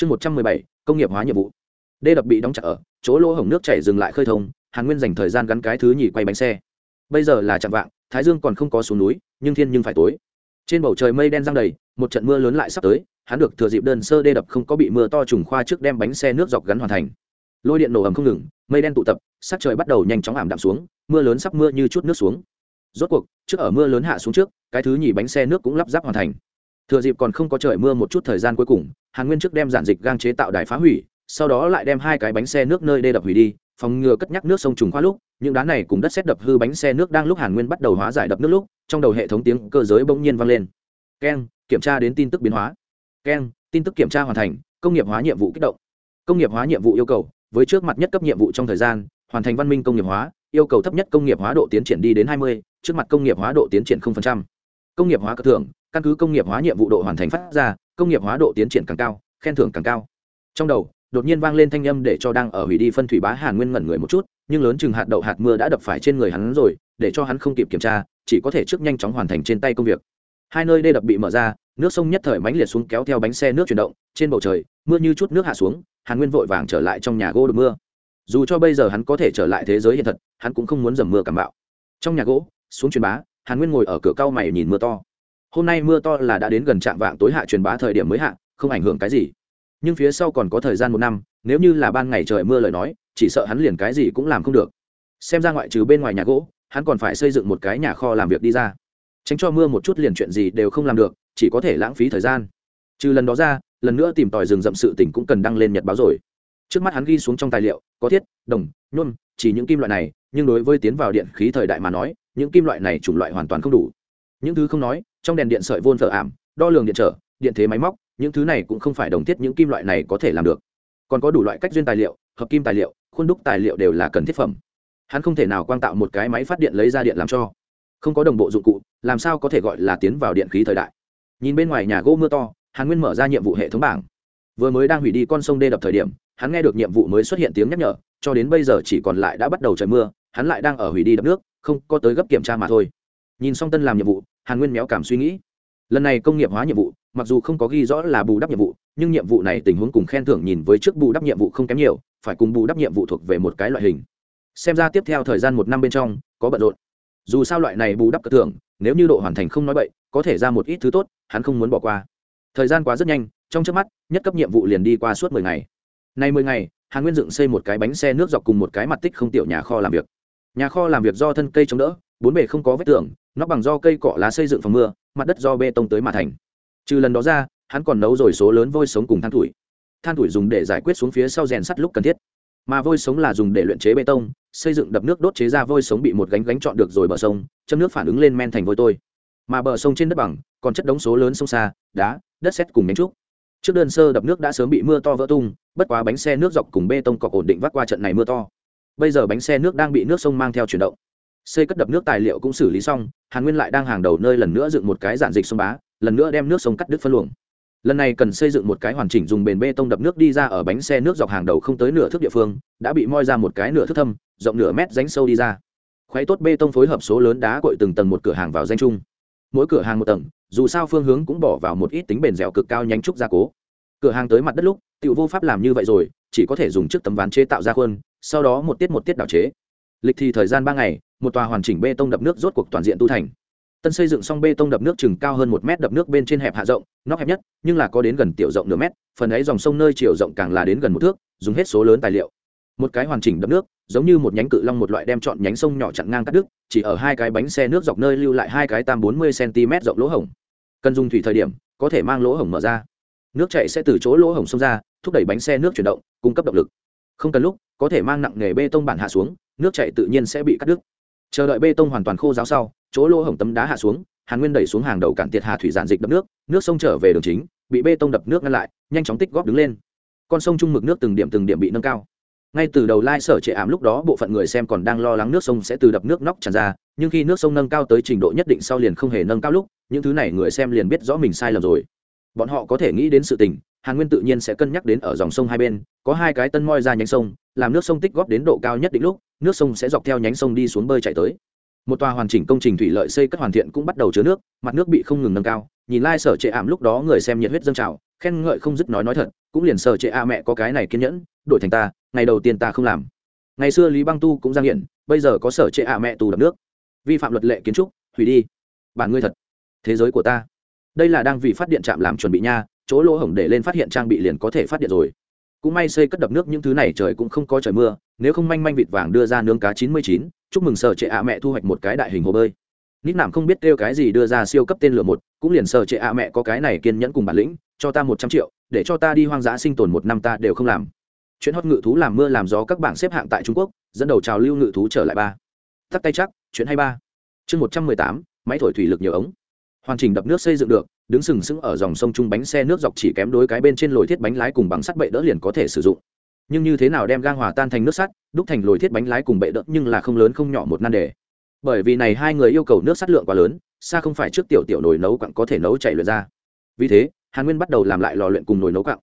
chương một trăm mười bảy, công nghiệp hóa nhiệm vụ. Đê đập bị đóng chặt ở, chỗ lỗ hổng nước chảy dừng lại khơi thông, hàn nguyên dành thời gian gắn cái thứ nhì quay bánh xe. Bây giờ là chạm vạng, thái dương còn không có xuống núi, nhưng thiên nhưng phải tối. Trên bầu trời mây đen giăng đầy, một trận mưa lớn lại sắp tới, hắn được thừa dịp đơn sơ đê đập không có bị mưa to trùng khoa trước đem bánh xe nước dọc gắn hoàn thành. Lôi điện nổ ầm không ngừng, mây đen tụ tập, sắc trời bắt đầu nhanh chóng ảm đạm xuống, mưa lớn sắp mưa như chút nước xuống. Rốt cuộc, trước ở mưa lớn hạ xuống trước, cái thứ nhì bánh xe nước cũng lắp ráp hoàn thành thừa dịp còn không có trời mưa một chút thời gian cuối cùng, hàn nguyên trước đem giản dịch gang chế tạo đài phá hủy, sau đó lại đem hai cái bánh xe nước nơi đê đập hủy đi, phòng ngừa cất nhắc nước sông trùng khoa lúc, những đá này cùng đất xét đập hư bánh xe nước đang lúc hàn nguyên bắt đầu hóa giải đập nước lúc, trong đầu hệ thống tiếng cơ giới bỗng nhiên vang lên. Keng, kiểm tra đến tin tức biến hóa. Keng, tin tức kiểm tra hoàn thành, công nghiệp hóa nhiệm vụ kích động. Công nghiệp hóa nhiệm vụ yêu cầu, với trước mặt nhất cấp nhiệm vụ trong thời gian, hoàn thành văn minh công nghiệp hóa, yêu cầu thấp nhất công nghiệp hóa độ tiến triển đi đến hai mươi, trước mặt công nghiệp hóa độ tiến triển công nghiệp hóa cơ thưởng căn cứ công nghiệp hóa nhiệm vụ độ hoàn thành phát ra, công nghiệp hóa độ tiến triển càng cao, khen thưởng càng cao. Trong đầu, đột nhiên vang lên thanh âm để cho đang ở hủy đi phân thủy bá hàn nguyên ngẩn người một chút, nhưng lớn chừng hạt đậu hạt mưa đã đập phải trên người hắn rồi, để cho hắn không kịp kiểm tra, chỉ có thể trước nhanh chóng hoàn thành trên tay công việc. Hai nơi đê đập bị mở ra, nước sông nhất thời mánh liệt xuống kéo theo bánh xe nước chuyển động, trên bầu trời, mưa như chút nước hạ xuống, hàn nguyên vội vàng trở lại trong nhà gỗ được mưa. Dù cho bây giờ hắn có thể trở lại thế giới hiện thật, hắn cũng không muốn dầm mưa cảm bạo. Trong nhà gỗ, xuống truyền bá hàn nguyên ngồi ở cửa cao mày nhìn mưa to. Hôm nay mưa to là đã đến gần trạm vạng tối hạ truyền bá thời điểm mới hạ, không ảnh hưởng cái gì. Nhưng phía sau còn có thời gian một năm, nếu như là ban ngày trời mưa lời nói, chỉ sợ hắn liền cái gì cũng làm không được. Xem ra ngoại trừ bên ngoài nhà gỗ, hắn còn phải xây dựng một cái nhà kho làm việc đi ra. Tránh cho mưa một chút liền chuyện gì đều không làm được, chỉ có thể lãng phí thời gian. Trừ lần đó ra, lần nữa tìm tòi rừng rậm sự tỉnh cũng cần đăng lên nhật báo rồi. Trước mắt hắn ghi xuống trong tài liệu, có thiết, đồng, nhôm, chỉ những kim loại này, nhưng đối với tiến vào điện khí thời đại mà nói những kim loại này chủng loại hoàn toàn không đủ. Những thứ không nói, trong đèn điện sợi vôn thợ ảm, đo lường điện trở, điện thế máy móc, những thứ này cũng không phải đồng thiết những kim loại này có thể làm được. Còn có đủ loại cách duyên tài liệu, hợp kim tài liệu, khuôn đúc tài liệu đều là cần thiết phẩm. Hắn không thể nào quang tạo một cái máy phát điện lấy ra điện làm cho. Không có đồng bộ dụng cụ, làm sao có thể gọi là tiến vào điện khí thời đại? Nhìn bên ngoài nhà gỗ mưa to, hàn nguyên mở ra nhiệm vụ hệ thống bảng. Vừa mới đang hủy đi con sông đê đập thời điểm, hắn nghe được nhiệm vụ mới xuất hiện tiếng nhắc nhở, cho đến bây giờ chỉ còn lại đã bắt đầu trời mưa hắn lại đang ở hủy đi đập nước, không có tới gấp kiểm tra mà thôi. Nhìn song tân làm nhiệm vụ, hàn nguyên méo cảm suy nghĩ. Lần này công nghiệp hóa nhiệm vụ, mặc dù không có ghi rõ là bù đắp nhiệm vụ, nhưng nhiệm vụ này tình huống cùng khen thưởng nhìn với trước bù đắp nhiệm vụ không kém nhiều, phải cùng bù đắp nhiệm vụ thuộc về một cái loại hình. Xem ra tiếp theo thời gian một năm bên trong, có bận rộn. Dù sao loại này bù đắp cờ thưởng, nếu như độ hoàn thành không nói bậy, có thể ra một ít thứ tốt, hắn không muốn bỏ qua. Thời gian quá rất nhanh, trong trước mắt, nhất cấp nhiệm vụ liền đi qua suốt mười ngày. Nay mười ngày, hàn nguyên dựng xây một cái bánh xe nước dọc cùng một cái mặt tích không tiểu nhà kho làm việc nhà kho làm việc do thân cây chống đỡ, bốn bề không có vết tường, nó bằng do cây cọ lá xây dựng phòng mưa, mặt đất do bê tông tới mà thành. Trừ lần đó ra, hắn còn nấu rồi số lớn vôi sống cùng than thủi than thủi dùng để giải quyết xuống phía sau rèn sắt lúc cần thiết. Mà vôi sống là dùng để luyện chế bê tông, xây dựng đập nước đốt chế ra vôi sống bị một gánh gánh chọn được rồi bờ sông, châm nước phản ứng lên men thành vôi tôi. Mà bờ sông trên đất bằng, còn chất đống số lớn sông xa, đá, đất xét cùng nhánh trúc. Trước đơn sơ đập nước đã sớm bị mưa to vỡ tung, bất quá bánh xe nước dọc cùng bê tông cọc ổn định vắt qua trận này mưa to bây giờ bánh xe nước đang bị nước sông mang theo chuyển động. Xây cất đập nước tài liệu cũng xử lý xong, hàn nguyên lại đang hàng đầu nơi lần nữa dựng một cái giản dịch sông bá, lần nữa đem nước sông cắt đứt phân luồng. Lần này cần xây dựng một cái hoàn chỉnh dùng bền bê tông đập nước đi ra ở bánh xe nước dọc hàng đầu không tới nửa thước địa phương, đã bị moi ra một cái nửa thước thâm, rộng nửa mét ránh sâu đi ra. Khoáy tốt bê tông phối hợp số lớn đá cội từng tầng một cửa hàng vào danh chung mỗi cửa hàng một tầng, dù sao phương hướng cũng bỏ vào một ít tính bền dẻo cực cao nhánh trúc gia cố. Cửa hàng tới mặt đất lúc tự vô pháp làm như vậy rồi, chỉ có thể dùng chiếc tấm ván chế tạo ra khuôn sau đó một tiết một tiết đảo chế. Lịch thì thời gian ba ngày, một tòa hoàn chỉnh bê tông đập nước rốt cuộc toàn diện tu thành. Tân xây dựng xong bê tông đập nước chừng cao hơn một mét đập nước bên trên hẹp hạ rộng, nóc hẹp nhất, nhưng là có đến gần tiểu rộng nửa mét, phần ấy dòng sông nơi chiều rộng càng là đến gần một thước, dùng hết số lớn tài liệu. Một cái hoàn chỉnh đập nước, giống như một nhánh cự long một loại đem chọn nhánh sông nhỏ chặn ngang cắt đứt, chỉ ở hai cái bánh xe nước dọc nơi lưu lại hai cái tam bốn mươi cm rộng lỗ hổng. Cần dùng thủy thời điểm, có thể mang lỗ hổng mở ra. Nước chạy sẽ từ chỗ lỗ hổng xông ra, thúc đẩy bánh xe nước chuyển động, cung cấp động lực không cần lúc, có thể mang nặng nghề bê tông bản hạ xuống, nước chạy tự nhiên sẽ bị cắt đứt. Chờ đợi bê tông hoàn toàn khô ráo sau, chỗ lỗ hổng tấm đá hạ xuống, hàn nguyên đẩy xuống hàng đầu cản tiệt hà thủy giản dịch đập nước nước sông trở về đường chính, bị bê tông đập nước ngăn lại, nhanh chóng tích góp đứng lên. Con sông trung mực nước từng điểm từng điểm bị nâng cao. Ngay từ đầu lai sở trệ ảm lúc đó, bộ phận người xem còn đang lo lắng nước sông sẽ từ đập nước nóc tràn ra, nhưng khi nước sông nâng cao tới trình độ nhất định sau liền không hề nâng cao lúc, những thứ này người xem liền biết rõ mình sai lầm rồi. Bọn họ có thể nghĩ đến sự tình hàn nguyên tự nhiên sẽ cân nhắc đến ở dòng sông hai bên, có hai cái tân moi ra nhánh sông, làm nước sông tích góp đến độ cao nhất định lúc, nước sông sẽ dọc theo nhánh sông đi xuống bơi chạy tới. Một tòa hoàn chỉnh công trình thủy lợi xây cất hoàn thiện cũng bắt đầu chứa nước, mặt nước bị không ngừng nâng cao, nhìn lai sở trệ ảm lúc đó người xem nhiệt huyết dâng trào, khen ngợi không dứt nói nói thật, cũng liền sở trệ a mẹ có cái này kiên nhẫn, đổi thành ta, ngày đầu tiên ta không làm. Ngày xưa lý băng tu cũng ra nghiện bây giờ có sở trệ a mẹ tù đập nước. Vi phạm luật lệ kiến trúc, hủy đi. Bản ngươi thật, thế giới của ta. Đây là đang vì phát điện trạm làm chuẩn bị nha chỗ lỗ hổng để lên phát hiện trang bị liền có thể phát điện rồi. Cũng may xây cất đập nước những thứ này trời cũng không có trời mưa, nếu không manh manh vịt vàng đưa ra nướng cá chín mươi chín, chúc mừng sở trệ ạ mẹ thu hoạch một cái đại hình hồ bơi. Nít nảm không biết kêu cái gì đưa ra siêu cấp tên lửa một, cũng liền sở trệ ạ mẹ có cái này kiên nhẫn cùng bản lĩnh, cho ta một trăm triệu, để cho ta đi hoang dã sinh tồn một năm ta đều không làm. Chuyện hót ngự thú làm mưa làm gió các bảng xếp hạng tại trung quốc, dẫn đầu trào lưu ngự thú trở lại ba. Tắt tay chắc, chuyện hay ba. Chương một trăm mười tám, máy thổi thủy lực nhiều ống hoàn chỉnh đập nước xây dựng được, đứng sừng sững ở dòng sông trung bánh xe nước dọc chỉ kém đối cái bên trên lồi thiết bánh lái cùng bằng sắt bệ đỡ liền có thể sử dụng. Nhưng như thế nào đem gang hòa tan thành nước sắt, đúc thành lồi thiết bánh lái cùng bệ đỡ nhưng là không lớn không nhỏ một nan đề. Bởi vì này hai người yêu cầu nước sắt lượng quá lớn, xa không phải trước tiểu tiểu nồi nấu quặng có thể nấu chảy luyện ra. Vì thế, hàn nguyên bắt đầu làm lại lò luyện cùng nồi nấu quặng.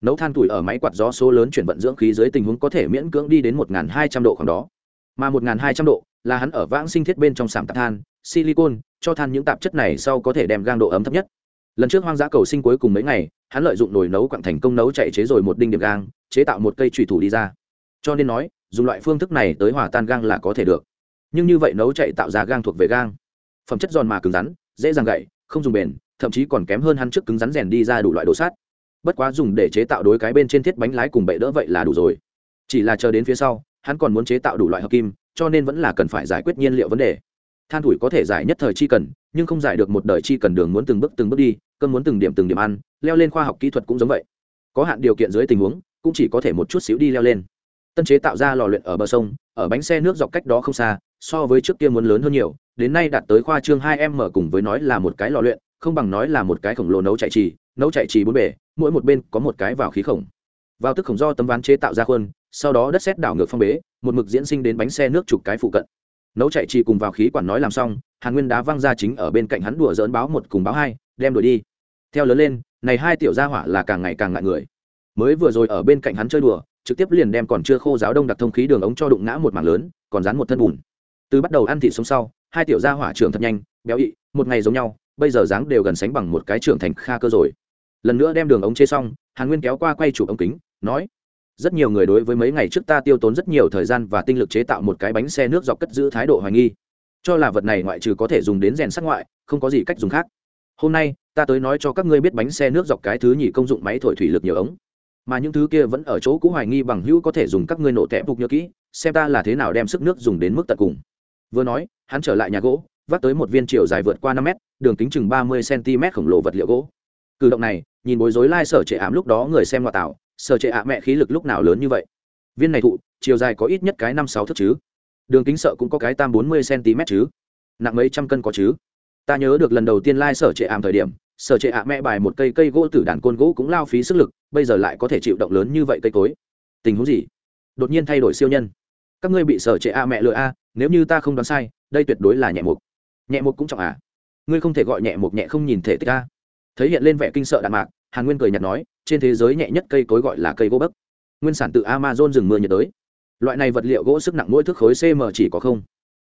Nấu than tuổi ở máy quạt gió số lớn chuyển vận dưỡng khí dưới tình huống có thể miễn cưỡng đi đến một hai trăm độ khoảng đó. Mà một hai trăm độ là hắn ở vãng sinh thiết bên trong sảm tạp than silicon, cho than những tạp chất này sau có thể đem gang độ ấm thấp nhất. Lần trước hoang dã cầu sinh cuối cùng mấy ngày, hắn lợi dụng nồi nấu quặng thành công nấu chạy chế rồi một đinh điểm gang, chế tạo một cây trùy thủ đi ra. Cho nên nói, dùng loại phương thức này tới hòa tan gang là có thể được. Nhưng như vậy nấu chạy tạo ra gang thuộc về gang. Phẩm chất giòn mà cứng rắn, dễ dàng gậy, không dùng bền, thậm chí còn kém hơn hắn trước cứng rắn rèn đi ra đủ loại đồ sát. Bất quá dùng để chế tạo đối cái bên trên thiết bánh lái cùng bệ đỡ vậy là đủ rồi. Chỉ là chờ đến phía sau, hắn còn muốn chế tạo đủ loại hợp kim, cho nên vẫn là cần phải giải quyết nhiên liệu vấn đề than thủi có thể giải nhất thời chi cần, nhưng không giải được một đời chi cần đường muốn từng bước từng bước đi cơn muốn từng điểm từng điểm ăn, leo lên khoa học kỹ thuật cũng giống vậy. Có hạn điều kiện dưới tình huống, cũng chỉ có thể một chút xíu đi leo lên. Tân chế tạo ra lò luyện ở bờ sông, ở bánh xe nước dọc cách đó không xa, so với trước kia muốn lớn hơn nhiều, đến nay đạt tới khoa trương hai m cùng với nói là một cái lò luyện, không bằng nói là một cái khổng lồ nấu chạy trì, nấu chạy trì bốn bể mỗi một bên có một cái vào khí khổng. Vào tức khổng do tấm ván chế tạo ra khuôn, sau đó đất xét đảo ngược phong bế, một mực diễn sinh đến bánh xe nước chục cái phụ cận nấu chạy chỉ cùng vào khí quản nói làm xong, hàn nguyên đá văng ra chính ở bên cạnh hắn đùa dỡn báo một cùng báo hai, đem đuổi đi. Theo lớn lên, này hai tiểu gia hỏa là càng ngày càng ngại người. Mới vừa rồi ở bên cạnh hắn chơi đùa, trực tiếp liền đem còn chưa khô giáo đông đặc thông khí đường ống cho đụng ngã một mảng lớn, còn dán một thân bùn. Từ bắt đầu ăn thịt sống sau, hai tiểu gia hỏa trưởng thật nhanh, béo ị, một ngày giống nhau, bây giờ dáng đều gần sánh bằng một cái trưởng thành kha cơ rồi. Lần nữa đem đường ống chế xong, hàn nguyên kéo qua quay chụp ống kính, nói rất nhiều người đối với mấy ngày trước ta tiêu tốn rất nhiều thời gian và tinh lực chế tạo một cái bánh xe nước dọc cất giữ thái độ hoài nghi. Cho là vật này ngoại trừ có thể dùng đến rèn sắt ngoại, không có gì cách dùng khác. Hôm nay, ta tới nói cho các ngươi biết bánh xe nước dọc cái thứ nhì công dụng máy thổi thủy lực nhiều ống. Mà những thứ kia vẫn ở chỗ cũ hoài nghi bằng hữu có thể dùng các ngươi nổ tẹp phục nhớ kỹ, xem ta là thế nào đem sức nước dùng đến mức tận cùng. Vừa nói, hắn trở lại nhà gỗ vắt tới một viên chiều dài vượt qua năm mét, đường kính chừng ba mươi cm khổng lồ vật liệu gỗ. Cử động này, nhìn bối rối lai sở trệ ảm lúc đó người xem ngoại tạo sở trệ ạ mẹ khí lực lúc nào lớn như vậy? Viên này thụ, chiều dài có ít nhất cái năm sáu thước chứ? Đường kính sợ cũng có cái tam bốn mươi cm chứ? Nặng mấy trăm cân có chứ? Ta nhớ được lần đầu tiên lai、like、sở trệ ảm thời điểm, sở trệ ạ mẹ bài một cây cây gỗ tử đàn côn gỗ cũng lao phí sức lực, bây giờ lại có thể chịu động lớn như vậy cây cối. Tình huống gì? Đột nhiên thay đổi siêu nhân. Các ngươi bị sở trệ a mẹ lựa a, nếu như ta không đoán sai, đây tuyệt đối là nhẹ mục. Nhẹ mục cũng trọng à? Ngươi không thể gọi nhẹ mục nhẹ không nhìn thể tích a. Thấy hiện lên vẻ kinh sợ đạn mạc, hàn nguyên cười nhạt nói trên thế giới nhẹ nhất cây cối gọi là cây gỗ bấc. Nguyên sản từ amazon rừng mưa nhiệt đới. Loại này vật liệu gỗ sức nặng mỗi thước khối cm chỉ có không.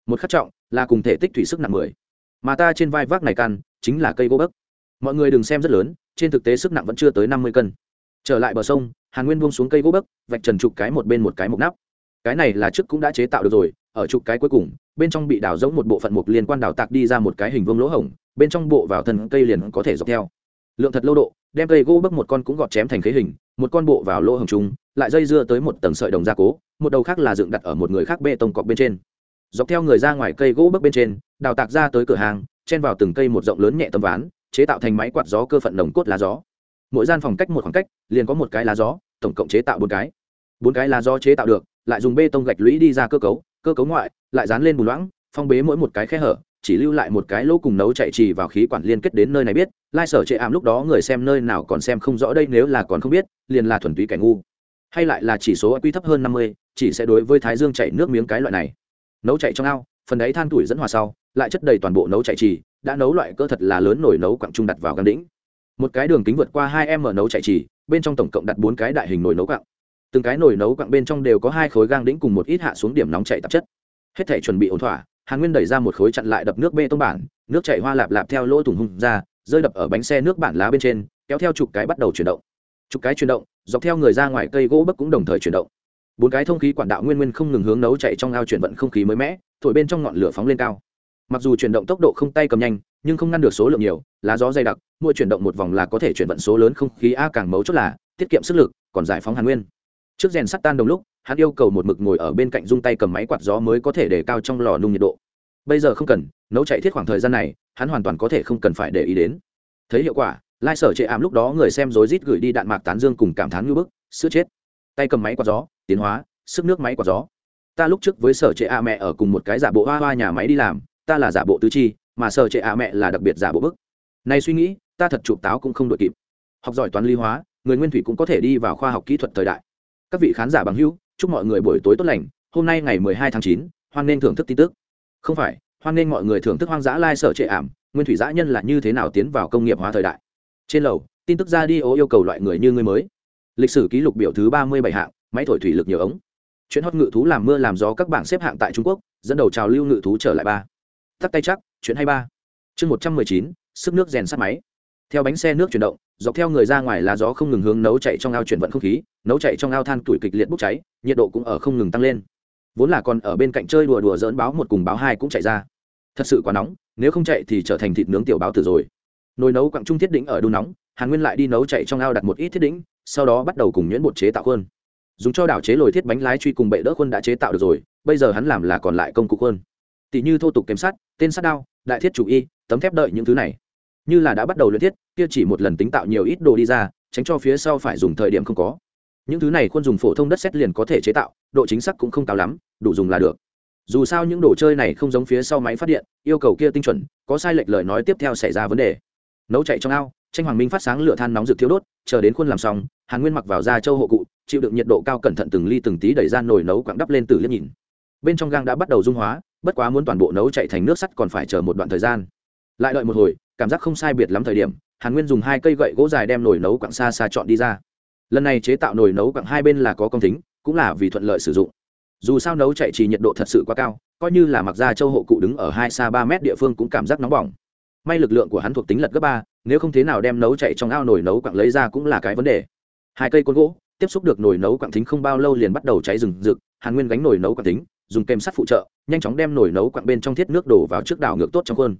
Một khắc trọng là cùng thể tích thủy sức nặng mười. Mà ta trên vai vác này căn chính là cây gỗ bấc. Mọi người đừng xem rất lớn, trên thực tế sức nặng vẫn chưa tới năm mươi cân. Trở lại bờ sông, hàn nguyên buông xuống cây gỗ bấc, vạch trần chụp cái một bên một cái mục nắp. Cái này là trước cũng đã chế tạo được rồi, ở chụp cái cuối cùng, bên trong bị đào giống một bộ phận mục liên quan đào tạc đi ra một cái hình vuông lỗ hổng, bên trong bộ vào thân cây liền có thể dọc theo. Lượng thật lâu độ đem cây gỗ bấc một con cũng gọt chém thành khế hình, một con bộ vào lỗ hồng trung, lại dây dưa tới một tầng sợi đồng gia cố, một đầu khác là dựng đặt ở một người khác bê tông cọc bên trên. Dọc theo người ra ngoài cây gỗ bấc bên trên, đào tạc ra tới cửa hàng, chen vào từng cây một rộng lớn nhẹ tấm ván, chế tạo thành máy quạt gió cơ phận đồng cốt lá gió. Mỗi gian phòng cách một khoảng cách, liền có một cái lá gió, tổng cộng chế tạo bốn cái. Bốn cái lá gió chế tạo được, lại dùng bê tông gạch lũy đi ra cơ cấu cơ cấu ngoại, lại dán lên bùn loãng, phong bế mỗi một cái khe hở chỉ lưu lại một cái lỗ cùng nấu chạy trì vào khí quản liên kết đến nơi này biết, lai sở chệ ảm lúc đó người xem nơi nào còn xem không rõ đây nếu là còn không biết, liền là thuần túy kẻ ngu. Hay lại là chỉ số quy thấp hơn năm mươi, chỉ sẽ đối với thái dương chạy nước miếng cái loại này. Nấu chạy trong ao, phần đáy than tuổi dẫn hòa sau, lại chất đầy toàn bộ nấu chạy trì, đã nấu loại cơ thật là lớn nổi nấu quặng trung đặt vào găng đỉnh một cái đường kính vượt qua hai m nấu chạy trì, bên trong tổng cộng đặt bốn cái đại hình nồi nấu quặng. Từng cái nồi nấu quặng bên trong đều có hai khối gang đĩnh cùng một ít hạ xuống điểm nóng chạy tạp chất. Hết thể chuẩn bị ổn thỏa hàn nguyên đẩy ra một khối chặn lại đập nước bê tông bản, nước chảy hoa lạp lạp theo lỗ thủng hung ra, rơi đập ở bánh xe nước bản lá bên trên, kéo theo chục cái bắt đầu chuyển động. Chục cái chuyển động, dọc theo người ra ngoài cây gỗ bấc cũng đồng thời chuyển động. Bốn cái thông khí quản đạo nguyên nguyên không ngừng hướng nấu chạy trong ao chuyển vận không khí mới mẻ, thổi bên trong ngọn lửa phóng lên cao. Mặc dù chuyển động tốc độ không tay cầm nhanh, nhưng không ngăn được số lượng nhiều, lá gió dày đặc, mỗi chuyển động một vòng là có thể chuyển vận số lớn không khí a càng mấu chốt là, tiết kiệm sức lực, còn giải phóng hàn nguyên. Trước rèn sắt tan đồng lúc, hắn yêu cầu một mực ngồi ở bên cạnh dung tay cầm máy quạt gió mới có thể để cao trong lò nung nhiệt độ bây giờ không cần nấu chạy thiết khoảng thời gian này hắn hoàn toàn có thể không cần phải để ý đến. Thấy hiệu quả lai sở chệ ảm lúc đó người xem rối rít gửi đi đạn mạc tán dương cùng cảm thán ngưỡng bức sữa chết. Tay cầm máy quạt gió tiến hóa sức nước máy quạt gió. Ta lúc trước với sở trệ a mẹ ở cùng một cái giả bộ hoa hoa nhà máy đi làm ta là giả bộ tứ chi mà sở trệ a mẹ là đặc biệt giả bộ bức. Này suy nghĩ ta thật chụp táo cũng không đội kịp. Học giỏi toán lý hóa người nguyên thủy cũng có thể đi vào khoa học kỹ thuật thời đại. Các vị khán giả bằng hữu chúc mọi người buổi tối tốt lành. Hôm nay ngày 12 tháng 9, hoan nên thưởng thức tin tức không phải, hoan nên mọi người thưởng thức hoang dã lai sở trệ ảm, nguyên thủy dã nhân là như thế nào tiến vào công nghiệp hóa thời đại? Trên lầu, tin tức ra đi ô yêu cầu loại người như người mới. Lịch sử ký lục biểu thứ ba mươi bảy hạng, máy thổi thủy lực nhiều ống. Chuyện hót ngự thú làm mưa làm gió các bảng xếp hạng tại trung quốc, dẫn đầu trào lưu ngự thú trở lại ba. Tắt tay chắc, chuyện hay ba. Chương một trăm mười chín, sức nước rèn sát máy. Theo bánh xe nước chuyển động, dọc theo người ra ngoài là gió không ngừng hướng nấu chạy trong ao chuyển vận không khí, nấu chạy trong ao than tuổi kịch liệt bốc cháy, nhiệt độ cũng ở không ngừng tăng lên vốn là còn ở bên cạnh chơi đùa đùa dỡn báo một cùng báo hai cũng chạy ra. Thật sự quá nóng, nếu không chạy thì trở thành thịt nướng tiểu báo tử rồi. Nồi nấu quặng trung thiết đỉnh ở đun nóng, hàn nguyên lại đi nấu chạy trong ao đặt một ít thiết đỉnh, sau đó bắt đầu cùng nhuyễn bột chế tạo khuôn. Dùng cho đảo chế lồi thiết bánh lái truy cùng bệ đỡ khuôn đã chế tạo được rồi, bây giờ hắn làm là còn lại công cụ khuôn. Tỷ như thô tục kém sắt, tên sắt đao, đại thiết chủ y, tấm thép đợi những thứ này. Như là đã bắt đầu luyện thiết, kia chỉ một lần tính tạo nhiều ít đồ đi ra, tránh cho phía sau phải dùng thời điểm không có những thứ này khuôn dùng phổ thông đất xét liền có thể chế tạo, độ chính xác cũng không cao lắm, đủ dùng là được. Dù sao những đồ chơi này không giống phía sau máy phát điện, yêu cầu kia tinh chuẩn, có sai lệch lời nói tiếp theo xảy ra vấn đề. Nấu chạy trong ao, tranh hoàng minh phát sáng lửa than nóng rực thiếu đốt, chờ đến khuôn làm xong, hàn nguyên mặc vào da châu hộ cụ, chịu đựng nhiệt độ cao cẩn thận từng ly từng tí đẩy ra nồi nấu quặng đắp lên từ liếc nhìn. Bên trong gang đã bắt đầu dung hóa, bất quá muốn toàn bộ nấu chạy thành nước sắt còn phải chờ một đoạn thời gian. Lại đợi một hồi, cảm giác không sai biệt lắm thời điểm, hàn nguyên dùng hai cây gậy gỗ dài đem nồi nấu quặng xa xa chọn đi ra lần này chế tạo nồi nấu bằng hai bên là có công tính cũng là vì thuận lợi sử dụng. Dù sao nấu chạy chỉ nhiệt độ thật sự quá cao, coi như là mặc ra châu hộ cụ đứng ở hai xa ba mét địa phương cũng cảm giác nóng bỏng. May lực lượng của hắn thuộc tính lật gấp ba, nếu không thế nào đem nấu chạy trong ao nồi nấu quặng lấy ra cũng là cái vấn đề. Hai cây côn gỗ, tiếp xúc được nồi nấu quặng thính không bao lâu liền bắt đầu cháy rừng rực, hàn nguyên gánh nồi nấu quặng tính dùng kem sắt phụ trợ, nhanh chóng đem nồi nấu quặng bên trong thiết nước đổ vào trước đảo ngược tốt trong khuôn.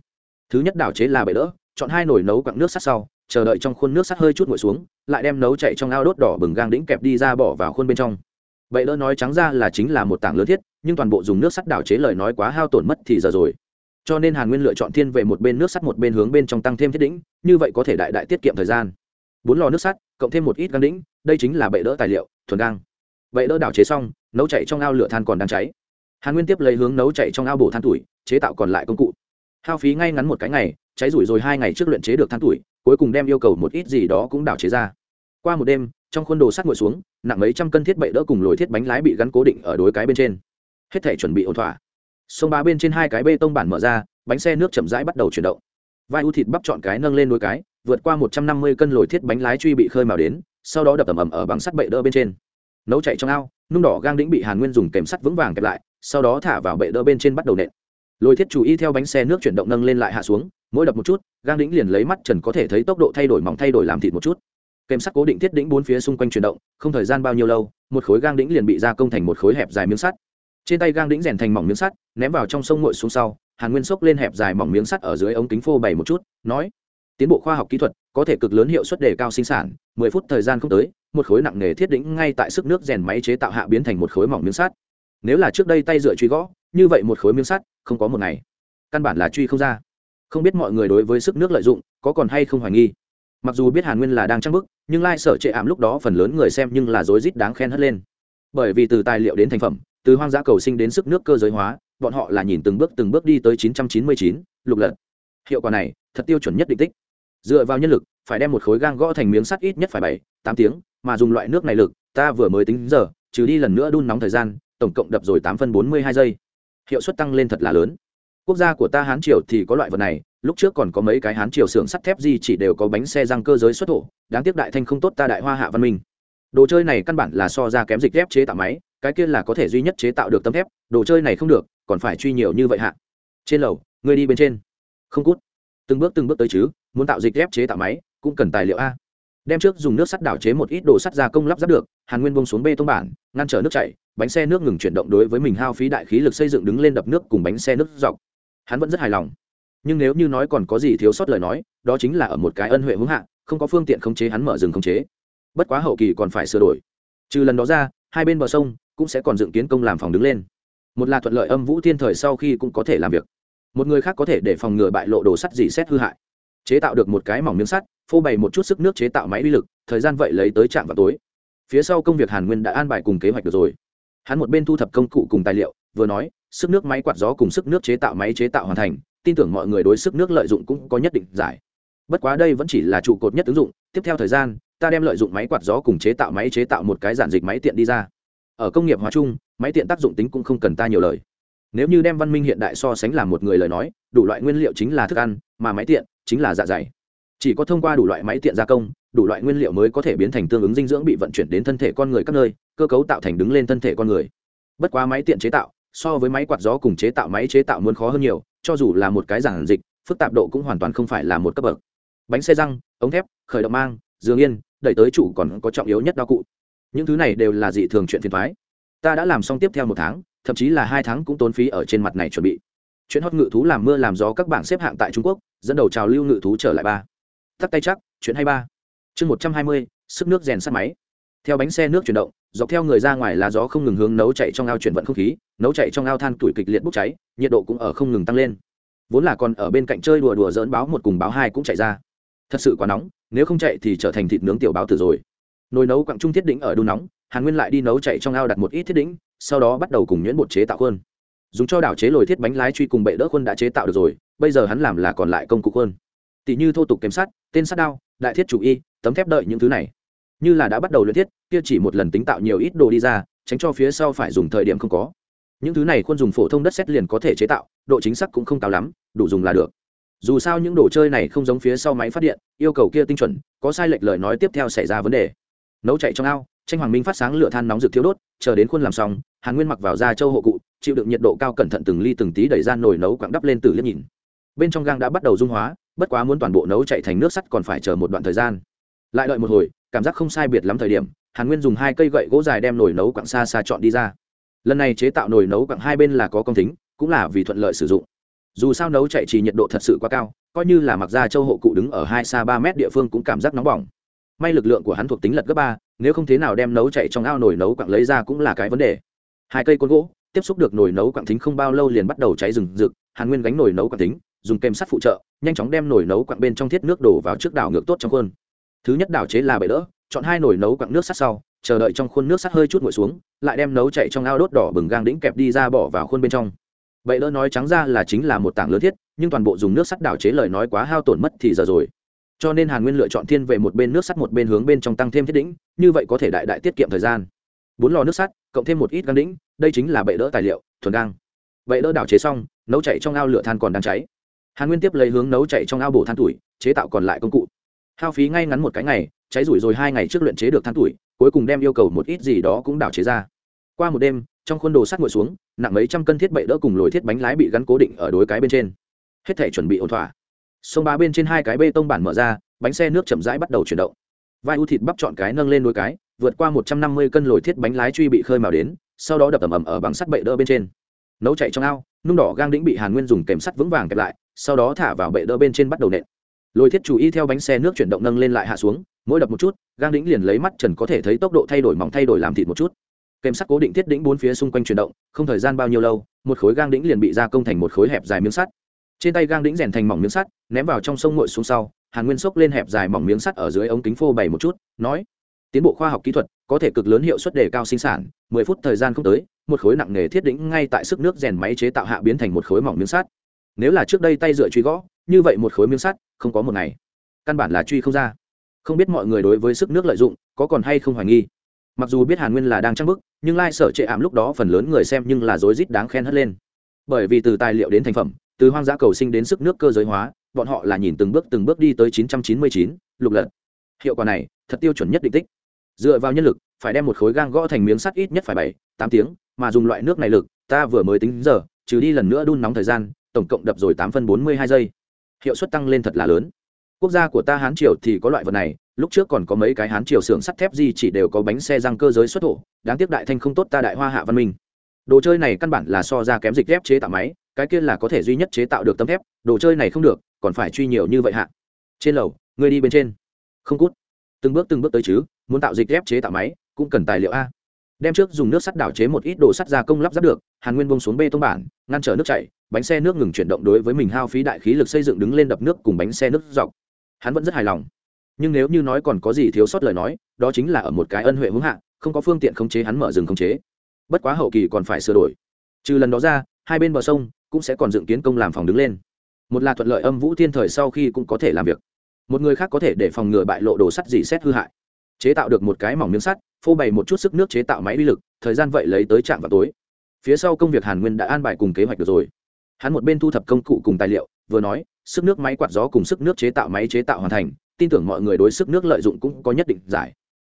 Thứ nhất đảo chế là bể đỡ chọn hai nồi nấu quặng nước sắt sau chờ đợi trong khuôn nước sắt hơi chút nguội xuống, lại đem nấu chạy trong ao đốt đỏ bừng gang đĩnh kẹp đi ra bỏ vào khuôn bên trong. Bệ đỡ nói trắng ra là chính là một tảng lớn thiết, nhưng toàn bộ dùng nước sắt đảo chế lời nói quá hao tổn mất thì giờ rồi. Cho nên hàn nguyên lựa chọn thiên về một bên nước sắt một bên hướng bên trong tăng thêm thiết đĩnh, như vậy có thể đại đại tiết kiệm thời gian. Bốn lò nước sắt, cộng thêm một ít gang đĩnh, đây chính là bệ đỡ tài liệu, thuần gang. Bệ đỡ đảo chế xong, nấu chạy trong ao lửa than còn đang cháy. Hàn nguyên tiếp lấy hướng nấu chạy trong ao bổ than tuổi, chế tạo còn lại công cụ hao phí ngay ngắn một cái ngày, cháy rủi rồi hai ngày trước luyện chế được than tuổi, cuối cùng đem yêu cầu một ít gì đó cũng đảo chế ra. Qua một đêm, trong khuôn đồ sắt ngồi xuống, nặng mấy trăm cân thiết bệ đỡ cùng lồi thiết bánh lái bị gắn cố định ở đối cái bên trên. Hết thể chuẩn bị ổn thỏa. Sông bá bên trên hai cái bê tông bản mở ra, bánh xe nước chậm rãi bắt đầu chuyển động. Vai u thịt bắp chọn cái nâng lên đôi cái, vượt qua một trăm năm mươi cân lồi thiết bánh lái truy bị khơi mào đến, sau đó đập ầm ầm ở bằng sắt bệ đỡ bên trên. Nấu chạy trong ao, nung đỏ gang đĩnh bị hàn nguyên dùng kèm sắt vững vàng kẹp lại, sau đó thả vào bệ đỡ bên trên bắt đầu nện lôi thiết chủ y theo bánh xe nước chuyển động nâng lên lại hạ xuống, mỗi đập một chút, gang đĩnh liền lấy mắt trần có thể thấy tốc độ thay đổi mỏng, thay đổi làm thịt một chút. Kèm sắt cố định thiết đĩnh bốn phía xung quanh chuyển động, không thời gian bao nhiêu lâu, một khối gang đĩnh liền bị gia công thành một khối hẹp dài miếng sắt. Trên tay gang đĩnh rèn thành mỏng miếng sắt, ném vào trong sông ngội xuống sau, hàn nguyên xốc lên hẹp dài mỏng miếng sắt ở dưới ống kính phô bày một chút, nói, tiến bộ khoa học kỹ thuật có thể cực lớn hiệu suất đề cao sinh sản, mười phút thời gian không tới, một khối nặng nghề thiết đĩnh ngay tại sức nước rèn máy chế tạo hạ biến thành một khối mỏng miếng sắt. Nếu là trước đây tay dựa truy gõ như vậy một khối miếng sắt không có một ngày. Căn bản là truy không ra. Không biết mọi người đối với sức nước lợi dụng có còn hay không hoài nghi. Mặc dù biết hàn nguyên là đang trăng bức nhưng lai sở trệ ảm lúc đó phần lớn người xem nhưng là rối rít đáng khen hất lên. Bởi vì từ tài liệu đến thành phẩm từ hoang dã cầu sinh đến sức nước cơ giới hóa bọn họ là nhìn từng bước từng bước đi tới 999, lục lật. Hiệu quả này thật tiêu chuẩn nhất định tích. Dựa vào nhân lực phải đem một khối gang gõ thành miếng sắt ít nhất phải bảy tám tiếng mà dùng loại nước này lực ta vừa mới tính giờ trừ đi lần nữa đun nóng thời gian tổng cộng đập rồi tám phân bốn mươi hai giây hiệu suất tăng lên thật là lớn. Quốc gia của ta hán triều thì có loại vật này, lúc trước còn có mấy cái hán triều xưởng sắt thép gì chỉ đều có bánh xe răng cơ giới xuất thổ, đáng tiếc đại thanh không tốt ta đại hoa hạ văn minh. Đồ chơi này căn bản là so ra kém dịch thép chế tạo máy, cái kia là có thể duy nhất chế tạo được tấm thép, đồ chơi này không được, còn phải truy nhiều như vậy hạ. Trên lầu người đi bên trên. Không cút. Từng bước từng bước tới chứ, muốn tạo dịch thép chế tạo máy, cũng cần tài liệu a. Đem trước dùng nước sắt đảo chế một ít đồ sắt gia công lắp ráp được, hàn nguyên bông xuống bê tông bản, ngăn trở nước chảy bánh xe nước ngừng chuyển động đối với mình hao phí đại khí lực xây dựng đứng lên đập nước cùng bánh xe nước dọc. Hắn vẫn rất hài lòng. Nhưng nếu như nói còn có gì thiếu sót lời nói, đó chính là ở một cái ân huệ hướng hạ, không có phương tiện khống chế hắn mở rừng khống chế. Bất quá hậu kỳ còn phải sửa đổi. Trừ lần đó ra, hai bên bờ sông cũng sẽ còn dựng kiến công làm phòng đứng lên. Một là thuận lợi âm vũ thiên thời sau khi cũng có thể làm việc. Một người khác có thể để phòng ngừa bại lộ đồ sắt dỉ xét hư hại. Chế tạo được một cái mỏng miếng sắt, phô bày một chút sức nước chế tạo máy uy lực, thời gian vậy lấy tới trạm vào tối. Phía sau công việc hàn nguyên đã an bài cùng kế hoạch được rồi hắn một bên thu thập công cụ cùng tài liệu, vừa nói, sức nước máy quạt gió cùng sức nước chế tạo máy chế tạo hoàn thành, tin tưởng mọi người đối sức nước lợi dụng cũng có nhất định giải. Bất quá đây vẫn chỉ là trụ cột nhất ứng dụng, tiếp theo thời gian, ta đem lợi dụng máy quạt gió cùng chế tạo máy chế tạo một cái giản dịch máy tiện đi ra. Ở công nghiệp hóa chung, máy tiện tác dụng tính cũng không cần ta nhiều lời. Nếu như đem văn minh hiện đại so sánh làm một người lời nói, đủ loại nguyên liệu chính là thức ăn, mà máy tiện chính là dạ dày. Chỉ có thông qua đủ loại máy tiện gia công đủ loại nguyên liệu mới có thể biến thành tương ứng dinh dưỡng bị vận chuyển đến thân thể con người các nơi, cơ cấu tạo thành đứng lên thân thể con người. Bất quá máy tiện chế tạo, so với máy quạt gió cùng chế tạo máy chế tạo muốn khó hơn nhiều, cho dù là một cái giản dịch, phức tạp độ cũng hoàn toàn không phải là một cấp bậc. Bánh xe răng, ống thép, khởi động mang dường yên, đẩy tới chủ còn có trọng yếu nhất đao cụ. Những thứ này đều là dị thường chuyện phiền thoái ta đã làm xong tiếp theo một tháng, thậm chí là hai tháng cũng tốn phí ở trên mặt này chuẩn bị. Chuyện hót ngự thú làm mưa làm gió các bảng xếp hạng tại trung quốc, dẫn đầu trào lưu ngự thú trở lại ba. Tắt tay chắc, chuyện hay ba chương một trăm hai mươi, sức nước rèn sắt máy. Theo bánh xe nước chuyển động, dọc theo người ra ngoài là gió không ngừng hướng nấu chạy trong ao chuyển vận không khí, nấu chạy trong ao than tuổi kịch liệt bốc cháy, nhiệt độ cũng ở không ngừng tăng lên. Vốn là còn ở bên cạnh chơi đùa đùa dỡn báo một cùng báo hai cũng chạy ra. Thật sự quá nóng, nếu không chạy thì trở thành thịt nướng tiểu báo tử rồi. Nồi nấu quặng trung thiết đỉnh ở đun nóng, hàn nguyên lại đi nấu chạy trong ao đặt một ít thiết đỉnh, sau đó bắt đầu cùng nhuyễn bột chế tạo khuôn. Dùng cho đảo chế lồi thiết bánh lái truy cùng bệ đỡ khuôn đã chế tạo được rồi, bây giờ hắn làm là còn lại công cụ khuôn tỷ như thô tục kiểm sát, tên sát đao đại thiết chủ y tấm thép đợi những thứ này. Như là đã bắt đầu luyện thiết kia chỉ một lần tính tạo nhiều ít đồ đi ra tránh cho phía sau phải dùng thời điểm không có. Những thứ này khuôn dùng phổ thông đất xét liền có thể chế tạo độ chính xác cũng không cao lắm đủ dùng là được. Dù sao những đồ chơi này không giống phía sau máy phát điện yêu cầu kia tinh chuẩn có sai lệch lời nói tiếp theo xảy ra vấn đề. Nấu chạy trong ao tranh hoàng minh phát sáng lửa than nóng rực thiếu đốt chờ đến khuôn làm xong hàn nguyên mặc vào da châu hộ cụ chịu đựng nhiệt độ cao cẩn thận từng ly từng tí đẩy ra nồi nấu quặng đắp lên từ liếc nhìn. Bên trong gang đã bắt đầu dung hóa bất quá muốn toàn bộ nấu chạy thành nước sắt còn phải chờ một đoạn thời gian. Lại đợi một hồi, cảm giác không sai biệt lắm thời điểm, hàn nguyên dùng hai cây gậy gỗ dài đem nồi nấu quặng xa xa chọn đi ra. Lần này chế tạo nồi nấu quặng hai bên là có công tính, cũng là vì thuận lợi sử dụng. Dù sao nấu chạy chỉ nhiệt độ thật sự quá cao, coi như là mặc ra châu hộ cụ đứng ở hai xa ba mét địa phương cũng cảm giác nóng bỏng. May lực lượng của hắn thuộc tính lật gấp ba, nếu không thế nào đem nấu chạy trong ao nồi nấu quặng lấy ra cũng là cái vấn đề. Hai cây côn gỗ, tiếp xúc được nồi nấu quặng thính không bao lâu liền bắt đầu cháy rừng rực, hàn nguyên gánh nồi nấu quặng thính dùng kem sắt phụ trợ, nhanh chóng đem nồi nấu quặng bên trong thiết nước đổ vào trước đảo ngược tốt trong khuôn. Thứ nhất đảo chế là bể đỡ, chọn hai nồi nấu quặng nước sắt sau, chờ đợi trong khuôn nước sắt hơi chút nguội xuống, lại đem nấu chạy trong ao đốt đỏ bừng gang đĩnh kẹp đi ra bỏ vào khuôn bên trong. Bệ đỡ nói trắng ra là chính là một tảng lớn thiết, nhưng toàn bộ dùng nước sắt đảo chế lời nói quá hao tổn mất thì giờ rồi. Cho nên hàn nguyên lựa chọn thiên về một bên nước sắt một bên hướng bên trong tăng thêm thiết đĩnh, như vậy có thể đại đại tiết kiệm thời gian. Bốn lò nước sắt, cộng thêm một ít gang đĩnh, đây chính là bệ đỡ tài liệu, thuần gang. Bệ đỡ đảo chế xong, nấu chạy trong ao lửa than còn đang cháy hàn nguyên tiếp lấy hướng nấu chạy trong ao bổ than tuổi, chế tạo còn lại công cụ. Hao phí ngay ngắn một cái ngày, cháy rủi rồi hai ngày trước luyện chế được than tuổi, cuối cùng đem yêu cầu một ít gì đó cũng đảo chế ra. Qua một đêm, trong khuôn đồ sắt ngồi xuống, nặng mấy trăm cân thiết bậy đỡ cùng lồi thiết bánh lái bị gắn cố định ở đối cái bên trên. Hết thể chuẩn bị ổn thỏa. Sông ba bên trên hai cái bê tông bản mở ra, bánh xe nước chậm rãi bắt đầu chuyển động. Vai u thịt bắp chọn cái nâng lên đôi cái, vượt qua một trăm năm mươi cân lồi thiết bánh lái truy bị khơi mào đến, sau đó đập ầm ầm ở bằng sắt bệ đỡ bên trên. Nấu chạy trong ao, nung đỏ gang đĩnh bị hàn nguyên dùng kèm sắt vững vàng kẹp lại sau đó thả vào bệ đỡ bên trên bắt đầu nện. Lôi thiết chủ y theo bánh xe nước chuyển động nâng lên lại hạ xuống, mỗi đập một chút, gang đĩnh liền lấy mắt trần có thể thấy tốc độ thay đổi mỏng thay đổi làm thịt một chút. Kèm sắt cố định thiết đĩnh bốn phía xung quanh chuyển động, không thời gian bao nhiêu lâu, một khối gang đĩnh liền bị gia công thành một khối hẹp dài miếng sắt. Trên tay gang đĩnh rèn thành mỏng miếng sắt, ném vào trong sông ngội xuống sau, hàn nguyên sốc lên hẹp dài mỏng miếng sắt ở dưới ống kính phô bày một chút, nói, tiến bộ khoa học kỹ thuật, có thể cực lớn hiệu suất đề cao sinh sản, mười phút thời gian không tới, một khối nặng nghề thiết đĩnh ngay tại sức nước rèn máy chế tạo hạ biến thành một khối mỏng miếng sắt nếu là trước đây tay dựa truy gõ như vậy một khối miếng sắt không có một ngày. Căn bản là truy không ra. Không biết mọi người đối với sức nước lợi dụng có còn hay không hoài nghi. Mặc dù biết hàn nguyên là đang trăng bức nhưng lai sở trệ ảm lúc đó phần lớn người xem nhưng là rối rít đáng khen hất lên. Bởi vì từ tài liệu đến thành phẩm từ hoang dã cầu sinh đến sức nước cơ giới hóa bọn họ là nhìn từng bước từng bước đi tới 999, lục lật. Hiệu quả này thật tiêu chuẩn nhất định tích. Dựa vào nhân lực phải đem một khối gang gõ thành miếng sắt ít nhất phải bảy tám tiếng mà dùng loại nước này lực ta vừa mới tính giờ trừ đi lần nữa đun nóng thời gian tổng cộng đập rồi tám phân bốn mươi hai giây. Hiệu suất tăng lên thật là lớn. Quốc gia của ta hán triều thì có loại vật này, lúc trước còn có mấy cái hán triều xưởng sắt thép gì chỉ đều có bánh xe răng cơ giới xuất thổ, đáng tiếc đại thanh không tốt ta đại hoa hạ văn minh. Đồ chơi này căn bản là so ra kém dịch thép chế tạo máy, cái kia là có thể duy nhất chế tạo được tấm thép, đồ chơi này không được, còn phải truy nhiều như vậy hạ. Trên lầu, ngươi đi bên trên. Không cút. Từng bước từng bước tới chứ, muốn tạo dịch thép chế tạo máy, cũng cần tài liệu a đem trước dùng nước sắt đảo chế một ít đồ sắt gia công lắp ráp được, hàn nguyên bông xuống bê tông bản, ngăn trở nước chảy, bánh xe nước ngừng chuyển động đối với mình hao phí đại khí lực xây dựng đứng lên đập nước cùng bánh xe nước dọc. Hắn vẫn rất hài lòng. Nhưng nếu như nói còn có gì thiếu sót lời nói, đó chính là ở một cái ân huệ hướng hạ, không có phương tiện khống chế hắn mở rừng khống chế. Bất quá hậu kỳ còn phải sửa đổi. Trừ lần đó ra, hai bên bờ sông cũng sẽ còn dựng kiến công làm phòng đứng lên. Một là thuận lợi âm vũ thiên thời sau khi cũng có thể làm việc. Một người khác có thể để phòng ngừa bại lộ đồ sắt dỉ xét hư hại. Chế tạo được một cái mỏng miếng sắt phô bày một chút sức nước chế tạo máy uy lực, thời gian vậy lấy tới trạm vào tối. Phía sau công việc hàn nguyên đã an bài cùng kế hoạch được rồi. Hắn một bên thu thập công cụ cùng tài liệu, vừa nói, sức nước máy quạt gió cùng sức nước chế tạo máy chế tạo hoàn thành, tin tưởng mọi người đối sức nước lợi dụng cũng có nhất định giải.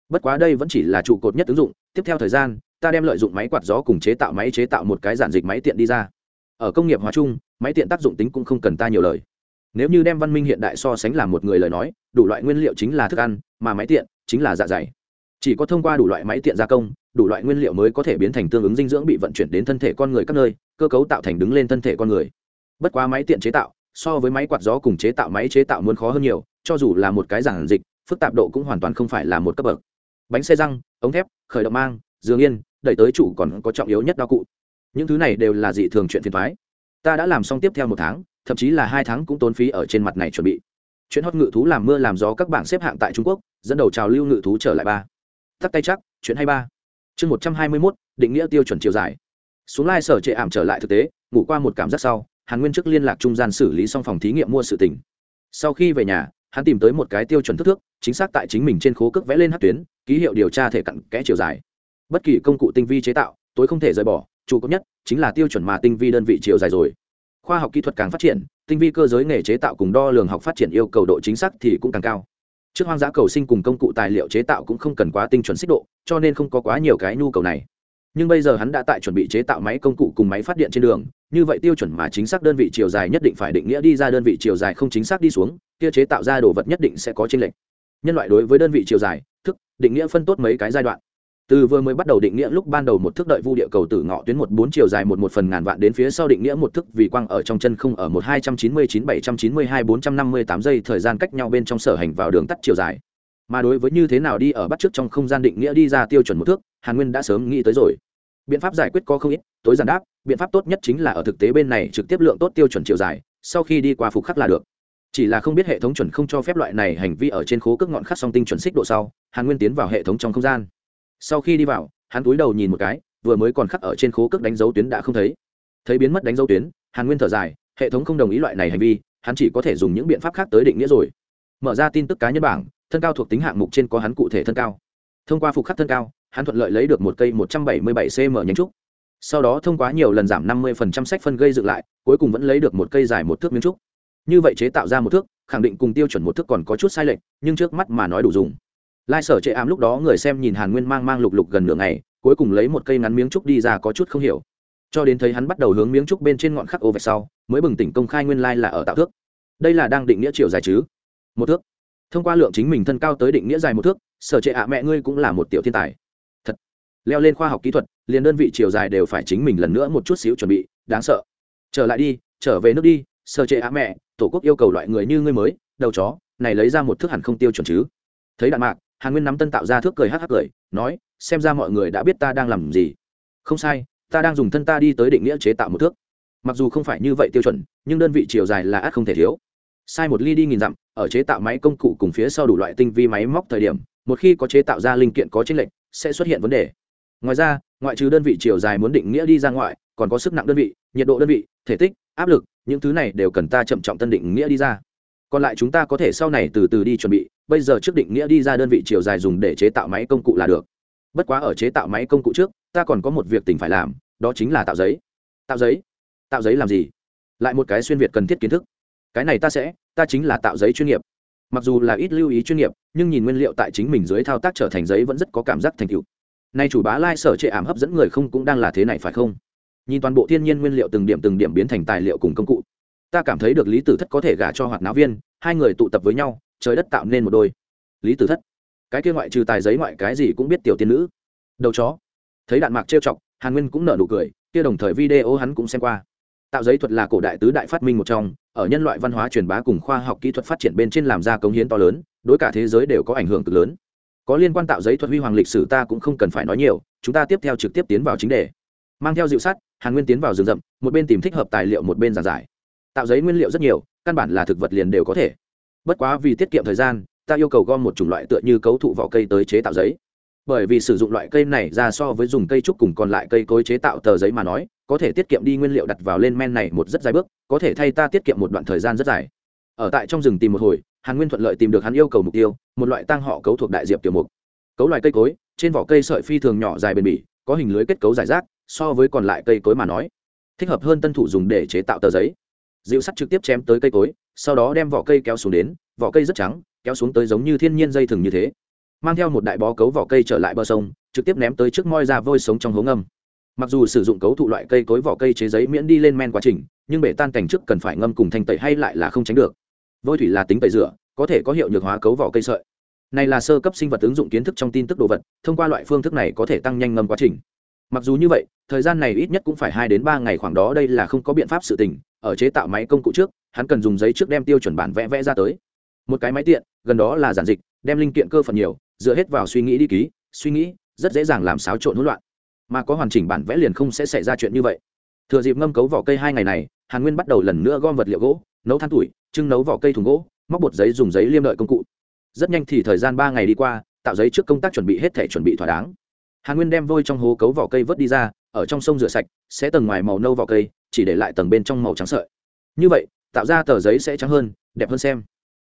Bất quá đây vẫn chỉ là trụ cột nhất ứng dụng, tiếp theo thời gian, ta đem lợi dụng máy quạt gió cùng chế tạo máy chế tạo một cái giản dịch máy tiện đi ra. Ở công nghiệp hóa chung, máy tiện tác dụng tính cũng không cần ta nhiều lời. Nếu như đem văn minh hiện đại so sánh làm một người lời nói, đủ loại nguyên liệu chính là thức ăn, mà máy tiện chính là dạ dày chỉ có thông qua đủ loại máy tiện gia công, đủ loại nguyên liệu mới có thể biến thành tương ứng dinh dưỡng bị vận chuyển đến thân thể con người các nơi, cơ cấu tạo thành đứng lên thân thể con người. Bất quá máy tiện chế tạo, so với máy quạt gió cùng chế tạo máy chế tạo muốn khó hơn nhiều, cho dù là một cái giản dịch, phức tạp độ cũng hoàn toàn không phải là một cấp bậc. Bánh xe răng, ống thép, khởi động mang dương yên, đẩy tới chủ còn có trọng yếu nhất đao cụ. Những thứ này đều là dị thường chuyện phiền thoái ta đã làm xong tiếp theo một tháng, thậm chí là hai tháng cũng tốn phí ở trên mặt này chuẩn bị. Chuyện hót ngự thú làm mưa làm gió các bảng xếp hạng tại trung quốc, dẫn đầu trào lưu ngự thú trở lại ba tắt tay chắc, chuyện hay ba. Chương một trăm hai mươi mốt, định nghĩa tiêu chuẩn chiều dài. Xuống lai sở trệ ảm trở lại thực tế, ngủ qua một cảm giác sau, hàn nguyên chức liên lạc trung gian xử lý xong phòng thí nghiệm mua sự tỉnh sau khi về nhà, hắn tìm tới một cái tiêu chuẩn thức thước, chính xác tại chính mình trên khố cước vẽ lên hát tuyến, ký hiệu điều tra thể cặn kẽ chiều dài. Bất kỳ công cụ tinh vi chế tạo, tối không thể rời bỏ, chủ cấp nhất chính là tiêu chuẩn mà tinh vi đơn vị chiều dài rồi. Khoa học kỹ thuật càng phát triển, tinh vi cơ giới nghề chế tạo cùng đo lường học phát triển yêu cầu độ chính xác thì cũng càng cao trước hoang dã cầu sinh cùng công cụ tài liệu chế tạo cũng không cần quá tinh chuẩn xích độ, cho nên không có quá nhiều cái nhu cầu này. Nhưng bây giờ hắn đã tại chuẩn bị chế tạo máy công cụ cùng máy phát điện trên đường, như vậy tiêu chuẩn mà chính xác đơn vị chiều dài nhất định phải định nghĩa đi ra đơn vị chiều dài không chính xác đi xuống, kia chế tạo ra đồ vật nhất định sẽ có chênh lệch. Nhân loại đối với đơn vị chiều dài, thức, định nghĩa phân tốt mấy cái giai đoạn từ vừa mới bắt đầu định nghĩa lúc ban đầu một thước đợi vu địa cầu tử ngọ tuyến một bốn chiều dài một một phần ngàn vạn đến phía sau định nghĩa một thước vì quang ở trong chân không ở một hai trăm chín mươi chín, bảy trăm chín mươi hai, bốn trăm năm mươi tám giây thời gian cách nhau bên trong sở hành vào đường tắt chiều dài. Mà đối với như thế nào đi ở bắt trước trong không gian định nghĩa đi ra tiêu chuẩn một thước, hàn nguyên đã sớm nghĩ tới rồi. Biện pháp giải quyết có không ít, tối giản đáp, biện pháp tốt nhất chính là ở thực tế bên này trực tiếp lượng tốt tiêu chuẩn chiều dài, sau khi đi qua phục khắc là được. Chỉ là không biết hệ thống chuẩn không cho phép loại này hành vi ở trên khố cước ngọn khắc song tinh chuẩn xích độ sau, hàn nguyên tiến vào hệ thống trong không gian sau khi đi vào, hắn túi đầu nhìn một cái, vừa mới còn khắc ở trên khố cước đánh dấu tuyến đã không thấy. Thấy biến mất đánh dấu tuyến, hàn nguyên thở dài, hệ thống không đồng ý loại này hành vi, hắn chỉ có thể dùng những biện pháp khác tới định nghĩa rồi. Mở ra tin tức cá nhân bảng, thân cao thuộc tính hạng mục trên có hắn cụ thể thân cao. Thông qua phục khắc thân cao, hắn thuận lợi lấy được một cây một trăm bảy mươi bảy cm nhánh trúc. Sau đó thông qua nhiều lần giảm năm mươi sách phân gây dựng lại, cuối cùng vẫn lấy được một cây dài một thước miếng trúc. Như vậy chế tạo ra một thước, khẳng định cùng tiêu chuẩn một thước còn có chút sai lệch, nhưng trước mắt mà nói đủ dùng lai sở chệ ám lúc đó người xem nhìn hàn nguyên mang mang lục lục gần nửa ngày, cuối cùng lấy một cây ngắn miếng trúc đi ra có chút không hiểu. Cho đến thấy hắn bắt đầu hướng miếng trúc bên trên ngọn khắc ô vạch sau, mới bừng tỉnh công khai nguyên lai là ở tạo thước. Đây là đang định nghĩa chiều dài chứ? Một thước. Thông qua lượng chính mình thân cao tới định nghĩa dài một thước, sở trệ ạ mẹ ngươi cũng là một tiểu thiên tài. Thật. Leo lên khoa học kỹ thuật, liền đơn vị chiều dài đều phải chính mình lần nữa một chút xíu chuẩn bị, đáng sợ. Trở lại đi, trở về nước đi, sở trệ ạ mẹ, tổ quốc yêu cầu loại người như ngươi mới, đầu chó, này lấy ra một thước hẳn không tiêu chuẩn chứ? Thấy đạn mạc hàn nguyên nắm tân tạo ra thước cười hắc hắc cười, nói, xem ra mọi người đã biết ta đang làm gì. Không sai, ta đang dùng thân ta đi tới định nghĩa chế tạo một thước. Mặc dù không phải như vậy tiêu chuẩn, nhưng đơn vị chiều dài là ắt không thể thiếu. Sai một ly đi nghìn dặm, ở chế tạo máy công cụ cùng phía sau đủ loại tinh vi máy móc thời điểm, một khi có chế tạo ra linh kiện có chênh lệch, sẽ xuất hiện vấn đề. Ngoài ra, ngoại trừ đơn vị chiều dài muốn định nghĩa đi ra ngoài, còn có sức nặng đơn vị, nhiệt độ đơn vị, thể tích, áp lực, những thứ này đều cần ta chậm trọng tân định nghĩa đi ra còn lại chúng ta có thể sau này từ từ đi chuẩn bị, bây giờ trước định nghĩa đi ra đơn vị chiều dài dùng để chế tạo máy công cụ là được. Bất quá ở chế tạo máy công cụ trước, ta còn có một việc tỉnh phải làm, đó chính là tạo giấy. Tạo giấy? Tạo giấy làm gì? Lại một cái xuyên việt cần thiết kiến thức. Cái này ta sẽ, ta chính là tạo giấy chuyên nghiệp. Mặc dù là ít lưu ý chuyên nghiệp, nhưng nhìn nguyên liệu tại chính mình dưới thao tác trở thành giấy vẫn rất có cảm giác thành tựu. Nay chủ bá lai sở trệ ảm hấp dẫn người không cũng đang là thế này phải không? Nhìn toàn bộ thiên nhiên nguyên liệu từng điểm từng điểm biến thành tài liệu cùng công cụ ta cảm thấy được lý tử thất có thể gả cho hoạt náo viên, hai người tụ tập với nhau, trời đất tạo nên một đôi. Lý tử thất. Cái kia ngoại trừ tài giấy ngoại cái gì cũng biết tiểu tiên nữ. Đầu chó. Thấy đạn mạc trêu chọc, hàn nguyên cũng nở nụ cười, kia đồng thời video hắn cũng xem qua. Tạo giấy thuật là cổ đại tứ đại phát minh một trong, ở nhân loại văn hóa truyền bá cùng khoa học kỹ thuật phát triển bên trên làm ra cống hiến to lớn, đối cả thế giới đều có ảnh hưởng cực lớn. Có liên quan tạo giấy thuật huy hoàng lịch sử ta cũng không cần phải nói nhiều, chúng ta tiếp theo trực tiếp tiến vào chính đề. Mang theo dịu sắt, hàn nguyên tiến vào rừng rậm, một bên tìm thích hợp tài liệu một bên giảng giải tạo giấy nguyên liệu rất nhiều, căn bản là thực vật liền đều có thể. Bất quá vì tiết kiệm thời gian, ta yêu cầu gom một chủng loại tựa như cấu thụ vỏ cây tới chế tạo giấy. Bởi vì sử dụng loại cây này ra so với dùng cây trúc cùng còn lại cây cối chế tạo tờ giấy mà nói, có thể tiết kiệm đi nguyên liệu đặt vào lên men này một rất dài bước, có thể thay ta tiết kiệm một đoạn thời gian rất dài. Ở tại trong rừng tìm một hồi, hàn nguyên thuận lợi tìm được hắn yêu cầu mục tiêu, một loại tăng họ cấu thuộc đại diệp tiểu mục. Cấu loài cây cối, trên vỏ cây sợi phi thường nhỏ dài bền bỉ, có hình lưới kết cấu dài rác, so với còn lại cây cối mà nói, thích hợp hơn tân thủ dùng để chế tạo tờ giấy dịu sắt trực tiếp chém tới cây cối, sau đó đem vỏ cây kéo xuống đến, vỏ cây rất trắng, kéo xuống tới giống như thiên nhiên dây thừng như thế. Mang theo một đại bó cấu vỏ cây trở lại bờ sông, trực tiếp ném tới trước moi ra vôi sống trong hố ngâm mặc dù sử dụng cấu thụ loại cây cối vỏ cây chế giấy miễn đi lên men quá trình, nhưng bể tan cảnh trước cần phải ngâm cùng thanh tẩy hay lại là không tránh được. Vôi thủy là tính tẩy rửa, có thể có hiệu nhược hóa cấu vỏ cây sợi. Này là sơ cấp sinh vật ứng dụng kiến thức trong tin tức đồ vật, thông qua loại phương thức này có thể tăng nhanh ngâm quá trình. Mặc dù như vậy, thời gian này ít nhất cũng phải hai đến ba ngày khoảng đó đây là không có biện pháp sự tình ở chế tạo máy công cụ trước, hắn cần dùng giấy trước đem tiêu chuẩn bản vẽ vẽ ra tới. Một cái máy tiện, gần đó là giản dịch, đem linh kiện cơ phần nhiều, dựa hết vào suy nghĩ đi ký, suy nghĩ, rất dễ dàng làm xáo trộn hỗn loạn. Mà có hoàn chỉnh bản vẽ liền không sẽ xảy ra chuyện như vậy. Thừa dịp ngâm cấu vỏ cây hai ngày này, hàn nguyên bắt đầu lần nữa gom vật liệu gỗ, nấu than tuổi, trưng nấu vỏ cây thùng gỗ, móc bột giấy dùng giấy liêm lợi công cụ. Rất nhanh thì thời gian ba ngày đi qua, tạo giấy trước công tác chuẩn bị hết thể chuẩn bị thỏa đáng. Hàn nguyên đem vôi trong hố cấu vỏ cây vớt đi ra ở trong sông rửa sạch, sẽ tầng ngoài màu nâu vỏ cây, chỉ để lại tầng bên trong màu trắng sợi. Như vậy, tạo ra tờ giấy sẽ trắng hơn, đẹp hơn xem.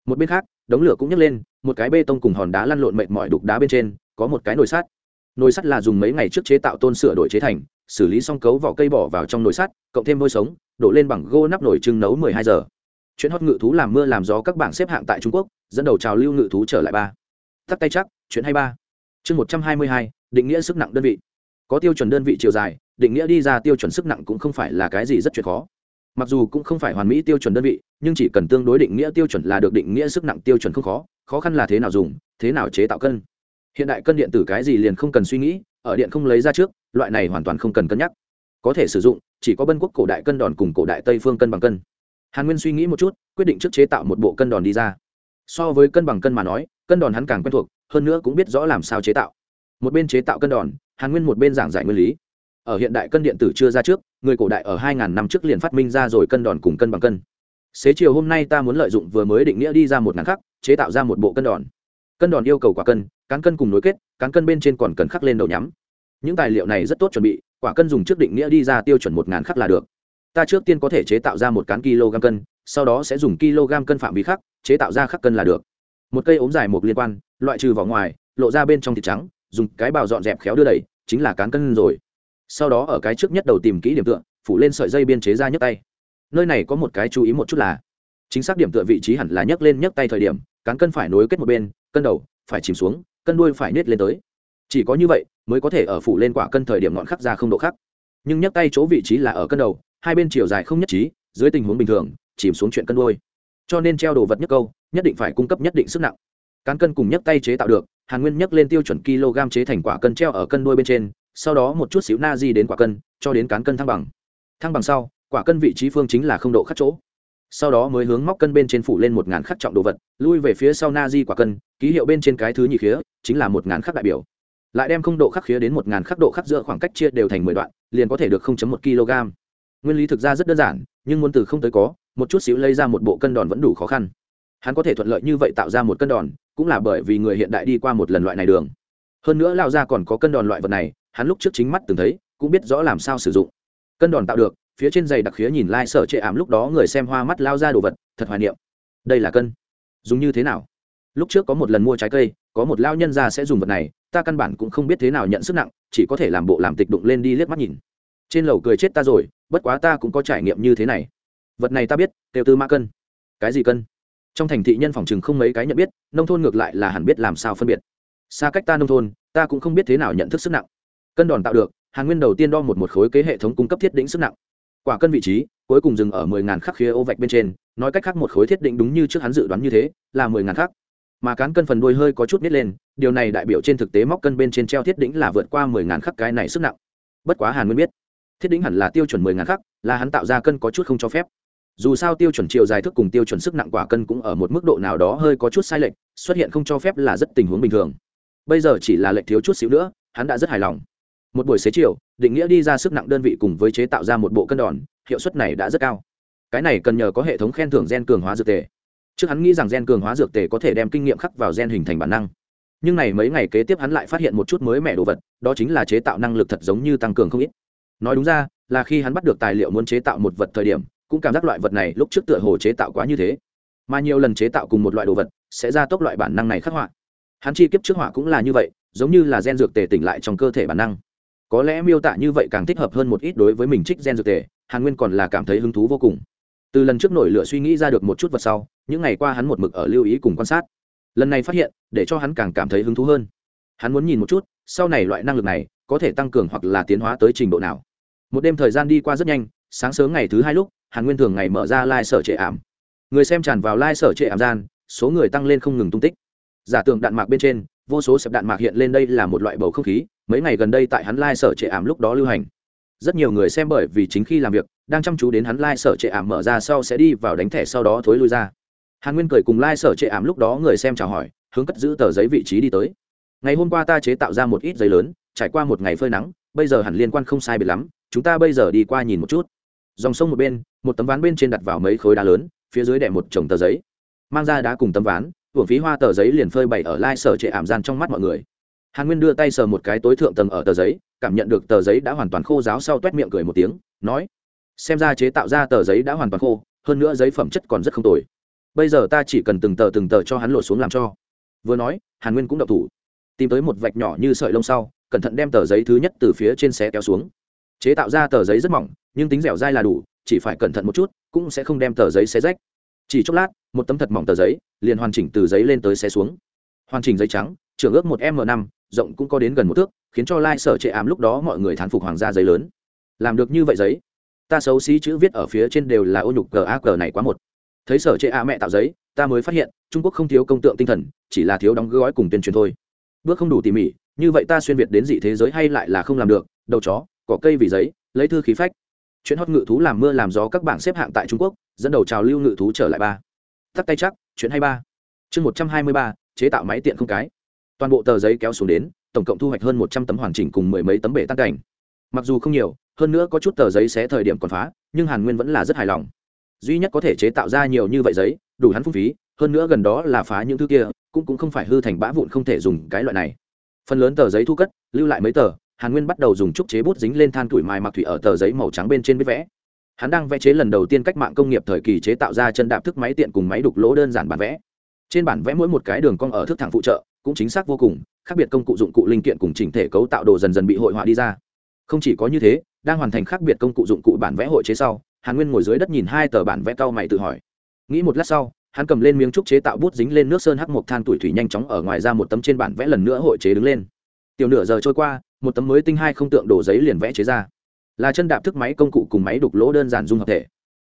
Một bên khác, đống lửa cũng nhấc lên, một cái bê tông cùng hòn đá lăn lộn mệt mỏi đục đá bên trên, có một cái nồi sắt. Nồi sắt là dùng mấy ngày trước chế tạo tôn sửa đổi chế thành, xử lý xong cấu vỏ cây bỏ vào trong nồi sắt, cộng thêm vôi sống, đổ lên bằng gô nắp nồi trưng nấu mười hai giờ. Chuyện hót ngự thú làm mưa làm gió các bảng xếp hạng tại trung quốc, dẫn đầu trào lưu ngự thú trở lại ba. Tắt tay chắc, chuyện hay ba. Chương một trăm hai mươi hai, định nghĩa sức nặng đơn vị có tiêu chuẩn đơn vị chiều dài, định nghĩa đi ra tiêu chuẩn sức nặng cũng không phải là cái gì rất chuyện khó. Mặc dù cũng không phải hoàn mỹ tiêu chuẩn đơn vị, nhưng chỉ cần tương đối định nghĩa tiêu chuẩn là được định nghĩa sức nặng tiêu chuẩn không khó khó khăn là thế nào dùng, thế nào chế tạo cân. Hiện đại cân điện tử cái gì liền không cần suy nghĩ, ở điện không lấy ra trước, loại này hoàn toàn không cần cân nhắc. Có thể sử dụng, chỉ có bân quốc cổ đại cân đòn cùng cổ đại tây phương cân bằng cân. Hàn nguyên suy nghĩ một chút, quyết định trước chế tạo một bộ cân đòn đi ra. So với cân bằng cân mà nói, cân đòn hắn càng quen thuộc, hơn nữa cũng biết rõ làm sao chế tạo. Một bên chế tạo cân đòn hàn nguyên một bên giảng giải nguyên lý. Ở hiện đại cân điện tử chưa ra trước, người cổ đại ở 2.000 năm trước liền phát minh ra rồi cân đòn cùng cân bằng cân. Xế chiều hôm nay ta muốn lợi dụng vừa mới định nghĩa đi ra một ngàn khắc, chế tạo ra một bộ cân đòn. Cân đòn yêu cầu quả cân, cán cân cùng nối kết, cán cân bên trên còn cần khắc lên đầu nhắm. Những tài liệu này rất tốt chuẩn bị, quả cân dùng trước định nghĩa đi ra tiêu chuẩn một ngàn khắc là được. Ta trước tiên có thể chế tạo ra một cán kg cân, sau đó sẽ dùng kg cân phạm vi khắc, chế tạo ra khắc cân là được. Một cây ốm dài một liên quan, loại trừ vỏ ngoài, lộ ra bên trong thịt trắng dùng cái bào dọn dẹp khéo đưa đẩy chính là cán cân rồi. Sau đó ở cái trước nhất đầu tìm kỹ điểm tựa, phủ lên sợi dây biên chế ra nhấc tay. Nơi này có một cái chú ý một chút là, chính xác điểm tựa vị trí hẳn là nhấc lên nhấc tay thời điểm, cán cân phải nối kết một bên, cân đầu phải chìm xuống, cân đuôi phải nết lên tới. Chỉ có như vậy mới có thể ở phủ lên quả cân thời điểm ngọn khắc ra không độ khắc. Nhưng nhấc tay chỗ vị trí là ở cân đầu, hai bên chiều dài không nhất trí, dưới tình huống bình thường, chìm xuống chuyện cân đuôi. Cho nên treo đồ vật nhất câu, nhất định phải cung cấp nhất định sức nặng. Cán cân cùng nhấc tay chế tạo được hàn nguyên nhấc lên tiêu chuẩn kg chế thành quả cân treo ở cân đuôi bên trên, sau đó một chút xíu na di đến quả cân, cho đến cán cân thăng bằng. Thăng bằng sau, quả cân vị trí phương chính là không độ khắc chỗ. Sau đó mới hướng móc cân bên trên phủ lên một ngàn khắc trọng đồ vật, lui về phía sau na di quả cân, ký hiệu bên trên cái thứ nhị khía, chính là một ngàn khắc đại biểu. Lại đem không độ khắc khía đến một ngàn khắc độ khắc giữa khoảng cách chia đều thành mười đoạn, liền có thể được một kg. Nguyên lý thực ra rất đơn giản, nhưng muốn từ không tới có, một chút xíu lấy ra một bộ cân đòn vẫn đủ khó khăn. Hắn có thể thuận lợi như vậy tạo ra một cân đòn cũng là bởi vì người hiện đại đi qua một lần loại này đường. Hơn nữa lao ra còn có cân đòn loại vật này, hắn lúc trước chính mắt từng thấy, cũng biết rõ làm sao sử dụng. Cân đòn tạo được, phía trên giày đặc khía nhìn lai、like、sở chệ ảm lúc đó người xem hoa mắt lao ra đồ vật, thật hoài niệm. Đây là cân. Dùng như thế nào? Lúc trước có một lần mua trái cây, có một lao nhân ra sẽ dùng vật này, ta căn bản cũng không biết thế nào nhận sức nặng, chỉ có thể làm bộ làm tịch đụng lên đi liếc mắt nhìn. Trên lầu cười chết ta rồi, bất quá ta cũng có trải nghiệm như thế này. Vật này ta biết kêu tư mã cân. Cái gì cân? Trong thành thị nhân phòng chừng không mấy cái nhận biết, nông thôn ngược lại là hẳn biết làm sao phân biệt. Xa cách ta nông thôn, ta cũng không biết thế nào nhận thức sức nặng. Cân đòn tạo được, hàn nguyên đầu tiên đo một một khối kế hệ thống cung cấp thiết đỉnh sức nặng. Quả cân vị trí, cuối cùng dừng ở mười ngàn khắc khía ô vạch bên trên, nói cách khác một khối thiết định đúng như trước hắn dự đoán như thế, là mười ngàn khắc. Mà cán cân phần đuôi hơi có chút nít lên, điều này đại biểu trên thực tế móc cân bên trên treo thiết đỉnh là vượt qua mười ngàn khắc cái này sức nặng. Bất quá hàn nguyên biết, thiết đỉnh hẳn là tiêu chuẩn mười ngàn khắc, là hắn tạo ra cân có chút không cho phép dù sao tiêu chuẩn chiều dài thức cùng tiêu chuẩn sức nặng quả cân cũng ở một mức độ nào đó hơi có chút sai lệch, xuất hiện không cho phép là rất tình huống bình thường. Bây giờ chỉ là lệch thiếu chút xíu nữa, hắn đã rất hài lòng. Một buổi xế chiều, định nghĩa đi ra sức nặng đơn vị cùng với chế tạo ra một bộ cân đòn, hiệu suất này đã rất cao. Cái này cần nhờ có hệ thống khen thưởng gen cường hóa dược tề. Trước hắn nghĩ rằng gen cường hóa dược tề có thể đem kinh nghiệm khắc vào gen hình thành bản năng. Nhưng này mấy ngày kế tiếp hắn lại phát hiện một chút mới mẻ đồ vật, đó chính là chế tạo năng lực thật giống như tăng cường không ít. Nói đúng ra, là khi hắn bắt được tài liệu muốn chế tạo một vật thời điểm cũng cảm giác loại vật này lúc trước tựa hồ chế tạo quá như thế. Mà nhiều lần chế tạo cùng một loại đồ vật sẽ ra tốc loại bản năng này khắc họa. Hắn chi kiếp trước họa cũng là như vậy, giống như là gen dược tề tỉnh lại trong cơ thể bản năng. Có lẽ miêu tả như vậy càng thích hợp hơn một ít đối với mình trích gen dược tề, hàn nguyên còn là cảm thấy hứng thú vô cùng. Từ lần trước nổi lửa suy nghĩ ra được một chút vật sau, những ngày qua hắn một mực ở lưu ý cùng quan sát. Lần này phát hiện, để cho hắn càng cảm thấy hứng thú hơn. Hắn muốn nhìn một chút, sau này loại năng lực này có thể tăng cường hoặc là tiến hóa tới trình độ nào. Một đêm thời gian đi qua rất nhanh, sáng sớm ngày thứ hai lúc hàn nguyên thường ngày mở ra lai、like、sở trệ ảm. Người xem tràn vào lai、like、sở trệ ảm gian, số người tăng lên không ngừng tung tích. Giả tượng đạn mạc bên trên, vô số sập đạn mạc hiện lên đây là một loại bầu không khí, mấy ngày gần đây tại hắn lai、like、sở trệ ảm lúc đó lưu hành. Rất nhiều người xem bởi vì chính khi làm việc, đang chăm chú đến hắn lai、like、sở trệ ảm mở ra sau sẽ đi vào đánh thẻ sau đó thối lui ra. Hàn nguyên cười cùng lai、like、sở trệ ảm lúc đó người xem chào hỏi, hướng cất giữ tờ giấy vị trí đi tới. Ngày hôm qua ta chế tạo ra một ít giấy lớn, trải qua một ngày phơi nắng, bây giờ hẳn liên quan không sai biệt lắm, chúng ta bây giờ đi qua nhìn một chút dòng sông một bên, một tấm ván bên trên đặt vào mấy khối đá lớn, phía dưới đẻ một chồng tờ giấy. Mang ra đá cùng tấm ván, hưởng phí hoa tờ giấy liền phơi bày ở lai sở trệ ảm gian trong mắt mọi người. Hàn nguyên đưa tay sờ một cái tối thượng tầng ở tờ giấy, cảm nhận được tờ giấy đã hoàn toàn khô ráo sau t u é t miệng cười một tiếng, nói, xem ra chế tạo ra tờ giấy đã hoàn toàn khô, hơn nữa giấy phẩm chất còn rất không tồi. Bây giờ ta chỉ cần từng tờ từng tờ cho hắn lột xuống làm cho. Vừa nói, hàn nguyên cũng đậu thủ. Tìm tới một vạch nhỏ như sợi lông sau, cẩn thận đem tờ giấy thứ nhất từ phía trên xé kéo xuống chế tạo ra tờ giấy rất mỏng, nhưng tính dẻo dai là đủ, chỉ phải cẩn thận một chút, cũng sẽ không đem tờ giấy xé rách. Chỉ chốc lát, một tấm thật mỏng tờ giấy liền hoàn chỉnh từ giấy lên tới xé xuống. Hoàn chỉnh giấy trắng, trưởng ước một m năm, rộng cũng có đến gần một thước, khiến cho lai、like、sở trệ ám lúc đó mọi người thán phục hoàng gia giấy lớn. Làm được như vậy giấy, ta xấu xí chữ viết ở phía trên đều là ô nhục cờ a cờ này quá một. Thấy sở trệ a mẹ tạo giấy, ta mới phát hiện, trung quốc không thiếu công tượng tinh thần, chỉ là thiếu đóng gói cùng tuyên truyền thôi. Bước không đủ tỉ mỉ, như vậy ta xuyên việt đến dị thế giới hay lại là không làm được, đầu chó cỏ cây vì giấy, lấy thư khí phách. Chuyện hót ngự thú làm mưa làm gió các bảng xếp hạng tại trung quốc, dẫn đầu trào lưu ngự thú trở lại ba. Tắt tay chắc, chuyện hay ba. Chương một trăm hai mươi ba, chế tạo máy tiện không cái. Toàn bộ tờ giấy kéo xuống đến, tổng cộng thu hoạch hơn một trăm tấm hoàn chỉnh cùng mười mấy tấm bể tan cảnh. Mặc dù không nhiều, hơn nữa có chút tờ giấy xé thời điểm còn phá, nhưng hàn nguyên vẫn là rất hài lòng. Duy nhất có thể chế tạo ra nhiều như vậy giấy, đủ hắn phung phí, hơn nữa gần đó là phá những thứ kia, cũng cũng không phải hư thành bã vụn không thể dùng cái loại này. Phần lớn tờ giấy thu cất, lưu lại mấy tờ hàn nguyên bắt đầu dùng trúc chế bút dính lên than tuổi mài mặc thủy ở tờ giấy màu trắng bên trên viết vẽ. Hắn đang vẽ chế lần đầu tiên cách mạng công nghiệp thời kỳ chế tạo ra chân đạp thức máy tiện cùng máy đục lỗ đơn giản bản vẽ. Trên bản vẽ mỗi một cái đường cong ở thước thẳng phụ trợ cũng chính xác vô cùng, khác biệt công cụ dụng cụ linh kiện cùng chỉnh thể cấu tạo đồ dần dần bị hội họa đi ra. Không chỉ có như thế, đang hoàn thành khác biệt công cụ dụng cụ bản vẽ hội chế sau, hàn nguyên ngồi dưới đất nhìn hai tờ bản vẽ cao mày tự hỏi. Nghĩ một lát sau, hắn cầm lên miếng trúc chế tạo bút dính lên nước sơn hắc một than tuổi thủy nhanh chóng ở ngoài ra một tấm trên bản vẽ lần nữa hội chế đứng lên. Tiểu nửa giờ trôi qua một tấm mới tinh hai không tượng đổ giấy liền vẽ chế ra. Là chân đạp thức máy công cụ cùng máy đục lỗ đơn giản dung hợp thể.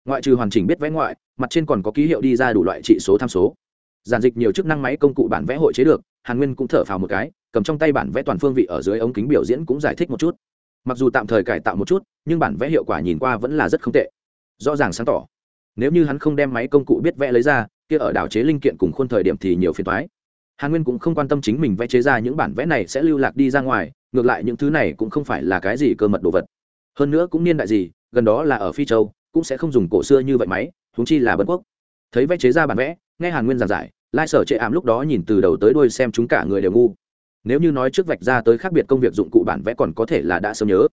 Ngoại trừ hoàn chỉnh biết vẽ ngoại, mặt trên còn có ký hiệu đi ra đủ loại trị số tham số. Giản dịch nhiều chức năng máy công cụ bản vẽ hội chế được, hàn nguyên cũng thở phào một cái, cầm trong tay bản vẽ toàn phương vị ở dưới ống kính biểu diễn cũng giải thích một chút. Mặc dù tạm thời cải tạo một chút, nhưng bản vẽ hiệu quả nhìn qua vẫn là rất không tệ. Rõ ràng sáng tỏ. Nếu như hắn không đem máy công cụ biết vẽ lấy ra, kia ở đảo chế linh kiện cùng khuôn thời điểm thì nhiều phiền thoái hàn nguyên cũng không quan tâm chính mình vẽ chế ra những bản vẽ này sẽ lưu lạc đi ra ngoài ngược lại những thứ này cũng không phải là cái gì cơ mật đồ vật. Hơn nữa cũng niên đại gì, gần đó là ở phi châu, cũng sẽ không dùng cổ xưa như vậy máy húng chi là bân quốc. Thấy vẽ chế ra bản vẽ, nghe hàn nguyên giảng giải, lai sở chệ ảm lúc đó nhìn từ đầu tới đuôi xem chúng cả người đều ngu. Nếu như nói trước vạch ra tới khác biệt công việc dụng cụ bản vẽ còn có thể là đã sớm nhớ.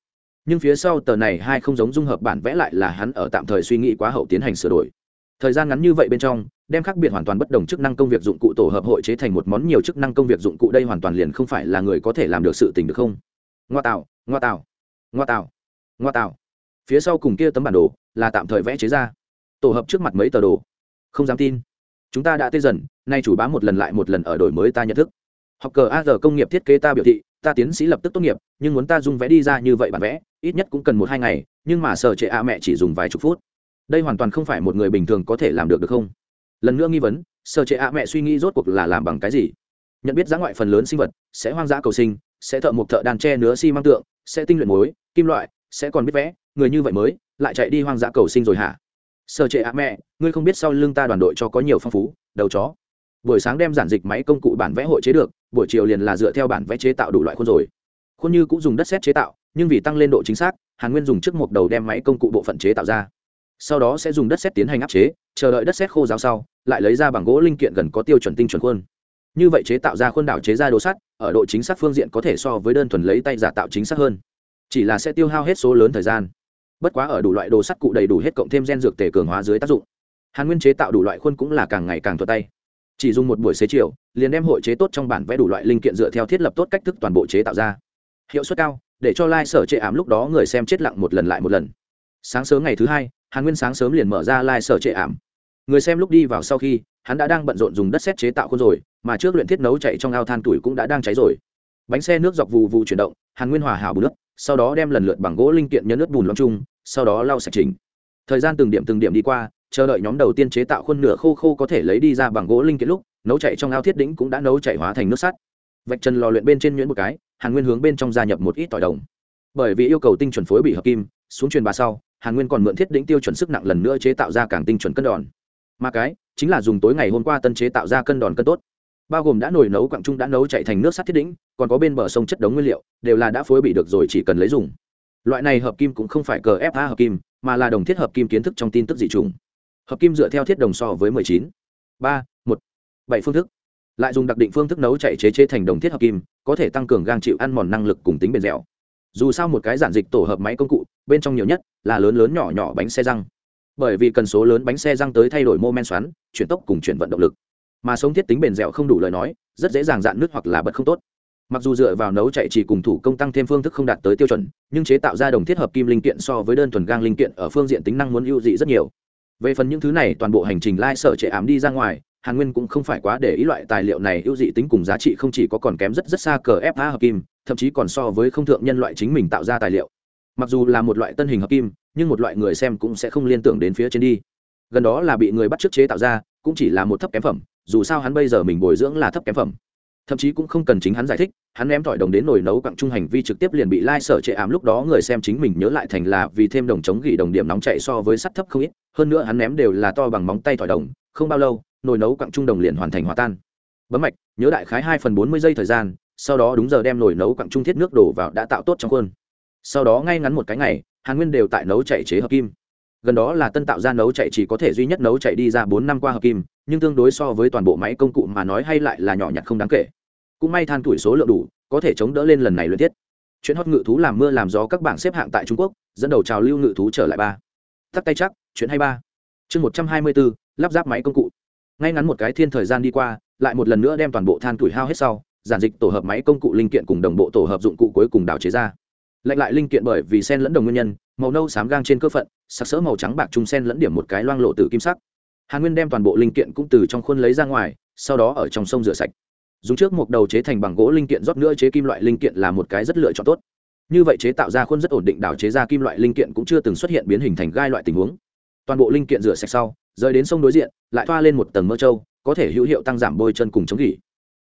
Nhưng phía sau tờ này hai không giống dung hợp bản vẽ lại là hắn ở tạm thời suy nghĩ quá hậu tiến hành sửa đổi. Thời gian ngắn như vậy bên trong đem khác biệt hoàn toàn bất đồng chức năng công việc dụng cụ tổ hợp hội chế thành một món nhiều chức năng công việc dụng cụ, đây hoàn toàn liền không phải là người có thể làm được sự tình được không? Ngoa tạo ngoa tạo ngoa tạo ngoa tạo. Phía sau cùng kia tấm bản đồ là tạm thời vẽ chế ra. Tổ hợp trước mặt mấy tờ đồ. Không dám tin. Chúng ta đã tê dần, nay chủ bá một lần lại một lần ở đổi mới ta nhận thức. Học cờ a giờ công nghiệp thiết kế ta biểu thị, ta tiến sĩ lập tức tốt nghiệp, nhưng muốn ta dùng vẽ đi ra như vậy bản vẽ, ít nhất cũng cần một hai ngày, nhưng mà sở trệ a mẹ chỉ dùng vài chục phút. Đây hoàn toàn không phải một người bình thường có thể làm được được không? Lần nữa nghi vấn sở trệ ạ mẹ suy nghĩ rốt cuộc là làm bằng cái gì? Nhận biết giá ngoại phần lớn sinh vật, sẽ hoang dã cầu sinh, sẽ thợ một thợ đàn tre nứa xi、si、măng tượng, sẽ tinh luyện mối kim loại, sẽ còn biết vẽ, người như vậy mới, lại chạy đi hoang dã cầu sinh rồi hả? Sở trệ ạ mẹ, ngươi không biết sau lưng ta đoàn đội cho có nhiều phong phú, đầu chó. Buổi sáng đem giản dịch máy công cụ bản vẽ hội chế được, buổi chiều liền là dựa theo bản vẽ chế tạo đủ loại khuôn rồi. Khuôn như cũng dùng đất xét chế tạo, nhưng vì tăng lên độ chính xác, hàn nguyên dùng trước một đầu đem máy công cụ bộ phận chế tạo ra. Sau đó sẽ dùng đất xét tiến hành áp chế, chờ đợi đất xét khô ráo sau lại lấy ra bằng gỗ linh kiện gần có tiêu chuẩn tinh chuẩn khuôn. Như vậy chế tạo ra khuôn đảo chế ra đồ sắt, ở độ chính xác phương diện có thể so với đơn thuần lấy tay giả tạo chính xác hơn. Chỉ là sẽ tiêu hao hết số lớn thời gian. Bất quá ở đủ loại đồ sắt cụ đầy đủ hết cộng thêm gen dược tể cường hóa dưới tác dụng. Hàn nguyên chế tạo đủ loại khuôn cũng là càng ngày càng thuật tay. Chỉ dùng một buổi xế chiều, liền đem hội chế tốt trong bản vẽ đủ loại linh kiện dựa theo thiết lập tốt cách thức toàn bộ chế tạo ra. Hiệu suất cao, để cho lai、like、sở trệ ảm lúc đó người xem chết lặng một lần lại một lần. Sáng sớm ngày thứ hai, hàn nguyên sáng sớm liền mở ra lai、like、sở trệ ảm người xem lúc đi vào sau khi, hắn đã đang bận rộn dùng đất xét chế tạo khuôn rồi, mà trước luyện thiết nấu chạy trong ao than tuổi cũng đã đang cháy rồi. Bánh xe nước dọc vù vù chuyển động, hàn nguyên hòa hảo bùn nước, sau đó đem lần lượt bằng gỗ linh kiện nhấn nước bùn lòng chung, sau đó lau sạch trình. Thời gian từng điểm từng điểm đi qua, chờ đợi nhóm đầu tiên chế tạo khuôn nửa khô khô có thể lấy đi ra bằng gỗ linh kiện lúc, nấu chạy trong ao thiết đĩnh cũng đã nấu chạy hóa thành nước sắt. Vạch chân lò luyện bên trên nhuyễn một cái, hàn nguyên hướng bên trong gia nhập một ít tỏi đồng. Bởi vì yêu cầu tinh chuẩn phối bị hợp kim, xuống truyền ba sau, hàn nguyên còn mượn thiết đĩnh tiêu chuẩn sức nặng lần nữa chế tạo ra càng tinh chuẩn cân đòn mà cái chính là dùng tối ngày hôm qua tân chế tạo ra cân đòn cân tốt. Bao gồm đã nồi nấu quặng trung đã nấu chạy thành nước sắt thiết đĩnh còn có bên bờ sông chất đống nguyên liệu đều là đã phối bị được rồi chỉ cần lấy dùng. Loại này hợp kim cũng không phải cờ fa hợp kim mà là đồng thiết hợp kim kiến thức trong tin tức dị trùng. Hợp kim dựa theo thiết đồng so với 19. 3, 1, 7 phương thức. Lại dùng đặc định phương thức nấu chạy chế chế thành đồng thiết hợp kim có thể tăng cường gang chịu ăn mòn năng lực cùng tính bền dẻo. Dù sao một cái giản dịch tổ hợp máy công cụ bên trong nhiều nhất là lớn lớn nhỏ nhỏ bánh xe răng bởi vì cần số lớn bánh xe răng tới thay đổi mô men xoắn, chuyển tốc cùng chuyển vận động lực. Mà sống thiết tính bền dẻo không đủ lời nói, rất dễ dàng dạn nước hoặc là bật không tốt. Mặc dù dựa vào nấu chạy chỉ cùng thủ công tăng thêm phương thức không đạt tới tiêu chuẩn, nhưng chế tạo ra đồng thiết hợp kim linh kiện so với đơn thuần gang linh kiện ở phương diện tính năng muốn ưu dị rất nhiều. Về phần những thứ này, toàn bộ hành trình lai sở trệ ám đi ra ngoài, hàn nguyên cũng không phải quá để ý loại tài liệu này ưu dị tính cùng giá trị không chỉ có còn kém rất rất xa cờ fa hợp kim, thậm chí còn so với không thượng nhân loại chính mình tạo ra tài liệu. Mặc dù là một loại tân hình hợp kim nhưng một loại người xem cũng sẽ không liên tưởng đến phía trên đi. Gần đó là bị người bắt trước chế tạo ra, cũng chỉ là một thấp kém phẩm, dù sao hắn bây giờ mình bồi dưỡng là thấp kém phẩm. Thậm chí cũng không cần chính hắn giải thích, hắn ném tỏi đồng đến nồi nấu quặng trung hành vi trực tiếp liền bị lai sở trệ ám lúc đó người xem chính mình nhớ lại thành là vì thêm đồng chống gỉ đồng điểm nóng chạy so với sắt thấp không ít, hơn nữa hắn ném đều là to bằng móng tay tỏi đồng, không bao lâu, nồi nấu quặng trung đồng liền hoàn thành hòa tan. Bấm mạch, nhớ đại khái hai phần bốn mươi giây thời gian, sau đó đúng giờ đem nồi nấu quặng trung thiết nước đổ vào đã tạo tốt trong khuôn. Sau đó ngay ngắn một cái ngày hàn nguyên đều tại nấu chạy chế hợp kim. Gần đó là tân tạo ra nấu chạy chỉ có thể duy nhất nấu chạy đi ra bốn năm qua hợp kim, nhưng tương đối so với toàn bộ máy công cụ mà nói hay lại là nhỏ nhặt không đáng kể. Cũng may than tuổi số lượng đủ, có thể chống đỡ lên lần này luyện thiết. Chuyện hót ngự thú làm mưa làm gió các bảng xếp hạng tại trung quốc, dẫn đầu trào lưu ngự thú trở lại ba. Tắt tay chắc chuyện hay ba. Chương một trăm hai mươi bốn, lắp ráp máy công cụ. Ngay ngắn một cái thiên thời gian đi qua, lại một lần nữa đem toàn bộ than tuổi hao hết sau, giản dịch tổ hợp máy công cụ linh kiện cùng đồng bộ tổ hợp dụng cụ cuối cùng đào chế ra lạnh lại linh kiện bởi vì sen lẫn đồng nguyên nhân, màu nâu xám gang trên cơ phận, sặc sỡ màu trắng bạc trùng sen lẫn điểm một cái loang lộ từ kim sắc. Hàn nguyên đem toàn bộ linh kiện cũng từ trong khuôn lấy ra ngoài, sau đó ở trong sông rửa sạch. Dùng trước một đầu chế thành bằng gỗ linh kiện rót nữa chế kim loại linh kiện là một cái rất lựa chọn tốt. Như vậy chế tạo ra khuôn rất ổn định đảo chế ra kim loại linh kiện cũng chưa từng xuất hiện biến hình thành gai loại tình huống. Toàn bộ linh kiện rửa sạch sau, rời đến sông đối diện, lại thoa lên một tầng mỡ trâu, có thể hữu hiệu tăng giảm bôi chân cùng chống gỉ.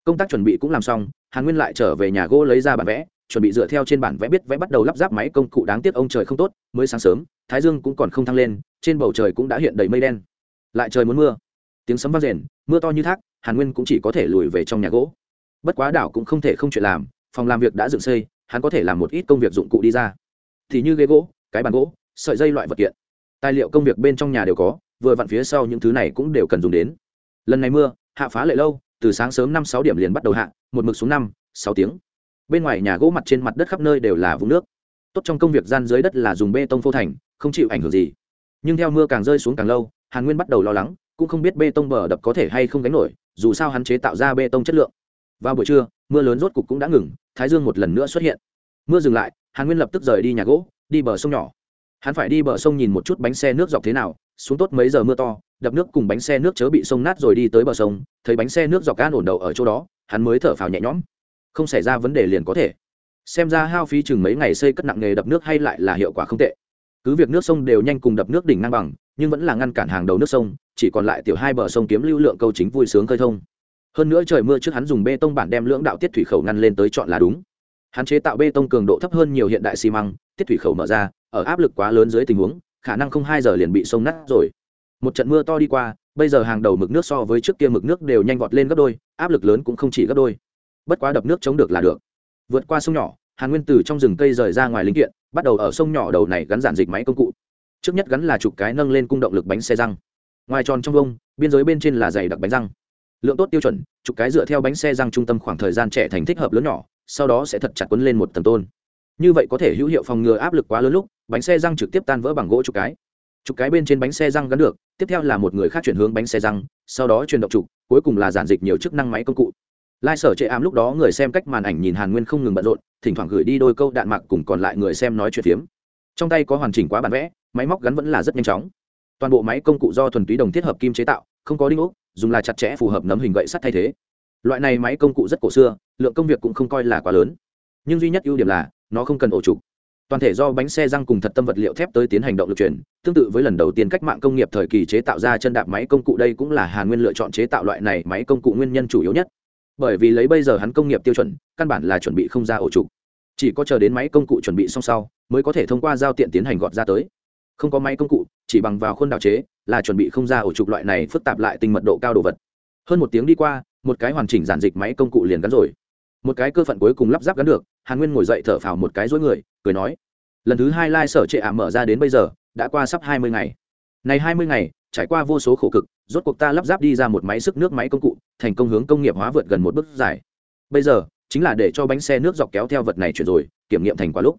Công tác chuẩn bị cũng làm xong, hàn nguyên lại trở về nhà gỗ lấy ra bản vẽ chuẩn bị dựa theo trên bản vẽ biết vẽ bắt đầu lắp ráp máy công cụ đáng tiếc ông trời không tốt, mới sáng sớm, thái dương cũng còn không thăng lên, trên bầu trời cũng đã hiện đầy mây đen. Lại trời muốn mưa. Tiếng sấm vang rền, mưa to như thác, hàn nguyên cũng chỉ có thể lùi về trong nhà gỗ. Bất quá đảo cũng không thể không chuyện làm, phòng làm việc đã dựng xây, hắn có thể làm một ít công việc dụng cụ đi ra. Thì như ghế gỗ, cái bàn gỗ, sợi dây loại vật kiện. Tài liệu công việc bên trong nhà đều có, vừa vặn phía sau những thứ này cũng đều cần dùng đến. Lần này mưa, hạ phá lệ lâu, từ sáng sớm năm sáu điểm liền bắt đầu hạ, một mực xuống năm, sáu tiếng bên ngoài nhà gỗ mặt trên mặt đất khắp nơi đều là vùng nước. Tốt trong công việc gian dưới đất là dùng bê tông phô thành, không chịu ảnh hưởng gì. Nhưng theo mưa càng rơi xuống càng lâu, hàn nguyên bắt đầu lo lắng, cũng không biết bê tông bờ đập có thể hay không gánh nổi, dù sao hắn chế tạo ra bê tông chất lượng. Vào buổi trưa, mưa lớn rốt cục cũng đã ngừng, thái dương một lần nữa xuất hiện. Mưa dừng lại, hàn nguyên lập tức rời đi nhà gỗ, đi bờ sông nhỏ. Hắn phải đi bờ sông nhìn một chút bánh xe nước dọc thế nào, xuống tốt mấy giờ mưa to, đập nước cùng bánh xe nước chớ bị sông nát rồi đi tới bờ sông, thấy bánh xe nước dọc gan ổn đầu ở chỗ đó, hắn mới thở phào nhẹ nhõm không xảy ra vấn đề liền có thể. Xem ra hao phí chừng mấy ngày xây cất nặng nghề đập nước hay lại là hiệu quả không tệ. Cứ việc nước sông đều nhanh cùng đập nước đỉnh ngang bằng, nhưng vẫn là ngăn cản hàng đầu nước sông, chỉ còn lại tiểu hai bờ sông kiếm lưu lượng câu chính vui sướng khơi thông. Hơn nữa trời mưa trước hắn dùng bê tông bản đem lưỡng đạo tiết thủy khẩu ngăn lên tới chọn là đúng. Hắn chế tạo bê tông cường độ thấp hơn nhiều hiện đại xi măng, tiết thủy khẩu mở ra, ở áp lực quá lớn dưới tình huống, khả năng không hai giờ liền bị sông nát rồi. Một trận mưa to đi qua, bây giờ hàng đầu mực nước so với trước kia mực nước đều nhanh vọt lên gấp đôi, áp lực lớn cũng không chỉ gấp đôi bất quá đập nước chống được là được. Vượt qua sông nhỏ, hàn nguyên từ trong rừng cây rời ra ngoài linh kiện, bắt đầu ở sông nhỏ đầu này gắn giản dịch máy công cụ. Trước nhất gắn là chục cái nâng lên cung động lực bánh xe răng. Ngoài tròn trong vông, biên giới bên trên là dày đặc bánh răng. Lượng tốt tiêu chuẩn chục cái dựa theo bánh xe răng trung tâm khoảng thời gian trẻ thành thích hợp lớn nhỏ, sau đó sẽ thật chặt quấn lên một tầng tôn. Như vậy có thể hữu hiệu phòng ngừa áp lực quá lớn lúc, bánh xe răng trực tiếp tan vỡ bằng gỗ chục cái. Chục cái bên trên bánh xe răng gắn được, tiếp theo là một người khác chuyển hướng bánh xe răng, sau đó chuyển động trục cuối cùng là giản dịch nhiều chức năng máy công cụ lai sở chệ ám lúc đó người xem cách màn ảnh nhìn hàn nguyên không ngừng bận rộn, thỉnh thoảng gửi đi đôi câu đạn mạc cùng còn lại người xem nói chuyện phiếm. Trong tay có hoàn chỉnh quá bản vẽ, máy móc gắn vẫn là rất nhanh chóng. Toàn bộ máy công cụ do thuần túy đồng thiết hợp kim chế tạo, không có đinh ốc, dùng là chặt chẽ phù hợp nấm hình gậy sắt thay thế. Loại này máy công cụ rất cổ xưa, lượng công việc cũng không coi là quá lớn. Nhưng duy nhất ưu điểm là, nó không cần ổ trục. Toàn thể do bánh xe răng cùng thật tâm vật liệu thép tới tiến hành động lực chuyển tương tự với lần đầu tiên cách mạng công nghiệp thời kỳ chế tạo ra chân đạp máy công cụ đây cũng là hàn nguyên lựa chọn chế tạo loại này máy công cụ nguyên nhân chủ yếu nhất bởi vì lấy bây giờ hắn công nghiệp tiêu chuẩn, căn bản là chuẩn bị không ra ổ trục. Chỉ có chờ đến máy công cụ chuẩn bị xong sau, mới có thể thông qua giao tiện tiến hành gọt ra tới. Không có máy công cụ, chỉ bằng vào khuôn đào chế, là chuẩn bị không ra ổ trục loại này phức tạp lại tinh mật độ cao đồ vật. Hơn một tiếng đi qua, một cái hoàn chỉnh giản dịch máy công cụ liền gắn rồi. Một cái cơ phận cuối cùng lắp ráp gắn được, hàn nguyên ngồi dậy thở phào một cái dối người, cười nói, lần thứ hai lai、like、sở trệ ả mở ra đến bây giờ, đã qua sắp hai mươi ngày. Này hai mươi ngày trải qua vô số khổ cực, rốt cuộc ta lắp ráp đi ra một máy sức nước máy công cụ, thành công hướng công nghiệp hóa vượt gần một bước dài. Bây giờ, chính là để cho bánh xe nước dọc kéo theo vật này chuyển rồi, kiểm nghiệm thành quả lúc.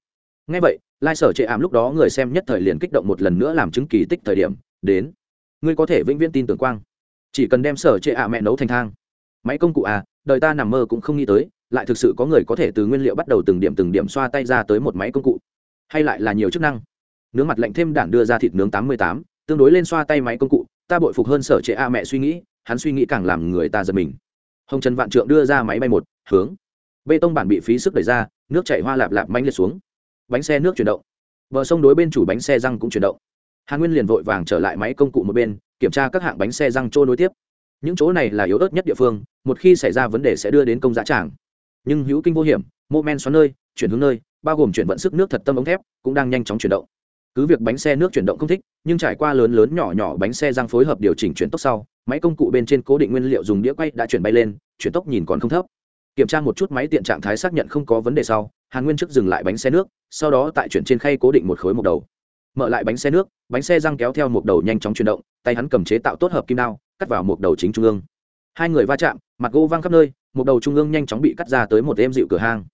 Ngay vậy, lai sở trệ ảm lúc đó người xem nhất thời liền kích động một lần nữa làm chứng kỳ tích thời điểm, đến. Ngươi có thể vĩnh viễn tin tưởng quang. Chỉ cần đem sở trệ ạ mẹ nấu thành thang. Máy công cụ à đời ta nằm mơ cũng không nghĩ tới, lại thực sự có người có thể từ nguyên liệu bắt đầu từng điểm từng điểm xoa tay ra tới một máy công cụ. Hay lại là nhiều chức năng. Nướng mặt lạnh thêm đản đưa ra thịt nướng tám mươi tám tương đối lên xoa tay máy công cụ, ta bội phục hơn sở trệ a mẹ suy nghĩ, hắn suy nghĩ càng làm người ta giật mình. Hồng trần vạn trượng đưa ra máy bay một, hướng. Bê tông bản bị phí sức đẩy ra, nước chảy hoa lạp lạp manh liệt xuống. Bánh xe nước chuyển động. Bờ sông đối bên chủ bánh xe răng cũng chuyển động. Hàn nguyên liền vội vàng trở lại máy công cụ một bên, kiểm tra các hạng bánh xe răng trôi nối tiếp. Những chỗ này là yếu ớt nhất địa phương, một khi xảy ra vấn đề sẽ đưa đến công giá tràng. Nhưng hữu kinh vô hiểm, mô men xoắn nơi, chuyển hướng nơi, bao gồm chuyển vận sức nước thật tâm ống thép, cũng đang nhanh chóng chuyển động cứ việc bánh xe nước chuyển động không thích, nhưng trải qua lớn lớn nhỏ nhỏ bánh xe răng phối hợp điều chỉnh chuyển tốc sau, máy công cụ bên trên cố định nguyên liệu dùng đĩa quay đã chuyển bay lên, chuyển tốc nhìn còn không thấp. Kiểm tra một chút máy tiện trạng thái xác nhận không có vấn đề sau, hàn nguyên trước dừng lại bánh xe nước, sau đó tại chuyển trên khay cố định một khối mộc đầu. Mở lại bánh xe nước, bánh xe răng kéo theo mộc đầu nhanh chóng chuyển động, tay hắn cầm chế tạo tốt hợp kim đao, cắt vào mộc đầu chính trung ương. Hai người va chạm, mặt gỗ văng khắp nơi, mộc đầu trung ương nhanh chóng bị cắt ra tới một êm dịu cửa hang.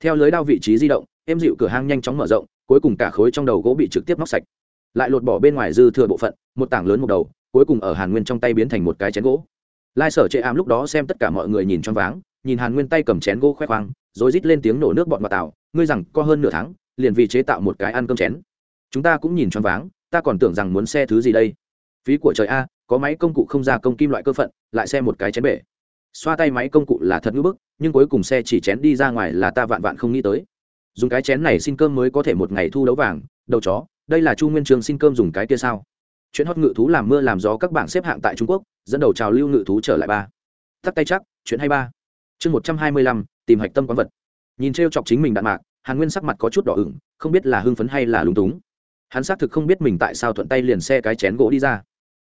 Theo lưới đao vị trí di động, êm dịu cửa hang nhanh chóng mở rộng cuối cùng cả khối trong đầu gỗ bị trực tiếp móc sạch. Lại lột bỏ bên ngoài dư thừa bộ phận, một tảng lớn một đầu, cuối cùng ở hàn nguyên trong tay biến thành một cái chén gỗ. Lai sở chệ ám lúc đó xem tất cả mọi người nhìn choáng váng, nhìn hàn nguyên tay cầm chén gỗ khoe khoang, rồi rít lên tiếng nổ nước bọn vào tạo ngươi rằng co hơn nửa tháng, liền vì chế tạo một cái ăn cơm chén. Chúng ta cũng nhìn choáng váng, ta còn tưởng rằng muốn xe thứ gì đây. Phí của trời a, có máy công cụ không ra công kim loại cơ phận, lại xe một cái chén bể. Xoa tay máy công cụ là thật ngữ bức, nhưng cuối cùng xe chỉ chén đi ra ngoài là ta vạn vạn không nghĩ tới dùng cái chén này xin cơm mới có thể một ngày thu đấu vàng, đầu chó, đây là chu nguyên trường xin cơm dùng cái kia sao? Chuyện hót ngự thú làm mưa làm gió các bảng xếp hạng tại trung quốc, dẫn đầu trào lưu ngự thú trở lại ba. Tắt tay chắc, chuyện hay ba. Chương một trăm hai mươi lăm, tìm hạch tâm quán vật. Nhìn t r e o chọc chính mình đạn mạc, hàn nguyên sắc mặt có chút đỏ ửng, không biết là hưng phấn hay là lúng túng. Hắn xác thực không biết mình tại sao thuận tay liền xe cái chén gỗ đi ra.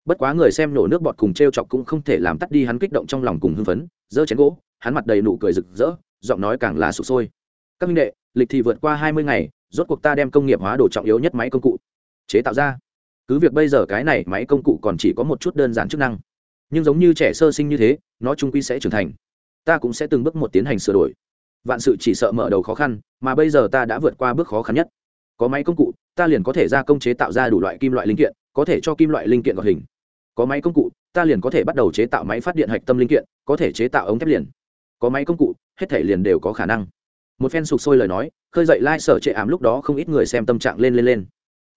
Bất quá người xem nổ nước bọt cùng t r e o chọc cũng không thể làm tắt đi hắn kích động trong lòng cùng hưng phấn, giơ chén gỗ, hắn mặt đầy nụ cười rực rỡ, giọng nói càng là sụp sôi. Các minh đệ lịch thì vượt qua hai mươi ngày, rốt cuộc ta đem công nghiệp hóa đồ trọng yếu nhất máy công cụ chế tạo ra. Cứ việc bây giờ cái này máy công cụ còn chỉ có một chút đơn giản chức năng, nhưng giống như trẻ sơ sinh như thế, nó trung quy sẽ trưởng thành. Ta cũng sẽ từng bước một tiến hành sửa đổi. Vạn sự chỉ sợ mở đầu khó khăn, mà bây giờ ta đã vượt qua bước khó khăn nhất. Có máy công cụ, ta liền có thể ra công chế tạo ra đủ loại kim loại linh kiện, có thể cho kim loại linh kiện gọt hình. Có máy công cụ, ta liền có thể bắt đầu chế tạo máy phát điện hạch tâm linh kiện, có thể chế tạo ống thép liền. Có máy công cụ, hết thể liền đều có khả năng một phen sụp sôi lời nói, khơi dậy lai、like、sở trệ ám lúc đó không ít người xem tâm trạng lên lên lên.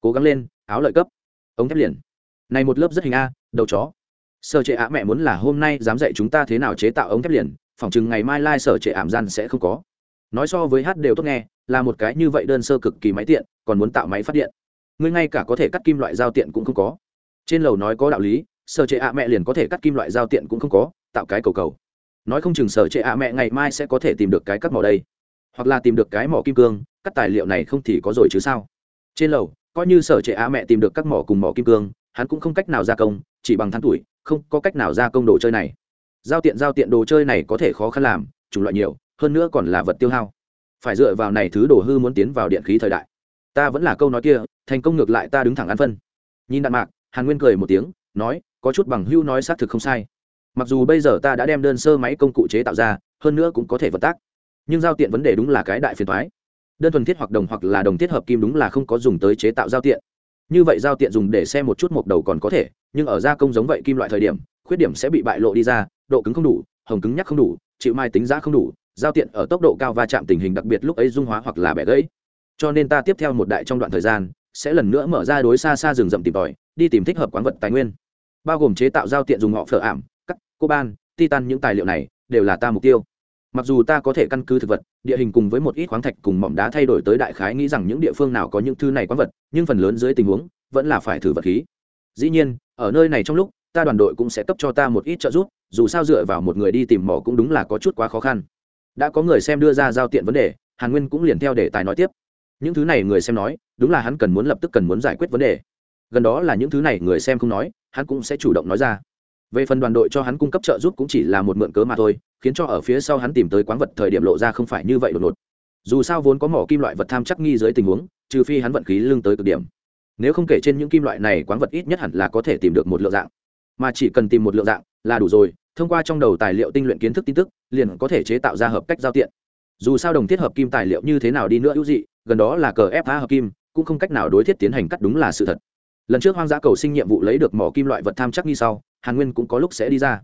Cố gắng lên, áo lợi cấp. Ống thép liền. Này một lớp rất hình a, đầu chó. Sở trệ ám mẹ muốn là hôm nay dám dạy chúng ta thế nào chế tạo ống thép liền, phỏng chừng ngày mai lai、like、sở trệ ảm gian sẽ không có. Nói so với hát đều tốt nghe, là một cái như vậy đơn sơ cực kỳ máy tiện, còn muốn tạo máy phát điện. Ngươi ngay cả có thể cắt kim loại giao tiện cũng không có. Trên lầu nói có đạo lý, sở trệ ạ mẹ liền có thể cắt kim loại giao tiện cũng không có, tạo cái cầu cầu. Nói không chừng sở trệ ạ mẹ ngày mai sẽ có thể tìm được cái cắt mỏ đây hoặc là tìm được cái mỏ kim cương cắt tài liệu này không thì có rồi chứ sao? Trên lầu, coi như sở trệ á mẹ tìm được các mỏ cùng mỏ kim cương, hắn cũng không cách nào gia công, chỉ bằng tháng tuổi, không có cách nào gia công đồ chơi này. Giao tiện giao tiện đồ chơi này có thể khó khăn làm, chủng loại nhiều, hơn nữa còn là vật tiêu hao. Phải dựa vào này thứ đồ hư muốn tiến vào điện khí thời đại. Ta vẫn là câu nói kia, thành công ngược lại ta đứng thẳng ăn phân. Nhìn đạn mạc, hàn nguyên cười một tiếng, nói, có chút bằng hưu nói xác thực không sai. Mặc dù bây giờ ta đã đem đơn sơ máy công cụ chế tạo ra, hơn nữa cũng có thể vận tác nhưng giao tiện vấn đề đúng là cái đại phiền thoái. Đơn thuần thiết hoặc đồng hoặc là đồng thiết hợp kim đúng là không có dùng tới chế tạo giao tiện. Như vậy giao tiện dùng để xem một chút mộc đầu còn có thể, nhưng ở gia công giống vậy kim loại thời điểm, khuyết điểm sẽ bị bại lộ đi ra, độ cứng không đủ, hồng cứng nhắc không đủ, chịu mai tính giá không đủ, giao tiện ở tốc độ cao va chạm tình hình đặc biệt lúc ấy dung hóa hoặc là bẻ gãy. Cho nên ta tiếp theo một đại trong đoạn thời gian, sẽ lần nữa mở ra đối xa xa rừng rậm tìm tòi, đi tìm thích hợp quán vật tài nguyên. Bao gồm chế tạo giao tiện dùng họ phở ảm, cắt coban titan những tài liệu này đều là ta mục tiêu mặc dù ta có thể căn cứ thực vật, địa hình cùng với một ít khoáng thạch cùng mỏm đá thay đổi tới đại khái nghĩ rằng những địa phương nào có những thứ này quán vật, nhưng phần lớn dưới tình huống, vẫn là phải thử vật khí. Dĩ nhiên, ở nơi này trong lúc, ta đoàn đội cũng sẽ cấp cho ta một ít trợ giúp, dù sao dựa vào một người đi tìm mỏ cũng đúng là có chút quá khó khăn. Đã có người xem đưa ra giao tiện vấn đề, hàn nguyên cũng liền theo để tài nói tiếp. Những thứ này người xem nói, đúng là hắn cần muốn lập tức cần muốn giải quyết vấn đề. Gần đó là những thứ này người xem không nói, hắn cũng sẽ chủ động nói ra về phần đoàn đội cho hắn cung cấp trợ giúp cũng chỉ là một mượn cớ mà thôi, khiến cho ở phía sau hắn tìm tới quán vật thời điểm lộ ra không phải như vậy đột ngột. Dù sao vốn có mỏ kim loại vật tham chắc nghi dưới tình huống, trừ phi hắn vận khí lưng tới cực điểm. Nếu không kể trên những kim loại này, quán vật ít nhất hẳn là có thể tìm được một lượng dạng. Mà chỉ cần tìm một lượng dạng là đủ rồi, thông qua trong đầu tài liệu tinh luyện kiến thức tin tức, liền có thể chế tạo ra hợp cách giao tiện. Dù sao đồng thiết hợp kim tài liệu như thế nào đi nữa hữu dị, gần đó là cờ ép hợp kim, cũng không cách nào đối thiết tiến hành cắt đúng là sự thật. Lần trước hoang dã cầu sinh nhiệm vụ lấy được mỏ kim loại vật tham chắc nghi sau hàn nguyên cũng có lúc sẽ đi ra.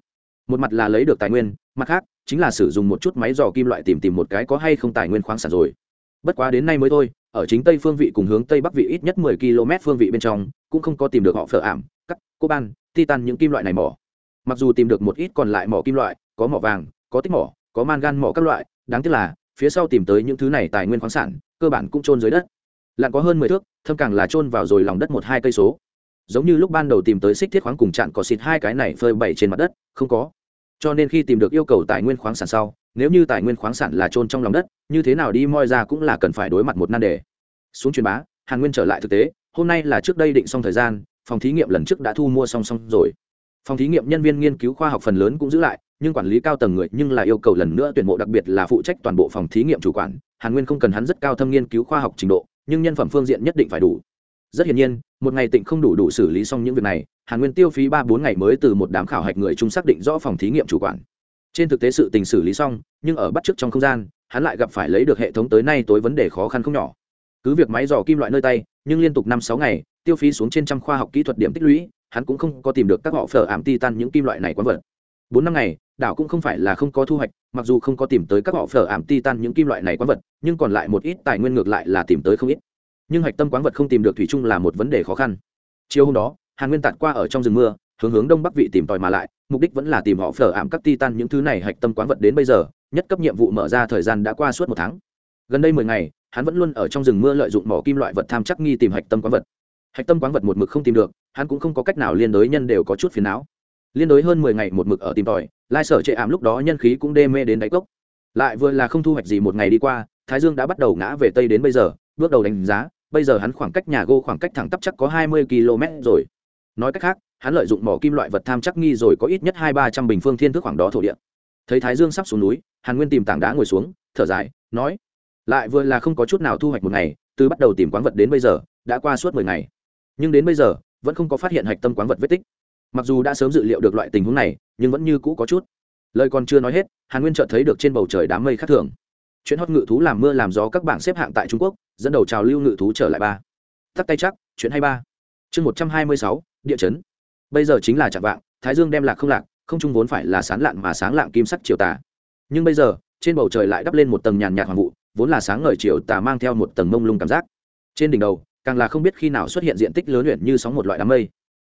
Một mặt là lấy được tài nguyên, mặt khác, chính là sử dụng một chút máy dò kim loại tìm tìm một cái có hay không tài nguyên khoáng sản rồi. Bất quá đến nay mới thôi, ở chính tây phương vị cùng hướng tây bắc vị ít nhất mười km phương vị bên trong, cũng không có tìm được họ phở ảm, cắt, cô ban, titan những kim loại này mỏ. Mặc dù tìm được một ít còn lại mỏ kim loại, có mỏ vàng, có tích mỏ, có mangan mỏ các loại, đáng tiếc là, phía sau tìm tới những thứ này tài nguyên khoáng sản, cơ bản cũng trôn dưới đất. Lặn có hơn mười thước, thâm càng là trôn vào rồi lòng đất một hai cây số giống như lúc ban đầu tìm tới xích thiết khoáng cùng chặn có xịt hai cái này phơi bày trên mặt đất, không có. Cho nên khi tìm được yêu cầu tài nguyên khoáng sản sau, nếu như tài nguyên khoáng sản là trôn trong lòng đất, như thế nào đi moi ra cũng là cần phải đối mặt một nan đề. Xuống truyền bá, hàn nguyên trở lại thực tế, hôm nay là trước đây định xong thời gian, phòng thí nghiệm lần trước đã thu mua song song rồi. Phòng thí nghiệm nhân viên nghiên cứu khoa học phần lớn cũng giữ lại, nhưng quản lý cao tầng người nhưng là yêu cầu lần nữa tuyển mộ đặc biệt là phụ trách toàn bộ phòng thí nghiệm chủ quản. Hàn nguyên không cần hắn rất cao thâm nghiên cứu khoa học trình độ, nhưng nhân phẩm phương diện nhất định phải đủ rất hiển nhiên, một ngày tịnh không đủ đủ xử lý xong những việc này, hàn nguyên tiêu phí ba bốn ngày mới từ một đám khảo hạch người chung xác định rõ phòng thí nghiệm chủ quản. Trên thực tế sự tình xử lý xong, nhưng ở bắt trước trong không gian, hắn lại gặp phải lấy được hệ thống tới nay tối vấn đề khó khăn không nhỏ. Cứ việc máy dò kim loại nơi tay, nhưng liên tục năm sáu ngày, tiêu phí xuống trên trăm khoa học kỹ thuật điểm tích lũy, hắn cũng không có tìm được các họ phở ảm ti tan những kim loại này quán vật. Bốn năm ngày, đảo cũng không phải là không có thu hoạch, mặc dù không có tìm tới các họ phở ảm ti tan những kim loại này quán vật, nhưng còn lại một ít tài nguyên ngược lại là tìm tới không ít nhưng hạch tâm quán vật không tìm được thủy chung là một vấn đề khó khăn. Chiều hôm đó, hàn nguyên tạt qua ở trong rừng mưa, hướng hướng đông bắc vị tìm tòi mà lại, mục đích vẫn là tìm họ phở ảm các titan những thứ này hạch tâm quán vật đến bây giờ, nhất cấp nhiệm vụ mở ra thời gian đã qua suốt một tháng. Gần đây mười ngày, hắn vẫn luôn ở trong rừng mưa lợi dụng mỏ kim loại vật tham chắc nghi tìm hạch tâm quán vật. Hạch tâm quán vật một mực không tìm được, hắn cũng không có cách nào liên đối nhân đều có chút phiền não. Liên đối hơn mười ngày một mực ở tìm tòi, lai sở chệ ảm lúc đó nhân khí cũng đê mê đến đáy cốc. Lại vừa là không thu hoạch gì một ngày đi qua, thái dương đã bắt đầu ngã về tây đến bây giờ, bước đầu đánh giá bây giờ hắn khoảng cách nhà gô khoảng cách thẳng tắp chắc có hai mươi km rồi. Nói cách khác, hắn lợi dụng mỏ kim loại vật tham chắc nghi rồi có ít nhất hai ba trăm bình phương thiên thước khoảng đó thổ địa. Thấy thái dương sắp xuống núi, hàn nguyên tìm tảng đá ngồi xuống, thở dài, nói, lại vừa là không có chút nào thu hoạch một ngày, từ bắt đầu tìm quán vật đến bây giờ, đã qua suốt mười ngày. Nhưng đến bây giờ, vẫn không có phát hiện hạch tâm quán vật vết tích. Mặc dù đã sớm dự liệu được loại tình huống này, nhưng vẫn như cũ có chút. Lời còn chưa nói hết, hàn nguyên chợt thấy được trên bầu trời đám mây khác thường chuyện hót ngự thú làm mưa làm gió các bảng xếp hạng tại trung quốc, dẫn đầu trào lưu ngự thú trở lại ba. Tắt tay chắc chuyện hay ba. Chương một trăm hai mươi sáu, địa chấn. Bây giờ chính là chạm vạng, thái dương đem lạc không lạc, không trung vốn phải là sán lạn mà sáng lạng kim sắc chiều tà. Nhưng bây giờ, trên bầu trời lại đắp lên một tầng nhàn nhạt hoàng vụ, vốn là sáng ngời chiều tà mang theo một tầng mông lung cảm giác. Trên đỉnh đầu, càng là không biết khi nào xuất hiện diện tích lớn luyện như sóng một loại đám mây.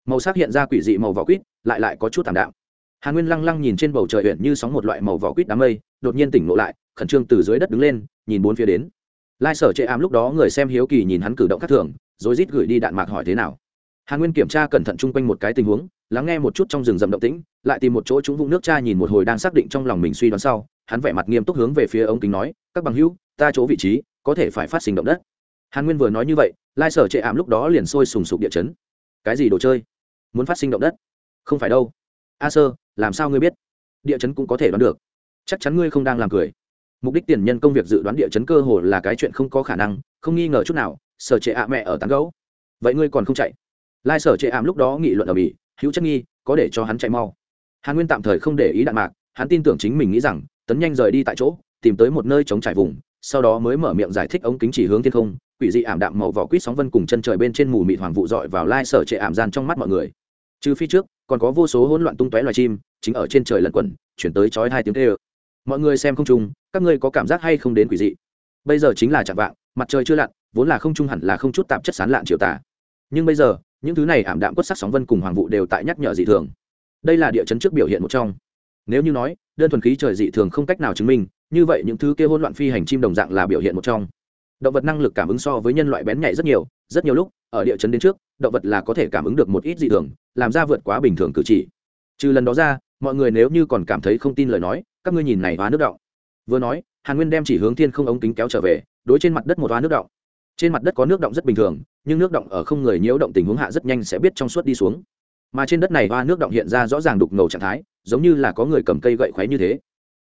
Màu sắc hiện ra quỷ dị màu vỏ quýt, lại lại có chút thảm đạm. Hàn nguyên lăng lăng nhìn trên bầu trời luyện như sóng một loại màu vỏ quýt đám mây đột nhiên tỉnh ngộ lại, khẩn trương từ dưới đất đứng lên, nhìn bốn phía đến. Lai sở chệ ám lúc đó người xem hiếu kỳ nhìn hắn cử động khác thường, rồi rít gửi đi đạn mạc hỏi thế nào. Hàn nguyên kiểm tra cẩn thận chung quanh một cái tình huống, lắng nghe một chút trong rừng rậm động tĩnh, lại tìm một chỗ trúng vũng nước cha nhìn một hồi đang xác định trong lòng mình suy đoán sau, hắn vẻ mặt nghiêm túc hướng về phía ống kính nói, các bằng hữu, ta chỗ vị trí, có thể phải phát sinh động đất. Hàn nguyên vừa nói như vậy, lai sở chệ ảm lúc đó liền sôi sùng sục địa chấn. Cái gì đồ chơi? Muốn phát sinh động đất? Không phải đâu. A sơ, làm sao ngươi biết? Địa chấn cũng có thể đoán được chắc chắn ngươi không đang làm cười. Mục đích tiền nhân công việc dự đoán địa chấn cơ hồ là cái chuyện không có khả năng, không nghi ngờ chút nào, sở trệ ạ mẹ ở tán gấu vậy ngươi còn không chạy? Lai sở trệ ảm lúc đó nghị luận ở bỉ hữu chất nghi, có để cho hắn chạy mau. Hàn nguyên tạm thời không để ý đạn mạc, hắn tin tưởng chính mình nghĩ rằng, tấn nhanh rời đi tại chỗ, tìm tới một nơi chống trải vùng, sau đó mới mở miệng giải thích ống kính chỉ hướng thiên không, quỷ dị ảm đạm màu vỏ quýt sóng vân cùng chân trời bên trên mù mịt hoàng vụ dọi vào lai sở trệ ảm gian trong mắt mọi người. Trừ phi trước, còn có vô số hỗn loạn tung tóe loài chim, chính ở trên trời lẩn quẩn, chuyển tới chói hai tiếng kêu mọi người xem không trung các ngươi có cảm giác hay không đến quỷ dị? Bây giờ chính là chạm vạng, mặt trời chưa lặn, vốn là không trung hẳn là không chút tạp chất sán lạn chiều tả nhưng bây giờ, những thứ này ảm đạm quất sắc sóng vân cùng hoàng vụ đều tại nhắc nhở dị thường. Đây là địa chấn trước biểu hiện một trong. Nếu như nói, đơn thuần khí trời dị thường không cách nào chứng minh, như vậy những thứ kia hỗn loạn phi hành chim đồng dạng là biểu hiện một trong. Động vật năng lực cảm ứng so với nhân loại bén nhạy rất nhiều rất nhiều lúc, ở địa chấn đến trước, động vật là có thể cảm ứng được một ít dị thường, làm ra vượt quá bình thường cử chỉ. Trừ lần đó ra, mọi người nếu như còn cảm thấy không tin lời nói các ngươi nhìn này hóa nước động vừa nói, hàn nguyên đem chỉ hướng thiên không ống kính kéo trở về, đối trên mặt đất một hóa nước động trên mặt đất có nước động rất bình thường, nhưng nước động ở không người nhiễu động tình huống hạ rất nhanh sẽ biết trong suốt đi xuống. Mà trên đất này hoa nước động hiện ra rõ ràng đục ngầu trạng thái, giống như là có người cầm cây gậy khoáy như thế.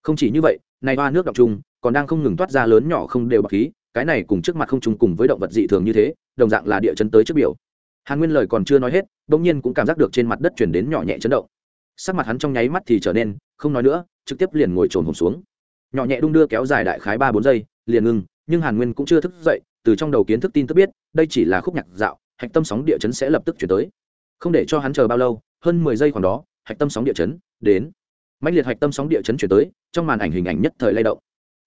Không chỉ như vậy, này hoa nước động chung còn đang không ngừng toát ra lớn nhỏ không đều bạc khí, cái này cùng trước mặt không chung cùng với động vật dị thường như thế, đồng dạng là địa chấn tới trước biểu. Hàn nguyên lời còn chưa nói hết, bỗng nhiên cũng cảm giác được trên mặt đất chuyển đến nhỏ nhẹ chấn động. Sắc mặt hắn trong nháy mắt thì trở nên không nói nữa trực tiếp liền ngồi trồn hồn xuống. Nhỏ nhẹ đung đưa kéo dài đại khái ba bốn giây, liền ngưng nhưng hàn nguyên cũng chưa thức dậy, từ trong đầu kiến thức tin tức biết, đây chỉ là khúc nhạc dạo, hạch tâm sóng địa chấn sẽ lập tức chuyển tới. Không để cho hắn chờ bao lâu, hơn mười giây khoảng đó, hạch tâm sóng địa chấn đến. Mạnh liệt hạch tâm sóng địa chấn chuyển tới, trong màn ảnh hình ảnh nhất thời lay động.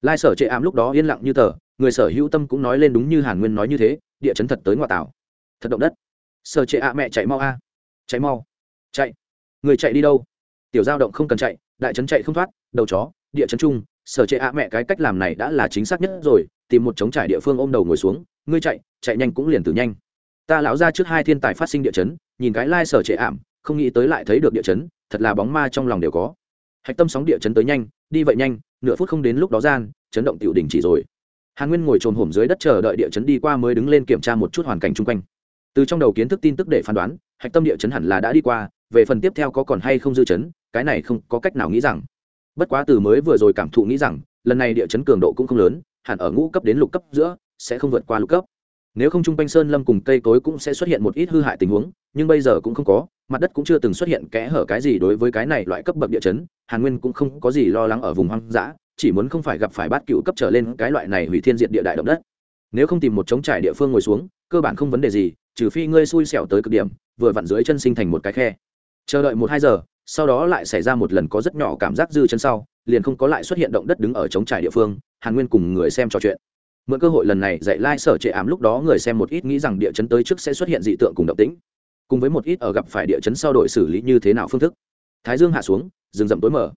Lai sở chệ ám lúc đó yên lặng như tờ, người sở hữu tâm cũng nói lên đúng như hàn nguyên nói như thế, địa chấn thật tới ngoại tảo. Thật động đất. Sở chệ ạ mẹ chạy mau a. Chạy mau. Chạy. Người chạy đi đâu? Tiểu giao động không cần chạy đại trấn chạy không thoát, đầu chó, địa trấn chung sở trệ ạ mẹ cái cách làm này đã là chính xác nhất rồi, tìm một trống trải địa phương ôm đầu ngồi xuống, ngươi chạy chạy nhanh cũng liền tử nhanh. Ta lão ra trước hai thiên tài phát sinh địa chấn, nhìn cái lai sở trệ ảm, không nghĩ tới lại thấy được địa chấn, thật là bóng ma trong lòng đều có. Hạch tâm sóng địa chấn tới nhanh, đi vậy nhanh, nửa phút không đến lúc đó gian, chấn động tiểu đỉnh chỉ rồi. Hàn nguyên ngồi trồm hổm dưới đất chờ đợi địa chấn đi qua mới đứng lên kiểm tra một chút hoàn cảnh chung quanh. Từ trong đầu kiến thức tin tức để phán đoán, hạch tâm địa chấn hẳn là đã đi qua, về phần tiếp theo có còn hay không dư chấn cái này không có cách nào nghĩ rằng. Bất quá từ mới vừa rồi cảm thụ nghĩ rằng, lần này địa chấn cường độ cũng không lớn, hẳn ở ngũ cấp đến lục cấp giữa, sẽ không vượt qua lục cấp. Nếu không trung quanh sơn lâm cùng cây cối cũng sẽ xuất hiện một ít hư hại tình huống, nhưng bây giờ cũng không có, mặt đất cũng chưa từng xuất hiện kẽ hở cái gì đối với cái này loại cấp bậc địa chấn, hàn nguyên cũng không có gì lo lắng ở vùng hoang dã, chỉ muốn không phải gặp phải bát cựu cấp trở lên cái loại này hủy thiên diệt địa đại động đất. Nếu không tìm một chống trải địa phương ngồi xuống, cơ bản không vấn đề gì, trừ phi ngươi xui xẻo tới cực điểm, vừa vặn dưới chân sinh thành một cái khe. Chờ đợi một hai giờ sau đó lại xảy ra một lần có rất nhỏ cảm giác dư chân sau, liền không có lại xuất hiện động đất đứng ở chống trải địa phương, hàn nguyên cùng người xem trò chuyện. Mượn cơ hội lần này dạy lai、like、sở trệ ảm lúc đó người xem một ít nghĩ rằng địa chấn tới trước sẽ xuất hiện dị tượng cùng động tĩnh. Cùng với một ít ở gặp phải địa chấn sau đội xử lý như thế nào phương thức. Thái dương hạ xuống, rừng rậm tối mở.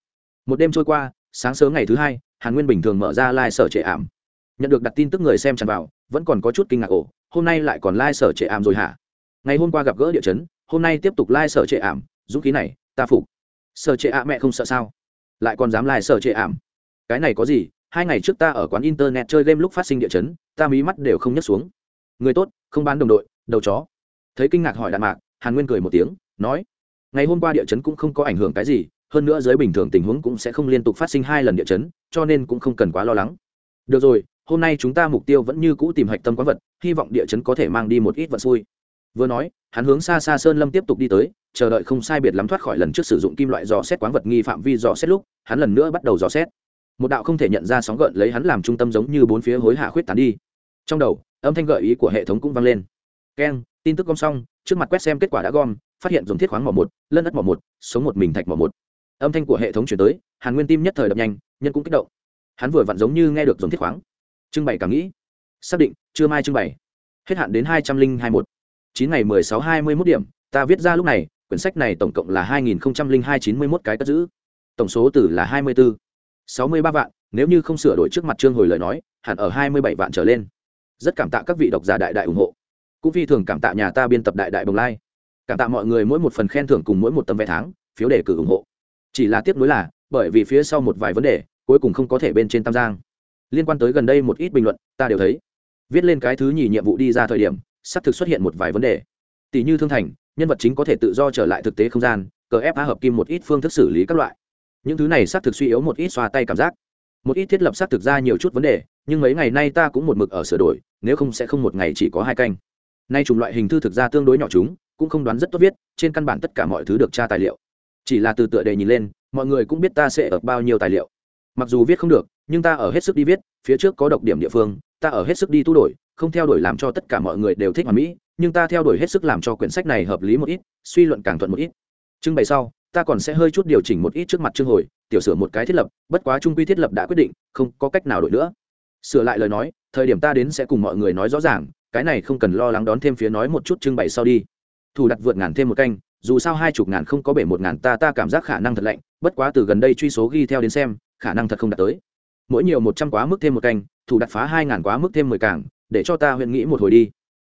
Một đêm trôi qua, sáng sớm ngày thứ hai, hàn nguyên bình thường mở ra lai、like、sở trệ ảm. Nhận được đặt tin tức người xem tràn vào, vẫn còn có chút kinh ngạc ổ hôm nay lại còn lai、like、sở trệ ảm rồi hả? Ngày hôm qua gặp gỡ địa chấn, hôm nay tiếp tục lai、like、sở trệ ảm, dũng khí này ta phục. Sở trệ ạ, mẹ không sợ sao? Lại còn dám lai、like、sở trệ ảm. Cái này có gì? Hai ngày trước ta ở quán internet chơi game lúc phát sinh địa chấn, ta mí mắt đều không nhấc xuống. Người tốt, không bán đồng đội, đầu chó. Thấy kinh ngạc hỏi đạn mạc, hàn nguyên cười một tiếng, nói, ngày hôm qua địa chấn cũng không có ảnh hưởng cái gì, hơn nữa giới bình thường tình huống cũng sẽ không liên tục phát sinh hai lần địa chấn, cho nên cũng không cần quá lo lắng. Được rồi, hôm nay chúng ta mục tiêu vẫn như cũ tìm hạch tâm quán vật, hy vọng địa chấn có thể mang đi một ít vật xui vừa nói, hắn hướng xa xa sơn lâm tiếp tục đi tới, chờ đợi không sai biệt lắm thoát khỏi lần trước sử dụng kim loại dò xét quán vật nghi phạm vi dò xét lúc, hắn lần nữa bắt đầu dò xét. Một đạo không thể nhận ra sóng gợn lấy hắn làm trung tâm giống như bốn phía hối hạ khuyết tán đi. Trong đầu, âm thanh gợi ý của hệ thống cũng vang lên. Keng, tin tức gom xong, trước mặt quét xem kết quả đã gom, phát hiện dùng thiết khoáng mỏ một, lân đất mỏ một, sống một mình thạch mỏ một. Âm thanh của hệ thống chuyển tới, hàn nguyên tim nhất thời đập nhanh, nhân cũng kích động. Hắn vừa vặn giống như nghe được dùng thiết khoáng. Trưng bày cảm nghĩ. Xác định chưa mai trưng bày hết hạn đến hai trăm linh hai một chín ngày mười sáu hai mươi mốt điểm, ta viết ra lúc này, quyển sách này tổng cộng là hai nghìn hai chín mươi mốt cái cất giữ. Tổng số từ là hai mươi bốn sáu mươi ba vạn, nếu như không sửa đổi trước mặt chương hồi lời nói, hẳn ở hai mươi bảy vạn trở lên. Rất cảm tạ các vị độc giả đại đại ủng hộ. Cũng phi thường cảm tạ nhà ta biên tập đại đại bồng lai. Cảm tạ mọi người mỗi một phần khen thưởng cùng mỗi một tấm vé tháng, phiếu đề cử ủng hộ. Chỉ là tiếc nuối là, bởi vì phía sau một vài vấn đề, cuối cùng không có thể bên trên tam giang. Liên quan tới gần đây một ít bình luận, ta đều thấy. Viết lên cái thứ nhì nhiệm vụ đi ra thời điểm sắp thực xuất hiện một vài vấn đề. Tỷ như thương thành, nhân vật chính có thể tự do trở lại thực tế không gian, cờ ép hợp kim một ít phương thức xử lý các loại. Những thứ này xác thực suy yếu một ít xoa tay cảm giác. Một ít thiết lập xác thực ra nhiều chút vấn đề, nhưng mấy ngày nay ta cũng một mực ở sửa đổi, nếu không sẽ không một ngày chỉ có hai canh. Nay chủng loại hình thư thực ra tương đối nhỏ chúng, cũng không đoán rất tốt viết, trên căn bản tất cả mọi thứ được tra tài liệu. Chỉ là từ tựa đề nhìn lên, mọi người cũng biết ta sẽ ở bao nhiêu tài liệu. Mặc dù viết không được, nhưng ta ở hết sức đi viết, phía trước có độc điểm địa phương ta ở hết sức đi tu đổi, không theo đuổi làm cho tất cả mọi người đều thích hoàn mỹ, nhưng ta theo đuổi hết sức làm cho quyển sách này hợp lý một ít, suy luận càng thuận một ít. Trưng bày sau, ta còn sẽ hơi chút điều chỉnh một ít trước mặt chương hồi, tiểu sửa một cái thiết lập, bất quá trung quy thiết lập đã quyết định, không có cách nào đổi nữa. Sửa lại lời nói, thời điểm ta đến sẽ cùng mọi người nói rõ ràng, cái này không cần lo lắng đón thêm phía nói một chút trưng bày sau đi. Thủ đặt vượt ngàn thêm một canh, dù sao hai chục ngàn không có bể một ngàn ta ta cảm giác khả năng thật lạnh, bất quá từ gần đây truy số ghi theo đến xem, khả năng thật không đạt tới mỗi nhiều một trăm quá mức thêm một canh, thủ đặt phá hai ngàn quá mức thêm mười càng để cho ta huyện nghĩ một hồi đi.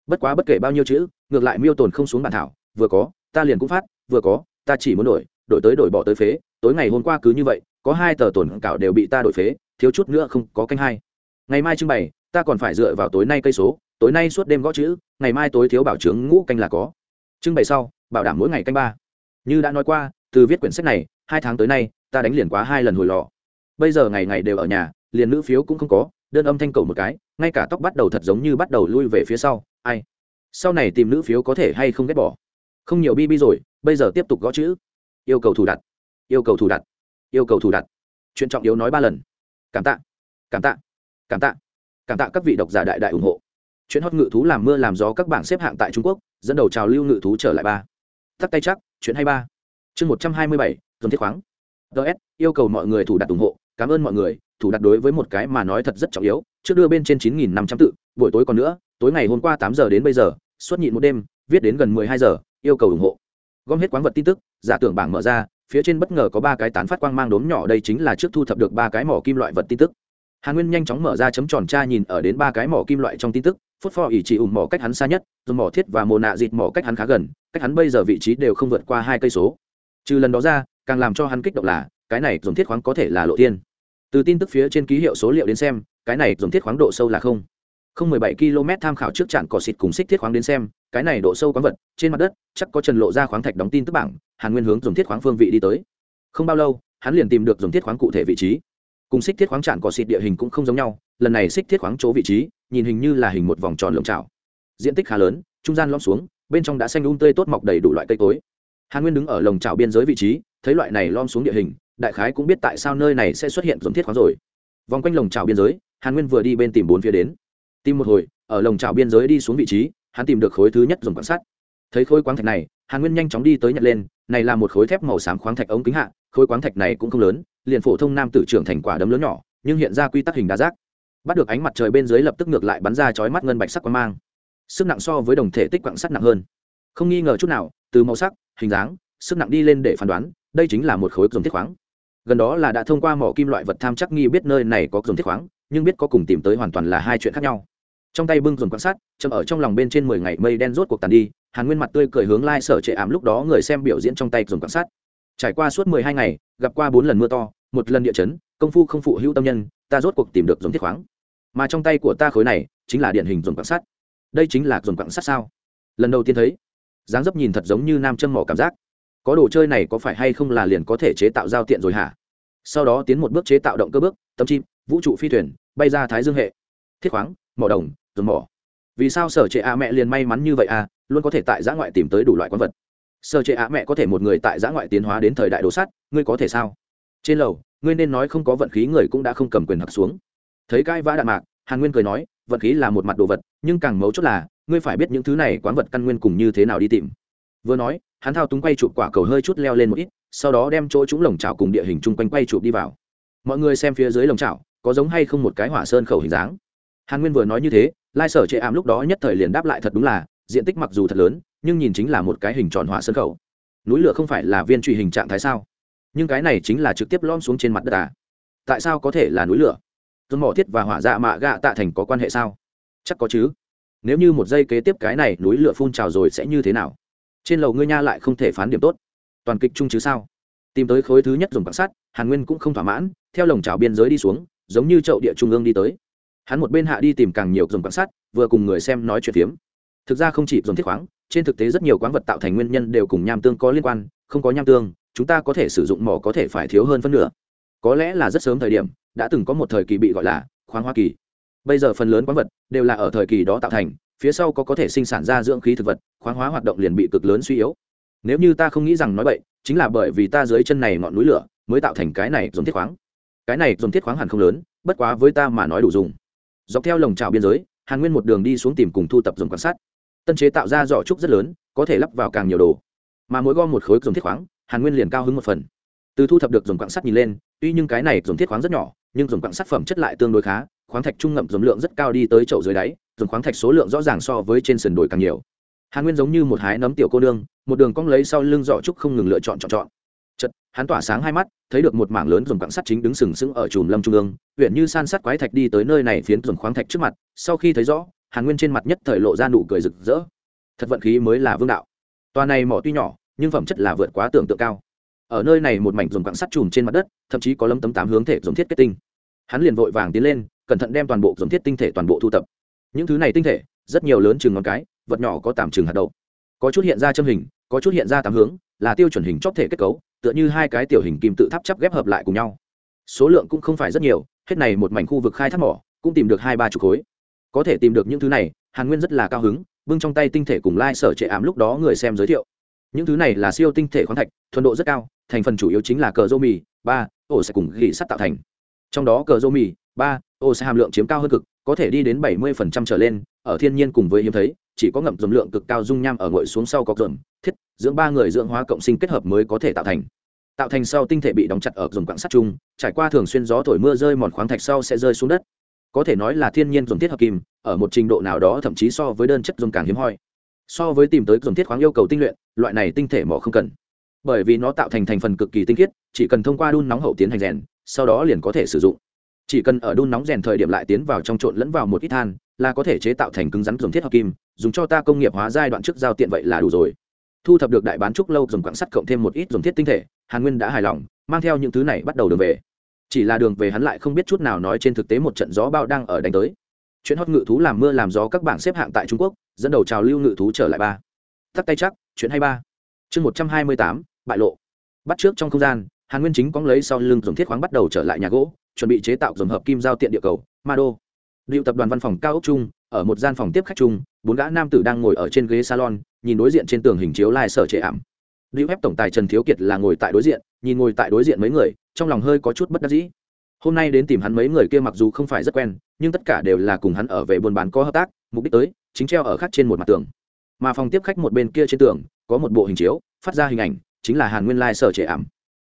Bất quá bất kể bao nhiêu chữ, ngược lại miêu tồn không xuống bản thảo, vừa có, ta liền cũng phát, vừa có, ta chỉ muốn đổi đổi tới đổi bỏ tới phế, tối ngày hôm qua cứ như vậy, có hai tờ tổn cảo đều bị ta đổi phế, thiếu chút nữa không có canh hai. Ngày mai trưng bày, ta còn phải dựa vào tối nay cây số, tối nay suốt đêm gõ chữ, ngày mai tối thiếu bảo chứng ngũ canh là có. Trưng bày sau, bảo đảm mỗi ngày canh ba. Như đã nói qua, từ viết quyển sách này, hai tháng tới nay, ta đánh liền quá hai lần hồi lò bây giờ ngày ngày đều ở nhà, liền nữ phiếu cũng không có, đơn âm thanh cầu một cái, ngay cả tóc bắt đầu thật giống như bắt đầu lui về phía sau, ai? Sau này tìm nữ phiếu có thể hay không ghét bỏ? Không nhiều bi bi rồi, bây giờ tiếp tục gõ chữ. Yêu cầu thủ đặt. Yêu cầu thủ đặt. Yêu cầu thủ đặt. Chuyện trọng yếu nói ba lần. Cảm tạ. Cảm tạ. Cảm tạ. Cảm tạ các vị độc giả đại đại ủng hộ. Chuyện hót ngự thú làm mưa làm gió các bảng xếp hạng tại trung quốc, dẫn đầu trào lưu ngự thú trở lại ba. Tắt tay chắc, chuyện hay ba. Chương một trăm hai mươi bảy dồn thiết khoáng. Ts yêu cầu mọi người thủ đặt ủng hộ cảm ơn mọi người, thủ đặt đối với một cái mà nói thật rất trọng yếu, trước đưa bên trên chín nghìn năm trăm tự, buổi tối còn nữa, tối ngày hôm qua tám giờ đến bây giờ, suốt nhịn một đêm, viết đến gần mười hai giờ, yêu cầu ủng hộ. Gom hết quán vật tin tức, giả tưởng bảng mở ra, phía trên bất ngờ có ba cái tán phát quang mang đốm nhỏ, đây chính là trước thu thập được ba cái mỏ kim loại vật tin tức. Hà nguyên nhanh chóng mở ra chấm tròn tra nhìn ở đến ba cái mỏ kim loại trong tin tức phốt pho ỉ chỉ ủng mỏ cách hắn xa nhất rồi mỏ thiết và mồ nạ dịt mỏ cách hắn khá gần, cách hắn bây giờ vị trí đều không vượt qua hai cây số. Trừ lần đó ra, càng làm cho hắn kích động là, cái này dùng thiết khoáng có thể là lộ tiên từ tin tức phía trên ký hiệu số liệu đến xem, cái này dùng thiết khoáng độ sâu là không. Không mười bảy km tham khảo trước trạm cỏ xịt cùng xích thiết khoáng đến xem, cái này độ sâu quán vật, trên mặt đất, chắc có trần lộ ra khoáng thạch đóng tin tức bảng, hàn nguyên hướng dùng thiết khoáng phương vị đi tới. Không bao lâu, hắn liền tìm được dùng thiết khoáng cụ thể vị trí. Cùng xích thiết khoáng trạm cỏ xịt địa hình cũng không giống nhau, lần này xích thiết khoáng chỗ vị trí, nhìn hình như là hình một vòng tròn lồng trào. Diện tích khá lớn, trung gian lõm xuống, bên trong đã xanh un tươi tốt mọc đầy đủ loại cây cối. Hàn nguyên đứng ở lồng trào biên giới vị trí, thấy loại này lom xuống địa hình đại khái cũng biết tại sao nơi này sẽ xuất hiện giống thiết khoáng rồi. Vòng quanh lồng trào biên giới, hàn nguyên vừa đi bên tìm bốn phía đến. Tìm một hồi, ở lồng trào biên giới đi xuống vị trí, hắn tìm được khối thứ nhất dùng quan sát thấy khối khoáng thạch này, hàn nguyên nhanh chóng đi tới nhặt lên, này là một khối thép màu xám khoáng thạch ống kính hạ, khối khoáng thạch này cũng không lớn, liền phổ thông nam tử trưởng thành quả đấm lớn nhỏ, nhưng hiện ra quy tắc hình đa giác. Bắt được ánh mặt trời bên dưới lập tức ngược lại bắn ra chói mắt ngân bạch sắc quang mang. Sức nặng so với đồng thể tích quặng sắt nặng hơn. Không nghi ngờ chút nào, từ màu sắc, hình dáng, sức nặng đi lên để phán đoán, đây chính là một khối dùng thiết khoáng gần đó là đã thông qua mỏ kim loại vật tham chắc nghi biết nơi này có dùng thiết khoáng, nhưng biết có cùng tìm tới hoàn toàn là hai chuyện khác nhau. Trong tay bưng dùng quan sát, chậm ở trong lòng bên trên mười ngày mây đen rốt cuộc tàn đi, hàn nguyên mặt tươi cười hướng lai sở trệ ảm lúc đó người xem biểu diễn trong tay dùng quan sát. Trải qua suốt mười hai ngày, gặp qua bốn lần mưa to, một lần địa chấn, công phu không phụ hữu tâm nhân, ta rốt cuộc tìm được dùng thiết khoáng. Mà trong tay của ta khối này, chính là điển hình dùng quan sát. Đây chính là dùng quan sát sao? Lần đầu tiên thấy, dáng dấp nhìn thật giống như nam châm mỏ cảm giác có đồ chơi này có phải hay không là liền có thể chế tạo giao tiện rồi hả? Sau đó tiến một bước chế tạo động cơ bước tâm chim, vũ trụ phi thuyền, bay ra thái dương hệ. Thiết khoáng, mỏ đồng dồn mỏ. Vì sao sở trệ a mẹ liền may mắn như vậy à? Luôn có thể tại giã ngoại tìm tới đủ loại quán vật. Sở trệ a mẹ có thể một người tại giã ngoại tiến hóa đến thời đại đồ sắt, ngươi có thể sao? Trên lầu, ngươi nên nói không có vận khí người cũng đã không cầm quyền hặc xuống. Thấy cai vã đạn mạc, hàn nguyên cười nói, vận khí là một mặt đồ vật, nhưng càng mấu chốt là, ngươi phải biết những thứ này quán vật căn nguyên cùng như thế nào đi tìm. Vừa nói hắn thao túng quay chụp quả cầu hơi chút leo lên một ít, sau đó đem chỗ chúng lồng chảo cùng địa hình chung quanh quay chụp đi vào. Mọi người xem phía dưới lồng chảo, có giống hay không một cái hỏa sơn khẩu hình dáng. Hàn nguyên vừa nói như thế, lai sở chệ ảm lúc đó nhất thời liền đáp lại thật đúng là, diện tích mặc dù thật lớn, nhưng nhìn chính là một cái hình tròn hỏa sơn khẩu. Núi lửa không phải là viên truy hình trạng thái sao? Nhưng cái này chính là trực tiếp lom xuống trên mặt đất à? Tại sao có thể là núi lửa? Dồn mỏ thiết và hỏa dạ mạ gạ tạ thành có quan hệ sao? Chắc có chứ. Nếu như một giây kế tiếp cái này núi lửa phun trào rồi sẽ như thế nào? Trên lầu ngươi nha lại không thể phán điểm tốt. Toàn kịch chung chứ sao? Tìm tới khối thứ nhất dùng quan sát hàn nguyên cũng không thỏa mãn, theo lồng trào biên giới đi xuống, giống như chậu địa trung ương đi tới. Hắn một bên hạ đi tìm càng nhiều dùng quan sát vừa cùng người xem nói chuyện phiếm. Thực ra không chỉ dùng thiết khoáng, trên thực tế rất nhiều quán vật tạo thành nguyên nhân đều cùng nham tương có liên quan, không có nham tương, chúng ta có thể sử dụng mỏ có thể phải thiếu hơn phân nửa. Có lẽ là rất sớm thời điểm, đã từng có một thời kỳ bị gọi là khoáng hoa kỳ. Bây giờ phần lớn quán vật đều là ở thời kỳ đó tạo thành phía sau có có thể sinh sản ra dưỡng khí thực vật, khoáng hóa hoạt động liền bị cực lớn suy yếu. Nếu như ta không nghĩ rằng nói vậy chính là bởi vì ta dưới chân này ngọn núi lửa mới tạo thành cái này dồn thiết khoáng. Cái này dồn thiết khoáng hẳn không lớn, bất quá với ta mà nói đủ dùng. Dọc theo lồng trào biên giới, hàn nguyên một đường đi xuống tìm cùng thu tập dồn quan sát. Tân chế tạo ra giỏ trúc rất lớn, có thể lắp vào càng nhiều đồ. Mà mỗi gom một khối dồn thiết khoáng, hàn nguyên liền cao hứng một phần. Từ thu thập được dồn quạng sắt nhìn lên, tuy nhưng cái này dồn thiết khoáng rất nhỏ, nhưng dồn quạng sắt phẩm chất lại tương đối khá, khoáng thạch trung ngậm dồn lượng rất cao đi tới chậu dưới đáy dồn khoáng thạch số lượng rõ ràng so với trên sườn đồi càng nhiều. Hàn nguyên giống như một hái nấm tiểu cô nương, một đường cong lấy sau lưng giỏ trúc không ngừng lựa chọn chọn chọn. Chật hắn tỏa sáng hai mắt, thấy được một mảng lớn dồn quạng sắt chính đứng sừng sững ở chùm lâm trung ương, huyện như san sắt quái thạch đi tới nơi này phiến dồn khoáng thạch trước mặt, sau khi thấy rõ, hàn nguyên trên mặt nhất thời lộ ra nụ cười rực rỡ. Thật vận khí mới là vương đạo. Toa này mỏ tuy nhỏ, nhưng phẩm chất là vượt quá tưởng tượng cao. Ở nơi này một mảnh dùng quặng sắt chùm trên mặt đất, thậm chí có lấm tấm tám hướng thể dùng thiết kết tinh. Hắn liền vội vàng tiến lên, cẩn thận đem toàn bộ dùng thiết tinh thể toàn bộ thu tập những thứ này tinh thể, rất nhiều lớn chừng ngón cái, vật nhỏ có tạm chừng hạt đậu. Có chút hiện ra châm hình, có chút hiện ra tám hướng, là tiêu chuẩn hình chóp thể kết cấu, tựa như hai cái tiểu hình kim tự tháp chắp ghép hợp lại cùng nhau. Số lượng cũng không phải rất nhiều, hết này một mảnh khu vực khai thác mỏ, cũng tìm được hai ba chục khối. Có thể tìm được những thứ này, hàn nguyên rất là cao hứng, bưng trong tay tinh thể cùng lai、like、sở trệ ám lúc đó người xem giới thiệu. Những thứ này là siêu tinh thể khoáng thạch, thuần độ rất cao, thành phần chủ yếu chính là cờ rô mì, ba ổ sẽ cùng gỉ sắt tạo thành. Trong đó cờ rô mì, ba ổ sẽ hàm lượng chiếm cao hơn cực có thể đi đến bảy mươi phần trăm trở lên, ở thiên nhiên cùng với hiếm thấy, chỉ có ngậm dầm lượng cực cao dung nham ở ngội xuống sau có dầm, thiết, dưỡng ba người dưỡng hóa cộng sinh kết hợp mới có thể tạo thành. Tạo thành sau tinh thể bị đóng chặt ở dùng quặng sắt chung, trải qua thường xuyên gió thổi mưa rơi mòn khoáng thạch sau sẽ rơi xuống đất. Có thể nói là thiên nhiên dùng thiết hợp kim, ở một trình độ nào đó thậm chí so với đơn chất dùng càng hiếm hoi. So với tìm tới dùng thiết khoáng yêu cầu tinh luyện, loại này tinh thể mỏ không cần. Bởi vì nó tạo thành thành phần cực kỳ tinh khiết, chỉ cần thông qua đun nóng hậu tiến hành rèn, sau đó liền có thể sử dụng chỉ cần ở đun nóng rèn thời điểm lại tiến vào trong trộn lẫn vào một ít than, là có thể chế tạo thành cứng rắn dùng thiết hợp kim, dùng cho ta công nghiệp hóa giai đoạn trước giao tiện vậy là đủ rồi. Thu thập được đại bán trúc lâu dùng quảng sắt cộng thêm một ít dùng thiết tinh thể, hàn nguyên đã hài lòng, mang theo những thứ này bắt đầu đường về. Chỉ là đường về hắn lại không biết chút nào nói trên thực tế một trận gió bao đang ở đánh tới. Chuyện hót ngự thú làm mưa làm gió các bảng xếp hạng tại trung quốc, dẫn đầu trào lưu ngự thú trở lại ba. Tắt tay chắc, chuyện hay ba. Chương một trăm hai mươi tám, bại lộ. Bắt trước trong không gian hàn nguyên chính cóng lấy sau lưng dùng thiết khoáng bắt đầu trở lại nhà gỗ, chuẩn bị chế tạo dồn hợp kim giao tiện địa cầu, ma đô. Liệu tập đoàn văn phòng cao ốc chung, ở một gian phòng tiếp khách chung, bốn gã nam tử đang ngồi ở trên ghế salon, nhìn đối diện trên tường hình chiếu lai sở trệ ảm. Liệu ép tổng tài trần thiếu kiệt là ngồi tại đối diện, nhìn ngồi tại đối diện mấy người, trong lòng hơi có chút bất đắc dĩ. Hôm nay đến tìm hắn mấy người kia mặc dù không phải rất quen, nhưng tất cả đều là cùng hắn ở về buôn bán có hợp tác, mục đích tới, chính treo ở khắc trên một mặt tường. Mà phòng tiếp khách một bên kia trên tường, có một bộ hình chiếu, phát ra hình ảnh, chính là hàn nguyên lai sở trệ ảm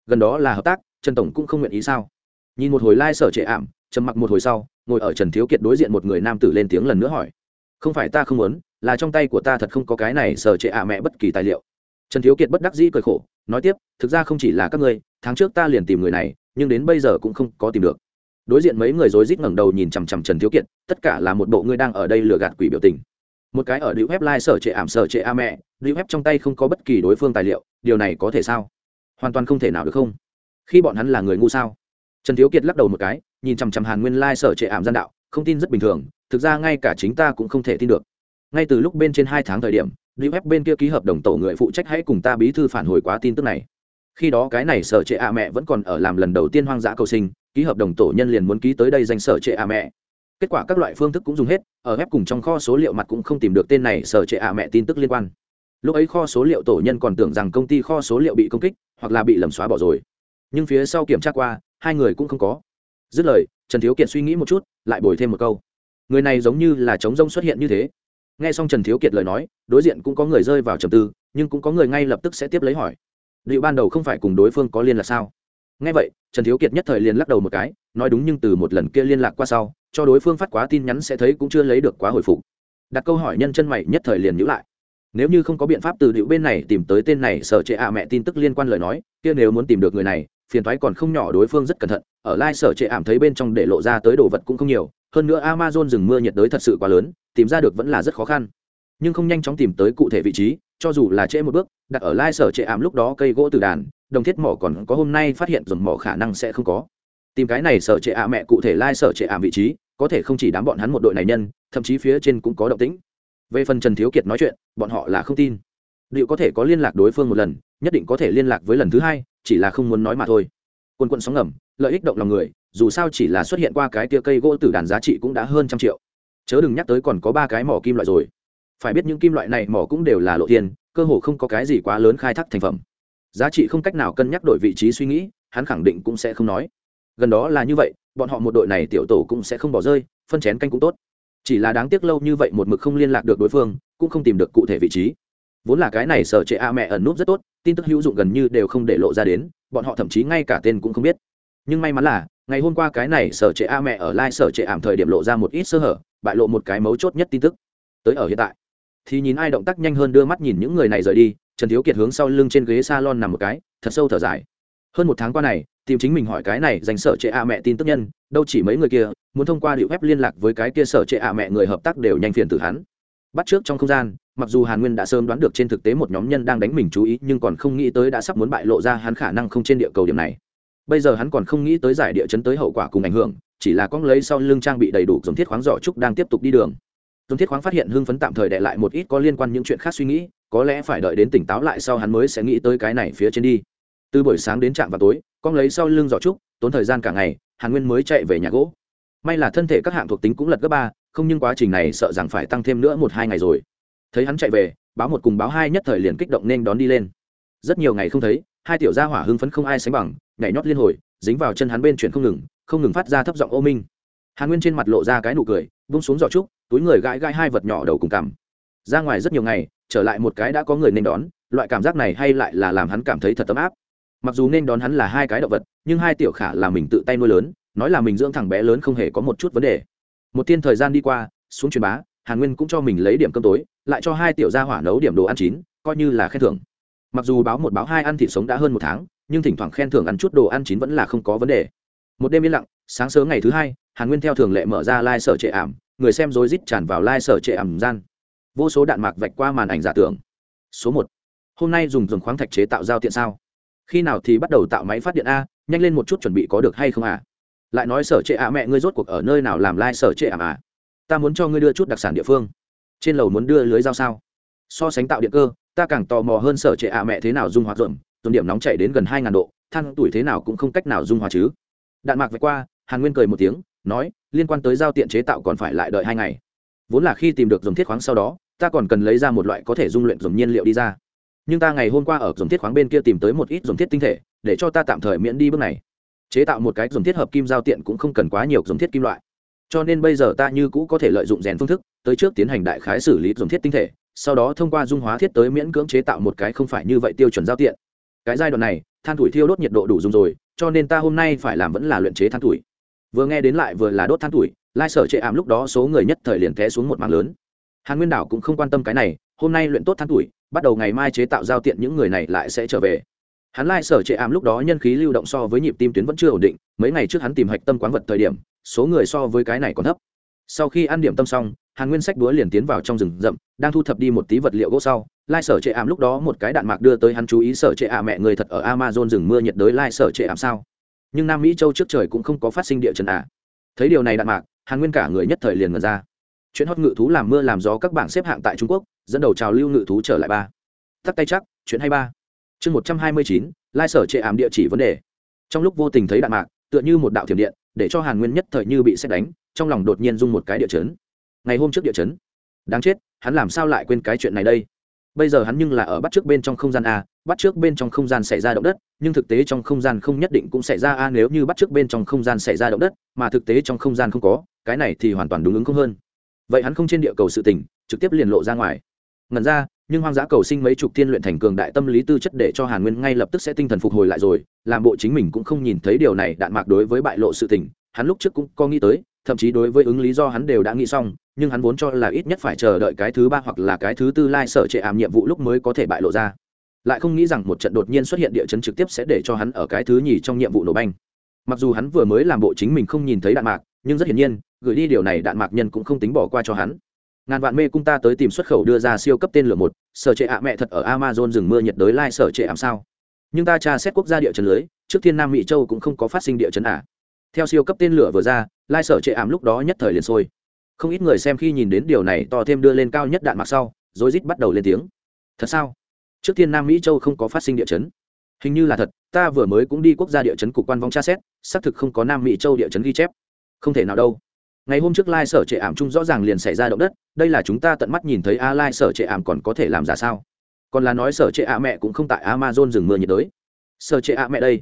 gần đó là hợp tác, trần tổng cũng không nguyện ý sao? Nhìn một hồi lai、like、sở trệ ảm, trầm mặc một hồi sau, ngồi ở trần thiếu kiệt đối diện một người nam tử lên tiếng lần nữa hỏi. Không phải ta không muốn, là trong tay của ta thật không có cái này sở trệ ả mẹ bất kỳ tài liệu. Trần thiếu kiệt bất đắc dĩ cười khổ, nói tiếp, thực ra không chỉ là các ngươi, tháng trước ta liền tìm người này, nhưng đến bây giờ cũng không có tìm được. Đối diện mấy người rối rít ngẩng đầu nhìn chằm chằm trần thiếu kiệt, tất cả là một bộ ngươi đang ở đây lừa gạt quỷ biểu tình. Một cái ở điệu web lai sở trệ ảm sở trệ a mẹ điệu web trong tay không có bất kỳ đối phương tài liệu, điều này có thể sao? Hoàn toàn không thể nào được không? Khi bọn hắn là người ngu sao? Trần thiếu kiệt lắc đầu một cái, nhìn chằm chằm hàn nguyên lai sở trệ ảm gian đạo, không tin rất bình thường, thực ra ngay cả chính ta cũng không thể tin được. Ngay từ lúc bên trên hai tháng thời điểm điệu web bên kia ký hợp đồng tổ người phụ trách hãy cùng ta bí thư phản hồi quá tin tức này. Khi đó cái này sở trệ a mẹ vẫn còn ở làm lần đầu tiên hoang dã cầu sinh, ký hợp đồng tổ nhân liền muốn ký tới đây danh sở trệ a mẹ. Kết quả các loại phương thức cũng dùng hết, ở ép cùng trong kho số liệu mặt cũng không tìm được tên này sở trệ a mẹ tin tức liên quan. Lúc ấy kho số liệu tổ nhân còn tưởng rằng công ty kho số liệu bị công kích hoặc là bị lầm xóa bỏ rồi. Nhưng phía sau kiểm tra qua, hai người cũng không có. Dứt lời, trần thiếu kiệt suy nghĩ một chút, lại bồi thêm một câu. Người này giống như là trống rông xuất hiện như thế. Nghe xong trần thiếu kiệt lời nói, đối diện cũng có người rơi vào trầm tư, nhưng cũng có người ngay lập tức sẽ tiếp lấy hỏi. Liệu ban đầu không phải cùng đối phương có liên lạc sao? Ngay vậy, trần thiếu kiệt nhất thời liền lắc đầu một cái, nói đúng nhưng từ một lần kia liên lạc qua sau, cho đối phương phát quá tin nhắn sẽ thấy cũng chưa lấy được quá hồi phục. Đặt câu hỏi nhân chân mày nhất thời liền nhữ lại nếu như không có biện pháp từ điệu bên này tìm tới tên này, sở trệ ạ mẹ tin tức liên quan lời nói, kia nếu muốn tìm được người này, phiền thoái còn không nhỏ, đối phương rất cẩn thận. Ở lai sở trệ ảm thấy bên trong để lộ ra tới đồ vật cũng không nhiều. Hơn nữa amazon rừng mưa nhiệt đới thật sự quá lớn, tìm ra được vẫn là rất khó khăn. Nhưng không nhanh chóng tìm tới cụ thể vị trí, cho dù là trễ một bước, đặt ở lai sở trệ ảm lúc đó cây gỗ từ đàn, đồng thiết mỏ còn có hôm nay phát hiện dồn mỏ khả năng sẽ không có. Tìm cái này sở trệ ạ mẹ cụ thể lai sở trệ ảm vị trí, có thể không chỉ đám bọn hắn một đội này nhân, thậm chí phía trên cũng có động tĩnh về phần trần thiếu kiệt nói chuyện, bọn họ là không tin. Liệu có thể có liên lạc đối phương một lần, nhất định có thể liên lạc với lần thứ hai, chỉ là không muốn nói mà thôi. Quân quân sóng ngầm, lợi ích động lòng người, dù sao chỉ là xuất hiện qua cái tia cây gỗ tử đàn giá trị cũng đã hơn trăm triệu. Chớ đừng nhắc tới còn có ba cái mỏ kim loại rồi. Phải biết những kim loại này mỏ cũng đều là lộ tiền, cơ hồ không có cái gì quá lớn khai thác thành phẩm. Giá trị không cách nào cân nhắc đổi vị trí suy nghĩ, hắn khẳng định cũng sẽ không nói. Gần đó là như vậy, bọn họ một đội này tiểu tổ cũng sẽ không bỏ rơi, phân chén canh cũng tốt chỉ là đáng tiếc lâu như vậy một mực không liên lạc được đối phương, cũng không tìm được cụ thể vị trí. Vốn là cái này sở trệ a mẹ ẩn núp rất tốt, tin tức hữu dụng gần như đều không để lộ ra đến, bọn họ thậm chí ngay cả tên cũng không biết. Nhưng may mắn là, ngày hôm qua cái này sở trệ a mẹ ở lai sở trệ ảm thời điểm lộ ra một ít sơ hở, bại lộ một cái mấu chốt nhất tin tức. Tới ở hiện tại, thì nhìn ai động tác nhanh hơn đưa mắt nhìn những người này rời đi, trần thiếu kiệt hướng sau lưng trên ghế s a lon nằm một cái, thật sâu thở dài. Hơn một tháng qua này tìm chính mình hỏi cái này dành sở trệ a mẹ tin tức nhân, đâu chỉ mấy người kia, muốn thông qua điệu phép liên lạc với cái kia sở trệ a mẹ người hợp tác đều nhanh phiền từ hắn. Bắt trước trong không gian, mặc dù hàn nguyên đã sớm đoán được trên thực tế một nhóm nhân đang đánh mình chú ý, nhưng còn không nghĩ tới đã sắp muốn bại lộ ra hắn khả năng không trên địa cầu điểm này. Bây giờ hắn còn không nghĩ tới giải địa chấn tới hậu quả cùng ảnh hưởng, chỉ là con lấy sau lưng trang bị đầy đủ giống thiết khoáng giỏ trúc đang tiếp tục đi đường. Dùng thiết khoáng phát hiện hưng phấn tạm thời đệ lại một ít có liên quan những chuyện khác suy nghĩ, có lẽ phải đợi đến tỉnh táo lại sau hắn mới sẽ nghĩ tới cái này phía trên đi từ buổi sáng đến trạm vào tối, con lấy sau lưng giỏ trúc, tốn thời gian cả ngày, hàn nguyên mới chạy về nhà gỗ. May là thân thể các hạng thuộc tính cũng lật gấp ba, không nhưng quá trình này sợ rằng phải tăng thêm nữa một hai ngày rồi. Thấy hắn chạy về, báo một cùng báo hai nhất thời liền kích động nên đón đi lên. Rất nhiều ngày không thấy, hai tiểu gia hỏa hưng phấn không ai sánh bằng, nhảy nhót liên hồi, dính vào chân hắn bên chuyển không ngừng không ngừng phát ra thấp giọng ô minh. Hàn nguyên trên mặt lộ ra cái nụ cười bung xuống giỏ trúc, túi người gãi gãi hai vật nhỏ đầu cùng cằm. Ra ngoài rất nhiều ngày, trở lại một cái đã có người nên đón, loại cảm giác này hay lại là làm hắn cảm thấy thật ấm áp mặc dù nên đón hắn là hai cái động vật, nhưng hai tiểu khả là mình tự tay nuôi lớn, nói là mình dưỡng thằng bé lớn không hề có một chút vấn đề. Một tiên thời gian đi qua, xuống truyền bá, hàn nguyên cũng cho mình lấy điểm cơm tối, lại cho hai tiểu gia hỏa nấu điểm đồ ăn chín, coi như là khen thưởng. Mặc dù báo một báo hai ăn thịt sống đã hơn một tháng, nhưng thỉnh thoảng khen thưởng ăn chút đồ ăn chín vẫn là không có vấn đề. Một đêm yên lặng, sáng sớm ngày thứ hai, hàn nguyên theo thường lệ mở ra lai、like、sở trệ ảm, người xem rối rít tràn vào lai、like、sở trệ ảm gian. Vô số đạn mạc vạch qua màn ảnh giả tưởng. Số một. Hôm nay dùng dùng khoáng thạch chế tạo giao tiện sao? Khi nào thì bắt đầu tạo máy phát điện a, nhanh lên một chút chuẩn bị có được hay không à lại nói sở trệ ạ mẹ ngươi rốt cuộc ở nơi nào làm lai、like、sở trệ ạ à ta muốn cho ngươi đưa chút đặc sản địa phương. Trên lầu muốn đưa lưới giao sao? So sánh tạo điện cơ, ta càng tò mò hơn sở trệ ạ mẹ thế nào dung hoạt rộm dồn điểm nóng chạy đến gần hai ngàn độ, than tuổi thế nào cũng không cách nào dung hòa chứ. Đạn mạc vạch qua, hàn nguyên cười một tiếng, nói, liên quan tới giao tiện chế tạo còn phải lại đợi hai ngày. Vốn là khi tìm được dùng thiết khoáng sau đó, ta còn cần lấy ra một loại có thể dung luyện dùng nhiên liệu đi ra nhưng ta ngày hôm qua ở dòng thiết khoáng bên kia tìm tới một ít dòng thiết tinh thể, để cho ta tạm thời miễn đi bước này. Chế tạo một cái dòng thiết hợp kim giao tiện cũng không cần quá nhiều dòng thiết kim loại. Cho nên bây giờ ta như cũ có thể lợi dụng rèn phương thức, tới trước tiến hành đại khái xử lý dòng thiết tinh thể, sau đó thông qua dung hóa thiết tới miễn cưỡng chế tạo một cái không phải như vậy tiêu chuẩn giao tiện. Cái giai đoạn này, than tuổi thiêu đốt nhiệt độ đủ dùng rồi, cho nên ta hôm nay phải làm vẫn là luyện chế than tuổi. Vừa nghe đến lại vừa là đốt than tuổi, lai sở chệ ảm lúc đó số người nhất thời liền té xuống một mạng lớn. Hàn nguyên đảo cũng không quan tâm cái này, hôm nay luyện tốt than tuổi bắt đầu ngày mai chế tạo giao tiện những người này lại sẽ trở về. Hắn lai sở trệ ảm lúc đó nhân khí lưu động so với nhịp tim tuyến vẫn chưa ổn định, mấy ngày trước hắn tìm hạch tâm quán vật thời điểm, số người so với cái này còn thấp. Sau khi ăn điểm tâm xong, hàn nguyên sách búa liền tiến vào trong rừng rậm, đang thu thập đi một tí vật liệu gỗ sau, lai sở trệ ảm lúc đó một cái đạn mạc đưa tới hắn chú ý sở trệ à mẹ người thật ở amazon rừng mưa nhiệt đới lai sở trệ ảm sao. Nhưng nam mỹ châu trước trời cũng không có phát sinh địa chấn ả thấy điều này đạn mạc, hàn nguyên cả người nhất thời liền ngần ra chuyện hót ngự thú làm mưa làm gió các bảng xếp hạng tại trung quốc, dẫn đầu trào lưu ngự thú trở lại ba. Tắt tay chắc, chuyện hay ba. Chương một trăm hai mươi chín, lai sở chệ ảm địa chỉ vấn đề. Trong lúc vô tình thấy đạn mạc, tựa như một đạo thiểm điện, để cho hàn nguyên nhất thời như bị xét đánh, trong lòng đột nhiên dung một cái địa chấn. Ngày hôm trước địa chấn. Đáng chết, hắn làm sao lại quên cái chuyện này đây? Bây giờ hắn nhưng là ở bắt trước bên trong không gian a, bắt trước bên trong không gian xảy ra động đất, nhưng thực tế trong không gian không nhất định cũng xảy ra a nếu như bắt trước bên trong không gian xảy ra động đất, mà thực tế trong không gian không có, cái này thì hoàn toàn đúng ứng không hơn vậy hắn không trên địa cầu sự tình, trực tiếp liền lộ ra ngoài. Ngần ra, nhưng hoang dã cầu sinh mấy chục thiên luyện thành cường đại tâm lý tư chất để cho hàn nguyên ngay lập tức sẽ tinh thần phục hồi lại rồi, làm bộ chính mình cũng không nhìn thấy điều này đạn mạc đối với bại lộ sự tình, hắn lúc trước cũng có nghĩ tới, thậm chí đối với ứng lý do hắn đều đã nghĩ xong, nhưng hắn vốn cho là ít nhất phải chờ đợi cái thứ ba hoặc là cái thứ tư lai sở trệ ảm nhiệm vụ lúc mới có thể bại lộ ra. Lại không nghĩ rằng một trận đột nhiên xuất hiện địa chấn trực tiếp sẽ để cho hắn ở cái thứ nhì trong nhiệm vụ nổ banh. Mặc dù hắn vừa mới làm bộ chính mình không nhìn thấy đạn mạc, nhưng rất hiển nhiên gửi đi điều này đạn mạc nhân cũng không tính bỏ qua cho hắn. Ngàn vạn mê cung ta tới tìm xuất khẩu đưa ra siêu cấp tên lửa một, sở trệ ạ mẹ thật ở amazon rừng mưa nhiệt đới lai sở trệ ảm sao. Nhưng ta tra xét quốc gia địa chấn lưới, trước thiên nam mỹ châu cũng không có phát sinh địa chấn ả à. theo siêu cấp tên lửa vừa ra, lai sở trệ ảm lúc đó nhất thời liền sôi. Không ít người xem khi nhìn đến điều này to thêm đưa lên cao nhất đạn mạc sau rồi rít bắt đầu lên tiếng. Thật sao? Trước thiên nam mỹ châu không có phát sinh địa chấn. Hình như là thật, ta vừa mới cũng đi quốc gia địa chấn cục quan vong tra xét, xác thực không có nam mỹ châu địa chấn ghi chép. Không thể nào đâu ngày hôm trước lai sở trệ ảm chung rõ ràng liền xảy ra động đất, đây là chúng ta tận mắt nhìn thấy a lai sở trệ ảm còn có thể làm giả sao? Còn là nói sở trệ ạ mẹ cũng không tại amazon rừng mưa nhiệt đới. Sở trệ ạ mẹ đây,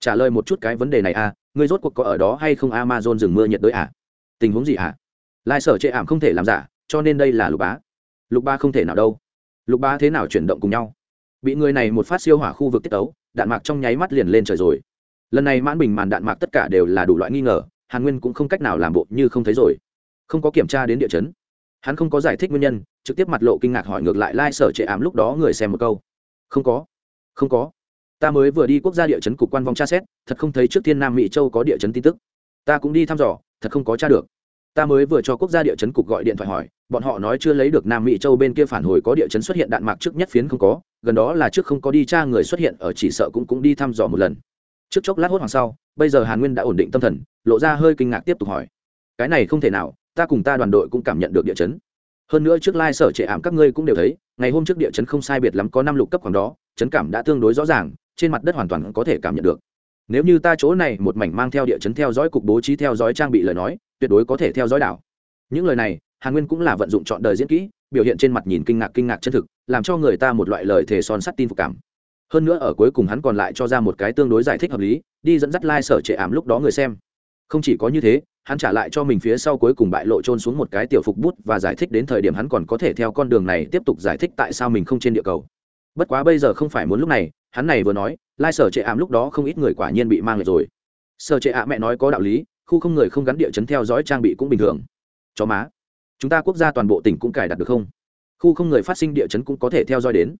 trả lời một chút cái vấn đề này a ngươi rốt cuộc có ở đó hay không amazon rừng mưa nhiệt đới à? Tình huống gì à? lai sở trệ ảm không thể làm giả, cho nên đây là lục bá. Lục ba không thể nào đâu. Lục ba thế nào chuyển động cùng nhau? Bị người này một phát siêu hỏa khu vực tiết tấu, đạn mạc trong nháy mắt liền lên trời rồi. Lần này mãn bình màn đạn mạc tất cả đều là đủ loại nghi ngờ hàn nguyên cũng không cách nào làm bộ như không thấy rồi. Không có kiểm tra đến địa chấn. Hắn không có giải thích nguyên nhân, trực tiếp mặt lộ kinh ngạc hỏi ngược lại lai、like、sở trệ ám lúc đó người xem một câu. Không có. Không có. Ta mới vừa đi quốc gia địa chấn cục quan vong tra xét, thật không thấy trước thiên nam mỹ châu có địa chấn tin tức. Ta cũng đi thăm dò, thật không có t r a được. Ta mới vừa cho quốc gia địa chấn cục gọi điện thoại hỏi, bọn họ nói chưa lấy được nam mỹ châu bên kia phản hồi có địa chấn xuất hiện đạn mạc trước nhất phiến không có, gần đó là trước không có đi tra người xuất hiện ở chỉ sợ cũng cũng đi thăm dò một lần trước chốc lát hốt hoàng sau, bây giờ hàn nguyên đã ổn định tâm thần, lộ ra hơi kinh ngạc tiếp tục hỏi. Cái này không thể nào, ta cùng ta đoàn đội cũng cảm nhận được địa chấn. Hơn nữa trước lai、like、sở trệ ảm các ngươi cũng đều thấy, ngày hôm trước địa chấn không sai biệt lắm có năm lục cấp khoảng đó, chấn cảm đã tương đối rõ ràng, trên mặt đất hoàn toàn có thể cảm nhận được. Nếu như ta chỗ này một mảnh mang theo địa chấn theo dõi cục bố trí theo dõi trang bị lời nói, tuyệt đối có thể theo dõi đảo. Những lời này, hàn nguyên cũng là vận dụng chọn đời diễn kỹ, biểu hiện trên mặt nhìn kinh ngạc kinh ngạc chân thực, làm cho người ta một loại lời thề son sắt tin phục cảm hơn nữa ở cuối cùng hắn còn lại cho ra một cái tương đối giải thích hợp lý, đi dẫn dắt lai、like、sở trệ ảm lúc đó người xem. Không chỉ có như thế, hắn trả lại cho mình phía sau cuối cùng bại lộ trôn xuống một cái tiểu phục bút và giải thích đến thời điểm hắn còn có thể theo con đường này tiếp tục giải thích tại sao mình không trên địa cầu. Bất quá bây giờ không phải muốn lúc này, hắn này vừa nói, lai sở trệ ảm lúc đó không ít người quả nhiên bị mang lại rồi. Sở trệ ạ mẹ nói có đạo lý, khu không người không gắn địa chấn theo dõi trang bị cũng bình thường. Chó má, chúng ta quốc gia toàn bộ tỉnh cũng cài đặt được không? Khu không người phát sinh địa chấn cũng có thể theo dõi đến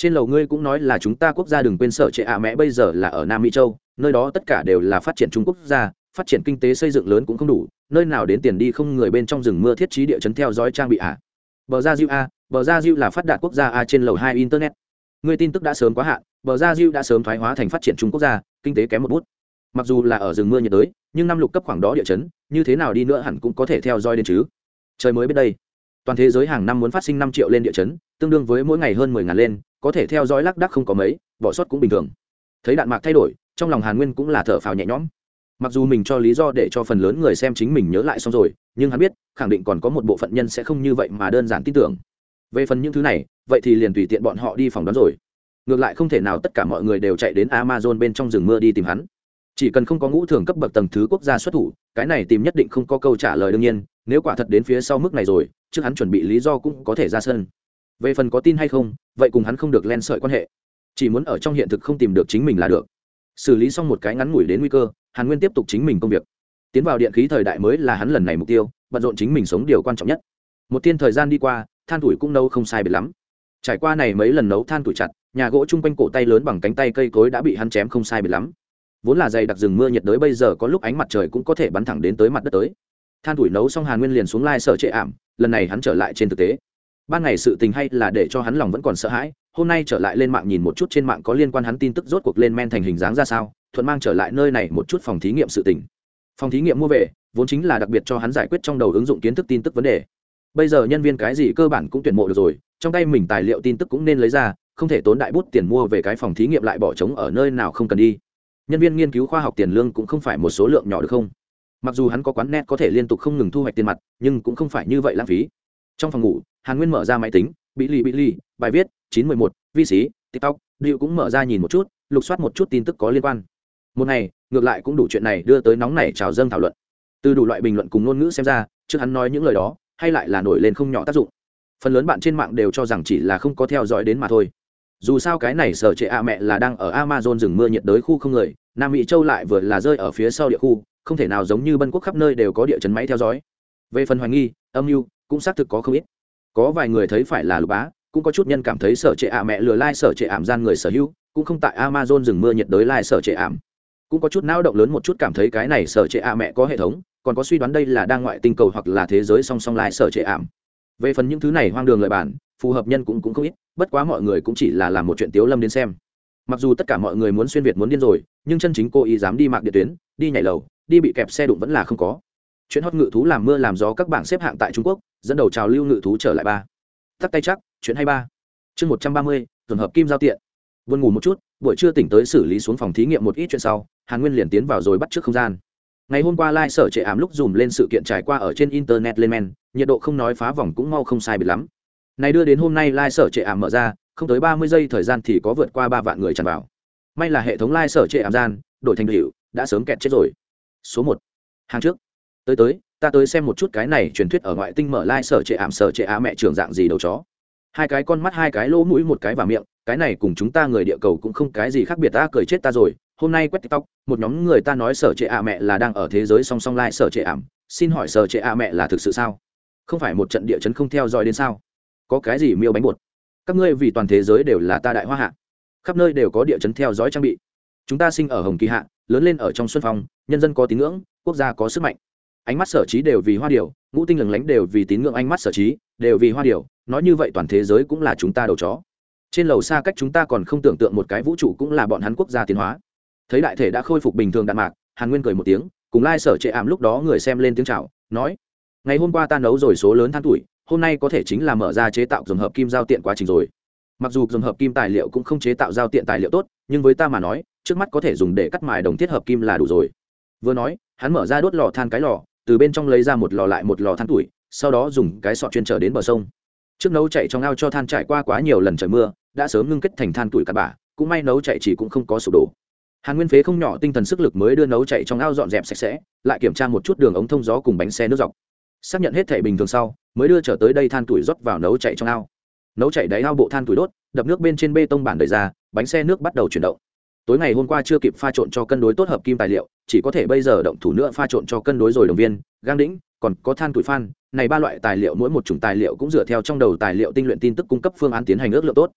trên lầu ngươi cũng nói là chúng ta quốc gia đừng quên sở trệ ạ mẹ, bây giờ là ở nam mỹ châu, nơi đó tất cả đều là phát triển trung quốc gia, phát triển kinh tế xây dựng lớn cũng không đủ, nơi nào đến tiền đi không người bên trong rừng mưa thiết trí địa chấn theo dõi trang bị ạ. À? bờ ra diệu a, bờ ra diệu là phát đạt quốc gia a trên lầu hai internet. Ngươi tin tức đã sớm quá hạn, bờ ra diệu đã sớm thoái hóa thành phát triển trung quốc gia, kinh tế kém một bút. Mặc dù là ở rừng mưa nhiệt đới, nhưng năm lục cấp khoảng đó địa chấn, như thế nào đi nữa hẳn cũng có thể theo dõi đến chứ. Trời mới biết đây. Toàn thế giới hàng năm muốn phát sinh năm triệu lên địa chấn tương đương với mỗi ngày hơn mười ngàn lên, có thể theo dõi lác đác không có mấy, bỏ sót cũng bình thường. Thấy đạn mạc thay đổi, trong lòng hàn nguyên cũng là thở phào nhẹ nhõm. Mặc dù mình cho lý do để cho phần lớn người xem chính mình nhớ lại xong rồi, nhưng hắn biết, khẳng định còn có một bộ phận nhân sẽ không như vậy mà đơn giản tin tưởng. Về phần những thứ này, vậy thì liền tùy tiện bọn họ đi phòng đón rồi. Ngược lại không thể nào tất cả mọi người đều chạy đến amazon bên trong rừng mưa đi tìm hắn. Chỉ cần không có ngũ thường cấp bậc tầng thứ quốc gia xuất thủ, cái này tìm nhất định không có câu trả lời đương nhiên, nếu quả thật đến phía sau mức này rồi, trước hắn chuẩn bị lý do cũng có thể ra sân về phần có tin hay không, vậy cùng hắn không được len sợi quan hệ. Chỉ muốn ở trong hiện thực không tìm được chính mình là được. Xử lý xong một cái ngắn ngủi đến nguy cơ, hàn nguyên tiếp tục chính mình công việc. Tiến vào điện khí thời đại mới là hắn lần này mục tiêu, bận rộn chính mình sống điều quan trọng nhất. Một tiên thời gian đi qua, than tuổi cũng nâu không sai biệt lắm. Trải qua này mấy lần nấu than tuổi chặt, nhà gỗ chung quanh cổ tay lớn bằng cánh tay cây cối đã bị hắn chém không sai biệt lắm. Vốn là dày đặc rừng mưa nhiệt đới bây giờ có lúc ánh mặt trời cũng có thể bắn thẳng đến tới mặt đất tới. Than tuổi nấu xong hàn nguyên liền xuống lai sở trệ ảm, lần này hắn trở lại trên thực tế ban ngày sự tình hay là để cho hắn lòng vẫn còn sợ hãi, hôm nay trở lại lên mạng nhìn một chút trên mạng có liên quan hắn tin tức rốt cuộc lên men thành hình dáng ra sao, thuận mang trở lại nơi này một chút phòng thí nghiệm sự tình. Phòng thí nghiệm mua về, vốn chính là đặc biệt cho hắn giải quyết trong đầu ứng dụng kiến thức tin tức vấn đề. Bây giờ nhân viên cái gì cơ bản cũng tuyển mộ được rồi, trong tay mình tài liệu tin tức cũng nên lấy ra, không thể tốn đại bút tiền mua về cái phòng thí nghiệm lại bỏ trống ở nơi nào không cần đi. Nhân viên nghiên cứu khoa học tiền lương cũng không phải một số lượng nhỏ được không? Mặc dù hắn có quán net có thể liên tục không ngừng thu hoạch tiền mặt, nhưng cũng không phải như vậy lãng phí. Trong phòng ngủ hàn nguyên mở ra máy tính bị lì bị lì bài viết, chín mười một, vi xí, tiktok, điệu cũng mở ra nhìn một chút, lục soát một chút tin tức có liên quan. Một ngày, ngược lại cũng đủ chuyện này đưa tới nóng này trào dâng thảo luận. Từ đủ loại bình luận cùng ngôn ngữ xem ra, trước hắn nói những lời đó, hay lại là nổi lên không nhỏ tác dụng. Phần lớn bạn trên mạng đều cho rằng chỉ là không có theo dõi đến mà thôi. Dù sao cái này sở trệ ạ mẹ là đang ở amazon rừng mưa nhiệt đới khu không người, nam mỹ châu lại vừa là rơi ở phía sau địa khu, không thể nào giống như bân quốc khắp nơi đều có địa chấn máy theo dõi. Về phần hoài nghi, âm mưu cũng xác thực có không ít có vài người thấy phải là lục bá, cũng có chút nhân cảm thấy sở trệ ả mẹ lừa lai、like、sở trệ ảm gian người sở hữu, cũng không tại amazon dừng mưa nhiệt đới lai、like、sở trệ ảm. Cũng có chút não động lớn một chút cảm thấy cái này sở trệ ả mẹ có hệ thống, còn có suy đoán đây là đang ngoại tinh cầu hoặc là thế giới song song lai、like、sở trệ ảm. Về phần những thứ này hoang đường lợi bản, phù hợp nhân cũng cũng không ít, bất quá mọi người cũng chỉ là làm một chuyện tiếu lâm đến xem. Mặc dù tất cả mọi người muốn xuyên việt muốn điên rồi, nhưng chân chính cô ý dám đi mạng điện tuyến, đi nhảy lầu, đi bị kẹp xe đụng vẫn là không có chuyện hót ngự thú làm mưa làm gió các bảng xếp hạng tại trung quốc, dẫn đầu trào lưu ngự thú trở lại ba. Tắt tay chắc chuyện hay ba. Chương một trăm ba mươi tuần hợp kim giao tiện. Vươn ngủ một chút, buổi trưa tỉnh tới xử lý xuống phòng thí nghiệm một ít chuyện sau, hàn nguyên liền tiến vào rồi bắt trước không gian. Ngày hôm qua lai、like、sở trệ ám lúc dùm lên sự kiện trải qua ở trên internet lên men, nhiệt độ không nói phá vòng cũng mau không sai biệt lắm. Này đưa đến hôm nay lai、like、sở trệ ảm mở ra, không tới ba mươi giây thời gian thì có vượt qua ba vạn người tràn vào. May là hệ thống lai、like、sở trệ ảm gian, đổi thành hiệu, đã sớm kẹt chết rồi. Số một. Hàng trước tới tới, ta tới xem một chút cái này truyền thuyết ở ngoại tinh mở lai、like、sở trệ ảm sở trệ á mẹ trường dạng gì đầu chó. Hai cái con mắt, hai cái lỗ mũi, một cái và miệng, cái này cùng chúng ta người địa cầu cũng không cái gì khác biệt, ta cười chết ta rồi. Hôm nay quét tiktok, một nhóm người ta nói sở trệ ạ mẹ là đang ở thế giới song song lai sở trệ ảm, xin hỏi sở trệ ạ mẹ là thực sự sao? Không phải một trận địa chấn không theo dõi đến sao? Có cái gì miêu bánh bột? Các ngươi vì toàn thế giới đều là ta đại hoa hạ. Khắp nơi đều có địa chấn theo dõi trang bị. Chúng ta sinh ở hồng kỳ hạ, lớn lên ở trong xuân phong, nhân dân có tín ngưỡng, quốc gia có sức mạnh ánh mắt sở trí đều vì hoa điều ngũ tinh lừng lánh đều vì tín ngưỡng ánh mắt sở trí đều vì hoa điều. Nói như vậy toàn thế giới cũng là chúng ta đầu chó. Trên lầu xa cách chúng ta còn không tưởng tượng một cái vũ trụ cũng là bọn hắn quốc gia tiến hóa. Thấy đại thể đã khôi phục bình thường đạn mạc hàn nguyên cười một tiếng cùng lai sở trệ ảm lúc đó người xem lên tiếng chào, nói ngày hôm qua ta nấu rồi số lớn than tuổi hôm nay có thể chính là mở ra chế tạo dùng hợp kim giao tiện quá trình rồi. Mặc dù dùng hợp kim tài liệu cũng không chế tạo giao tiện tài liệu tốt nhưng với ta mà nói trước mắt có thể dùng để cắt mài đồng thiết hợp kim là đủ rồi. Vừa nói hắn mở ra đốt lò than cái lò từ bên trong lấy ra một lò lại một lò than tuổi, sau đó dùng cái sọt chuyên trở đến bờ sông. Trước nấu chạy trong ao cho than trải qua quá nhiều lần trời mưa, đã sớm ngưng kết thành than tuổi cắt bả cũng may nấu chạy chỉ cũng không có sụp đổ. Hàn nguyên phế không nhỏ tinh thần sức lực mới đưa nấu chạy trong ao dọn dẹp sạch sẽ, lại kiểm tra một chút đường ống thông gió cùng bánh xe nước dọc. Xác nhận hết thể bình thường sau, mới đưa trở tới đây than tuổi rót vào nấu chạy trong ao. Nấu chạy đáy ao bộ than tuổi đốt, đập nước bên trên bê tông bản đợi ra, bánh xe nước bắt đầu chuyển động tối ngày hôm qua chưa kịp pha trộn cho cân đối tốt hợp kim tài liệu, chỉ có thể bây giờ động thủ nữa pha trộn cho cân đối rồi đồng viên, gang đĩnh, còn có than tuổi phan. Này ba loại tài liệu mỗi một chủng tài liệu cũng dựa theo trong đầu tài liệu tinh luyện tin tức cung cấp phương án tiến hành ước lượng tốt.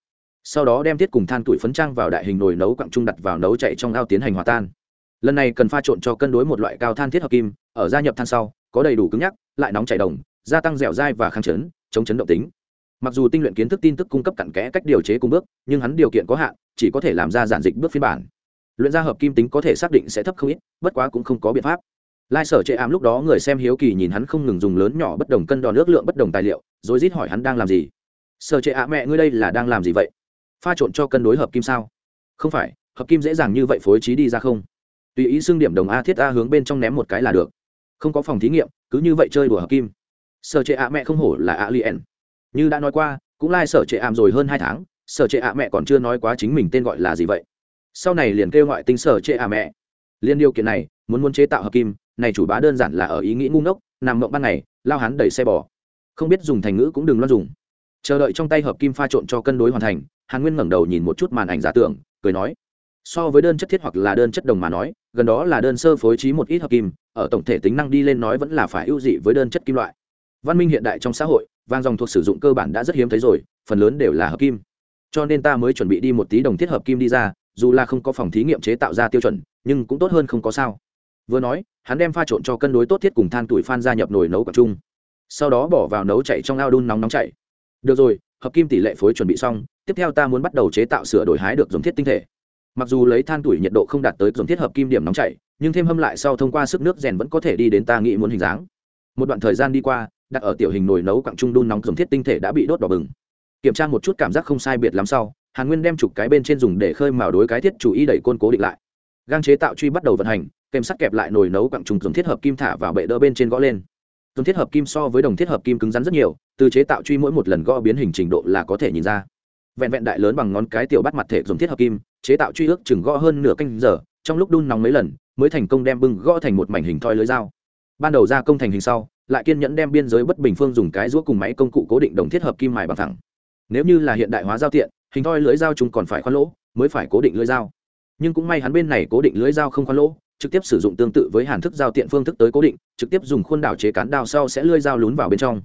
Sau đó đem thiết cùng than tuổi phấn trang vào đại hình nồi nấu quặng trung đặt vào nấu chạy trong ao tiến hành hòa tan. Lần này cần pha trộn cho cân đối một loại cao than thiết hợp kim, ở gia nhập than sau, có đầy đủ cứng nhắc, lại nóng chảy đồng, gia tăng dẻo dai và kháng chấn, chống chấn động tính mặc dù tinh luyện kiến thức tin tức cung cấp cặn kẽ cách điều chế cùng bước, nhưng hắn điều kiện có hạn, chỉ có thể làm ra giản dịch bước phiên bản. Luyện ra hợp kim tính có thể xác định sẽ thấp không ít, bất quá cũng không có biện pháp. Lai sở chệ ám lúc đó người xem hiếu kỳ nhìn hắn không ngừng dùng lớn nhỏ bất đồng cân đo nước lượng bất đồng tài liệu, rồi rít hỏi hắn đang làm gì. Sở chệ ạ mẹ ngươi đây là đang làm gì vậy? Pha trộn cho cân đối hợp kim sao? Không phải, hợp kim dễ dàng như vậy phối trí đi ra không? Tùy ý xưng điểm đồng a thiết a hướng bên trong ném một cái là được. Không có phòng thí nghiệm, cứ như vậy chơi đùa hợp kim. Sở chệ ạ mẹ không hổ là a lien như đã nói qua, cũng lai、like、sở trệ ảm rồi hơn hai tháng, sở trệ ạ mẹ còn chưa nói quá chính mình tên gọi là gì vậy. Sau này liền kêu ngoại tinh sở trệ ạ mẹ. Liên điều kiện này, muốn muốn chế tạo hợp kim, này chủ bá đơn giản là ở ý nghĩ ngu ngốc, nằm mộng ban ngày, lao hắn đẩy xe bò. Không biết dùng thành ngữ cũng đừng lo dùng. Chờ đợi trong tay hợp kim pha trộn cho cân đối hoàn thành, hàn nguyên ngẩng đầu nhìn một chút màn ảnh giả tưởng, cười nói, so với đơn chất thiết hoặc là đơn chất đồng mà nói, gần đó là đơn sơ phối trí một ít hợp kim, ở tổng thể tính năng đi lên nói vẫn là phải ưu dị với đơn chất kim loại. Văn minh hiện đại trong xã hội vang dòng thuộc sử dụng cơ bản đã rất hiếm thấy rồi, phần lớn đều là hợp kim. Cho nên ta mới chuẩn bị đi một tí đồng thiết hợp kim đi ra, dù là không có phòng thí nghiệm chế tạo ra tiêu chuẩn, nhưng cũng tốt hơn không có sao. Vừa nói, hắn đem pha trộn cho cân đối tốt thiết cùng than tuổi phan gia nhập nồi nấu tập chung. sau đó bỏ vào nấu chạy trong ao đun nóng nóng chạy. Được rồi, hợp kim tỷ lệ phối chuẩn bị xong, tiếp theo ta muốn bắt đầu chế tạo sửa đổi hái được dùng thiết tinh thể. Mặc dù lấy than tuổi nhiệt độ không đạt tới dùng thiết hợp kim điểm nóng chảy nhưng thêm hâm lại sau thông qua sức nước rèn vẫn có thể đi đến ta nghĩ muốn hình dáng. Một đoạn thời gian đi qua đặt ở tiểu hình nồi nấu quặng trung đun nóng dùng thiết tinh thể đã bị đốt đỏ bừng. Kiểm tra một chút cảm giác không sai biệt lắm sau, hàn nguyên đem chụp cái bên trên dùng để khơi mào đối cái thiết chủ ý đẩy côn cố định lại. Gang chế tạo truy bắt đầu vận hành, kèm sắt kẹp lại nồi nấu quặng trùng dùng thiết hợp kim thả vào bệ đỡ bên trên gõ lên. Dùng thiết hợp kim so với đồng thiết hợp kim cứng rắn rất nhiều, từ chế tạo truy mỗi một lần gõ biến hình trình độ là có thể nhìn ra. Vẹn vẹn đại lớn bằng ngón cái tiểu bắt mặt thể dùng thiết hợp kim, chế tạo truy ước chừng gõ hơn nửa canh giờ, trong lúc đun nóng mấy lần, mới thành công đem bưng gõ thành một mảnh hình thoi lưới dao ban đầu ra công thành hình sau, lại kiên nhẫn đem biên giới bất bình phương dùng cái rũa cùng máy công cụ cố định đồng thiết hợp kim mài bằng thẳng. Nếu như là hiện đại hóa giao tiện, hình thoi lưới dao chúng còn phải khoan lỗ, mới phải cố định lưới dao. Nhưng cũng may hắn bên này cố định lưới dao không khoan lỗ, trực tiếp sử dụng tương tự với hàn thức giao tiện phương thức tới cố định, trực tiếp dùng khuôn đảo chế cán đao sau sẽ lưới dao lún vào bên trong.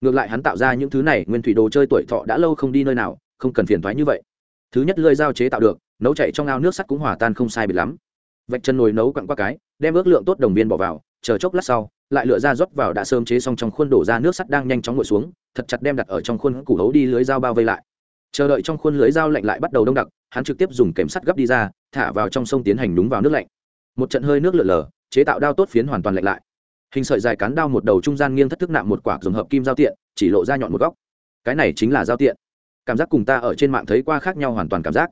Ngược lại hắn tạo ra những thứ này, nguyên thủy đồ chơi tuổi thọ đã lâu không đi nơi nào, không cần phiền thoái như vậy. Thứ nhất lưới dao chế tạo được, nấu chạy trong ao nước sắt cũng hòa tan không sai biệt lắm. Vạch chân nồi nấu quặn qua cái, đem ước lượng tốt đồng viên bỏ vào chờ chốc lát sau, lại lựa ra rót vào đã sơm chế xong trong khuôn đổ ra nước sắt đang nhanh chóng ngồi xuống, thật chặt đem đặt ở trong khuôn củ hấu đi lưới dao bao vây lại. Chờ đợi trong khuôn lưới dao lạnh lại bắt đầu đông đặc, hắn trực tiếp dùng kèm sắt gấp đi ra, thả vào trong sông tiến hành đúng vào nước lạnh. Một trận hơi nước lượn lờ chế tạo đao tốt phiến hoàn toàn lạnh lại. Hình sợi dài cán đao một đầu trung gian nghiêng thất thức nạm một quả dùng hợp kim giao tiện, chỉ lộ ra nhọn một góc. Cái này chính là giao tiện. Cảm giác cùng ta ở trên mạng thấy qua khác nhau hoàn toàn cảm giác.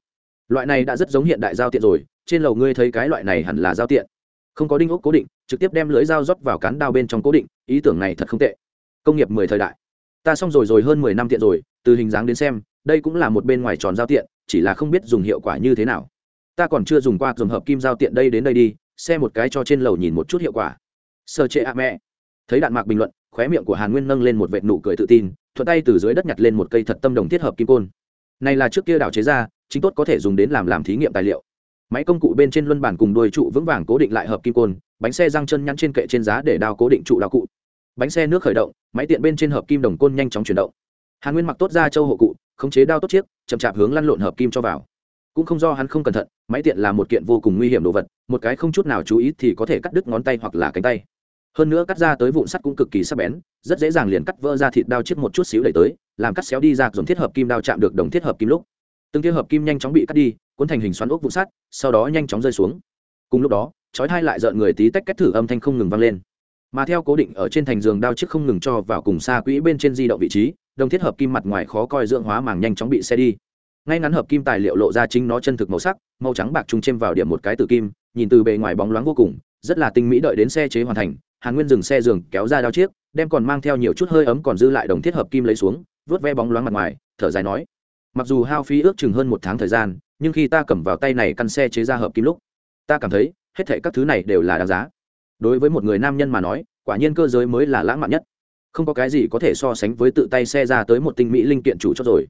Loại này đã rất giống hiện đại giao tiện rồi, trên lầu ngươi thấy cái loại này hẳn là giao tiện. Không có đinh ốc cố định trực tiếp đem lưới dao rót vào cán đao bên trong cố định, ý tưởng này thật không tệ. Công nghiệp mười thời đại. Ta xong rồi rồi hơn mười năm tiện rồi, từ hình dáng đến xem, đây cũng là một bên ngoài tròn giao tiện, chỉ là không biết dùng hiệu quả như thế nào. Ta còn chưa dùng qua dùng hợp kim giao tiện đây đến đây đi, xe một cái cho trên lầu nhìn một chút hiệu quả. Sơ chế ạ mẹ. Thấy đạn mạc bình luận, khóe miệng của hàn nguyên nâng lên một vệt nụ cười tự tin, thuận tay từ dưới đất nhặt lên một cây thật tâm đồng thiết hợp kim côn. Này là trước kia đảo chế ra, chính tốt có thể dùng đến làm làm thí nghiệm tài liệu máy công cụ bên trên luân bản cùng đuôi trụ vững vàng cố định lại hợp kim côn, bánh xe răng chân nhắn trên kệ trên giá để đao cố định trụ đao cụ. Bánh xe nước khởi động, máy tiện bên trên hợp kim đồng côn nhanh chóng chuyển động. Hàn nguyên mặc tốt ra châu hộ cụ, khống chế đao tốt chiếc, chậm chạp hướng lăn lộn hợp kim cho vào. Cũng không do hắn không cẩn thận, máy tiện là một kiện vô cùng nguy hiểm đồ vật, một cái không chút nào chú ý thì có thể cắt đứt ngón tay hoặc là cánh tay. Hơn nữa cắt ra tới vụn sắt cũng cực kỳ sắc bén, rất dễ dàng liền cắt vỡ ra thịt đao chiếc một chút xíu đẩy tới, làm cắt xéo đi ra dùng thiết hợp kim đao chạm được đồng thiết hợp kim lúc từng thiết hợp kim nhanh chóng bị cắt đi, cuốn thành hình xoắn ốc vụn sắt, sau đó nhanh chóng rơi xuống. Cùng lúc đó, chói hai lại rợn người tí tách cách thử âm thanh không ngừng vang lên. Mà theo cố định ở trên thành giường đao chiếc không ngừng cho vào cùng xa quỹ bên trên di động vị trí, đồng thiết hợp kim mặt ngoài khó coi dưỡng hóa màng nhanh chóng bị xe đi. Ngay ngắn hợp kim tài liệu lộ ra chính nó chân thực màu sắc, màu trắng bạc trung chêm vào điểm một cái tử kim, nhìn từ bề ngoài bóng loáng vô cùng, rất là tinh mỹ đợi đến xe chế hoàn thành, hàn nguyên dừng xe giường, kéo ra đao chiếc, đem còn mang theo nhiều chút hơi ấm còn dư lại đồng thiết hợp kim lấy xuống vớt ve bóng loáng mặt ngoài, thở dài nói mặc dù hao phí ước chừng hơn một tháng thời gian, nhưng khi ta cầm vào tay này căn xe chế ra hợp kim lúc, ta cảm thấy hết thệ các thứ này đều là đáng giá. Đối với một người nam nhân mà nói, quả nhiên cơ giới mới là lãng mạn nhất. Không có cái gì có thể so sánh với tự tay xe ra tới một tinh mỹ linh kiện chủ chốt rồi.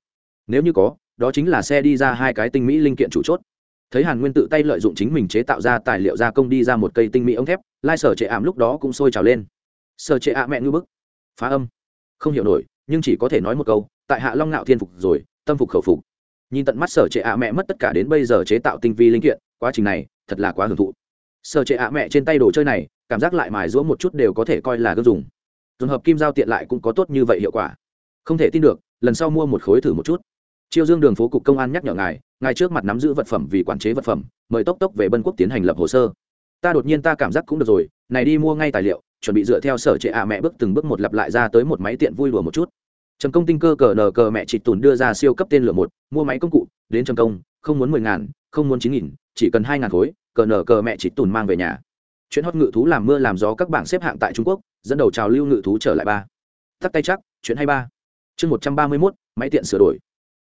Nếu như có, đó chính là xe đi ra hai cái tinh mỹ linh kiện chủ chốt. Thấy hàn nguyên tự tay lợi dụng chính mình chế tạo ra tài liệu gia công đi ra một cây tinh mỹ ống thép, lai sở trệ ảm lúc đó cũng sôi trào lên. Sở trệ ạ mẹ ngư bức. Phá âm. Không hiểu nổi, nhưng chỉ có thể nói một câu, tại hạ long ngạo thiên phục rồi tâm phục khẩu phục. Nhìn tận mắt sở trệ ạ mẹ mất tất cả đến bây giờ chế tạo tinh vi linh kiện, quá trình này thật là quá hưởng thụ. Sở trệ ạ mẹ trên tay đồ chơi này, cảm giác lại mài rũa một chút đều có thể coi là gương dùng. Dùng hợp kim giao tiện lại cũng có tốt như vậy hiệu quả. Không thể tin được, lần sau mua một khối thử một chút. Chiêu dương đường phố cục công an nhắc nhở ngài ngài trước mặt nắm giữ vật phẩm vì quản chế vật phẩm, mời tốc tốc về bân quốc tiến hành lập hồ sơ. Ta đột nhiên ta cảm giác cũng được rồi, này đi mua ngay tài liệu, chuẩn bị dựa theo sở trệ ạ mẹ bước từng bước một lặp lại ra tới một máy tiện vui đùa một chút trầm công tinh cơ cờ nờ cờ mẹ chị tùn đưa ra siêu cấp tên lửa một, mua máy công cụ, đến trầm công, không muốn mười ngàn, không muốn chín nghìn, chỉ cần hai ngàn khối, cờ nờ cờ mẹ chị tùn mang về nhà. Chuyện hót ngự thú làm mưa làm gió các bảng xếp hạng tại trung quốc, dẫn đầu trào lưu ngự thú trở lại ba. Tắt tay chắc, chuyện hay ba. Chương một trăm ba mươi mốt, máy tiện sửa đổi.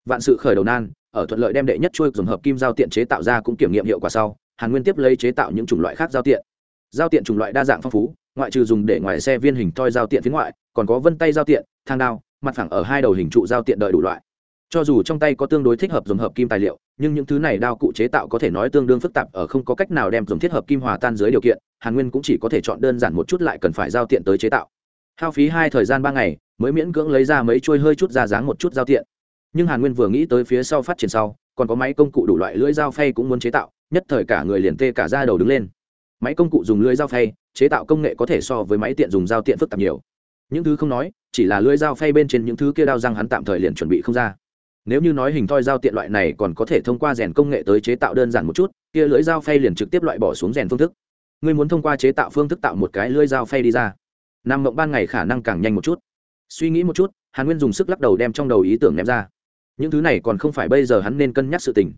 Vạn sự khởi đầu nan, ở thuận lợi đem đệ nhất chuôi dùng hợp kim giao tiện chế tạo ra cũng kiểm nghiệm hiệu quả sau, hàn nguyên tiếp lấy chế tạo những chủng loại khác giao tiện. Giao tiện chủng loại đa dạng phong phú, ngoại trừ dùng để ngoài xe viên hình toi giao tiện phía ngoại, còn có vân tay giao tiện, thang đao mặt phẳng ở hai đầu hình trụ giao tiện đợi đủ loại. Cho dù trong tay có tương đối thích hợp dùng hợp kim tài liệu, nhưng những thứ này đao cụ chế tạo có thể nói tương đương phức tạp ở không có cách nào đem dùng thiết hợp kim hòa tan dưới điều kiện, hàn nguyên cũng chỉ có thể chọn đơn giản một chút lại cần phải giao tiện tới chế tạo. Hao phí hai thời gian ba ngày, mới miễn cưỡng lấy ra mấy chuôi hơi chút ra dáng một chút giao tiện. Nhưng hàn nguyên vừa nghĩ tới phía sau phát triển sau, còn có máy công cụ đủ loại lưỡi dao phay cũng muốn chế tạo, nhất thời cả người liền tê cả ra đầu đứng lên. Máy công cụ dùng lưỡi dao phay, chế tạo công nghệ có thể so với máy tiện dùng dao tiện phức tạp nhiều. Những thứ không nói chỉ là lưỡi dao phay bên trên những thứ kia đao răng hắn tạm thời liền chuẩn bị không ra. Nếu như nói hình thoi dao tiện loại này còn có thể thông qua rèn công nghệ tới chế tạo đơn giản một chút, kia lưỡi dao phay liền trực tiếp loại bỏ xuống rèn phương thức. Ngươi muốn thông qua chế tạo phương thức tạo một cái lưỡi dao phay đi ra. Nam mộng ban ngày khả năng càng nhanh một chút. Suy nghĩ một chút, hàn nguyên dùng sức lắc đầu đem trong đầu ý tưởng ném ra. Những thứ này còn không phải bây giờ hắn nên cân nhắc sự tình.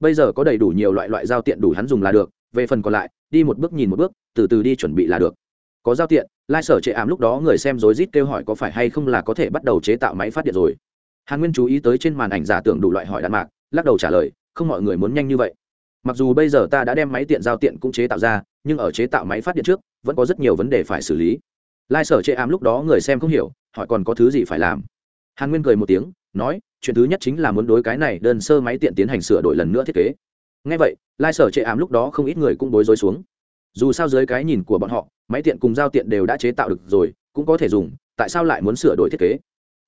Bây giờ có đầy đủ nhiều loại loại giao tiện đủ hắn dùng là được, về phần còn lại, đi một bước nhìn một bước, từ từ đi chuẩn bị là được có giao tiện, lai sở chệ ảm lúc đó người xem rối rít kêu hỏi có phải hay không là có thể bắt đầu chế tạo máy phát điện rồi. Hàn nguyên chú ý tới trên màn ảnh giả tưởng đủ loại hỏi đạn mạc, lắc đầu trả lời, không mọi người muốn nhanh như vậy. Mặc dù bây giờ ta đã đem máy tiện giao tiện cũng chế tạo ra, nhưng ở chế tạo máy phát điện trước, vẫn có rất nhiều vấn đề phải xử lý. Lai sở chệ ảm lúc đó người xem không hiểu, hỏi còn có thứ gì phải làm. Hàn nguyên cười một tiếng, nói, chuyện thứ nhất chính là muốn đối cái này đơn sơ máy tiện tiến hành sửa đổi lần nữa thiết kế. Ngay vậy, lai sở chệ ảm lúc đó không ít người cũng bối rối xuống dù sao dưới cái nhìn của bọn họ máy tiện cùng giao tiện đều đã chế tạo được rồi cũng có thể dùng tại sao lại muốn sửa đổi thiết kế?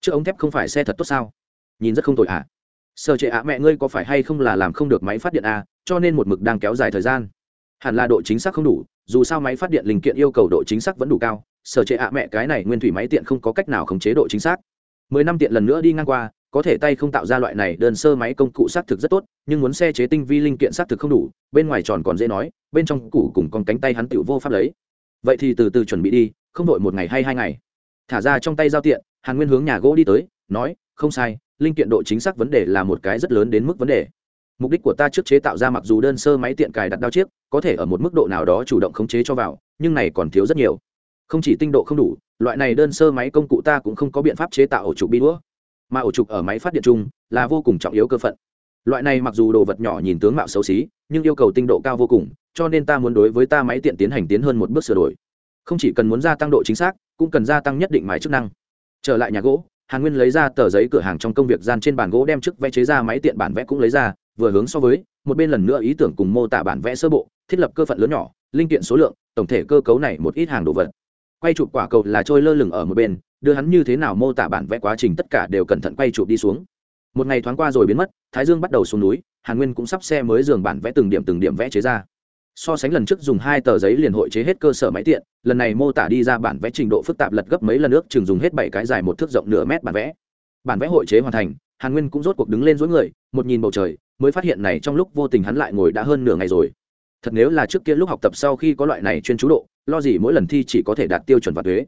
Chứ ống thép không phải xe thật tốt sao? Nhìn rất không tồi ạ. À. sợ trệ ạ mẹ ngươi có phải hay không là làm không được máy phát điện à, cho nên một mực đang kéo dài thời gian. Hẳn là độ chính xác không đủ dù sao máy phát điện linh kiện yêu cầu độ chính xác vẫn đủ cao. Sở trệ ạ mẹ cái này nguyên thủy máy tiện không có cách nào khống chế độ chính xác. Mười năm tiện lần nữa đi ngang qua có thể tay không tạo ra loại này đơn sơ máy công cụ xác thực rất tốt, nhưng muốn xe chế tinh vi linh kiện xác thực không đủ, bên ngoài tròn còn dễ nói, bên trong củ cùng con cánh tay hắn tựu vô pháp lấy. Vậy thì từ từ chuẩn bị đi, không đội một ngày hay hai ngày. Thả ra trong tay giao tiện, hàn nguyên hướng nhà gỗ đi tới, nói, không sai, linh kiện độ chính xác vấn đề là một cái rất lớn đến mức vấn đề. Mục đích của ta trước chế tạo ra mặc dù đơn sơ máy tiện cài đặt đao chiếc, có thể ở một mức độ nào đó chủ động khống chế cho vào, nhưng này còn thiếu rất nhiều. Không chỉ tinh độ không đủ, loại này đơn sơ máy công cụ ta cũng không có biện pháp chế tạo ổ trụ bi đũa mà ổ trục ở máy phát điện chung là vô cùng trọng yếu cơ phận. Loại này mặc dù đồ vật nhỏ nhìn tướng mạo xấu xí, nhưng yêu cầu tinh độ cao vô cùng, cho nên ta muốn đối với ta máy tiện tiến hành tiến hơn một bước sửa đổi. Không chỉ cần muốn gia tăng độ chính xác, cũng cần gia tăng nhất định máy chức năng. Trở lại nhà gỗ, hàn nguyên lấy ra tờ giấy cửa hàng trong công việc gian trên bàn gỗ đem trước vẽ chế ra, máy tiện bản vẽ cũng lấy ra, vừa hướng so với, một bên lần nữa ý tưởng cùng mô tả bản vẽ sơ bộ, thiết lập cơ phận lớn nhỏ, linh kiện số lượng, tổng thể cơ cấu này một ít hàng đồ vật quay chụp quả cầu là trôi lơ lửng ở một bên, đưa hắn như thế nào mô tả bản vẽ quá trình tất cả đều cẩn thận quay chụp đi xuống. Một ngày thoáng qua rồi biến mất, thái dương bắt đầu xuống núi, hàn nguyên cũng sắp xe mới giường bản vẽ từng điểm từng điểm vẽ chế ra. So sánh lần trước dùng hai tờ giấy liền hội chế hết cơ sở máy tiện, lần này mô tả đi ra bản vẽ trình độ phức tạp lật gấp mấy lần nước chừng dùng hết bảy cái dài một thước rộng nửa mét bản vẽ. Bản vẽ hội chế hoàn thành, hàn nguyên cũng rốt cuộc đứng lên dối người, một nhìn bầu trời, mới phát hiện này trong lúc vô tình hắn lại ngồi đã hơn nửa ngày rồi. Thật nếu là trước kia lúc học tập sau khi có loại này chuyên chú độ lo gì mỗi lần thi chỉ có thể đạt tiêu chuẩn và thuế.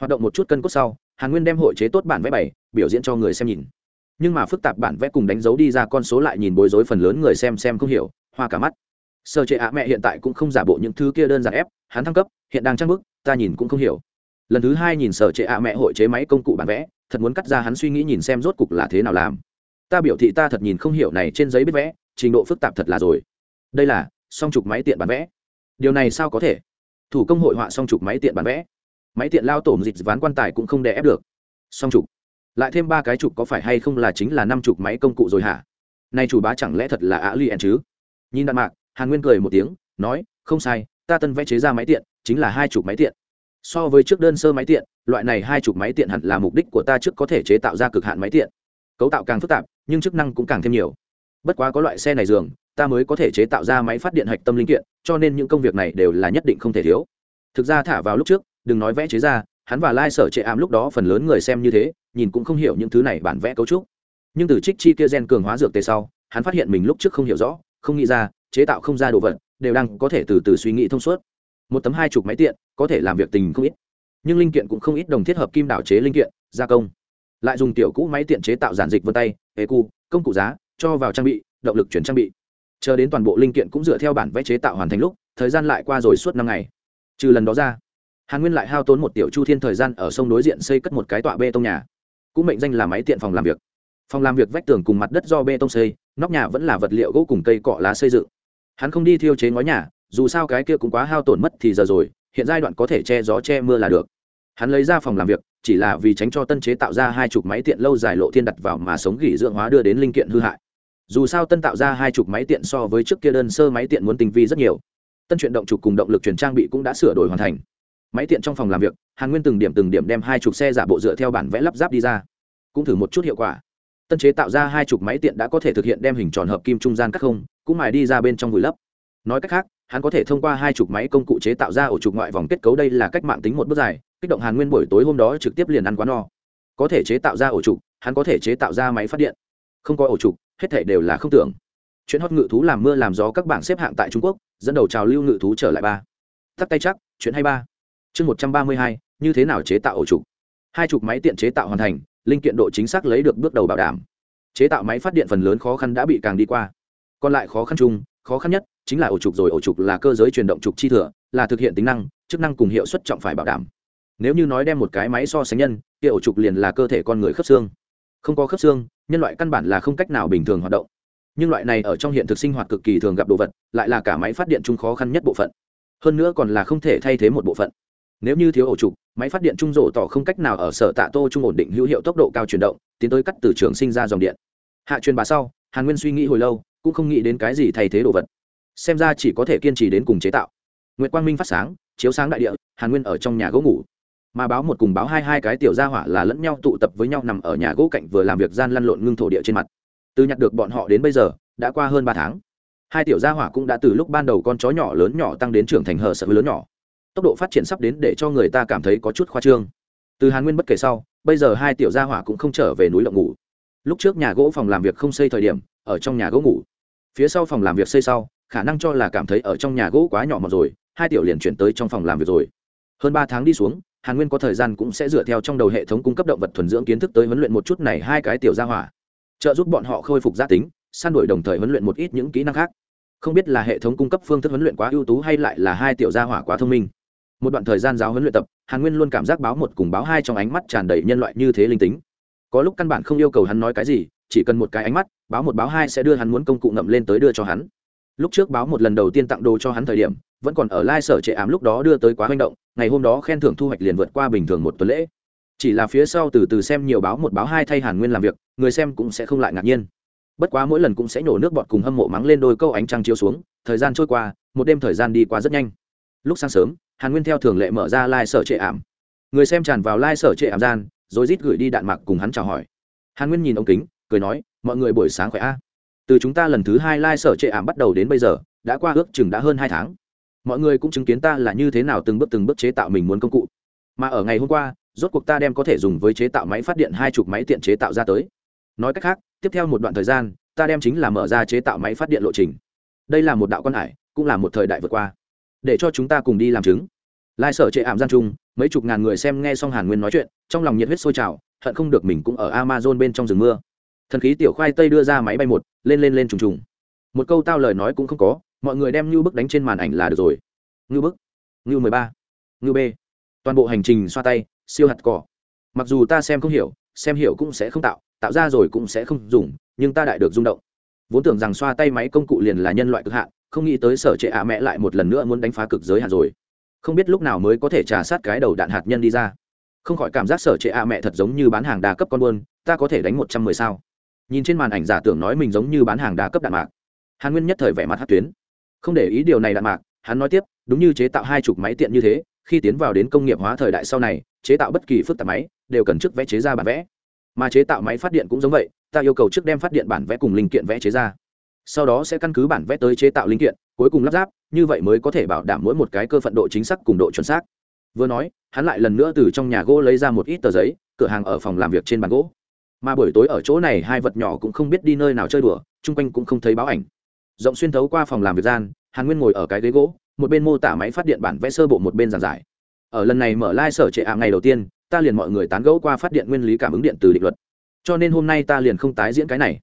Hoạt động một chút cân cốt sau, hàn nguyên đem hội chế tốt bản vẽ bảy biểu diễn cho người xem nhìn. Nhưng mà phức tạp bản vẽ cùng đánh dấu đi ra con số lại nhìn bối rối phần lớn người xem xem không hiểu, hoa cả mắt. Sơ chế ạ mẹ hiện tại cũng không giả bộ những thứ kia đơn giản ép, hắn thăng cấp, hiện đang trang bức, ta nhìn cũng không hiểu. Lần thứ hai nhìn sở chế ạ mẹ hội chế máy công cụ bản vẽ, thật muốn cắt ra hắn suy nghĩ nhìn xem rốt cục là thế nào làm. Ta biểu thị ta thật nhìn không hiểu này trên giấy biết vẽ, trình độ phức tạp thật là rồi. Đây là song trục máy tiện bản vẽ. Điều này sao có thể? Thủ công hội họa song chụp máy tiện bản vẽ. Máy tiện lao tổm dịch ván quan tài cũng không đè ép được. Song chụp lại thêm ba cái chụp có phải hay không là chính là năm trục máy công cụ rồi hả? Nay chủ bá chẳng lẽ thật là ạ li chứ? Nhìn đạn mạc, hàn nguyên cười một tiếng, nói, không sai, ta tân vẽ chế ra máy tiện, chính là hai chục máy tiện. So với trước đơn sơ máy tiện, loại này hai chục máy tiện hẳn là mục đích của ta trước có thể chế tạo ra cực hạn máy tiện. Cấu tạo càng phức tạp, nhưng chức năng cũng càng thêm nhiều. Bất quá có loại xe này dường ta mới có thể chế tạo ra máy phát điện hạch tâm linh kiện, cho nên những công việc này đều là nhất định không thể thiếu. Thực ra thả vào lúc trước, đừng nói vẽ chế ra, hắn và lai sở trệ ám lúc đó phần lớn người xem như thế, nhìn cũng không hiểu những thứ này bản vẽ cấu trúc. Nhưng từ trích chi kia gen cường hóa dược tề sau, hắn phát hiện mình lúc trước không hiểu rõ, không nghĩ ra, chế tạo không ra đồ vật, đều đang có thể từ từ suy nghĩ thông suốt. Một tấm hai chục máy tiện, có thể làm việc tình không ít. Nhưng linh kiện cũng không ít đồng thiết hợp kim đảo chế linh kiện, gia công. Lại dùng tiểu cũ máy tiện chế tạo giản dịch vân tay hệ cu, công cụ giá, cho vào trang bị, động lực chuyển trang bị chờ đến toàn bộ linh kiện cũng dựa theo bản vẽ chế tạo hoàn thành lúc, thời gian lại qua rồi suốt năm ngày. Trừ lần đó ra, hàn nguyên lại hao tốn một tiểu chu thiên thời gian ở sông đối diện xây cất một cái tọa bê tông nhà. Cũng mệnh danh là máy tiện phòng làm việc. Phòng làm việc vách tường cùng mặt đất do bê tông xây, nóc nhà vẫn là vật liệu gỗ cùng cây cọ lá xây dựng. Hắn không đi thiêu chế ngói nhà, dù sao cái kia cũng quá hao tổn mất thì giờ rồi, hiện giai đoạn có thể che gió che mưa là được. Hắn lấy ra phòng làm việc, chỉ là vì tránh cho tân chế tạo ra hai chục máy tiện lâu dài lộ thiên đặt vào mà sống gỉ dưỡng hóa đưa đến linh kiện hư hại dù sao tân tạo ra hai chục máy tiện so với trước kia đơn sơ máy tiện muốn tinh vi rất nhiều. Tân chuyển động trục cùng động lực chuyển trang bị cũng đã sửa đổi hoàn thành. Máy tiện trong phòng làm việc, hàn nguyên từng điểm từng điểm đem hai chục xe giả bộ dựa theo bản vẽ lắp ráp đi ra. Cũng thử một chút hiệu quả. Tân chế tạo ra hai chục máy tiện đã có thể thực hiện đem hình tròn hợp kim trung gian cắt không, cũng mài đi ra bên trong vùi lấp. Nói cách khác, hắn có thể thông qua hai chục máy công cụ chế tạo ra ổ trục ngoại vòng kết cấu đây là cách mạng tính một bước dài, kích động hàn nguyên buổi tối hôm đó trực tiếp liền ăn quá no. Có thể chế tạo ra ổ trục hắn có thể chế tạo ra máy phát điện. Không có ổ trục hết thể đều là không tưởng. Chuyện hót ngự thú làm mưa làm gió các bảng xếp hạng tại trung quốc, dẫn đầu trào lưu ngự thú trở lại ba. Tắt tay chắc, chuyện hay ba. Chương một trăm ba mươi hai, như thế nào chế tạo ổ trục? Hai chục máy tiện chế tạo hoàn thành, linh kiện độ chính xác lấy được bước đầu bảo đảm. Chế tạo máy phát điện phần lớn khó khăn đã bị càng đi qua. Còn lại khó khăn chung, khó khăn nhất chính là ổ trục rồi ổ trục là cơ giới chuyển động trục chi thừa, là thực hiện tính năng, chức năng cùng hiệu suất trọng phải bảo đảm. Nếu như nói đem một cái máy so sánh nhân, kia ổ trục liền là cơ thể con người khớp xương. Không có khớp xương nhân loại căn bản là không cách nào bình thường hoạt động. Nhưng loại này ở trong hiện thực sinh hoạt cực kỳ thường gặp đồ vật, lại là cả máy phát điện chung khó khăn nhất bộ phận. Hơn nữa còn là không thể thay thế một bộ phận. Nếu như thiếu ổ trục, máy phát điện trung rổ tỏ không cách nào ở sở tạ tô trung ổn định hữu hiệu tốc độ cao chuyển động, tiến tới cắt từ trường sinh ra dòng điện. Hạ truyền bà sau, hàn nguyên suy nghĩ hồi lâu, cũng không nghĩ đến cái gì thay thế đồ vật. Xem ra chỉ có thể kiên trì đến cùng chế tạo. Nguyệt quang minh phát sáng, chiếu sáng đại địa, hàn nguyên ở trong nhà gỗ ngủ mà báo một cùng báo hai hai cái tiểu gia hỏa là lẫn nhau tụ tập với nhau nằm ở nhà gỗ cạnh vừa làm việc gian lăn lộn ngưng thổ địa trên mặt. Từ nhặt được bọn họ đến bây giờ, đã qua hơn ba tháng. Hai tiểu gia hỏa cũng đã từ lúc ban đầu con chó nhỏ lớn nhỏ tăng đến trưởng thành hờ sợ lớn nhỏ. Tốc độ phát triển sắp đến để cho người ta cảm thấy có chút khoa trương. Từ hàn nguyên bất kể sau, bây giờ hai tiểu gia hỏa cũng không trở về núi lộng ngủ. Lúc trước nhà gỗ phòng làm việc không xây thời điểm, ở trong nhà gỗ ngủ. Phía sau phòng làm việc xây sau, khả năng cho là cảm thấy ở trong nhà gỗ quá nhỏ mọt rồi, hai tiểu liền chuyển tới trong phòng làm việc rồi. Hơn ba tháng đi xuống hàn nguyên có thời gian cũng sẽ dựa theo trong đầu hệ thống cung cấp động vật thuần dưỡng kiến thức tới huấn luyện một chút này hai cái tiểu gia hỏa. Trợ giúp bọn họ khôi phục gia tính, săn đuổi đồng thời huấn luyện một ít những kỹ năng khác. Không biết là hệ thống cung cấp phương thức huấn luyện quá ưu tú hay lại là hai tiểu gia hỏa quá thông minh. Một đoạn thời gian giáo huấn luyện tập, hàn nguyên luôn cảm giác báo một cùng báo hai trong ánh mắt tràn đầy nhân loại như thế linh tính. Có lúc căn bản không yêu cầu hắn nói cái gì, chỉ cần một cái ánh mắt, báo một báo hai sẽ đưa hắn muốn công cụ ngậm lên tới đưa cho hắn. Lúc trước báo một lần đầu tiên tặng đồ cho hắn thời điểm vẫn còn ở lai sở trệ ám lúc đó đưa tới quá manh động, ngày hôm đó khen thưởng thu hoạch liền vượt qua bình thường một tuần lễ. Chỉ là phía sau từ từ xem nhiều báo một báo hai thay hàn nguyên làm việc, người xem cũng sẽ không lại ngạc nhiên. Bất quá mỗi lần cũng sẽ nhổ nước bọt cùng hâm mộ mắng lên đôi câu ánh trăng chiếu xuống, thời gian trôi qua, một đêm thời gian đi qua rất nhanh. Lúc sáng sớm, hàn nguyên theo thường lệ mở ra lai、like、sở trệ ảm. Người xem tràn vào lai、like、sở trệ ảm gian, rồi rít gửi đi đạn mạc cùng hắn chào hỏi. Hàn nguyên nhìn ống kính, cười nói, mọi người buổi sáng khỏe a. Từ chúng ta lần thứ hai lai、like、sở trệ ảm bắt đầu đến bây giờ, đã qua ước chừng đã hơn hai tháng mọi người cũng chứng kiến ta là như thế nào từng bước từng bước chế tạo mình muốn công cụ. Mà ở ngày hôm qua, rốt cuộc ta đem có thể dùng với chế tạo máy phát điện hai chục máy tiện chế tạo ra tới. Nói cách khác, tiếp theo một đoạn thời gian, ta đem chính là mở ra chế tạo máy phát điện lộ trình. Đây là một đạo quan hải, cũng là một thời đại vượt qua. Để cho chúng ta cùng đi làm chứng. Lai sở chệ ảm gian chung mấy chục ngàn người xem nghe xong hàn nguyên nói chuyện, trong lòng nhiệt huyết sôi trào, hận không được mình cũng ở amazon bên trong rừng mưa. Thần khí tiểu khoai tây đưa ra máy bay một, lên lên lên trùng trùng. Một câu tao lời nói cũng không có mọi người đem như bức đánh trên màn ảnh là được rồi. Ngưu bức, ngưu mười ba, ngưu b. Toàn bộ hành trình xoa tay, siêu hạt cỏ. Mặc dù ta xem không hiểu, xem hiểu cũng sẽ không tạo tạo ra rồi cũng sẽ không dùng, nhưng ta đại được rung động. Vốn tưởng rằng xoa tay máy công cụ liền là nhân loại cực hạn, không nghĩ tới sở trệ ạ mẹ lại một lần nữa muốn đánh phá cực giới hạn rồi. Không biết lúc nào mới có thể trả sát cái đầu đạn hạt nhân đi ra. Không khỏi cảm giác sở trệ ạ mẹ thật giống như bán hàng đa cấp con buôn, ta có thể đánh một trăm mười sao. Nhìn trên màn ảnh giả tưởng nói mình giống như bán hàng đa cấp đạn mạc. Hàn nguyên nhất thời vẻ mặt hát tuyến không để ý điều này đạn mạc, hắn nói tiếp, đúng như chế tạo hai chục máy tiện như thế, khi tiến vào đến công nghiệp hóa thời đại sau này, chế tạo bất kỳ phức tạp máy, đều cần trước vẽ chế ra bản vẽ. Mà chế tạo máy phát điện cũng giống vậy, ta yêu cầu trước đem phát điện bản vẽ cùng linh kiện vẽ chế ra. Sau đó sẽ căn cứ bản vẽ tới chế tạo linh kiện, cuối cùng lắp ráp, như vậy mới có thể bảo đảm mỗi một cái cơ phận độ chính xác cùng độ chuẩn xác. Vừa nói, hắn lại lần nữa từ trong nhà gỗ lấy ra một ít tờ giấy, cửa hàng ở phòng làm việc trên bàn gỗ. Mà buổi tối ở chỗ này hai vật nhỏ cũng không biết đi nơi nào chơi đùa, chung quanh cũng không thấy báo ảnh rộng xuyên thấu qua phòng làm việc gian, hàn nguyên ngồi ở cái ghế gỗ, một bên mô tả máy phát điện bản vẽ sơ bộ một bên giảng giải. Ở lần này mở lai、like、sở trệ ạ ngày đầu tiên, ta liền mọi người tán gẫu qua phát điện nguyên lý cảm ứng điện từ định luật. Cho nên hôm nay ta liền không tái diễn cái này.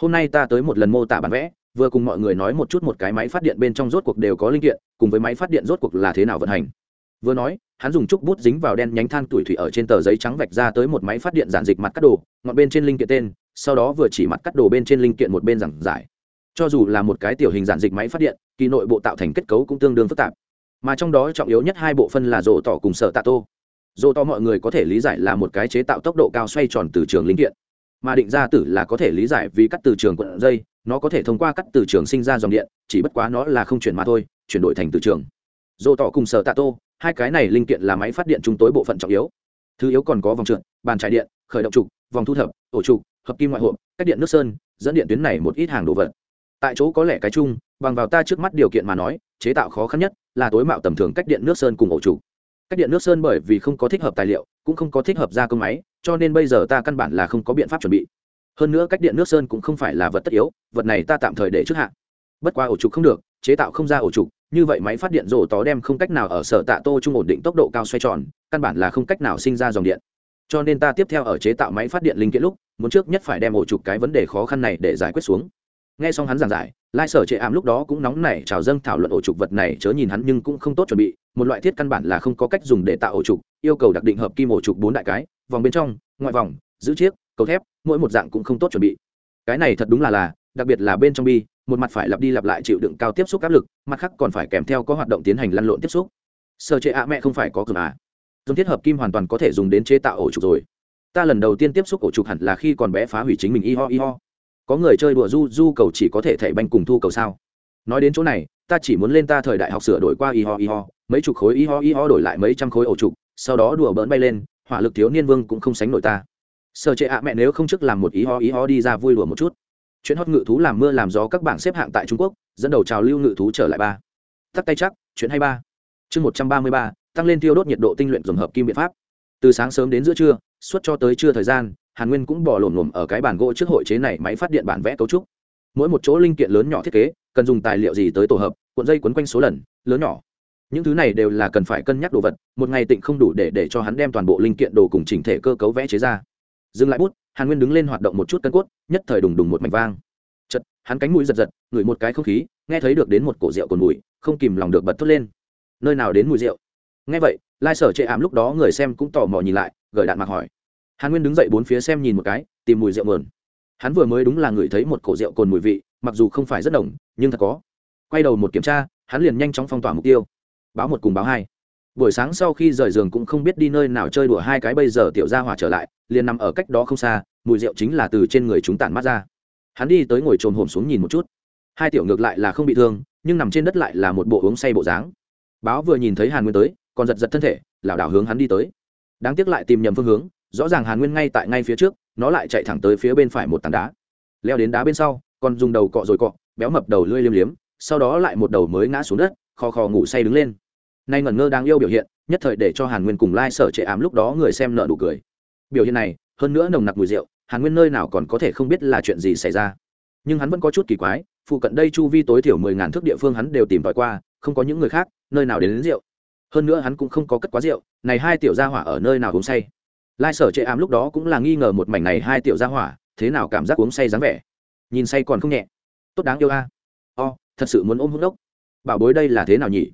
Hôm nay ta tới một lần mô tả bản vẽ, vừa cùng mọi người nói một chút một cái máy phát điện bên trong rốt cuộc đều có linh kiện, cùng với máy phát điện rốt cuộc là thế nào vận hành. Vừa nói, hắn dùng chút bút dính vào đen nhánh than tuổi thủy ở trên tờ giấy trắng vạch ra tới một máy phát điện giản dịch mặt cắt đồ, ngọn bên trên linh kiện tên, sau đó vừa chỉ mặt cắt đồ bên trên linh kiện một bên giảng giải cho dù là một cái tiểu hình giản dịch máy phát điện, kỳ nội bộ tạo thành kết cấu cũng tương đương phức tạp. Mà trong đó trọng yếu nhất hai bộ phân là rổ tỏ cùng sở tạ tô. Rổ tỏ mọi người có thể lý giải là một cái chế tạo tốc độ cao xoay tròn từ trường linh kiện. Mà định ra tử là có thể lý giải vì cắt từ trường quận dây, nó có thể thông qua cắt từ trường sinh ra dòng điện, chỉ bất quá nó là không chuyển mà thôi, chuyển đổi thành từ trường. Rổ tỏ cùng sở tạ tô, hai cái này linh kiện là máy phát điện chúng tối bộ phận trọng yếu. Thứ yếu còn có vòng trượt, bàn trải điện, khởi động trục, vòng thu thập, ổ trục, hợp kim ngoại hộp, cách điện nước sơn, dẫn điện tuyến này một ít hàng đồ vật tại chỗ có lẽ cái chung, bằng vào ta trước mắt điều kiện mà nói, chế tạo khó khăn nhất là tối mạo tầm thường cách điện nước sơn cùng ổ trụ. cách điện nước sơn bởi vì không có thích hợp tài liệu, cũng không có thích hợp gia công máy, cho nên bây giờ ta căn bản là không có biện pháp chuẩn bị. Hơn nữa cách điện nước sơn cũng không phải là vật tất yếu, vật này ta tạm thời để trước hạn bất qua ổ trục không được, chế tạo không ra ổ trục như vậy máy phát điện rổ tó đem không cách nào ở sở tạ tô trung ổn định tốc độ cao xoay tròn, căn bản là không cách nào sinh ra dòng điện. Cho nên ta tiếp theo ở chế tạo máy phát điện linh kiện lúc, muốn trước nhất phải đem ổ trục cái vấn đề khó khăn này để giải quyết xuống nghe xong hắn giảng giải, lai sở trệ ảm lúc đó cũng nóng nảy trào dâng thảo luận ổ trục vật này, chớ nhìn hắn nhưng cũng không tốt chuẩn bị. Một loại thiết căn bản là không có cách dùng để tạo ổ trục, yêu cầu đặc định hợp kim ổ trục bốn đại cái, vòng bên trong, ngoại vòng, giữ chiếc, cầu thép, mỗi một dạng cũng không tốt chuẩn bị. Cái này thật đúng là là, đặc biệt là bên trong bi, một mặt phải lặp đi lặp lại chịu đựng cao tiếp xúc áp lực, mặt khác còn phải kèm theo có hoạt động tiến hành lăn lộn tiếp xúc. Sở trệ ạ mẹ không phải có cường à. Dùng thiết hợp kim hoàn toàn có thể dùng đến chế tạo ổ trục rồi. Ta lần đầu tiên tiếp xúc ổ trục hẳn là khi còn bé phá hủy chính mình, y ho y ho có người chơi đùa du du cầu chỉ có thể thảy banh cùng thu cầu sao? Nói đến chỗ này, ta chỉ muốn lên ta thời đại học sửa đổi qua y ho y ho, mấy chục khối y ho y ho đổi lại mấy trăm khối ổ trục, sau đó đùa bỡn bay lên, hỏa lực thiếu niên vương cũng không sánh nổi ta. Sợ trệ ạ, mẹ nếu không trước làm một y ho y ho đi ra vui đùa một chút. Chuyện hót ngự thú làm mưa làm gió các bảng xếp hạng tại trung quốc, dẫn đầu trào lưu ngự thú trở lại ba. Tắt tay chắc, chuyện hay ba. Chương một trăm ba mươi ba, tăng lên tiêu đốt nhiệt độ tinh luyện dùng hợp kim biện pháp. Từ sáng sớm đến giữa trưa, suốt cho tới trưa thời gian hàn nguyên cũng bỏ lổm lổm ở cái bàn gỗ trước hội chế này máy phát điện bản vẽ cấu trúc. Mỗi một chỗ linh kiện lớn nhỏ thiết kế, cần dùng tài liệu gì tới tổ hợp, cuộn dây quấn quanh số lần, lớn nhỏ. Những thứ này đều là cần phải cân nhắc đồ vật, một ngày tịnh không đủ để để cho hắn đem toàn bộ linh kiện đồ cùng chỉnh thể cơ cấu vẽ chế ra. Dừng lại bút, hàn nguyên đứng lên hoạt động một chút cân cốt, nhất thời đùng đùng một mảnh vang. Chật hắn cánh mũi giật giật, ngửi một cái không khí, nghe thấy được đến một cổ rượu cồn mùi, không kìm lòng được bật thốt lên. Nơi nào đến mùi rượu? Nghe vậy, lai sở chệ ảm lúc đó người xem cũng tò mò nhìn lại gửi đạn mặc hỏi hàn nguyên đứng dậy bốn phía xem nhìn một cái, tìm mùi rượu mờn. Hắn vừa mới đúng là ngửi thấy một cổ rượu cồn mùi vị, mặc dù không phải rất đồng nhưng thật có. Quay đầu một kiểm tra, hắn liền nhanh chóng phong tỏa mục tiêu. Báo một cùng báo hai. Buổi sáng sau khi rời giường cũng không biết đi nơi nào chơi đùa hai cái bây giờ tiểu ra hỏa trở lại, liền nằm ở cách đó không xa, mùi rượu chính là từ trên người chúng tản mát ra. Hắn đi tới ngồi trồm hổm xuống nhìn một chút. Hai tiểu ngược lại là không bị thương, nhưng nằm trên đất lại là một bộ uống say bộ dáng. Báo vừa nhìn thấy hàn nguyên tới, còn giật giật thân thể, lảo đảo hướng hắn đi tới. Đáng tiếc lại tìm nhầm phương hướng rõ ràng hàn nguyên ngay tại ngay phía trước nó lại chạy thẳng tới phía bên phải một tảng đá leo đến đá bên sau còn dùng đầu cọ rồi cọ béo mập đầu lưỡi liêm liếm sau đó lại một đầu mới ngã xuống đất khò khò ngủ say đứng lên nay ngẩn ngơ đang yêu biểu hiện nhất thời để cho hàn nguyên cùng lai sở trệ ám lúc đó người xem nợ đủ cười biểu hiện này hơn nữa nồng nặc mùi rượu hàn nguyên nơi nào còn có thể không biết là chuyện gì xảy ra nhưng hắn vẫn có chút kỳ quái phụ cận đây chu vi tối thiểu mười ngàn thước địa phương hắn đều tìm tòi qua không có những người khác nơi nào đến, đến rượu hơn nữa hắn cũng không có cất quá rượu này hai tiểu gia hỏa ở nơi nào cũng say lai sở chệ ám lúc đó cũng là nghi ngờ một mảnh này hai tiểu gia hỏa, thế nào cảm giác uống say dáng vẻ? Nhìn say còn không nhẹ. Tốt đáng yêu a. À. o, thật sự muốn ôm hút đốc bảo bối đây là thế nào nhỉ?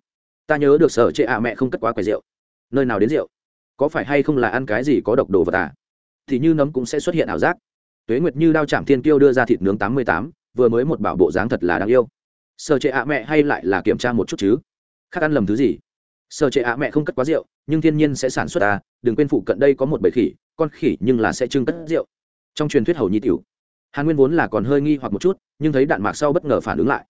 Ta nhớ được sở chệ ạ mẹ không cất quá quầy rượu. Nơi nào đến rượu? Có phải hay không là ăn cái gì có độc đồ vật à? Thì như nấm cũng sẽ xuất hiện ảo giác. Tuế nguyệt như đao chạm thiên kiêu đưa ra thịt nướng tám mươi tám, vừa mới một bảo bộ dáng thật là đáng yêu. Sở chệ ạ mẹ hay lại là kiểm tra một chút chứ? Khác ăn lầm thứ gì? Sở trệ ạ mẹ không cất quá rượu, nhưng thiên nhiên sẽ sản xuất à đừng quên phụ cận đây có một bầy khỉ, con khỉ nhưng là sẽ trưng cất rượu. Trong truyền thuyết hầu nhi tiểu, hàn nguyên vốn là còn hơi nghi hoặc một chút, nhưng thấy đạn mạc sau bất ngờ phản ứng lại.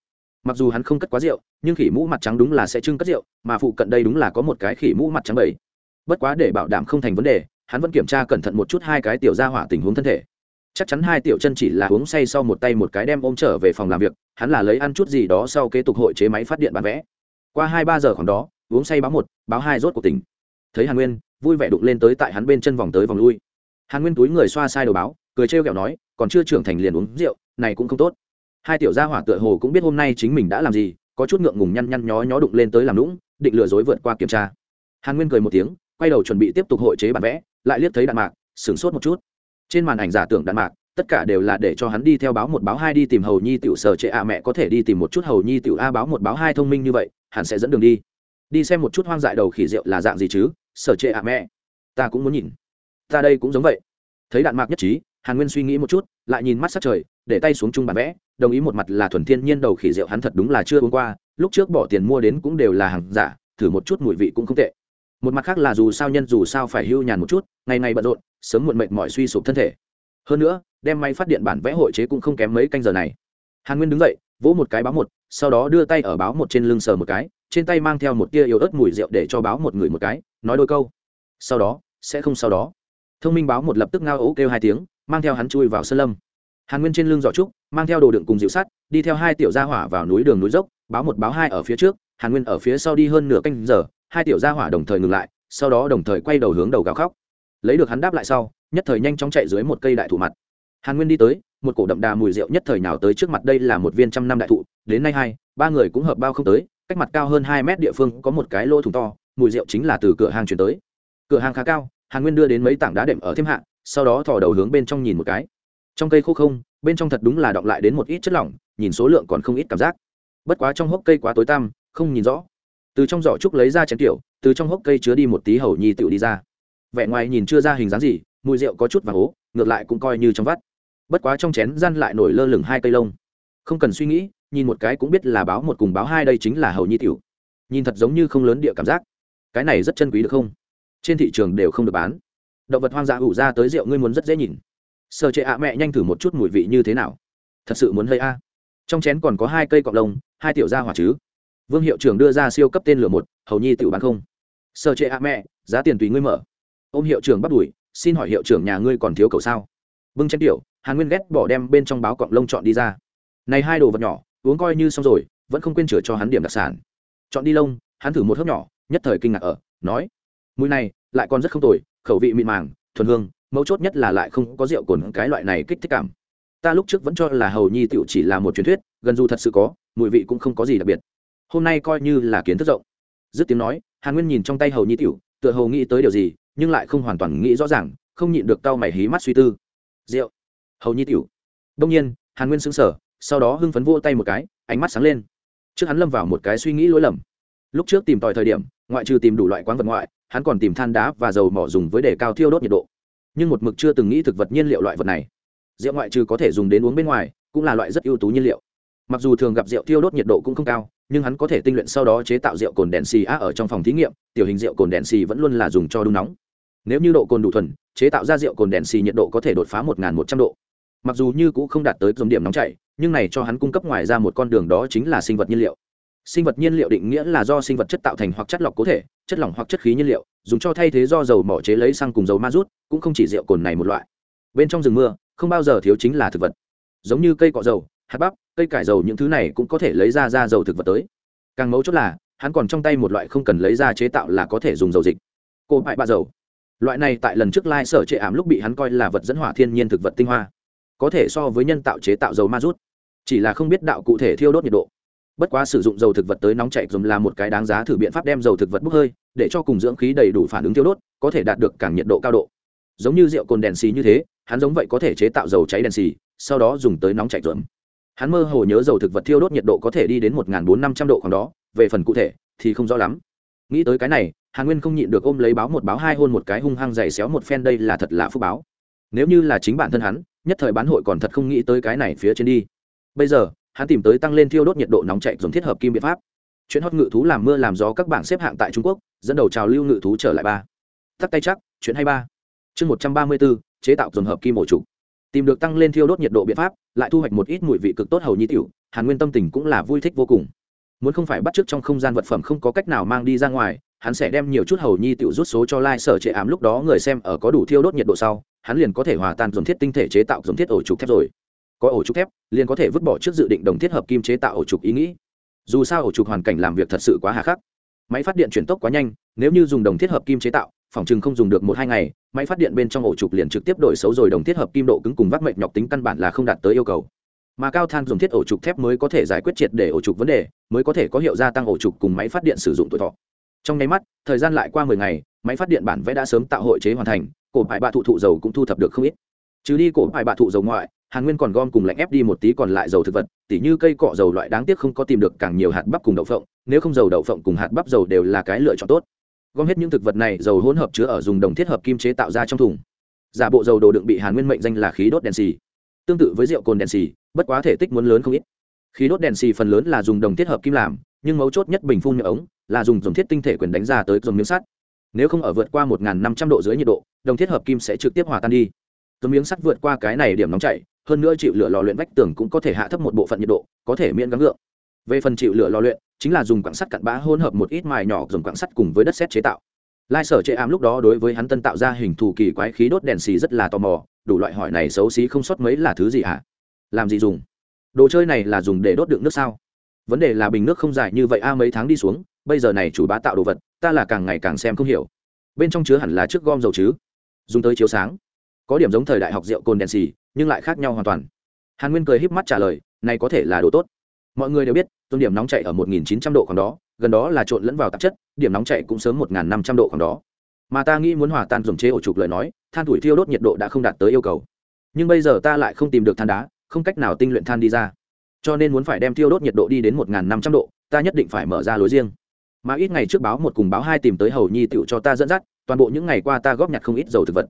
Mặc dù hắn không cất quá rượu, nhưng khỉ mũ mặt trắng đúng là sẽ trưng cất rượu, mà phụ cận đây đúng là có một cái khỉ mũ mặt trắng bầy. Bất quá để bảo đảm không thành vấn đề, hắn vẫn kiểm tra cẩn thận một chút hai cái tiểu ra hỏa tình huống thân thể. Chắc chắn hai tiểu chân chỉ là uống say sau một tay một cái đem ôm trở về phòng làm việc, hắn là lấy ăn chút gì đó sau kế tục hội chế máy phát điện bán vẽ qua hai ba giờ khoảng đó uống say báo một, báo hai rốt cuộc tỉnh. Thấy hàn nguyên, vui vẻ đụng lên tới tại hắn bên chân vòng tới vòng lui. Hàn nguyên túi người xoa sai đầu báo, cười trêu ghẹo nói, còn chưa trưởng thành liền uống rượu, này cũng không tốt. Hai tiểu gia hỏa tựa hồ cũng biết hôm nay chính mình đã làm gì, có chút ngượng ngùng nhăn nhăn nhó nhó đụng lên tới làm lũng định lừa dối vượt qua kiểm tra. Hàn nguyên cười một tiếng, quay đầu chuẩn bị tiếp tục hội chế bản vẽ, lại liếc thấy đạn mạc, sửng sốt một chút. Trên màn ảnh giả tưởng đạn mạc, tất cả đều là để cho hắn đi theo báo một báo hai đi tìm hầu nhi tiểu sở trệ a mẹ có thể đi tìm một chút hầu nhi tiểu a báo một báo hai thông minh như vậy hắn sẽ dẫn đường đi đi xem một chút hoang dại đầu khỉ rượu là dạng gì chứ, sở trệ ạ mẹ. Ta cũng muốn nhìn. Ta đây cũng giống vậy. Thấy đạn mạc nhất trí, hàn nguyên suy nghĩ một chút, lại nhìn mắt sát trời, để tay xuống chung bản vẽ, đồng ý một mặt là thuần thiên nhiên đầu khỉ rượu hắn thật đúng là chưa uống qua, lúc trước bỏ tiền mua đến cũng đều là hàng giả, thử một chút mùi vị cũng không tệ. Một mặt khác là dù sao nhân dù sao phải hưu nhàn một chút, ngày ngày bận rộn, sớm muộn mệt mỏi suy sụp thân thể. Hơn nữa, đem máy phát điện bản vẽ hội chế cũng không kém mấy canh giờ này. Hàn nguyên đứng dậy, vỗ một cái báo một, sau đó đưa tay ở báo một trên lưng sờ một cái trên tay mang theo một tia yếu ớt mùi rượu để cho báo một người một cái, nói đôi câu. Sau đó, sẽ không sau đó. Thông minh báo một lập tức ngao ấu kêu hai tiếng, mang theo hắn chui vào sân lâm. Hàn nguyên trên lưng giỏ trúc, mang theo đồ đựng cùng dịu sắt, đi theo hai tiểu gia hỏa vào núi đường núi dốc, báo một báo hai ở phía trước, hàn nguyên ở phía sau đi hơn nửa canh giờ, hai tiểu gia hỏa đồng thời ngừng lại, sau đó đồng thời quay đầu hướng đầu gào khóc. Lấy được hắn đáp lại sau, nhất thời nhanh chóng chạy dưới một cây đại thụ mặt. Hàn nguyên đi tới, một cổ đậm đà mùi rượu nhất thời nào tới trước mặt đây là một viên trăm năm đại thụ, đến nay hai, ba người cũng hợp bao không tới cách mặt cao hơn hai mét địa phương có một cái lô thùng to, mùi rượu chính là từ cửa hàng chuyển tới. Cửa hàng khá cao, hàn nguyên đưa đến mấy tảng đá đệm ở thêm hạ, sau đó thò đầu hướng bên trong nhìn một cái. Trong cây khô không, bên trong thật đúng là đọng lại đến một ít chất lỏng, nhìn số lượng còn không ít cảm giác. Bất quá trong hốc cây quá tối tăm, không nhìn rõ. Từ trong giỏ trúc lấy ra chén tiểu, từ trong hốc cây chứa đi một tí hầu nhi tiểu đi ra. Vẻ ngoài nhìn chưa ra hình dáng gì, mùi rượu có chút vàng hố ngược lại cũng coi như trong vắt. Bất quá trong chén gian lại nổi lơ lửng hai cây lông. Không cần suy nghĩ nhìn một cái cũng biết là báo một cùng báo hai đây chính là hầu nhi tiểu. Nhìn thật giống như không lớn địa cảm giác. Cái này rất chân quý được không? Trên thị trường đều không được bán. Động vật hoang dã ủ ra tới rượu ngươi muốn rất dễ nhìn. Sở trệ ạ mẹ nhanh thử một chút mùi vị như thế nào. Thật sự muốn hơi a. Trong chén còn có hai cây cọc lông, hai tiểu gia hỏa chứ. Vương hiệu trưởng đưa ra siêu cấp tên lửa một, hầu nhi tiểu bán không? Sở trệ ạ mẹ, giá tiền tùy ngươi mở. Ôm hiệu trưởng bắt đùi xin hỏi hiệu trưởng nhà ngươi còn thiếu cầu sao? Bưng chén tiểu, hàn nguyên ghét bỏ đem bên trong báo cọng lông chọn đi ra. Này hai đồ vật nhỏ uống coi như xong rồi, vẫn không quên chữa cho hắn điểm đặc sản. Chọn đi lông, hắn thử một hớp nhỏ, nhất thời kinh ngạc ở, nói, mùi này, lại còn rất không tồi, khẩu vị mịn màng, thuần hương, mấu chốt nhất là lại không có rượu cồn cái loại này kích thích cảm. Ta lúc trước vẫn cho là hầu nhi tiểu chỉ là một truyền thuyết, gần dù thật sự có, mùi vị cũng không có gì đặc biệt. Hôm nay coi như là kiến thức rộng. Dứt tiếng nói, hàn nguyên nhìn trong tay hầu nhi tiểu, tựa hầu nghĩ tới điều gì, nhưng lại không hoàn toàn nghĩ rõ ràng, không nhịn được tao mày hí mắt suy tư. Rượu? Hầu nhi tiểu. Đông nhiên, hàn nguyên xứng sở sau đó hưng phấn vỗ tay một cái, ánh mắt sáng lên. Trước hắn lâm vào một cái suy nghĩ lỗi lầm. Lúc trước tìm tòi thời điểm, ngoại trừ tìm đủ loại quán vật ngoại, hắn còn tìm than đá và dầu mỏ dùng với để cao thiêu đốt nhiệt độ. Nhưng một mực chưa từng nghĩ thực vật nhiên liệu loại vật này. Rượu ngoại trừ có thể dùng đến uống bên ngoài, cũng là loại rất ưu tú nhiên liệu. Mặc dù thường gặp rượu thiêu đốt nhiệt độ cũng không cao, nhưng hắn có thể tinh luyện sau đó chế tạo rượu cồn đèn xì á ở trong phòng thí nghiệm, tiểu hình rượu cồn đèn xì vẫn luôn là dùng cho đun nóng. Nếu như độ cồn đủ thuần, chế tạo ra rượu cồn đèn xì nhiệt độ có thể đột phá một một trăm độ mặc dù như cũng không đạt tới dòng điểm nóng chảy, nhưng này cho hắn cung cấp ngoài ra một con đường đó chính là sinh vật nhiên liệu. Sinh vật nhiên liệu định nghĩa là do sinh vật chất tạo thành hoặc chất lọc cố thể, chất lỏng hoặc chất khí nhiên liệu, dùng cho thay thế do dầu mỏ chế lấy xăng cùng dầu ma rút, cũng không chỉ rượu cồn này một loại. Bên trong rừng mưa, không bao giờ thiếu chính là thực vật. Giống như cây cọ dầu, hạt bắp, cây cải dầu những thứ này cũng có thể lấy ra ra dầu thực vật tới. Càng mấu chốt là, hắn còn trong tay một loại không cần lấy ra chế tạo là có thể dùng dầu dịch. Cô bại ba dầu. Loại này tại lần trước lai sở chệ ảm lúc bị hắn coi là vật dẫn hỏa thiên nhiên thực vật tinh hoa có thể so với nhân tạo chế tạo dầu ma rút. Chỉ là không biết đạo cụ thể thiêu đốt nhiệt độ. Bất quá sử dụng dầu thực vật tới nóng chạy dùng là một cái đáng giá thử biện pháp đem dầu thực vật bốc hơi, để cho cùng dưỡng khí đầy đủ phản ứng thiêu đốt, có thể đạt được càng nhiệt độ cao độ. Giống như rượu cồn đèn xì như thế, hắn giống vậy có thể chế tạo dầu cháy đèn xì, sau đó dùng tới nóng chạy dượm hắn mơ hồ nhớ dầu thực vật thiêu đốt nhiệt độ có thể đi đến một bốn năm trăm độ khoảng đó, về phần cụ thể thì không rõ lắm. Nghĩ tới cái này, hàn nguyên không nhịn được ôm lấy báo một báo hai hôn một cái hung hăng dày xéo một phen, đây là thật là phúc báo nếu như là chính bản thân hắn, nhất thời bán hội còn thật không nghĩ tới cái này phía trên đi. Bây giờ, hắn tìm tới tăng lên thiêu đốt nhiệt độ nóng chạy dùng thiết hợp kim biện pháp. Chuyện hót ngự thú làm mưa làm gió các bảng xếp hạng tại trung quốc, dẫn đầu trào lưu ngự thú trở lại ba. Tắt tay chắc, chuyện hay ba. Chương một trăm ba mươi bốn chế tạo dồn hợp kim ổ trục tìm được tăng lên thiêu đốt nhiệt độ biện pháp, lại thu hoạch một ít mùi vị cực tốt hầu nhi tiểu, hàn nguyên tâm tình cũng là vui thích vô cùng. Muốn không phải bắt chước trong không gian vật phẩm không có cách nào mang đi ra ngoài hắn sẽ đem nhiều chút hầu nhi tiểu rút số cho lai、like、sở trệ ám, lúc đó người xem ở có đủ thiêu đốt nhiệt độ sau, hắn liền có thể hòa tan dồn thiết tinh thể chế tạo dồn thiết ổ trục thép rồi. Có ổ trục thép, liền có thể vứt bỏ trước dự định đồng thiết hợp kim chế tạo ổ trục ý nghĩ. Dù sao ổ trục hoàn cảnh làm việc thật sự quá hà khắc. Máy phát điện chuyển tốc quá nhanh, nếu như dùng đồng thiết hợp kim chế tạo, phòng chừng không dùng được một hai ngày, máy phát điện bên trong ổ trục liền trực tiếp đổi xấu rồi, đồng thiết hợp kim độ cứng cùng vác mệnh nhọc tính căn bản là không đạt tới yêu cầu. Mà cao than dùng thiết ổ trục thép mới có thể giải quyết triệt để ổ trục vấn đề, mới có thể có hiệu gia tăng ổ trục cùng máy phát điện sử dụng tuổi thọ trong nháy mắt, thời gian lại qua mười ngày, máy phát điện bản vẽ đã sớm tạo hội chế hoàn thành, cổ bài bạ thụ thụ dầu cũng thu thập được không ít. Trừ đi cổ bài bạ thụ dầu ngoại, hàn nguyên còn gom cùng lạnh ép đi một tí còn lại dầu thực vật, tỉ như cây cọ dầu loại đáng tiếc không có tìm được càng nhiều hạt bắp cùng đậu phộng, nếu không dầu đậu phộng cùng hạt bắp dầu đều là cái lựa chọn tốt. Gom hết những thực vật này, dầu hỗn hợp chứa ở dùng đồng thiết hợp kim chế tạo ra trong thùng. Giả bộ dầu đồ đựng bị hàn nguyên mệnh danh là khí đốt đèn xì. Tương tự với rượu cồn đèn xì, bất quá thể tích muốn lớn không ít. Khí đốt đèn xì phần lớn là dùng đồng thiết hợp kim làm nhưng mấu chốt nhất bình phun nhựa ống là dùng dùng thiết tinh thể quyền đánh ra tới dùng miếng sắt. Nếu không ở vượt qua một năm trăm độ dưới nhiệt độ, đồng thiết hợp kim sẽ trực tiếp hòa tan đi. Dùng miếng sắt vượt qua cái này điểm nóng chảy, hơn nữa chịu lửa lò luyện vách tường cũng có thể hạ thấp một bộ phận nhiệt độ, có thể miễn gắng gượng về phần chịu lửa lò luyện, chính là dùng quặng sắt cặn bã hỗn hợp một ít mài nhỏ dùng quặng sắt cùng với đất sét chế tạo. Lai sở chệ ám lúc đó đối với hắn tân tạo ra hình thù kỳ quái khí đốt đèn xì rất là tò mò, đủ loại hỏi này xấu xí không sót mấy là thứ gì hả? Làm gì dùng? Đồ chơi này là dùng để đốt đựng nước sao? Vấn đề là bình nước không dài như vậy a, mấy tháng đi xuống, bây giờ này chủ bá tạo đồ vật, ta là càng ngày càng xem không hiểu. Bên trong chứa hẳn là chiếc gom dầu chứ? Dùng tới chiếu sáng. Có điểm giống thời đại học rượu cồn đèn xì, nhưng lại khác nhau hoàn toàn. Hàn nguyên cười híp mắt trả lời, này có thể là đồ tốt. Mọi người đều biết tôn điểm nóng chạy ở 1900 độ khoảng đó, gần đó là trộn lẫn vào tạp chất, điểm nóng chạy cũng sớm 1500 độ khoảng đó. Mà ta nghĩ muốn hòa tan dùng chế ổ trục lời nói, than tuổi thiêu đốt nhiệt độ đã không đạt tới yêu cầu. Nhưng bây giờ ta lại không tìm được than đá, không cách nào tinh luyện than đi ra cho nên muốn phải đem thiêu đốt nhiệt độ đi đến 1500 độ ta nhất định phải mở ra lối riêng. Mà ít ngày trước báo một cùng báo hai tìm tới hầu nhi tựu cho ta dẫn dắt toàn bộ những ngày qua ta góp nhặt không ít dầu thực vật.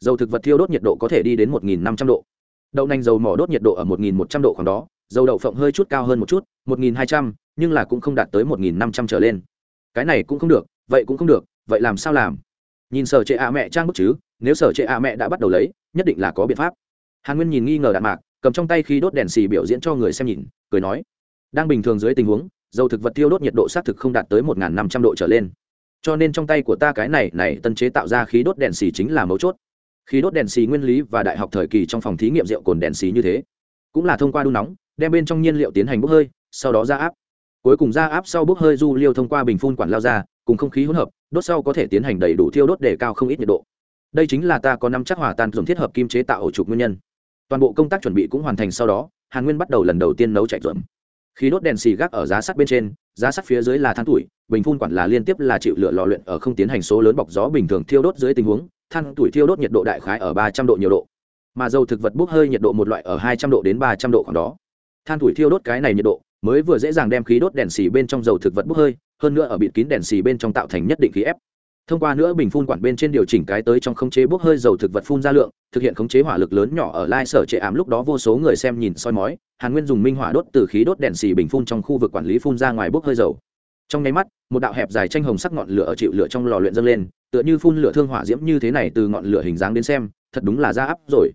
Dầu thực vật thiêu đốt nhiệt độ có thể đi đến 1.500 độ. Đậu nành dầu mỏ đốt nhiệt độ ở 1.100 độ khoảng đó dầu đậu phộng hơi chút cao hơn một chút 1.200, nhưng là cũng không đạt tới 1.500 trở lên. Cái này cũng không được vậy cũng không được vậy làm sao làm? Nhìn sở trệ ạ mẹ trang bức chứ nếu sở trệ ạ mẹ đã bắt đầu lấy nhất định là có biện pháp. Hàn nguyên nhìn nghi ngờ đạn mạc cầm trong tay khi đốt đèn xì biểu diễn cho người xem nhìn, cười nói, đang bình thường dưới tình huống, dầu thực vật tiêu đốt nhiệt độ xác thực không đạt tới 1.500 độ trở lên. Cho nên trong tay của ta cái này này, tân chế tạo ra khí đốt đèn xì chính là mấu chốt. Khí đốt đèn xì nguyên lý và đại học thời kỳ trong phòng thí nghiệm rượu cồn đèn xì như thế. Cũng là thông qua đun nóng, đem bên trong nhiên liệu tiến hành bốc hơi, sau đó ra áp. Cuối cùng ra áp sau bốc hơi du liêu thông qua bình phun quản lao ra, cùng không khí hỗn hợp, đốt sau có thể tiến hành đầy đủ thiêu đốt để cao không ít nhiệt độ. Đây chính là ta có năm chắc hòa tan dùng thiết hợp kim chế tạo ổ trục nguyên nhân toàn bộ công tác chuẩn bị cũng hoàn thành sau đó, hàn nguyên bắt đầu lần đầu tiên nấu chạy ruộng. Khí đốt đèn xì gác ở giá sắt bên trên, giá sắt phía dưới là than tuổi, bình phun quản là liên tiếp là chịu lửa lò luyện ở không tiến hành số lớn bọc gió bình thường thiêu đốt dưới tình huống, than tuổi thiêu đốt nhiệt độ đại khái ở ba trăm độ nhiều độ. Mà dầu thực vật bốc hơi nhiệt độ một loại ở hai trăm độ đến ba trăm độ khoảng đó. Than tuổi thiêu đốt cái này nhiệt độ, mới vừa dễ dàng đem khí đốt đèn xì bên trong dầu thực vật bốc hơi, hơn nữa ở bịt kín đèn xì bên trong tạo thành nhất định khí ép thông qua nữa bình phun quản bên trên điều chỉnh cái tới trong khống chế bốc hơi dầu thực vật phun ra lượng, thực hiện khống chế hỏa lực lớn nhỏ ở lai sở trệ ảm lúc đó vô số người xem nhìn soi mói, hàn nguyên dùng minh hỏa đốt từ khí đốt đèn xì bình phun trong khu vực quản lý phun ra ngoài bốc hơi dầu. Trong nháy mắt, một đạo hẹp dài tranh hồng sắc ngọn lửa ở chịu lửa trong lò luyện dâng lên, tựa như phun lửa thương hỏa diễm như thế này từ ngọn lửa hình dáng đến xem, thật đúng là ra áp rồi.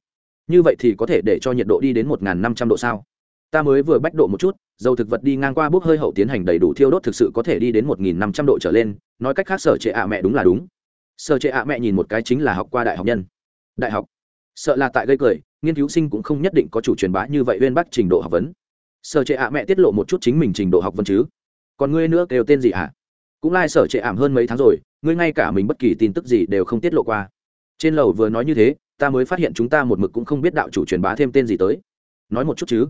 Như vậy thì có thể để cho nhiệt độ đi đến một năm trăm độ sao? Ta mới vừa bách độ một chút, dầu thực vật đi ngang qua bốc hơi hậu tiến hành đầy đủ thiêu đốt thực sự có thể đi đến một nghìn năm trăm độ trở lên, nói cách khác sở trệ ạ mẹ đúng là đúng. Sở trệ ạ mẹ nhìn một cái chính là học qua đại học nhân. Đại học. Sợ là tại gây cười, nghiên cứu sinh cũng không nhất định có chủ truyền bá như vậy uyên bác trình độ học vấn. Sở trệ ạ mẹ tiết lộ một chút chính mình trình độ học vấn chứ. Còn ngươi nữa kêu tên gì ạ? Cũng lai、like、sở trệ ảm hơn mấy tháng rồi, ngươi ngay cả mình bất kỳ tin tức gì đều không tiết lộ qua. Trên lầu vừa nói như thế, ta mới phát hiện chúng ta một mực cũng không biết đạo chủ truyền bá thêm tên gì tới. Nói một chút chứ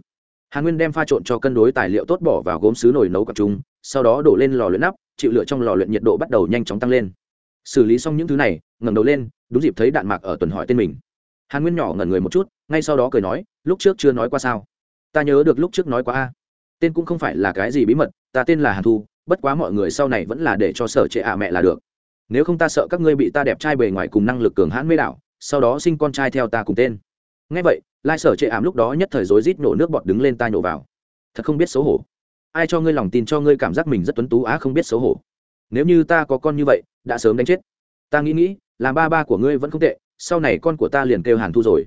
hàn nguyên đem pha trộn cho cân đối tài liệu tốt bỏ vào gốm xứ nồi nấu cặp chúng sau đó đổ lên lò luyện nắp, chịu lửa trong lò luyện nhiệt độ bắt đầu nhanh chóng tăng lên. Xử lý xong những thứ này, ngẩng đầu lên, đúng dịp thấy đạn mạc ở tuần hỏi tên mình. Hàn nguyên nhỏ ngẩn người một chút, ngay sau đó cười nói, lúc trước chưa nói qua sao? Ta nhớ được lúc trước nói qua a. Tên cũng không phải là cái gì bí mật, ta tên là hàn thu, bất quá mọi người sau này vẫn là để cho sở trệ ạ mẹ là được. Nếu không ta sợ các ngươi bị ta đẹp trai bề ngoài cùng năng lực cường hãn mê đảo, sau đó sinh con trai theo ta cùng tên. Ngay vậy lai sở trệ ảm lúc đó nhất thời rối rít nổ nước bọt đứng lên tai nhổ vào. Thật không biết xấu hổ. Ai cho ngươi lòng tin, cho ngươi cảm giác mình rất tuấn tú á, không biết xấu hổ. Nếu như ta có con như vậy, đã sớm đánh chết. Ta nghĩ nghĩ làm ba ba của ngươi vẫn không tệ, sau này con của ta liền kêu hàn thu rồi.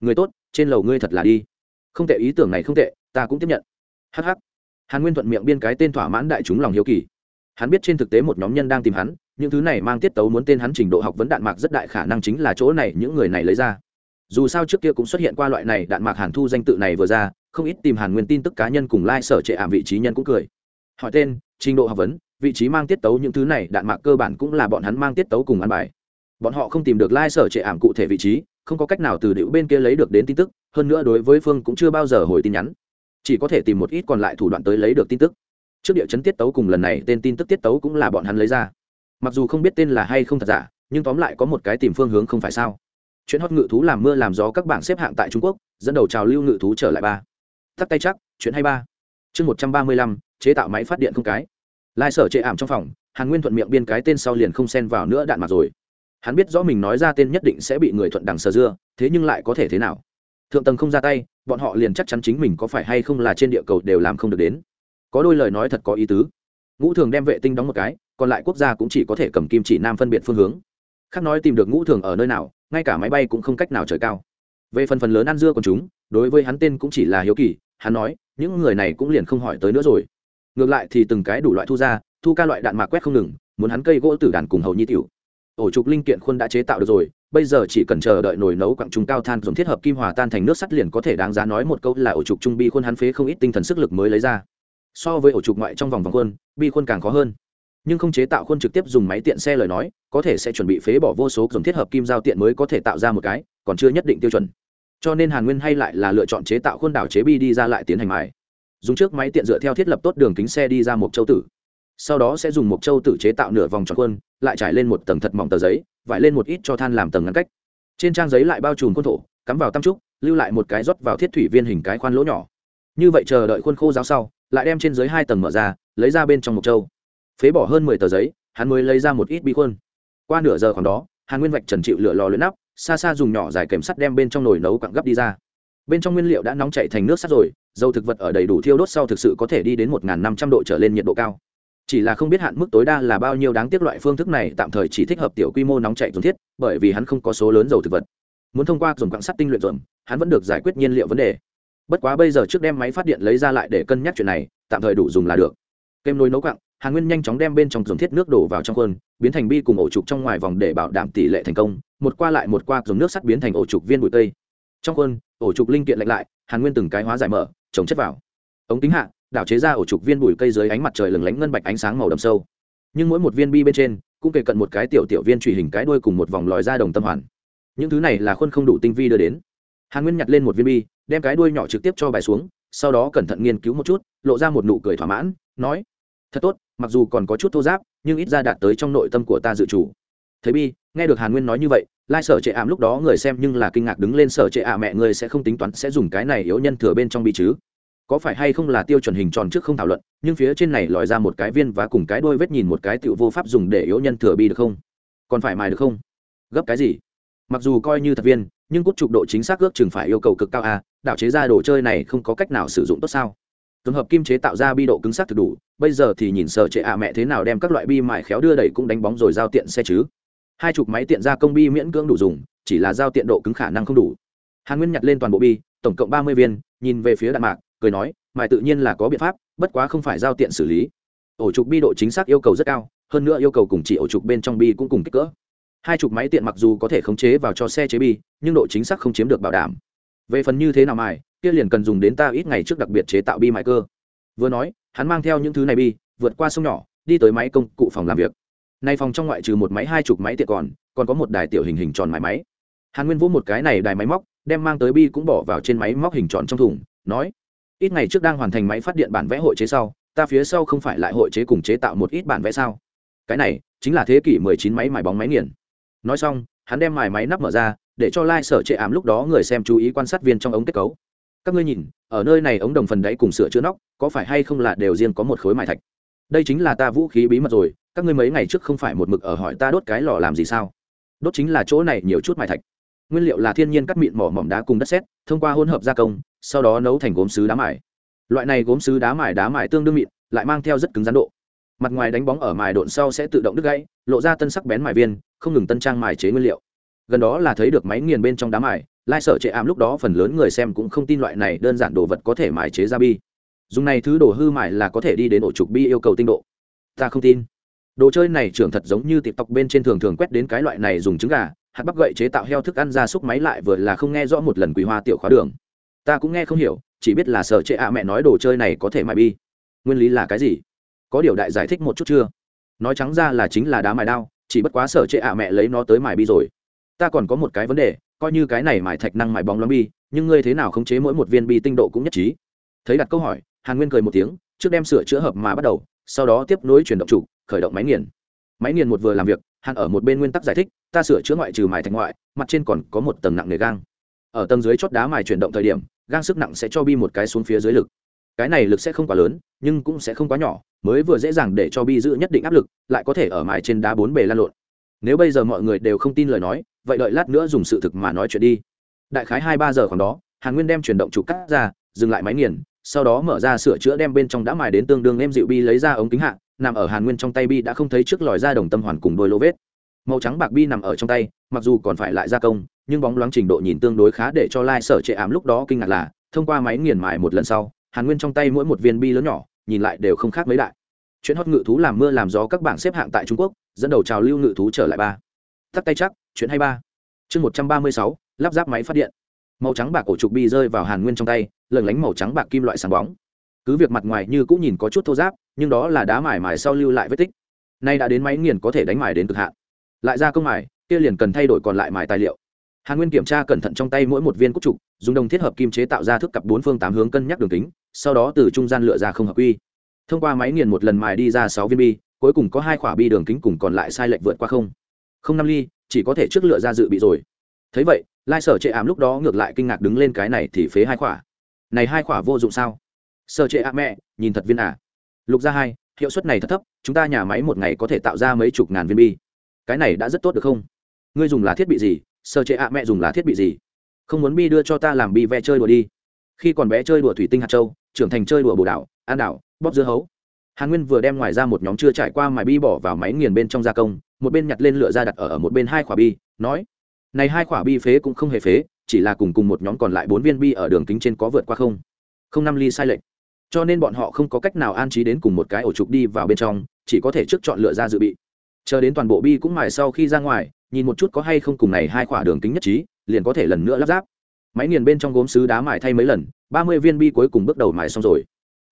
Người tốt, trên lầu ngươi thật là đi. Không tệ, ý tưởng này không tệ, ta cũng tiếp nhận. Hh hàn nguyên thuận miệng biên cái tên thỏa mãn đại chúng lòng hiếu kỳ. Hắn biết trên thực tế một nhóm nhân đang tìm hắn, những thứ này mang tiết tấu muốn tên hắn trình độ học vấn đạn mạc rất đại khả năng chính là chỗ này, những người này lấy ra dù sao trước kia cũng xuất hiện qua loại này đạn mạc hàn thu danh tự này vừa ra, không ít tìm hàn nguyên tin tức cá nhân cùng lai、like、sở trệ ảm vị trí nhân cũng cười. Hỏi tên, trình độ học vấn, vị trí mang tiết tấu những thứ này, đạn mạc cơ bản cũng là bọn hắn mang tiết tấu cùng ăn bài. Bọn họ không tìm được lai、like、sở trệ ảm cụ thể vị trí, không có cách nào từ điệu bên kia lấy được đến tin tức, hơn nữa đối với phương cũng chưa bao giờ hồi tin nhắn. Chỉ có thể tìm một ít còn lại thủ đoạn tới lấy được tin tức. Trước địa chấn tiết tấu cùng lần này tên tin tức tiết tấu cũng là bọn hắn lấy ra. Mặc dù không biết tên là hay không thật giả, nhưng tóm lại có một cái tìm phương hướng không phải sao chuyện hót ngự thú làm mưa làm gió các bảng xếp hạng tại trung quốc, dẫn đầu trào lưu ngự thú trở lại ba. Tắt tay chắc chuyện hay ba. Chương một trăm ba mươi lăm, chế tạo máy phát điện không cái. Lai sở chệ ảm trong phòng, hàn nguyên thuận miệng biên cái tên sau liền không xen vào nữa đạn mặt rồi. Hắn biết rõ mình nói ra tên nhất định sẽ bị người thuận đằng sờ dưa, thế nhưng lại có thể thế nào? Thượng tầng không ra tay, bọn họ liền chắc chắn chính mình có phải hay không là trên địa cầu đều làm không được đến. Có đôi lời nói thật có ý tứ. Ngũ thường đem vệ tinh đóng một cái, còn lại quốc gia cũng chỉ có thể cầm kim chỉ nam phân biệt phương hướng. Khác nói tìm được ngũ thường ở nơi nào ngay cả máy bay cũng không cách nào trời cao. Về phần phần lớn ăn dưa còn chúng, đối với hắn tên cũng chỉ là hiếu kỳ, hắn nói, những người này cũng liền không hỏi tới nữa rồi. Ngược lại thì từng cái đủ loại thu ra, thu ca loại đạn mạc quét không ngừng, muốn hắn cây gỗ tử đàn cùng hầu nhi tiểu. Ổ trục linh kiện khuôn đã chế tạo được rồi, bây giờ chỉ cần chờ đợi nồi nấu quặng trung cao than dùng thiết hợp kim hòa tan thành nước sắt liền có thể đáng giá nói một câu là ổ trục trung bi khuôn hắn phế không ít tinh thần sức lực mới lấy ra. So với ổ trục ngoại trong vòng vòng khuôn bi khuôn càng khó hơn nhưng không chế tạo khuôn trực tiếp dùng máy tiện xe lời nói, có thể sẽ chuẩn bị phế bỏ vô số dùng thiết hợp kim giao tiện mới có thể tạo ra một cái, còn chưa nhất định tiêu chuẩn. Cho nên hàn nguyên hay lại là lựa chọn chế tạo khuôn đảo chế bi đi ra lại tiến hành mài. Dùng trước máy tiện dựa theo thiết lập tốt đường kính xe đi ra một châu tử. Sau đó sẽ dùng một châu tử chế tạo nửa vòng tròn khuôn, lại trải lên một tầng thật mỏng tờ giấy, vải lên một ít cho than làm tầng ngăn cách. Trên trang giấy lại bao trùm khuôn thổ, cắm vào tam trúc, lưu lại một cái rót vào thiết thủy viên hình cái khoan lỗ nhỏ. Như vậy chờ đợi khuôn khô giáo sau, lại đem trên dưới hai tầng mở ra, lấy ra bên trong một châu phế bỏ hơn mười tờ giấy, hắn mới lấy ra một ít bi khuôn. Qua nửa giờ khoảng đó, hàn nguyên vạch trần chịu lửa lò luyện nắp, xa xa dùng nhỏ dài kèm sắt đem bên trong nồi nấu quặng gấp đi ra. Bên trong nguyên liệu đã nóng chạy thành nước sắt rồi, dầu thực vật ở đầy đủ thiêu đốt sau thực sự có thể đi đến một năm trăm độ trở lên nhiệt độ cao. Chỉ là không biết hạn mức tối đa là bao nhiêu đáng tiếc loại phương thức này tạm thời chỉ thích hợp tiểu quy mô nóng chạy dùng thiết, bởi vì hắn không có số lớn dầu thực vật. Muốn thông qua dùng quặng sắt tinh luyện dồn, hắn vẫn được giải quyết nhiên liệu vấn đề. Bất quá bây giờ trước đem máy phát điện lấy ra lại để cân nhắc chuyện này, tạm thời đủ dùng là được. Kem nồi nấu quặng hàn nguyên nhanh chóng đem bên trong dùng thiết nước đổ vào trong khuôn, biến thành bi cùng ổ trục trong ngoài vòng để bảo đảm tỷ lệ thành công, một qua lại một qua dùng nước sắt biến thành ổ trục viên bụi tây. Trong khuôn, ổ trục linh kiện lạnh lại, hàn nguyên từng cái hóa giải mở, chống chất vào. Ống kính hạ, đảo chế ra ổ trục viên bụi cây dưới ánh mặt trời lừng lánh ngân bạch ánh sáng màu đậm sâu. Nhưng mỗi một viên bi bên trên, cũng kề cận một cái tiểu tiểu viên truy hình cái đuôi cùng một vòng lòi ra đồng tâm hoàn. Những thứ này là khuôn không đủ tinh vi đưa đến. Hàn nguyên nhặt lên một viên bi, đem cái đuôi nhỏ trực tiếp cho bài xuống, sau đó cẩn thận nghiên cứu một chút, lộ ra một nụ cười thỏa mãn, nói, thật tốt mặc dù còn có chút thô giáp, nhưng ít ra đạt tới trong nội tâm của ta dự chủ. Thế bi, nghe được hàn nguyên nói như vậy, lai sở trệ ảm lúc đó người xem nhưng là kinh ngạc đứng lên, sở trệ ả mẹ, người sẽ không tính toán sẽ dùng cái này yếu nhân thừa bên trong bi chứ? Có phải hay không là tiêu chuẩn hình tròn trước không thảo luận, nhưng phía trên này lòi ra một cái viên và cùng cái đôi vết nhìn một cái tựu vô pháp dùng để yếu nhân thừa bi được không? Còn phải mài được không? Gấp cái gì? Mặc dù coi như thật viên, nhưng cốt trục độ chính xác ước chừng phải yêu cầu cực cao a đạo chế ra đồ chơi này không có cách nào sử dụng tốt sao? Tổng hợp kim chế tạo ra bi độ cứng sắc thực đủ, bây giờ thì nhìn sợ trệ ạ mẹ thế nào đem các loại bi mài khéo đưa đẩy cũng đánh bóng rồi giao tiện xe chứ. Hai chục máy tiện ra công bi miễn cưỡng đủ dùng, chỉ là giao tiện độ cứng khả năng không đủ. Hàn nguyên nhặt lên toàn bộ bi, tổng cộng ba mươi viên, nhìn về phía đạn mạc, cười nói, mài tự nhiên là có biện pháp, bất quá không phải giao tiện xử lý. Ổ trục bi độ chính xác yêu cầu rất cao, hơn nữa yêu cầu cùng chỉ ổ trục bên trong bi cũng cùng kích cỡ. Hai chục máy tiện mặc dù có thể khống chế vào cho xe chế bi, nhưng độ chính xác không chiếm được bảo đảm về phần như thế nào mài, kia liền cần dùng đến ta ít ngày trước đặc biệt chế tạo bi mài cơ. Vừa nói, hắn mang theo những thứ này bi, vượt qua sông nhỏ, đi tới máy công cụ phòng làm việc. Nay phòng trong ngoại trừ một máy, hai chục máy tiện còn còn có một đài tiểu hình hình tròn máy máy. Hàn nguyên vỗ một cái này đài máy móc, đem mang tới bi cũng bỏ vào trên máy móc hình tròn trong thùng, nói, ít ngày trước đang hoàn thành máy phát điện bản vẽ hội chế sau, ta phía sau không phải lại hội chế cùng chế tạo một ít bản vẽ sao? Cái này, chính là thế kỷ 19 máy mài bóng máy nghiền. Nói xong, hắn đem mài máy nắp mở ra để cho lai、like、sở chệ ám lúc đó người xem chú ý quan sát viên trong ống kết cấu. Các ngươi nhìn, ở nơi này ống đồng phần đáy cùng sửa chữa nóc, có phải hay không là đều riêng có một khối mài thạch? Đây chính là ta vũ khí bí mật rồi, các ngươi mấy ngày trước không phải một mực ở hỏi ta đốt cái lò làm gì sao? Đốt chính là chỗ này nhiều chút mài thạch. Nguyên liệu là thiên nhiên cắt mịn mỏ mỏm đá cùng đất sét, thông qua hỗn hợp gia công, sau đó nấu thành gốm sứ đá mài. Loại này gốm sứ đá mài đá mài tương đương mịn, lại mang theo rất cứng rắn độ. Mặt ngoài đánh bóng ở mài độn sau sẽ tự động đứt gãy, lộ ra tân sắc bén mài viên, không ngừng tân trang mài chế nguyên liệu gần đó là thấy được máy nghiền bên trong đá mài lai sở trệ ảm lúc đó phần lớn người xem cũng không tin loại này đơn giản đồ vật có thể mài chế ra bi. Dùng này thứ đồ hư mài là có thể đi đến ổ trục bi yêu cầu tinh độ. Ta không tin. Đồ chơi này trưởng thật giống như tịp tộc bên trên thường thường quét đến cái loại này dùng trứng gà, hạt bắp gậy chế tạo heo thức ăn ra xúc máy lại vừa là không nghe rõ một lần quý hoa tiểu khóa đường. Ta cũng nghe không hiểu, chỉ biết là sở trệ ạ mẹ nói đồ chơi này có thể mài bi. Nguyên lý là cái gì? Có điều đại giải thích một chút chưa? Nói trắng ra là chính là đá mài đao, chỉ bất quá sở trệ ạ mẹ lấy nó tới mài bi rồi ta còn có một cái vấn đề, coi như cái này mài thạch năng mài bóng lắm bi, nhưng ngươi thế nào khống chế mỗi một viên bi tinh độ cũng nhất trí. Thấy đặt câu hỏi, hàn nguyên cười một tiếng, trước đem sửa chữa hợp mà bắt đầu, sau đó tiếp nối chuyển động chủ, khởi động máy nghiền. Máy nghiền một vừa làm việc, hàn ở một bên nguyên tắc giải thích, ta sửa chữa ngoại trừ mài thạch ngoại, mặt trên còn có một tầng nặng nề gang. Ở tầng dưới chót đá mài chuyển động thời điểm, gang sức nặng sẽ cho bi một cái xuống phía dưới lực. Cái này lực sẽ không quá lớn, nhưng cũng sẽ không quá nhỏ, mới vừa dễ dàng để cho bi giữ nhất định áp lực, lại có thể ở mài trên đá bốn bề lan lộn. Nếu bây giờ mọi người đều không tin lời nói vậy đợi lát nữa dùng sự thực mà nói chuyện đi. Đại khái hai ba giờ khoảng đó, hàn nguyên đem chuyển động trục cắt ra, dừng lại máy nghiền, sau đó mở ra sửa chữa đem bên trong đã mài đến tương đương em dịu bi lấy ra ống kính hạ, nằm ở hàn nguyên trong tay bi đã không thấy trước lòi ra đồng tâm hoàn cùng đôi lỗ vết. Màu trắng bạc bi nằm ở trong tay, mặc dù còn phải lại gia công, nhưng bóng loáng trình độ nhìn tương đối khá để cho lai、like、sở trệ ảm lúc đó kinh ngạc là, thông qua máy nghiền mài một lần sau, hàn nguyên trong tay mỗi một viên bi lớn nhỏ, nhìn lại đều không khác mấy đại. Chuyện hót ngự thú làm mưa làm gió các bảng xếp hạng tại trung quốc, dẫn đầu trào lưu ngự thú trở lại ba. Tắt tay chắc chuyện hay ba. Chương một trăm ba mươi sáu, lắp ráp máy phát điện. Màu trắng bạc cổ trục bi rơi vào hàn nguyên trong tay lẩn lánh màu trắng bạc kim loại sáng bóng. Cứ việc mặt ngoài như cũng nhìn có chút thô giáp nhưng đó là đá mài mài sau lưu lại vết tích. Nay đã đến máy nghiền có thể đánh mài đến cực hạn. Lại ra công mài, kia liền cần thay đổi còn lại mài tài liệu. Hàn nguyên kiểm tra cẩn thận trong tay mỗi một viên cúc trục, dùng đồng thiết hợp kim chế tạo ra thước cặp bốn phương tám hướng cân nhắc đường kính, sau đó từ trung gian lựa ra không hợp quy. Thông qua máy nghiền một lần mài đi ra sáu viên bi, cuối cùng có hai khỏa bi đường kính cùng còn lại sai lệch vượt qua không. Không năm ly chỉ có thể trước lựa ra dự bị rồi. Thấy vậy, lai sở trệ ảm lúc đó ngược lại kinh ngạc đứng lên cái này thì phế hai khỏa. Này hai khỏa vô dụng sao? Sở trệ ảm mẹ, nhìn thật viên à. Lục ra hai, hiệu suất này thật thấp, chúng ta nhà máy một ngày có thể tạo ra mấy chục ngàn viên bi. Cái này đã rất tốt được không? Ngươi dùng là thiết bị gì? Sở trệ ạ mẹ dùng là thiết bị gì? Không muốn bi đưa cho ta làm bi ve chơi đùa đi. Khi còn bé chơi đùa thủy tinh hạt châu, trưởng thành chơi đùa bồ đảo, an đảo, bóp dưa hấu hàn nguyên vừa đem ngoài ra một nhóm chưa trải qua mài bi bỏ vào máy nghiền bên trong gia công một bên nhặt lên lửa ra đặt ở, ở một bên hai quả bi nói này hai quả bi phế cũng không hề phế chỉ là cùng cùng một nhóm còn lại bốn viên bi ở đường kính trên có vượt qua không. Không năm ly sai lệch. Cho nên bọn họ không có cách nào an trí đến cùng một cái ổ trục đi vào bên trong chỉ có thể trước chọn lựa ra dự bị. Chờ đến toàn bộ bi cũng mài sau khi ra ngoài nhìn một chút có hay không cùng này hai quả đường kính nhất trí liền có thể lần nữa lắp ráp. Máy nghiền bên trong gốm sứ đá mài thay mấy lần ba mươi viên bi cuối cùng bước đầu mài xong rồi.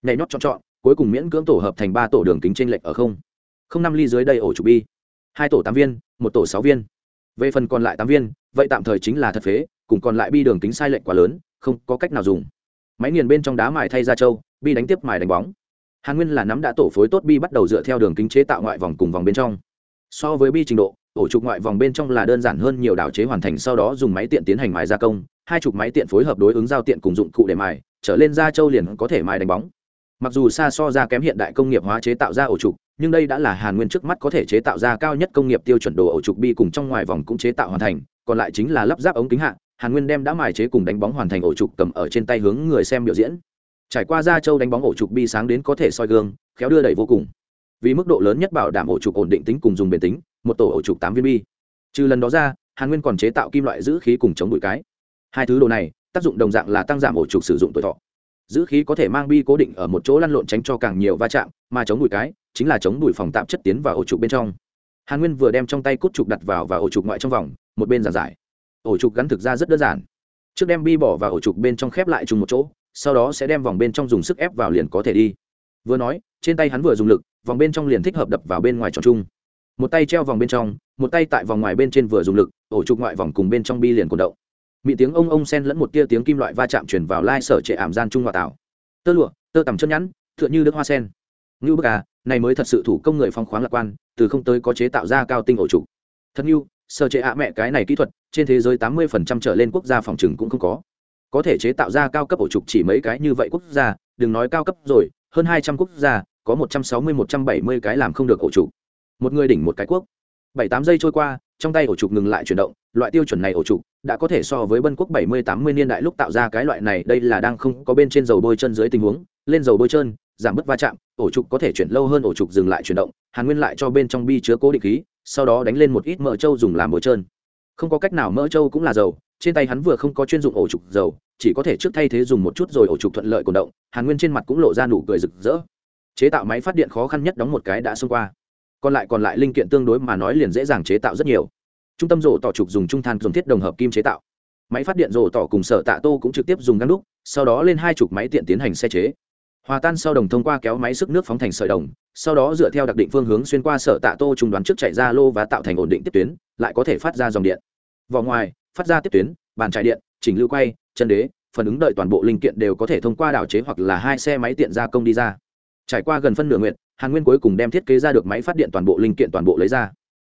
Nhảy nhót chọn chọn cuối cùng miễn cưỡng tổ hợp thành ba tổ đường kính trên lệch ở không. Không năm ly dưới đây ổ trục bi. Hai tổ tám viên, một tổ sáu viên. Về phần còn lại tám viên, vậy tạm thời chính là thật phế, cùng còn lại bi đường kính sai lệch quá lớn, không có cách nào dùng. Máy nghiền bên trong đá mài thay ra châu, bi đánh tiếp mài đánh bóng. Hàn nguyên là nắm đã tổ phối tốt bi bắt đầu dựa theo đường kính chế tạo ngoại vòng cùng vòng bên trong. So với bi trình độ, ổ trục ngoại vòng bên trong là đơn giản hơn nhiều đảo chế hoàn thành sau đó dùng máy tiện tiến hành mài gia công, hai chục máy tiện phối hợp đối ứng giao tiện cùng dụng cụ để mài, trở lên ra châu liền có thể mài đánh bóng mặc dù xa so ra kém hiện đại công nghiệp hóa chế tạo ra ổ trục, nhưng đây đã là hàn nguyên trước mắt có thể chế tạo ra cao nhất công nghiệp tiêu chuẩn đồ ổ trục bi cùng trong ngoài vòng cũng chế tạo hoàn thành, còn lại chính là lắp ráp ống kính hạ, hàn nguyên đem đã mài chế cùng đánh bóng hoàn thành ổ trục cầm ở trên tay hướng người xem biểu diễn. Trải qua ra châu đánh bóng ổ trục bi sáng đến có thể soi gương, khéo đưa đẩy vô cùng. Vì mức độ lớn nhất bảo đảm ổ trục ổn định tính cùng dùng bền tính, một tổ ổ trục tám viên bi. Trừ lần đó ra, hàn nguyên còn chế tạo kim loại giữ khí cùng chống bụi cái. Hai thứ đồ này, tác dụng đồng dạng là tăng giảm ổ trục sử dụng tuổi thọ giữ khí có thể mang bi cố định ở một chỗ lăn lộn tránh cho càng nhiều va chạm, mà chống bụi cái, chính là chống bụi phòng tạm chất tiến vào ổ trục bên trong. Hàn nguyên vừa đem trong tay cút trục đặt vào và ổ trục ngoại trong vòng, một bên giàn giải. Ổ trục gắn thực ra rất đơn giản. Trước đem bi bỏ vào ổ trục bên trong khép lại chung một chỗ, sau đó sẽ đem vòng bên trong dùng sức ép vào liền có thể đi. Vừa nói, trên tay hắn vừa dùng lực, vòng bên trong liền thích hợp đập vào bên ngoài tròn chung. Một tay treo vòng bên trong, một tay tại vòng ngoài bên trên vừa dùng lực, ổ trục ngoại vòng cùng bên trong bi liền cổ động mị tiếng ông ông sen lẫn một tia tiếng kim loại va chạm chuyển vào lai sở trệ ảm gian trung hòa tạo tơ lụa, tơ tằm chân nhẵn, tựa như nước hoa sen. Ngưu bức à này mới thật sự thủ công người phong khoáng lạc quan, từ không tới có chế tạo ra cao tinh ổ trục. Thật ngưu, sở trệ ạ mẹ cái này kỹ thuật, trên thế giới tám mươi phần trăm trở lên quốc gia phòng trừng cũng không có. Có thể chế tạo ra cao cấp ổ trục chỉ mấy cái như vậy quốc gia, đừng nói cao cấp rồi, hơn hai trăm quốc gia, có một trăm sáu mươi, một trăm bảy mươi cái làm không được ổ trục. Một người đỉnh một cái quốc. Bảy tám giây trôi qua, trong tay ổ trục ngừng lại chuyển động loại tiêu chuẩn này ổ trục đã có thể so với bân quốc bảy mươi, tám mươi niên đại lúc tạo ra cái loại này, đây là đang không có bên trên dầu bôi chân dưới tình huống, lên dầu bôi trơn, giảm bớt va chạm, ổ trục có thể chuyển lâu hơn, ổ trục dừng lại chuyển động, hàn nguyên lại cho bên trong bi chứa cố định khí, sau đó đánh lên một ít mỡ trâu dùng làm bôi trơn. Không có cách nào mỡ trâu cũng là dầu, trên tay hắn vừa không có chuyên dụng ổ trục dầu, chỉ có thể trước thay thế dùng một chút rồi ổ trục thuận lợi cổ động, hàn nguyên trên mặt cũng lộ ra nụ cười rực rỡ. Chế tạo máy phát điện khó khăn nhất đóng một cái đã xông qua. Còn lại còn lại linh kiện tương đối mà nói liền dễ dàng chế tạo rất nhiều trung tâm rổ tỏ trục dùng trung than dùng thiết đồng hợp kim chế tạo. Máy phát điện rổ tỏ cùng sở tạ tô cũng trực tiếp dùng găng đúc, sau đó lên hai chục máy tiện tiến hành xe chế. Hòa tan sau đồng thông qua kéo máy sức nước phóng thành sợi đồng, sau đó dựa theo đặc định phương hướng xuyên qua sở tạ tô trùng đoán trước chạy ra lô và tạo thành ổn định tiếp tuyến, lại có thể phát ra dòng điện. Vỏ ngoài, phát ra tiếp tuyến, bàn trải điện, chỉnh lưu quay, chân đế, phần ứng đợi toàn bộ linh kiện đều có thể thông qua đảo chế hoặc là hai xe máy tiện gia công đi ra. Trải qua gần phân nửa nguyện hàn nguyên cuối cùng đem thiết kế ra được máy phát điện toàn bộ linh kiện toàn bộ lấy ra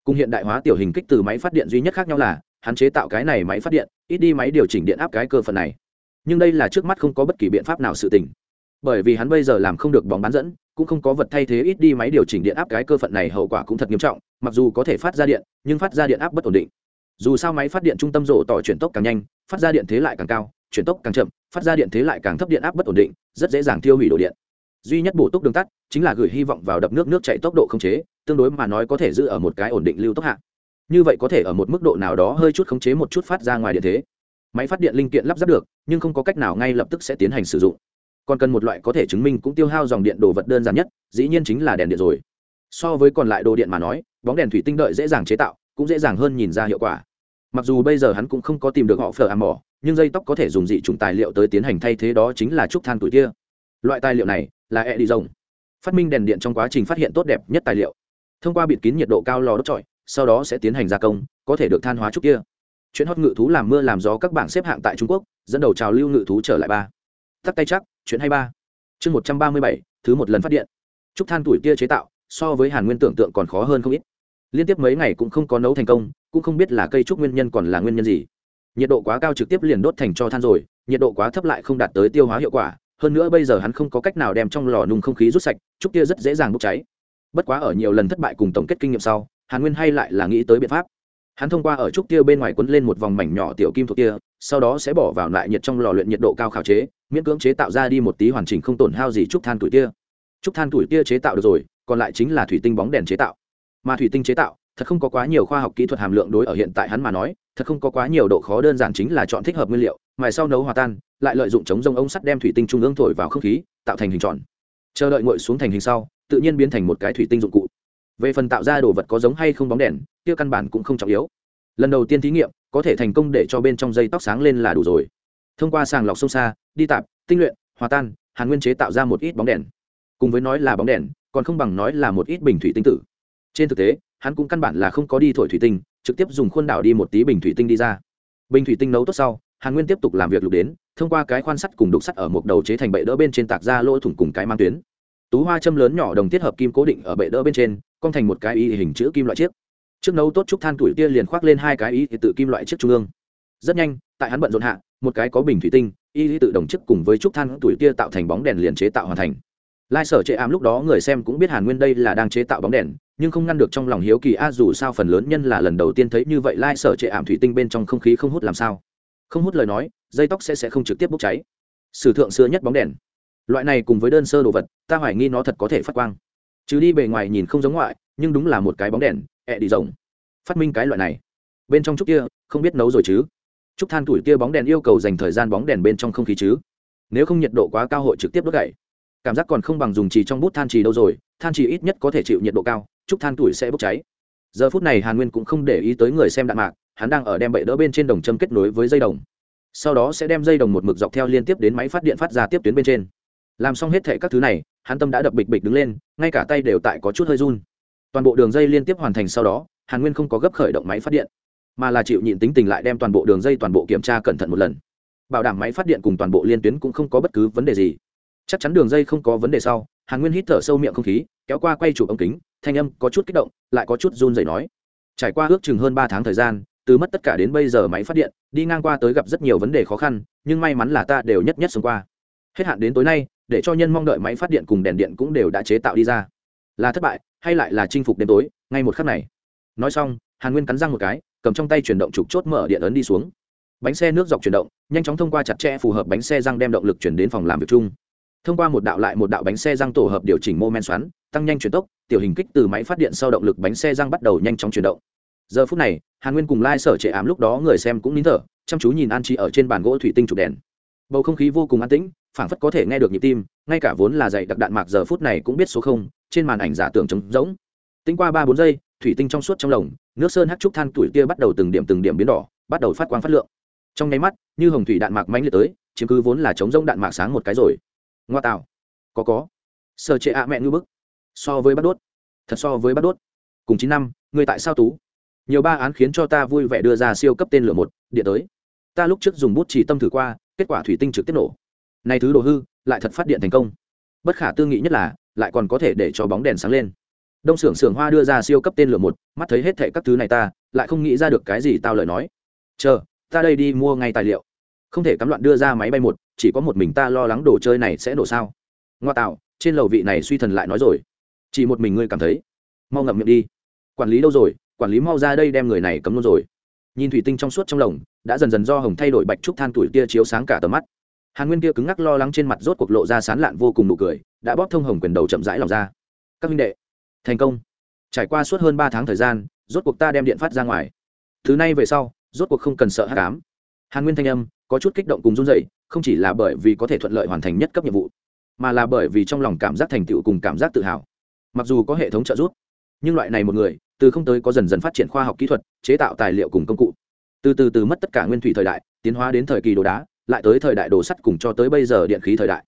cùng hiện đại hóa tiểu hình kích từ máy phát điện duy nhất khác nhau là hạn chế tạo cái này máy phát điện, ít đi máy điều chỉnh điện áp cái cơ phần này. Nhưng đây là trước mắt không có bất kỳ biện pháp nào sự tình. Bởi vì hắn bây giờ làm không được bóng bán dẫn, cũng không có vật thay thế ít đi máy điều chỉnh điện áp cái cơ phận này, hậu quả cũng thật nghiêm trọng, mặc dù có thể phát ra điện, nhưng phát ra điện áp bất ổn định. Dù sao máy phát điện trung tâm rộ tỏ chuyển tốc càng nhanh, phát ra điện thế lại càng cao, chuyển tốc càng chậm, phát ra điện thế lại càng thấp điện áp bất ổn định, rất dễ dàng tiêu hủy đồ điện. Duy nhất bổ túc đường tắt chính là gửi hy vọng vào đập nước nước chạy tốc độ không chế tương đối mà nói có thể giữ ở một cái ổn định lưu tốc hạ. Như vậy có thể ở một mức độ nào đó hơi chút khống chế một chút phát ra ngoài điện thế. Máy phát điện linh kiện lắp ráp được, nhưng không có cách nào ngay lập tức sẽ tiến hành sử dụng. Còn cần một loại có thể chứng minh cũng tiêu hao dòng điện đồ vật đơn giản nhất, dĩ nhiên chính là đèn điện rồi. So với còn lại đồ điện mà nói, bóng đèn thủy tinh đợi dễ dàng chế tạo, cũng dễ dàng hơn nhìn ra hiệu quả. Mặc dù bây giờ hắn cũng không có tìm được họ phở ảm mỏ nhưng dây tóc có thể dùng dị chủng tài liệu tới tiến hành thay thế đó chính là trúc than tuổi kia. Loại tài liệu này là e đi rồng phát minh đèn điện trong quá trình phát hiện tốt đẹp nhất tài liệu thông qua bịt kín nhiệt độ cao lò đốt trọi, sau đó sẽ tiến hành gia công, có thể được than hóa trúc kia. Chuyện hót ngự thú làm mưa làm gió các bảng xếp hạng tại trung quốc, dẫn đầu trào lưu ngự thú trở lại ba. Tắt tay chắc, chuyện hay ba. Chương một trăm ba mươi bảy, thứ một lần phát điện. Trúc than tuổi kia chế tạo, so với hàn nguyên tưởng tượng còn khó hơn không ít. Liên tiếp mấy ngày cũng không có nấu thành công, cũng không biết là cây trúc nguyên nhân còn là nguyên nhân gì. Nhiệt độ quá cao trực tiếp liền đốt thành cho than rồi, nhiệt độ quá thấp lại không đạt tới tiêu hóa hiệu quả, hơn nữa bây giờ hắn không có cách nào đem trong lò nung không khí rút sạch, trúc kia rất dễ dàng bốc cháy bất quá ở nhiều lần thất bại cùng tổng kết kinh nghiệm sau, hàn nguyên hay lại là nghĩ tới biện pháp. Hắn thông qua ở trúc tiêu bên ngoài quấn lên một vòng mảnh nhỏ tiểu kim thuộc kia, sau đó sẽ bỏ vào lại nhiệt trong lò luyện nhiệt độ cao khảo chế, miễn cưỡng chế tạo ra đi một tí hoàn chỉnh không tổn hao gì trúc than tuổi kia. Trúc than tuổi kia chế tạo được rồi, còn lại chính là thủy tinh bóng đèn chế tạo. Mà thủy tinh chế tạo, thật không có quá nhiều khoa học kỹ thuật hàm lượng đối ở hiện tại hắn mà nói, thật không có quá nhiều độ khó đơn giản chính là chọn thích hợp nguyên liệu, mài sau nấu hòa tan, lại lợi dụng chống rông ống sắt đem thủy tinh trung ương thổi vào không khí, tạo thành hình tròn. Chờ đợi nguội xuống thành hình sau tự nhiên biến thành một cái thủy tinh dụng cụ. Về phần tạo ra đồ vật có giống hay không bóng đèn, kia căn bản cũng không trọng yếu. Lần đầu tiên thí nghiệm, có thể thành công để cho bên trong dây tóc sáng lên là đủ rồi. Thông qua sàng lọc sông xa, đi tạp, tinh luyện, hòa tan, hàn nguyên chế tạo ra một ít bóng đèn. Cùng với nói là bóng đèn, còn không bằng nói là một ít bình thủy tinh tử. Trên thực tế, hắn cũng căn bản là không có đi thổi thủy tinh, trực tiếp dùng khuôn đảo đi một tí bình thủy tinh đi ra. Bình thủy tinh nấu tốt sau, hàn nguyên tiếp tục làm việc lục đến, thông qua cái khoan sắt cùng đục sắt ở một đầu chế thành bệ đỡ bên trên tạc ra lỗ thủng cùng cái mang tuyến tú hoa châm lớn nhỏ đồng thiết hợp kim cố định ở bệ đỡ bên trên, cong thành một cái y hình chữ kim loại chiếc. Trước nấu tốt trúc than tuổi tia liền khoác lên hai cái y tự kim loại chiếc trung ương. Rất nhanh, tại hắn bận rộn hạ, một cái có bình thủy tinh, y tự đồng chức cùng với trúc than tuổi tia tạo thành bóng đèn liền chế tạo hoàn thành. Lai sở chệ ám lúc đó người xem cũng biết hàn nguyên đây là đang chế tạo bóng đèn, nhưng không ngăn được trong lòng hiếu kỳ, a, dù sao phần lớn nhân là lần đầu tiên thấy như vậy, lai sở chệ ảm thủy tinh bên trong không khí không hút làm sao? Không hút lời nói, dây tóc sẽ sẽ không trực tiếp bốc cháy. Sử thượng xưa nhất bóng đèn loại này cùng với đơn sơ đồ vật, ta hoài nghi nó thật có thể phát quang. Chứ đi bề ngoài nhìn không giống ngoại, nhưng đúng là một cái bóng đèn, ẹ đi rồng. Phát minh cái loại này. Bên trong chút kia, không biết nấu rồi chứ? Chúc than tuổi kia bóng đèn yêu cầu dành thời gian bóng đèn bên trong không khí chứ? Nếu không nhiệt độ quá cao hội trực tiếp đốt gãy cảm giác còn không bằng dùng trì trong bút than trì đâu rồi, than trì ít nhất có thể chịu nhiệt độ cao, chúc than tuổi sẽ bốc cháy. Giờ phút này hàn nguyên cũng không để ý tới người xem đạn mạc, hắn đang ở đem bệ đỡ bên trên đồng châm kết nối với dây đồng. Sau đó sẽ đem dây đồng một mực dọc theo liên tiếp đến máy phát điện phát ra tiếp tuyến bên trên làm xong hết thệ các thứ này, hắn tâm đã đập bịch bịch đứng lên, ngay cả tay đều tại có chút hơi run. Toàn bộ đường dây liên tiếp hoàn thành sau đó, hàn nguyên không có gấp khởi động máy phát điện, mà là chịu nhịn tính tình lại đem toàn bộ đường dây toàn bộ kiểm tra cẩn thận một lần. Bảo đảm máy phát điện cùng toàn bộ liên tuyến cũng không có bất cứ vấn đề gì. Chắc chắn đường dây không có vấn đề sau, hàn nguyên hít thở sâu miệng không khí, kéo qua quay chụp ống kính, thanh âm có chút kích động, lại có chút run dày nói. Trải qua ước chừng hơn ba tháng thời gian, từ mất tất cả đến bây giờ máy phát điện, đi ngang qua tới gặp rất nhiều vấn đề khó khăn, nhưng may mắn là ta đều nhất nhất sống qua. Hết hạn đến tối nay để cho nhân mong đợi máy phát điện cùng đèn điện cũng đều đã chế tạo đi ra. Là thất bại, hay lại là chinh phục đêm tối, ngay một khắc này. Nói xong, hàn nguyên cắn răng một cái, cầm trong tay chuyển động trục chốt mở điện ấn đi xuống. Bánh xe nước dọc chuyển động, nhanh chóng thông qua chặt chẽ phù hợp bánh xe răng đem động lực chuyển đến phòng làm việc chung. Thông qua một đạo lại một đạo bánh xe răng tổ hợp điều chỉnh mô men xoắn, tăng nhanh chuyển tốc, tiểu hình kích từ máy phát điện sau động lực bánh xe răng bắt đầu nhanh chóng chuyển động. Giờ phút này, hàn nguyên cùng lai、like、sở trệ ám lúc đó người xem cũng nín thở, chăm chú nhìn an trí ở trên bàn gỗ thủy tinh chụp đèn. Bầu không khí vô cùng an tĩnh phảng phất có thể nghe được nhịp tim, ngay cả vốn là dạy đặc đạn mạc giờ phút này cũng biết số không, trên màn ảnh giả tưởng trống rỗng. Tính qua ba bốn giây, thủy tinh trong suốt trong lồng, nước sơn hát trúc than tuổi kia bắt đầu từng điểm từng điểm biến đỏ, bắt đầu phát quang phát lượng. Trong nháy mắt, như hồng thủy đạn mạc mánh liệt tới, chiếm cứ vốn là trống rỗng đạn mạc sáng một cái rồi. Ngoa tạo. Có có. Sơ chế ạ mẹ ngư bức. So với bắt đốt. Thật so với bắt đốt. Cùng chín năm người tại sao tú? Nhiều ba án khiến cho ta vui vẻ đưa ra siêu cấp tên lửa một, điện tới. Ta lúc trước dùng bút chỉ tâm thử qua, kết quả thủy tinh trực tiếp nổ nay thứ đồ hư, lại thật phát điện thành công. Bất khả tư nghị nhất là, lại còn có thể để cho bóng đèn sáng lên. Đông xưởng xưởng hoa đưa ra siêu cấp tên lửa một, mắt thấy hết thệ các thứ này ta, lại không nghĩ ra được cái gì tao lời nói. Chờ, ta đây đi mua ngay tài liệu. Không thể cắm loạn đưa ra máy bay một, chỉ có một mình ta lo lắng đồ chơi này sẽ nổ sao. Ngoa tạo, trên lầu vị này suy thần lại nói rồi. Chỉ một mình ngươi cảm thấy. Mau ngậm miệng đi. Quản lý đâu rồi? Quản lý mau ra đây đem người này cấm luôn rồi. Nhìn thủy tinh trong suốt trong lồng, đã dần dần do hồng thay đổi bạch trúc than tuổi tia chiếu sáng cả tầm mắt hàn nguyên kia cứng ngắc lo lắng trên mặt rốt cuộc lộ ra sán lạn vô cùng nụ cười, đã bóp thông hồng quyền đầu chậm rãi lòng ra. Các minh đệ, thành công. Trải qua suốt hơn ba tháng thời gian, rốt cuộc ta đem điện phát ra ngoài. Thứ này về sau, rốt cuộc không cần sợ hát cám hàn nguyên thanh âm có chút kích động cùng run dậy không chỉ là bởi vì có thể thuận lợi hoàn thành nhất cấp nhiệm vụ, mà là bởi vì trong lòng cảm giác thành tựu cùng cảm giác tự hào. Mặc dù có hệ thống trợ giúp, nhưng loại này một người, từ không tới có dần dần phát triển khoa học kỹ thuật, chế tạo tài liệu cùng công cụ. Từ từ từ mất tất cả nguyên thủy thời đại, tiến hóa đến thời kỳ đồ đá lại tới thời đại đồ sắt cùng cho tới bây giờ điện khí thời đại.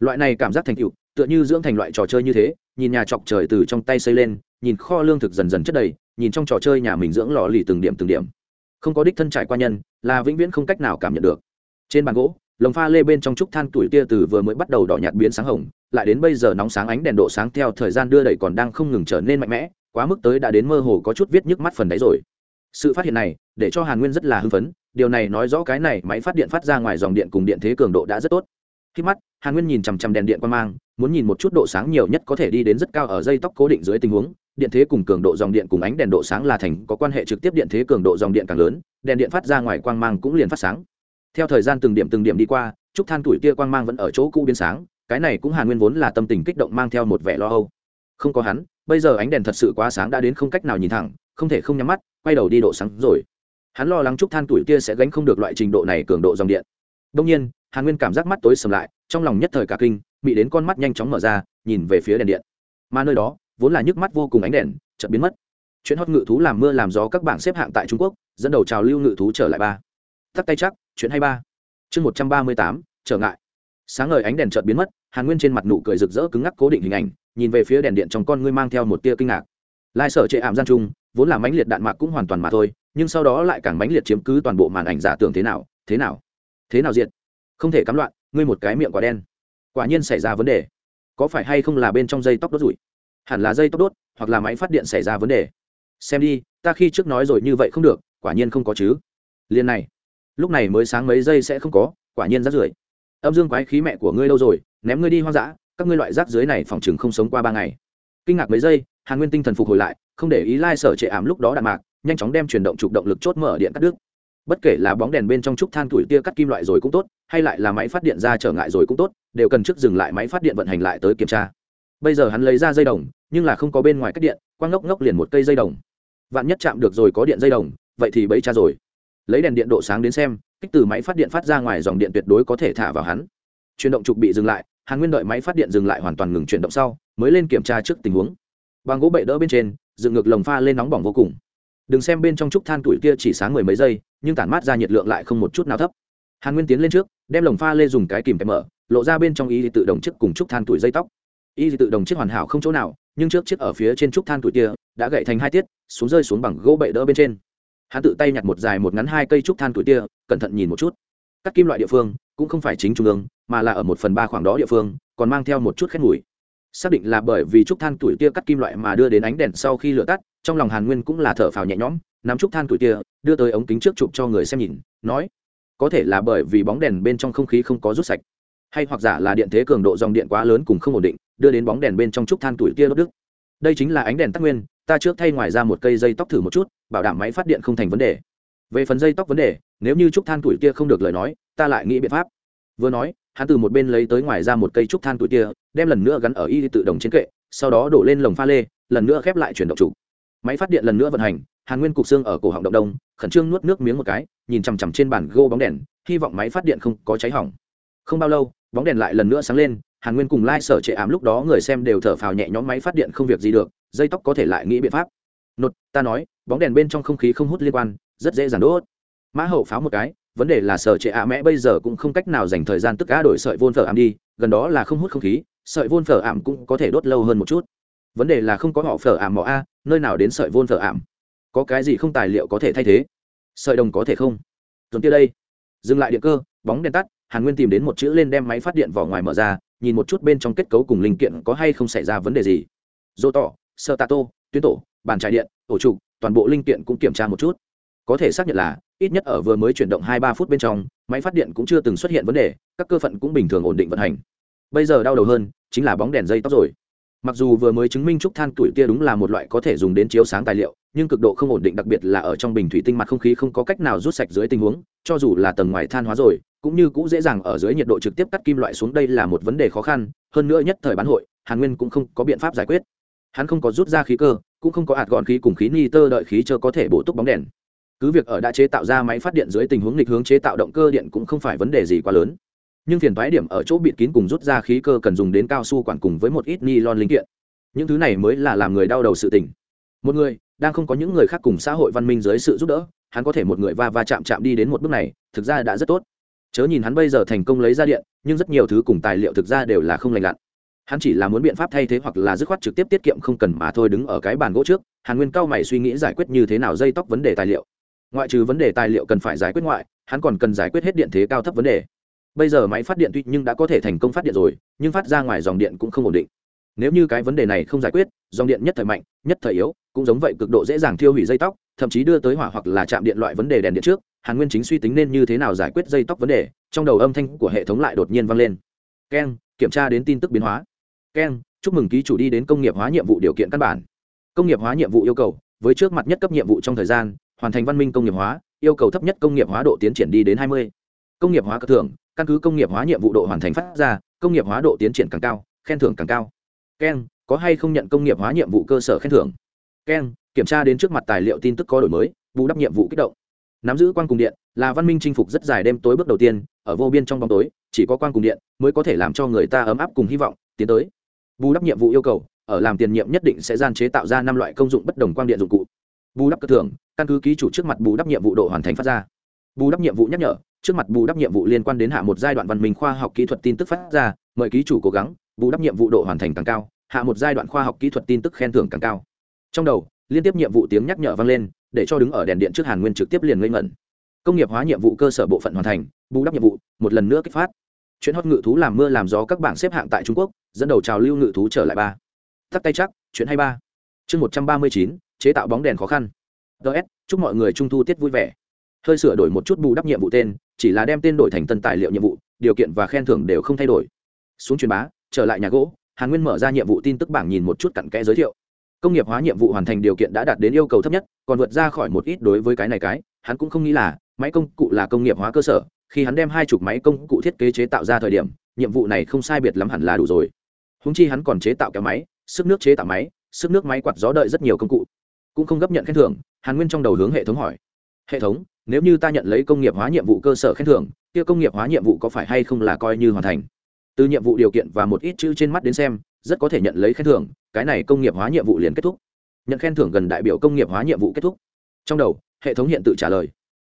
Loại này cảm giác thành tựu, tựa như dưỡng thành loại trò chơi như thế, nhìn nhà chọc trời từ trong tay xây lên, nhìn kho lương thực dần dần chất đầy, nhìn trong trò chơi nhà mình dưỡng lò lì từng điểm từng điểm. Không có đích thân trải qua nhân, là vĩnh viễn không cách nào cảm nhận được. Trên bàn gỗ, lồng pha lê bên trong trúc than tuổi tia từ vừa mới bắt đầu đỏ nhạt biến sáng hồng, lại đến bây giờ nóng sáng ánh đèn độ sáng theo thời gian đưa đẩy còn đang không ngừng trở nên mạnh mẽ, quá mức tới đã đến mơ hồ có chút viết nhức mắt phần đấy rồi sự phát hiện này, để cho hàn nguyên rất là hưng phấn, điều này nói rõ cái này máy phát điện phát ra ngoài dòng điện cùng điện thế cường độ đã rất tốt. Khi mắt, hàn nguyên nhìn chằm chằm đèn điện qua mang, muốn nhìn một chút độ sáng nhiều nhất có thể đi đến rất cao ở dây tóc cố định dưới tình huống, điện thế cùng cường độ dòng điện cùng ánh đèn độ sáng là thành, có quan hệ trực tiếp điện thế cường độ dòng điện càng lớn, đèn điện phát ra ngoài quang mang cũng liền phát sáng. Theo thời gian từng điểm từng điểm đi qua trúc than tuổi kia quang mang vẫn ở chỗ cũ biến sáng, cái này cũng hàn nguyên vốn là tâm tình kích động mang theo một vẻ lo âu. Không có hắn, bây giờ ánh đèn thật sự quá sáng đã đến không cách nào nhìn thẳng không thể không nhắm mắt, quay đầu đi độ sáng rồi. Hắn lo lắng chúc than tuổi kia sẽ gánh không được loại trình độ này cường độ dòng điện. Đông nhiên, hàn nguyên cảm giác mắt tối sầm lại, trong lòng nhất thời cả kinh, bị đến con mắt nhanh chóng mở ra, nhìn về phía đèn điện. Mà nơi đó, vốn là nhức mắt vô cùng ánh đèn, chợt biến mất. Chuyện hót ngự thú làm mưa làm gió các bảng xếp hạng tại trung quốc, dẫn đầu trào lưu ngự thú trở lại ba. Tắt tay chắc, chuyện hay ba. Chương một trăm ba mươi tám, trở ngại. Sáng ngời ánh đèn chợt biến mất, hàn nguyên trên mặt nụ cười rực rỡ cứng ngắc cố định hình ảnh, nhìn về phía đèn điện trong con ngươi mang theo một tia kinh ngạc. Lai sở trệ ảm gian trung vốn là mãnh liệt đạn mạc cũng hoàn toàn mà thôi, nhưng sau đó lại càng mãnh liệt chiếm cứ toàn bộ màn ảnh giả tưởng thế nào thế nào? Thế nào diệt? Không thể cắm loạn, ngươi một cái miệng quả đen. Quả nhiên xảy ra vấn đề. Có phải hay không là bên trong dây tóc đốt rủi? Hẳn là dây tóc đốt, hoặc là máy phát điện xảy ra vấn đề. Xem đi, ta khi trước nói rồi như vậy không được, quả nhiên không có chứ. Liền này, lúc này mới sáng mấy giây sẽ không có, quả nhiên rác rưởi. Âm dương quái khí mẹ của ngươi lâu rồi, ném ngươi đi hoang dã, các ngươi loại rác dưới này phòng chừng không sống qua ba ngày. Kinh ngạc mấy giây, hàn nguyên tinh thần phục hồi lại không để ý lai sở trệ ảm lúc đó đạn mạc, nhanh chóng đem chuyển động trục động lực chốt mở điện cắt đứt. Bất kể là bóng đèn bên trong trúc than tuổi tia cắt kim loại rồi cũng tốt, hay lại là máy phát điện ra trở ngại rồi cũng tốt, đều cần trước dừng lại máy phát điện vận hành lại tới kiểm tra. Bây giờ hắn lấy ra dây đồng, nhưng là không có bên ngoài cách điện, quang ngốc ngốc liền một cây dây đồng. Vạn nhất chạm được rồi có điện dây đồng, vậy thì bấy cha rồi. Lấy đèn điện độ sáng đến xem, kích từ máy phát điện phát ra ngoài dòng điện tuyệt đối có thể thả vào hắn. Chuyển động trục bị dừng lại, hàn nguyên đợi máy phát điện dừng lại hoàn toàn ngừng chuyển động sau, mới lên kiểm tra trước tình huống. Bằng gỗ bệ đỡ bên trên dựng ngược lồng pha lên nóng bỏng vô cùng. Đừng xem bên trong trúc than tuổi kia chỉ sáng mười mấy giây, nhưng tản mát ra nhiệt lượng lại không một chút nào thấp. Hàn nguyên tiến lên trước, đem lồng pha lên dùng cái kìm kẹp mở, lộ ra bên trong y tự đồng chiếc cùng trúc than tuổi dây tóc. Y tự đồng chiếc hoàn hảo không chỗ nào, nhưng trước chiếc ở phía trên trúc than tuổi kia đã gậy thành hai tiết, xuống rơi xuống bằng gỗ bệ đỡ bên trên. Hắn tự tay nhặt một dài một ngắn hai cây trúc than tuổi kia, cẩn thận nhìn một chút. Các kim loại địa phương cũng không phải chính trung ương, mà là ở một phần ba khoảng đó địa phương, còn mang theo một chút khét mùi xác định là bởi vì trúc than tuổi tia cắt kim loại mà đưa đến ánh đèn sau khi lửa tắt, trong lòng hàn nguyên cũng là thở phào nhẹ nhõm, nắm trúc than tuổi tia, đưa tới ống kính trước chụp cho người xem nhìn, nói, có thể là bởi vì bóng đèn bên trong không khí không có rút sạch, hay hoặc giả là điện thế cường độ dòng điện quá lớn cùng không ổn định, đưa đến bóng đèn bên trong trúc than tuổi tia đốt đức đây chính là ánh đèn tắc nguyên, ta trước thay ngoài ra một cây dây tóc thử một chút, bảo đảm máy phát điện không thành vấn đề. Về phần dây tóc vấn đề, nếu như trúc than tuổi tia không được lời nói, ta lại nghĩ biện pháp vừa nói, hắn từ một bên lấy tới ngoài ra một cây trúc than tuổi kia, đem lần nữa gắn ở y tự động trên kệ, sau đó đổ lên lồng pha lê, lần nữa khép lại chuyển động trụ máy phát điện lần nữa vận hành, hàn nguyên cục xương ở cổ họng động đông, khẩn trương nuốt nước miếng một cái, nhìn chằm chằm trên bàn gô bóng đèn, hy vọng máy phát điện không có cháy hỏng. Không bao lâu, bóng đèn lại lần nữa sáng lên, hàn nguyên cùng lai、like、sở trệ ám lúc đó người xem đều thở phào nhẹ nhõm máy phát điện không việc gì được, dây tóc có thể lại nghĩ biện pháp. Nột, ta nói, bóng đèn bên trong không khí không hút liên quan, rất dễ dàng đốt. Mã hậu pháo một cái vấn đề là sở trệ ạ mẹ bây giờ cũng không cách nào dành thời gian tức cá đổi sợi vôn phở ảm đi, gần đó là không hút không khí, sợi vôn phở ảm cũng có thể đốt lâu hơn một chút. Vấn đề là không có họ phở ảm mỏ a, nơi nào đến sợi vôn phở ảm? Có cái gì không tài liệu có thể thay thế? Sợi đồng có thể không? Tuần kia đây. Dừng lại điện cơ, bóng đèn tắt, hàn nguyên tìm đến một chữ lên đem máy phát điện vỏ ngoài mở ra, nhìn một chút bên trong kết cấu cùng linh kiện có hay không xảy ra vấn đề gì. Dô tỏ, sơ tato tuyến tổ, bàn trải điện ổ trục, toàn bộ linh kiện cũng kiểm tra một chút. Có thể xác nhận là ít nhất ở vừa mới chuyển động hai ba phút bên trong, máy phát điện cũng chưa từng xuất hiện vấn đề, các cơ phận cũng bình thường ổn định vận hành. Bây giờ đau đầu hơn, chính là bóng đèn dây tóc rồi. Mặc dù vừa mới chứng minh trúc than tuổi tia đúng là một loại có thể dùng đến chiếu sáng tài liệu, nhưng cực độ không ổn định, đặc biệt là ở trong bình thủy tinh mặt không khí không có cách nào rút sạch dưới tình huống, cho dù là tầng ngoài than hóa rồi, cũng như cũng dễ dàng ở dưới nhiệt độ trực tiếp cắt kim loại xuống, đây là một vấn đề khó khăn, hơn nữa nhất thời bán hội, hàn nguyên cũng không có biện pháp giải quyết. Hắn không có rút ra khí cơ, cũng không có ạt gọn khí cùng khí ni tơ đợi khí chờ có thể bổ túc bóng đèn cứ việc ở đã chế tạo ra máy phát điện dưới tình huống nghịch hướng chế tạo động cơ điện cũng không phải vấn đề gì quá lớn. Nhưng phiền thoái điểm ở chỗ bịt kín cùng rút ra khí cơ cần dùng đến cao su quản cùng với một ít ni lon linh kiện. Những thứ này mới là làm người đau đầu sự tình. Một người đang không có những người khác cùng xã hội văn minh dưới sự giúp đỡ, hắn có thể một người va va chạm chạm đi đến một bước này, thực ra đã rất tốt. Chớ nhìn hắn bây giờ thành công lấy ra điện, nhưng rất nhiều thứ cùng tài liệu thực ra đều là không lành lặn. Hắn chỉ là muốn biện pháp thay thế hoặc là dứt khoát trực tiếp tiết kiệm không cần mà thôi đứng ở cái bàn gỗ trước. Hàn nguyên cao mày suy nghĩ giải quyết như thế nào dây tóc vấn đề tài liệu ngoại trừ vấn đề tài liệu cần phải giải quyết ngoại, hắn còn cần giải quyết hết điện thế cao thấp vấn đề. Bây giờ máy phát điện tuy nhưng đã có thể thành công phát điện rồi, nhưng phát ra ngoài dòng điện cũng không ổn định. Nếu như cái vấn đề này không giải quyết, dòng điện nhất thời mạnh, nhất thời yếu, cũng giống vậy cực độ dễ dàng thiêu hủy dây tóc, thậm chí đưa tới hỏa hoặc là chạm điện loại vấn đề đèn điện trước, hàn nguyên chính suy tính nên như thế nào giải quyết dây tóc vấn đề, trong đầu âm thanh của hệ thống lại đột nhiên vang lên. Keng, kiểm tra đến tin tức biến hóa. Keng, chúc mừng ký chủ đi đến công nghiệp hóa nhiệm vụ điều kiện căn bản. Công nghiệp hóa nhiệm vụ yêu cầu, với trước mặt nhất cấp nhiệm vụ trong thời gian hoàn thành văn minh công nghiệp hóa, yêu cầu thấp nhất công nghiệp hóa độ tiến triển đi đến hai mươi. Công nghiệp hóa cơ thưởng, căn cứ công nghiệp hóa nhiệm vụ độ hoàn thành phát ra, công nghiệp hóa độ tiến triển càng cao, khen thưởng càng cao. Keng, có hay không nhận công nghiệp hóa nhiệm vụ cơ sở khen thưởng? Keng, kiểm tra đến trước mặt tài liệu tin tức có đổi mới, bù đắp nhiệm vụ kích động. Nắm giữ quan cùng điện, là văn minh chinh phục rất dài đêm tối bước đầu tiên, ở vô biên trong bóng tối, chỉ có quan cùng điện mới có thể làm cho người ta ấm áp cùng hy vọng, tiến tới. Bù đắp nhiệm vụ yêu cầu, ở làm tiền nhiệm nhất định sẽ gian chế tạo ra năm loại công dụng bất đồng quang điện dụng cụ bù đắp cơ thưởng, căn cứ ký chủ trước mặt bù đắp nhiệm vụ độ hoàn thành phát ra. Bù đắp nhiệm vụ nhắc nhở, trước mặt bù đắp nhiệm vụ liên quan đến hạ một giai đoạn văn minh khoa học kỹ thuật tin tức phát ra, mời ký chủ cố gắng, bù đắp nhiệm vụ độ hoàn thành càng cao, hạ một giai đoạn khoa học kỹ thuật tin tức khen thưởng càng cao. Trong đầu, liên tiếp nhiệm vụ tiếng nhắc nhở vang lên, để cho đứng ở đèn điện trước hàn nguyên trực tiếp liền ngây ngẩn. Công nghiệp hóa nhiệm vụ cơ sở bộ phận hoàn thành, bù đắp nhiệm vụ, một lần nữa kích phát. Chuyện hót ngự thú làm mưa làm gió các bảng xếp hạng tại trung quốc, dẫn đầu trào lưu ngự thú trở lại ba. Tắt tay chắc, chuyện hay ba. Chương một trăm ba mươi chín chế tạo bóng đèn khó khăn. Ts chúc mọi người trung thu tiết vui vẻ. Hơi sửa đổi một chút bù đắp nhiệm vụ tên, chỉ là đem tên đổi thành tân tài liệu nhiệm vụ, điều kiện và khen thưởng đều không thay đổi. Xuống truyền bá, trở lại nhà gỗ, hàn nguyên mở ra nhiệm vụ tin tức bảng nhìn một chút cặn kẽ giới thiệu. Công nghiệp hóa nhiệm vụ hoàn thành điều kiện đã đạt đến yêu cầu thấp nhất, còn vượt ra khỏi một ít đối với cái này cái, hắn cũng không nghĩ là máy công cụ là công nghiệp hóa cơ sở, khi hắn đem hai chục máy công cụ thiết kế chế tạo ra thời điểm, nhiệm vụ này không sai biệt lắm hẳn là đủ rồi. Húng chi hắn còn chế tạo kéo máy, sức nước chế tạo máy, sức nước máy quạt gió đợi rất nhiều công cụ cũng không gấp nhận khen thưởng, hàn nguyên trong đầu hướng hệ thống hỏi. Hệ thống, nếu như ta nhận lấy công nghiệp hóa nhiệm vụ cơ sở khen thưởng, kia công nghiệp hóa nhiệm vụ có phải hay không là coi như hoàn thành? Từ nhiệm vụ điều kiện và một ít chữ trên mắt đến xem, rất có thể nhận lấy khen thưởng, cái này công nghiệp hóa nhiệm vụ liền kết thúc. Nhận khen thưởng gần đại biểu công nghiệp hóa nhiệm vụ kết thúc. Trong đầu, hệ thống hiện tự trả lời.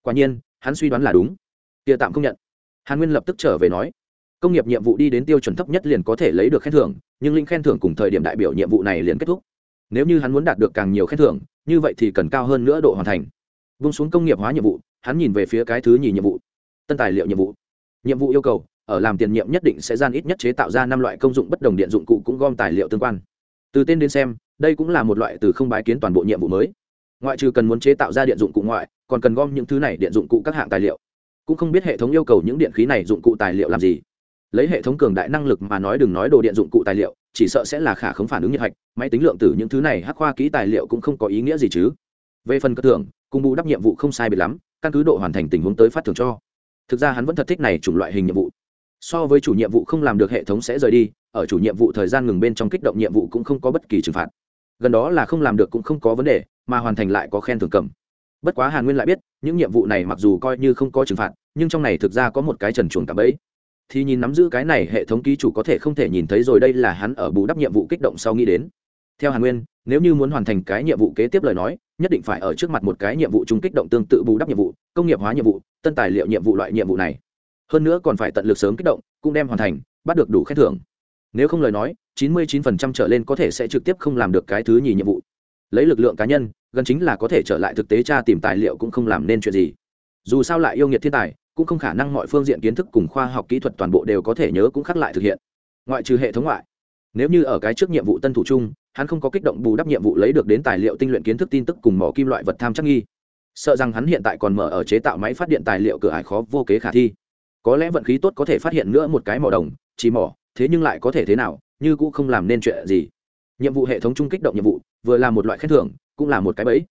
Quả nhiên, hắn suy đoán là đúng. Kia tạm công nhận. Hàn nguyên lập tức trở về nói, công nghiệp nhiệm vụ đi đến tiêu chuẩn thấp nhất liền có thể lấy được khen thưởng, nhưng linh khen thưởng cùng thời điểm đại biểu nhiệm vụ này liền kết thúc nếu như hắn muốn đạt được càng nhiều khen thưởng, như vậy thì cần cao hơn nữa độ hoàn thành. Vung xuống công nghiệp hóa nhiệm vụ, hắn nhìn về phía cái thứ nhì nhiệm vụ. Tân tài liệu nhiệm vụ. Nhiệm vụ yêu cầu, ở làm tiền nhiệm nhất định sẽ gian ít nhất chế tạo ra năm loại công dụng bất đồng điện dụng cụ cũng gom tài liệu tương quan. Từ tên đến xem, đây cũng là một loại từ không bái kiến toàn bộ nhiệm vụ mới. Ngoại trừ cần muốn chế tạo ra điện dụng cụ ngoại, còn cần gom những thứ này điện dụng cụ các hạng tài liệu. Cũng không biết hệ thống yêu cầu những điện khí này dụng cụ tài liệu làm gì lấy hệ thống cường đại năng lực mà nói đừng nói đồ điện dụng cụ tài liệu, chỉ sợ sẽ là khả không phản ứng nhiệt hạch, máy tính lượng tử những thứ này hắc khoa kỹ tài liệu cũng không có ý nghĩa gì chứ. Về phần cơ tưởng, cùng bù đắp nhiệm vụ không sai biệt lắm, căn cứ độ hoàn thành tình huống tới phát thưởng cho. Thực ra hắn vẫn thật thích này chủng loại hình nhiệm vụ. So với chủ nhiệm vụ không làm được hệ thống sẽ rời đi, ở chủ nhiệm vụ thời gian ngừng bên trong kích động nhiệm vụ cũng không có bất kỳ trừng phạt. Gần đó là không làm được cũng không có vấn đề, mà hoàn thành lại có khen thưởng cầm. Bất quá hàn nguyên lại biết, những nhiệm vụ này mặc dù coi như không có trừng phạt, nhưng trong này thực ra có một cái trần chuồng cảm ấy thì nhìn nắm giữ cái này hệ thống ký chủ có thể không thể nhìn thấy rồi đây là hắn ở bù đắp nhiệm vụ kích động sau nghĩ đến. Theo hàn nguyên, nếu như muốn hoàn thành cái nhiệm vụ kế tiếp lời nói, nhất định phải ở trước mặt một cái nhiệm vụ chung kích động tương tự bù đắp nhiệm vụ, công nghiệp hóa nhiệm vụ, tân tài liệu nhiệm vụ loại nhiệm vụ này. Hơn nữa còn phải tận lực sớm kích động, cũng đem hoàn thành, bắt được đủ khen thưởng. Nếu không lời nói, chín mươi 99% trở lên có thể sẽ trực tiếp không làm được cái thứ nhì nhiệm vụ. Lấy lực lượng cá nhân, gần chính là có thể trở lại thực tế tra tìm tài liệu cũng không làm nên chuyện gì. Dù sao lại yêu nghiệt thiên tài cũng không khả năng mọi phương diện kiến thức cùng khoa học kỹ thuật toàn bộ đều có thể nhớ cũng khắc lại thực hiện. Ngoại trừ hệ thống ngoại. Nếu như ở cái trước nhiệm vụ tân thủ chung, hắn không có kích động bù đắp nhiệm vụ lấy được đến tài liệu tinh luyện kiến thức tin tức cùng mỏ kim loại vật tham chắc nghi. Sợ rằng hắn hiện tại còn mở ở chế tạo máy phát điện tài liệu cửa ải khó vô kế khả thi. Có lẽ vận khí tốt có thể phát hiện nữa một cái mỏ đồng, chỉ mỏ, thế nhưng lại có thể thế nào, như cũng không làm nên chuyện gì. Nhiệm vụ hệ thống chung kích động nhiệm vụ, vừa là một loại khen thưởng, cũng là một cái bẫy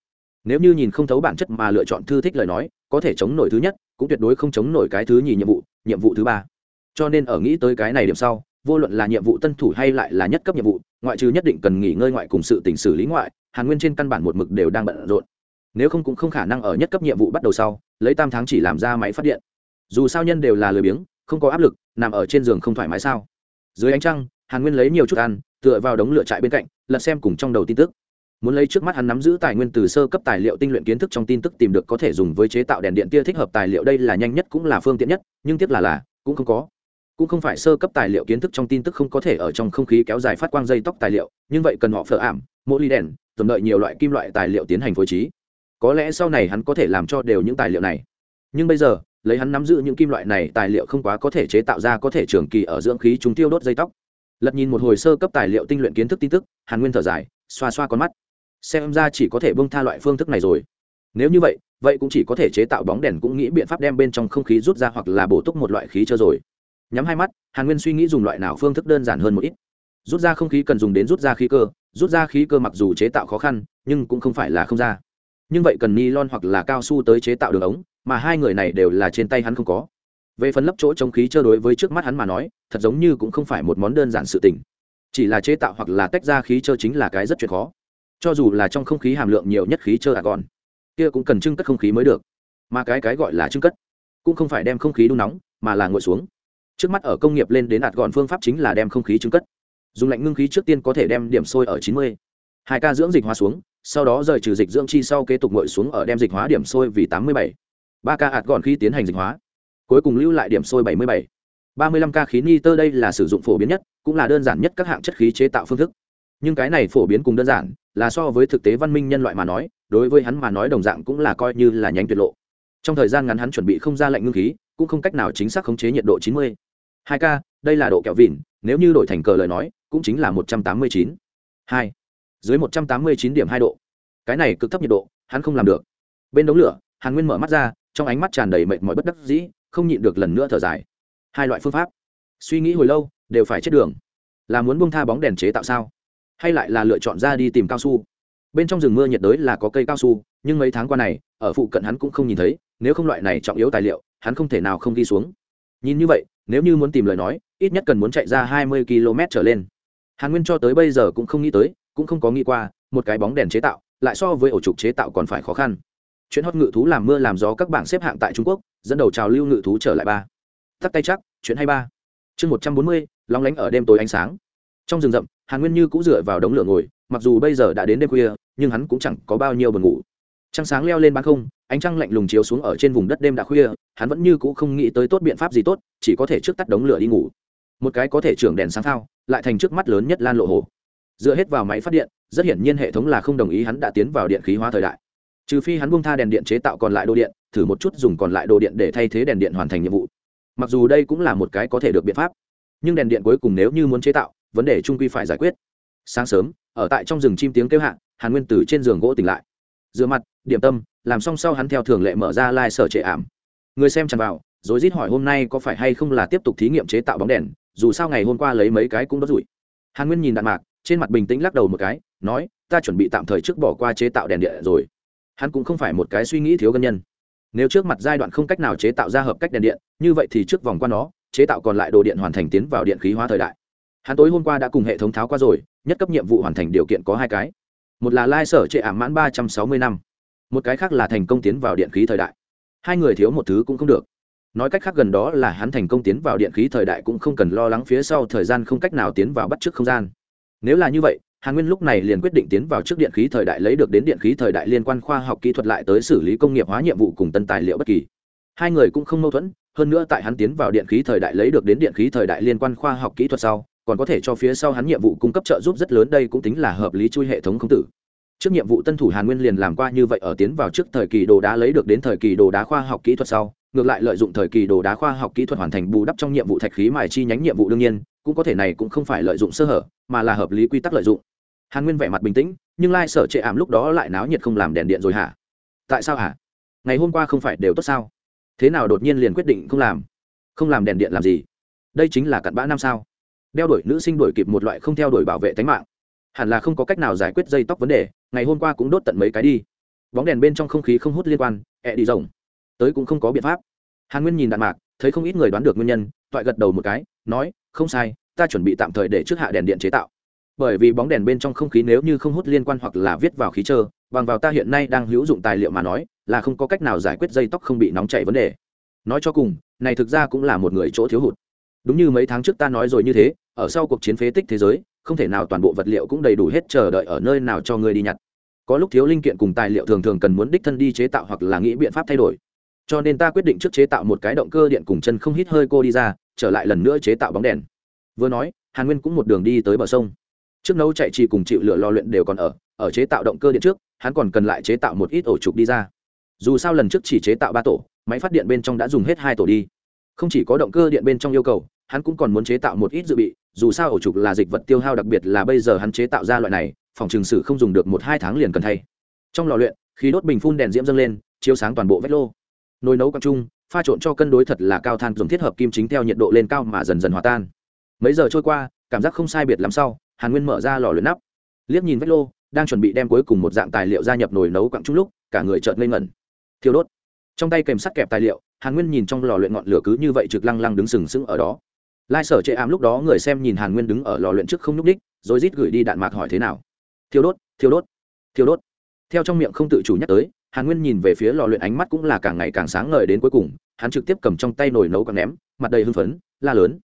nếu như nhìn không thấu bản chất mà lựa chọn thư thích lời nói, có thể chống nổi thứ nhất, cũng tuyệt đối không chống nổi cái thứ nhì nhiệm vụ nhiệm vụ thứ ba. Cho nên ở nghĩ tới cái này điểm sau, vô luận là nhiệm vụ tân thủ hay lại là nhất cấp nhiệm vụ, ngoại trừ nhất định cần nghỉ ngơi ngoại cùng sự tỉnh xử lý ngoại, hàn nguyên trên căn bản một mực đều đang bận rộn. Nếu không cũng không khả năng ở nhất cấp nhiệm vụ bắt đầu sau, lấy tam tháng chỉ làm ra máy phát điện. Dù sao nhân đều là lười biếng, không có áp lực, nằm ở trên giường không thoải mái sao? Dưới ánh trăng, hàn nguyên lấy nhiều chút ăn, tựa vào đống lửa trại bên cạnh, lật xem cùng trong đầu tin tức muốn lấy trước mắt hắn nắm giữ tài nguyên từ sơ cấp tài liệu tinh luyện kiến thức trong tin tức tìm được có thể dùng với chế tạo đèn điện tia thích hợp tài liệu, đây là nhanh nhất cũng là phương tiện nhất, nhưng tiếc là là, cũng không có. Cũng không phải sơ cấp tài liệu kiến thức trong tin tức không có thể ở trong không khí kéo dài phát quang dây tóc tài liệu, nhưng vậy cần họ phở ảm, mỗi ly đèn, tầm đợi nhiều loại kim loại tài liệu tiến hành phối trí. Có lẽ sau này hắn có thể làm cho đều những tài liệu này. Nhưng bây giờ, lấy hắn nắm giữ những kim loại này tài liệu không quá có thể chế tạo ra có thể trường kỳ ở dưỡng khí chúng tiêu đốt dây tóc. Lật nhìn một hồi sơ cấp tài liệu tinh luyện kiến thức tin tức, hàn nguyên thở dài, xoa xoa con mắt xem ra chỉ có thể bông tha loại phương thức này rồi. Nếu như vậy vậy cũng chỉ có thể chế tạo bóng đèn cũng nghĩ biện pháp đem bên trong không khí rút ra hoặc là bổ túc một loại khí cho rồi. Nhắm hai mắt, hàn nguyên suy nghĩ dùng loại nào phương thức đơn giản hơn một ít. Rút ra không khí cần dùng đến rút ra khí cơ, rút ra khí cơ mặc dù chế tạo khó khăn, nhưng cũng không phải là không ra. Nhưng vậy cần ni lon hoặc là cao su tới chế tạo đường ống, mà hai người này đều là trên tay hắn không có. Về phần lấp chỗ chống khí chơ đối với trước mắt hắn mà nói, thật giống như cũng không phải một món đơn giản sự tình. Chỉ là chế tạo hoặc là tách ra khí chơ chính là cái rất chuyện khó cho dù là trong không khí hàm lượng nhiều nhất khí chơ à gọn, kia cũng cần trưng cất không khí mới được. Mà cái cái gọi là trưng cất cũng không phải đem không khí đun nóng, mà là ngồi xuống. Trước mắt ở công nghiệp lên đến đạt gọn phương pháp chính là đem không khí trưng cất. Dùng lạnh ngưng khí trước tiên có thể đem điểm sôi ở chín mươi. Hai ca dưỡng dịch hóa xuống, sau đó rời trừ dịch dưỡng chi sau kế tục ngồi xuống ở đem dịch hóa điểm sôi vì tám mươi bảy. Ba ca hạt gọn khi tiến hành dịch hóa. Cuối cùng lưu lại điểm sôi bảy mươi bảy. ba mươi lăm ca khí nitơ đây là sử dụng phổ biến nhất, cũng là đơn giản nhất các hạng chất khí chế tạo phương thức. Nhưng cái này phổ biến cùng đơn giản là so với thực tế văn minh nhân loại mà nói, đối với hắn mà nói đồng dạng cũng là coi như là nhánh tuyệt lộ. Trong thời gian ngắn hắn chuẩn bị không ra lệnh ngưng khí, cũng không cách nào chính xác khống chế nhiệt độ 90. hai k đây là độ kẹo vịn, nếu như đổi thành cờ lời nói, cũng chính là 189. hai. Dưới 189 điểm hai độ. Cái này cực thấp nhiệt độ, hắn không làm được. Bên đống lửa, hàn nguyên mở mắt ra, trong ánh mắt tràn đầy mệt mỏi bất đắc dĩ, không nhịn được lần nữa thở dài. Hai loại phương pháp. Suy nghĩ hồi lâu, đều phải chết đường. Là muốn bông tha bóng đèn chế tạo sao? Hay lại là lựa chọn ra đi tìm cao su. Bên trong rừng mưa nhiệt đới là có cây cao su, nhưng mấy tháng qua này, ở phụ cận hắn cũng không nhìn thấy, nếu không loại này trọng yếu tài liệu, hắn không thể nào không ghi xuống. Nhìn như vậy, nếu như muốn tìm lời nói, ít nhất cần muốn chạy ra hai mươi km trở lên. Hàn nguyên cho tới bây giờ cũng không nghĩ tới, cũng không có nghĩ qua, một cái bóng đèn chế tạo, lại so với ổ trục chế tạo còn phải khó khăn. Chuyện hót ngự thú làm mưa làm gió các bảng xếp hạng tại trung quốc, dẫn đầu trào lưu ngự thú trở lại ba. Tắt tay chắc, chuyện hay ba. Chương một trăm bốn mươi, lóng lánh ở đêm tối ánh sáng. Trong rừng rậm hàn nguyên như cũng dựa vào đống lửa ngồi, mặc dù bây giờ đã đến đêm khuya, nhưng hắn cũng chẳng có bao nhiêu buồn ngủ. Trăng sáng leo lên ban không, ánh trăng lạnh lùng chiếu xuống ở trên vùng đất đêm đã khuya, hắn vẫn như cũ không nghĩ tới tốt biện pháp gì tốt, chỉ có thể trước tắt đống lửa đi ngủ. Một cái có thể trưởng đèn sáng thao, lại thành trước mắt lớn nhất lan lộ hồ. Dựa hết vào máy phát điện, rất hiển nhiên hệ thống là không đồng ý hắn đã tiến vào điện khí hóa thời đại. Trừ phi hắn buông tha đèn điện chế tạo còn lại đồ điện, thử một chút dùng còn lại đồ điện để thay thế đèn điện hoàn thành nhiệm vụ. Mặc dù đây cũng là một cái có thể được biện pháp, nhưng đèn điện cuối cùng nếu như muốn chế tạo vấn đề trung quy phải giải quyết. Sáng sớm, ở tại trong rừng chim tiếng kêu hạ, hàn nguyên từ trên giường gỗ tỉnh lại. Rửa mặt, điểm tâm, làm xong sau hắn theo thường lệ mở ra lai、like、sở trệ ảm. Người xem tràn vào rồi rít hỏi hôm nay có phải hay không là tiếp tục thí nghiệm chế tạo bóng đèn, dù sao ngày hôm qua lấy mấy cái cũng đốt rủi. Hàn nguyên nhìn đạn mạc, trên mặt bình tĩnh lắc đầu một cái, nói, ta chuẩn bị tạm thời trước bỏ qua chế tạo đèn điện rồi. Hắn cũng không phải một cái suy nghĩ thiếu gân nhân. Nếu trước mặt giai đoạn không cách nào chế tạo ra hợp cách đèn điện, như vậy thì trước vòng qua nó, chế tạo còn lại đồ điện hoàn thành tiến vào điện khí hóa thời đại hắn tối hôm qua đã cùng hệ thống tháo qua rồi, nhất cấp nhiệm vụ hoàn thành điều kiện có hai cái. Một là lai sở trệ ảm mãn ba trăm sáu mươi năm, một cái khác là thành công tiến vào điện khí thời đại. Hai người thiếu một thứ cũng không được. Nói cách khác gần đó là hắn thành công tiến vào điện khí thời đại cũng không cần lo lắng phía sau thời gian không cách nào tiến vào bắt trước không gian. Nếu là như vậy, hàn nguyên lúc này liền quyết định tiến vào trước điện khí thời đại lấy được đến điện khí thời đại liên quan khoa học kỹ thuật lại tới xử lý công nghiệp hóa nhiệm vụ cùng tân tài liệu bất kỳ. Hai người cũng không mâu thuẫn, hơn nữa tại hắn tiến vào điện khí thời đại lấy được đến điện khí thời đại liên quan khoa học kỹ thuật sau còn có thể cho phía sau hắn nhiệm vụ cung cấp trợ giúp rất lớn, đây cũng tính là hợp lý chui hệ thống không tử. Trước nhiệm vụ tân thủ hàn nguyên liền làm qua như vậy, ở tiến vào trước thời kỳ đồ đá lấy được đến thời kỳ đồ đá khoa học kỹ thuật sau, ngược lại lợi dụng thời kỳ đồ đá khoa học kỹ thuật hoàn thành bù đắp trong nhiệm vụ thạch khí mài chi nhánh nhiệm vụ đương nhiên, cũng có thể này cũng không phải lợi dụng sơ hở, mà là hợp lý quy tắc lợi dụng. Hàn nguyên vẻ mặt bình tĩnh, nhưng lai sở trệ ảm lúc đó lại náo nhiệt không làm đèn điện rồi hả? Tại sao hả? Ngày hôm qua không phải đều tốt sao? Thế nào đột nhiên liền quyết định không làm? Không làm đèn điện làm gì? Đây chính là cặn bã năm sao đeo đuổi nữ sinh đuổi kịp một loại không theo đuổi bảo vệ tính mạng. Hẳn là không có cách nào giải quyết dây tóc vấn đề, ngày hôm qua cũng đốt tận mấy cái đi. Bóng đèn bên trong không khí không hút liên quan, ẹ đi rồng. Tới cũng không có biện pháp. Hàn nguyên nhìn đạn mạc, thấy không ít người đoán được nguyên nhân, toại gật đầu một cái, nói, không sai, ta chuẩn bị tạm thời để trước hạ đèn điện chế tạo. Bởi vì bóng đèn bên trong không khí nếu như không hút liên quan hoặc là viết vào khí trơ, bằng vào ta hiện nay đang hữu dụng tài liệu mà nói, là không có cách nào giải quyết dây tóc không bị nóng chảy vấn đề. Nói cho cùng, này thực ra cũng là một người chỗ thiếu hụt. Đúng như mấy tháng trước ta nói rồi như thế ở sau cuộc chiến phế tích thế giới, không thể nào toàn bộ vật liệu cũng đầy đủ hết chờ đợi ở nơi nào cho ngươi đi nhặt. Có lúc thiếu linh kiện cùng tài liệu thường thường cần muốn đích thân đi chế tạo hoặc là nghĩ biện pháp thay đổi. Cho nên ta quyết định trước chế tạo một cái động cơ điện cùng chân không hít hơi cô đi ra, trở lại lần nữa chế tạo bóng đèn. Vừa nói, hàn nguyên cũng một đường đi tới bờ sông. Trước nấu chạy trì cùng chịu lửa lò luyện đều còn ở ở chế tạo động cơ điện trước, hắn còn cần lại chế tạo một ít ổ trục đi ra. Dù sao lần trước chỉ chế tạo ba tổ, máy phát điện bên trong đã dùng hết hai tổ đi. Không chỉ có động cơ điện bên trong yêu cầu, hắn cũng còn muốn chế tạo một ít dự bị dù sao ổ trục là dịch vật tiêu hao đặc biệt là bây giờ hắn chế tạo ra loại này, phòng trường sử không dùng được một hai tháng liền cần thay. Trong lò luyện khi đốt bình phun đèn diễm dâng lên, chiếu sáng toàn bộ vách lô. Nồi nấu quang trung, pha trộn cho cân đối thật là cao than dùng thiết hợp kim chính theo nhiệt độ lên cao mà dần dần hòa tan. Mấy giờ trôi qua, cảm giác không sai biệt lắm sau, hàn nguyên mở ra lò luyện nắp. Liếc nhìn vách lô, đang chuẩn bị đem cuối cùng một dạng tài liệu gia nhập nồi nấu quặng trung lúc, cả người chợt ngây ngẩn. Thiêu đốt. Trong tay kèm sắt kẹp tài liệu, hàn nguyên nhìn trong lò luyện ngọn lửa cứ như vậy trực lăng lăng đứng sừng sững ở đó lai sở chệ ám lúc đó người xem nhìn hàn nguyên đứng ở lò luyện trước không nhúc đích rồi rít gửi đi đạn mạc hỏi thế nào. Thiêu đốt thiêu đốt thiêu đốt. Theo trong miệng không tự chủ nhắc tới, hàn nguyên nhìn về phía lò luyện ánh mắt cũng là càng ngày càng sáng ngời đến cuối cùng, hắn trực tiếp cầm trong tay nồi nấu còn ném, mặt đầy hưng phấn, la lớn.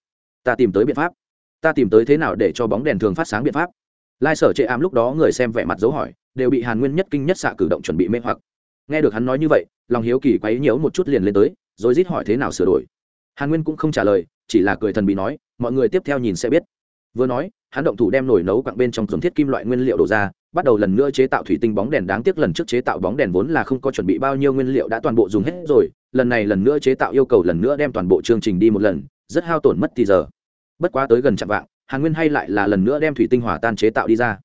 Ta tìm tới biện pháp. Ta tìm tới thế nào để cho bóng đèn thường phát sáng biện pháp? Lai sở chệ ám lúc đó người xem vẻ mặt dấu hỏi, đều bị hàn nguyên nhất kinh nhất xạ cử động chuẩn bị mê hoặc. Nghe được hắn nói như vậy, lòng hiếu kỳ quấy nhiễu một chút liền lên tới, rồi rít hỏi thế nào sửa đổi. Hàn nguyên cũng không trả lời chỉ là cười thần bị nói, mọi người tiếp theo nhìn sẽ biết. Vừa nói, hắn động thủ đem nổi nấu quặng bên trong dồn thiết kim loại nguyên liệu đổ ra, bắt đầu lần nữa chế tạo thủy tinh bóng đèn đáng tiếc lần trước chế tạo bóng đèn vốn là không có chuẩn bị bao nhiêu nguyên liệu đã toàn bộ dùng hết rồi, lần này lần nữa chế tạo yêu cầu lần nữa đem toàn bộ chương trình đi một lần, rất hao tổn mất thì giờ. Bất quá tới gần chạm vạng, hàn nguyên hay lại là lần nữa đem thủy tinh hỏa tan chế tạo đi ra.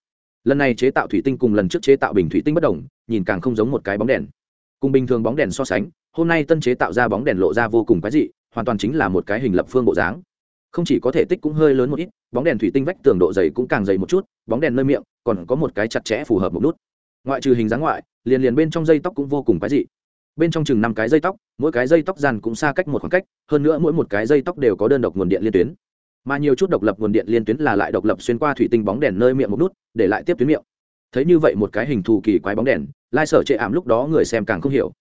Lần này chế tạo thủy tinh cùng lần trước chế tạo bình thủy tinh bất đồng, nhìn càng không giống một cái bóng đèn. Cùng bình thường bóng đèn so sánh, hôm nay tân chế tạo ra bóng đèn lộ ra vô cùng quái dị hoàn toàn chính là một cái hình lập phương bộ dáng. Không chỉ có thể tích cũng hơi lớn một ít, bóng đèn thủy tinh vách tường độ dày cũng càng dày một chút, bóng đèn nơi miệng còn có một cái chặt chẽ phù hợp một nút. Ngoại trừ hình dáng ngoại, liền liền bên trong dây tóc cũng vô cùng quái dị. Bên trong chừng năm cái dây tóc, mỗi cái dây tóc dàn cũng xa cách một khoảng cách, hơn nữa mỗi một cái dây tóc đều có đơn độc nguồn điện liên tuyến. Mà nhiều chút độc lập nguồn điện liên tuyến là lại độc lập xuyên qua thủy tinh bóng đèn nơi miệng một nút, để lại tiếp tuyến miệng. Thấy như vậy một cái hình thù kỳ quái bóng đèn, lai sở chệ ảm lúc đó người xem càng không hiểu.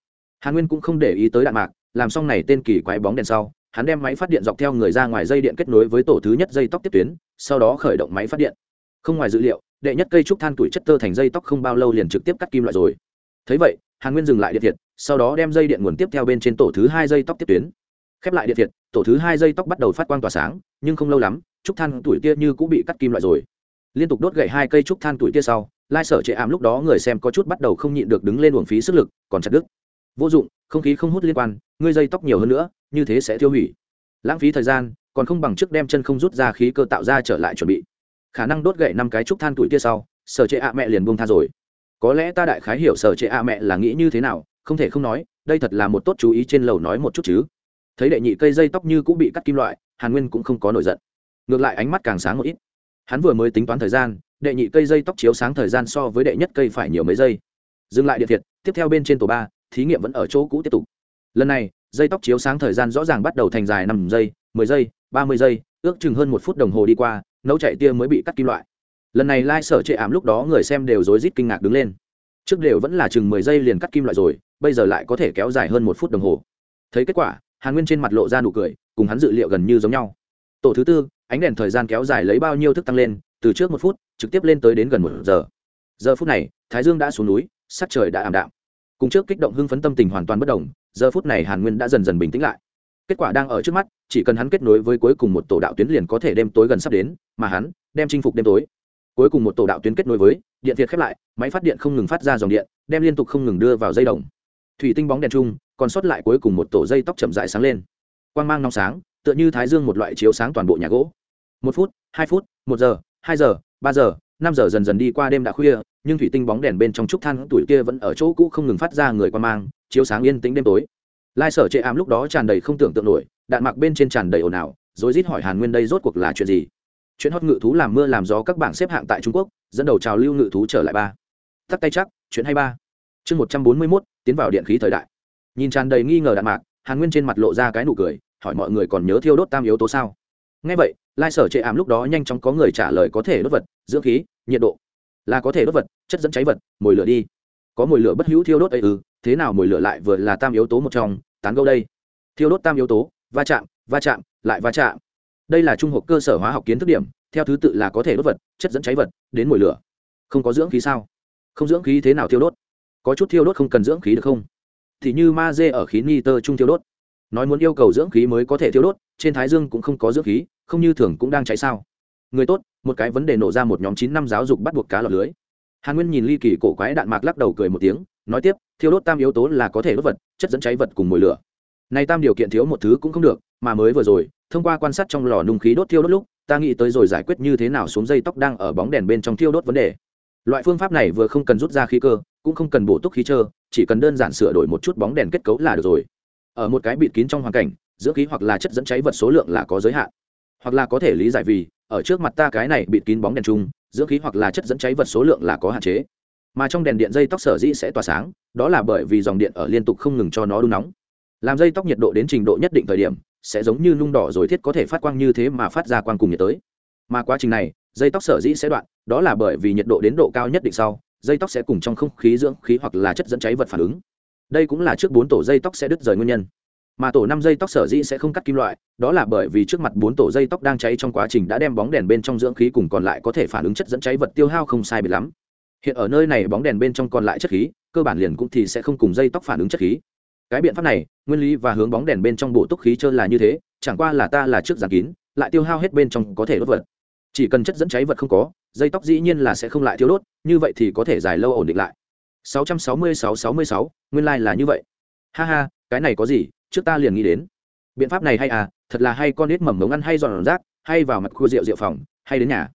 Hàn nguyên cũng không để ý tới đạn mạc làm xong này tên kỳ quái bóng đèn sau, hắn đem máy phát điện dọc theo người ra ngoài dây điện kết nối với tổ thứ nhất dây tóc tiếp tuyến, sau đó khởi động máy phát điện. Không ngoài dữ liệu, đệ nhất cây trúc than tuổi chất tơ thành dây tóc không bao lâu liền trực tiếp cắt kim loại rồi. Thấy vậy, hàn nguyên dừng lại điện thiệt, sau đó đem dây điện nguồn tiếp theo bên trên tổ thứ hai dây tóc tiếp tuyến. Khép lại điện thiệt, tổ thứ hai dây tóc bắt đầu phát quang tỏa sáng, nhưng không lâu lắm, trúc than tuổi tia như cũng bị cắt kim loại rồi. Liên tục đốt gậy hai cây trúc than tuổi tia sau, lai sở trệ ảm lúc đó người xem có chút bắt đầu không nhịn được đứng lên uổng phí sức lực, còn chặt đứt. Vô dụng không khí không hút liên quan, ngươi dây tóc nhiều hơn nữa, như thế sẽ tiêu hủy. Lãng phí thời gian, còn không bằng trước đem chân không rút ra khí cơ tạo ra trở lại chuẩn bị. Khả năng đốt gậy năm cái trúc than tuổi kia sau, sở trệ ạ mẹ liền buông tha rồi. Có lẽ ta đại khái hiểu sở trệ ạ mẹ là nghĩ như thế nào, không thể không nói, đây thật là một tốt chú ý trên lầu nói một chút chứ. Thấy đệ nhị cây dây tóc như cũng bị cắt kim loại, hàn nguyên cũng không có nổi giận. Ngược lại ánh mắt càng sáng một ít. Hắn vừa mới tính toán thời gian, đệ nhị cây dây tóc chiếu sáng thời gian so với đệ nhất cây phải nhiều mấy giây. Dừng lại điện thiệt, tiếp theo bên trên tổ ba thí nghiệm vẫn ở chỗ cũ tiếp tục. Lần này, dây tóc chiếu sáng thời gian rõ ràng bắt đầu thành dài năm giây, mười giây, ba mươi giây, ước chừng hơn một phút đồng hồ đi qua, nấu chạy tia mới bị cắt kim loại. Lần này lai、like、sở trệ ảm lúc đó người xem đều rối rít kinh ngạc đứng lên. Trước đều vẫn là chừng mười giây liền cắt kim loại rồi, bây giờ lại có thể kéo dài hơn một phút đồng hồ. Thấy kết quả, hàn nguyên trên mặt lộ ra nụ cười, cùng hắn dự liệu gần như giống nhau. Tổ thứ tư, ánh đèn thời gian kéo dài lấy bao nhiêu thức tăng lên, từ trước một phút, trực tiếp lên tới đến gần một giờ. Giờ phút này, thái dương đã xuống núi, sắc trời đã ảm đạm cùng trước kích động hưng phấn tâm tình hoàn toàn bất đồng, giờ phút này hàn nguyên đã dần dần bình tĩnh lại. Kết quả đang ở trước mắt, chỉ cần hắn kết nối với cuối cùng một tổ đạo tuyến liền có thể đêm tối gần sắp đến, mà hắn đem chinh phục đêm tối. Cuối cùng một tổ đạo tuyến kết nối với, điện thiệt khép lại, máy phát điện không ngừng phát ra dòng điện, đem liên tục không ngừng đưa vào dây đồng. Thủy tinh bóng đèn chung, còn sót lại cuối cùng một tổ dây tóc chậm dại sáng lên. Quang mang nóng sáng, tựa như thái dương một loại chiếu sáng toàn bộ nhà gỗ. Một phút, hai phút, một giờ, hai giờ, ba giờ, năm giờ dần dần đi qua đêm đã khuya nhưng thủy tinh bóng đèn bên trong trúc than tuổi kia vẫn ở chỗ cũ không ngừng phát ra người quan mang, chiếu sáng yên tĩnh đêm tối. Lai sở chệ ám lúc đó tràn đầy không tưởng tượng nổi, đạn mặc bên trên tràn đầy ồn ào rồi rít hỏi hàn nguyên đây rốt cuộc là chuyện gì? Chuyện hót ngự thú làm mưa làm gió các bảng xếp hạng tại trung quốc, dẫn đầu trào lưu ngự thú trở lại ba. Tắt tay chắc, chuyện hay ba. Chương một trăm bốn mươi mốt, tiến vào điện khí thời đại. Nhìn tràn đầy nghi ngờ đạn mạc, hàn nguyên trên mặt lộ ra cái nụ cười, hỏi mọi người còn nhớ thiêu đốt tam yếu tố sao? Ngay vậy, lai sở chệ ảm lúc đó nhanh chóng có người trả lời có thể đốt vật, dưỡng khí, nhiệt độ. Là có thể đốt vật chất dẫn cháy vật, mồi lửa đi. Có mồi lửa bất hữu thiêu đốt ấy ư, thế nào mồi lửa lại vừa là tam yếu tố một trong, tán gâu đây. Thiêu đốt tam yếu tố, va chạm va chạm, lại va chạm. Đây là trung học cơ sở hóa học kiến thức điểm, theo thứ tự là có thể đốt vật, chất dẫn cháy vật, đến mồi lửa. Không có dưỡng khí sao? Không dưỡng khí thế nào thiêu đốt? Có chút thiêu đốt không cần dưỡng khí được không? Thì như ma dê ở khí nitơ trung thiêu đốt. Nói muốn yêu cầu dưỡng khí mới có thể thiêu đốt, trên thái dương cũng không có dưỡng khí, không như thường cũng đang cháy sao? Người tốt, một cái vấn đề nổ ra một nhóm chín năm giáo dục bắt buộc cá lọt lưới hàn nguyên nhìn ly kỳ cổ quái đạn mạc lắc đầu cười một tiếng, nói tiếp, thiêu đốt tam yếu tố là có thể đốt vật, chất dẫn cháy vật cùng mồi lửa. Này tam điều kiện thiếu một thứ cũng không được, mà mới vừa rồi, thông qua quan sát trong lò nung khí đốt thiêu đốt lúc, ta nghĩ tới rồi giải quyết như thế nào xuống dây tóc đang ở bóng đèn bên trong thiêu đốt vấn đề. Loại phương pháp này vừa không cần rút ra khí cơ, cũng không cần bổ túc khí trơ chỉ cần đơn giản sửa đổi một chút bóng đèn kết cấu là được rồi. Ở một cái bịt kín trong hoàn cảnh dưỡng khí hoặc là chất dẫn cháy vật số lượng là có giới hạn. Hoặc là có thể lý giải vì, ở trước mặt ta cái này bịt kín bóng đèn chung dưỡng khí hoặc là chất dẫn cháy vật số lượng là có hạn chế. Mà trong đèn điện dây tóc sở dĩ sẽ tỏa sáng, đó là bởi vì dòng điện ở liên tục không ngừng cho nó đun nóng. Làm dây tóc nhiệt độ đến trình độ nhất định thời điểm, sẽ giống như nung đỏ rồi thiết có thể phát quang như thế mà phát ra quang cùng nhiệt tới. Mà quá trình này, dây tóc sở dĩ sẽ đoạn, đó là bởi vì nhiệt độ đến độ cao nhất định sau, dây tóc sẽ cùng trong không khí dưỡng khí hoặc là chất dẫn cháy vật phản ứng. Đây cũng là trước bốn tổ dây tóc sẽ đứt rời nguyên nhân mà tổ năm dây tóc sở dĩ sẽ không cắt kim loại đó là bởi vì trước mặt bốn tổ dây tóc đang cháy trong quá trình đã đem bóng đèn bên trong dưỡng khí cùng còn lại có thể phản ứng chất dẫn cháy vật tiêu hao không sai biệt lắm. Hiện ở nơi này bóng đèn bên trong còn lại chất khí cơ bản liền cũng thì sẽ không cùng dây tóc phản ứng chất khí. Cái biện pháp này nguyên lý và hướng bóng đèn bên trong bộ túc khí trơn là như thế chẳng qua là ta là trước giàn kín lại tiêu hao hết bên trong có thể đốt vật. Chỉ cần chất dẫn cháy vật không có dây tóc dĩ nhiên là sẽ không lại thiếu đốt như vậy thì có thể dài lâu ổn định lại. 666-66, nguyên lai là như vậy. Ha ha cái này có gì? Trước ta liền nghĩ đến. Biện pháp này hay à thật là hay con nít mầm mống ăn hay dọn rác, hay vào mặt khu rượu rượu phòng, hay đến nhà.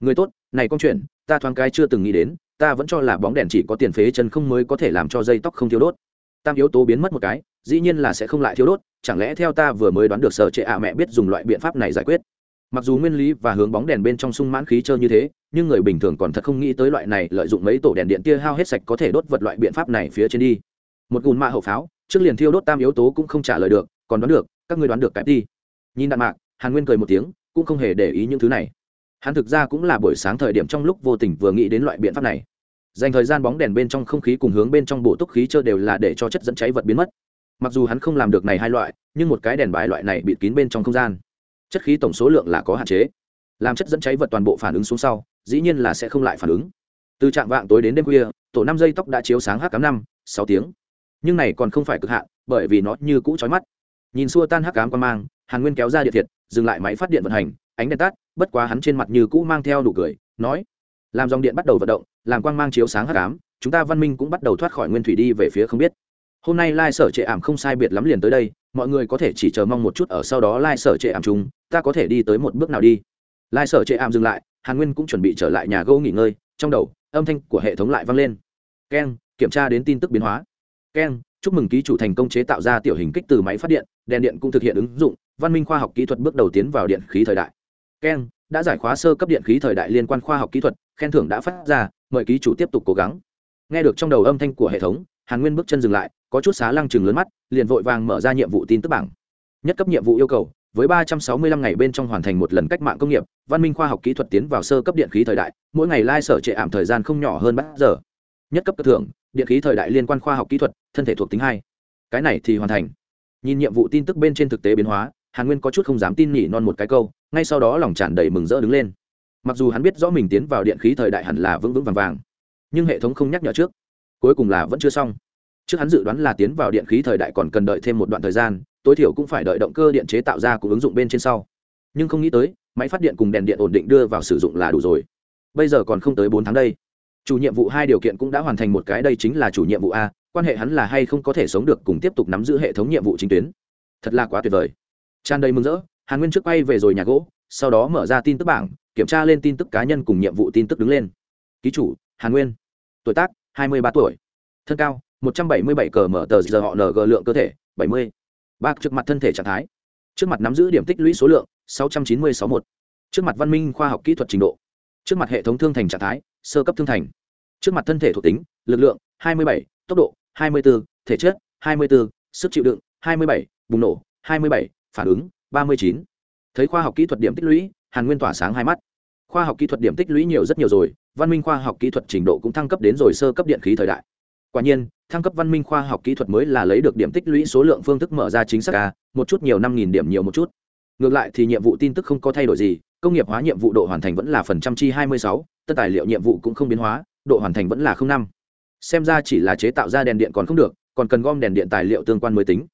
Người tốt, này con chuyện, ta thoáng cái chưa từng nghĩ đến, ta vẫn cho là bóng đèn chỉ có tiền phế chân không mới có thể làm cho dây tóc không thiếu đốt. Tam yếu tố biến mất một cái, dĩ nhiên là sẽ không lại thiếu đốt, chẳng lẽ theo ta vừa mới đoán được sở trệ ạ à mẹ biết dùng loại biện pháp này giải quyết. Mặc dù nguyên lý và hướng bóng đèn bên trong sung mãn khí trơ như thế, nhưng người bình thường còn thật không nghĩ tới loại này lợi dụng mấy tổ đèn điện tia hao hết sạch có thể đốt vật loại biện pháp này phía trên đi. Một gùn mạ hậu pháo trước liền thiêu đốt tam yếu tố cũng không trả lời được, còn đoán được, các ngươi đoán được cái đi nhìn đạn mạc, hàn nguyên cười một tiếng, cũng không hề để ý những thứ này. Hắn thực ra cũng là buổi sáng thời điểm trong lúc vô tình vừa nghĩ đến loại biện pháp này. Dành thời gian bóng đèn bên trong không khí cùng hướng bên trong bộ túc khí trơ đều là để cho chất dẫn cháy vật biến mất. Mặc dù hắn không làm được này hai loại, nhưng một cái đèn bài loại này bịt kín bên trong không gian, chất khí tổng số lượng là có hạn chế. Làm chất dẫn cháy vật toàn bộ phản ứng xuống sau, dĩ nhiên là sẽ không lại phản ứng. Từ trạng vạng tối đến đêm khuya, tổ năm dây tóc đã chiếu sáng h cám năm, sáu tiếng nhưng này còn không phải cực hạn, bởi vì nó như cũ trói mắt. Nhìn xua tan hắc cám qua mang, hàn nguyên kéo ra điện thiệt, dừng lại máy phát điện vận hành, ánh đèn tắt, bất quá hắn trên mặt như cũ mang theo đủ cười, nói, làm dòng điện bắt đầu vận động, làm quang mang chiếu sáng hắc ám, chúng ta văn minh cũng bắt đầu thoát khỏi nguyên thủy đi về phía không biết. Hôm nay lai sở trệ ảm không sai biệt lắm liền tới đây, mọi người có thể chỉ chờ mong một chút ở sau đó lai sở trệ ảm chung, ta có thể đi tới một bước nào đi. Lai sở trệ ảm dừng lại, hàn nguyên cũng chuẩn bị trở lại nhà gỗ nghỉ ngơi, trong đầu, âm thanh của hệ thống lại vang lên. Keng, kiểm tra đến tin tức biến hóa keng chúc mừng ký chủ thành công chế tạo ra tiểu hình kích từ máy phát điện, đèn điện cũng thực hiện ứng dụng, văn minh khoa học kỹ thuật bước đầu tiến vào điện khí thời đại. Keng đã giải khóa sơ cấp điện khí thời đại liên quan khoa học kỹ thuật, khen thưởng đã phát ra, mời ký chủ tiếp tục cố gắng. Nghe được trong đầu âm thanh của hệ thống, hàn nguyên bước chân dừng lại, có chút xá lăng chừng lớn mắt, liền vội vàng mở ra nhiệm vụ tin tức bảng. Nhất cấp nhiệm vụ yêu cầu, với ba trăm sáu mươi lăm ngày bên trong hoàn thành một lần cách mạng công nghiệp, văn minh khoa học kỹ thuật tiến vào sơ cấp điện khí thời đại, mỗi ngày lai sở trệ ảm thời gian không nhỏ hơn ba giờ nhất cấp cơ thưởng, điện khí thời đại liên quan khoa học kỹ thuật, thân thể thuộc tính hai. Cái này thì hoàn thành. Nhìn nhiệm vụ tin tức bên trên thực tế biến hóa, hàn nguyên có chút không dám tin nhỉ non một cái câu, ngay sau đó lòng tràn đầy mừng rỡ đứng lên. Mặc dù hắn biết rõ mình tiến vào điện khí thời đại hẳn là vững vững vàng vàng, nhưng hệ thống không nhắc nhở trước. Cuối cùng là vẫn chưa xong. Trước hắn dự đoán là tiến vào điện khí thời đại còn cần đợi thêm một đoạn thời gian, tối thiểu cũng phải đợi động cơ điện chế tạo ra cùng ứng dụng bên trên sau. Nhưng không nghĩ tới, máy phát điện cùng đèn điện ổn định đưa vào sử dụng là đủ rồi. Bây giờ còn không tới bốn tháng đây chủ nhiệm vụ hai điều kiện cũng đã hoàn thành một cái, đây chính là chủ nhiệm vụ a, quan hệ hắn là hay không có thể sống được cùng tiếp tục nắm giữ hệ thống nhiệm vụ chính tuyến. Thật là quá tuyệt vời. Tràn đầy mừng rỡ, hàn nguyên trước quay về rồi nhà gỗ, sau đó mở ra tin tức bảng, kiểm tra lên tin tức cá nhân cùng nhiệm vụ tin tức đứng lên. Ký chủ, hàn nguyên. Tuổi tác, hai mươi ba tuổi. Thân cao, một trăm bảy mươi bảy cờ mở tờ giờ họ ng lượng cơ thể, bảy mươi. Ba trước mặt thân thể trạng thái. Trước mặt nắm giữ điểm tích lũy số lượng, sáu trăm chín mươi sáu một trước mặt văn minh khoa học kỹ thuật trình độ. Trước mặt hệ thống thương thành trạng thái sơ cấp thương thành. Trước mặt thân thể thuộc tính lực lượng hai mươi bảy tốc độ 24, thể chất 24, sức chịu đựng hai mươi bảy bùng nổ hai mươi bảy phản ứng ba mươi chín. Thấy khoa học kỹ thuật điểm tích lũy hàn nguyên tỏa sáng hai mắt. Khoa học kỹ thuật điểm tích lũy nhiều rất nhiều rồi văn minh khoa học kỹ thuật trình độ cũng thăng cấp đến rồi sơ cấp điện khí thời đại. Quả nhiên thăng cấp văn minh khoa học kỹ thuật mới là lấy được điểm tích lũy số lượng phương thức mở ra chính xác ca một chút nhiều năm nghìn điểm nhiều một chút ngược lại thì nhiệm vụ tin tức không có thay đổi gì, công nghiệp hóa nhiệm vụ độ hoàn thành vẫn là phần trăm chi hai mươi sáu, tất tài liệu nhiệm vụ cũng không biến hóa, độ hoàn thành vẫn là không năm. Xem ra chỉ là chế tạo ra đèn điện còn không được, còn cần gom đèn điện tài liệu tương quan mới tính.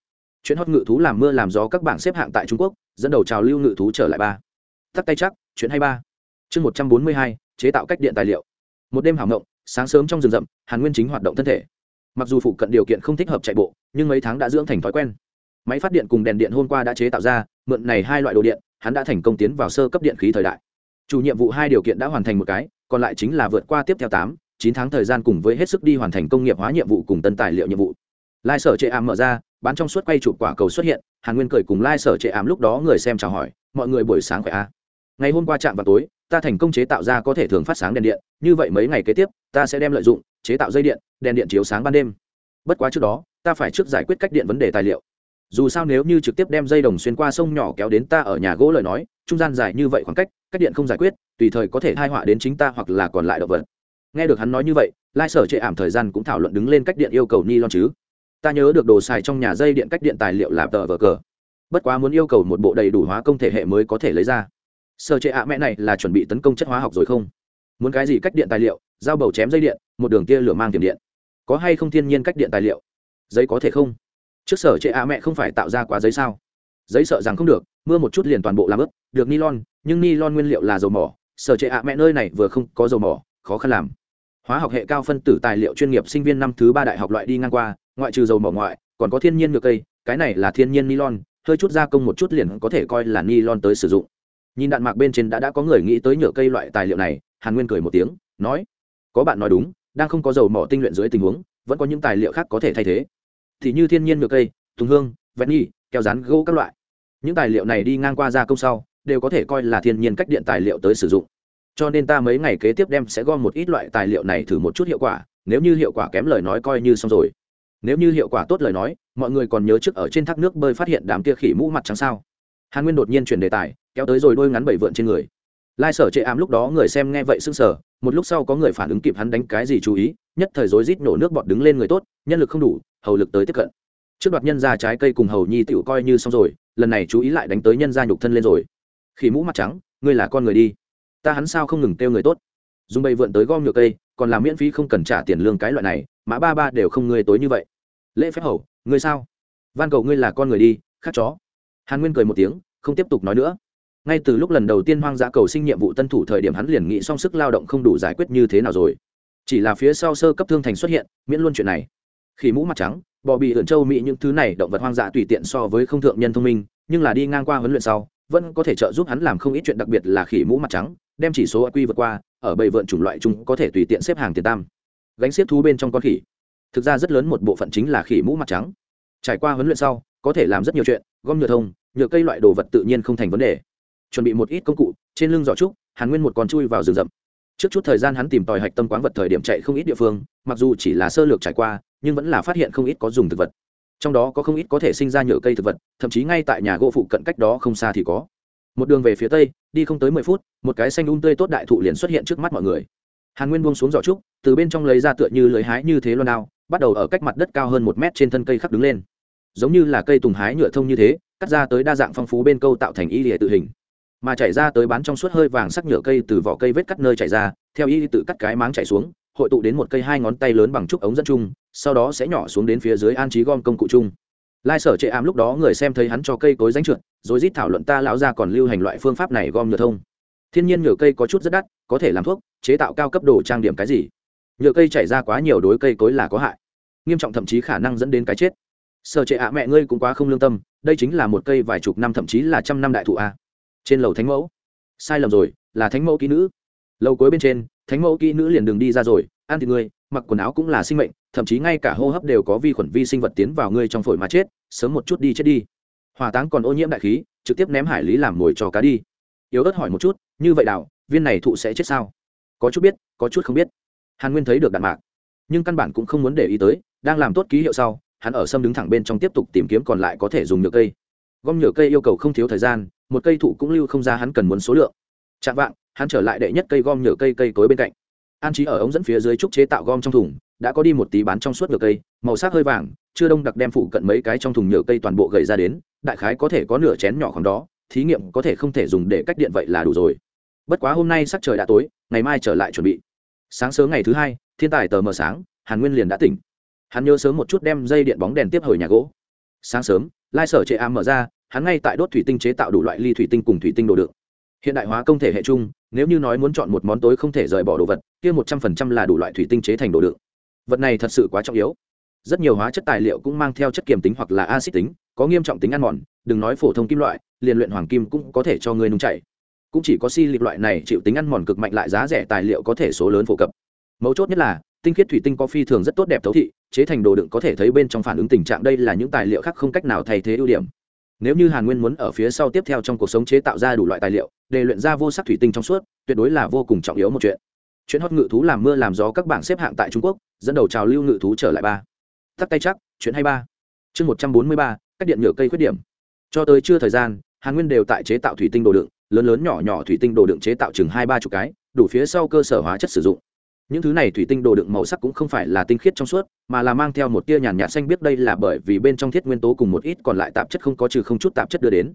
Chuyện hót ngự thú làm mưa làm gió các bảng xếp hạng tại trung quốc, dẫn đầu trào lưu ngự thú trở lại ba. Tắt tay chắc, chuyện hay ba. Chương một trăm bốn mươi hai, chế tạo cách điện tài liệu. Một đêm hảo ngộng, sáng sớm trong rừng rậm, hàn nguyên chính hoạt động thân thể. Mặc dù phụ cận điều kiện không thích hợp chạy bộ, nhưng mấy tháng đã dưỡng thành thói quen máy phát điện cùng đèn điện hôm qua đã chế tạo ra, mượn này hai loại đồ điện, hắn đã thành công tiến vào sơ cấp điện khí thời đại. Chủ nhiệm vụ hai điều kiện đã hoàn thành một cái, còn lại chính là vượt qua tiếp theo tám, chín tháng thời gian cùng với hết sức đi hoàn thành công nghiệp hóa nhiệm vụ cùng tân tài liệu nhiệm vụ. Lai sở chệ ảm mở ra, bán trong suốt quay chụp quả cầu xuất hiện, hàn nguyên cười cùng lai sở chệ ảm lúc đó người xem chào hỏi, mọi người buổi sáng khỏe a. À. ngày hôm qua chạm vào tối, ta thành công chế tạo ra có thể thường phát sáng đèn điện, như vậy mấy ngày kế tiếp, ta sẽ đem lợi dụng, chế tạo dây điện, đèn điện chiếu sáng ban đêm. Bất quá trước đó, ta phải trước giải quyết cách điện vấn đề tài liệu dù sao nếu như trực tiếp đem dây đồng xuyên qua sông nhỏ kéo đến ta ở nhà gỗ lời nói, trung gian dài như vậy khoảng cách cách điện không giải quyết, tùy thời có thể thai họa đến chính ta hoặc là còn lại động vật. Nghe được hắn nói như vậy, lai sở chệ ảm thời gian cũng thảo luận đứng lên cách điện yêu cầu ni lon chứ. Ta nhớ được đồ xài trong nhà dây điện cách điện tài liệu là tờ vờ cờ. Bất quá muốn yêu cầu một bộ đầy đủ hóa công thể hệ mới có thể lấy ra. Sở chệ ạ, mẹ này là chuẩn bị tấn công chất hóa học rồi không? Muốn cái gì cách điện tài liệu? Dao bầu chém dây điện, một đường tia lửa mang tiềm điện. Có hay không thiên nhiên cách điện tài liệu? Giấy có thể không? Trước sở chế ạ mẹ không phải tạo ra quá giấy sao? Giấy sợ rằng không được, mưa một chút liền toàn bộ làm ướp được nylon, nhưng nylon nguyên liệu là dầu mỏ, sở chế ạ mẹ nơi này vừa không có dầu mỏ, khó khăn làm. Hóa học hệ cao phân tử tài liệu chuyên nghiệp sinh viên năm thứ ba đại học loại đi ngang qua, ngoại trừ dầu mỏ ngoại, còn có thiên nhiên ngược cây, cái này là thiên nhiên nylon, hơi chút gia công một chút liền có thể coi là nylon tới sử dụng. Nhìn đạn mạc bên trên đã đã có người nghĩ tới nhựa cây loại tài liệu này, hàn nguyên cười một tiếng, nói, có bạn nói đúng, đang không có dầu mỏ tinh luyện dưới tình huống, vẫn có những tài liệu khác có thể thay thế thì như thiên nhiên ngược cây, tùng hương vẹn nhi keo rán, gỗ các loại. Những tài liệu này đi ngang qua gia công sau, đều có thể coi là thiên nhiên cách điện tài liệu tới sử dụng. Cho nên ta mấy ngày kế tiếp đem sẽ gom một ít loại tài liệu này thử một chút hiệu quả, nếu như hiệu quả kém lời nói coi như xong rồi. Nếu như hiệu quả tốt lời nói, mọi người còn nhớ trước ở trên thác nước bơi phát hiện đám kia khỉ mũ mặt trắng sao? Hàn nguyên đột nhiên chuyển đề tài, kéo tới rồi đôi ngắn bảy vượn trên người. Lai sở chệ ám lúc đó người xem nghe vậy sưng sờ, một lúc sau có người phản ứng kịp hắn đánh cái gì chú ý, nhất thời rối rít nổ nước bọt đứng lên người tốt, nhân lực không đủ hầu lực tới tiếp cận. Trước đoạt nhân ra trái cây cùng hầu nhi tựu coi như xong rồi, lần này chú ý lại đánh tới nhân ra nhục thân lên rồi. Khi mũ mặt trắng, ngươi là con người đi. Ta hắn sao không ngừng kêu người tốt. Dùng bầy vượn tới gom nhựa cây, còn làm miễn phí không cần trả tiền lương cái loại này, mã ba ba đều không ngươi tối như vậy. Lễ phép hầu, ngươi sao? Van cầu ngươi là con người đi khát chó. Hàn nguyên cười một tiếng, không tiếp tục nói nữa. Ngay từ lúc lần đầu tiên hoang dã cầu sinh nhiệm vụ tân thủ thời điểm hắn liền nghĩ song sức lao động không đủ giải quyết như thế nào rồi. Chỉ là phía sau sơ cấp thương thành xuất hiện, miễn luôn chuyện này khỉ mũ mặt trắng, bò bị ẩn châu mỹ những thứ này động vật hoang dã tùy tiện so với không thượng nhân thông minh, nhưng là đi ngang qua huấn luyện sau, vẫn có thể trợ giúp hắn làm không ít chuyện đặc biệt là khỉ mũ mặt trắng, đem chỉ số q vượt qua, ở bầy vượn chủng loại chung có thể tùy tiện xếp hàng tiền tam. Gánh xếp thú bên trong con khỉ. Thực ra rất lớn một bộ phận chính là khỉ mũ mặt trắng. Trải qua huấn luyện sau, có thể làm rất nhiều chuyện, gom nhựa thông, nhựa cây loại đồ vật tự nhiên không thành vấn đề. Chuẩn bị một ít công cụ, trên lưng giỏ trúc, hàn nguyên một con chui vào rừng rậm. Trước chút thời gian hắn tìm tòi hạch tâm quán vật thời điểm chạy không ít địa phương, mặc dù chỉ là sơ lược trải qua nhưng vẫn là phát hiện không ít có dùng thực vật. Trong đó có không ít có thể sinh ra nhựa cây thực vật, thậm chí ngay tại nhà gỗ phụ cận cách đó không xa thì có. Một đường về phía tây, đi không tới mười phút, một cái xanh un um tươi tốt đại thụ liền xuất hiện trước mắt mọi người. Hàn nguyên buông xuống giỏ trúc, từ bên trong lấy ra tựa như lưới hái như thế loan đao, bắt đầu ở cách mặt đất cao hơn một mét trên thân cây khắc đứng lên. Giống như là cây tùng hái nhựa thông như thế, cắt ra tới đa dạng phong phú bên câu tạo thành y lìa tự hình. Mà chảy ra tới bán trong suốt hơi vàng sắc nhựa cây từ vỏ cây vết cắt nơi chảy ra, theo y tự cắt cái máng chảy xuống, hội tụ đến một cây hai ngón tay lớn bằng trúc ống dẫn chung sau đó sẽ nhỏ xuống đến phía dưới an trí gom công cụ chung. Lai sở chệ ám lúc đó người xem thấy hắn cho cây cối danh trượt, rồi rít thảo luận ta lão ra còn lưu hành loại phương pháp này gom nhựa thông. Thiên nhiên nhựa cây có chút rất đắt, có thể làm thuốc, chế tạo cao cấp đồ trang điểm cái gì. Nhựa cây chảy ra quá nhiều đối cây cối là có hại. Nghiêm trọng thậm chí khả năng dẫn đến cái chết. Sở trệ ạ mẹ ngươi cũng quá không lương tâm, đây chính là một cây vài chục năm thậm chí là trăm năm đại thụ a. Trên lầu thánh mẫu. Sai lầm rồi, là thánh mẫu kỹ nữ. Lầu cuối bên trên, thánh mẫu kỹ nữ liền đường đi ra rồi ăn thì ngươi mặc quần áo cũng là sinh mệnh, thậm chí ngay cả hô hấp đều có vi khuẩn vi sinh vật tiến vào ngươi trong phổi mà chết, sớm một chút đi chết đi. Hỏa táng còn ô nhiễm đại khí, trực tiếp ném hải lý làm mồi cho cá đi. Yếu ớt hỏi một chút, như vậy đào viên này thụ sẽ chết sao? Có chút biết, có chút không biết. Hàn nguyên thấy được đạn mạc, nhưng căn bản cũng không muốn để ý tới, đang làm tốt ký hiệu sau, hắn ở sâm đứng thẳng bên trong tiếp tục tìm kiếm còn lại có thể dùng nhựa cây. Gom nhựa cây yêu cầu không thiếu thời gian, một cây thụ cũng lưu không ra hắn cần muốn số lượng. Chạm vạng, hắn trở lại đệ nhất cây gom nhựa cây cây cối bên cạnh an trí ở ống dẫn phía dưới trúc chế tạo gom trong thùng, đã có đi một tí bán trong suốt nhựa cây, màu sắc hơi vàng, chưa đông đặc đem phụ cận mấy cái trong thùng nhựa cây toàn bộ gầy ra đến, đại khái có thể có nửa chén nhỏ khoảng đó, thí nghiệm có thể không thể dùng để cách điện vậy là đủ rồi. Bất quá hôm nay sắc trời đã tối, ngày mai trở lại chuẩn bị. Sáng sớm ngày thứ hai, thiên tài tờ mờ sáng, hàn nguyên liền đã tỉnh. Hắn nhớ sớm một chút đem dây điện bóng đèn tiếp hồi nhà gỗ. Sáng sớm, lai sở chệ am mở ra, hắn ngay tại đốt thủy tinh chế tạo đủ loại ly thủy tinh cùng thủy tinh đồ đựng. Hiện đại hóa công thể hệ chung, nếu như nói muốn chọn một món tối không thể rời bỏ đồ vật kia một trăm phần trăm là đủ loại thủy tinh chế thành đồ đựng. Vật này thật sự quá trọng yếu. Rất nhiều hóa chất tài liệu cũng mang theo chất kiềm tính hoặc là acid tính, có nghiêm trọng tính ăn mòn, đừng nói phổ thông kim loại, liền luyện hoàng kim cũng có thể cho người nung chảy. Cũng chỉ có si lịch loại này chịu tính ăn mòn cực mạnh lại giá rẻ tài liệu có thể số lớn phổ cập. Mấu chốt nhất là, tinh khiết thủy tinh có phi thường rất tốt đẹp thấu thị, chế thành đồ đựng có thể thấy bên trong phản ứng tình trạng đây là những tài liệu khác không cách nào thay thế ưu điểm. Nếu như hàn nguyên muốn ở phía sau tiếp theo trong cuộc sống chế tạo ra đủ loại tài liệu, để luyện ra vô sắc thủy tinh trong suốt, tuyệt đối là vô cùng trọng yếu một chuyện chuyện hót ngự thú làm mưa làm gió các bảng xếp hạng tại trung quốc, dẫn đầu trào lưu ngự thú trở lại ba. Tắt tay chắc chuyện hay ba. Chương một trăm bốn mươi ba, cách điện nhựa cây khuyết điểm. Cho tới chưa thời gian, hàn nguyên đều tại chế tạo thủy tinh đồ đựng, lớn lớn nhỏ nhỏ thủy tinh đồ đựng chế tạo chừng hai ba chục cái, đủ phía sau cơ sở hóa chất sử dụng. Những thứ này thủy tinh đồ đựng màu sắc cũng không phải là tinh khiết trong suốt, mà là mang theo một tia nhàn nhạt xanh biết đây là bởi vì bên trong thiết nguyên tố cùng một ít còn lại tạp chất không có trừ không chút tạp chất đưa đến.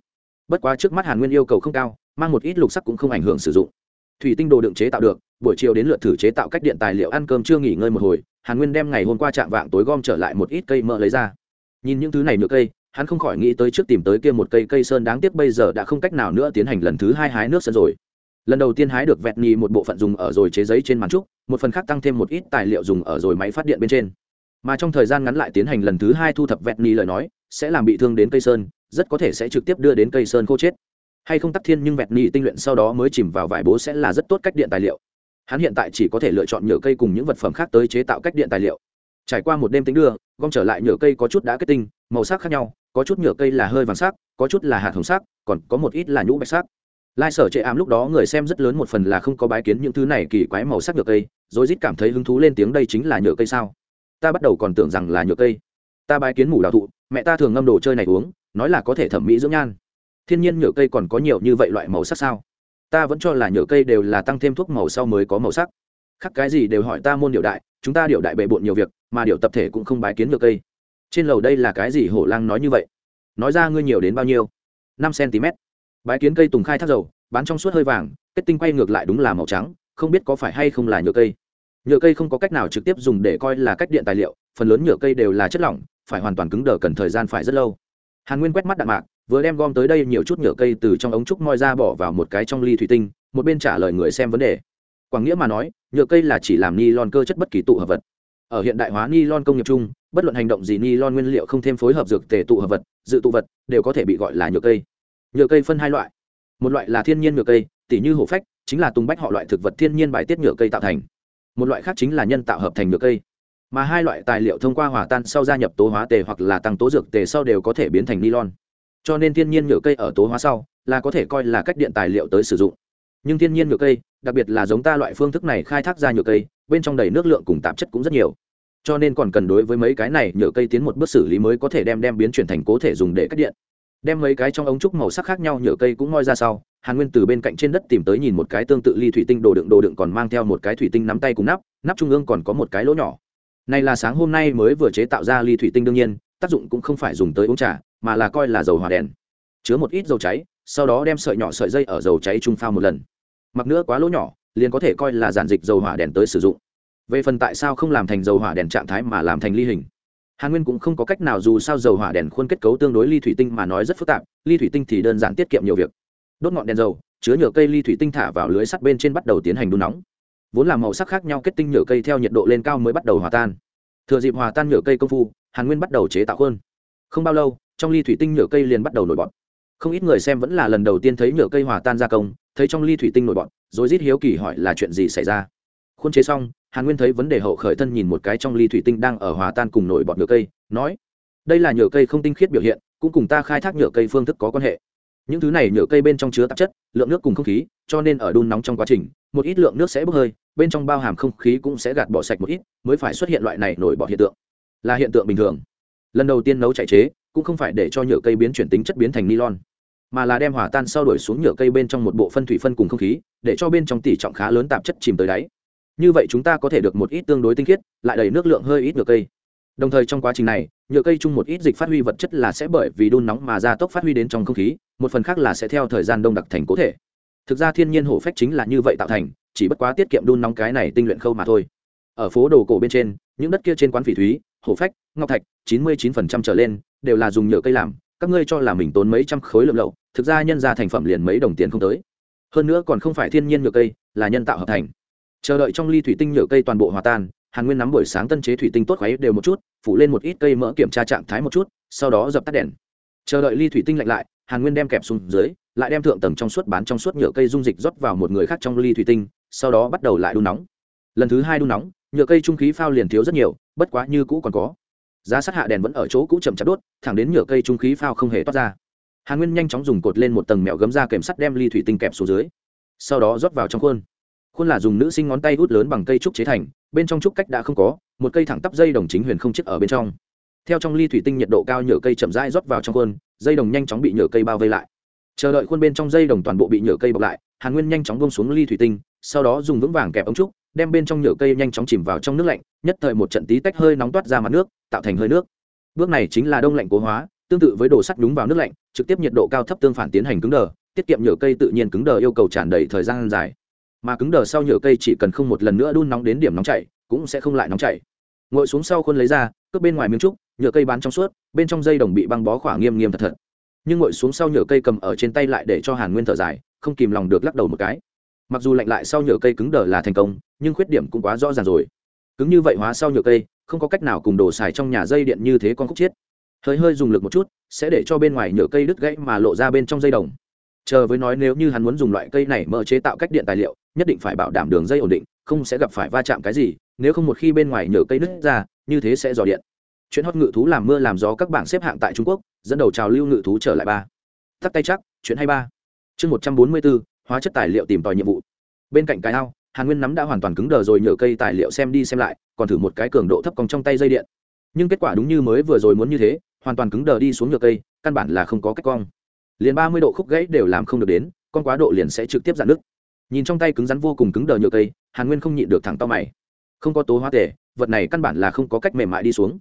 Bất quá trước mắt hàn nguyên yêu cầu không cao, mang một ít lục sắc cũng không ảnh hưởng sử dụng. Thủy tinh đồ đựng chế tạo được buổi chiều đến lượt thử chế tạo cách điện tài liệu ăn cơm chưa nghỉ ngơi một hồi, hàn nguyên đem ngày hôm qua chạm vạng tối gom trở lại một ít cây mỡ lấy ra. Nhìn những thứ này nhựa cây, hắn không khỏi nghĩ tới trước tìm tới kia một cây cây sơn đáng tiếc bây giờ đã không cách nào nữa tiến hành lần thứ hai hái nước sơn rồi. Lần đầu tiên hái được vẹt nhì một bộ phận dùng ở rồi chế giấy trên màn trúc, một phần khác tăng thêm một ít tài liệu dùng ở rồi máy phát điện bên trên. Mà trong thời gian ngắn lại tiến hành lần thứ hai thu thập vẹt nhì lời nói, sẽ làm bị thương đến cây sơn, rất có thể sẽ trực tiếp đưa đến cây sơn khô chết. Hay không tắc thiên nhưng vẹt nhì tinh luyện sau đó mới chìm vào vải bố sẽ là rất tốt cách điện tài liệu hắn hiện tại chỉ có thể lựa chọn nhựa cây cùng những vật phẩm khác tới chế tạo cách điện tài liệu. Trải qua một đêm tính đưa, gom trở lại nhựa cây có chút đã kết tinh, màu sắc khác nhau, có chút nhựa cây là hơi vàng sắc, có chút là hạt hồng sắc, còn có một ít là nhũ bạch sắc. Lai sở chệ ám lúc đó người xem rất lớn một phần là không có bái kiến những thứ này kỳ quái màu sắc nhựa cây, rồi rít cảm thấy hứng thú lên tiếng đây chính là nhựa cây sao? Ta bắt đầu còn tưởng rằng là nhựa cây. Ta bái kiến mủ đào thụ, mẹ ta thường ngâm đồ chơi này uống, nói là có thể thẩm mỹ dưỡng nhan. Thiên nhiên nhựa cây còn có nhiều như vậy loại màu sắc sao? Ta vẫn cho là nhựa cây đều là tăng thêm thuốc màu sau mới có màu sắc. Khắc cái gì đều hỏi ta môn điệu đại, chúng ta điệu đại bệ bộn nhiều việc, mà điệu tập thể cũng không bái kiến nhựa cây. Trên lầu đây là cái gì hổ lang nói như vậy? Nói ra ngươi nhiều đến bao nhiêu? Năm cm bái kiến cây tùng khai thác dầu, bán trong suốt hơi vàng, kết tinh quay ngược lại đúng là màu trắng, không biết có phải hay không là nhựa cây. Nhựa cây không có cách nào trực tiếp dùng để coi là cách điện tài liệu, phần lớn nhựa cây đều là chất lỏng, phải hoàn toàn cứng đờ cần thời gian phải rất lâu. Hàn nguyên quét mắt đạn mạc vừa đem gom tới đây nhiều chút nhựa cây từ trong ống trúc moi ra bỏ vào một cái trong ly thủy tinh, một bên trả lời người xem vấn đề. Quảng nghĩa mà nói, nhựa cây là chỉ làm ni lon cơ chất bất kỳ tụ hợp vật. Ở hiện đại hóa ni lon công nghiệp chung, bất luận hành động gì ni lon nguyên liệu không thêm phối hợp dược tề tụ hợp vật, dự tụ vật, đều có thể bị gọi là nhựa cây. Nhựa cây phân hai loại. Một loại là thiên nhiên nhựa cây, tỉ như hổ phách, chính là tùng bách họ loại thực vật thiên nhiên bài tiết nhựa cây tạo thành. Một loại khác chính là nhân tạo hợp thành nhựa cây. Mà hai loại tài liệu thông qua hòa tan sau gia nhập tố hóa tề hoặc là tăng tố dược tề sau đều có thể biến thành nylon cho nên thiên nhiên nhựa cây ở tố hóa sau là có thể coi là cách điện tài liệu tới sử dụng. Nhưng thiên nhiên nhựa cây, đặc biệt là giống ta loại phương thức này khai thác ra nhựa cây, bên trong đầy nước lượng cùng tạp chất cũng rất nhiều. Cho nên còn cần đối với mấy cái này nhựa cây tiến một bước xử lý mới có thể đem đem biến chuyển thành cố thể dùng để cắt điện. Đem mấy cái trong ống trúc màu sắc khác nhau nhựa cây cũng moi ra sau, hàn nguyên từ bên cạnh trên đất tìm tới nhìn một cái tương tự ly thủy tinh đồ đựng đồ đựng còn mang theo một cái thủy tinh nắm tay cùng nắp nắp trung ương còn có một cái lỗ nhỏ. Này là sáng hôm nay mới vừa chế tạo ra ly thủy tinh đương nhiên, tác dụng cũng không phải dùng tới uống trà mà là coi là dầu hỏa đèn. Chứa một ít dầu cháy, sau đó đem sợi nhỏ sợi dây ở dầu cháy trung phao một lần. Mặc nữa quá lỗ nhỏ, liền có thể coi là giản dịch dầu hỏa đèn tới sử dụng. Về phần tại sao không làm thành dầu hỏa đèn trạng thái mà làm thành ly hình. Hàn nguyên cũng không có cách nào dù sao dầu hỏa đèn khuôn kết cấu tương đối ly thủy tinh mà nói rất phức tạp, ly thủy tinh thì đơn giản tiết kiệm nhiều việc. Đốt ngọn đèn dầu, chứa nhựa cây ly thủy tinh thả vào lưới sắt bên trên bắt đầu tiến hành đun nóng. Vốn là màu sắc khác nhau, kết tinh nhựa cây theo nhiệt độ lên cao mới bắt đầu hòa tan. Thừa dịp hòa tan nhựa cây công phu, hàn nguyên bắt đầu chế tạo khuôn. Không bao lâu trong ly thủy tinh nhựa cây liền bắt đầu nổi bọt. Không ít người xem vẫn là lần đầu tiên thấy nhựa cây hòa tan gia công, thấy trong ly thủy tinh nổi bọt, rồi rít hiếu kỳ hỏi là chuyện gì xảy ra. Khuôn chế xong, hàn nguyên thấy vấn đề hậu khởi thân nhìn một cái trong ly thủy tinh đang ở hòa tan cùng nổi bọt nhựa cây, nói, đây là nhựa cây không tinh khiết biểu hiện, cũng cùng ta khai thác nhựa cây phương thức có quan hệ. Những thứ này nhựa cây bên trong chứa tạp chất, lượng nước cùng không khí, cho nên ở đun nóng trong quá trình, một ít lượng nước sẽ bốc hơi, bên trong bao hàm không khí cũng sẽ gạt bỏ sạch một ít, mới phải xuất hiện loại này nổi bọt hiện tượng, là hiện tượng bình thường. Lần đầu tiên nấu chạy chế cũng không phải để cho nhựa cây biến chuyển tính chất biến thành nylon, mà là đem hòa tan sau đổi xuống nhựa cây bên trong một bộ phân thủy phân cùng không khí, để cho bên trong tỷ trọng khá lớn tạp chất chìm tới đáy. Như vậy chúng ta có thể được một ít tương đối tinh khiết, lại đầy nước lượng hơi ít nhựa cây. Đồng thời trong quá trình này, nhựa cây chung một ít dịch phát huy vật chất là sẽ bởi vì đun nóng mà gia tốc phát huy đến trong không khí, một phần khác là sẽ theo thời gian đông đặc thành cố thể. Thực ra thiên nhiên hổ phách chính là như vậy tạo thành, chỉ bất quá tiết kiệm đun nóng cái này tinh luyện khâu mà thôi. Ở phố đồ cổ bên trên, những đất kia trên quán phỉ thúy, hổ phách, ngọc thạch, chín mươi chín phần trăm trở lên đều là dùng nhựa cây làm, các ngươi cho là mình tốn mấy trăm khối lượng lậu, thực ra nhân ra thành phẩm liền mấy đồng tiền không tới. Hơn nữa còn không phải thiên nhiên nhựa cây, là nhân tạo hợp thành. Chờ đợi trong ly thủy tinh nhựa cây toàn bộ hòa tan, hàn nguyên nắm buổi sáng tân chế thủy tinh tốt khoáy đều một chút, phủ lên một ít cây mỡ kiểm tra trạng thái một chút, sau đó dập tắt đèn. Chờ đợi ly thủy tinh lạnh lại, hàn nguyên đem kẹp xuống dưới, lại đem thượng tầng trong suốt bán trong suốt nhựa cây dung dịch rót vào một người khác trong ly thủy tinh, sau đó bắt đầu lại đun nóng. Lần thứ hai đun nóng, nhựa cây trung khí phao liền thiếu rất nhiều, bất quá như cũ còn có giá sát hạ đèn vẫn ở chỗ cũ chậm chạp đốt, thẳng đến nhựa cây trung khí phao không hề toát ra. Hàn nguyên nhanh chóng dùng cột lên một tầng mẹo gấm ra kèm sắt đem ly thủy tinh kẹp xuống dưới. Sau đó rót vào trong khuôn. Khuôn là dùng nữ sinh ngón tay hút lớn bằng cây trúc chế thành, bên trong trúc cách đã không có, một cây thẳng tắp dây đồng chính huyền không chiếc ở bên trong. Theo trong ly thủy tinh nhiệt độ cao nhựa cây chậm rãi rót vào trong khuôn, dây đồng nhanh chóng bị nhựa cây bao vây lại. Chờ đợi khuôn bên trong dây đồng toàn bộ bị nhựa cây bọc lại, hàn nguyên nhanh chóng bông xuống ly thủy tinh, sau đó dùng vững vàng kẹp ống trúc đem bên trong nhựa cây nhanh chóng chìm vào trong nước lạnh, nhất thời một trận tí tách hơi nóng toát ra mặt nước, tạo thành hơi nước. Bước này chính là đông lạnh cố hóa, tương tự với đồ sắt đúng vào nước lạnh, trực tiếp nhiệt độ cao thấp tương phản tiến hành cứng đờ, tiết kiệm nhựa cây tự nhiên cứng đờ yêu cầu tràn đầy thời gian dài. Mà cứng đờ sau nhựa cây chỉ cần không một lần nữa đun nóng đến điểm nóng chảy, cũng sẽ không lại nóng chảy. Ngồi xuống sau khuôn lấy ra, cướp bên ngoài miếng trúc, nhựa cây bán trong suốt, bên trong dây đồng bị băng bó khỏa nghiêm nghiêm thật thật. Nhưng ngồi xuống sau nhựa cây cầm ở trên tay lại để cho hàn nguyên thở dài, không kìm lòng được lắc đầu một cái mặc dù lạnh lại sau nhựa cây cứng đờ là thành công, nhưng khuyết điểm cũng quá rõ ràng rồi. Cứng như vậy hóa sau nhựa cây, không có cách nào cùng đổ xài trong nhà dây điện như thế con khúc chiết. Hơi hơi dùng lực một chút, sẽ để cho bên ngoài nhựa cây đứt gãy mà lộ ra bên trong dây đồng. Chờ với nói nếu như hắn muốn dùng loại cây này mở chế tạo cách điện tài liệu, nhất định phải bảo đảm đường dây ổn định, không sẽ gặp phải va chạm cái gì, nếu không một khi bên ngoài nhựa cây đứt ra, như thế sẽ dò điện. Chuyện hót ngự thú làm mưa làm gió các bảng xếp hạng tại trung quốc, dẫn đầu trào lưu ngự thú trở lại ba. Tắt tay chắc, chuyện hay ba. Chương một trăm bốn mươi bốn hóa chất tài liệu tìm tòi nhiệm vụ. Bên cạnh cái ao, hàn nguyên nắm đã hoàn toàn cứng đờ rồi nhờ cây tài liệu xem đi xem lại, còn thử một cái cường độ thấp còn trong tay dây điện. Nhưng kết quả đúng như mới vừa rồi muốn như thế, hoàn toàn cứng đờ đi xuống nhựa cây, căn bản là không có cách cong. Liền ba mươi độ khúc gãy đều làm không được đến, con quá độ liền sẽ trực tiếp dạn nứt. Nhìn trong tay cứng rắn vô cùng cứng đờ nhựa cây, hàn nguyên không nhịn được thẳng to mày. Không có tố hóa tề, vật này căn bản là không có cách mềm mại đi xuống.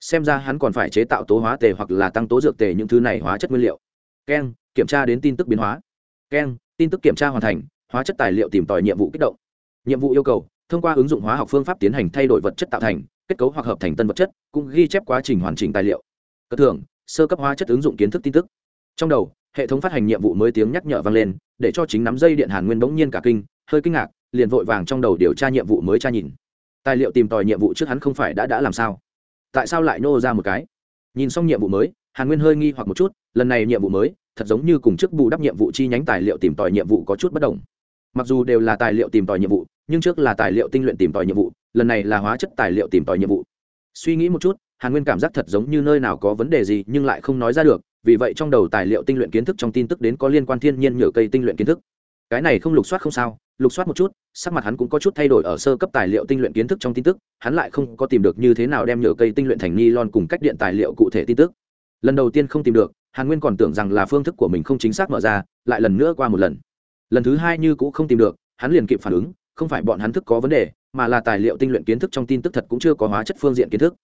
Xem ra hắn còn phải chế tạo tố hóa tề hoặc là tăng tố dược tề những thứ này hóa chất nguyên liệu. Keng, kiểm tra đến tin tức biến hóa. Keng tin tức kiểm tra hoàn thành, hóa chất tài liệu tìm tòi nhiệm vụ kích động. Nhiệm vụ yêu cầu, thông qua ứng dụng hóa học phương pháp tiến hành thay đổi vật chất tạo thành, kết cấu hoặc hợp thành tân vật chất, cũng ghi chép quá trình hoàn chỉnh tài liệu. Cất thưởng, sơ cấp hóa chất ứng dụng kiến thức tin tức. Trong đầu, hệ thống phát hành nhiệm vụ mới tiếng nhắc nhở vang lên, để cho chính nắm dây điện hàn nguyên bỗng nhiên cả kinh, hơi kinh ngạc, liền vội vàng trong đầu điều tra nhiệm vụ mới tra nhìn. Tài liệu tìm tòi nhiệm vụ trước hắn không phải đã đã làm sao? Tại sao lại nô ra một cái? Nhìn xong nhiệm vụ mới, hàn nguyên hơi nghi hoặc một chút, lần này nhiệm vụ mới thật giống như cùng trước bù đắp nhiệm vụ chi nhánh tài liệu tìm tòi nhiệm vụ có chút bất đồng. Mặc dù đều là tài liệu tìm tòi nhiệm vụ, nhưng trước là tài liệu tinh luyện tìm tòi nhiệm vụ, lần này là hóa chất tài liệu tìm tòi nhiệm vụ. Suy nghĩ một chút, hàn nguyên cảm giác thật giống như nơi nào có vấn đề gì nhưng lại không nói ra được, vì vậy trong đầu tài liệu tinh luyện kiến thức trong tin tức đến có liên quan thiên nhiên nhựa cây tinh luyện kiến thức. Cái này không lục soát không sao, lục soát một chút, sắc mặt hắn cũng có chút thay đổi ở sơ cấp tài liệu tinh luyện kiến thức trong tin tức, hắn lại không có tìm được như thế nào đem nhựa cây tinh luyện thành ni lon cùng cách điện tài liệu cụ thể tin tức. Lần đầu tiên không tìm được hàn nguyên còn tưởng rằng là phương thức của mình không chính xác mở ra, lại lần nữa qua một lần. Lần thứ hai như cũng không tìm được, hắn liền kịp phản ứng, không phải bọn hắn thức có vấn đề, mà là tài liệu tinh luyện kiến thức trong tin tức thật cũng chưa có hóa chất phương diện kiến thức.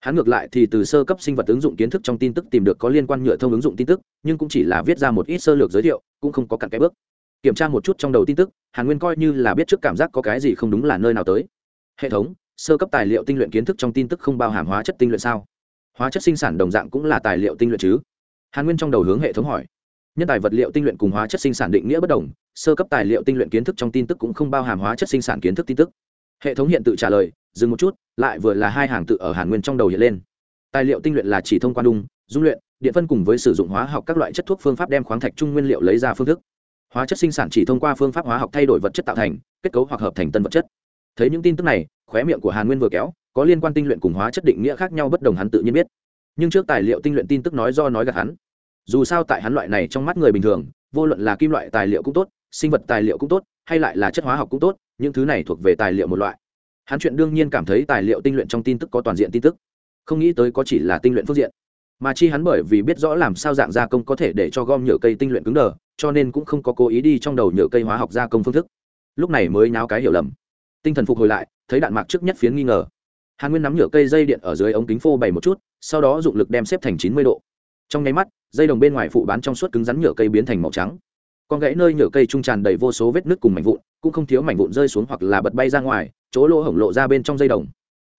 Hắn ngược lại thì từ sơ cấp sinh vật ứng dụng kiến thức trong tin tức tìm được có liên quan nhựa thông ứng dụng tin tức, nhưng cũng chỉ là viết ra một ít sơ lược giới thiệu, cũng không có cặn cái bước. Kiểm tra một chút trong đầu tin tức, hàn nguyên coi như là biết trước cảm giác có cái gì không đúng là nơi nào tới. Hệ thống, sơ cấp tài liệu tinh luyện kiến thức trong tin tức không bao hàm hóa chất tinh luyện sao? Hóa chất sinh sản đồng dạng cũng là tài liệu tinh luyện chứ? Hàn nguyên trong đầu hướng hệ thống hỏi. Nhân tài vật liệu tinh luyện cùng hóa chất sinh sản định nghĩa bất đồng, sơ cấp tài liệu tinh luyện kiến thức trong tin tức cũng không bao hàm hóa chất sinh sản kiến thức tin tức. Hệ thống hiện tự trả lời, dừng một chút, lại vừa là hai hàng tự ở hàn nguyên trong đầu hiện lên. Tài liệu tinh luyện là chỉ thông qua đung, dung luyện, điện phân cùng với sử dụng hóa học các loại chất thuốc phương pháp đem khoáng thạch chung nguyên liệu lấy ra phương thức. Hóa chất sinh sản chỉ thông qua phương pháp hóa học thay đổi vật chất tạo thành, kết cấu hoặc hợp thành tân vật chất. Thấy những tin tức này, khóe miệng của hàn nguyên vừa kéo, có liên quan tinh luyện cùng hóa chất định nghĩa khác nhau bất đồng hắn tự nhiên biết. Nhưng trước tài liệu tinh luyện tin tức nói do nói gạt hắn dù sao tại hắn loại này trong mắt người bình thường, vô luận là kim loại tài liệu cũng tốt, sinh vật tài liệu cũng tốt, hay lại là chất hóa học cũng tốt, những thứ này thuộc về tài liệu một loại. Hắn chuyện đương nhiên cảm thấy tài liệu tinh luyện trong tin tức có toàn diện tin tức, không nghĩ tới có chỉ là tinh luyện phương diện. Mà chi hắn bởi vì biết rõ làm sao dạng gia công có thể để cho gom nhựa cây tinh luyện cứng đờ, cho nên cũng không có cố ý đi trong đầu nhựa cây hóa học gia công phương thức. Lúc này mới nháo cái hiểu lầm. Tinh thần phục hồi lại, thấy đạn mạc trước nhất phiến nghi ngờ. Hàn nguyên nắm nhựa cây dây điện ở dưới ống kính phô bày một chút, sau đó dụng lực đem xếp thành chín mươi độ. Trong nháy mắt dây đồng bên ngoài phụ bán trong suốt cứng rắn nhựa cây biến thành màu trắng. Con gãy nơi nhựa cây trung tràn đầy vô số vết nứt cùng mảnh vụn, cũng không thiếu mảnh vụn rơi xuống hoặc là bật bay ra ngoài, chỗ lỗ hổng lộ ra bên trong dây đồng.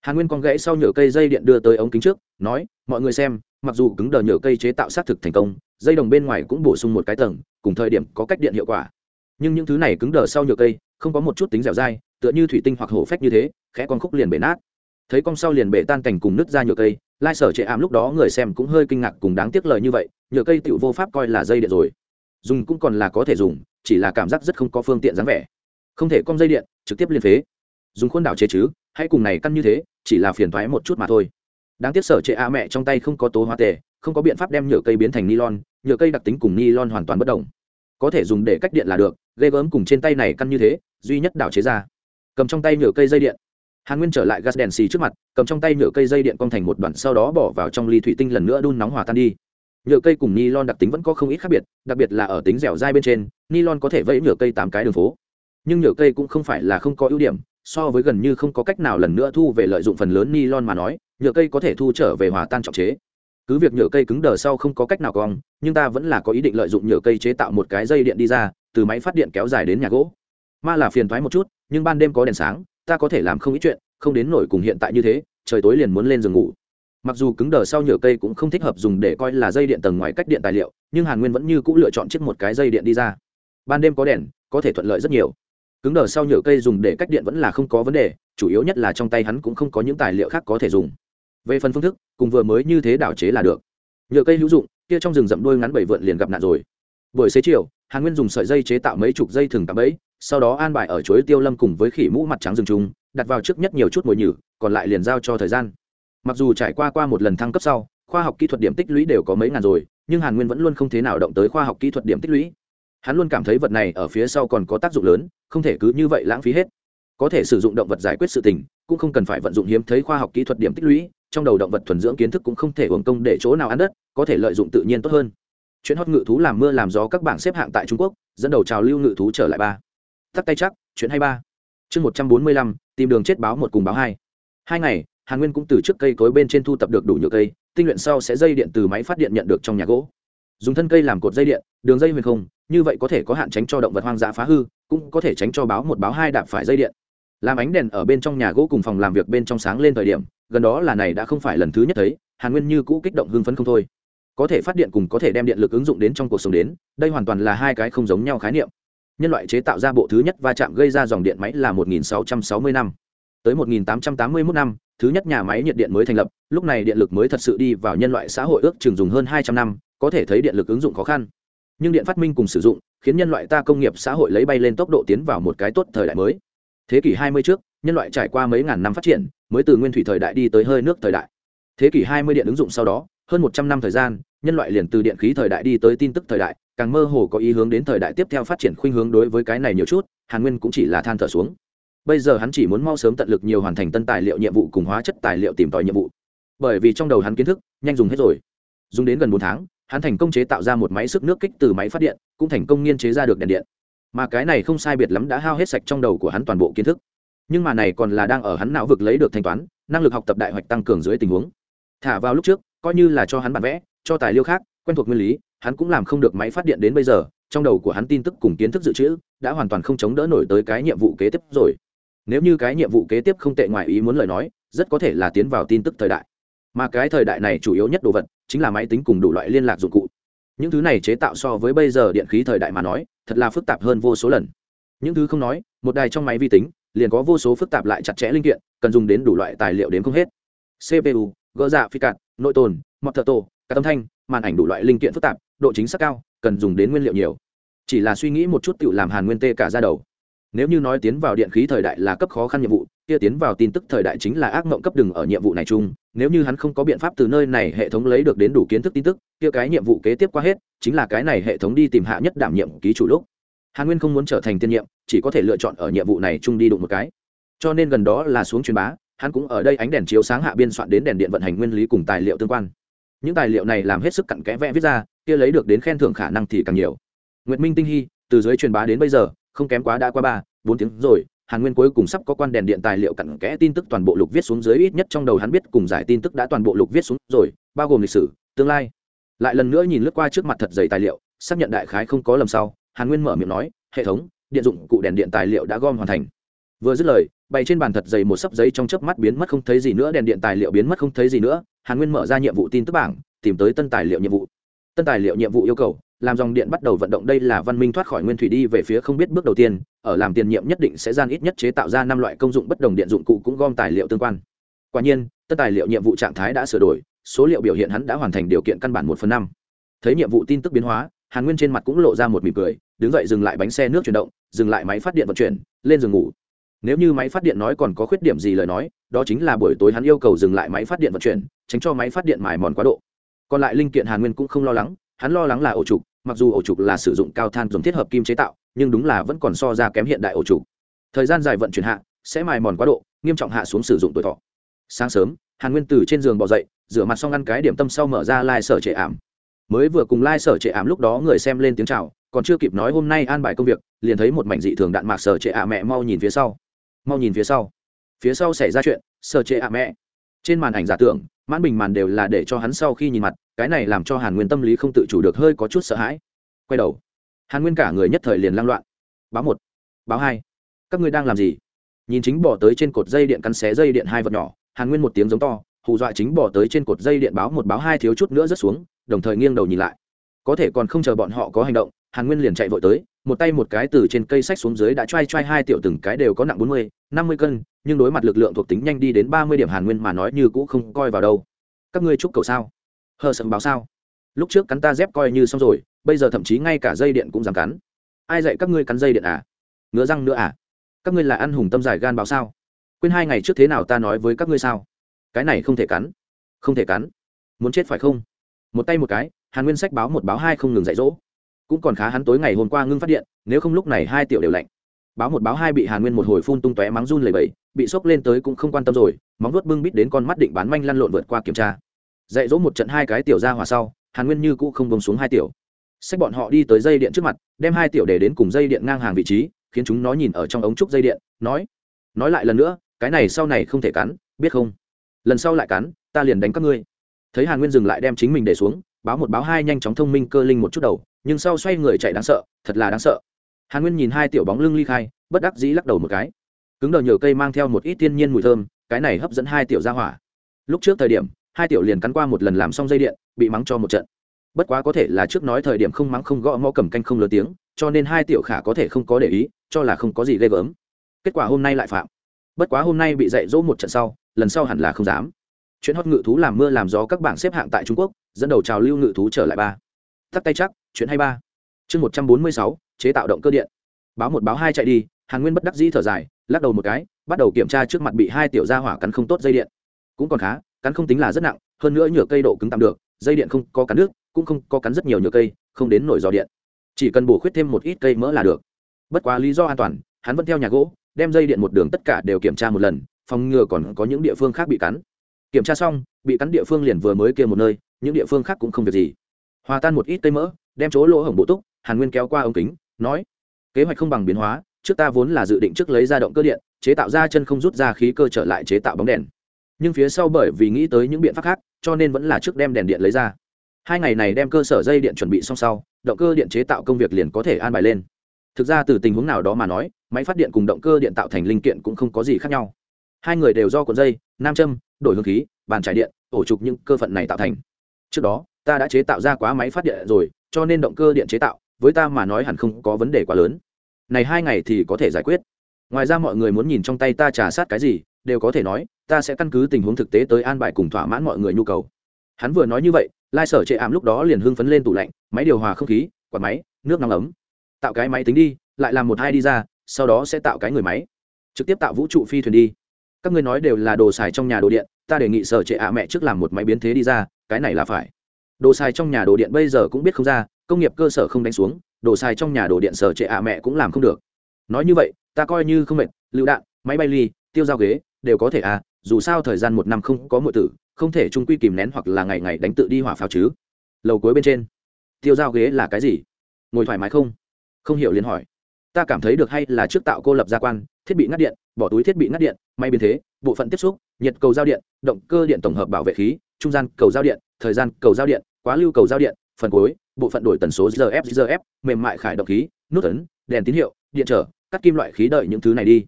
Hàn nguyên con gãy sau nhựa cây dây điện đưa tới ống kính trước, nói, mọi người xem, mặc dù cứng đờ nhựa cây chế tạo xác thực thành công, dây đồng bên ngoài cũng bổ sung một cái tầng, cùng thời điểm có cách điện hiệu quả. Nhưng những thứ này cứng đờ sau nhựa cây, không có một chút tính dẻo dai, tựa như thủy tinh hoặc hổ phách như thế, khẽ con khúc liền bể nát thấy con sau liền bể tan cảnh cùng nứt ra nhựa cây, lai sở chệ ảm lúc đó người xem cũng hơi kinh ngạc cùng đáng tiếc lời như vậy, nhựa cây tựu vô pháp coi là dây điện rồi. Dùng cũng còn là có thể dùng, chỉ là cảm giác rất không có phương tiện dáng vẻ. Không thể cong dây điện, trực tiếp liên phế. Dùng khuôn đảo chế chứ, hãy cùng này căn như thế, chỉ là phiền thoái một chút mà thôi. Đáng tiếc sở chệ a mẹ trong tay không có tố hoa tề, không có biện pháp đem nhựa cây biến thành nylon, nhựa cây đặc tính cùng nylon hoàn toàn bất đồng có thể dùng để cách điện là được, ghê gớm cùng trên tay này căn như thế, duy nhất đảo chế ra. Cầm trong tay nhựa cây dây điện hàn nguyên trở lại gas đèn xì trước mặt, cầm trong tay nhựa cây dây điện cong thành một đoạn sau đó bỏ vào trong ly thủy tinh lần nữa đun nóng hòa tan đi. Nhựa cây cùng nylon đặc tính vẫn có không ít khác biệt, đặc biệt là ở tính dẻo dai bên trên, nylon có thể vẫy nhựa cây tám cái đường phố. Nhưng nhựa cây cũng không phải là không có ưu điểm, so với gần như không có cách nào lần nữa thu về lợi dụng phần lớn nylon mà nói, nhựa cây có thể thu trở về hòa tan trọng chế. Cứ việc nhựa cây cứng đờ sau không có cách nào cong, nhưng ta vẫn là có ý định lợi dụng nhựa cây chế tạo một cái dây điện đi ra, từ máy phát điện kéo dài đến nhà gỗ. Ma là phiền thoái một chút, nhưng ban đêm có đèn sáng ta có thể làm không ít chuyện, không đến nổi cùng hiện tại như thế, trời tối liền muốn lên giường ngủ. Mặc dù cứng đờ sau nhựa cây cũng không thích hợp dùng để coi là dây điện tầng ngoài cách điện tài liệu, nhưng hàn nguyên vẫn như c ũ lựa chọn chiếc một cái dây điện đi ra. Ban đêm có đèn, có thể thuận lợi rất nhiều. Cứng đờ sau nhựa cây dùng để cách điện vẫn là không có vấn đề, chủ yếu nhất là trong tay hắn cũng không có những tài liệu khác có thể dùng. Về phần phương thức, cùng vừa mới như thế đảo chế là được. Nhựa cây hữu dụng, kia trong rừng rậm đôi ngắn bảy vượn liền gặp nạn rồi. Buổi xế chiều, hàn nguyên dùng sợi dây chế tạo mấy chục dây thừng tạm ấy sau đó an bài ở chuối tiêu lâm cùng với khỉ mũ mặt trắng rừng trung đặt vào trước nhất nhiều chút mồi nhử, còn lại liền giao cho thời gian. Mặc dù trải qua qua một lần thăng cấp sau, khoa học kỹ thuật điểm tích lũy đều có mấy ngàn rồi, nhưng hàn nguyên vẫn luôn không thế nào động tới khoa học kỹ thuật điểm tích lũy. Hắn luôn cảm thấy vật này ở phía sau còn có tác dụng lớn, không thể cứ như vậy lãng phí hết. Có thể sử dụng động vật giải quyết sự tình, cũng không cần phải vận dụng hiếm thấy khoa học kỹ thuật điểm tích lũy, trong đầu động vật thuần dưỡng kiến thức cũng không thể hưởng công để chỗ nào ăn đất, có thể lợi dụng tự nhiên tốt hơn. Chuyện hót ngự thú làm mưa làm gió các bảng xếp hạng tại trung quốc, dẫn đầu trào lưu ngự thú trở lại ba tắt tay chắc, chuyện hay ba. Chương một trăm bốn mươi lăm, tìm đường chết báo một cùng báo hai. Hai ngày, hàn nguyên cũng từ trước cây cối bên trên thu tập được đủ nhựa cây, tinh luyện sau sẽ dây điện từ máy phát điện nhận được trong nhà gỗ. Dùng thân cây làm cột dây điện, đường dây huyền không, như vậy có thể có hạn tránh cho động vật hoang dã phá hư, cũng có thể tránh cho báo một báo hai đạp phải dây điện. Làm ánh đèn ở bên trong nhà gỗ cùng phòng làm việc bên trong sáng lên thời điểm, gần đó là này đã không phải lần thứ nhất thấy, hàn nguyên như cũ kích động hưng phấn không thôi. Có thể phát điện cùng có thể đem điện lực ứng dụng đến trong cuộc sống đến, đây hoàn toàn là hai cái không giống nhau khái niệm nhân loại chế tạo ra bộ thứ nhất va chạm gây ra dòng điện máy là 1660 năm. Tới 1881 năm, thứ nhất nhà máy nhiệt điện mới thành lập, lúc này điện lực mới thật sự đi vào nhân loại xã hội ước chừng dùng hơn 200 năm, có thể thấy điện lực ứng dụng khó khăn. Nhưng điện phát minh cùng sử dụng, khiến nhân loại ta công nghiệp xã hội lấy bay lên tốc độ tiến vào một cái tốt thời đại mới. Thế kỷ 20 trước, nhân loại trải qua mấy ngàn năm phát triển, mới từ nguyên thủy thời đại đi tới hơi nước thời đại. Thế kỷ 20 điện ứng dụng sau đó, hơn 100 năm thời gian nhân loại liền từ điện khí thời đại đi tới tin tức thời đại, càng mơ hồ có ý hướng đến thời đại tiếp theo phát triển khuynh hướng đối với cái này nhiều chút, hàn nguyên cũng chỉ là than thở xuống. Bây giờ hắn chỉ muốn mau sớm tận lực nhiều hoàn thành tân tài liệu nhiệm vụ cùng hóa chất tài liệu tìm tòi nhiệm vụ. Bởi vì trong đầu hắn kiến thức, nhanh dùng hết rồi. Dùng đến gần bốn tháng, hắn thành công chế tạo ra một máy sức nước kích từ máy phát điện, cũng thành công nghiên chế ra được đèn điện. Mà cái này không sai biệt lắm đã hao hết sạch trong đầu của hắn toàn bộ kiến thức. Nhưng mà này còn là đang ở hắn não vực lấy được thanh toán, năng lực học tập đại hoạch tăng cường dưới tình huống. Thả vào lúc trước, coi như là cho hắn bản vẽ cho tài liệu khác, quen thuộc nguyên lý, hắn cũng làm không được máy phát điện đến bây giờ, trong đầu của hắn tin tức cùng kiến thức dự trữ đã hoàn toàn không chống đỡ nổi tới cái nhiệm vụ kế tiếp rồi. Nếu như cái nhiệm vụ kế tiếp không tệ ngoài ý muốn lời nói, rất có thể là tiến vào tin tức thời đại. Mà cái thời đại này chủ yếu nhất đồ vật chính là máy tính cùng đủ loại liên lạc dụng cụ. Những thứ này chế tạo so với bây giờ điện khí thời đại mà nói, thật là phức tạp hơn vô số lần. Những thứ không nói, một đài trong máy vi tính, liền có vô số phức tạp lại chặt chẽ linh kiện, cần dùng đến đủ loại tài liệu đến không hết. Cpu gỡ dạ phi cạn nội tồn mọt thợ tổ các âm thanh, màn ảnh đủ loại linh kiện phức tạp, độ chính xác cao, cần dùng đến nguyên liệu nhiều. Chỉ là suy nghĩ một chút tự làm hàn nguyên tê cả ra đầu. Nếu như nói tiến vào điện khí thời đại là cấp khó khăn nhiệm vụ, kia tiến vào tin tức thời đại chính là ác mộng cấp đừng ở nhiệm vụ này chung. Nếu như hắn không có biện pháp từ nơi này hệ thống lấy được đến đủ kiến thức tin tức, kia cái nhiệm vụ kế tiếp qua hết, chính là cái này hệ thống đi tìm hạ nhất đảm nhiệm ký chủ lúc. Hàn nguyên không muốn trở thành tiên nhiệm, chỉ có thể lựa chọn ở nhiệm vụ này chung đi đụng một cái. Cho nên gần đó là xuống truyền bá, hắn cũng ở đây ánh đèn chiếu sáng hạ biên soạn đến đèn điện vận hành nguyên lý cùng tài liệu tương quan những tài liệu này làm hết sức cặn kẽ vẽ viết ra, kia lấy được đến khen thưởng khả năng thì càng nhiều. Nguyệt minh tinh hy, từ dưới truyền bá đến bây giờ, không kém quá đã qua ba, bốn tiếng rồi, hàn nguyên cuối cùng sắp có quan đèn điện tài liệu cặn kẽ tin tức toàn bộ lục viết xuống dưới ít nhất trong đầu hắn biết cùng giải tin tức đã toàn bộ lục viết xuống rồi, bao gồm lịch sử, tương lai. Lại lần nữa nhìn lướt qua trước mặt thật dày tài liệu, xác nhận đại khái không có lầm sau, hàn nguyên mở miệng nói, hệ thống, điện dụng cụ đèn điện tài liệu đã gom hoàn thành. Vừa dứt lời, bày trên bàn thật dày một sấp giấy trong chớp mắt biến mất không thấy gì nữa, đèn điện tài liệu biến mất không thấy gì nữa hàn nguyên mở ra nhiệm vụ tin tức bảng, tìm tới tân tài liệu nhiệm vụ. Tân tài liệu nhiệm vụ yêu cầu, làm dòng điện bắt đầu vận động đây là văn minh thoát khỏi nguyên thủy đi về phía không biết bước đầu tiên, ở làm tiền nhiệm nhất định sẽ gian ít nhất chế tạo ra năm loại công dụng bất đồng điện dụng cụ cũng gom tài liệu tương quan. Quả nhiên, tân tài liệu nhiệm vụ trạng thái đã sửa đổi, số liệu biểu hiện hắn đã hoàn thành điều kiện căn bản một phần năm. Thấy nhiệm vụ tin tức biến hóa, hàn nguyên trên mặt cũng lộ ra một mỉm cười, đứng dậy dừng lại bánh xe nước chuyển động, dừng lại máy phát điện vận chuyển, lên giường ngủ. Nếu như máy phát điện nói còn có khuyết điểm gì lời nói, đó chính là buổi tối hắn yêu cầu dừng lại máy phát điện vận chuyển tránh cho máy phát điện mài mòn quá độ. Còn lại linh kiện hàn nguyên cũng không lo lắng, hắn lo lắng là ổ trục, mặc dù ổ trục là sử dụng cao than dùng thiết hợp kim chế tạo, nhưng đúng là vẫn còn so ra kém hiện đại ổ trục. Thời gian dài vận chuyển hạ, sẽ mài mòn quá độ, nghiêm trọng hạ xuống sử dụng tuổi thọ. Sáng sớm, hàn nguyên từ trên giường bỏ dậy, rửa mặt xong ăn cái điểm tâm sau mở ra lai、like、sở trệ ảm. Mới vừa cùng lai、like、sở trệ ảm lúc đó người xem lên tiếng c h à o còn chưa kịp nói hôm nay an bài công việc, liền thấy một mảnh dị thường đạn mạc sở trệ ả mẹ mau nhìn phía sau. Mau nhìn phía sau. Phía sau xảy ra chuyện, sở chế ạ mẹ. Trên màn ảnh giả tưởng mãn bình màn đều là để cho hắn sau khi nhìn mặt, cái này làm cho hàn nguyên tâm lý không tự chủ được hơi có chút sợ hãi. Quay đầu. Hàn nguyên cả người nhất thời liền lang loạn. Báo một, báo hai. Các ngươi đang làm gì? Nhìn chính bỏ tới trên cột dây điện cắn xé dây điện hai vật nhỏ, hàn nguyên một tiếng giống to, hù dọa chính bỏ tới trên cột dây điện báo một báo hai thiếu chút nữa rớt xuống, đồng thời nghiêng đầu nhìn lại. Có thể còn không chờ bọn họ có hành động hàn nguyên liền chạy vội tới, một tay một cái từ trên cây sách xuống dưới đã t r a i t r a i hai tiểu từng cái đều có nặng bốn mươi, năm mươi cân, nhưng đối mặt lực lượng thuộc tính nhanh đi đến ba mươi điểm hàn nguyên mà nói như cũ không coi vào đâu. Các ngươi chúc cầu sao? Hờ sầm báo sao? Lúc trước cắn ta dép coi như xong rồi, bây giờ thậm chí ngay cả dây điện cũng dám cắn. Ai dạy các ngươi cắn dây điện à? Ngứa răng nữa à? Các ngươi là ăn hùng tâm giải gan báo sao? Quên hai ngày trước thế nào ta nói với các ngươi sao? Cái này không thể cắn. Không thể cắn. Muốn chết phải không? Một tay một cái, hàn nguyên sách báo một báo hai không ngừng dạy dỗ cũng còn khá hắn tối ngày hôm qua ngưng phát điện, nếu không lúc này hai tiểu đều lạnh. Báo một báo hai bị hàn nguyên một hồi phun tung tóe mắng run lầy bẫy bị sốc lên tới cũng không quan tâm rồi, móng vuốt bưng bít đến con mắt định bán manh lăn lộn vượt qua kiểm tra. Dạy dỗ một trận hai cái tiểu ra hòa sau, hàn nguyên như cũ không bông xuống hai tiểu. Xách bọn họ đi tới dây điện trước mặt, đem hai tiểu để đến cùng dây điện ngang hàng vị trí, khiến chúng nó nhìn ở trong ống trúc dây điện, nói nói lại lần nữa, cái này sau này không thể cắn, biết không? Lần sau lại cắn, ta liền đánh các ngươi. Thấy hàn nguyên dừng lại đem chính mình để xuống báo một báo hai nhanh chóng thông minh cơ linh một chút đầu, nhưng sau xoay người chạy đáng sợ, thật là đáng sợ. Hàn nguyên nhìn hai tiểu bóng lưng ly khai, bất đắc dĩ lắc đầu một cái. Cứng đờ nhờ cây mang theo một ít thiên nhiên mùi thơm, cái này hấp dẫn hai tiểu ra hỏa. Lúc trước thời điểm, hai tiểu liền cắn qua một lần làm xong dây điện, bị mắng cho một trận. Bất quá có thể là trước nói thời điểm không mắng không gõ ngõ cầm canh không lớn tiếng, cho nên hai tiểu khả có thể không có để ý, cho là không có gì ghê gớm. Kết quả hôm nay lại phạm. Bất quá hôm nay bị dạy dỗ một trận sau, lần sau hẳn là không dám chuyện hót ngự thú làm mưa làm gió các bảng xếp hạng tại trung quốc, dẫn đầu trào lưu ngự thú trở lại ba. Tắt tay chắc chuyện hay ba. Chương một trăm bốn mươi sáu, chế tạo động cơ điện. Báo một báo hai chạy đi, hàn nguyên bất đắc dĩ thở dài, lắc đầu một cái, bắt đầu kiểm tra trước mặt bị hai tiểu gia hỏa cắn không tốt dây điện. Cũng còn khá, cắn không tính là rất nặng, hơn nữa nhựa cây độ cứng tạm được, dây điện không có cắn nước, cũng không có cắn rất nhiều nhựa cây, không đến nổi gió điện. Chỉ cần bổ khuyết thêm một ít cây mỡ là được. Bất quá lý do an toàn, hắn vẫn theo nhà gỗ, đem dây điện một đường tất cả đều kiểm tra một lần, phòng ngừa còn có những địa phương khác bị cắn kiểm tra xong, bị cắn địa phương liền vừa mới kia một nơi, những địa phương khác cũng không việc gì. Hòa tan một ít tây mỡ, đem chỗ lỗ hổng bộ túc, hàn nguyên kéo qua ống kính, nói, kế hoạch không bằng biến hóa, trước ta vốn là dự định trước lấy ra động cơ điện, chế tạo ra chân không rút ra khí cơ trở lại chế tạo bóng đèn. Nhưng phía sau bởi vì nghĩ tới những biện pháp khác, cho nên vẫn là trước đem đèn điện lấy ra. Hai ngày này đem cơ sở dây điện chuẩn bị xong sau, động cơ điện chế tạo công việc liền có thể an bài lên. Thực ra từ tình huống nào đó mà nói, máy phát điện cùng động cơ điện tạo thành linh kiện cũng không có gì khác nhau. Hai người đều do cuộn dây, nam châm đổi hương khí, bàn trải điện, ổ trục những cơ phận này tạo thành. Trước đó, ta đã chế tạo ra quá máy phát điện rồi, cho nên động cơ điện chế tạo, với ta mà nói hẳn không có vấn đề quá lớn. Này hai ngày thì có thể giải quyết. Ngoài ra mọi người muốn nhìn trong tay ta trả sát cái gì, đều có thể nói, ta sẽ căn cứ tình huống thực tế tới an bài cùng thỏa mãn mọi người nhu cầu. Hắn vừa nói như vậy, lai sở chệ ảm lúc đó liền hưng phấn lên tủ lạnh, máy điều hòa không khí, quạt máy, nước nóng ấm. Tạo cái máy tính đi, lại làm một hai đi ra, sau đó sẽ tạo cái người máy. Trực tiếp tạo vũ trụ phi thuyền đi các ngươi nói đều là đồ xài trong nhà đồ điện, ta đề nghị sở trệ ạ mẹ trước làm một máy biến thế đi ra, cái này là phải. Đồ xài trong nhà đồ điện bây giờ cũng biết không ra, công nghiệp cơ sở không đánh xuống, đồ xài trong nhà đồ điện sở trệ ạ mẹ cũng làm không được. Nói như vậy, ta coi như không mệt, lựu đạn, máy bay ly, tiêu dao ghế, đều có thể à dù sao thời gian một năm không có mọi tử, không thể trung quy kìm nén hoặc là ngày ngày đánh tự đi hỏa pháo chứ. Lầu cuối bên trên, tiêu dao ghế là cái gì? Ngồi thoải mái không? Không hiểu liền hỏi. Ta cảm thấy được hay là trước tạo cô lập gia quan, thiết bị ngắt điện bỏ túi thiết bị ngắt điện may biến thế, bộ phận tiếp xúc, nhiệt cầu giao điện, động cơ điện tổng hợp bảo vệ khí, trung gian cầu giao điện, thời gian cầu giao điện, quá lưu cầu giao điện, phần cuối, bộ phận đổi tần số rf rf mềm mại khải động khí, nút ấn, đèn tín hiệu, điện trở, cắt kim loại khí đợi những thứ này đi.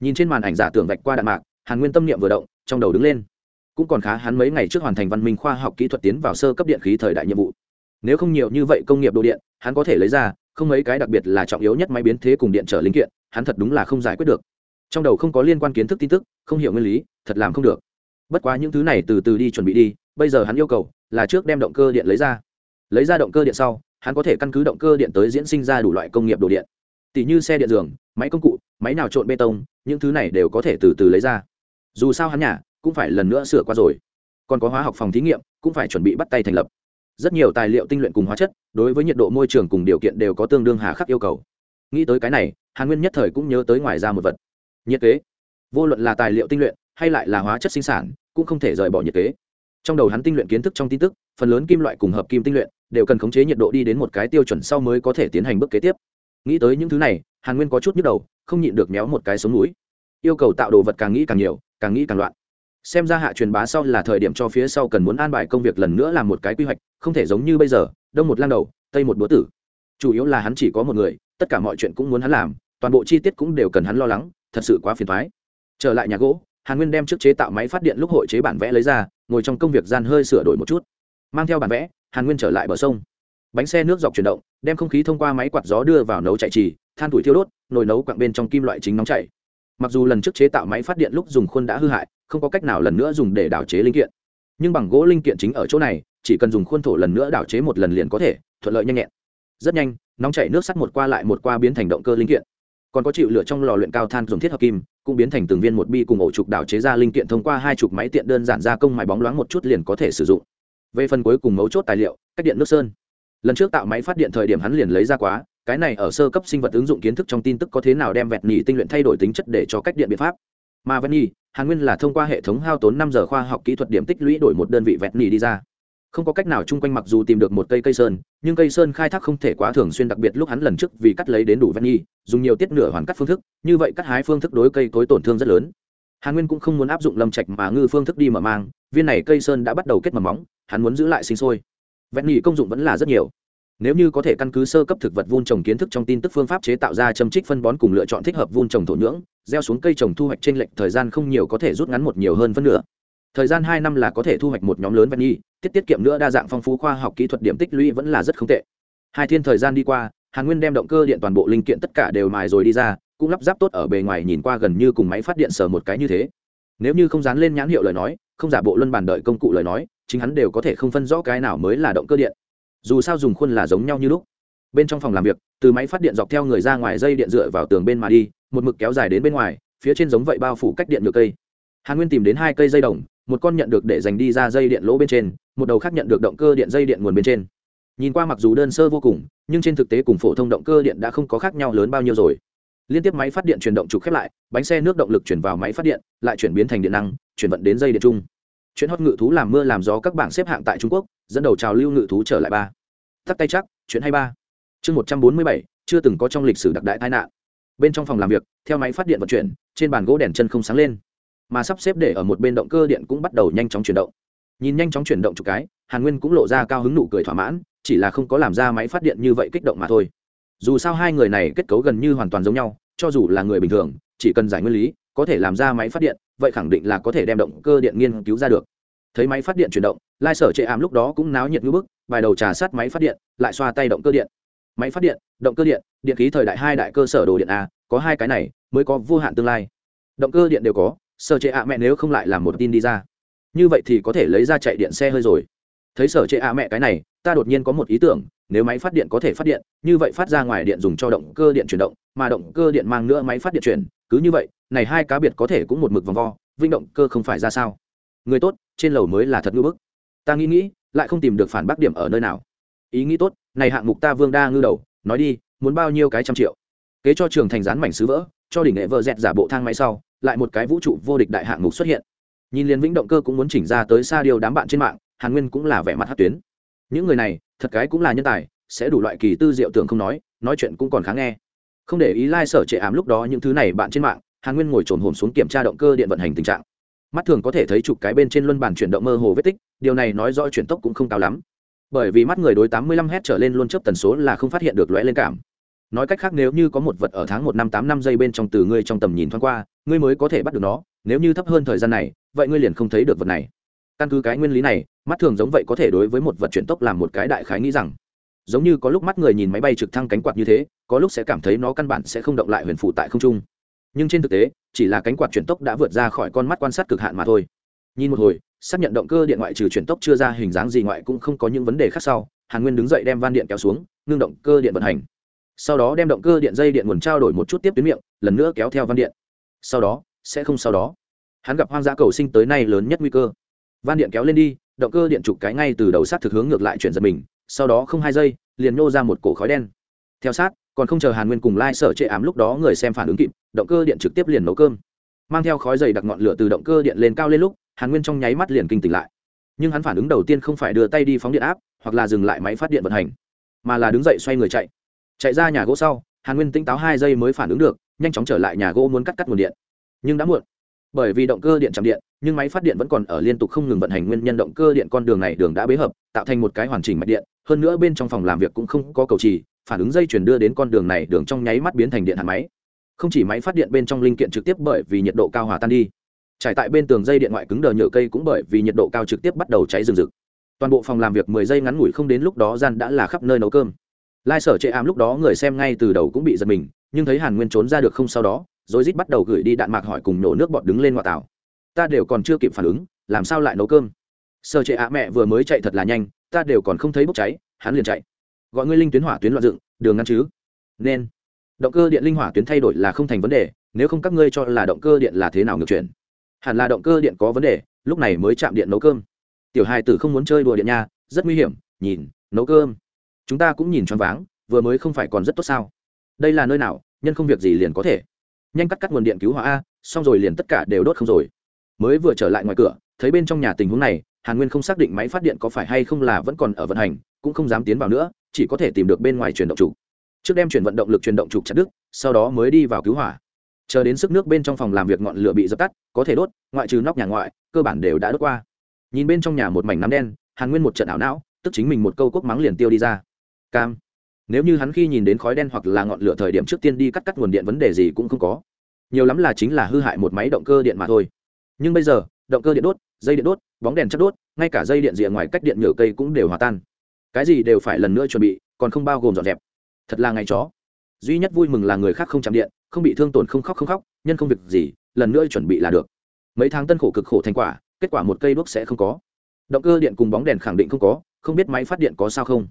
Nhìn trên màn ảnh giả tưởng vạch qua đạn mạc, hàn nguyên tâm niệm vừa động, trong đầu đứng lên. Cũng còn khá hắn mấy ngày trước hoàn thành văn minh khoa học kỹ thuật tiến vào sơ cấp điện khí thời đại nhiệm vụ. Nếu không nhiều như vậy công nghiệp đồ điện, hắn có thể lấy ra, không mấy cái đặc biệt là trọng yếu nhất máy biến thế cùng điện trở linh kiện, hắn thật đúng là không giải quyết được trong đầu không có liên quan kiến thức tin tức, không hiểu nguyên lý, thật làm không được. Bất quá những thứ này từ từ đi chuẩn bị đi, bây giờ hắn yêu cầu là trước đem động cơ điện lấy ra. Lấy ra động cơ điện sau, hắn có thể căn cứ động cơ điện tới diễn sinh ra đủ loại công nghiệp đồ điện. Tỷ như xe điện giường, máy công cụ, máy nào trộn bê tông, những thứ này đều có thể từ từ lấy ra. Dù sao hắn nhà cũng phải lần nữa sửa qua rồi. Còn có hóa học phòng thí nghiệm, cũng phải chuẩn bị bắt tay thành lập. Rất nhiều tài liệu tinh luyện cùng hóa chất, đối với nhiệt độ môi trường cùng điều kiện đều có tương đương hà khắc yêu cầu. Nghĩ tới cái này, hàn nguyên nhất thời cũng nhớ tới ngoài ra một vật nhiệt kế. Vô luận là tài liệu tinh luyện, hay lại là hóa chất sinh sản, cũng không thể rời bỏ nhiệt kế. Trong đầu hắn tinh luyện kiến thức trong tin tức, phần lớn kim loại cùng hợp kim tinh luyện, đều cần khống chế nhiệt độ đi đến một cái tiêu chuẩn sau mới có thể tiến hành bước kế tiếp. Nghĩ tới những thứ này, hàn nguyên có chút nhức đầu, không nhịn được méo một cái sống núi. Yêu cầu tạo đồ vật càng nghĩ càng nhiều, càng nghĩ càng loạn. Xem ra hạ truyền bá sau là thời điểm cho phía sau cần muốn an bài công việc lần nữa làm một cái quy hoạch, không thể giống như bây giờ, đông một lan đầu, tây một búa tử. Chủ yếu là hắn chỉ có một người, tất cả mọi chuyện cũng muốn hắn làm, toàn bộ chi tiết cũng đều cần hắn lo lắng thật sự quá phiền thoái. Trở lại nhà gỗ, hàn nguyên đem trước chế tạo máy phát điện lúc hội chế bản vẽ lấy ra, ngồi trong công việc gian hơi sửa đổi một chút. Mang theo bản vẽ, hàn nguyên trở lại bờ sông. Bánh xe nước dọc chuyển động, đem không khí thông qua máy quạt gió đưa vào nấu chạy trì, than tuổi thiêu đốt, nồi nấu quặng bên trong kim loại chính nóng chảy. Mặc dù lần trước chế tạo máy phát điện lúc dùng khuôn đã hư hại, không có cách nào lần nữa dùng để đảo chế linh kiện. Nhưng bằng gỗ linh kiện chính ở chỗ này, chỉ cần dùng khuôn thổ lần nữa đảo chế một lần liền có thể, thuận lợi nhanh nhẹn. Rất nhanh, nóng chảy nước sắt một qua lại một qua biến thành động cơ linh kiện còn có chịu lửa trong lò luyện cao than dùng thiết hợp kim, cũng biến thành từng viên một bi cùng ổ trục đảo chế ra linh kiện thông qua hai chục máy tiện đơn giản gia công mài bóng loáng một chút liền có thể sử dụng. Về phần cuối cùng mấu chốt tài liệu, cách điện nước sơn. Lần trước tạo máy phát điện thời điểm hắn liền lấy ra quá, cái này ở sơ cấp sinh vật ứng dụng kiến thức trong tin tức có thế nào đem vẹt nhì tinh luyện thay đổi tính chất để cho cách điện biện pháp. Mà vẹt nhì, hàn nguyên là thông qua hệ thống hao tốn năm giờ khoa học kỹ thuật điểm tích lũy đổi một đơn vị vẹt nhì đi ra không có cách nào chung quanh mặc dù tìm được một cây cây sơn, nhưng cây sơn khai thác không thể quá thường xuyên, đặc biệt lúc hắn lần trước vì cắt lấy đến đủ ven nhi, dùng nhiều tiết nửa hoàn cắt phương thức, như vậy cắt hái phương thức đối cây cối tổn thương rất lớn. Hàn nguyên cũng không muốn áp dụng lâm trạch mà ngư phương thức đi mở mang, viên này cây sơn đã bắt đầu kết mầm móng, hắn muốn giữ lại sinh sôi. Vẹn nhi công dụng vẫn là rất nhiều. Nếu như có thể căn cứ sơ cấp thực vật vun trồng kiến thức trong tin tức phương pháp chế tạo ra châm trích phân bón cùng lựa chọn thích hợp vun trồng thổ nhưỡng, gieo xuống cây trồng thu hoạch trên lệnh thời gian không nhiều có thể rút ngắn một nhiều hơn phân nửa thời gian hai năm là có thể thu hoạch một nhóm lớn ven nhi, tiết tiết kiệm nữa đa dạng phong phú khoa học kỹ thuật điểm tích lũy vẫn là rất không tệ. Hai thiên thời gian đi qua, hàn nguyên đem động cơ điện toàn bộ linh kiện tất cả đều mài rồi đi ra, cũng lắp ráp tốt ở bề ngoài nhìn qua gần như cùng máy phát điện sờ một cái như thế. Nếu như không dán lên nhãn hiệu lời nói, không giả bộ luân bàn đợi công cụ lời nói, chính hắn đều có thể không phân rõ cái nào mới là động cơ điện. Dù sao dùng khuôn là giống nhau như lúc. Bên trong phòng làm việc, từ máy phát điện dọc theo người ra ngoài dây điện dựa vào tường bên mà đi, một mực kéo dài đến bên ngoài, phía trên giống vậy bao phủ cách điện nhựa cây. Hàn nguyên tìm đến hai cây dây đồng một con nhận được để dành đi ra dây điện lỗ bên trên, một đầu khác nhận được động cơ điện dây điện nguồn bên trên. Nhìn qua mặc dù đơn sơ vô cùng, nhưng trên thực tế cùng phổ thông động cơ điện đã không có khác nhau lớn bao nhiêu rồi. Liên tiếp máy phát điện chuyển động trục khép lại, bánh xe nước động lực chuyển vào máy phát điện, lại chuyển biến thành điện năng, chuyển vận đến dây điện chung. Chuyện hót ngự thú làm mưa làm gió các bảng xếp hạng tại trung quốc, dẫn đầu trào lưu ngự thú trở lại ba. Tắt tay chắc, chuyện hay ba. Chương một trăm bốn mươi bảy, chưa từng có trong lịch sử đặc đại tai nạn. Bên trong phòng làm việc, theo máy phát điện vận chuyển, trên bàn gỗ đèn chân không sáng lên mà sắp xếp để ở một bên động cơ điện cũng bắt đầu nhanh chóng chuyển động. Nhìn nhanh chóng chuyển động chục cái, hàn nguyên cũng lộ ra cao hứng nụ cười thỏa mãn, chỉ là không có làm ra máy phát điện như vậy kích động mà thôi. Dù sao hai người này kết cấu gần như hoàn toàn giống nhau, cho dù là người bình thường, chỉ cần giải nguyên lý, có thể làm ra máy phát điện, vậy khẳng định là có thể đem động cơ điện nghiên cứu ra được. Thấy máy phát điện chuyển động, lai sở chệ ảm lúc đó cũng náo nhiệt như bức, vài đầu trà sát máy phát điện, lại xoa tay động cơ điện. Máy phát điện, động cơ điện điện khí thời đại hai đại cơ sở đồ điện a, có hai cái này, mới có vô hạn tương lai. Động cơ điện đều có sở trệ ạ mẹ nếu không lại làm một tin đi ra. Như vậy thì có thể lấy ra chạy điện xe hơi rồi. Thấy sở trệ ạ mẹ cái này, ta đột nhiên có một ý tưởng, nếu máy phát điện có thể phát điện, như vậy phát ra ngoài điện dùng cho động cơ điện chuyển động, mà động cơ điện mang nữa máy phát điện chuyển, cứ như vậy, này hai cá biệt có thể cũng một mực vòng vo vinh động cơ không phải ra sao. Người tốt, trên lầu mới là thật ngữ bức. Ta nghĩ nghĩ, lại không tìm được phản bác điểm ở nơi nào. Ý nghĩ tốt, này hạng mục ta vương đa ngư đầu, nói đi, muốn bao nhiêu cái trăm triệu. Kế cho trường thành rán mảnh sứ vỡ, cho đỉnh nghệ vợ dẹt giả bộ thang máy sau lại một cái vũ trụ vô địch đại hạng mục xuất hiện. Nhìn liền vĩnh động cơ cũng muốn chỉnh ra tới xa điều đám bạn trên mạng, hàn nguyên cũng là vẻ mặt hát tuyến. Những người này, thật cái cũng là nhân tài, sẽ đủ loại kỳ tư diệu tưởng không nói nói chuyện cũng còn khá nghe. Không để ý lai、like、sở trệ ám lúc đó những thứ này bạn trên mạng, hàn nguyên ngồi trồn hồn xuống kiểm tra động cơ điện vận hành tình trạng. Mắt thường có thể thấy chụp cái bên trên luân bản chuyển động mơ hồ vết tích, điều này nói rõ chuyển tốc cũng không cao lắm. Bởi vì mắt người đối tám mươi lăm h trở lên luôn chấp tần số là không phát hiện được lõe lên cảm nói cách khác nếu như có một vật ở tháng một năm tám năm giây bên trong từ ngươi trong tầm nhìn thoáng qua, ngươi mới có thể bắt được nó. Nếu như thấp hơn thời gian này, vậy ngươi liền không thấy được vật này. Căn cứ cái nguyên lý này, mắt thường giống vậy có thể đối với một vật chuyển tốc làm một cái đại khái nghĩ rằng. Giống như có lúc mắt người nhìn máy bay trực thăng cánh quạt như thế, có lúc sẽ cảm thấy nó căn bản sẽ không động lại huyền phụ tại không trung. Nhưng trên thực tế, chỉ là cánh quạt chuyển tốc đã vượt ra khỏi con mắt quan sát cực hạn mà thôi. Nhìn một hồi, xác nhận động cơ điện ngoại trừ chuyển tốc chưa ra hình dáng gì ngoại cũng không có những vấn đề khác sau. Hàn nguyên đứng dậy đem van điện kéo xuống, ngưng động cơ điện vận hành sau đó đem động cơ điện dây điện nguồn trao đổi một chút tiếp tuyến miệng, lần nữa kéo theo van điện. Sau đó, sẽ không sau đó. Hắn gặp hoang dã cầu sinh tới nay lớn nhất nguy cơ. Van điện kéo lên đi, động cơ điện trục cái ngay từ đầu sát thực hướng ngược lại chuyển giật mình, sau đó không hai giây, liền nhô ra một cổ khói đen. Theo sát, còn không chờ hàn nguyên cùng lai、like、sở chệ ám lúc đó người xem phản ứng kịp, động cơ điện trực tiếp liền nấu cơm. Mang theo khói dày đặc ngọn lửa từ động cơ điện lên cao lên lúc, hàn nguyên trong nháy mắt liền kinh tỉnh lại. Nhưng hắn phản ứng đầu tiên không phải đưa tay đi phóng điện áp, hoặc là dừng lại máy phát điện vận hành, mà là đứng dậy xoay người chạy chạy ra nhà gỗ sau, hàn nguyên tinh táo hai giây mới phản ứng được, nhanh chóng trở lại nhà gỗ muốn cắt cắt nguồn điện. Nhưng đã muộn. Bởi vì động cơ điện chạm điện, nhưng máy phát điện vẫn còn ở liên tục không ngừng vận hành, nguyên nhân động cơ điện con đường này đường đã bế hợp, tạo thành một cái hoàn chỉnh mạch điện. Hơn nữa bên trong phòng làm việc cũng không có cầu trì, phản ứng dây chuyển đưa đến con đường này đường trong nháy mắt biến thành điện hạt máy. Không chỉ máy phát điện bên trong linh kiện trực tiếp bởi vì nhiệt độ cao hòa tan đi, trải tại bên tường dây điện ngoại cứng đờ nhựa cây cũng bởi vì nhiệt độ cao trực tiếp bắt đầu cháy rừng rực. Toàn bộ phòng làm việc mười giây ngắn ngủi không đến lúc đó gian đã là khắp nơi nấu cơm lai sở chệ ám lúc đó người xem ngay từ đầu cũng bị giật mình, nhưng thấy hàn nguyên trốn ra được không sau đó rồi rít bắt đầu gửi đi đạn mạc hỏi cùng nổ nước bọt đứng lên ngoại tảo. Ta đều còn chưa kịp phản ứng, làm sao lại nấu cơm? Sở chệ ạ mẹ vừa mới chạy thật là nhanh, ta đều còn không thấy bốc cháy, hắn liền chạy. Gọi ngươi linh tuyến hỏa tuyến loạn dựng, đường ngăn chứ? Nên. Động cơ điện linh hỏa tuyến thay đổi là không thành vấn đề, nếu không các ngươi cho là động cơ điện là thế nào ngược chuyển? Hẳn là động cơ điện có vấn đề, lúc này mới chạm điện nấu cơm. Tiểu hai tử không muốn chơi đùa điện nha, rất nguy hiểm, nhìn, nấu cơm chúng ta cũng nhìn choáng váng, vừa mới không phải còn rất tốt sao? Đây là nơi nào, nhân không việc gì liền có thể. Nhanh cắt cắt nguồn điện cứu hỏa a, xong rồi liền tất cả đều đốt không rồi. Mới vừa trở lại ngoài cửa, thấy bên trong nhà tình huống này, hàn nguyên không xác định máy phát điện có phải hay không là vẫn còn ở vận hành, cũng không dám tiến vào nữa, chỉ có thể tìm được bên ngoài chuyển động trục trước đem chuyển vận động lực chuyển động trục chặt đứt, sau đó mới đi vào cứu hỏa. Chờ đến sức nước bên trong phòng làm việc ngọn lửa bị dập tắt, có thể đốt, ngoại trừ nóc nhà ngoại, cơ bản đều đã đốt qua. Nhìn bên trong nhà một mảnh nắm đen, hàn nguyên một trận ảo não, tức chính mình một câu quốc mắng liền tiêu đi ra cam. Nếu như hắn khi nhìn đến khói đen hoặc là ngọn lửa thời điểm trước tiên đi cắt cắt nguồn điện vấn đề gì cũng không có. Nhiều lắm là chính là hư hại một máy động cơ điện mà thôi. Nhưng bây giờ, động cơ điện đốt, dây điện đốt, bóng đèn chắc đốt, ngay cả dây điện rìa ngoài cách điện nhựa cây cũng đều hòa tan. Cái gì đều phải lần nữa chuẩn bị, còn không bao gồm dọn dẹp. Thật là ngày chó. Duy nhất vui mừng là người khác không chạm điện, không bị thương tổn không khóc không khóc, nhân không việc gì, lần nữa chuẩn bị là được. Mấy tháng tân khổ cực khổ thành quả, kết quả một cây đuốc sẽ không có. Động cơ điện cùng bóng đèn khẳng định không có, không biết máy phát điện có sao không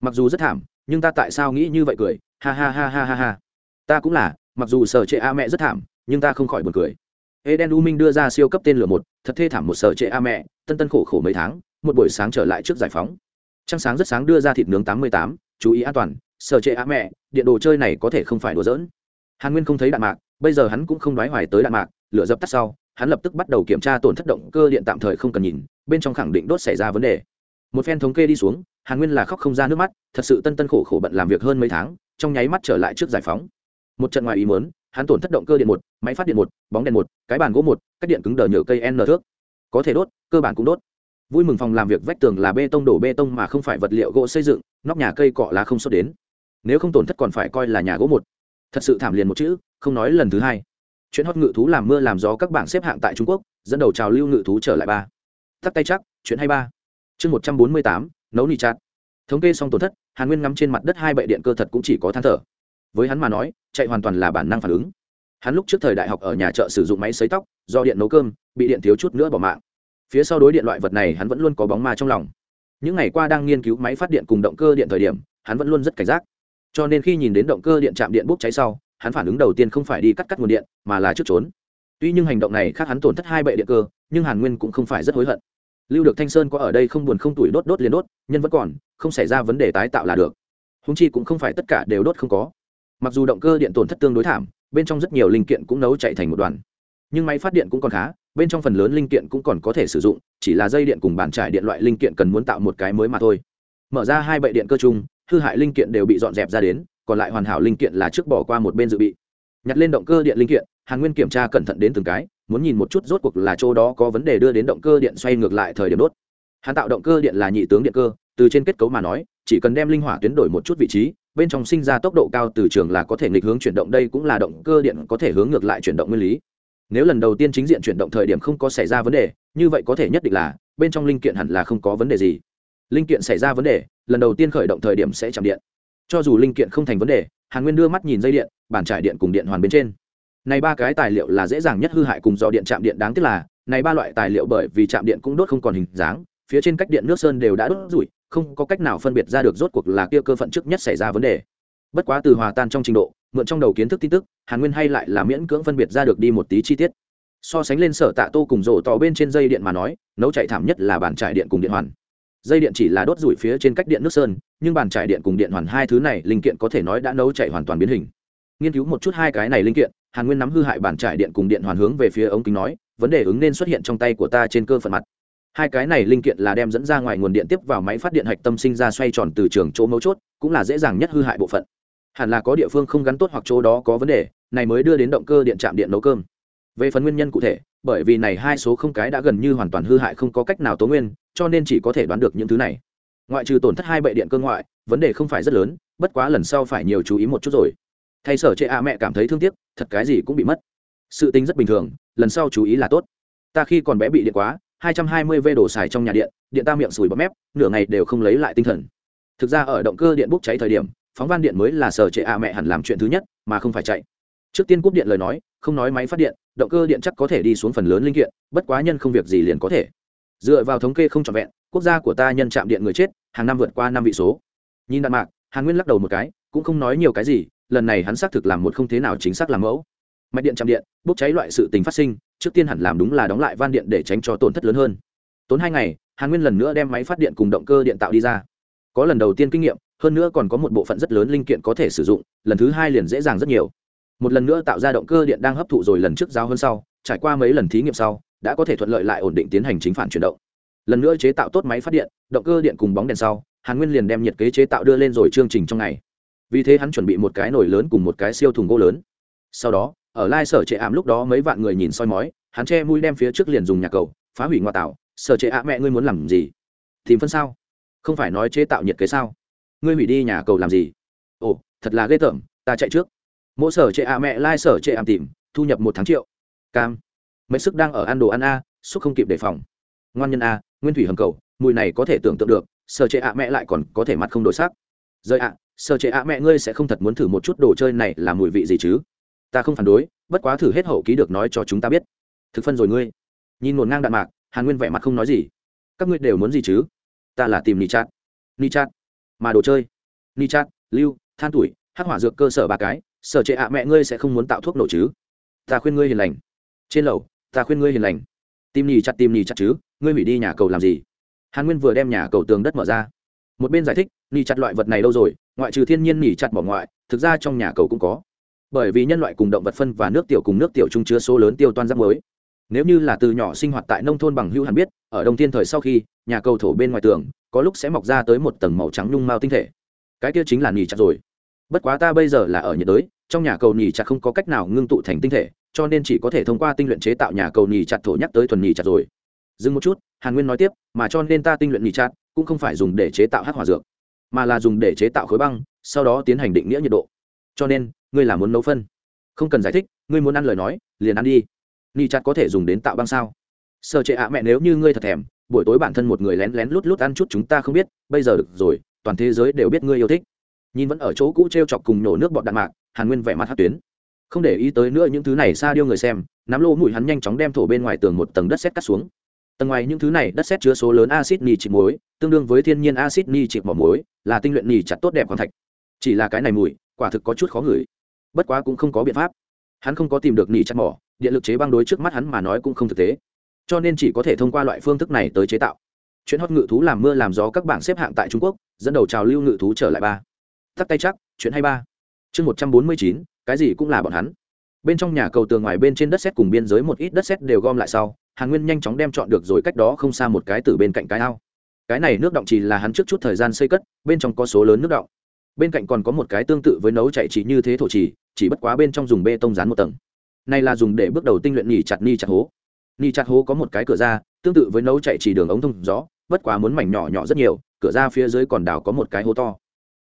mặc dù rất thảm, nhưng ta tại sao nghĩ như vậy cười? Ha ha ha ha ha ha. Ta cũng là, mặc dù sở trệ a mẹ rất thảm, nhưng ta không khỏi buồn cười. Eden u minh đưa ra siêu cấp tên lửa một, thật thê thảm một sở trệ a mẹ, tân tân khổ khổ mấy tháng, một buổi sáng trở lại trước giải phóng. Trăng sáng rất sáng đưa ra thịt nướng tám mươi tám, chú ý an toàn, sở trệ a mẹ, điện đồ chơi này có thể không phải đùa dỡn hàn nguyên không thấy đạn mạc, bây giờ hắn cũng không đoái hoài tới đạn mạc, lửa dập tắt sau, hắn lập tức bắt đầu kiểm tra tổn thất động cơ điện tạm thời không cần nhìn, bên trong khẳng định đốt xảy ra vấn đề một phen thống kê đi xuống, hàn nguyên là khóc không ra nước mắt, thật sự tân tân khổ khổ bận làm việc hơn mấy tháng, trong nháy mắt trở lại trước giải phóng. Một trận ngoài ý muốn, hắn tổn thất động cơ điện một, máy phát điện một, bóng đèn một, cái bàn gỗ một, cách điện cứng đờ nhựa cây n thước. Có thể đốt, cơ bản cũng đốt. Vui mừng phòng làm việc vách tường là bê tông đổ bê tông mà không phải vật liệu gỗ xây dựng, nóc nhà cây cọ lá không xuất đến. Nếu không tổn thất còn phải coi là nhà gỗ một. Thật sự thảm liền một chữ, không nói lần thứ hai. Chuyện hót ngự thú làm mưa làm gió các bảng xếp hạng tại trung quốc, dẫn đầu trào lưu ngự thú trở lại ba. Tắt tay chắc, chuyện hay ba chương một trăm bốn mươi tám, nấu nị chát. Thống kê xong tổn thất, hàn nguyên ngắm trên mặt đất hai bệ điện cơ thật cũng chỉ có than thở. Với hắn mà nói, chạy hoàn toàn là bản năng phản ứng. Hắn lúc trước thời đại học ở nhà chợ sử dụng máy xấy tóc, do điện nấu cơm, bị điện thiếu chút nữa bỏ mạng. Phía sau đối điện loại vật này hắn vẫn luôn có bóng ma trong lòng. Những ngày qua đang nghiên cứu máy phát điện cùng động cơ điện thời điểm, hắn vẫn luôn rất cảnh giác. Cho nên khi nhìn đến động cơ điện chạm điện bốc cháy sau, hắn phản ứng đầu tiên không phải đi cắt cắt nguồn điện, mà là trước trốn. Tuy nhưng hành động này khác hắn tổn thất hai bệ điện cơ, nhưng hàn nguyên cũng không phải rất hối hận lưu được thanh sơn có ở đây không buồn không tuổi đốt đốt liền đốt, nhân vẫn còn, không xảy ra vấn đề tái tạo là được. Húng chi cũng không phải tất cả đều đốt không có. Mặc dù động cơ điện tổn thất tương đối thảm, bên trong rất nhiều linh kiện cũng nấu chạy thành một đoàn. Nhưng máy phát điện cũng còn khá, bên trong phần lớn linh kiện cũng còn có thể sử dụng, chỉ là dây điện cùng bàn trải điện loại linh kiện cần muốn tạo một cái mới mà thôi. Mở ra hai bệ điện cơ chung, hư hại linh kiện đều bị dọn dẹp ra đến, còn lại hoàn hảo linh kiện là trước bỏ qua một bên dự bị. Nhặt lên động cơ điện linh kiện, hàn nguyên kiểm tra cẩn thận đến từng cái muốn nhìn một chút rốt cuộc là chỗ đó có vấn đề đưa đến động cơ điện xoay ngược lại thời điểm đốt. Hắn tạo động cơ điện là nhị tướng điện cơ, từ trên kết cấu mà nói, chỉ cần đem linh hỏa tuyến đổi một chút vị trí, bên trong sinh ra tốc độ cao từ trường là có thể nghịch hướng chuyển động, đây cũng là động cơ điện có thể hướng ngược lại chuyển động nguyên lý. Nếu lần đầu tiên chính diện chuyển động thời điểm không có xảy ra vấn đề, như vậy có thể nhất định là, bên trong linh kiện hẳn là không có vấn đề gì. Linh kiện xảy ra vấn đề, lần đầu tiên khởi động thời điểm sẽ chạm điện. Cho dù linh kiện không thành vấn đề, hàn nguyên đưa mắt nhìn dây điện, bàn trải điện cùng điện hoàn bên trên này ba cái tài liệu là dễ dàng nhất hư hại cùng do điện chạm điện đáng tiếc là, này ba loại tài liệu bởi vì chạm điện cũng đốt không còn hình dáng, phía trên cách điện nước sơn đều đã đốt rủi không có cách nào phân biệt ra được rốt cuộc là kia cơ phận trước nhất xảy ra vấn đề. Bất quá từ hòa tan trong trình độ, mượn trong đầu kiến thức tin tức, hàn nguyên hay lại là miễn cưỡng phân biệt ra được đi một tí chi tiết. So sánh lên sở tạ tô cùng rổ tỏ bên trên dây điện mà nói, nấu chạy thảm nhất là bàn trải điện cùng điện hoàn. Dây điện chỉ là đốt rủi phía trên cách điện nước sơn, nhưng bàn trải điện cùng điện hoàn hai thứ này linh kiện có thể nói đã nấu chạy hoàn toàn biến hình. Nghiên cứu một chút hai cái này linh kiện hàn nguyên nắm hư hại bản trải điện cùng điện hoàn hướng về phía ống kính nói, vấn đề ứng nên xuất hiện trong tay của ta trên cơ phận mặt. Hai cái này linh kiện là đem dẫn ra ngoài nguồn điện tiếp vào máy phát điện hạch tâm sinh ra xoay tròn từ trường chỗ mấu chốt, cũng là dễ dàng nhất hư hại bộ phận. Hẳn là có địa phương không gắn tốt hoặc chỗ đó có vấn đề, này mới đưa đến động cơ điện chạm điện nấu cơm. Về phần nguyên nhân cụ thể, bởi vì này hai số không cái đã gần như hoàn toàn hư hại không có cách nào tố nguyên, cho nên chỉ có thể đoán được những thứ này. Ngoại trừ tổn thất hai bệ điện cơ ngoại, vấn đề không phải rất lớn, bất quá lần sau phải nhiều chú ý một chút rồi thay sở chệ a mẹ cảm thấy thương tiếc, thật cái gì cũng bị mất. Sự tính rất bình thường, lần sau chú ý là tốt. Ta khi còn bé bị điện quá, hai trăm hai mươi v đổ xài trong nhà điện điện ta miệng sùi bọt mép, nửa ngày đều không lấy lại tinh thần. Thực ra ở động cơ điện bốc cháy thời điểm, phóng van điện mới là sở trệ a mẹ hẳn làm chuyện thứ nhất, mà không phải chạy. Trước tiên cúp điện lời nói, không nói máy phát điện, động cơ điện chắc có thể đi xuống phần lớn linh kiện, bất quá nhân không việc gì liền có thể. Dựa vào thống kê không trọn vẹn, quốc gia của ta nhân chạm điện người chết, hàng năm vượt qua năm vị số. Nhìn đạn mạc, hàn nguyên lắc đầu một cái, cũng không nói nhiều cái gì lần này hắn xác thực làm một không thế nào chính xác làm mẫu. Mạch điện chạm điện, bốc cháy loại sự tình phát sinh, trước tiên hẳn làm đúng là đóng lại van điện để tránh cho tổn thất lớn hơn. Tốn hai ngày, hàn nguyên lần nữa đem máy phát điện cùng động cơ điện tạo đi ra. Có lần đầu tiên kinh nghiệm, hơn nữa còn có một bộ phận rất lớn linh kiện có thể sử dụng, lần thứ hai liền dễ dàng rất nhiều. Một lần nữa tạo ra động cơ điện đang hấp thụ rồi lần trước giao hơn sau, trải qua mấy lần thí nghiệm sau, đã có thể thuận lợi lại ổn định tiến hành chính phản chuyển động. Lần nữa chế tạo tốt máy phát điện, động cơ điện cùng bóng đèn sau, hàn nguyên liền đem nhiệt kế chế tạo đưa lên rồi chương trình trong ngày vì thế hắn chuẩn bị một cái nồi lớn cùng một cái siêu thùng gỗ lớn. Sau đó, ở lai sở trệ ảm lúc đó mấy vạn người nhìn soi mói, hắn che mũi đem phía trước liền dùng nhà cầu, phá hủy ngoại tạo sở trệ ạ mẹ ngươi muốn làm gì? Tìm phân sao? Không phải nói chế tạo nhiệt kế sao? Ngươi hủy đi nhà cầu làm gì? Ồ, thật là ghê tởm, ta chạy trước. Mỗi sở trệ ạ mẹ lai sở trệ ảm tìm, thu nhập một tháng triệu. Cam. Mấy sức đang ở ăn đồ ăn a, xúc không kịp đề phòng. Ngoan nhân a, nguyên thủy hầm cầu, mùi này có thể tưởng tượng được, sở trệ ạ mẹ lại còn có thể mặt không đổi sắc. Rời ạ sở chế ạ, mẹ ngươi sẽ không thật muốn thử một chút đồ chơi này là mùi vị gì chứ? Ta không phản đối, bất quá thử hết hậu ký được nói cho chúng ta biết. Thực phân rồi ngươi. Nhìn ngổn ngang đạn mạc, hàn nguyên vẻ mặt không nói gì. Các ngươi đều muốn gì chứ? Ta là tìm ni chát. Ni chát. Mà đồ chơi? Ni chát, lưu, than tuổi, hắc hỏa dược cơ sở ba cái. Sở trệ ạ, mẹ ngươi sẽ không muốn tạo thuốc nổ chứ? Ta khuyên ngươi hiền lành. Trên lầu, ta khuyên ngươi hiền lành. Tìm nhì chặt tìm nhì chặt chứ, ngươi hủy đi nhà cầu làm gì? Hàn nguyên vừa đem nhà cầu tường đất mở ra. Một bên giải thích nhì chặt loại vật này đâu rồi ngoại trừ thiên nhiên nỉ chặt bỏ ngoại, thực ra trong nhà cầu cũng có. Bởi vì nhân loại cùng động vật phân và nước tiểu cùng nước tiểu chung chứa số lớn tiêu toan rác mới nếu như là từ nhỏ sinh hoạt tại nông thôn bằng hữu hẳn biết, ở đông thiên thời sau khi, nhà cầu thổ bên ngoài tường, có lúc sẽ mọc ra tới một tầng màu trắng nhung mao tinh thể. Cái kia chính là nỉ chặt rồi. Bất quá ta bây giờ là ở nhiệt đới, trong nhà cầu nỉ chặt không có cách nào ngưng tụ thành tinh thể, cho nên chỉ có thể thông qua tinh luyện chế tạo nhà cầu nỉ chặt thổ nhắc tới thuần nỉ chặt rồi. Dừng một chút, hàn nguyên nói tiếp, mà cho nên ta tinh luyện nỉ chặt cũng không phải dùng để chế tạo hắc hỏa dược mà là dùng để chế tạo khối băng, sau đó tiến hành định nghĩa nhiệt độ. Cho nên, ngươi là muốn nấu phân. Không cần giải thích, ngươi muốn ăn lời nói, liền ăn đi. Ni chặt có thể dùng đến tạo băng sao? Sợ trệ ạ, mẹ, nếu như ngươi thật thèm, buổi tối bản thân một người lén lén lút lút ăn chút chúng ta không biết, bây giờ được rồi, toàn thế giới đều biết ngươi yêu thích. Nhìn vẫn ở chỗ cũ t r e o chọc cùng nhổ nước bọt đạn mạc, hàn nguyên vẻ mặt hát tuyến. Không để ý tới nữa những thứ này xa điêu người xem, nắm lô mũi hắn nhanh chóng đem thổ bên ngoài tường một tầng đất xét cắt xuống tầng ngoài những thứ này, đất sét chứa số lớn acid ni chịt muối, tương đương với thiên nhiên acid ni chịt mỏ muối, là tinh luyện nỉ chặt tốt đẹp khoáng thạch. Chỉ là cái này mùi, quả thực có chút khó ngửi. Bất quá cũng không có biện pháp. Hắn không có tìm được nỉ chặt mỏ, điện lực chế băng đối trước mắt hắn mà nói cũng không thực tế. Cho nên chỉ có thể thông qua loại phương thức này tới chế tạo. Chuyện hót ngự thú làm mưa làm gió các bảng xếp hạng tại trung quốc, dẫn đầu trào lưu ngự thú trở lại ba. Tắt tay chắc, chuyện hay ba. Chương một trăm bốn mươi chín, cái gì cũng là bọn hắn bên trong nhà cầu tường ngoài bên trên đất sét cùng biên giới một ít đất sét đều gom lại sau, hàn nguyên nhanh chóng đem chọn được rồi cách đó không xa một cái từ bên cạnh cái ao. Cái này nước động chỉ là hắn trước chút thời gian xây cất, bên trong có số lớn nước động. Bên cạnh còn có một cái tương tự với nấu chạy chỉ như thế thổ chỉ chỉ bất quá bên trong dùng bê tông dán một tầng. Này là dùng để bước đầu tinh luyện nhì chặt ni chặt hố. Ni chặt hố có một cái cửa ra, tương tự với nấu chạy chỉ đường ống thông gió, bất quá muốn mảnh nhỏ nhỏ rất nhiều, cửa ra phía dưới còn đào có một cái hố to.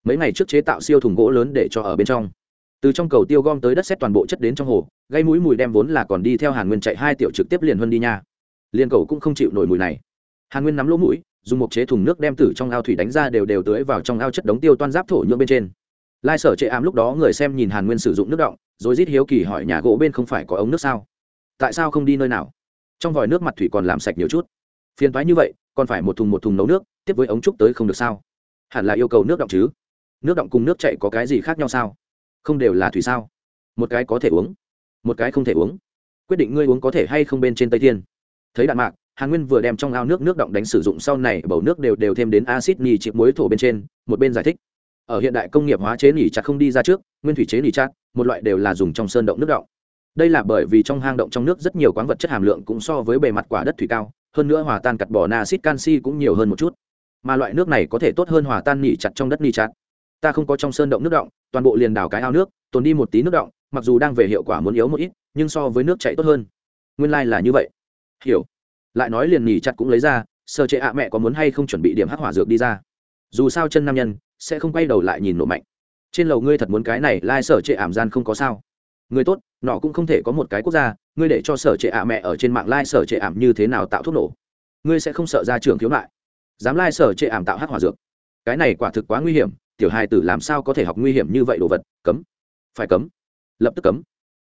Mấy ngày trước chế tạo siêu thùng gỗ lớn để cho ở bên trong từ trong cầu tiêu gom tới đất xét toàn bộ chất đến trong hồ, gây mũi mùi đem vốn là còn đi theo hàn nguyên chạy hai tiểu trực tiếp liền hơn đi nha. Liền cầu cũng không chịu nổi mùi này. Hàn nguyên nắm lỗ mũi, dùng một chế thùng nước đem tử trong ao thủy đánh ra đều đều tưới vào trong ao chất đống tiêu toan giáp thổ nhưỡng bên trên. Lai sở chệ ám lúc đó người xem nhìn hàn nguyên sử dụng nước động, rồi rít hiếu kỳ hỏi nhà gỗ bên không phải có ống nước sao? Tại sao không đi nơi nào? Trong vòi nước mặt thủy còn làm sạch nhiều chút. Phiền thoái như vậy, còn phải một thùng một thùng nấu nước, tiếp với ống trúc tới không được sao? Hẳn là yêu cầu nước động chứ. Nước động cùng nước chạy có cái gì khác nhau sao? Không đều là thủy sao? Một cái có thể uống, một cái không thể uống. Quyết định ngươi uống có thể hay không bên trên tây thiên. Thấy đạn mạc, hàn nguyên vừa đem trong ao nước nước động đánh sử dụng sau này bầu nước đều đều thêm đến acid nỉ chịp muối thổ bên trên, một bên giải thích. Ở hiện đại công nghiệp hóa chế nỉ chặt không đi ra trước, nguyên thủy chế nỉ chặt, một loại đều là dùng trong sơn động nước động. Đây là bởi vì trong hang động trong nước rất nhiều quán vật chất hàm lượng cũng so với bề mặt quả đất thủy cao, hơn nữa hòa tan cặt bỏ acid canxi cũng nhiều hơn một chút. Mà loại nước này có thể tốt hơn hòa tan nỉ chặt trong đất nỉ chặt. Ta không có trong sơn động nước động toàn bộ liền đào cái ao nước, tồn đi một tí nước động, mặc dù đang về hiệu quả muốn yếu một ít, nhưng so với nước chạy tốt hơn. Nguyên lai、like、là như vậy. Hiểu. Lại nói liền nỉ chặt cũng lấy ra sơ chế ạ mẹ có muốn hay không chuẩn bị điểm hắc hỏa dược đi ra. Dù sao chân nam nhân, sẽ không quay đầu lại nhìn nổ mạnh. Trên lầu ngươi thật muốn cái này, lai、like、sở trệ ảm gian không có sao. Người tốt, nọ cũng không thể có một cái quốc gia, ngươi để cho sở trệ ạ mẹ ở trên mạng lai、like、sở trệ ảm như thế nào tạo thuốc nổ. Ngươi sẽ không sợ ra trường khiếu nại dám lai、like、sở trệ ảm tạo hắc hỏa dược. Cái này quả thực quá nguy hiểm tiểu hài tử làm sao có thể học nguy hiểm như vậy đồ vật, cấm, phải cấm, lập tức cấm.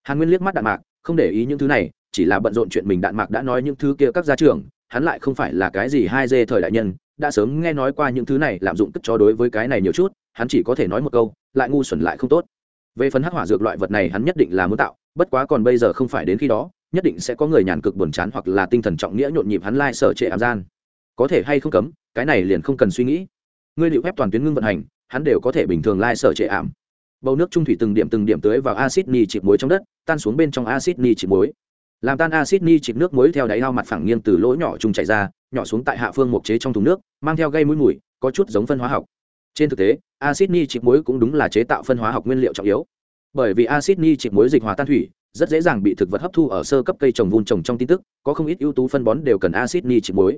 Hàn nguyên liếc mắt đạn mạc, không để ý những thứ này, chỉ là bận rộn chuyện mình đạn mạc đã nói những thứ kia các gia trưởng, hắn lại không phải là cái gì hai dê thời đại nhân, đã sớm nghe nói qua những thứ này lạm dụng cất cho đối với cái này nhiều chút, hắn chỉ có thể nói một câu, lại ngu xuẩn lại không tốt. Về phần hắc hỏa dược loại vật này hắn nhất định là muốn tạo, bất quá còn bây giờ không phải đến khi đó, nhất định sẽ có người nhàn cực buồn chán hoặc là tinh thần trọng nghĩa nhộn nhịp hắn lai sở trệ ảm gian. Có thể hay không cấm, cái này liền không cần suy nghĩ. Ngươi liệu phép toàn tuyến ngưng vận hành hắn đều có thể bình thường lai sở trệ ảm. Bầu nước trung thủy từng điểm từng điểm tưới vào acid ni chịp muối trong đất, tan xuống bên trong acid ni chịp muối. Làm tan acid ni chịp nước muối theo đáy ao mặt phẳng nghiêng từ lỗ nhỏ trung chảy ra, nhỏ xuống tại hạ phương mộc chế trong thùng nước, mang theo gây mũi mùi, có chút giống phân hóa học. Trên thực tế acid ni chịp muối cũng đúng là chế tạo phân hóa học nguyên liệu trọng yếu. Bởi vì acid ni chịp muối dịch hòa tan thủy, rất dễ dàng bị thực vật hấp thu ở sơ cấp cây trồng vun trồng trong tin tức, có không ít ưu tú phân bón đều cần acid ni chịp muối.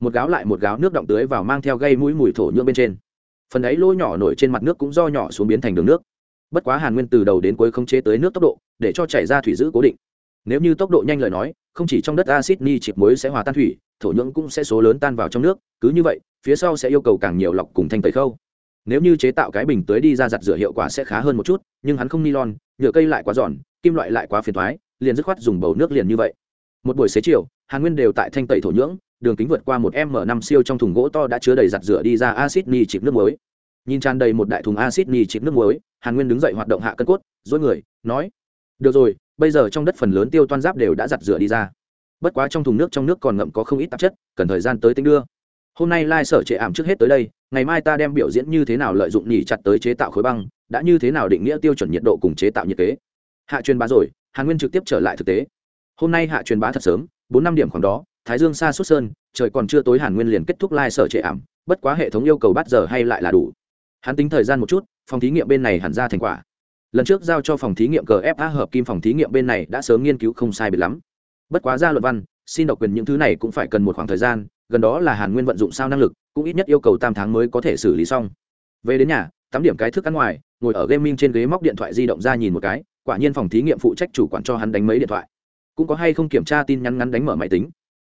Một gáo lại một gáo nước động tưới vào mang theo gây mũi mùi thổ nhưỡng bên trên phần ấy lỗ nhỏ nổi trên mặt nước cũng do nhỏ xuống biến thành đường nước. Bất quá hàn nguyên từ đầu đến cuối không chế tới nước tốc độ, để cho chảy ra thủy giữ cố định. Nếu như tốc độ nhanh lời nói, không chỉ trong đất acid ni chịp muối sẽ hòa tan thủy, thổ nhưỡng cũng sẽ số lớn tan vào trong nước, cứ như vậy, phía sau sẽ yêu cầu càng nhiều lọc cùng thanh tẩy khâu. Nếu như chế tạo cái bình tưới đi ra giặt rửa hiệu quả sẽ khá hơn một chút, nhưng hắn không nylon, nhựa cây lại quá giòn, kim loại lại quá phiền thoái, liền dứt khoát dùng bầu nước liền như vậy. Một buổi xế chiều hàn nguyên đều tại thanh tẩy thổ nhưỡng, đường kính vượt qua một m năm siêu trong thùng gỗ to đã chứa đầy giặt rửa đi ra acid ni chịp nước muối. Nhìn tràn đầy một đại thùng acid ni chịp nước muối, hàn nguyên đứng dậy hoạt động hạ cân cốt dối người, nói, được rồi, bây giờ trong đất phần lớn tiêu toan giáp đều đã giặt rửa đi ra. Bất quá trong thùng nước trong nước còn ngậm có không ít tạp chất, cần thời gian tới tính đưa. Hôm nay lai sở trệ ảm trước hết tới đây, ngày mai ta đem biểu diễn như thế nào lợi dụng nhỉ chặt tới chế tạo khối băng, đã như thế nào định nghĩa tiêu chuẩn nhiệt độ cùng chế tạo nhiệt kế. Hạ truyền bá rồi, hàn nguyên trực tiếp trở lại thực tế. Hôm nay hạ truyền bá thật sớm bốn năm điểm khoảng đó, thái dương xa suốt sơn, trời còn chưa tối hàn nguyên liền kết thúc lai、like、sở trệ ảm, bất quá hệ thống yêu cầu bắt giờ hay lại là đủ. Hắn tính thời gian một chút, phòng thí nghiệm bên này hẳn ra thành quả. Lần trước giao cho phòng thí nghiệm gfa hợp kim phòng thí nghiệm bên này đã sớm nghiên cứu không sai biệt lắm. Bất quá ra luận văn, xin độc quyền những thứ này cũng phải cần một khoảng thời gian, gần đó là hàn nguyên vận dụng sao năng lực, cũng ít nhất yêu cầu tam tháng mới có thể xử lý xong. Về đến nhà, tắm điểm cái thức ăn ngoài, ngồi ở gaming trên ghế móc điện thoại di động ra nhìn một cái, quả nhiên phòng thí nghiệm phụ trách chủ quản cho hắn đánh mấy điện thoại cũng có hay không kiểm tra tin nhắn ngắn đánh mở máy tính.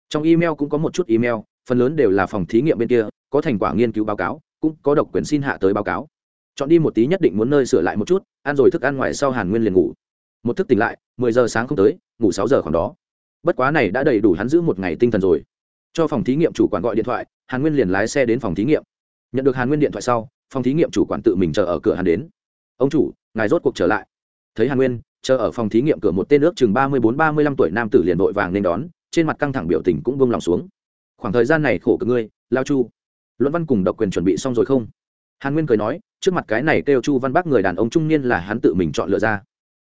Trong email cũng có một chút email, phần lớn đều là phòng thí nghiệm bên kia, có thành quả nghiên cứu báo cáo, cũng có độc quyền xin hạ tới báo cáo. Chọn đi một tí nhất định muốn nơi sửa lại một chút, ăn rồi thức ăn ngoài sau hàn nguyên liền ngủ. Một thức tỉnh lại, mười giờ sáng không tới, ngủ sáu giờ khoảng đó. Bất quá này đã đầy đủ hắn giữ một ngày tinh thần rồi. Cho phòng thí nghiệm chủ quản gọi điện thoại, hàn nguyên liền lái xe đến phòng thí nghiệm. Nhận được hàn nguyên điện thoại sau, phòng thí nghiệm chủ quản tự mình chờ ở cửa hàn đến. Ông chủ, ngài rốt cuộc trở lại. Thấy hàn nguyên chờ ở phòng thí nghiệm cửa một tên ước chừng ba mươi bốn ba mươi lăm tuổi nam tử liền vội vàng nên đón, trên mặt căng thẳng biểu tình cũng buông lòng xuống. Khoảng thời gian này khổ cực ngươi, lao chu. Luận văn cùng độc quyền chuẩn bị xong rồi không? Hàn nguyên cười nói, trước mặt cái này kêu chu văn bác người đàn ông trung niên là hắn tự mình chọn lựa ra.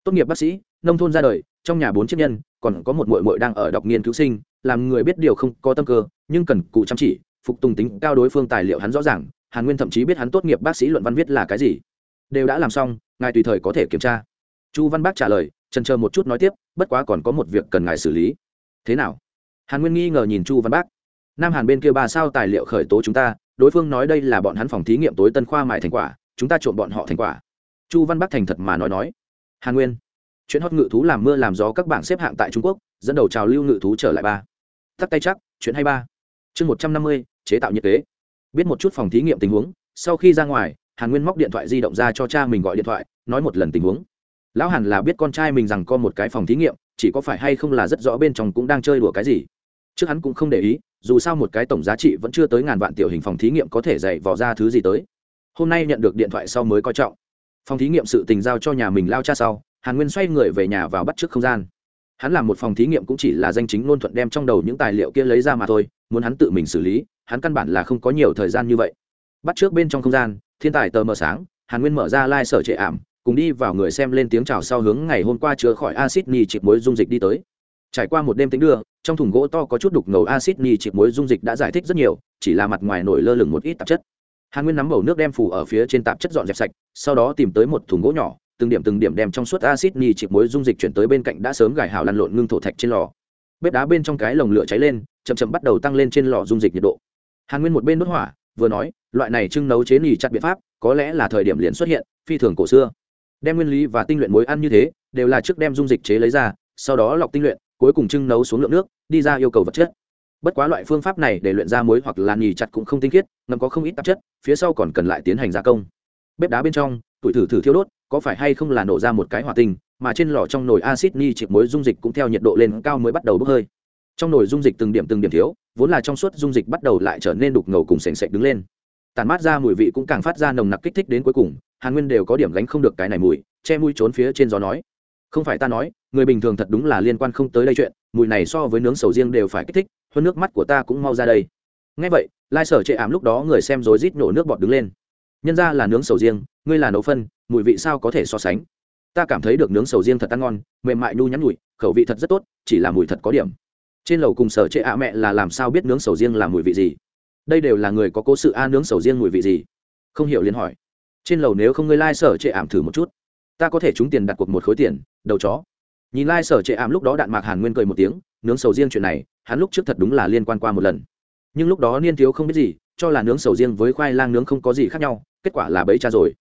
Tốt nghiệp bác sĩ, nông thôn ra đời, trong nhà bốn chiếc nhân, còn có một mội mội đang ở đọc nghiên cứu sinh, làm người biết điều không có tâm cơ, nhưng cần cụ chăm chỉ, phục tùng tính cao đối phương tài liệu hắn rõ ràng, hàn nguyên thậm chí biết hắn tốt nghiệp bác sĩ luận văn viết là cái gì. Đều đã làm xong, ngài tùy thời có thể kiểm tra chu văn bác trả lời, trần chờ một chút nói tiếp, bất quá còn có một việc cần ngài xử lý. Thế nào? Hàn nguyên nghi ngờ nhìn chu văn bác. Nam hàn bên kia ba sao tài liệu khởi tố chúng ta, đối phương nói đây là bọn hắn phòng thí nghiệm tối tân khoa mại thành quả, chúng ta trộm bọn họ thành quả. Chu văn bắc thành thật mà nói nói. Hàn nguyên, chuyện hót ngự thú làm mưa làm gió các bảng xếp hạng tại trung quốc, dẫn đầu trào lưu ngự thú trở lại ba. Tắt tay chắc, chuyện hay ba. Chương một trăm năm mươi, chế tạo nhiệt kế. Biết một chút phòng thí nghiệm tình huống, sau khi ra ngoài, hàn nguyên móc điện thoại di động ra cho cha mình gọi điện thoại, nói một lần tình huống lão hàn là biết con trai mình rằng có một cái phòng thí nghiệm, chỉ có phải hay không là rất rõ bên trong cũng đang chơi đùa cái gì. Trước hắn cũng không để ý, dù sao một cái tổng giá trị vẫn chưa tới ngàn vạn tiểu hình phòng thí nghiệm có thể dạy vò ra thứ gì tới. Hôm nay nhận được điện thoại sau mới coi trọng. Phòng thí nghiệm sự tình giao cho nhà mình lao cha sau, hàn nguyên xoay người về nhà vào bắt trước không gian. Hắn làm một phòng thí nghiệm cũng chỉ là danh chính ngôn thuận đem trong đầu những tài liệu kia lấy ra mà thôi, muốn hắn tự mình xử lý, hắn căn bản là không có nhiều thời gian như vậy. Bắt trước bên trong không gian, thiên tài tờ mờ sáng, hàn nguyên mở ra lai、like、sở trệ ảm cùng đi vào người xem lên tiếng chào sau hướng ngày hôm qua chữa khỏi acid ni chịp muối dung dịch đi tới. Trải qua một đêm tính đưa, trong thùng gỗ to có chút đục ngầu acid ni chịp muối dung dịch đã giải thích rất nhiều, chỉ là mặt ngoài nổi lơ lửng một ít tạp chất. Hàn nguyên nắm bầu nước đem phủ ở phía trên tạp chất dọn dẹp sạch, sau đó tìm tới một thùng gỗ nhỏ, từng điểm từng điểm đem trong suốt acid ni chịp muối dung dịch chuyển tới bên cạnh đã sớm gài hào lăn lộn ngưng thổ thạch trên lò. Bếp đá bên trong cái lồng lửa cháy lên, chậm chậm bắt đầu tăng lên trên lò dung dịch nhiệt độ. Hàn nguyên một bên đốt hỏa, vừa nói, loại này trưng nấu chế nỉ chặt biện pháp, có lẽ là thời điểm liền xuất hiện, phi thường cổ xưa đem nguyên lý và tinh luyện muối ăn như thế, đều là trước đem dung dịch chế lấy ra, sau đó lọc tinh luyện, cuối cùng trưng nấu xuống lượng nước, đi ra yêu cầu vật chất. Bất quá loại phương pháp này để luyện ra muối hoặc là nhì chặt cũng không tinh khiết, ngầm có không ít tạp chất, phía sau còn cần lại tiến hành gia công. Bếp đá bên trong, tuổi thử thử thiêu đốt, có phải hay không là nổ ra một cái hỏa tinh, mà trên lò trong nồi acid ni chịp muối dung dịch cũng theo nhiệt độ lên cao mới bắt đầu bốc hơi. Trong nồi dung dịch từng điểm từng điểm thiếu, vốn là trong suốt dung dịch bắt đầu lại trở nên đục ngầu cùng sềnh sệch đứng lên. Tàn mát ra mùi vị cũng càng phát ra nồng nặc kích thích đến cuối cùng hàn nguyên đều có điểm gánh không được cái này mùi, che mũi trốn phía trên gió nói. Không phải ta nói, người bình thường thật đúng là liên quan không tới đây chuyện, mùi này so với nướng sầu riêng đều phải kích thích, hơn nước mắt của ta cũng mau ra đây. Ngay vậy, lai sở chệ ảm lúc đó người xem rối rít nổ nước bọt đứng lên. Nhân ra là nướng sầu riêng, ngươi là nấu phân, mùi vị sao có thể so sánh? Ta cảm thấy được nướng sầu riêng thật ăn ngon, mềm mại nhu nhắn nhụi khẩu vị thật rất tốt, chỉ là mùi thật có điểm. Trên lầu cùng sở chệ ạ mẹ là làm sao biết nướng sầu riêng là mùi vị gì? Đây đều là người có cố sự a, nướng sầu riêng mùi vị gì? Không hiểu liền hỏi trên lầu nếu không ngươi lai、like、sở trệ ảm thử một chút, ta có thể trúng tiền đặt cuộc một khối tiền, đầu chó. Nhìn lai、like、sở trệ ảm lúc đó đạn mạc hàn nguyên cười một tiếng, nướng sầu riêng chuyện này, hắn lúc trước thật đúng là liên quan qua một lần. Nhưng lúc đó niên thiếu không biết gì, cho là nướng sầu riêng với khoai lang nướng không có gì khác nhau, kết quả là bẫy cha rồi.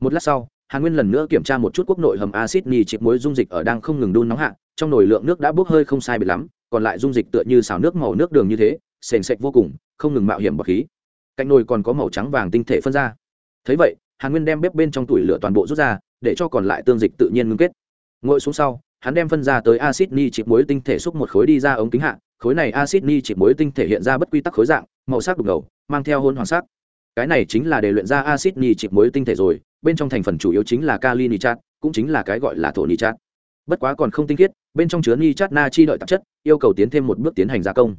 Một lát sau, hàn nguyên lần nữa kiểm tra một chút quốc nội hầm acid nì chịp muối dung dịch ở đang không ngừng đun nóng hạ, trong nồi lượng nước đã bốc hơi không sai biệt lắm, còn lại dung dịch tựa như xào nước màu nước đường như thế, sền sệt vô cùng, không ngừng mạo hiểm bọc khí. Cạnh nồi còn có màu trắng vàng tinh thể phân ra. Thấy vậy hàn nguyên đem bếp bên trong tủi lửa toàn bộ rút ra, để cho còn lại tương dịch tự nhiên ngưng kết. Ngồi xuống sau, hắn đem phân ra tới acid ni chịp muối tinh thể xúc một khối đi ra ống kính hạ, khối này acid ni chịp muối tinh thể hiện ra bất quy tắc khối dạng, màu sắc đục ngầu, mang theo hôn hoàng sắc. Cái này chính là để luyện ra acid ni chịp muối tinh thể rồi, bên trong thành phần chủ yếu chính là kali nitrat cũng chính là cái gọi là thổ nitrat bất quá còn không tinh khiết, bên trong chứa nitrat na chi đợi tạp chất, yêu cầu tiến thêm một bước tiến hành gia công.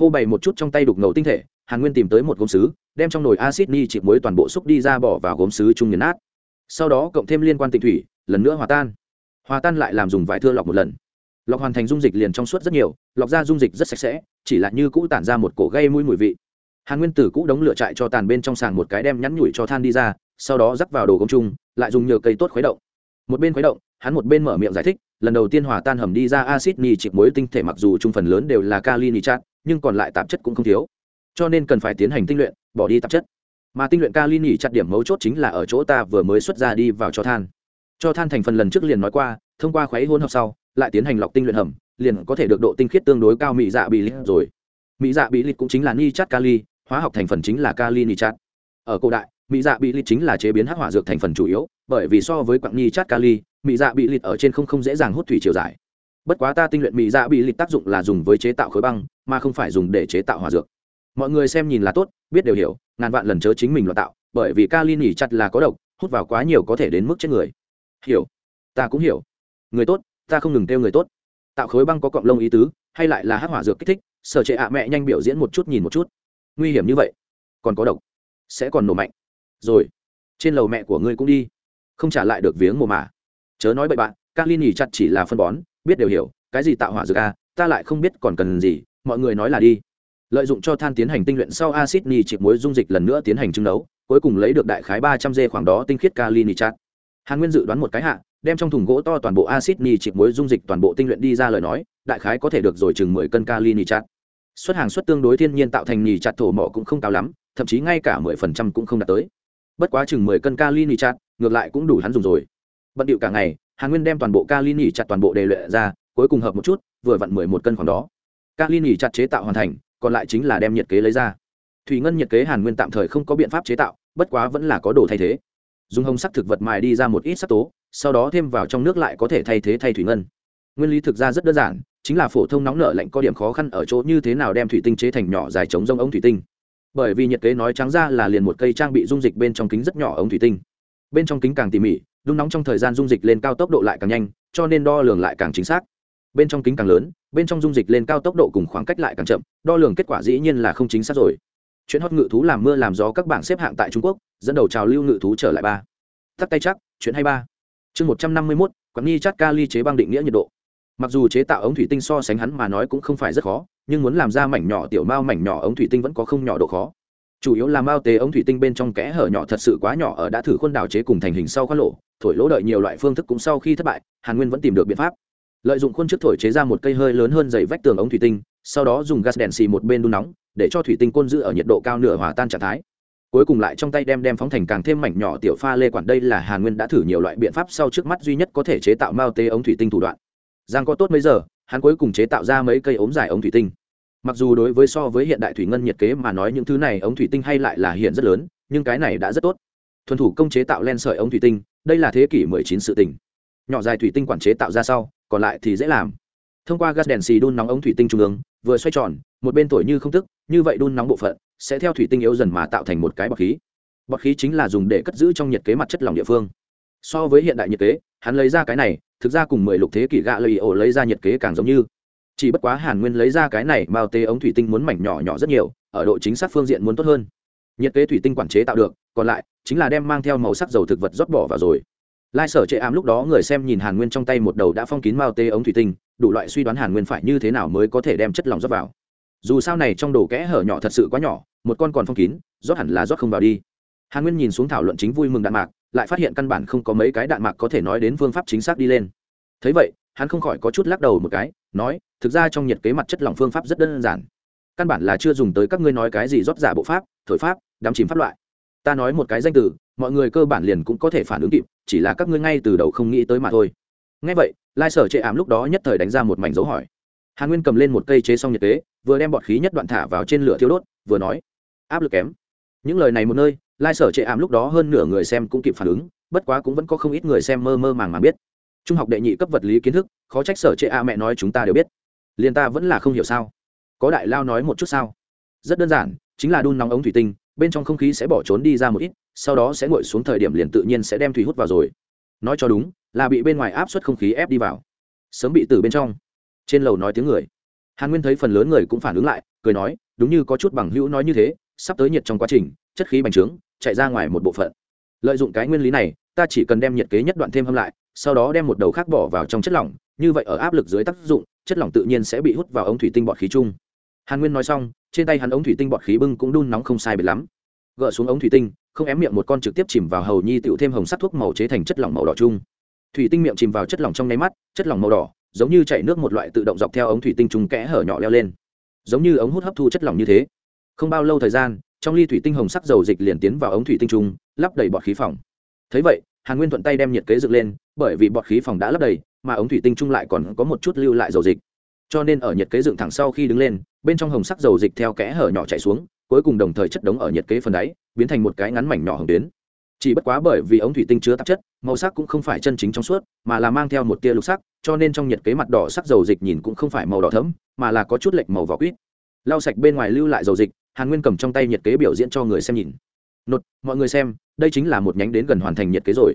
Phô bày một chút trong tay đục ngầu tinh thể hàn nguyên tìm tới một gốm sứ, đem trong nồi acid ni trị muối toàn bộ xúc đi ra bỏ vào gốm sứ trung nghiền nát. Sau đó cộng thêm liên quan tịnh thủy, lần nữa hòa tan. Hòa tan lại làm dùng vải thưa lọc một lần. Lọc hoàn thành dung dịch liền trong suốt rất nhiều, lọc ra dung dịch rất sạch sẽ, chỉ là như cũ tản ra một cổ gây mũi mùi vị. Hàn nguyên tử cũ đống lửa trại cho tàn bên trong sàng một cái đem nhắn nhủi cho than đi ra, sau đó rắc vào đồ công chung, lại dùng nhờ cây tốt khuấy động. Một bên khuấy động, hắn một bên mở miệng giải thích, lần đầu tiên hòa tan hầm đi ra acid ni chịp muối tinh thể mặc dù trung phần lớn đều là kali nitrat nhưng còn lại tạp chất cũng không thiếu cho nên cần phải tiến hành tinh luyện, bỏ đi tạp chất. Mà tinh luyện kali nỉ chặt điểm mấu chốt chính là ở chỗ ta vừa mới xuất ra đi vào cho than. Cho than thành phần lần trước liền nói qua, thông qua khuấy hỗn hợp sau, lại tiến hành lọc tinh luyện hầm, liền có thể được độ tinh khiết tương đối cao mỹ dạ bị lít rồi. Mỹ dạ bị lít cũng chính là ni chát kali, hóa học thành phần chính là kali ni chát. Ở cổ đại mỹ dạ bị lít chính là chế biến hắc hỏa dược thành phần chủ yếu, bởi vì so với quặng ni chát kali mỹ dạ bị lít ở trên không không dễ dàng hút thủy chiều dài bất quá ta tinh luyện mỹ dạ bị lít tác dụng là dùng với chế tạo khối băng, mà không phải dùng để chế tạo hỏa dược mọi người xem nhìn là tốt, biết đều hiểu, ngàn vạn lần chớ chính mình loạn tạo, bởi vì ca kali nỉ chặt là có độc, hút vào quá nhiều có thể đến mức chết người. Hiểu. Ta cũng hiểu. Người tốt, ta không ngừng kêu người tốt. Tạo khối băng có cọng lông ý tứ, hay lại là hắc hỏa dược kích thích, sở trệ ạ mẹ nhanh biểu diễn một chút nhìn một chút. Nguy hiểm như vậy. Còn có độc. Sẽ còn nổ mạnh. Rồi. Trên lầu mẹ của ngươi cũng đi. Không trả lại được viếng mồ mả. Chớ nói bậy bạn kali nỉ chặt chỉ là phân bón, biết đều hiểu, cái gì tạo hỏa dược a ta lại không biết còn cần gì, mọi người nói là đi lợi dụng cho than tiến hành tinh luyện sau acid ni chịp muối dung dịch lần nữa tiến hành trưng nấu cuối cùng lấy được đại khái ba trăm dê khoảng đó tinh khiết kali nitrat hàn nguyên dự đoán một cái hạ, đem trong thùng gỗ to toàn bộ acid ni chịp muối dung dịch toàn bộ tinh luyện đi ra lời nói, đại khái có thể được rồi chừng mười cân kali nitrat xuất hàng xuất tương đối thiên nhiên tạo thành nỉ chặt thổ mỏ cũng không cao lắm, thậm chí ngay cả mười phần trăm cũng không đạt tới. Bất quá chừng mười cân kali nỉ chặt ngược lại cũng đủ hắn dùng rồi. Bận điệu cả ngày, hàn nguyên đem toàn bộ kali nỉ chặt toàn bộ đề luyện ra, cuối cùng hợp một chút, vừa vặn mười một cân khoảng đó. Kali nỉ chặt chế tạo hoàn thành còn lại chính là đem nhiệt kế lấy ra. Thủy ngân nhiệt kế hàn nguyên tạm thời không có biện pháp chế tạo, bất quá vẫn là có đồ thay thế. Dùng hồng sắc thực vật mài đi ra một ít sắc tố, sau đó thêm vào trong nước lại có thể thay thế thay thủy ngân. Nguyên lý thực ra rất đơn giản, chính là phổ thông nóng nở lạnh có điểm khó khăn ở chỗ như thế nào đem thủy tinh chế thành nhỏ dài chống rông ống thủy tinh. Bởi vì nhiệt kế nói trắng ra là liền một cây trang bị dung dịch bên trong kính rất nhỏ ống thủy tinh. Bên trong kính càng tỉ mỉ đun nóng trong thời gian dung dịch lên cao tốc độ lại càng nhanh, cho nên đo lường lại càng chính xác bên trong kính càng lớn, bên trong dung dịch lên cao tốc độ cùng khoảng cách lại càng chậm, đo lường kết quả dĩ nhiên là không chính xác rồi. Chuyện hót ngự thú làm mưa làm gió các bảng xếp hạng tại trung quốc, dẫn đầu trào lưu ngự thú trở lại ba. Tắt tay chắc, chuyện hay ba. Chương một trăm năm mươi mốt, quán nghi chát ca ly chế băng định nghĩa nhiệt độ. Mặc dù chế tạo ống thủy tinh so sánh hắn mà nói cũng không phải rất khó, nhưng muốn làm ra mảnh nhỏ tiểu mao mảnh nhỏ ống thủy tinh vẫn có không nhỏ độ khó. Chủ yếu là mao tế ống thủy tinh bên trong kẽ hở nhỏ thật sự quá nhỏ ở đã thử khuôn đảo chế cùng thành hình sau khoát lộ, thổi lỗ đợi nhiều loại phương thức cũng sau khi thất bại, hàn nguyên vẫn tìm được biện pháp lợi dụng khuôn trước thổi chế ra một cây hơi lớn hơn dày vách tường ống thủy tinh, sau đó dùng gas đèn xì một bên đun nóng, để cho thủy tinh côn giữ ở nhiệt độ cao nửa hòa tan trạng thái. Cuối cùng lại trong tay đem đem phóng thành càng thêm mảnh nhỏ tiểu pha lê quản đây là hàn nguyên đã thử nhiều loại biện pháp sau trước mắt duy nhất có thể chế tạo mao tê ống thủy tinh thủ đoạn. Giang có tốt mấy giờ, hắn cuối cùng chế tạo ra mấy cây ống dài ống thủy tinh. Mặc dù đối với so với hiện đại thủy ngân nhiệt kế mà nói những thứ này ống thủy tinh hay lại là hiện rất lớn, nhưng cái này đã rất tốt. Thuần thủ công chế tạo len sợi ống thủy tinh, đây là thế kỷ 19 sự tình nhỏ dài thủy tinh quản chế tạo ra sau, còn lại thì dễ làm. Thông qua gas đèn xì đun nóng ống thủy tinh trung ương, vừa xoay tròn, một bên tuổi như không tức, như vậy đun nóng bộ phận sẽ theo thủy tinh yếu dần mà tạo thành một cái bọt khí. Bọt khí chính là dùng để cất giữ trong nhiệt kế mặt chất lỏng địa phương. So với hiện đại nhiệt kế, hắn lấy ra cái này, thực ra cùng mười lục thế kỷ gạ lầy ổ lấy ra nhiệt kế càng giống như. Chỉ bất quá hàn nguyên lấy ra cái này bao tê ống thủy tinh muốn mảnh nhỏ nhỏ rất nhiều, ở độ chính xác phương diện muốn tốt hơn. Nhiệt kế thủy tinh quản chế tạo được, còn lại chính là đem mang theo màu sắc dầu thực vật rót bỏ vào rồi lai sở chệ ám lúc đó người xem nhìn hàn nguyên trong tay một đầu đã phong kín mao tê ống thủy tinh, đủ loại suy đoán hàn nguyên phải như thế nào mới có thể đem chất lỏng rót vào. Dù sao này trong đồ kẽ hở nhỏ thật sự quá nhỏ, một con còn phong kín, rót hẳn là rót không vào đi. Hàn nguyên nhìn xuống thảo luận chính vui mừng đạn mạc, lại phát hiện căn bản không có mấy cái đạn mạc có thể nói đến phương pháp chính xác đi lên. Thấy vậy, hắn không khỏi có chút lắc đầu một cái, nói, thực ra trong nhiệt kế mặt chất lỏng phương pháp rất đơn giản. Căn bản là chưa dùng tới các ngươi nói cái gì rót giả bộ pháp, thổi pháp đắm chìm pháp loại. Ta nói một cái danh từ, mọi người cơ bản liền cũng có thể phản ứng kịp chỉ là các ngươi ngay từ đầu không nghĩ tới mà thôi. Ngay vậy, lai sở chệ ảm lúc đó nhất thời đánh ra một mảnh dấu hỏi. Hàn nguyên cầm lên một cây chế xong nhiệt kế, vừa đem bọt khí nhất đoạn thả vào trên lửa thiêu đốt, vừa nói, áp lực kém. Những lời này một nơi, lai sở trệ ảm lúc đó hơn nửa người xem cũng kịp phản ứng, bất quá cũng vẫn có không ít người xem mơ mơ màng mà biết. Trung học đệ nhị cấp vật lý kiến thức, khó trách sở trệ a mẹ nói chúng ta đều biết. Liền ta vẫn là không hiểu sao. Có đại lao nói một chút sao? Rất đơn giản, chính là đun nóng ống thủy tinh bên trong không khí sẽ bỏ trốn đi ra một ít, sau đó sẽ ngồi xuống thời điểm liền tự nhiên sẽ đem thủy hút vào rồi. Nói cho đúng, là bị bên ngoài áp suất không khí ép đi vào. Sớm bị từ bên trong. Trên lầu nói tiếng người. Hàn nguyên thấy phần lớn người cũng phản ứng lại, cười nói, đúng như có chút bằng hữu nói như thế, sắp tới nhiệt trong quá trình, chất khí bành trướng, chạy ra ngoài một bộ phận. Lợi dụng cái nguyên lý này, ta chỉ cần đem nhiệt kế nhất đoạn thêm hâm lại, sau đó đem một đầu khác bỏ vào trong chất lỏng, như vậy ở áp lực dưới tác dụng, chất lỏng tự nhiên sẽ bị hút vào ống thủy tinh bọt khí chung hàn nguyên nói xong, trên tay hắn ống thủy tinh bọt khí bưng cũng đun nóng không sai biệt lắm. Gỡ xuống ống thủy tinh, không ém miệng một con trực tiếp chìm vào hầu nhi tựu thêm hồng sắt thuốc màu chế thành chất lỏng màu đỏ chung. Thủy tinh miệng chìm vào chất lỏng trong nháy mắt, chất lỏng màu đỏ, giống như chảy nước một loại tự động dọc theo ống thủy tinh trùng kẽ hở nhỏ leo lên. Giống như ống hút hấp thu chất lỏng như thế. Không bao lâu thời gian, trong ly thủy tinh hồng sắc dầu dịch liền tiến vào ống thủy tinh trung lắp đầy bọt khí phòng. Thấy vậy, hàn nguyên thuận tay đem nhiệt kế dựng lên, bởi vì bọt khí phòng đã lắp đầy, mà ống thủy tinh trung lại còn có một chút lưu lại dầu dịch. Cho nên ở nhiệt kế dựng thẳng sau khi đứng lên bên trong hồng sắc dầu dịch theo kẽ hở nhỏ chạy xuống, cuối cùng đồng thời chất đống ở nhiệt kế phần đáy, biến thành một cái ngắn mảnh nhỏ hồng tuyến. Chỉ bất quá bởi vì ống thủy tinh chứa tạp chất, màu sắc cũng không phải chân chính trong suốt, mà là mang theo một tia lục sắc, cho nên trong nhiệt kế mặt đỏ sắc dầu dịch nhìn cũng không phải màu đỏ thẫm, mà là có chút lệch màu vỏ quýt. Lau sạch bên ngoài lưu lại dầu dịch, hàn nguyên cầm trong tay nhiệt kế biểu diễn cho người xem nhìn. Nột, mọi người xem, đây chính là một nhánh đến gần hoàn thành nhiệt kế rồi.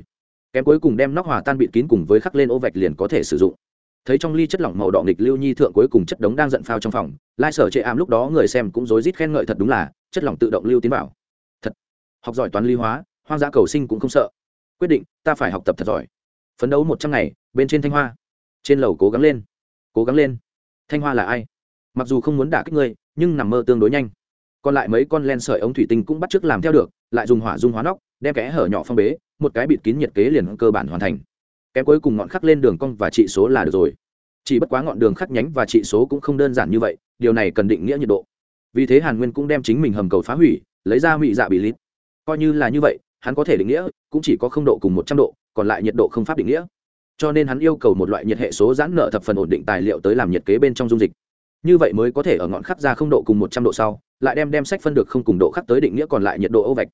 Kém cuối cùng đem nóc hòa tan bịt kín cùng với khắc lên ô vạch liền có thể sử dụng thấy trong ly chất lỏng màu đỏ nghịch lưu nhi thượng cuối cùng chất đống đang giận phao trong phòng, lai sở chệ ảm lúc đó người xem cũng rối rít khen ngợi thật đúng là, chất lỏng tự động lưu tiến vào. Thật, học giỏi toán lý hóa, hoang dã cầu sinh cũng không sợ. Quyết định, ta phải học tập thật giỏi. Phấn đấu một trăm ngày, bên trên thanh hoa. Trên lầu cố gắng lên. Cố gắng lên. Thanh hoa là ai? Mặc dù không muốn đả kích ngươi, nhưng nằm mơ tương đối nhanh. Còn lại mấy con len sợi ống thủy tinh cũng bắt chước làm theo được, lại dùng hỏa dung hóa nóc, đem kẽ hở nhỏ phong bế, một cái bịt kín nhiệt kế liền cơ bản hoàn thành kém cuối cùng ngọn khắc lên đường cong và trị số là được rồi. Chỉ bất quá ngọn đường khắc nhánh và trị số cũng không đơn giản như vậy, điều này cần định nghĩa nhiệt độ. Vì thế hàn nguyên cũng đem chính mình hầm cầu phá hủy, lấy ra mị dạ bị lít. Coi như là như vậy, hắn có thể định nghĩa, cũng chỉ có không độ cùng một trăm độ, còn lại nhiệt độ không pháp định nghĩa. Cho nên hắn yêu cầu một loại nhiệt hệ số giãn nợ thập phần ổn định tài liệu tới làm nhiệt kế bên trong dung dịch. Như vậy mới có thể ở ngọn khắc ra không độ cùng một trăm độ sau, lại đem đem sách phân được không cùng độ khắc tới định nghĩa còn lại nhiệt độ ô vạch.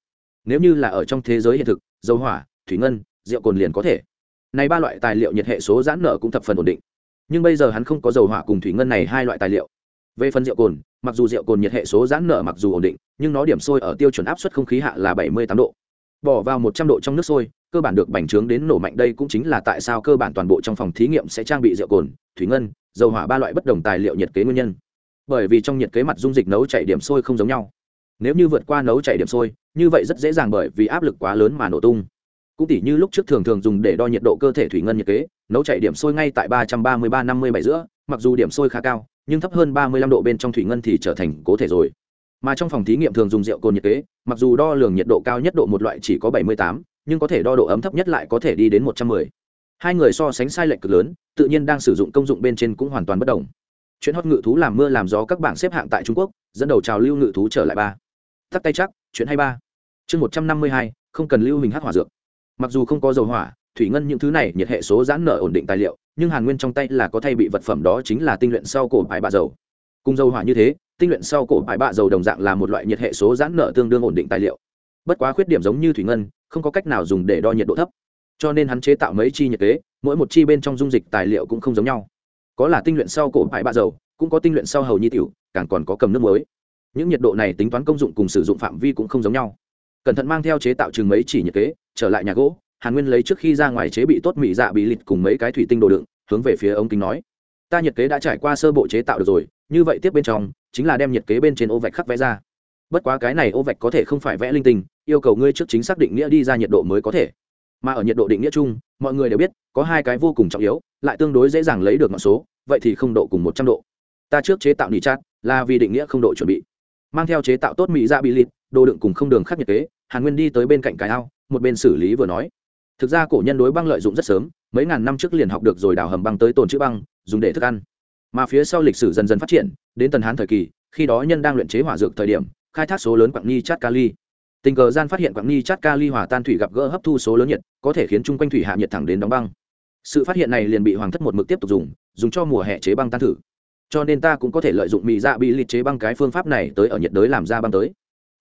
Nếu như là ở trong thế giới hiện thực, dầu hỏa, thủy ngân, rượu cồn liền có thể này ba loại tài liệu nhiệt hệ số giãn nở cũng thập phần ổn định. Nhưng bây giờ hắn không có dầu hỏa cùng thủy ngân này hai loại tài liệu. Về phần rượu cồn, mặc dù rượu cồn nhiệt hệ số giãn nở mặc dù ổn định, nhưng nó điểm sôi ở tiêu chuẩn áp suất không khí hạ là bảy mươi tám độ. Bỏ vào một trăm độ trong nước sôi, cơ bản được bành trướng đến nổ mạnh đây cũng chính là tại sao cơ bản toàn bộ trong phòng thí nghiệm sẽ trang bị rượu cồn, thủy ngân, dầu hỏa ba loại bất đồng tài liệu nhiệt kế nguyên nhân. Bởi vì trong nhiệt kế mặt dung dịch nấu chảy điểm sôi không giống nhau. Nếu như vượt qua nấu chảy điểm sôi, như vậy rất dễ dàng bởi vì áp lực quá lớn mà nổ tung cũng tỉ như lúc trước thường thường dùng để đo nhiệt độ cơ thể thủy ngân nhiệt kế, nấu chảy điểm sôi ngay tại ba trăm ba mươi ba năm mươi bảy giữa, mặc dù điểm sôi khá cao, nhưng thấp hơn ba mươi lăm độ bên trong thủy ngân thì trở thành cố thể rồi. Mà trong phòng thí nghiệm thường dùng rượu cồn nhiệt kế, mặc dù đo lường nhiệt độ cao nhất độ một loại chỉ có bảy mươi tám, nhưng có thể đo độ ấm thấp nhất lại có thể đi đến một trăm mười. Hai người so sánh sai lệch cực lớn, tự nhiên đang sử dụng công dụng bên trên cũng hoàn toàn bất đồng. Chuyện hót ngự thú làm mưa làm gió các bảng xếp hạng tại trung quốc, dẫn đầu trào lưu ngự thú trở lại ba. Tắt tay chắc, chuyện hay ba. Chương một trăm năm mươi hai, không cần lưu hình hát hỏa dược mặc dù không có dầu hỏa, thủy ngân những thứ này, nhiệt hệ số giãn nở ổn định tài liệu, nhưng hàn nguyên trong tay là có thay bị vật phẩm đó chính là tinh luyện sau cổ bài bạ dầu. Cùng dầu hỏa như thế, tinh luyện sau cổ bài bạ dầu đồng dạng là một loại nhiệt hệ số giãn nở tương đương ổn định tài liệu. Bất quá khuyết điểm giống như thủy ngân, không có cách nào dùng để đo nhiệt độ thấp. Cho nên hắn chế tạo mấy chi nhiệt kế, mỗi một chi bên trong dung dịch tài liệu cũng không giống nhau. Có là tinh luyện sau cổ bài bạ dầu, cũng có tinh luyện sau hầu nhi tiểu, càng còn có cầm nước mới những nhiệt độ này tính toán công dụng cùng sử dụng phạm vi cũng không giống nhau cẩn thận mang theo chế tạo chừng mấy chỉ nhiệt kế, trở lại nhà gỗ, hàn nguyên lấy trước khi ra ngoài chế bị tốt mỹ dạ bị lịt cùng mấy cái thủy tinh đồ đựng, hướng về phía ống kính nói, ta nhiệt kế đã trải qua sơ bộ chế tạo được rồi, như vậy tiếp bên trong, chính là đem nhiệt kế bên trên ô vạch khắc vẽ ra. Bất quá cái này ô vạch có thể không phải vẽ linh tinh, yêu cầu ngươi trước chính xác định nghĩa đi ra nhiệt độ mới có thể. Mà ở nhiệt độ định nghĩa chung, mọi người đều biết, có hai cái vô cùng trọng yếu, lại tương đối dễ dàng lấy được ngọn số, vậy thì không độ cùng một trăm độ. Ta trước chế tạo nỉ chát, là vì định nghĩa không độ chuẩn bị mang theo chế tạo tốt mỹ dạ bị lịt, đồ đựng cùng không đường khắc nhiệt kế, hàn nguyên đi tới bên cạnh cái ao, một bên xử lý vừa nói. Thực ra cổ nhân đối băng lợi dụng rất sớm, mấy ngàn năm trước liền học được rồi đào hầm băng tới tồn chữ băng, dùng để thức ăn. Mà phía sau lịch sử dần dần phát triển, đến tần hán thời kỳ, khi đó nhân đang luyện chế hỏa dược thời điểm, khai thác số lớn quặng ni chát kali tình cờ gian phát hiện quặng ni chát kali hòa tan thủy gặp gỡ hấp thu số lớn nhiệt, có thể khiến chung quanh thủy hạ nhiệt thẳng đến đóng băng. Sự phát hiện này liền bị hoàng thất một mực tiếp tục dùng dùng cho mùa hè chế băng tan thử cho nên ta cũng có thể lợi dụng mì dạ bị lịch chế băng cái phương pháp này tới ở nhiệt đới làm ra băng tới.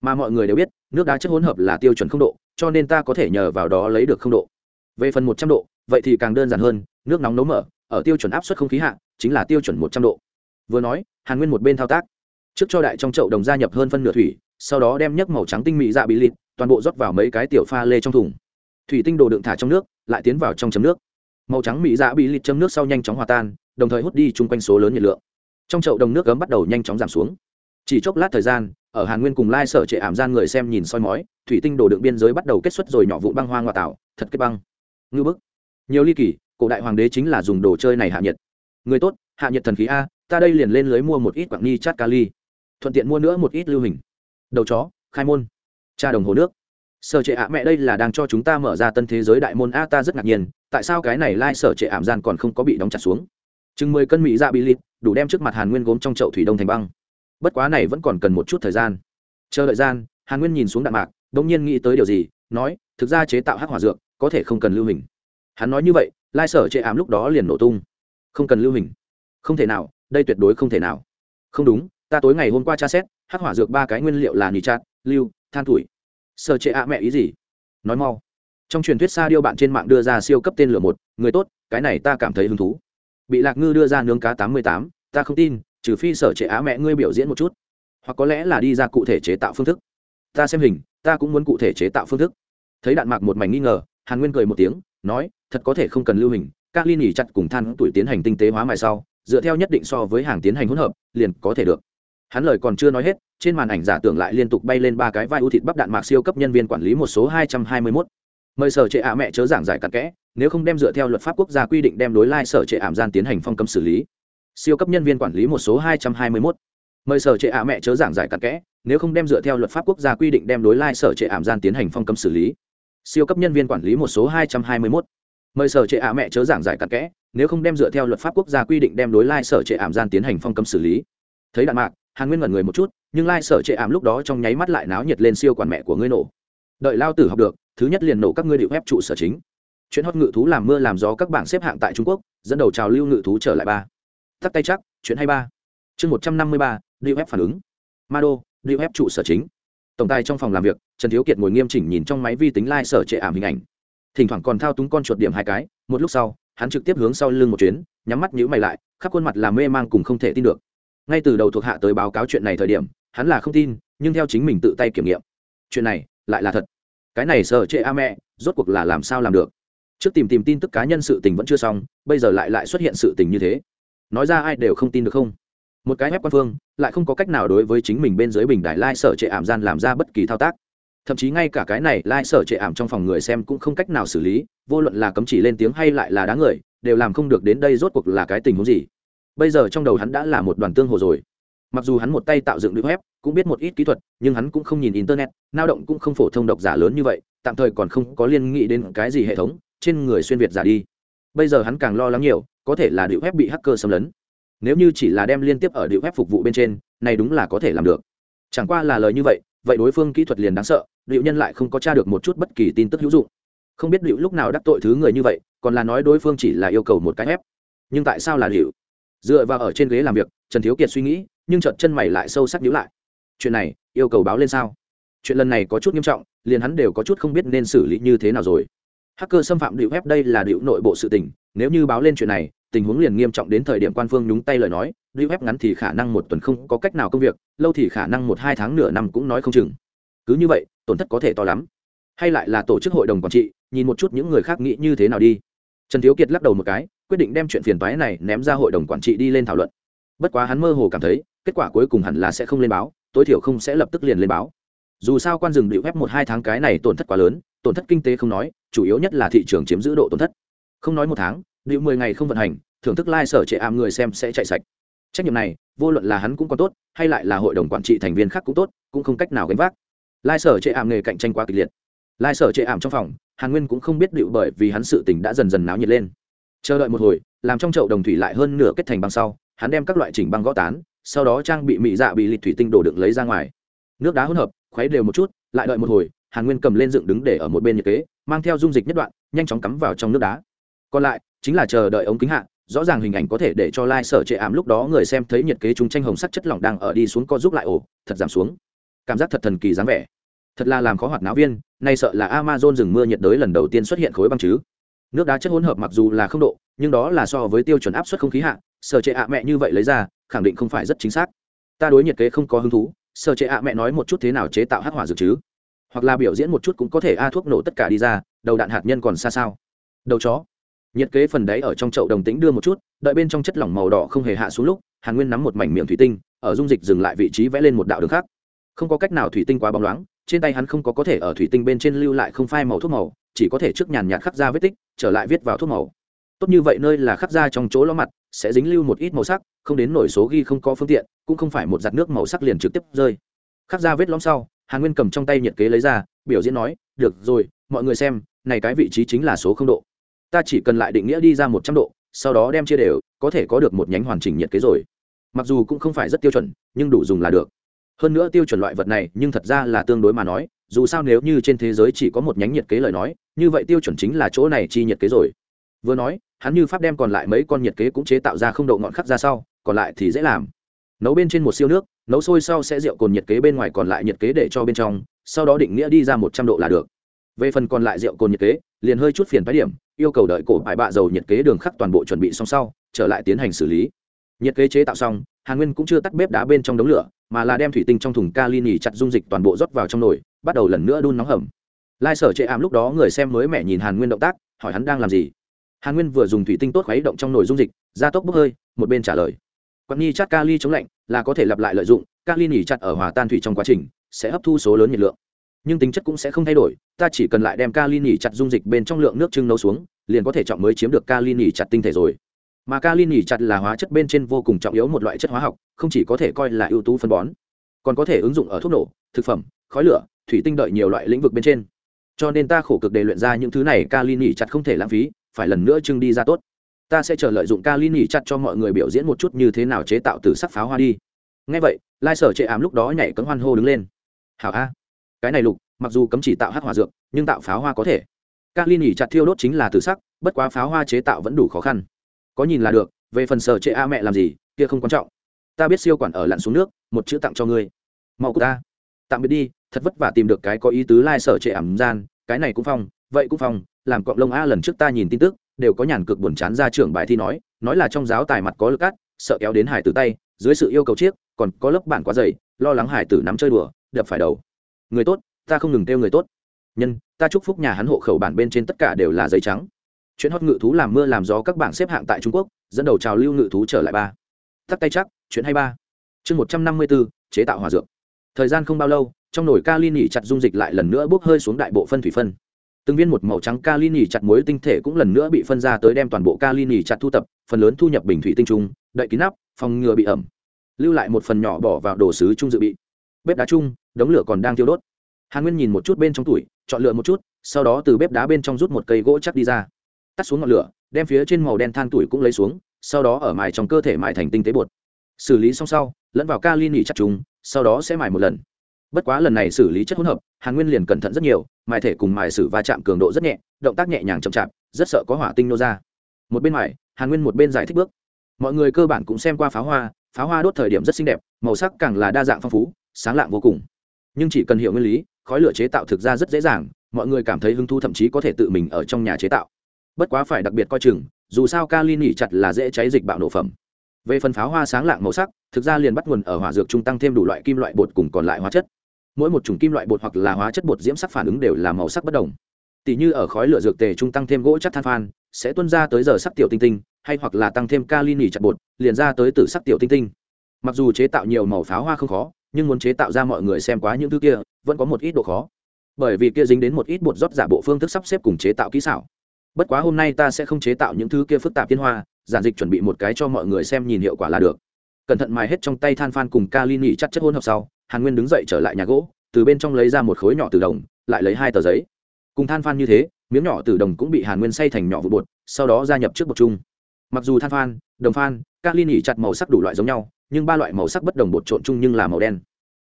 Mà mọi người đều biết, nước đá chất hỗn hợp là tiêu chuẩn không độ, cho nên ta có thể nhờ vào đó lấy được không độ. Về phần một trăm độ, vậy thì càng đơn giản hơn, nước nóng nấu mở, ở tiêu chuẩn áp suất không khí hạ, chính là tiêu chuẩn một trăm độ. Vừa nói, hàn nguyên một bên thao tác. Trước cho đại trong chậu đồng gia nhập hơn phân nửa thủy, sau đó đem nhấc màu trắng tinh mị dạ bị lịt toàn bộ rót vào mấy cái tiểu pha lê trong thùng. Thủy tinh đồ đựng thả trong nước, lại tiến vào trong chấm nước. Màu trắng mị dạ bị lịt châm nước sau nhanh chóng hòa tan, đồng thời hút đi chung quanh số lớn nhiệt lượng trong chậu đồng nước cấm bắt đầu nhanh chóng giảm xuống. Chỉ chốc lát thời gian, ở hàn nguyên cùng lai sở trệ ảm gian người xem nhìn soi mói, thủy tinh đồ đựng biên giới bắt đầu kết xuất rồi nhỏ vụ băng hoa ngoại tạo, thật kết băng. Ngư bức. Nhiều ly kỳ, cổ đại hoàng đế chính là dùng đồ chơi này hạ nhiệt. Người tốt, hạ nhiệt thần khí a, ta đây liền lên lưới mua một ít quảng ni chát kali thuận tiện mua nữa một ít lưu hình. Đầu chó, khai môn. Cha đồng hồ nước. Sở trệ ạ, mẹ đây là đang cho chúng ta mở ra tân thế giới đại môn a, ta rất ngạc nhiên, tại sao cái này lai sở trệ ảm gian còn không có bị đóng chặt xuống? Chừng mười cân mỹ dạ bị lịt đủ đem trước mặt hàn nguyên gốm trong chậu thủy đông thành băng. Bất quá này vẫn còn cần một chút thời gian. Chờ đợi gian, hàn nguyên nhìn xuống đạn mạc, đông nhiên nghĩ tới điều gì, nói, thực ra chế tạo hắc hỏa dược, có thể không cần lưu hình. Hắn nói như vậy, lai sở chệ ám lúc đó liền nổ tung. Không cần lưu hình. Không thể nào, đây tuyệt đối không thể nào. Không đúng, ta tối ngày hôm qua tra xét, hắc hỏa dược ba cái nguyên liệu là nì chát, lưu, than tuổi. Sở chệ ạ mẹ ý gì? Nói mau. Trong truyền thuyết xa điêu bạn trên mạng đưa ra siêu cấp tên lửa một, người tốt, cái này ta cảm thấy hứng thú. Bị lạc ngư đưa ra nướng cá tám mươi tám ta không tin, trừ phi sở chế á mẹ ngươi biểu diễn một chút. Hoặc có lẽ là đi ra cụ thể chế tạo phương thức. Ta xem hình, ta cũng muốn cụ thể chế tạo phương thức. Thấy đạn mạc một mảnh nghi ngờ, hàn nguyên cười một tiếng, nói, thật có thể không cần lưu hình, các ly nhỉ chặt cùng than tuổi tiến hành tinh tế hóa mài sau, dựa theo nhất định so với hàng tiến hành hỗn hợp, liền có thể được. Hắn lời còn chưa nói hết, trên màn ảnh giả tưởng lại liên tục bay lên ba cái vai ưu thịt bắp đạn mạc siêu cấp nhân viên quản lý một số hai trăm hai mươi mốt. Mời sở trệ ạ mẹ chớ giảng giải cặn kẽ, nếu không đem dựa theo luật pháp quốc gia quy định đem đối lai sở trệ ảm gian tiến hành phong cấm xử lý siêu cấp nhân viên quản lý một số hai trăm hai mươi mốt. Mời sở trệ ạ mẹ chớ giảng giải cặn kẽ, nếu không đem dựa theo luật pháp quốc gia quy định đem đối lai sở trệ ảm gian tiến hành phong cấm xử lý. Siêu cấp nhân viên quản lý một số hai trăm hai mươi mốt. Mời sở trệ ạ mẹ chớ giảng giải cặn kẽ, nếu không đem dựa theo luật pháp quốc gia quy định đem đối lai sở trệ ảm gian tiến hành phong cấm xử lý. Thấy đạn mạc, hàn nguyên ngẩn người một chút, nhưng lai sở trệ ảm lúc đó trong nháy mắt lại náo nhiệt lên siêu quản mẹ của ngươi nổ. Đợi lao tử học được, thứ nhất liền nổ các ngươi điệu ép trụ sở chính. Chuyện hót ngự thú làm mưa làm gió các bảng xếp hạng tại trung quốc, dẫn đầu trào lưu ngự thú trở lại ba tắt tay chắc, chuyện hay ba. Chương một trăm năm mươi ba lưu ép phản ứng. Ma đô điệu ép trụ sở chính. Tổng tài trong phòng làm việc, trần thiếu kiệt ngồi nghiêm chỉnh nhìn trong máy vi tính lai、like、sở trệ ảm hình ảnh. Thỉnh thoảng còn thao túng con chuột điểm hai cái, một lúc sau, hắn trực tiếp hướng sau lưng một chuyến, nhắm mắt nhữ mày lại, khắp khuôn mặt là mê mang cùng không thể tin được. Ngay từ đầu thuộc hạ tới báo cáo chuyện này thời điểm, hắn là không tin, nhưng theo chính mình tự tay kiểm nghiệm. Chuyện này, lại là thật. Cái này sở trệ a mẹ, rốt cuộc là làm sao làm được? Trước tìm tìm tin tức cá nhân sự tình vẫn chưa xong, bây giờ lại lại xuất hiện sự tình như thế nói ra ai đều không tin được không? Một cái ép quan phương, lại không có cách nào đối với chính mình bên dưới bình đại lai sở trệ ảm gian làm ra bất kỳ thao tác. Thậm chí ngay cả cái này lai sở trệ ảm trong phòng người xem cũng không cách nào xử lý, vô luận là cấm chỉ lên tiếng hay lại là đá người, đều làm không được đến đây rốt cuộc là cái tình huống gì. Bây giờ trong đầu hắn đã là một đoàn tương hồ rồi. Mặc dù hắn một tay tạo dựng được web cũng biết một ít kỹ thuật, nhưng hắn cũng không nhìn internet lao động cũng không phổ thông độc giả lớn như vậy, tạm thời còn không có liên nghĩ đến cái gì hệ thống, trên người xuyên việt giả đi bây giờ hắn càng lo lắng nhiều, có thể là điệu web bị hacker xâm lấn. Nếu như chỉ là đem liên tiếp ở điệu web phục vụ bên trên, này đúng là có thể làm được. Chẳng qua là lời như vậy vậy đối phương kỹ thuật liền đáng sợ, điệu nhân lại không có tra được một chút bất kỳ tin tức hữu dụng. Không biết điệu lúc nào đắc tội thứ người như vậy, còn là nói đối phương chỉ là yêu cầu một cái ép nhưng tại sao là điệu? Dựa vào ở trên ghế làm việc, trần thiếu kiệt suy nghĩ, nhưng chợt chân mày lại sâu sắc nhíu lại. Chuyện này, yêu cầu báo lên sao? Chuyện lần này có chút nghiêm trọng, liền hắn đều có chút không biết nên xử lý như thế nào rồi hacker xâm phạm điệu web đây là điệu nội bộ sự tình, nếu như báo lên chuyện này, tình huống liền nghiêm trọng đến thời điểm quan phương nhúng tay lời nói, điệu web ngắn thì khả năng một tuần không có cách nào công việc, lâu thì khả năng một hai tháng nửa năm cũng nói không chừng. Cứ như vậy, tổn thất có thể to lắm. Hay lại là tổ chức hội đồng quản trị, nhìn một chút những người khác nghĩ như thế nào đi. Trần thiếu kiệt lắc đầu một cái, quyết định đem chuyện phiền toái này ném ra hội đồng quản trị đi lên thảo luận. Bất quá hắn mơ hồ cảm thấy, kết quả cuối cùng hẳn là sẽ không lên báo, tối thiểu không sẽ lập tức liền lên báo dù sao quan rừng bị phép một hai tháng cái này tổn thất quá lớn, tổn thất kinh tế không nói, chủ yếu nhất là thị trường chiếm giữ độ tổn thất. Không nói một tháng, liệu mười ngày không vận hành, thưởng thức lai、like、sở trệ ảm người xem sẽ chạy sạch. Trách nhiệm này, vô luận là hắn cũng có tốt, hay lại là hội đồng quản trị thành viên khác cũng tốt, cũng không cách nào gánh vác. Lai、like、sở trệ ảm nghề cạnh tranh quá kịch liệt. Lai、like、sở trệ ảm trong phòng, hàn nguyên cũng không biết liệu bởi vì hắn sự tình đã dần dần náo nhiệt lên. Chờ đợi một hồi, làm trong chậu đồng thủy lại hơn nửa kết thành băng sau, hắn đem các loại chỉnh băng gõ tán, sau đó trang bị mị dạ bị lịch thủy tinh đổ đựng lấy ra ngoài. Nước đá hỗn hợp khuấy đều một chút, lại đợi một hồi, hàn nguyên cầm lên dựng đứng để ở một bên nhiệt kế, mang theo dung dịch nhất đoạn, nhanh chóng cắm vào trong nước đá. Còn lại, chính là chờ đợi ống kính hạ, rõ ràng hình ảnh có thể để cho lai、like、sở trệ ảm lúc đó người xem thấy nhiệt kế chúng tranh hồng sắc chất lỏng đang ở đi xuống co giúp lại ổ, thật giảm xuống. Cảm giác thật thần kỳ dáng vẻ. Thật là làm khó hoạt náo viên, nay sợ là amazon rừng mưa nhiệt đới lần đầu tiên xuất hiện khối băng chứ. Nước đá chất hỗn hợp mặc dù là không độ, nhưng đó là so với tiêu chuẩn áp suất không khí hạ, sở trệ ạ mẹ như vậy lấy ra, khẳng định không phải rất chính xác. Ta đối nhiệt kế không có hứng thú sở chế ạ mẹ nói một chút thế nào chế tạo hắc hỏa dược chứ? Hoặc là biểu diễn một chút cũng có thể a thuốc nổ tất cả đi ra, đầu đạn hạt nhân còn xa sao? Đầu chó. Nhiệt kế phần đáy ở trong chậu đồng tĩnh đưa một chút, đợi bên trong chất lỏng màu đỏ không hề hạ xuống lúc, hàn nguyên nắm một mảnh miệng thủy tinh, ở dung dịch dừng lại vị trí vẽ lên một đạo đường khác. Không có cách nào thủy tinh quá bóng loáng, trên tay hắn không có có thể ở thủy tinh bên trên lưu lại không phai màu thuốc màu, chỉ có thể trước nhàn nhạt khắc ra vết tích, trở lại viết vào thuốc màu tốt như vậy nơi là khắc ra trong chỗ ló mặt, sẽ dính lưu một ít màu sắc, không đến nổi số ghi không có phương tiện, cũng không phải một giặt nước màu sắc liền trực tiếp rơi. Khắc ra vết lõm sau, hàn nguyên cầm trong tay nhiệt kế lấy ra, biểu diễn nói, được rồi, mọi người xem, này cái vị trí chính là số không độ. Ta chỉ cần lại định nghĩa đi ra một trăm độ, sau đó đem chia đều, có thể có được một nhánh hoàn chỉnh nhiệt kế rồi. Mặc dù cũng không phải rất tiêu chuẩn, nhưng đủ dùng là được. Hơn nữa tiêu chuẩn loại vật này, nhưng thật ra là tương đối mà nói, dù sao nếu như trên thế giới chỉ có một nhánh nhiệt kế lời nói, như vậy tiêu chuẩn chính là chỗ này chi nhiệt kế rồi vừa nói, hắn như pháp đem còn lại mấy con nhiệt kế cũng chế tạo ra không độ ngọn khắc ra sau, còn lại thì dễ làm. Nấu bên trên một siêu nước, nấu sôi sau sẽ rượu cồn nhiệt kế bên ngoài còn lại nhiệt kế để cho bên trong, sau đó định nghĩa đi ra một trăm độ là được. Về phần còn lại rượu cồn nhiệt kế, liền hơi chút phiền phái điểm, yêu cầu đợi cổ bài bạ dầu nhiệt kế đường khắc toàn bộ chuẩn bị xong sau, trở lại tiến hành xử lý. Nhiệt kế chế tạo xong, hàn nguyên cũng chưa tắt bếp đá bên trong đống lửa, mà là đem thủy tinh trong thùng ca li nỉ chặt dung dịch toàn bộ rót vào trong nồi, bắt đầu lần nữa đun nóng hầm. Lai sở chệ ảm lúc đó người xem mới mẻ nhìn hàn nguyên động tác, hỏi hắn đang làm gì hàn nguyên vừa dùng thủy tinh tốt khuấy động trong nồi dung dịch, gia tốc bốc hơi, một bên trả lời. Quặng nhi chắt kali chống lạnh, là có thể lặp lại lợi dụng, kali nỉ chặt ở hòa tan thủy trong quá trình, sẽ hấp thu số lớn nhiệt lượng. Nhưng tính chất cũng sẽ không thay đổi, ta chỉ cần lại đem kali nỉ chặt dung dịch bên trong lượng nước trưng nấu xuống, liền có thể trọng mới chiếm được kali nỉ chặt tinh thể rồi. Mà kali nỉ chặt là hóa chất bên trên vô cùng trọng yếu một loại chất hóa học, không chỉ có thể coi là ưu tú phân bón, còn có thể ứng dụng ở thuốc nổ, thực phẩm, khói lửa, thủy tinh đợi nhiều loại lĩnh vực bên trên. Cho nên ta khổ cực đề luyện ra những thứ này, kali nỉ chặt không thể lãng phí phải lần nữa trưng đi ra tốt. Ta sẽ chờ lợi dụng kali nỉ chặt cho mọi người biểu diễn một chút như thế nào chế tạo từ sắc pháo hoa đi. Ngay vậy, lai sở chệ ám lúc đó nhảy cấm hoan hô đứng lên. Hảo a. Cái này lục, mặc dù cấm chỉ tạo hát hòa dược, nhưng tạo pháo hoa có thể. Kali nỉ chặt thiêu đốt chính là từ sắc, bất quá pháo hoa chế tạo vẫn đủ khó khăn. Có nhìn là được, về phần sở chệ a mẹ làm gì, kia không quan trọng. Ta biết siêu quản ở lặn xuống nước, một chữ tặng cho ngươi. Mau của ta. Tạm biệt đi, thật vất vả tìm được cái có ý tứ lai sở trệ ẩm gian, cái này cũng phong, vậy cũng phong làm cọng lông a lần trước ta nhìn tin tức, đều có nhàn cực buồn chán ra trưởng bài thi nói nói là trong giáo tài mặt có lực cắt, sợ kéo đến hải tử tay, dưới sự yêu cầu chiếc, còn có lớp bản quá dày, lo lắng hải tử nắm chơi đùa, đập phải đầu. Người tốt, ta không ngừng kêu người tốt. Nhân, ta chúc phúc nhà hắn hộ khẩu bản bên trên tất cả đều là giấy trắng. Chuyện hót ngự thú làm mưa làm gió các bảng xếp hạng tại trung quốc, dẫn đầu trào lưu ngự thú trở lại ba. Tắt tay chắc, chuyện hay ba. Chương một trăm năm mươi bốn chế tạo hòa dược. Thời gian không bao lâu, trong nồi kali nỉ chặt dung dịch lại lần nữa bốc hơi xuống đại bộ phân thủy phân từng viên một màu trắng kali nỉ chặt muối tinh thể cũng lần nữa bị phân ra tới đem toàn bộ kali nỉ chặt thu tập, phần lớn thu nhập bình thủy tinh trung, đậy kín nắp, phòng ngừa bị ẩm. Lưu lại một phần nhỏ bỏ vào đồ sứ trung dự bị. Bếp đá chung, đống lửa còn đang thiêu đốt. Hàn nguyên nhìn một chút bên trong tủi, chọn lựa một chút, sau đó từ bếp đá bên trong rút một cây gỗ chắc đi ra. Tắt xuống ngọn lửa, đem phía trên màu đen than tuổi cũng lấy xuống, sau đó ở mài trong cơ thể mài thành tinh tế bột. Xử lý xong sau, lẫn vào kali nỉ chặt chúng sau đó sẽ mài một lần bất quá lần này xử lý chất hỗn hợp, hàn nguyên liền cẩn thận rất nhiều, mài thể cùng mài sử va chạm cường độ rất nhẹ, động tác nhẹ nhàng chậm chạp, rất sợ có hỏa tinh nô ra. Một bên mài, hàn nguyên một bên giải thích bước. Mọi người cơ bản cũng xem qua pháo hoa pháo hoa đốt thời điểm rất xinh đẹp, màu sắc càng là đa dạng phong phú, sáng lạng vô cùng. Nhưng chỉ cần hiểu nguyên lý, khói lửa chế tạo thực ra rất dễ dàng, mọi người cảm thấy hứng thú thậm chí có thể tự mình ở trong nhà chế tạo. Bất quá phải đặc biệt coi chừng, dù sao kali nỉ chặt là dễ cháy dịch bạo nổ phẩm. Về phần pháo hoa sáng lạng màu sắc, thực ra liền bắt nguồn ở hỏa dược trung tăng thêm đủ loại kim loại bột cùng còn lại hóa chất mỗi một chủng kim loại bột hoặc là hóa chất bột diễm sắc phản ứng đều là màu sắc bất đồng. Tỷ như ở khói lửa dược tề trung tăng thêm gỗ chất than phan, sẽ tuân ra tới giờ sắc tiểu tinh tinh, hay hoặc là tăng thêm kali nỉ chặt bột, liền ra tới từ sắc tiểu tinh tinh. Mặc dù chế tạo nhiều màu pháo hoa không khó, nhưng muốn chế tạo ra mọi người xem quá những thứ kia, vẫn có một ít độ khó. Bởi vì kia dính đến một ít bột rót giả bộ phương thức sắp xếp cùng chế tạo kỹ xảo. Bất quá hôm nay ta sẽ không chế tạo những thứ kia phức tạp tiên hoa, giản dịch chuẩn bị một cái cho mọi người xem nhìn hiệu quả là được. Cẩn thận mài hết trong tay than phan cùng kali nỉ chặt chất hôn hợp sau hàn nguyên đứng dậy trở lại nhà gỗ, từ bên trong lấy ra một khối nhỏ từ đồng, lại lấy hai tờ giấy. Cùng than phan như thế, miếng nhỏ từ đồng cũng bị hàn nguyên xay thành nhỏ vụ bột, sau đó gia nhập trước bột chung. Mặc dù than phan, đồng phan, các ly nỉ chặt màu sắc đủ loại giống nhau, nhưng ba loại màu sắc bất đồng bột trộn chung nhưng là màu đen.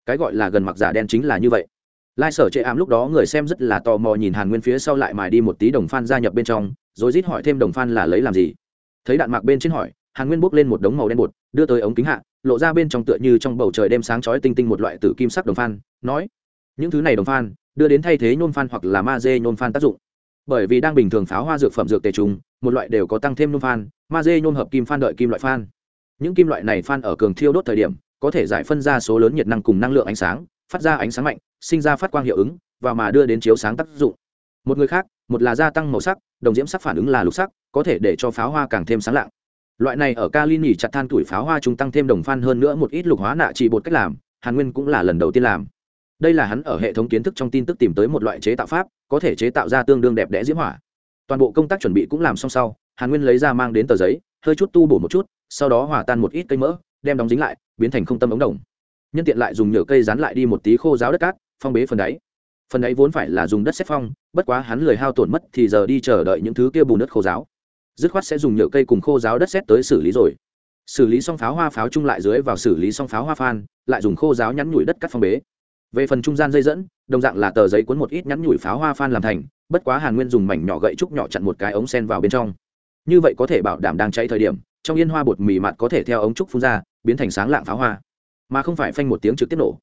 Cái gọi là gần mặc giả đen chính là như vậy. Lai sở chệ ám lúc đó người xem rất là tò mò nhìn hàn nguyên phía sau lại mài đi một tí đồng phan gia nhập bên trong, rồi rít hỏi thêm đồng phan là lấy làm gì. Thấy đạn mạc bên trên hỏi hàn nguyên bốc lên một đống màu đen bột, đưa tới ống kính hạ, lộ ra bên trong tựa như trong bầu trời đêm sáng chói tinh tinh một loại tử kim sắc đồng phan, nói, những thứ này đồng phan, đưa đến thay thế nhôm phan hoặc là ma dê nhôm phan tác dụng. Bởi vì đang bình thường pháo hoa dược phẩm dược tề trùng, một loại đều có tăng thêm nhôm phan, ma dê nhôm hợp kim phan đợi kim loại phan. Những kim loại này phan ở cường thiêu đốt thời điểm, có thể giải phân ra số lớn nhiệt năng cùng năng lượng ánh sáng, phát ra ánh sáng mạnh, sinh ra phát quang hiệu ứng, và mà đưa đến chiếu sáng tác dụng. Một người khác, một là gia tăng màu sắc, đồng diễm sắc phản ứng là lục sắc, có thể để cho pháo hoa càng thêm sáng lạng loại này ở kali nỉ chặt than tuổi pháo hoa chúng tăng thêm đồng phan hơn nữa một ít lục hóa nạ trị bột cách làm, hàn nguyên cũng là lần đầu tiên làm. Đây là hắn ở hệ thống kiến thức trong tin tức tìm tới một loại chế tạo pháp, có thể chế tạo ra tương đương đẹp đẽ diễm hỏa. Toàn bộ công tác chuẩn bị cũng làm xong sau, hàn nguyên lấy ra mang đến tờ giấy, hơi chút tu bổ một chút, sau đó hòa tan một ít cây mỡ, đem đóng dính lại, biến thành không tâm ống đồng. Nhân tiện lại dùng nhựa cây dán lại đi một tí khô ráo đất cát, phong bế phần đáy. Phần đáy vốn phải là dùng đất xếp phong, bất quá hắn lười hao tổn mất thì giờ đi chờ đợi những thứ kia bùn đất khô ráo dứt khoát sẽ dùng nhựa cây cùng khô giáo đất xét tới xử lý rồi. Xử lý xong pháo hoa pháo chung lại dưới vào xử lý xong pháo hoa phan, lại dùng khô giáo nhắn nhủi đất cắt phong bế. Về phần trung gian dây dẫn, đồng dạng là tờ giấy cuốn một ít nhắn nhủi pháo hoa phan làm thành, bất quá hàn nguyên dùng mảnh nhỏ gậy trúc nhỏ chặn một cái ống sen vào bên trong. Như vậy có thể bảo đảm đang cháy thời điểm, trong yên hoa bột mì mặt có thể theo ống trúc phun ra, biến thành sáng lạng pháo hoa. Mà không phải phanh một tiếng trực tiếp nổ.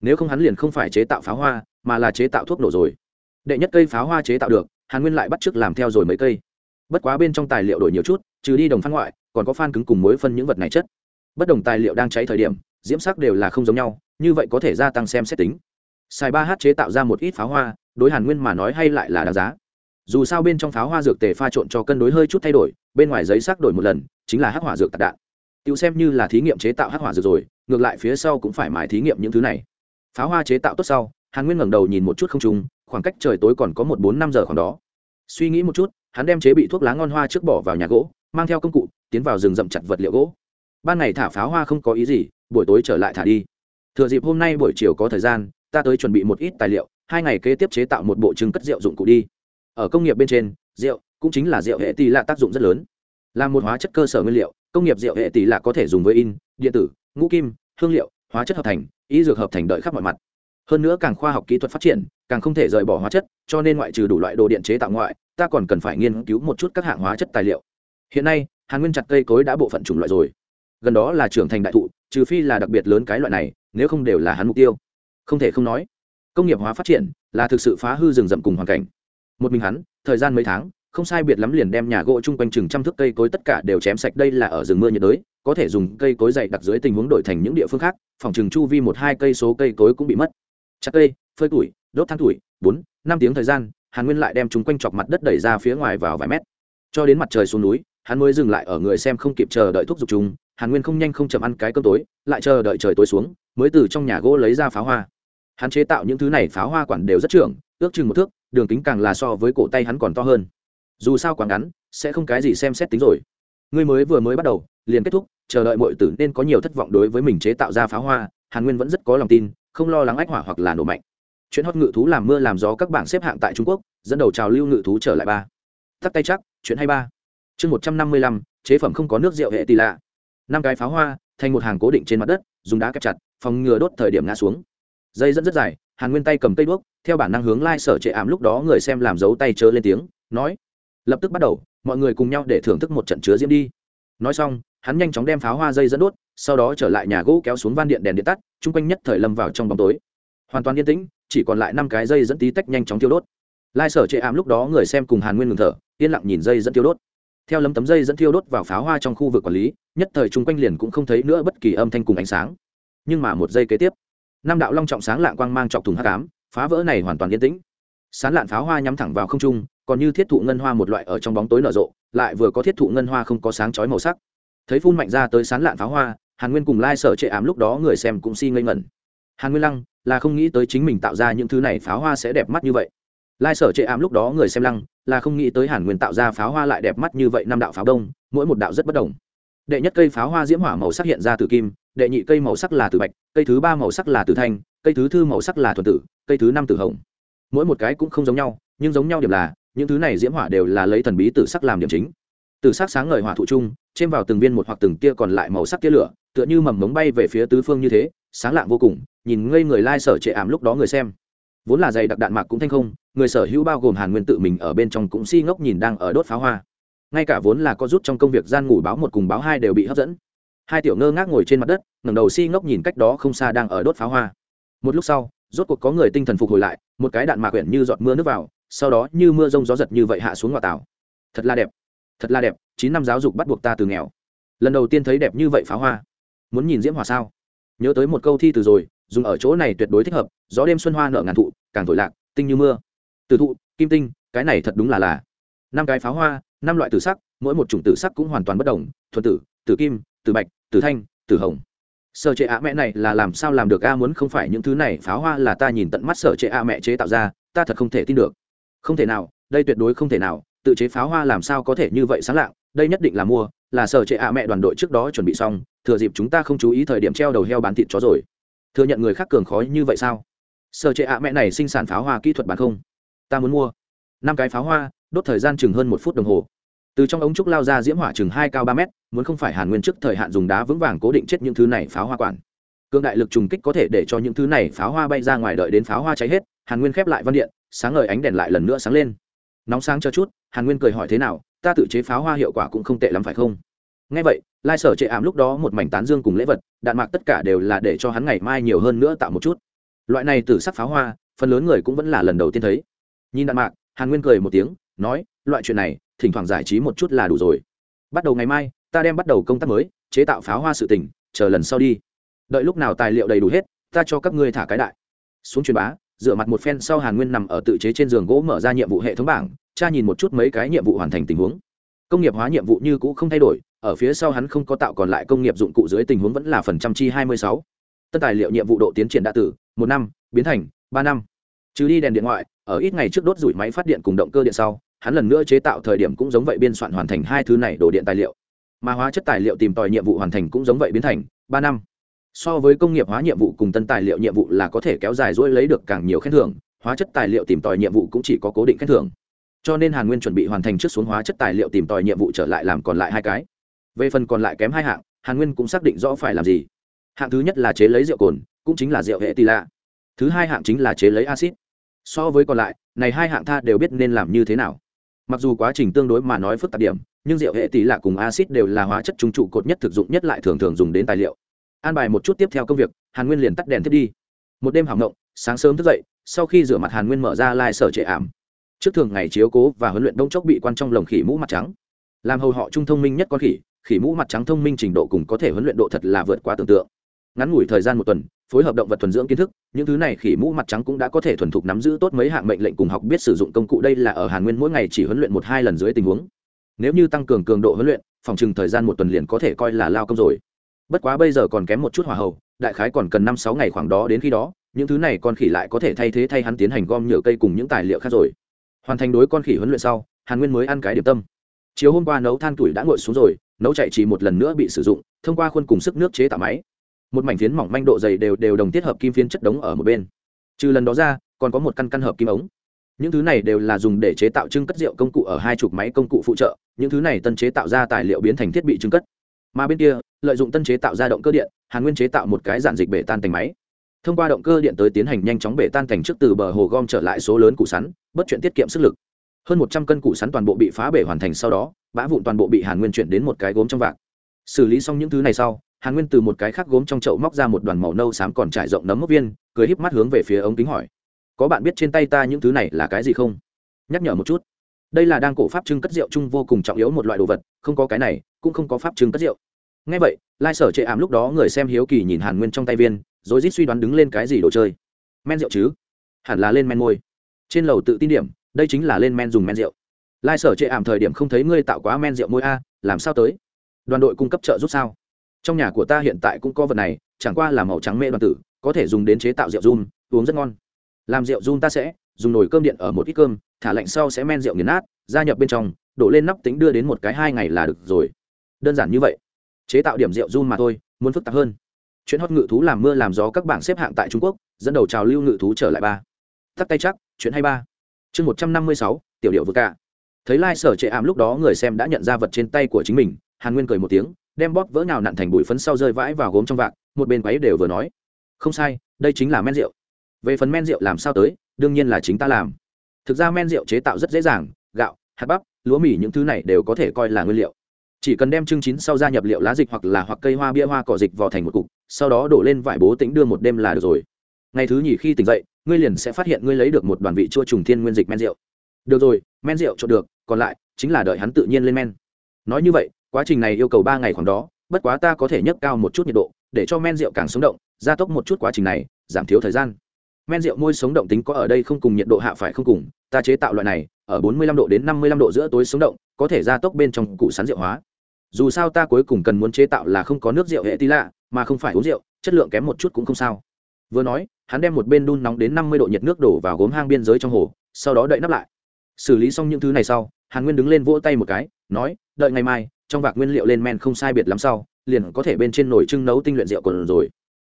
Nếu không hắn liền không phải chế tạo pháo hoa, mà là chế tạo thuốc nổ rồi. Đệ nhất cây pháo hoa chế tạo được, hàn nguyên lại bắt t r ư ớ c làm theo rồi mấy cây bất quá bên trong tài liệu đổi nhiều chút, trừ đi đồng phan ngoại, còn có phan cứng cùng mối phân những vật này chất. Bất đồng tài liệu đang cháy thời điểm, diễm sắc đều là không giống nhau, như vậy có thể gia tăng xem xét tính. Xài ba h chế tạo ra một ít pháo hoa, đối hàn nguyên mà nói hay lại là đáng giá. Dù sao bên trong pháo hoa dược tề pha trộn cho cân đối hơi chút thay đổi, bên ngoài giấy sắc đổi một lần, chính là hắc hỏa dược tạc đạn. Tự xem như là thí nghiệm chế tạo hắc hỏa dược rồi, ngược lại phía sau cũng phải mài thí nghiệm những thứ này. Pháo hoa chế tạo tốt sau, hàn nguyên ngẩng đầu nhìn một chút không trung, khoảng cách trời tối còn có một bốn năm giờ khoảng đó suy nghĩ một chút, hắn đem chế bị thuốc lá ngon hoa trước bỏ vào nhà gỗ, mang theo công cụ, tiến vào rừng rậm chặt vật liệu gỗ. Ban ngày thả pháo hoa không có ý gì, buổi tối trở lại thả đi. Thừa dịp hôm nay buổi chiều có thời gian, ta tới chuẩn bị một ít tài liệu, hai ngày kế tiếp chế tạo một bộ trứng cất rượu dụng cụ đi. Ở công nghiệp bên trên, rượu cũng chính là rượu hệ tỷ lạ tác dụng rất lớn. Là một hóa chất cơ sở nguyên liệu, công nghiệp rượu hệ tỷ lạ có thể dùng với in, điện tử, ngũ kim, hương liệu, hóa chất hợp thành ý dược hợp thành đợi khắp mọi mặt. Hơn nữa càng khoa học kỹ thuật phát triển, càng không thể rời bỏ hóa chất, cho nên ngoại trừ đủ loại đồ điện chế tạo ngoại ta còn cần phải nghiên cứu một chút các hạng hóa chất tài liệu. Hiện nay, hàn nguyên chặt cây cối đã bộ phận chủng loại rồi. Gần đó là trưởng thành đại thụ, trừ phi là đặc biệt lớn cái loại này, nếu không đều là hắn mục tiêu. Không thể không nói, công nghiệp hóa phát triển là thực sự phá hư rừng rậm cùng hoàn cảnh. Một mình hắn, thời gian mấy tháng, không sai biệt lắm liền đem nhà gỗ chung quanh chừng trăm thước cây cối tất cả đều chém sạch đây là ở rừng mưa nhiệt đới, có thể dùng cây cối dày đặc dưới tình huống đổi thành những địa phương khác, phòng chừng chu vi một hai cây số cây cối cũng bị mất. Chặt cây, phơi tuổi, đốt than tuổi, bốn, năm tiếng thời gian hàn nguyên lại đem chúng quanh chọc mặt đất đẩy ra phía ngoài vào vài mét. Cho đến mặt trời xuống núi, hắn mới dừng lại ở người xem không kịp chờ đợi thuốc dục chúng. Hàn nguyên không nhanh không chậm ăn cái cơm tối, lại chờ đợi trời tối xuống, mới từ trong nhà gỗ lấy ra pháo hoa. Hắn chế tạo những thứ này pháo hoa quản đều rất trưởng, ước chừng một thước, đường kính càng là so với cổ tay hắn còn to hơn. Dù sao quá ngắn, sẽ không cái gì xem xét tính rồi. Ngươi mới vừa mới bắt đầu, liền kết thúc, chờ đợi mọi tử nên có nhiều thất vọng đối với mình chế tạo ra pháo hoa. Hàn nguyên vẫn rất có lòng tin, không lo lắng ách hỏa hoặc là nổ mạnh chuyện hót ngự thú làm mưa làm gió các bảng xếp hạng tại trung quốc, dẫn đầu trào lưu ngự thú trở lại ba. Tắt tay chắc chuyện hay ba. Chương một trăm năm mươi lăm, chế phẩm không có nước rượu hệ tỷ lạ. Năm cái pháo hoa, thành một hàng cố định trên mặt đất, dùng đá kẹp chặt, phòng ngừa đốt thời điểm ngã xuống. Dây dẫn rất dài, hàn nguyên tay cầm cây đuốc, theo bản năng hướng lai sở trệ ảm lúc đó người xem làm dấu tay chớ lên tiếng, nói. Lập tức bắt đầu, mọi người cùng nhau để thưởng thức một trận chứa diễm đi. Nói xong, hắn nhanh chóng đem pháo hoa dây dẫn đốt, sau đó trở lại nhà gỗ kéo xuống van điện đèn điện tắt, chung quanh nhất thời lâm vào trong bóng tối. Hoàn toàn yên tĩnh chỉ còn lại năm cái dây dẫn tí tách nhanh chóng tiêu đốt. Lai sở chệ ảm lúc đó người xem cùng hàn nguyên ngừng thở, yên lặng nhìn dây dẫn tiêu đốt. Theo lấm tấm dây dẫn tiêu đốt vào pháo hoa trong khu vực quản lý, nhất thời chung quanh liền cũng không thấy nữa bất kỳ âm thanh cùng ánh sáng. Nhưng mà một giây kế tiếp, năm đạo long trọng sáng lạng quang mang chọc thùng hát cám phá vỡ này hoàn toàn yên tĩnh. Sán lạn pháo hoa nhắm thẳng vào không trung, còn như thiết thụ ngân hoa một loại ở trong bóng tối nở rộ, lại vừa có thiết thụ ngân hoa không có sáng chói màu sắc. Thấy phun mạnh ra tới sán lạn pháo hoa, hàn nguyên cùng lai sở chệ ám lúc đó người xem cũng si ngây ngẩn hàn nguyên lăng, là không nghĩ tới chính mình tạo ra những thứ này pháo hoa sẽ đẹp mắt như vậy. Lai sở chệ ám lúc đó người xem lăng, là không nghĩ tới hàn nguyên tạo ra pháo hoa lại đẹp mắt như vậy năm đạo pháo đông, mỗi một đạo rất bất đồng. Đệ nhất cây pháo hoa diễm hỏa màu sắc hiện ra từ kim, đệ nhị cây màu sắc là từ bạch, cây thứ ba màu sắc là từ thanh, cây thứ tư màu sắc là thuần tử, cây thứ năm từ hồng. Mỗi một cái cũng không giống nhau, nhưng giống nhau điểm là, những thứ này diễm hỏa đều là lấy thần bí tử sắc làm điểm chính. Từ sắc sáng ngời hỏa thụ chung trên vào từng viên một hoặc từng tia còn lại màu sắc tia lửa, tựa như mầm mống bay về phía tứ phương như thế sáng lạng vô cùng, nhìn ngây người lai trệ ảm lúc đó người xem. Vốn là dày đặc đạn mạc cũng thanh không, người sở hữu bao gồm hàn nguyên tự mình ở bên trong cũng si ngốc nhìn đang ở đốt pháo hoa. Ngay cả vốn là có rút trong công việc gian ngủ báo một cùng báo hai đều bị hấp dẫn. Hai tiểu ngơ ngác ngồi trên mặt đất, ngẩng đầu si ngốc nhìn cách đó không xa đang ở đốt pháo hoa. Một lúc sau, rốt cuộc có người tinh thần phục hồi lại, một cái đạn mạc quyển như giọt mưa nước vào, sau đó như mưa rông gió giật như vậy hạ xuống ngoại tảo. Thật là đẹp. Thật là đẹp, chín năm giáo dục bắt buộc ta từ nghèo. Lần đầu tiên thấy đẹp như vậy pháo hoa. Muốn nhìn diễm hòa sao? Nhớ tới một câu thi từ rồi, dùng ở chỗ này tuyệt đối thích hợp, gió đêm xuân hoa nợ ngàn thụ, càng thổi lạc, tinh như mưa. Từ thụ, kim tinh, cái này thật đúng là là năm cái pháo hoa, năm loại tử sắc, mỗi một chủng tử sắc cũng hoàn toàn bất đồng, thuần tử tử kim, tử bạch, tử thanh, tử hồng. Sở trệ ạ mẹ này là làm sao làm được a, muốn không phải những thứ này pháo hoa là ta nhìn tận mắt sở trệ ạ mẹ chế tạo ra, ta thật không thể tin được. Không thể nào, đây tuyệt đối không thể nào, tự chế pháo hoa làm sao có thể như vậy sáng lạng, đây nhất định là mua, là sở trệ ạ mẹ đoàn đội trước đó chuẩn bị xong thừa dịp chúng ta không chú ý thời điểm treo đầu heo bán thịt chó rồi. Thừa nhận người khác cường khói như vậy sao? Sợ trệ ạ, mẹ này sinh sản pháo hoa kỹ thuật bán không? Ta muốn mua. Năm cái pháo hoa, đốt thời gian chừng hơn một phút đồng hồ. Từ trong ống trúc lao ra diễm hỏa chừng hai cao ba mét, muốn không phải hàn nguyên trước thời hạn dùng đá vững vàng cố định chết những thứ này pháo hoa quản. Cương đại lực trùng kích có thể để cho những thứ này pháo hoa bay ra ngoài đợi đến pháo hoa cháy hết, hàn nguyên khép lại văn điện, sáng ngời ánh đèn lại lần nữa sáng lên. Nóng sáng cho chút, hàn nguyên cười hỏi thế nào, ta tự chế pháo hoa hiệu quả cũng không tệ lắm phải không? Ngay vậy, lai sở chệ ảm lúc đó một mảnh tán dương cùng lễ vật, đạn mạc tất cả đều là để cho hắn ngày mai nhiều hơn nữa tạo một chút. Loại này từ sắc pháo hoa, phần lớn người cũng vẫn là lần đầu tiên thấy. Nhìn đạn mạc, hàn nguyên cười một tiếng, nói, loại chuyện này, thỉnh thoảng giải trí một chút là đủ rồi. Bắt đầu ngày mai, ta đem bắt đầu công tác mới, chế tạo pháo hoa sự tỉnh chờ lần sau đi. Đợi lúc nào tài liệu đầy đủ hết, ta cho các ngươi thả cái đại. Xuống truyền bá, dựa mặt một phen sau hàn nguyên nằm ở tự chế trên giường gỗ mở ra nhiệm vụ hệ thống bảng cha nhìn một chút mấy cái nhiệm vụ hoàn thành tình huống. Công nghiệp hóa nhiệm vụ như cũ không thay đổi ở phía sau hắn không có tạo còn lại công nghiệp dụng cụ dưới tình huống vẫn là phần trăm chi hai mươi sáu. Tân tài liệu nhiệm vụ độ tiến triển đã từ một năm biến thành ba năm. Trừ đi đèn điện ngoại, ở ít ngày trước đốt rủi máy phát điện cùng động cơ điện sau, hắn lần nữa chế tạo thời điểm cũng giống vậy biên soạn hoàn thành hai thứ này đồ điện tài liệu. Mà hóa chất tài liệu tìm tòi nhiệm vụ hoàn thành cũng giống vậy biến thành ba năm. So với công nghiệp hóa nhiệm vụ cùng tân tài liệu nhiệm vụ là có thể kéo dài dỗi lấy được càng nhiều khen thưởng, hóa chất tài liệu tìm tòi nhiệm vụ cũng chỉ có cố định khen thưởng. Cho nên hàn nguyên chuẩn bị hoàn thành trước xuống hóa chất tài liệu tìm tòi nhiệm vụ trở lại làm còn lại hai cái về phần còn lại kém hai hạng, hàn nguyên cũng xác định rõ phải làm gì. Hạng thứ nhất là chế lấy rượu cồn, cũng chính là rượu hệ tì lạ. Thứ hai hạng chính là chế lấy acid so với còn lại, này hai hạng tha đều biết nên làm như thế nào. Mặc dù quá trình tương đối mà nói phức tạp điểm, nhưng rượu hệ tỷ lạ cùng acid đều là hóa chất trung trụ cột nhất thực dụng nhất lại thường thường dùng đến tài liệu. An bài một chút tiếp theo công việc, hàn nguyên liền tắt đèn thiết đi. Một đêm hỏng động sáng sớm thức dậy, sau khi rửa mặt hàn nguyên mở ra lai sở trệ ảm. Trước thường ngày chiếu cố và huấn luyện đông chốc bị quan trong lồng khỉ mũ mặt trắng. Làm hầu họ trung thông minh nhất con khỉ khỉ mũ mặt trắng thông minh trình độ cùng có thể huấn luyện độ thật là vượt quá tưởng tượng. Ngắn ngủi thời gian một tuần, phối hợp động vật thuần dưỡng kiến thức, những thứ này khỉ mũ mặt trắng cũng đã có thể thuần thục nắm giữ tốt mấy hạng mệnh lệnh cùng học biết sử dụng công cụ. Đây là ở hàn nguyên mỗi ngày chỉ huấn luyện một hai lần dưới tình huống. Nếu như tăng cường cường độ huấn luyện, phòng chừng thời gian một tuần liền có thể coi là lao công rồi. Bất quá bây giờ còn kém một chút hỏa hậu đại khái còn cần năm sáu ngày khoảng đó đến khi đó, những thứ này con khỉ lại có thể thay thế thay hắn tiến hành gom nhựa cây cùng những tài liệu khác rồi. Hoàn thành đối con khỉ huấn luyện sau, hàn nguyên mới ăn cái điểm tâm. Chiều hôm qua nấu than tuổi đã ngồi xuống rồi nấu chạy chỉ một lần nữa bị sử dụng, thông qua khuôn cùng sức nước chế tạo máy. Một mảnh phiến mỏng manh độ dày đều đều đồng tiết hợp kim phiến chất đống ở một bên. Trừ lần đó ra, còn có một căn căn hợp kim ống. Những thứ này đều là dùng để chế tạo trưng cất rượu công cụ ở hai chục máy công cụ phụ trợ, những thứ này tân chế tạo ra tài liệu biến thành thiết bị trưng cất. Mà bên kia, lợi dụng tân chế tạo ra động cơ điện, hàn nguyên chế tạo một cái giản dịch bể tan thành máy. Thông qua động cơ điện tới tiến hành nhanh chóng bể tan thành trước từ bờ hồ gom trở lại số lớn củ sắn, bất chuyện tiết kiệm sức lực hơn một trăm cân củ sắn toàn bộ bị phá bể hoàn thành sau đó, bã vụn toàn bộ bị hàn nguyên chuyển đến một cái gốm trong vạc. Xử lý xong những thứ này sau, hàn nguyên từ một cái khác gốm trong chậu móc ra một đoàn màu nâu xám còn trải rộng nấm mốc viên, cười híp mắt hướng về phía ống kính hỏi. Có bạn biết trên tay ta những thứ này là cái gì không? Nhắc nhở một chút. Đây là đang cổ pháp trưng cất rượu chung vô cùng trọng yếu một loại đồ vật, không có cái này, cũng không có pháp trưng cất rượu. Ngay vậy, lai sở chệ ảm lúc đó người xem hiếu kỳ nhìn hàn nguyên trong tay viên, rồi rít suy đoán đứng lên cái gì đồ chơi. Men rượu chứ? Hẳn là lên men môi. Trên lầu tự tin điểm đây chính là lên men dùng men rượu. Lai sở chệ ảm thời điểm không thấy ngươi tạo quá men rượu môi a, làm sao tới? Đoàn đội cung cấp trợ giúp sao? Trong nhà của ta hiện tại cũng có vật này, chẳng qua là màu trắng mê đoàn tử, có thể dùng đến chế tạo rượu run, uống rất ngon. Làm rượu run ta sẽ, dùng nồi cơm điện ở một ít cơm, thả lạnh sau sẽ men rượu nghiền nát, gia nhập bên trong, đổ lên nắp tính đưa đến một cái hai ngày là được rồi. Đơn giản như vậy. Chế tạo điểm rượu run mà thôi, muốn phức tạp hơn. Chuyện hót ngự thú làm mưa làm gió các bảng xếp hạng tại trung quốc, dẫn đầu trào lưu ngự thú trở lại ba. Tắt tay chắc, chuyện hay ba chương một trăm năm mươi sáu, tiểu điệu vừa cả. Thấy lai、like、sở trệ ảm lúc đó người xem đã nhận ra vật trên tay của chính mình, hàn nguyên cười một tiếng, đem bóp vỡ nào nặn thành bụi phấn sau rơi vãi vào gốm trong vạc, một bên quáy đều vừa nói, không sai, đây chính là men rượu. Về phần men rượu làm sao tới, đương nhiên là chính ta làm. Thực ra men rượu chế tạo rất dễ dàng, gạo, hạt bắp, lúa mì những thứ này đều có thể coi là nguyên liệu. Chỉ cần đem trưng chín sau gia nhập liệu lá dịch hoặc là hoặc cây hoa bia hoa cỏ dịch vào thành một cục, sau đó đổ lên vải bố tính đưa một đêm là được rồi. Ngày thứ nhì khi tỉnh dậy ngươi liền sẽ phát hiện ngươi lấy được một đoàn vị chua trùng thiên nguyên dịch men rượu. Được rồi, men rượu trộn được, còn lại chính là đợi hắn tự nhiên lên men. Nói như vậy, quá trình này yêu cầu ba ngày khoảng đó, bất quá ta có thể nhấc cao một chút nhiệt độ, để cho men rượu càng sống động, gia tốc một chút quá trình này, giảm thiếu thời gian. Men rượu môi sống động tính có ở đây không cùng nhiệt độ hạ phải không cùng, ta chế tạo loại này, ở 45 độ đến 55 độ giữa tối sống động, có thể gia tốc bên trong củ sắn rượu hóa. Dù sao ta cuối cùng cần muốn chế tạo là không có nước rượu hệ tí lạ, mà không phải uống rượu, chất lượng kém một chút cũng không sao vừa nói, hắn đem một bên đun nóng đến 50 độ nhiệt nước đổ vào gốm hang biên giới trong hồ, sau đó đậy nắp lại. Xử lý xong những thứ này sau, hàn nguyên đứng lên vỗ tay một cái, nói, đợi ngày mai, trong vạc nguyên liệu lên men không sai biệt lắm sau, liền có thể bên trên nồi trưng nấu tinh luyện rượu còn rồi.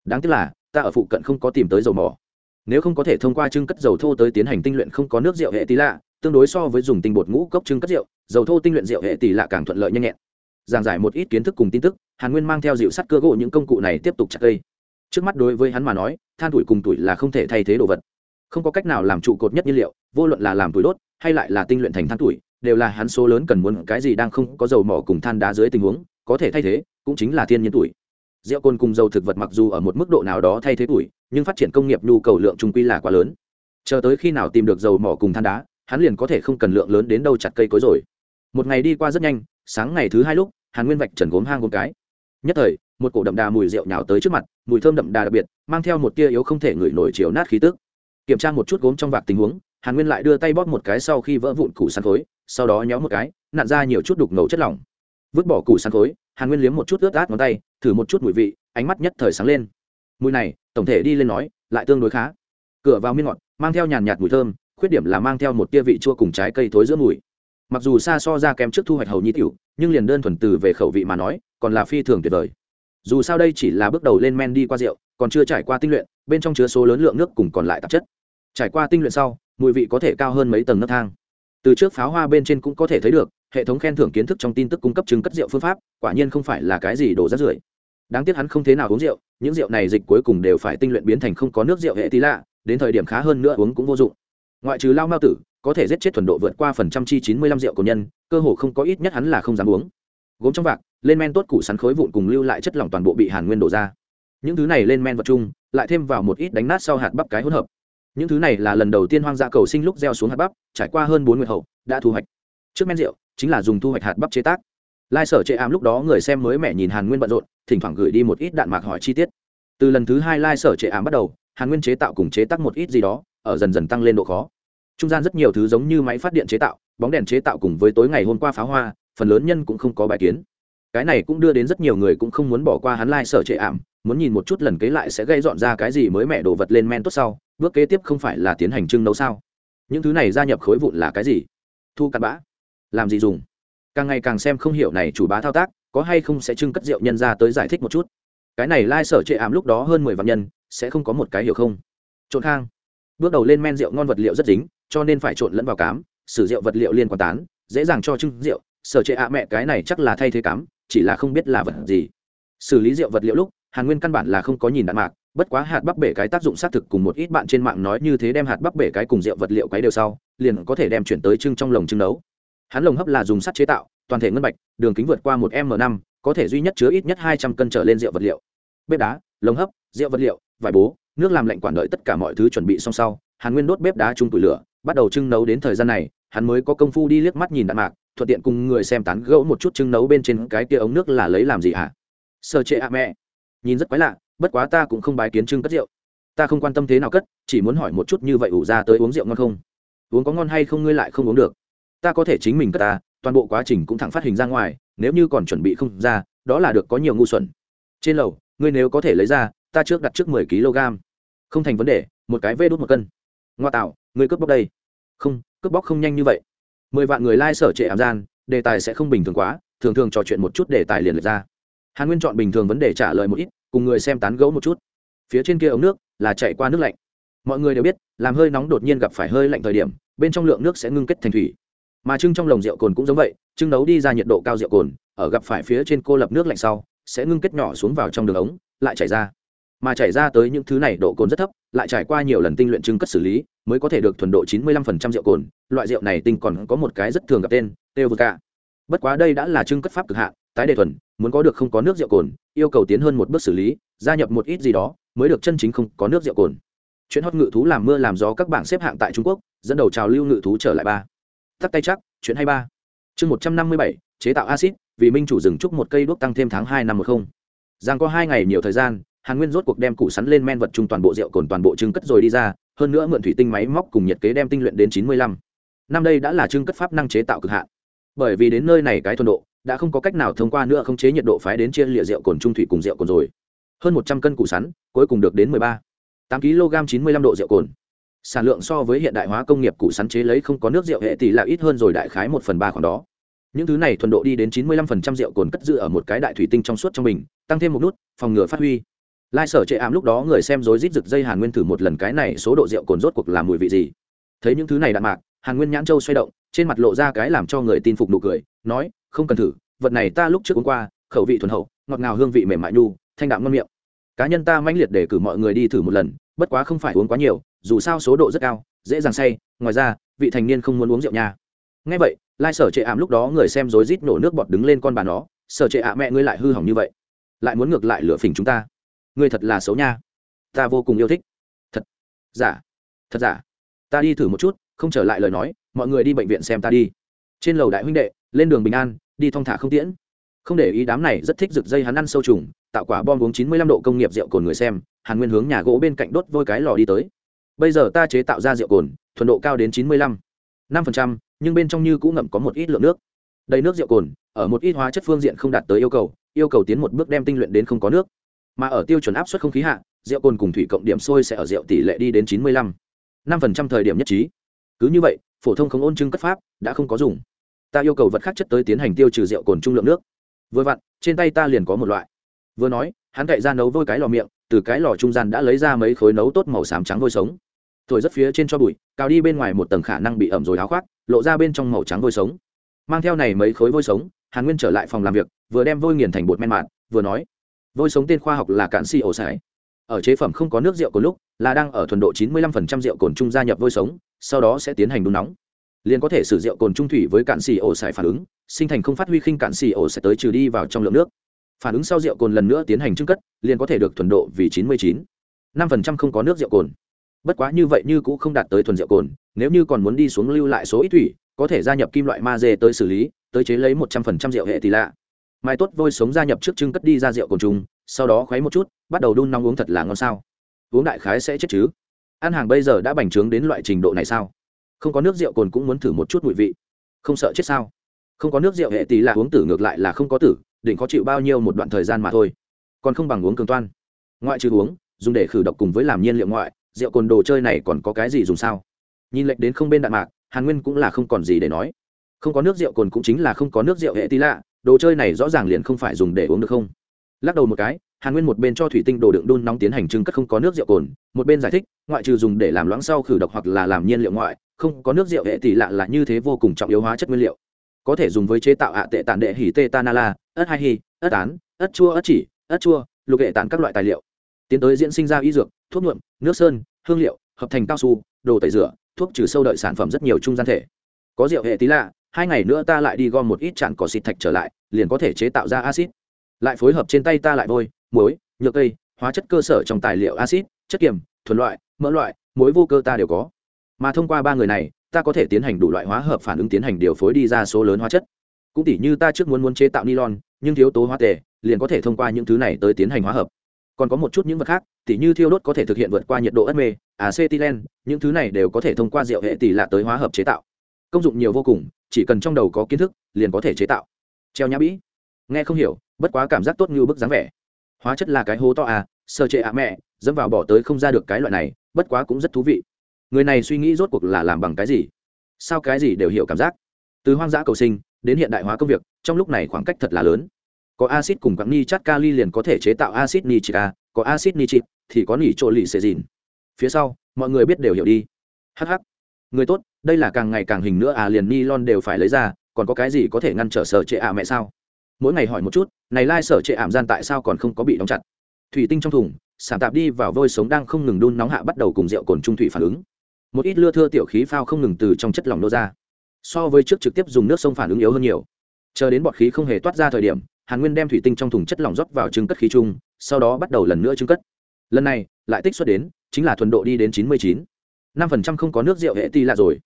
Đáng tiếc là, ta ở phụ cận không có tìm tới dầu mỏ. Nếu không có thể thông qua trưng cất dầu thô tới tiến hành tinh luyện không có nước rượu hệ tí lạ, tương đối so với dùng tinh bột ngũ cốc trưng cất rượu, dầu thô tinh luyện rượu hệ tỷ lạ càng thuận lợi nhanh nhẹn. Giảng giải một ít kiến thức cùng tin tức, hàn nguyên mang theo dịu sắt cơ gỗ những công cụ này tiếp tục chặt cây. Trước mắt đối với hắn mà nói than tuổi cùng tuổi là không thể thay thế đồ vật. Không có cách nào làm trụ cột nhất nhiên liệu, vô luận là làm tuổi đốt, hay lại là tinh luyện thành than tuổi, đều là hắn số lớn cần muốn cái gì đang không có dầu mỏ cùng than đá dưới tình huống, có thể thay thế, cũng chính là thiên nhiên tuổi. Rượu cồn cùng dầu thực vật mặc dù ở một mức độ nào đó thay thế tuổi, nhưng phát triển công nghiệp nhu cầu lượng trung quy là quá lớn. Chờ tới khi nào tìm được dầu mỏ cùng than đá, hắn liền có thể không cần lượng lớn đến đâu chặt cây cối rồi. Một ngày đi qua rất nhanh, sáng ngày thứ hai lúc, hàn nguyên vạch trần gốm hang gốm cái. Nhất thời, một cổ đậm đà mùi rượu nhào tới trước mặt mùi thơm đậm đà đặc biệt, mang theo một tia yếu không thể ngửi nổi chiều nát khí tức. Kiểm tra một chút gốm trong vạc tình huống, hàn nguyên lại đưa tay bóp một cái sau khi vỡ vụn củ sắn khối, sau đó nhéo một cái, nặn ra nhiều chút đục ngầu chất lỏng. Vứt bỏ củ sắn khối, hàn nguyên liếm một chút ướt át ngón tay, thử một chút mùi vị, ánh mắt nhất thời sáng lên. Mùi này, tổng thể đi lên nói, lại tương đối khá. Cửa vào miên ngọt, mang theo nhàn nhạt mùi thơm, khuyết điểm là mang theo một tia vị chua cùng trái cây thối giữa mùi. Mặc dù xa so ra kém trước thu hoạch hầu nhi tiểu, nhưng liền đơn thuần từ về khẩu vị mà nói, còn là phi thường tuyệt vời dù sao đây chỉ là bước đầu lên men đi qua rượu, còn chưa trải qua tinh luyện, bên trong chứa số lớn lượng nước cùng còn lại tạp chất. Trải qua tinh luyện sau, mùi vị có thể cao hơn mấy tầng nấc thang. Từ trước pháo hoa bên trên cũng có thể thấy được, hệ thống khen thưởng kiến thức trong tin tức cung cấp chứng cất rượu phương pháp, quả nhiên không phải là cái gì đổ rác rưởi. Đáng tiếc hắn không thế nào uống rượu, những rượu này dịch cuối cùng đều phải tinh luyện biến thành không có nước rượu hệ tí lạ, đến thời điểm khá hơn nữa uống cũng vô dụng. Ngoại trừ lao mao tử, có thể giết chết thuần độ vượt qua phần trăm chi chín mươi lăm rượu của nhân, cơ hồ không có ít nhất hắn là không dám uống. Gốm trong vạc lên men tốt củ sắn khối vụn cùng lưu lại chất lỏng toàn bộ bị hàn nguyên đổ ra. Những thứ này lên men vật chung, lại thêm vào một ít đánh nát sau hạt bắp cái hỗn hợp. Những thứ này là lần đầu tiên hoang dã cầu sinh lúc gieo xuống hạt bắp, trải qua hơn bốn nguyệt hậu, đã thu hoạch. Trước men rượu, chính là dùng thu hoạch hạt bắp chế tác. Lai sở chệ ám lúc đó người xem mới mẻ nhìn hàn nguyên bận rộn, thỉnh thoảng gửi đi một ít đạn mạc hỏi chi tiết. Từ lần thứ hai lai sở chệ ám bắt đầu, hàn nguyên chế tạo cùng chế tác một ít gì đó, ở dần dần tăng lên độ khó. Trung gian rất nhiều thứ giống như máy phát điện chế tạo, bóng đèn chế tạo cùng với tối ngày hôm qua pháo hoa, phần lớn nhân cũng không có bài kiến cái này cũng đưa đến rất nhiều người cũng không muốn bỏ qua hắn lai sở trệ ảm, muốn nhìn một chút lần kế lại sẽ gây dọn ra cái gì mới mẹ đồ vật lên men tốt sau, bước kế tiếp không phải là tiến hành trưng nấu sao? Những thứ này gia nhập khối vụn là cái gì? Thu cặn bã. Làm gì dùng? Càng ngày càng xem không hiểu này chủ bá thao tác, có hay không sẽ trưng cất rượu nhân ra tới giải thích một chút. Cái này lai sở trệ ảm lúc đó hơn mười vạn nhân, sẽ không có một cái hiểu không? Trộn khang. Bước đầu lên men rượu ngon vật liệu rất dính, cho nên phải trộn lẫn vào cám, sử rượu vật liệu liên quan tán, dễ dàng cho trưng rượu. Sở trệ ạ mẹ, cái này chắc là thay thế cám chỉ là không biết là vật gì. Xử lý rượu vật liệu lúc, hàn nguyên căn bản là không có nhìn đạn mạc, bất quá hạt bắp bể cái tác dụng xác thực cùng một ít bạn trên mạng nói như thế đem hạt bắp bể cái cùng rượu vật liệu cái đều sau, liền có thể đem chuyển tới trưng trong lồng trưng nấu. Hắn lồng hấp là dùng sắt chế tạo, toàn thể ngân bạch, đường kính vượt qua một m năm, có thể duy nhất chứa ít nhất hai trăm cân trở lên rượu vật liệu. Bếp đá, lồng hấp, rượu vật liệu, vải bố, nước làm lạnh quản đợi tất cả mọi thứ chuẩn bị xong sau, hàn nguyên đốt bếp đá chung tủi lửa, bắt đầu trưng nấu đến thời gian này, hắn mới có công phu đi liếc mắt nhìn đạn mạc thuận tiện cùng người xem tán gẫu một chút trưng nấu bên trên cái kia ống nước là lấy làm gì hả? Sơ trệ ạ mẹ. Nhìn rất quái lạ, bất quá ta cũng không bái kiến trưng cất rượu. Ta không quan tâm thế nào cất, chỉ muốn hỏi một chút như vậy ủ ra tới uống rượu ngon không? Uống có ngon hay không ngươi lại không uống được. Ta có thể chính mình cất ta, toàn bộ quá trình cũng thẳng phát hình ra ngoài, nếu như còn chuẩn bị không ra, đó là được có nhiều ngu xuẩn. Trên lầu, ngươi nếu có thể lấy ra, ta trước đặt trước mười kg. Không thành vấn đề, một cái vê đốt một cân. Ngoa tạo, ngươi cướp bóc đây. Không, cướp bóc không nhanh như vậy mười vạn người lai、like、sở trệ ảm gian, đề tài sẽ không bình thường quá, thường thường trò chuyện một chút đề tài liền lệch ra. Hàn nguyên chọn bình thường vấn đề trả lời một ít, cùng người xem tán gẫu một chút. Phía trên kia ống nước là chạy qua nước lạnh. Mọi người đều biết, làm hơi nóng đột nhiên gặp phải hơi lạnh thời điểm, bên trong lượng nước sẽ ngưng kết thành thủy. Mà trưng trong lồng rượu cồn cũng giống vậy, trưng nấu đi ra nhiệt độ cao rượu cồn, ở gặp phải phía trên cô lập nước lạnh sau, sẽ ngưng kết nhỏ xuống vào trong đường ống, lại chảy ra mà chảy ra tới những thứ này độ cồn rất thấp, lại trải qua nhiều lần tinh luyện trưng cất xử lý, mới có thể được thuần độ 95% rượu cồn. Loại rượu này tinh còn có một cái rất thường gặp tên têu cả. bất quá đây đã là trưng cất pháp cực hạn tái đề thuần, muốn có được không có nước rượu cồn, yêu cầu tiến hơn một bước xử lý, gia nhập một ít gì đó, mới được chân chính không có nước rượu cồn. Chuyện hót ngự thú làm mưa làm gió các bảng xếp hạng tại trung quốc, dẫn đầu trào lưu ngự thú trở lại ba. Tắt tay chắc, chuyện hay ba. Chương một trăm năm mươi bảy, chế tạo acid vì minh chủ dừng trúc một cây đuốc tăng thêm tháng hai năm một không. Giang có hai ngày nhiều thời gian hàn nguyên rốt cuộc đem củ sắn lên men vật chung toàn bộ rượu cồn toàn bộ trưng cất rồi đi ra, hơn nữa mượn thủy tinh máy móc cùng nhiệt kế đem tinh luyện đến chín mươi lăm. Năm đây đã là trưng cất pháp năng chế tạo cực hạn. Bởi vì đến nơi này cái thuần độ, đã không có cách nào thông qua nữa khống chế nhiệt độ phái đến chia lịa rượu cồn trung thủy cùng rượu cồn rồi. Hơn một trăm cân củ sắn, cuối cùng được đến mười ba. tám kg chín mươi lăm độ rượu cồn. Sản lượng so với hiện đại hóa công nghiệp củ sắn chế lấy không có nước rượu hệ tỷ là ít hơn rồi đại khái một phần ba khoảng đó. Những thứ này thuần độ đi đến chín mươi lăm phần trăm rượu cồn cất giữ ở một cái đại thủy tinh trong suốt trong mình tăng thêm một nút, phòng ngừa phát huy lai sở chệ ảm lúc đó người xem rối rít rực dây hàn nguyên thử một lần cái này số độ rượu cồn rốt cuộc làm mùi vị gì. Thấy những thứ này đạn mạc, hàn nguyên nhãn châu xoay động, trên mặt lộ ra cái làm cho người tin phục nụ cười, nói, không cần thử, vật này ta lúc trước uống qua, khẩu vị thuần hậu, ngọt ngào hương vị mềm mại nhu, thanh đạm ngon miệng. Cá nhân ta mãnh liệt để cử mọi người đi thử một lần, bất quá không phải uống quá nhiều, dù sao số độ rất cao, dễ dàng say, ngoài ra, vị thành niên không muốn uống rượu nha. Ngay vậy, lai sở trệ ảm lúc đó người xem rối rít nổ nước bọt đứng lên con bà nó, sở trệ ạ mẹ ngươi lại hư hỏng như vậy, lại muốn ngược lại lửa phình chúng ta ngươi thật là xấu nha. Ta vô cùng yêu thích. Thật. Giả. Thật giả. Ta đi thử một chút, không trở lại lời nói, mọi người đi bệnh viện xem ta đi. Trên lầu đại huynh đệ, lên đường bình an, đi thong thả không tiễn. Không để ý đám này rất thích rực dây hắn ăn sâu trùng, tạo quả bom uống chín mươi lăm độ công nghiệp rượu cồn người xem, hàn nguyên hướng nhà gỗ bên cạnh đốt vôi cái lò đi tới. Bây giờ ta chế tạo ra rượu cồn, thuần độ cao đến chín mươi lăm. năm phần trăm, nhưng bên trong như cũng ngậm có một ít lượng nước. Đầy nước rượu cồn, ở một ít hóa chất phương diện không đạt tới yêu cầu yêu cầu tiến một bước đem tinh luyện đến không có nước mà ở tiêu chuẩn áp suất không khí hạ, rượu cồn cùng thủy cộng điểm sôi sẽ ở rượu tỷ lệ đi đến chín mươi lăm, năm phần trăm thời điểm nhất trí. Cứ như vậy, phổ thông không ôn chứng cất pháp đã không có dùng. Ta yêu cầu vật khác chất tới tiến hành tiêu trừ rượu cồn trung lượng nước. Vừa vặn, trên tay ta liền có một loại. Vừa nói, hắn cậy ra nấu vôi cái lò miệng, từ cái lò trung gian đã lấy ra mấy khối nấu tốt màu xám trắng vôi sống. Thổi rất phía trên cho bụi, cào đi bên ngoài một tầng khả năng bị ẩm rồi áo khoác, lộ ra bên trong màu trắng vôi sống. Mang theo này mấy khối vôi sống, hàn nguyên trở lại phòng làm việc, vừa đem vôi nghiền thành bột men mạt, vừa nói vôi sống tên khoa học là cạn xì ổ sải. Ở chế phẩm không có nước rượu cồn lúc, là đang ở thuần độ 95% rượu cồn trung gia nhập vôi sống, sau đó sẽ tiến hành đun nóng. Liền có thể sử rượu cồn trung thủy với cạn xì ổ sải phản ứng, sinh thành không phát huy khinh cạn xì ổ sẽ tới trừ đi vào trong lượng nước. Phản ứng sau rượu cồn lần nữa tiến hành trưng cất, liền có thể được thuần độ vì 99. 5% không có nước rượu cồn. Bất quá như vậy như cũng không đạt tới thuần rượu cồn, nếu như còn muốn đi xuống lưu lại số ít thủy, có thể gia nhập kim loại ma dê tới xử lý, tới chế lấy 100% rượu hệ tỷ lạ mai tốt vôi sống gia nhập trước trưng cất đi ra rượu cồn trùng, sau đó khuấy một chút, bắt đầu đun nóng uống thật là ngon sao. Uống đại khái sẽ chết chứ. Ăn hàng bây giờ đã bành trướng đến loại trình độ này sao? Không có nước rượu cồn cũng muốn thử một chút mùi vị. Không sợ chết sao? Không có nước rượu hệ tỷ là uống tử ngược lại là không có tử định có chịu bao nhiêu một đoạn thời gian mà thôi. Còn không bằng uống cường toan. Ngoại trừ uống, dùng để khử độc cùng với làm nhiên liệu ngoại, rượu cồn đồ chơi này còn có cái gì dùng sao? Nhìn lệch đến không bên đạn mạc, hàn nguyên cũng là không còn gì để nói. Không có nước rượu cồn cũng chính là không có nước rượu hệ tí lạ đồ chơi này rõ ràng liền không phải dùng để uống được không? Lắc đầu một cái, hàn nguyên một bên cho thủy tinh đồ đựng đun nóng tiến hành trưng cất không có nước rượu cồn, một bên giải thích, ngoại trừ dùng để làm loãng sau khử độc hoặc là làm nhiên liệu ngoại, không có nước rượu hệ tỷ lạ là như thế vô cùng trọng yếu hóa chất nguyên liệu. Có thể dùng với chế tạo ạ tệ tản đệ hỉ tê tanala ớt hai hi, ớt tán, ớt chua, ớt chỉ, ớt chua, lục hệ tản các loại tài liệu. Tiến tới diễn sinh ra y dược, thuốc nhuộm, nước sơn, hương liệu, hợp thành cao su, đồ tẩy rửa, thuốc trừ sâu đợi sản phẩm rất nhiều trung gian thể. Có rượu hệ tí lạ, hai ngày nữa ta lại đi gom một ít tràn cỏ xịt thạch trở lại liền có thể chế tạo ra acid lại phối hợp trên tay ta lại vôi, muối, nhựa cây, hóa chất cơ sở trong tài liệu acid chất kiềm, thuần loại, mỡ loại, muối vô cơ ta đều có. Mà thông qua ba người này, ta có thể tiến hành đủ loại hóa hợp phản ứng tiến hành điều phối đi ra số lớn hóa chất. Cũng tỉ như ta trước muốn muốn chế tạo nylon, nhưng thiếu tố hóa tề, liền có thể thông qua những thứ này tới tiến hành hóa hợp. Còn có một chút những vật khác, tỉ như thiêu đốt có thể thực hiện vượt qua nhiệt độ ất mê acetylen những thứ này đều có thể thông qua rượu hệ tỷ lạ tới hóa hợp chế tạo. Công dụng nhiều vô cùng, chỉ cần trong đầu có kiến thức, liền có thể chế tạo treo nhã bĩ. Nghe không hiểu, bất quá cảm giác tốt như bức dáng vẻ. Hóa chất là cái hố to à sơ trệ ạ mẹ, dẫm vào bỏ tới không ra được cái loại này, bất quá cũng rất thú vị. Người này suy nghĩ rốt cuộc là làm bằng cái gì? Sao cái gì đều hiểu cảm giác. Từ hoang dã cầu sinh, đến hiện đại hóa công việc, trong lúc này khoảng cách thật là lớn. Có acid cùng quặng ni chát kali liền có thể chế tạo acid nitrica à, có acid nitric thì có nỉ trộn lì xệ dìn. Phía sau, mọi người biết đều hiểu đi. Hh người tốt, đây là càng ngày càng hình nữa à liền ni lon đều phải lấy ra còn có cái gì có thể ngăn trở sở trệ ạ mẹ sao? Mỗi ngày hỏi một chút, này lai sở trệ ảm gian tại sao còn không có bị đóng chặt? Thủy tinh trong thùng sản tạp đi vào vôi sống đang không ngừng đun nóng hạ bắt đầu cùng rượu cồn trung thủy phản ứng. Một ít lưa thưa tiểu khí phao không ngừng từ trong chất lỏng nô ra. So với trước trực tiếp dùng nước sông phản ứng yếu hơn nhiều. Chờ đến bọt khí không hề toát ra thời điểm, hàn nguyên đem thủy tinh trong thùng chất lỏng rót vào trứng cất khí chung, sau đó bắt đầu lần nữa trứng cất. Lần này, lại tích xuất đến, chính là thuần độ đi đến chín mươi chín. Năm phần trăm không có nước rượu hệ ti lạ rồi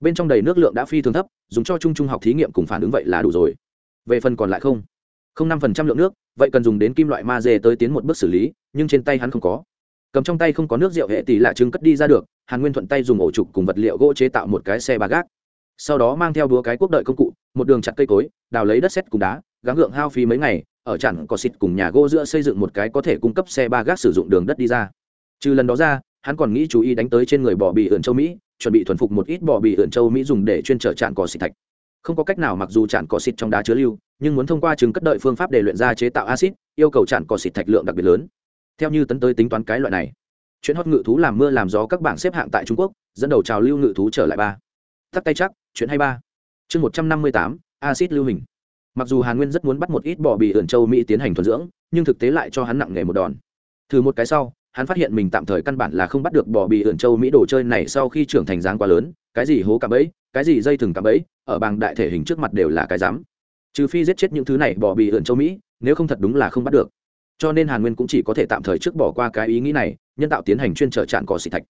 bên trong đầy nước lượng đã phi thường thấp, dùng cho trung trung học thí nghiệm cùng phản ứng vậy là đủ rồi. Về phần còn lại không? Không năm phần trăm lượng nước, vậy cần dùng đến kim loại ma dê tới tiến một bước xử lý, nhưng trên tay hắn không có. Cầm trong tay không có nước rượu hệ tỷ lạ trứng cất đi ra được, hàn nguyên thuận tay dùng ổ trục cùng vật liệu gỗ chế tạo một cái xe ba gác. Sau đó mang theo đúa cái quốc đợi công cụ, một đường chặt cây cối, đào lấy đất xét cùng đá, gắng gượng hao phí mấy ngày, ở chặn có xịt cùng nhà gỗ giữa xây dựng một cái có thể cung cấp xe ba gác sử dụng đường đất đi ra. Trừ lần đó ra, hắn còn nghĩ chú ý đánh tới trên người bỏ bị ẩn châu mỹ chuẩn bị thuần phục một ít bò bị ẩn châu mỹ dùng để chuyên trở chặn cỏ xịt thạch. Không có cách nào mặc dù chặn cỏ xịt trong đá chứa lưu, nhưng muốn thông qua chứng cất đợi phương pháp để luyện ra chế tạo acid yêu cầu chặn cỏ xịt thạch lượng đặc biệt lớn. Theo như tấn tới tính toán cái loại này, chuyện hót ngự thú làm mưa làm gió các bảng xếp hạng tại trung quốc, dẫn đầu trào lưu ngự thú trở lại ba. Tắt tay chắc, chuyện hay ba. Chương một trăm năm mươi tám acid lưu hình. Mặc dù hàn nguyên rất muốn bắt một ít bò bị ẩn châu mỹ tiến hành thuần dưỡng, nhưng thực tế lại cho hắn nặng nghề một đòn. Thử một cái sau hắn phát hiện mình tạm thời căn bản là không bắt được bò bị ẩn châu mỹ đồ chơi này sau khi trưởng thành dáng quá lớn, cái gì hố cạm ấy cái gì dây thừng cạm ấy ở bang đại thể hình trước mặt đều là cái dám trừ phi giết chết những thứ này bò bị ẩn châu mỹ, nếu không thật đúng là không bắt được. Cho nên hàn nguyên cũng chỉ có thể tạm thời trước bỏ qua cái ý nghĩ này, nhân tạo tiến hành chuyên trở trạm cỏ xịt thạch.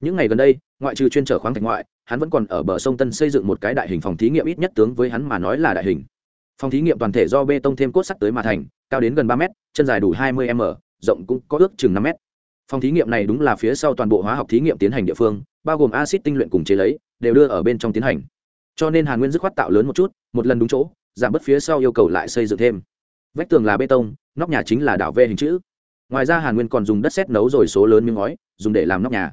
Những ngày gần đây, ngoại trừ chuyên trở khoáng thạch ngoại, hắn vẫn còn ở bờ sông tân xây dựng một cái đại hình phòng thí nghiệm ít nhất tướng với hắn mà nói là đại hình. Phòng thí nghiệm toàn thể do bê tông thêm cốt sắt tới mà thành, cao đến gần ba m chân dài đủ hai mươi m, rộng cũng có ước chừng năm m phòng thí nghiệm này đúng là phía sau toàn bộ hóa học thí nghiệm tiến hành địa phương, bao gồm acid tinh luyện cùng chế lấy, đều đưa ở bên trong tiến hành. Cho nên hàn nguyên dứt khoát tạo lớn một chút, một lần đúng chỗ, giảm bớt phía sau yêu cầu lại xây dựng thêm. Vách tường là bê tông, nóc nhà chính là đảo v hình chữ. Ngoài ra hàn nguyên còn dùng đất xét nấu rồi số lớn miếng ngói, dùng để làm nóc nhà.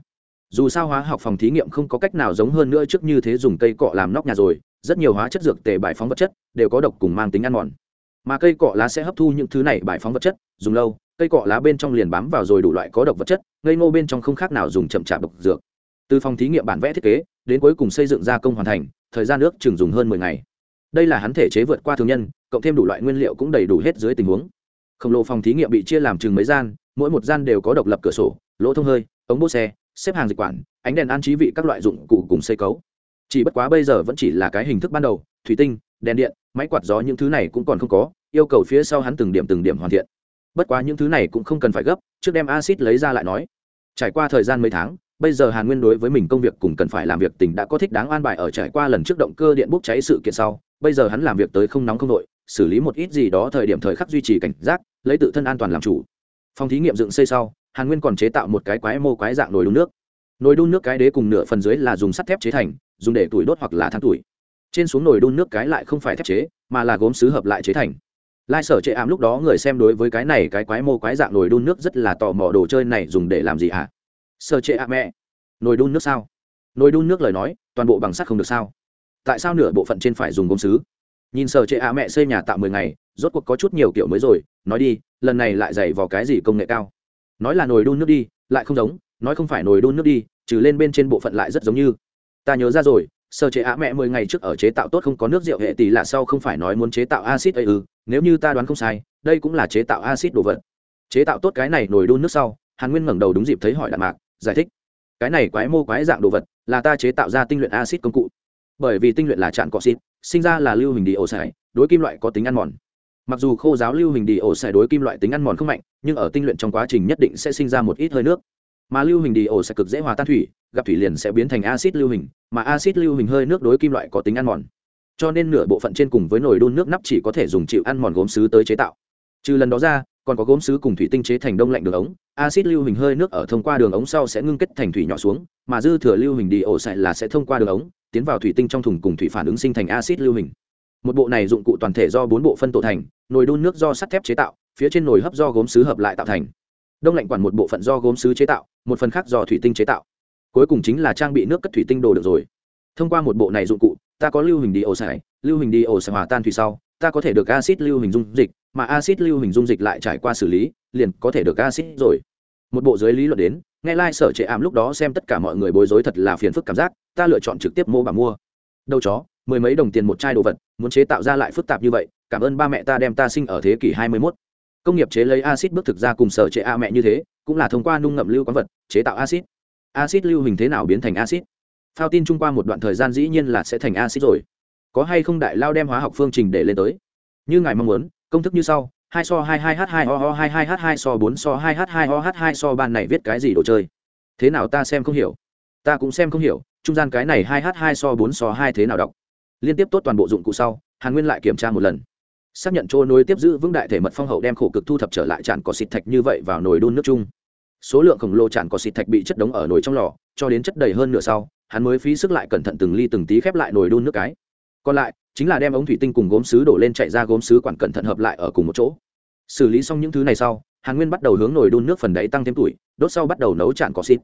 Dù sao hóa học phòng thí nghiệm không có cách nào giống hơn nữa trước như thế dùng cây cọ làm nóc nhà rồi, rất nhiều hóa chất dược tề bài phóng vật chất đều có độc cùng mang tính ăn mòn. Mà cây cọ lá sẽ hấp thu những thứ này bài phóng vật chất, dùng lâu cây cọ lá bên trong liền bám vào rồi đủ loại có độc vật chất, ngây ngô bên trong không khác nào dùng chậm chạp độc dược. Từ phòng thí nghiệm bản vẽ thiết kế, đến cuối cùng xây dựng gia công hoàn thành, thời gian nước chừng dùng hơn mười ngày. Đây là hắn thể chế vượt qua thường nhân, cộng thêm đủ loại nguyên liệu cũng đầy đủ hết dưới tình huống. Khổng lồ phòng thí nghiệm bị chia làm chừng mấy gian, mỗi một gian đều có độc lập cửa sổ, lỗ thông hơi, ống bốt xe, xếp hàng dịch quản, ánh đèn an trí vị các loại dụng cụ cùng xây cấu. Chỉ bất quá bây giờ vẫn chỉ là cái hình thức ban đầu, thủy tinh, đèn điện, máy quạt gió những thứ này cũng còn không có, yêu cầu phía sau hắn từng điểm từng điểm hoàn thiện bất quá những thứ này cũng không cần phải gấp, trước đem acid lấy ra lại nói. Trải qua thời gian mấy tháng, bây giờ hàn nguyên đối với mình công việc cùng cần phải làm việc tình đã có thích đáng an bài ở trải qua lần trước động cơ điện bốc cháy sự kiện sau, bây giờ hắn làm việc tới không nóng không nội xử lý một ít gì đó thời điểm thời khắc duy trì cảnh giác, lấy tự thân an toàn làm chủ. Phòng thí nghiệm dựng xây sau, hàn nguyên còn chế tạo một cái quái mô quái dạng nồi đun nước. Nồi đun nước cái đế cùng nửa phần dưới là dùng sắt thép chế thành, dùng để tuổi đốt hoặc là than tuổi trên xuống nồi đun nước cái lại không phải thép chế, mà là gốm xứ hợp lại chế thành lai sở chệ ảm lúc đó người xem đối với cái này cái quái mô quái dạng nồi đun nước rất là tò mò đồ chơi này dùng để làm gì hả? Sở chệ ảm mẹ, nồi đun nước sao? Nồi đun nước lời nói, toàn bộ bằng sắt không được sao? Tại sao nửa bộ phận trên phải dùng gốm xứ nhìn sở chệ ạ mẹ xây nhà tạo mười ngày, rốt cuộc có chút nhiều kiểu mới rồi, nói đi, lần này lại dày vào cái gì công nghệ cao? Nói là nồi đun nước đi, lại không giống, nói không phải nồi đun nước đi, trừ lên bên trên bộ phận lại rất giống như. Ta nhớ ra rồi sơ chế ạ mẹ mười ngày trước ở chế tạo tốt không có nước rượu hệ tỷ là sau không phải nói muốn chế tạo acid ấy ư, nếu như ta đoán không sai, đây cũng là chế tạo acid đồ vật. Chế tạo tốt cái này nổi đun nước sau, hàn nguyên ngẩng đầu đúng dịp thấy hỏi đạn mạc, giải thích. Cái này quái mô quái dạng đồ vật, là ta chế tạo ra tinh luyện acid công cụ. Bởi vì tinh luyện là trạng cọ xịt, sinh ra là lưu hình đi ổ xài, đối kim loại có tính ăn mòn. Mặc dù khô giáo lưu hình đi ổ xài đối kim loại tính ăn mòn không mạnh, nhưng ở tinh luyện trong quá trình nhất định sẽ sinh ra một ít hơi nước mà lưu hình đi ổ sẽ cực dễ hòa tan thủy, gặp thủy liền sẽ biến thành acid lưu hình, mà acid lưu hình hơi nước đối kim loại có tính ăn mòn. Cho nên nửa bộ phận trên cùng với nồi đun nước nắp chỉ có thể dùng chịu ăn mòn gốm sứ tới chế tạo. Trừ lần đó ra, còn có gốm sứ cùng thủy tinh chế thành đông lạnh đường ống acid lưu hình hơi nước ở thông qua đường ống sau sẽ ngưng kết thành thủy nhỏ xuống, mà dư thừa lưu hình đi ổ xài là sẽ thông qua đường ống, tiến vào thủy tinh trong thùng cùng thủy phản ứng sinh thành acid lưu hình. Một bộ này dụng cụ toàn thể do bốn bộ phân tổ thành, nồi đun nước do sắt thép chế tạo, phía trên nồi hấp do gốm sứ hợp lại tạo thành đông lạnh quản một bộ phận do gốm sứ chế tạo, một phần khác do thủy tinh chế tạo. Cuối cùng chính là trang bị nước cất thủy tinh đồ được rồi. Thông qua một bộ này dụng cụ, ta có lưu hình đi ổ xài, lưu hình đi ổ xài hòa tan thủy sau, ta có thể được acid lưu hình dung dịch, mà acid lưu hình dung dịch lại trải qua xử lý, liền có thể được acid rồi. Một bộ dưới lý luận đến, nghe lai、like、sở trệ ảm lúc đó xem tất cả mọi người bối rối thật là phiền phức cảm giác, ta lựa chọn trực tiếp mua bà mua. Đâu chó, mười mấy đồng tiền một chai đồ vật, muốn chế tạo ra lại phức tạp như vậy, cảm ơn ba mẹ ta đem ta sinh ở thế kỷ hai mươi mốt công nghiệp chế lấy acid bước thực ra cùng sở chế a mẹ như thế, cũng là thông qua nung ngậm lưu quán vật, chế tạo acid acid lưu hình thế nào biến thành acid phao tin trung qua một đoạn thời gian dĩ nhiên là sẽ thành acid rồi. Có hay không đại lao đem hóa học phương trình để lên tới? Như ngài mong muốn, công thức như sau, hai so hai hai h hai o o hai hai h hai so bốn so hai h hai o h hai so ban này viết cái gì đồ chơi? Thế nào ta xem không hiểu. Ta cũng xem không hiểu, trung gian cái này hai h hai so bốn so hai thế nào đọc? Liên tiếp tốt toàn bộ dụng cụ sau, hàn nguyên lại kiểm tra một lần xác nhận chỗ nối tiếp giữ vững đại thể mật phong hậu đem khổ cực thu thập trở lại tràn cỏ xịt thạch như vậy vào nồi đun nước chung. Số lượng khổng lồ tràn cỏ xịt thạch bị chất đống ở nồi trong lò, cho đến chất đầy hơn nửa sau, hắn mới phí sức lại cẩn thận từng ly từng tí khép lại nồi đun nước cái. Còn lại, chính là đem ống thủy tinh cùng gốm sứ đổ lên chạy ra gốm sứ quản cẩn thận hợp lại ở cùng một chỗ. Xử lý xong những thứ này sau, hàn nguyên bắt đầu hướng nồi đun nước phần đáy tăng thêm tuổi, đốt sau bắt đầu nấu tràn cỏ xịt.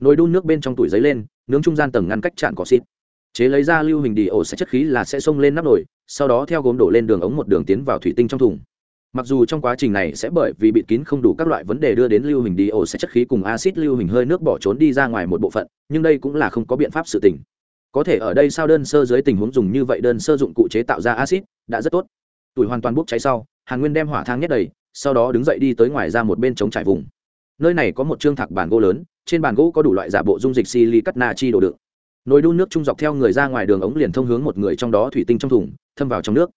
Nồi đun nước bên trong tuổi giấy lên, nướng trung gian tầng ngăn cách tràn cỏ xịt chế lấy ra lưu hình đi, ổ sẽ chất khí là sẽ xông lên nắp nồi, sau đó theo gốm đổ lên đường ống một đường tiến vào thủy tinh trong thùng. Mặc dù trong quá trình này sẽ bởi vì bịt kín không đủ các loại vấn đề đưa đến lưu hình đi, ổ sẽ chất khí cùng acid lưu hình hơi nước bỏ trốn đi ra ngoài một bộ phận, nhưng đây cũng là không có biện pháp sự tình. Có thể ở đây sao đơn sơ dưới tình huống dùng như vậy đơn sơ dụng cụ chế tạo ra acid đã rất tốt. Tuổi hoàn toàn bốc cháy sau, hàn nguyên đem hỏa thang nhét đầy, sau đó đứng dậy đi tới ngoài ra một bên chống trải vùng. Nơi này có một trương thạc bàn gỗ lớn, trên bàn gỗ có đủ loại giả bộ dung dịch silicat cắt na chi đồ đựng nồi đun nước trung dọc theo người ra ngoài đường ống liền thông hướng một người trong đó thủy tinh trong thùng, thâm vào trong nước.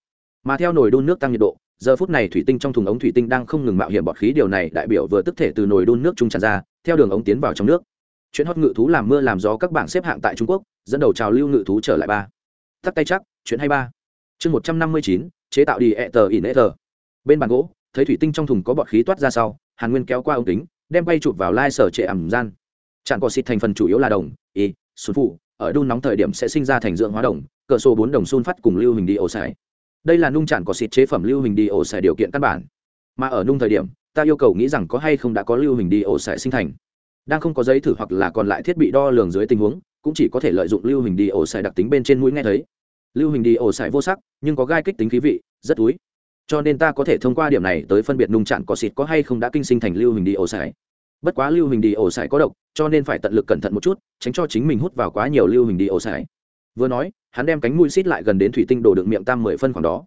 Mà theo nồi đun nước tăng nhiệt độ, giờ phút này thủy tinh trong thùng ống thủy tinh đang không ngừng mạo hiểm bọt khí, điều này đại biểu vừa tức thể từ nồi đun nước trung tràn ra, theo đường ống tiến vào trong nước. Chuyện hót ngự thú làm mưa làm gió các bảng xếp hạng tại trung quốc, dẫn đầu trào lưu ngự thú trở lại ba. Tắt tay chắc, chuyện hay ba. Chương một trăm năm mươi chín, chế tạo đi e tờ in e tờ. Bên bàn gỗ, thấy thủy tinh trong thùng có bọt khí toát ra sau, hàn nguyên kéo qua ống kính, đem bay chụp vào lai sở trệ ẩm gian. Trạm cỏ xịt thành phần chủ yếu là đồng, y xuân phụ ở đun nóng thời điểm sẽ sinh ra thành dưỡng hóa đồng cỡ số bốn đồng sun phát cùng lưu hình đi ổ xài. Đây là nung chản có xịt chế phẩm lưu hình đi ổ xài điều kiện căn bản. Mà ở nung thời điểm, ta yêu cầu nghĩ rằng có hay không đã có lưu hình đi ổ xài sinh thành. Đang không có giấy thử hoặc là còn lại thiết bị đo lường dưới tình huống, cũng chỉ có thể lợi dụng lưu hình đi ổ xài đặc tính bên trên mũi nghe thấy. Lưu hình đi ổ xài vô sắc, nhưng có gai kích tính khí vị, rất túi. Cho nên ta có thể thông qua điểm này tới phân biệt nung chản có xịt có hay không đã kinh sinh thành lưu hình đi ổ xài bất quá lưu hình đi ổ sải có độc cho nên phải tận lực cẩn thận một chút tránh cho chính mình hút vào quá nhiều lưu hình đi ổ sải. Vừa nói hắn đem cánh mũi xít lại gần đến thủy tinh đồ đựng miệng tam mười phân khoảng đó.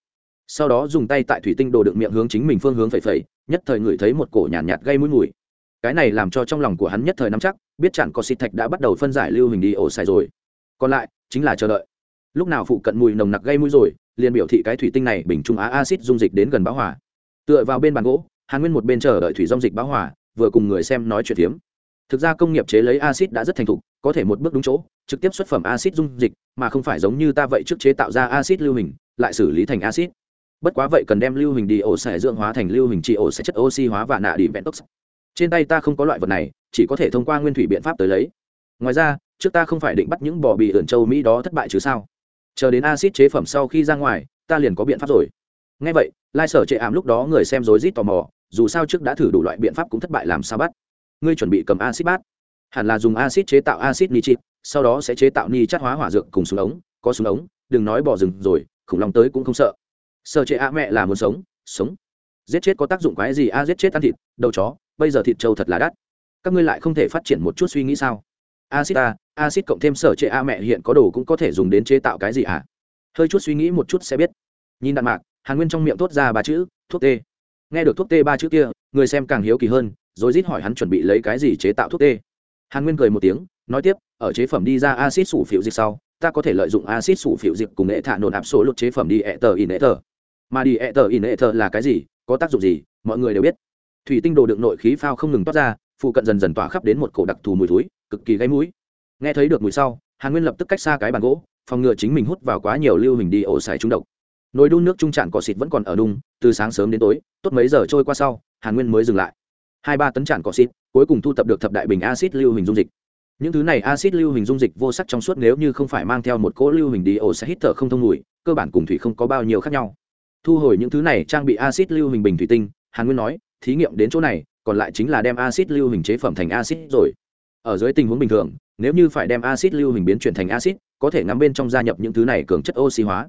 Sau đó dùng tay tại thủy tinh đồ đựng miệng hướng chính mình phương hướng phẩy phẩy nhất thời ngửi thấy một cổ nhàn nhạt, nhạt gây mũi mùi. Cái này làm cho trong lòng của hắn nhất thời nắm chắc biết chẳng có xịt thạch đã bắt đầu phân giải lưu hình đi ổ xài rồi. Còn lại chính là chờ đợi. Lúc nào phụ cận mùi nồng nặc gây mũi rồi liền biểu thị cái thủy tinh này bình trung á acid dung dịch đến gần bão hỏa tựa vào bên bàn gỗ hàn nguyên một bên chờ đợi thủy dung dịch bão hỏa vừa cùng người xem nói chuyện phiếm. Thực ra công nghiệp chế lấy acid đã rất thành thục, có thể một bước đúng chỗ, trực tiếp xuất phẩm acid dung dịch, mà không phải giống như ta vậy trước chế tạo ra acid lưu hình, lại xử lý thành acid bất quá vậy cần đem lưu hình đi ổ sẽ dưỡng hóa thành lưu hình trị ổ sẽ chất oxy hóa và nạ đi vẹn tốc trên tay ta không có loại vật này, chỉ có thể thông qua nguyên thủy biện pháp tới lấy. Ngoài ra, trước ta không phải định bắt những bò bị ẩn châu mỹ đó thất bại chứ sao? Chờ đến acid chế phẩm sau khi ra ngoài, ta liền có biện pháp rồi. Ngay vậy, lai sở chệ ảm lúc đó người xem rối rít tò mò dù sao trước đã thử đủ loại biện pháp cũng thất bại làm sao bắt. Ngươi chuẩn bị cầm acid bát. Hẳn là dùng acid chế tạo acid nitric sau đó sẽ chế tạo ni chất hóa hỏa dược cùng súng ống. Có súng ống, đừng nói bỏ rừng rồi, khủng long tới cũng không sợ. Sợ chế a mẹ là muốn sống sống. Giết chết có tác dụng quái gì? A, giết chết ăn thịt, đầu chó, bây giờ thịt trâu thật là đắt. Các ngươi lại không thể phát triển một chút suy nghĩ sao? Acid a acid cộng thêm sở chế a mẹ hiện có đồ cũng có thể dùng đến chế tạo cái gì ạ hơi chút suy nghĩ một chút sẽ biết. Nhìn đạn mạc, hàn nguyên trong miệng thốt ra ba chữ, thuốc tê nghe được thuốc tê ba chữ kia, người xem càng hiếu kỳ hơn, rồi rít hỏi hắn chuẩn bị lấy cái gì chế tạo thuốc tê. Hàn nguyên cười một tiếng, nói tiếp, ở chế phẩm đi ra acid sủ phiệu dịch sau, ta có thể lợi dụng acid sủ phiệu dịch cùng nghệ thả nồn áp số lột chế phẩm đi ẹ tờ in ẹ tờ mà đi ẹ tờ in ẹ tờ là cái gì, có tác dụng gì, mọi người đều biết. Thủy tinh đồ đựng nội khí phao không ngừng toát ra, phụ cận dần dần tỏa khắp đến một cổ đặc thù mùi thúi cực kỳ gáy mũi. Nghe thấy được mùi sau, hàn nguyên lập tức cách xa cái bàn gỗ, phòng ngừa chính mình hút vào quá nhiều lưu hình đi ổ xài trúng độc. Nồi đun nước trung trạn cỏ xịt vẫn còn ở đung từ sáng sớm đến tối, tốt mấy giờ trôi qua sau, hàn nguyên mới dừng lại. Hai ba tấn tràn cỏ xịt, cuối cùng thu tập được thập đại bình acid lưu hình dung dịch. Những thứ này acid lưu hình dung dịch vô sắc trong suốt nếu như không phải mang theo một cỗ lưu hình đi ổ sẽ hít thở không thông mùi, cơ bản cùng thủy không có bao nhiêu khác nhau. Thu hồi những thứ này trang bị acid lưu hình bình thủy tinh, hàn nguyên nói, thí nghiệm đến chỗ này, còn lại chính là đem acid lưu hình chế phẩm thành acid rồi. Ở dưới tình huống bình thường, nếu như phải đem acid lưu hình biến chuyển thành acid có thể ngắm bên trong gia nhập những thứ này cường chất oxy hóa.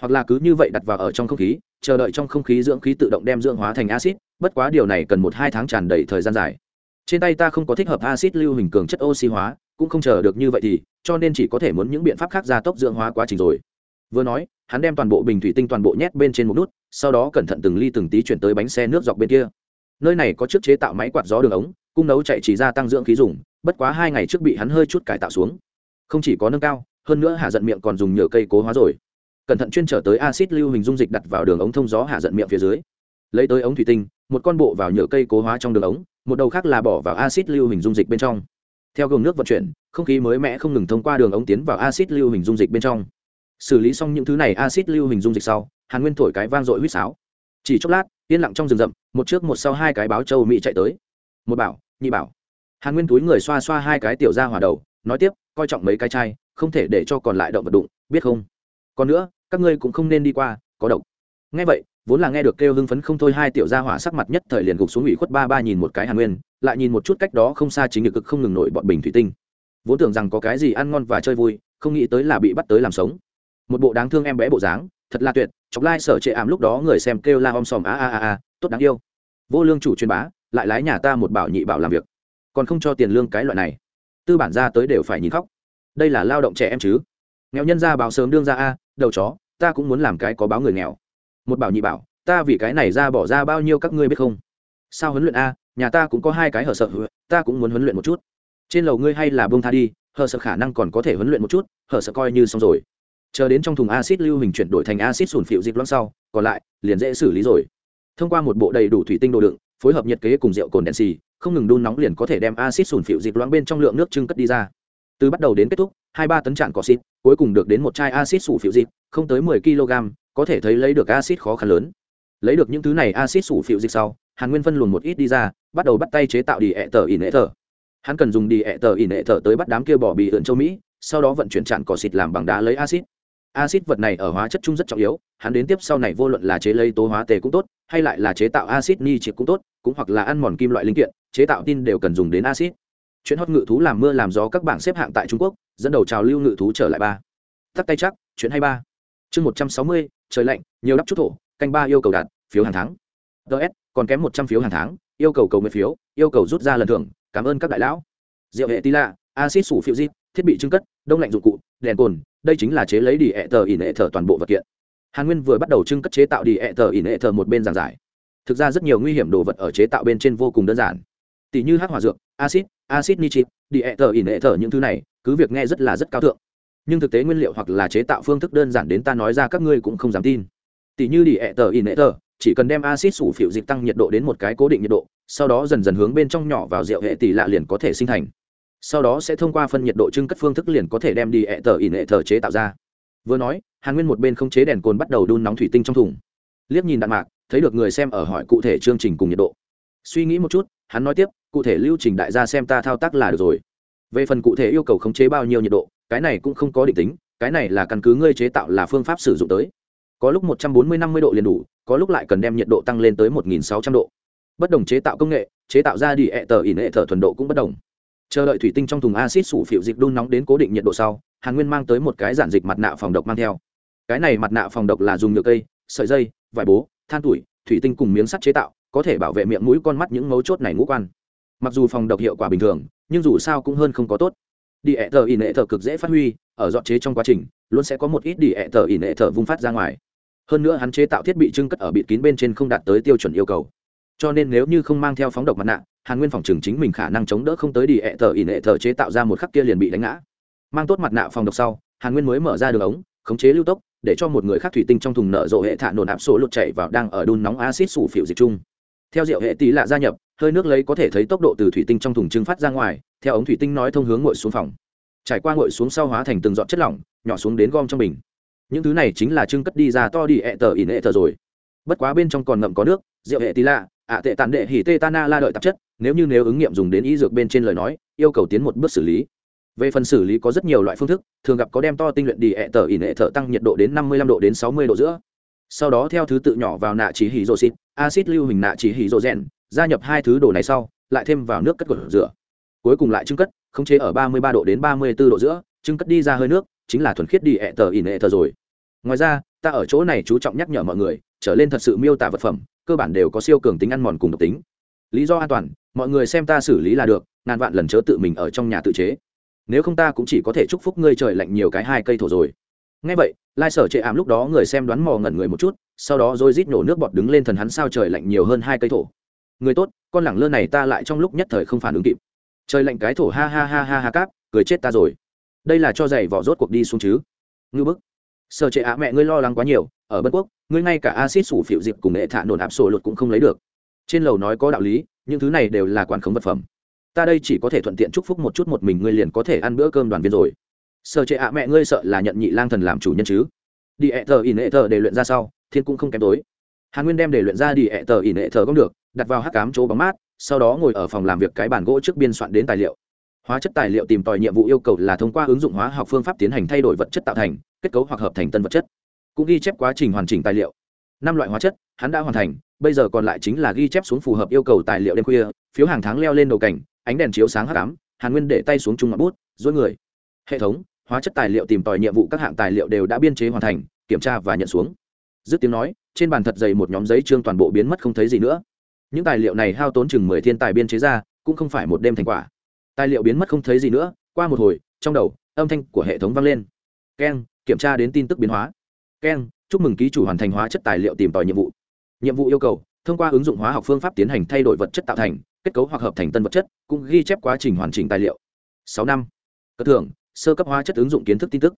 Hoặc là cứ như vậy đặt vào ở trong không khí chờ đợi trong không khí dưỡng khí tự động đem dưỡng hóa thành acid bất quá điều này cần một hai tháng tràn đầy thời gian dài. Trên tay ta không có thích hợp acid lưu hình cường chất oxy hóa, cũng không chờ được như vậy thì, cho nên chỉ có thể muốn những biện pháp khác gia tốc dưỡng hóa quá trình rồi. Vừa nói, hắn đem toàn bộ bình thủy tinh toàn bộ nhét bên trên một nút, sau đó cẩn thận từng ly từng tí chuyển tới bánh xe nước dọc bên kia. Nơi này có chiếc chế tạo máy quạt gió đường ống, cung nấu chạy chỉ ra tăng dưỡng khí dùng, bất quá hai ngày trước bị hắn hơi chút cải tạo xuống. Không chỉ có nâng cao, hơn nữa hạ giận miệng còn dùng nhựa cây cố hóa rồi cẩn thận chuyên trở tới acid lưu hình dung dịch đặt vào đường ống thông gió hạ giận miệng phía dưới. Lấy tới ống thủy tinh, một con bộ vào nhựa cây cố hóa trong đường ống, một đầu khác là bỏ vào acid lưu hình dung dịch bên trong. Theo gồng nước vận chuyển, không khí mới mẻ không ngừng thông qua đường ống tiến vào acid lưu hình dung dịch bên trong. Xử lý xong những thứ này acid lưu hình dung dịch sau, hàn nguyên thổi cái vang dội huýt sáo. Chỉ chốc lát, yên lặng trong rừng rậm, một trước một sau hai cái báo châu mỹ chạy tới. Một bảo, nhị bảo. Hàn nguyên túi người xoa xoa hai cái tiểu ra hỏa đầu, nói tiếp, coi trọng mấy cái chai, không thể để cho còn lại động vật đụng, biết không? Còn nữa các ngươi cũng không nên đi qua, có độc. Nghe vậy, vốn là nghe được kêu hưng phấn không thôi, hai tiểu gia hỏa sắc mặt nhất thời liền gục xuống ủy khuất ba ba nhìn một cái hàn nguyên, lại nhìn một chút cách đó không xa chính nhược cực không ngừng nổi bọn bình thủy tinh. Vốn tưởng rằng có cái gì ăn ngon và chơi vui, không nghĩ tới là bị bắt tới làm sống. Một bộ đáng thương em bé bộ dáng, thật là tuyệt, chọc lai sở trệ ảm lúc đó người xem kêu la om sòm a a a a, tốt đáng yêu. Vô lương chủ truyền bá, lại lái nhà ta một bảo nhị bảo làm việc. Còn không cho tiền lương cái loại này. Tư bản ra tới đều phải nhìn khóc. Đây là lao động trẻ em chứ? Nghèo nhân ra báo sớm đương ra a, đầu chó, ta cũng muốn làm cái có báo người nghèo. Một bảo nhị bảo, ta vì cái này ra bỏ ra bao nhiêu các ngươi biết không? Sao huấn luyện a, nhà ta cũng có hai cái hở sợ, ta cũng muốn huấn luyện một chút. Trên lầu ngươi hay là bông tha đi, hở sợ khả năng còn có thể huấn luyện một chút, hở sợ coi như xong rồi. Chờ đến trong thùng acid lưu hình chuyển đổi thành acid sùn phịu dịch loãng sau, còn lại, liền dễ xử lý rồi. Thông qua một bộ đầy đủ thủy tinh đồ đựng, phối hợp nhiệt kế cùng rượu cồn đèn xì, không ngừng đun nóng liền có thể đem acid sùn phịu dịch loãng bên trong lượng nước trưng cất đi ra. Từ bắt đầu đến kết thúc, hai ba tấn trạng cỏ xịt cuối cùng được đến một chai acid sủ phịu dịch, không tới mười kg có thể thấy lấy được acid khó khăn lớn. Lấy được những thứ này acid sủ phịu dịch sau, hàn nguyên phân luồn một ít đi ra, bắt đầu bắt tay chế tạo đi ẹ tờ ỉn ẹ tờ hắn cần dùng đi ẹ tờ ỉn ẹ tờ tới bắt đám kia bỏ bị ượn châu mỹ, sau đó vận chuyển trạng cỏ xịt làm bằng đá lấy acid acid vật này ở hóa chất chung rất trọng yếu, hắn đến tiếp sau này vô luận là chế lấy tố hóa tề cũng tốt, hay lại là chế tạo acid nitric cũng tốt, cũng hoặc là ăn mòn kim loại linh kiện, chế tạo tin đều cần dùng đến acid chuyện hót ngự thú làm mưa làm gió các bảng xếp hạng tại trung quốc, dẫn đầu trào lưu ngự thú trở lại ba. Tắt tay chắc chuyện hay ba. Chương một trăm sáu mươi, trời lạnh, nhiều đắp chút thổ, canh ba yêu cầu đạt, phiếu hàng tháng. Ts còn kém một trăm phiếu hàng tháng, yêu cầu cầu nguyện phiếu, yêu cầu rút ra lần thưởng, cảm ơn các đại lão. Rượu hệ tila acid sủ phiêu di thiết bị trưng cất, đông lạnh dụng cụ, đèn cồn, đây chính là chế lấy đi hệ tờ ỉn ẹ thờ toàn bộ vật kiện. Hàn nguyên vừa bắt đầu trưng cất chế tạo đi hệ tờ ỉn ẹ thờ một bên giảng giải. Thực ra rất nhiều nguy hiểm đồ vật ở chế tạo bên trên vô cùng đơn giản. Tỷ như hát hỏa dược acid acid nitric diether ẹ những thứ này, cứ việc nghe rất là rất cao thượng. Nhưng thực tế nguyên liệu hoặc là chế tạo phương thức đơn giản đến ta nói ra các ngươi cũng không dám tin. Tỷ như diether ẹ chỉ cần đem acid sủ phiểu dịch tăng nhiệt độ đến một cái cố định nhiệt độ, sau đó dần dần hướng bên trong nhỏ vào rượu hệ tỷ lạ liền có thể sinh thành. Sau đó sẽ thông qua phân nhiệt độ trưng cất phương thức liền có thể đem đi ẹ tờ ỉn thờ chế tạo ra. Vừa nói, hàn nguyên một bên không chế đèn cồn bắt đầu đun nóng thủy tinh trong thùng. Liếc nhìn đạn mạc, thấy được người xem ở hỏi cụ thể chương trình cùng nhiệt độ. Suy nghĩ một chút, hắn nói tiếp cụ thể lưu trình đại gia xem ta thao tác là được rồi. Về phần cụ thể yêu cầu khống chế bao nhiêu nhiệt độ, cái này cũng không có định tính, cái này là căn cứ ngươi chế tạo là phương pháp sử dụng tới. Có lúc một trăm bốn mươi năm mươi độ liền đủ, có lúc lại cần đem nhiệt độ tăng lên tới một nghìn sáu trăm độ. Bất đồng chế tạo công nghệ, chế tạo ra đi ẹ tờ ỉn ẹ thở thuần độ cũng bất đồng. Chờ đợi thủy tinh trong thùng acid sủ phịu dịch đun nóng đến cố định nhiệt độ sau, hàn nguyên mang tới một cái giản dịch mặt nạ phòng độc mang theo. Cái này mặt nạ phòng độc là dùng nhựa cây, sợi dây, vải bố, than tuổi, thủy tinh cùng miếng sắt chế tạo, có thể bảo vệ miệng mũi con mắt những mấu chốt này ngũ quan mặc dù phòng độc hiệu quả bình thường, nhưng dù sao cũng hơn không có tốt. Đi ẹ tờ in nệ thờ cực dễ phát huy, ở dọn chế trong quá trình, luôn sẽ có một ít đi ẹ tờ in nệ thờ vung phát ra ngoài. Hơn nữa hắn chế tạo thiết bị trưng cất ở bịt kín bên trên không đạt tới tiêu chuẩn yêu cầu. Cho nên nếu như không mang theo phóng độc mặt nạ, hàn nguyên phòng trường chính mình khả năng chống đỡ không tới đi ẹ tờ in nệ thờ chế tạo ra một khắc kia liền bị đánh ngã. Mang tốt mặt nạ phòng độc sau, hàn nguyên mới mở ra đường ống, khống chế lưu tốc, để cho một người khác thủy tinh trong thùng nở rộ hệ thả nổ áp số lột chảy vào đang ở đun nóng acid sủ phiểu dịch chung. Theo rượu hệ tí lạ gia nhập hơi nước lấy có thể thấy tốc độ từ thủy tinh trong thùng trưng phát ra ngoài, theo ống thủy tinh nói thông hướng ngội xuống phòng. Trải qua ngội xuống sau hóa thành từng giọt chất lỏng, nhỏ xuống đến gom trong bình. Những thứ này chính là trưng cất đi ra to đi ẹ tờ ỉn ẹ tờ rồi. Bất quá bên trong còn ngậm có nước, rượu hệ tí lạ, ạ tệ tàn đệ hỉ tê tana la đợi tạp chất, nếu như nếu ứng nghiệm dùng đến y dược bên trên lời nói, yêu cầu tiến một bước xử lý. Về phần xử lý có rất nhiều loại phương thức, thường gặp có đem to tinh luyện đi ẹ tờ ỉn ẹ thở tăng nhiệt độ đến năm mươi lăm độ đến sáu mươi độ giữa. Sau đó theo thứ tự nhỏ vào nạ chỉ hỉ rô xịt acid lưu hình nạ chỉ hỉ rô rèn gia nhập hai thứ đồ này sau, lại thêm vào nước cất cột rửa. Cuối cùng lại trưng cất, khống chế ở ba mươi ba độ đến ba mươi bốn độ giữa, trưng cất đi ra hơi nước, chính là thuần khiết đi ẹ tờ ỉ nệ tờ rồi. Ngoài ra, ta ở chỗ này chú trọng nhắc nhở mọi người, trở lên thật sự miêu tả vật phẩm, cơ bản đều có siêu cường tính ăn mòn cùng độc tính. Lý do an toàn, mọi người xem ta xử lý là được, ngàn vạn lần chớ tự mình ở trong nhà tự chế. Nếu không ta cũng chỉ có thể chúc phúc ngươi trời lạnh nhiều cái hai cây thổ rồi. Ngay vậy, lai sở chệ ảm lúc đó người xem đoán mò ngẩn người một chút, sau đó rồi rít nổ nước bọt đứng lên thần hắn sao trời lạnh nhiều hơn hai cây thổ người tốt con lẳng lơ này ta lại trong lúc nhất thời không phản ứng kịp. Trời lạnh cái thổ ha ha ha ha ha cáp cười chết ta rồi. Đây là cho giày vỏ rốt cuộc đi xuống chứ? Ngư bức. Sợ trệ ạ mẹ ngươi lo lắng quá nhiều ở bất quốc ngươi ngay cả acid sủ phịu dịp cùng nghệ thạ nổn áp sổ luật cũng không lấy được. Trên lầu nói có đạo lý những thứ này đều là quản khống vật phẩm. Ta đây chỉ có thể thuận tiện chúc phúc một chút một mình ngươi liền có thể ăn bữa cơm đoàn viên rồi. Sợ trệ ạ mẹ ngươi sợ là nhận nhị lang thần làm chủ nhân chứ? Đi ẹ Thờ, in ẹ Thờ để luyện ra sau thiên cũng không kém tối. Hàn nguyên đem để luyện ra đi ẹ Thờ, in ẹ Thờ cũng được đặt vào hắc cám chỗ bóng mát, sau đó ngồi ở phòng làm việc cái bàn gỗ trước biên soạn đến tài liệu. Hóa chất tài liệu tìm tòi nhiệm vụ yêu cầu là thông qua ứng dụng hóa học phương pháp tiến hành thay đổi vật chất tạo thành, kết cấu hoặc hợp thành tân vật chất. Cũng ghi chép quá trình hoàn chỉnh tài liệu. Năm loại hóa chất, hắn đã hoàn thành, bây giờ còn lại chính là ghi chép xuống phù hợp yêu cầu tài liệu đêm khuya, phiếu hàng tháng leo lên đầu cảnh, ánh đèn chiếu sáng hắc ám, hàn nguyên để tay xuống trung ngọn bút, dối người. Hệ thống, hóa chất tài liệu tìm tòi nhiệm vụ các hạng tài liệu đều đã biên chế hoàn thành, kiểm tra và nhận xuống. Dứt tiếng nói, trên bàn thật dày một nhóm giấy trương toàn bộ biến mất không thấy gì nữa những tài liệu này hao tốn chừng mười thiên tài biên chế ra, cũng không phải một đêm thành quả. Tài liệu biến mất không thấy gì nữa, qua một hồi, trong đầu, âm thanh của hệ thống vang lên. Keng, kiểm tra đến tin tức biến hóa. Keng, chúc mừng ký chủ hoàn thành hóa chất tài liệu tìm tòi nhiệm vụ. Nhiệm vụ yêu cầu, thông qua ứng dụng hóa học phương pháp tiến hành thay đổi vật chất tạo thành, kết cấu hoặc hợp thành tân vật chất, cũng ghi chép quá trình hoàn chỉnh tài liệu. Sáu năm. Cất thưởng, sơ cấp hóa chất ứng dụng kiến thức tin tức.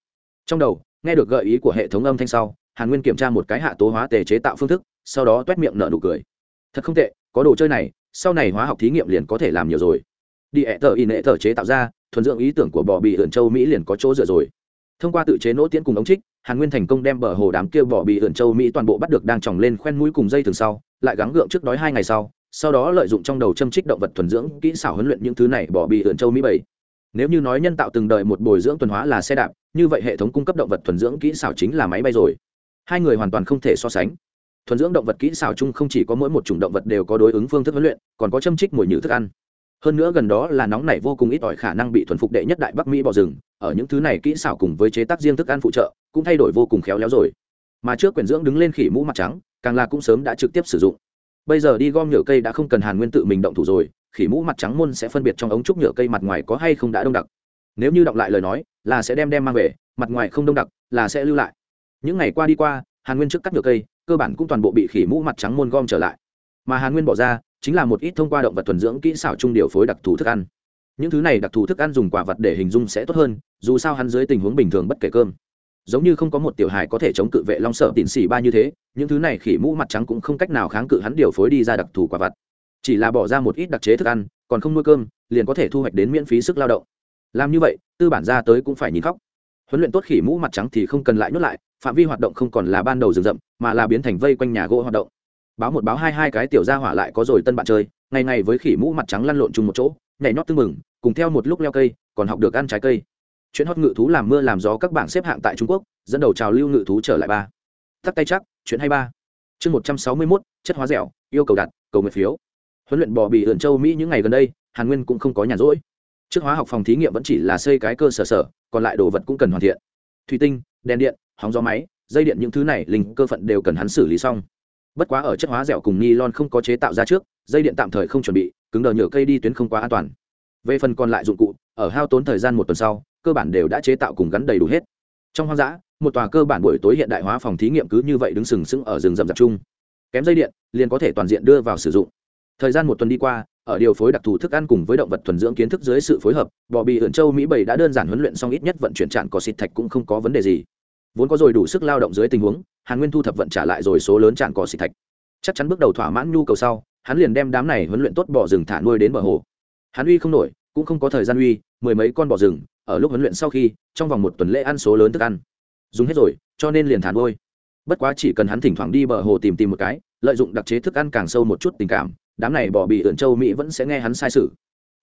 Trong đầu, nghe được gợi ý của hệ thống âm thanh sau, hàn nguyên kiểm tra một cái hạ tố hóa tề chế tạo phương thức, sau đó t u é t miệng nợ nụ cười. Thật không tệ có đồ chơi này, sau này hóa học thí nghiệm liền có thể làm nhiều rồi. Đi ẹ tờ in ẹ tờ chế tạo ra, thuần dưỡng ý tưởng của bò bị ẩn châu mỹ liền có chỗ dựa rồi. Thông qua tự chế nỗ tiễn cùng ống trích, hàn nguyên thành công đem bờ hồ đám kia bò bị ẩn châu mỹ toàn bộ bắt được đang tròng lên khoen mũi cùng dây thường sau, lại gắng gượng trước đói hai ngày sau sau đó lợi dụng trong đầu châm trích động vật thuần dưỡng kỹ xảo huấn luyện những thứ này bò bị ẩn châu mỹ bảy. Nếu như nói nhân tạo từng đợi một bồi dưỡng tuần hóa là xe đạp, như vậy hệ thống cung cấp động vật thuần dưỡng kỹ xảo chính là máy bay rồi. Hai người hoàn toàn không thể so sánh thuần dưỡng động vật kỹ xảo chung không chỉ có mỗi một chủng động vật đều có đối ứng phương thức huấn luyện, còn có châm trích mùi nhử thức ăn. Hơn nữa gần đó là nóng này vô cùng ít ỏi khả năng bị thuần phục đệ nhất đại bắc mỹ bỏ rừng, ở những thứ này kỹ xảo cùng với chế tác riêng thức ăn phụ trợ, cũng thay đổi vô cùng khéo léo rồi. Mà trước quyển dưỡng đứng lên khỉ mũ mặt trắng, càng là cũng sớm đã trực tiếp sử dụng. Bây giờ đi gom nhựa cây đã không cần hàn nguyên tự mình động thủ rồi, khỉ mũ mặt trắng môn sẽ phân biệt trong ống trúc nhựa cây mặt ngoài có hay không đã đông đặc. Nếu như đọc lại lời nói, là sẽ đem đem mang về, mặt ngoài không đông đặc, là sẽ lưu lại. Những ngày qua đi qua, hàn nguyên trước cắt nhựa cây cơ bản cũng toàn bộ bị khỉ mũ mặt trắng môn gom trở lại. Mà hàn nguyên bỏ ra, chính là một ít thông qua động vật thuần dưỡng kỹ xảo trung điều phối đặc thù thức ăn. Những thứ này đặc thù thức ăn dùng quả vật để hình dung sẽ tốt hơn, dù sao hắn dưới tình huống bình thường bất kể cơm. Giống như không có một tiểu hài có thể chống cự vệ long sợ tịn xỉ ba như thế, những thứ này khỉ mũ mặt trắng cũng không cách nào kháng cự hắn điều phối đi ra đặc thù quả vật. Chỉ là bỏ ra một ít đặc chế thức ăn, còn không nuôi cơm, liền có thể thu hoạch đến miễn phí sức lao động. Làm như vậy, tư bản ra tới cũng phải nhìn khóc. Huấn luyện tốt khỉ mũ mặt trắng thì không cần lại nhốt lại phạm vi hoạt động không còn là ban đầu rừng rậm, mà là biến thành vây quanh nhà gỗ hoạt động. Báo một báo hai hai cái tiểu gia hỏa lại có rồi tân bạn chơi, ngày ngày với khỉ mũ mặt trắng lăn lộn chung một chỗ, nhảy nhót tưng mừng cùng theo một lúc leo cây, còn học được ăn trái cây. Chuyện hót ngự thú làm mưa làm gió các bảng xếp hạng tại trung quốc, dẫn đầu trào lưu ngự thú trở lại ba. Tắt tay chắc, chuyện hay ba. Chương một trăm sáu mươi mốt, chất hóa dẻo, yêu cầu đặt, cầu nguyện phiếu. Huấn luyện bò bị ẩn châu mỹ những ngày gần đây, hàn nguyên cũng không có nhàn rỗi. Trước hóa học phòng thí nghiệm vẫn chỉ là xây cái cơ sở sở, còn lại đồ vật cũng cần hoàn thiện. Thủy tinh, đèn điện hóng gió máy, dây điện những thứ này, linh cơ phận đều cần hắn xử lý xong. Bất quá ở chất hóa dẻo cùng ni lon không có chế tạo ra trước, dây điện tạm thời không chuẩn bị, cứng đờ nhựa cây đi tuyến không quá an toàn. Về phần còn lại dụng cụ, ở hao tốn thời gian một tuần sau, cơ bản đều đã chế tạo cùng gắn đầy đủ hết. Trong hoang dã, một tòa cơ bản buổi tối hiện đại hóa phòng thí nghiệm cứ như vậy đứng sừng sững ở rừng rậm rạp chung. Kém dây điện, liền có thể toàn diện đưa vào sử dụng. Thời gian một tuần đi qua, ở điều phối đặc thù thức ăn cùng với động vật thuần dưỡng kiến thức dưới sự phối hợp, bò bị ẩn châu mỹ bảy đã đơn giản huấn luyện xong ít nhất vận chuyển trạm có xịt thạch cũng không có vấn đề gì vốn có rồi đủ sức lao động dưới tình huống, hàn nguyên thu thập vận trả lại rồi số lớn tràn cỏ xịt thạch. Chắc chắn bước đầu thỏa mãn nhu cầu sau, hắn liền đem đám này huấn luyện tốt bò rừng thả nuôi đến bờ hồ. Hắn uy không nổi, cũng không có thời gian uy, mười mấy con bò rừng, ở lúc huấn luyện sau khi, trong vòng một tuần lễ ăn số lớn thức ăn. Dùng hết rồi, cho nên liền thả nuôi. Bất quá chỉ cần hắn thỉnh thoảng đi bờ hồ tìm tìm một cái, lợi dụng đặc chế thức ăn càng sâu một chút tình cảm, đám này bỏ bị ẩn châu mỹ vẫn sẽ nghe hắn sai sự.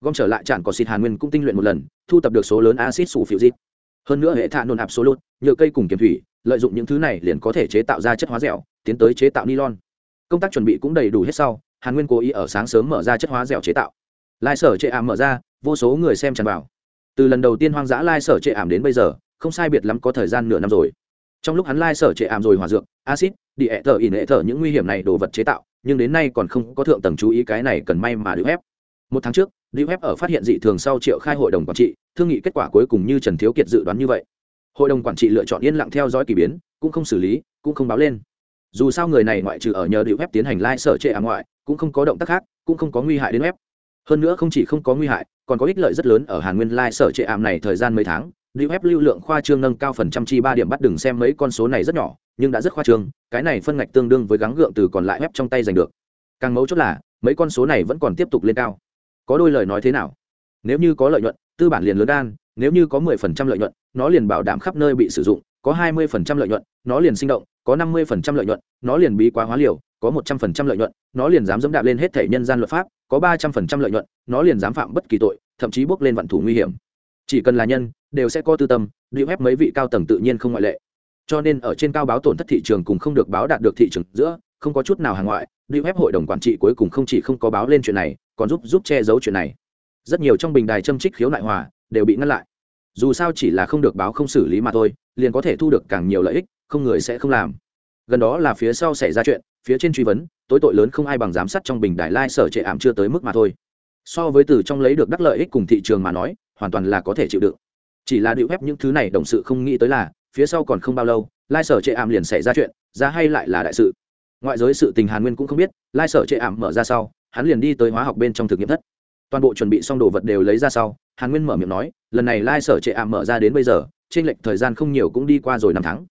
Gom trở lại tràn cỏ xịt hàn nguyên cũng tinh luyện một lần, thu tập được số lớn acid sủ phiêu dịp hơn nữa hệ thạ nôn absolute, nhựa cây cùng kiếm thủy, lợi dụng những thứ này liền có thể chế tạo ra chất hóa dẻo, tiến tới chế tạo nylon. Công tác chuẩn bị cũng đầy đủ hết sau, hàn nguyên cố ý ở sáng sớm mở ra chất hóa dẻo chế tạo. Lai sở chệ ảm mở ra, vô số người xem tràn vào. Từ lần đầu tiên hoang dã lai sở chệ ảm đến bây giờ, không sai biệt lắm có thời gian nửa năm rồi. Trong lúc hắn lai sở chệ ảm rồi hòa dược acid đi ẹ thở ỉn nệ thở những nguy hiểm này đồ vật chế tạo, nhưng đến nay còn không có thượng tầng chú ý cái này cần may mà được ép một tháng trước lưu ép ở phát hiện dị thường sau triệu khai hội đồng quản trị, thương nghị kết quả cuối cùng như trần thiếu kiệt dự đoán như vậy. Hội đồng quản trị lựa chọn yên lặng theo dõi k ỳ biến, cũng không xử lý, cũng không báo lên. Dù sao người này ngoại trừ ở nhờ lưu ép tiến hành lai、like、sở trệ ảm ngoại, cũng không có động tác khác, cũng không có nguy hại đến web. Hơn nữa không chỉ không có nguy hại, còn có ích lợi rất lớn ở hàn nguyên lai、like、sở trệ ảm này thời gian mấy tháng. Lưu ép lưu lượng khoa trương nâng cao phần trăm chi ba điểm bắt đừng xem mấy con số này rất nhỏ, nhưng đã rất khoa trương, cái này phân ngạch tương đương với gắng gượng từ còn lại web trong tay giành được. Càng mấu chốt là, mấy con số này vẫn còn tiếp tục lên cao có đôi lời nói thế nào? Nếu như có lợi nhuận, tư bản liền lớn đan nếu như có mười phần trăm lợi nhuận, nó liền bảo đảm khắp nơi bị sử dụng, có hai mươi phần trăm lợi nhuận, nó liền sinh động, có năm mươi phần trăm lợi nhuận, nó liền bí quá hóa liều, có một trăm phần trăm lợi nhuận, nó liền dám dẫm đạp lên hết thể nhân gian luật pháp, có ba trăm phần trăm lợi nhuận, nó liền dám phạm bất kỳ tội, thậm chí bước lên vận thủ nguy hiểm. Chỉ cần là nhân, đều sẽ có tư tâm lưu ép mấy vị cao tầng tự nhiên không ngoại lệ cho nên ở trên cao báo tổn thất thị trường cùng không được báo đạt được thị trường giữa, không có chút nào hàng ngoại lưu ép hội đồng quản trị cuối cùng không chỉ không có báo lên chuyện này, còn giúp giúp che giấu chuyện này. Rất nhiều trong bình đài châm trích khiếu nại hòa đều bị ngăn lại. Dù sao chỉ là không được báo không xử lý mà thôi, liền có thể thu được càng nhiều lợi ích, không người sẽ không làm. Gần đó là phía sau xảy ra chuyện, phía trên truy vấn, tối tội lớn không ai bằng giám sát trong bình đài lai sở trệ ảm chưa tới mức mà thôi. So với từ trong lấy được đắc lợi ích cùng thị trường mà nói, hoàn toàn là có thể chịu đựng. Chỉ là điệu phép những thứ này đồng sự không nghĩ tới là phía sau còn không bao lâu, lai sở chệ ảm liền xảy ra chuyện ra hay lại là đại sự. Ngoại giới sự tình hàn nguyên cũng không biết, lai sở chệ ảm mở ra sau, hắn liền đi tới hóa học bên trong thực nghiệm thất. Toàn bộ chuẩn bị xong đồ vật đều lấy ra sau, hàn nguyên mở miệng nói, lần này lai sở chệ ảm mở ra đến bây giờ, trên lệch thời gian không nhiều cũng đi qua rồi năm tháng.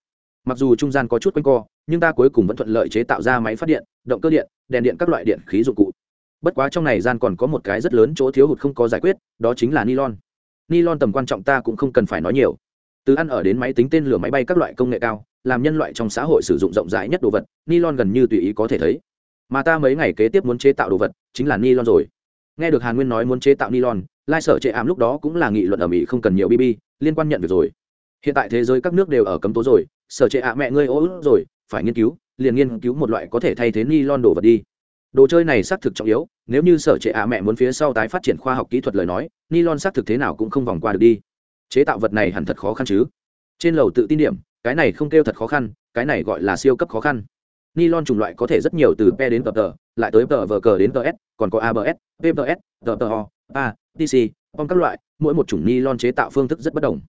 Mặc dù trung gian có chút quanh co, nhưng ta cuối cùng vẫn thuận lợi chế tạo ra máy phát điện, động cơ điện, đèn điện các loại điện khí dụng cụ. Bất quá trong này gian còn có một cái rất lớn chỗ thiếu hụt không có giải quyết, đó chính là nylon. Nylon tầm quan trọng ta cũng không cần phải nói nhiều từ ăn ở đến máy tính tên lửa máy bay các loại công nghệ cao, làm nhân loại trong xã hội sử dụng rộng rãi nhất đồ vật, nylon gần như tùy ý có thể thấy. Mà ta mấy ngày kế tiếp muốn chế tạo đồ vật, chính là nylon rồi. Nghe được hàn nguyên nói muốn chế tạo nylon, lai sở trệ ảm lúc đó cũng là nghị luận ở mỹ không cần nhiều bb liên quan nhận việc rồi. Hiện tại thế giới các nước đều ở cấm tố rồi, sở trệ ạ mẹ ngươi ô rồi, phải nghiên cứu, liền nghiên cứu một loại có thể thay thế nylon đồ vật đi. Đồ chơi này xác thực trọng yếu, nếu như sở trệ ạ mẹ muốn phía sau tái phát triển khoa học kỹ thuật lời nói, nylon xác thực thế nào cũng không vòng qua được đi chế tạo vật này hẳn thật khó khăn chứ. Trên lầu tự tin điểm, cái này không kêu thật khó khăn, cái này gọi là siêu cấp khó khăn. Nylon chủng loại có thể rất nhiều từ p đến tờ lại tới tờ vờ cờ đến ts còn có abs pps tờ tờ ho a tc bom các loại, mỗi một chủng nylon chế tạo phương thức rất bất đồng.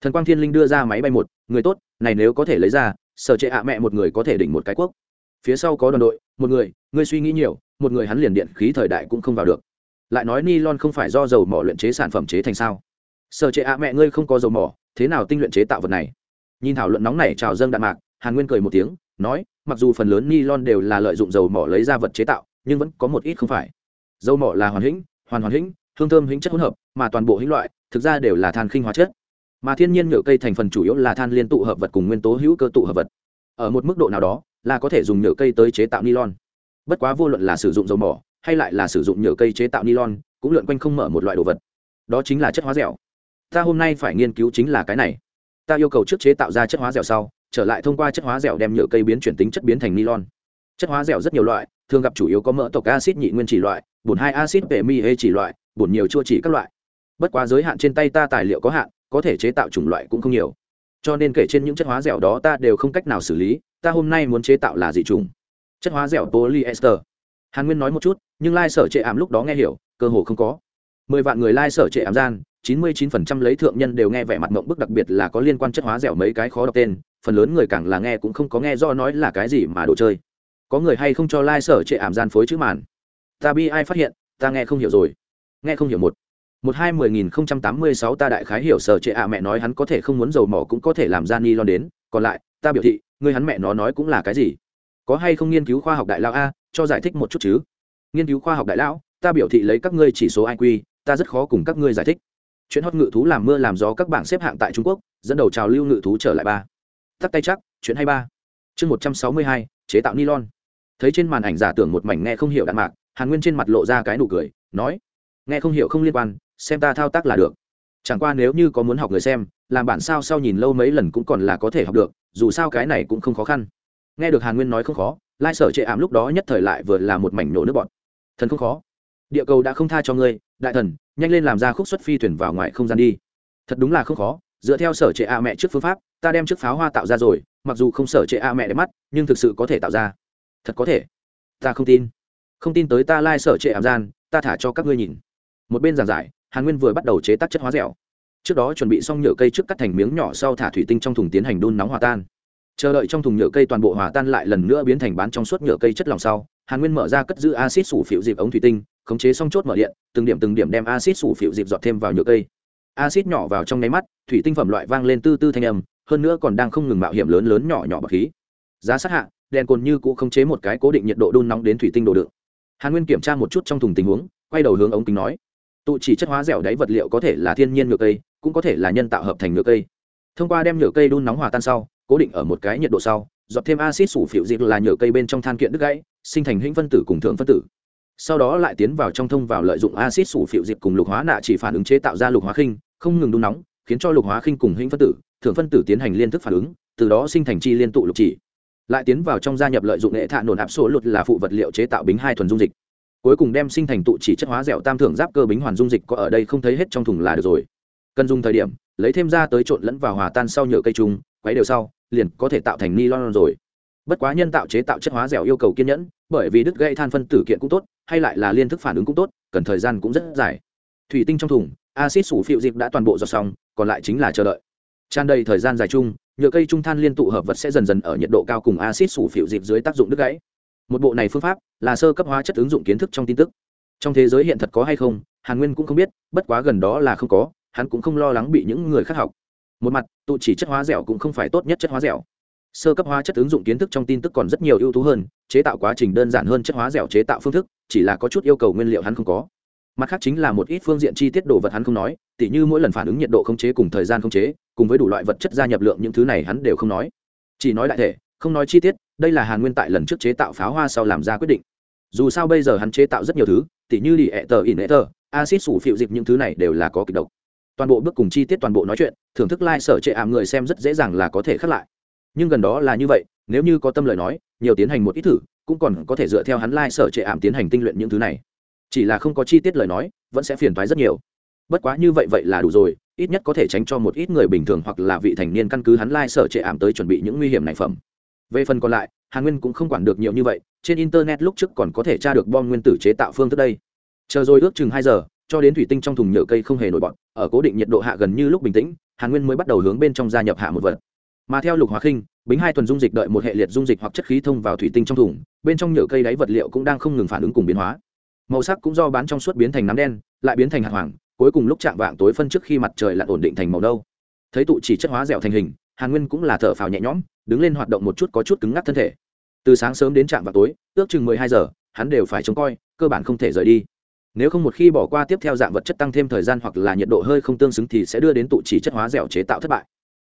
Thần quang thiên linh đưa ra máy bay một, người tốt, này nếu có thể lấy ra, sở trệ ạ mẹ một người có thể đỉnh một cái quốc. Phía sau có đoàn đội, một người người suy nghĩ nhiều, một người hắn liền điện khí thời đại cũng không vào được. Lại nói nylon không phải do dầu mỏ luyện chế sản phẩm chế thành sao sở trệ ạ, mẹ ngươi không có dầu mỏ, thế nào tinh luyện chế tạo vật này? Nhìn thảo luận nóng này trào dâng đạn mạc, hàn nguyên cười một tiếng, nói, mặc dù phần lớn nylon đều là lợi dụng dầu mỏ lấy ra vật chế tạo, nhưng vẫn có một ít không phải. Dầu mỏ là hoàn hĩnh, hoàn hoàn hĩnh, hương thơm hĩnh chất hỗn hợp, mà toàn bộ hĩnh loại, thực ra đều là than khinh hóa chất. Mà thiên nhiên nhựa cây thành phần chủ yếu là than liên tụ hợp vật cùng nguyên tố hữu cơ tụ hợp vật. Ở một mức độ nào đó, là có thể dùng nhựa cây tới chế tạo nylon. Bất quá vô luận là sử dụng dầu mỏ, hay lại là sử dụng nhựa cây chế tạo nylon, cũng lượn quanh không mở một loại đồ vật. Đó chính là chất hóa dẻo ta hôm nay phải nghiên cứu chính là cái này. Ta yêu cầu trước chế tạo ra chất hóa dẻo sau, trở lại thông qua chất hóa dẻo đem nhựa cây biến chuyển tính chất biến thành nylon. Chất hóa dẻo rất nhiều loại, thường gặp chủ yếu có mỡ tộc acid nhị nguyên chỉ loại bùn hai acid về mi hê chỉ loại bùn nhiều chua chỉ các loại. Bất quá giới hạn trên tay ta tài liệu có hạn, có thể chế tạo chủng loại cũng không nhiều. Cho nên kể trên những chất hóa dẻo đó ta đều không cách nào xử lý, ta hôm nay muốn chế tạo là dị trùng chất hóa dẻo polyester. Hàn nguyên nói một chút, nhưng lai sở trệ ảm lúc đó nghe hiểu, cơ hồ không có mười vạn người lai、like、sở trệ ám gian, chín mươi chín phần trăm lấy thượng nhân đều nghe vẻ mặt mộng bức, đặc biệt là có liên quan chất hóa dẻo mấy cái khó đọc tên, phần lớn người càng là nghe cũng không có nghe do nói là cái gì mà đồ chơi. Có người hay không cho lai、like、sở trệ ảm gian phối chữ màn? Ta bi ai phát hiện, ta nghe không hiểu rồi. Nghe không hiểu một. Một hai mười nghìn không trăm tám mươi sáu ta đại khái hiểu sở trệ ạ, mẹ nói hắn có thể không muốn dầu mỏ cũng có thể làm ra ni lon đến. Còn lại, ta biểu thị, người hắn mẹ nó nói cũng là cái gì? Có hay không nghiên cứu khoa học đại lão a, cho giải thích một chút chứ? Nghiên cứu khoa học đại lão, ta biểu thị lấy các ngươi chỉ số iq ta rất khó cùng các ngươi giải thích. Chuyện hót ngự thú làm mưa làm gió các bảng xếp hạng tại trung quốc, dẫn đầu trào lưu ngự thú trở lại ba. Tắt tay chắc, chuyện hay ba. Chương một trăm sáu mươi hai, chế tạo nylon. Thấy trên màn ảnh giả tưởng một mảnh nghe không hiểu đạn mạc, hàn nguyên trên mặt lộ ra cái nụ cười, nói, nghe không hiểu không liên quan, xem ta thao tác là được. Chẳng qua nếu như có muốn học người xem, làm bản sao sau nhìn lâu mấy lần cũng còn là có thể học được, dù sao cái này cũng không khó khăn. Nghe được hàn nguyên nói không khó, lai sở trệ ảm lúc đó nhất thời lại vừa là một mảnh nổ nước bọn thần không khó. Địa cầu đã không tha cho ngươi đại thần, nhanh lên làm ra khúc xuất phi thuyền vào ngoài không gian đi. Thật đúng là không khó, dựa theo sở trệ a mẹ trước phương pháp, ta đem chiếc pháo hoa tạo ra rồi, mặc dù không sở trệ a mẹ đẹp mắt, nhưng thực sự có thể tạo ra. Thật có thể. Ta không tin. Không tin tới ta lai、like、sở trệ ảm gian, ta thả cho các ngươi nhìn. Một bên giảng giải, hàn nguyên vừa bắt đầu chế tác chất hóa dẻo. Trước đó chuẩn bị xong nhựa cây trước cắt thành miếng nhỏ sau thả thủy tinh trong thùng tiến hành đun nóng hòa tan. Chờ đợi trong thùng nhựa cây toàn bộ hòa tan lại lần nữa biến thành bán trong suốt nhựa cây chất lòng sau, hàn nguyên mở ra cất giữ acid sủ phịu dịp ống thủy tinh khống chế xong chốt mở điện, từng điểm từng điểm đem acid sủ phịu dịp dọt thêm vào nhựa cây. Acid nhỏ vào trong nháy mắt, thủy tinh phẩm loại vang lên tư tư thanh âm, hơn nữa còn đang không ngừng mạo hiểm lớn lớn nhỏ nhỏ bậc khí. Giá sát hạ, đèn cồn như cũ khống chế một cái cố định nhiệt độ đun nóng đến thủy tinh đồ đựng. Hàn nguyên kiểm tra một chút trong thùng tình huống, quay đầu hướng ống kính nói, tụ chỉ chất hóa dẻo đáy vật liệu có thể là thiên nhiên nhựa cây, cũng có thể là nhân tạo hợp thành nhựa cây. Thông qua đem nhựa cây đun nóng hòa tan sau, cố định ở một cái nhiệt độ sau, dọt thêm acid sủ phịu dịp là nhựa cây bên trong than kiện đứt gãy, sinh thành hĩnh phân tử cùng thượng phân tử sau đó lại tiến vào trong thông vào lợi dụng acid sủ phiệu diệp cùng lục hóa nạ chỉ phản ứng chế tạo ra lục hóa khinh, không ngừng đun nóng, khiến cho lục hóa khinh cùng hình phân tử, thượng phân tử tiến hành liên thức phản ứng, từ đó sinh thành chi liên tụ lục chỉ. Lại tiến vào trong gia nhập lợi dụng hệ thạ nổn áp số lụt là phụ vật liệu chế tạo bính hai thuần dung dịch. Cuối cùng đem sinh thành tụ chỉ chất hóa dẻo tam thưởng giáp cơ bính hoàn dung dịch có ở đây không thấy hết trong thùng là được rồi. Cần dùng thời điểm, lấy thêm ra tới trộn lẫn vào hòa tan sau nhựa cây trùng, quấy đều sau, liền có thể tạo thành ni lon rồi. Bất quá nhân tạo chế tạo chất hóa dẻo yêu cầu kiên nhẫn bởi vì đứt gãy than phân tử kiện cũng tốt, hay lại là liên thức phản ứng cũng tốt, cần thời gian cũng rất dài. Thủy tinh trong thùng acid sủ phịu dịp đã toàn bộ dọn xong, còn lại chính là chờ đợi. Tràn đầy thời gian dài chung, nhựa cây trung than liên tụ hợp vật sẽ dần dần ở nhiệt độ cao cùng acid sủ phịu dịp dưới tác dụng đứt gãy. Một bộ này phương pháp là sơ cấp hóa chất ứng dụng kiến thức trong tin tức. Trong thế giới hiện thật có hay không, hàn nguyên cũng không biết, bất quá gần đó là không có, hắn cũng không lo lắng bị những người khác học. Một mặt, tụ chỉ chất hóa dẻo cũng không phải tốt nhất chất hóa dẻo sơ cấp hóa chất ứng dụng kiến thức trong tin tức còn rất nhiều ưu tú hơn, chế tạo quá trình đơn giản hơn chất hóa dẻo chế tạo phương thức, chỉ là có chút yêu cầu nguyên liệu hắn không có. Mặt khác chính là một ít phương diện chi tiết đồ vật hắn không nói, tỉ như mỗi lần phản ứng nhiệt độ không chế cùng thời gian không chế, cùng với đủ loại vật chất gia nhập lượng những thứ này hắn đều không nói. Chỉ nói đại thể, không nói chi tiết, đây là hàn nguyên tại lần trước chế tạo pháo hoa sau làm ra quyết định. Dù sao bây giờ hắn chế tạo rất nhiều thứ, tỉ như đi ẹ tờ in ẹ tờ acid sủ phịu dịp những thứ này đều là có kịch độc. Toàn bộ bước cùng chi tiết toàn bộ nói chuyện, thưởng thức lai、like、sở trệ ảm người xem rất dễ dàng là có thể khắc lại nhưng gần đó là như vậy, nếu như có tâm lời nói, nhiều tiến hành một ít thử, cũng còn có thể dựa theo hắn lai、like、sở trệ ảm tiến hành tinh luyện những thứ này. Chỉ là không có chi tiết lời nói, vẫn sẽ phiền thoái rất nhiều. Bất quá như vậy vậy là đủ rồi, ít nhất có thể tránh cho một ít người bình thường hoặc là vị thành niên căn cứ hắn lai、like、sở trệ ảm tới chuẩn bị những nguy hiểm này phẩm. Về phần còn lại, hàn nguyên cũng không quản được nhiều như vậy, trên internet lúc trước còn có thể tra được bom nguyên tử chế tạo phương thức đây. Chờ rồi ước chừng hai giờ, cho đến thủy tinh trong thùng nhựa cây không hề nổi bọn ở cố định nhiệt độ hạ gần như lúc bình tĩnh, hàn nguyên mới bắt đầu hướng bên trong gia nhập hạ một vật mà theo lục hóa khinh, bính hai tuần dung dịch đợi một hệ liệt dung dịch hoặc chất khí thông vào thủy tinh trong thùng, bên trong nhựa cây đáy vật liệu cũng đang không ngừng phản ứng cùng biến hóa. Màu sắc cũng do bán trong suốt biến thành nắm đen, lại biến thành hạt hoàng, cuối cùng lúc chạm vạng tối phân trước khi mặt trời lặn ổn định thành màu đâu thấy tụ chỉ chất hóa dẻo thành hình, hàn nguyên cũng là thở phào nhẹ nhõm, đứng lên hoạt động một chút có chút cứng ngắc thân thể. Từ sáng sớm đến trạm vào tối, ước chừng mười hai giờ, hắn đều phải trông coi, cơ bản không thể rời đi. Nếu không một khi bỏ qua tiếp theo dạng vật chất tăng thêm thời gian hoặc là nhiệt độ hơi không tương xứng thì sẽ đưa đến tụ chỉ chất hóa dẻo chế tạo thất bại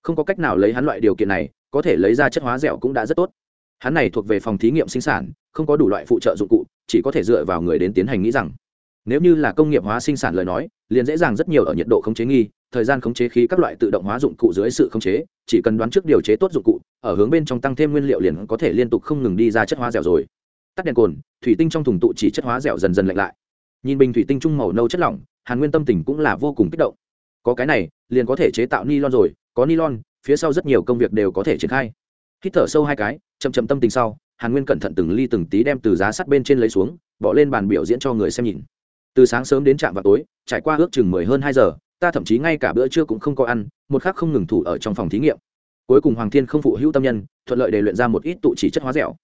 không có cách nào lấy hắn loại điều kiện này, có thể lấy ra chất hóa dẻo cũng đã rất tốt. Hắn này thuộc về phòng thí nghiệm sinh sản, không có đủ loại phụ trợ dụng cụ, chỉ có thể dựa vào người đến tiến hành nghĩ rằng. Nếu như là công nghiệp hóa sinh sản lời nói, liền dễ dàng rất nhiều ở nhiệt độ khống chế nghi, thời gian khống chế khí các loại tự động hóa dụng cụ dưới sự khống chế, chỉ cần đoán trước điều chế tốt dụng cụ, ở hướng bên trong tăng thêm nguyên liệu liền có thể liên tục không ngừng đi ra chất hóa dẻo rồi. Tắt đèn cồn, thủy tinh trong thùng tụ chỉ chất hóa dẻo dần dần lạnh lại. Nhìn bình thủy tinh trung màu nâu chất lỏng, hàn nguyên tâm tình cũng là vô cùng kích động. Có cái này, liền có thể chế tạo ni lon rồi có nylon, phía sau rất nhiều công việc đều có thể triển khai. Hít thở sâu hai cái, chậm chậm tâm tình sau, hàn nguyên cẩn thận từng ly từng tí đem từ giá sắt bên trên lấy xuống, bỏ lên bàn biểu diễn cho người xem nhìn. Từ sáng sớm đến trạm vào tối, trải qua ước chừng mười hơn hai giờ, ta thậm chí ngay cả bữa trưa cũng không có ăn, một khắc không ngừng thủ ở trong phòng thí nghiệm. Cuối cùng hoàng thiên không phụ hữu tâm nhân, thuận lợi để luyện ra một ít tụ chỉ chất hóa dẻo.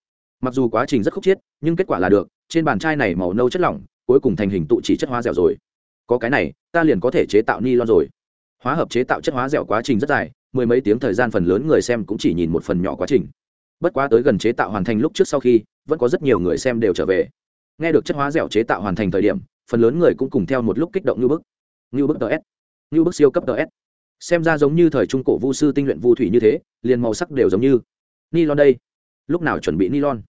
Mặc dù quá trình rất khúc chiết, nhưng kết quả là được, trên bàn chai này màu nâu chất lỏng, cuối cùng thành hình tụ chỉ chất hóa dẻo rồi. Có cái này, ta liền có thể chế tạo ni lon rồi hóa hợp chế tạo chất hóa dẻo quá trình rất dài, mười mấy tiếng thời gian phần lớn người xem cũng chỉ nhìn một phần nhỏ quá trình. Bất quá tới gần chế tạo hoàn thành lúc trước sau khi, vẫn có rất nhiều người xem đều trở về. Nghe được chất hóa dẻo chế tạo hoàn thành thời điểm, phần lớn người cũng cùng theo một lúc kích động như bức. Như bức ts như bức siêu cấp ts xem ra giống như thời trung cổ vu sư tinh luyện vu thủy như thế, liền màu sắc đều giống như. Ni lon đây. Lúc nào chuẩn bị ni lon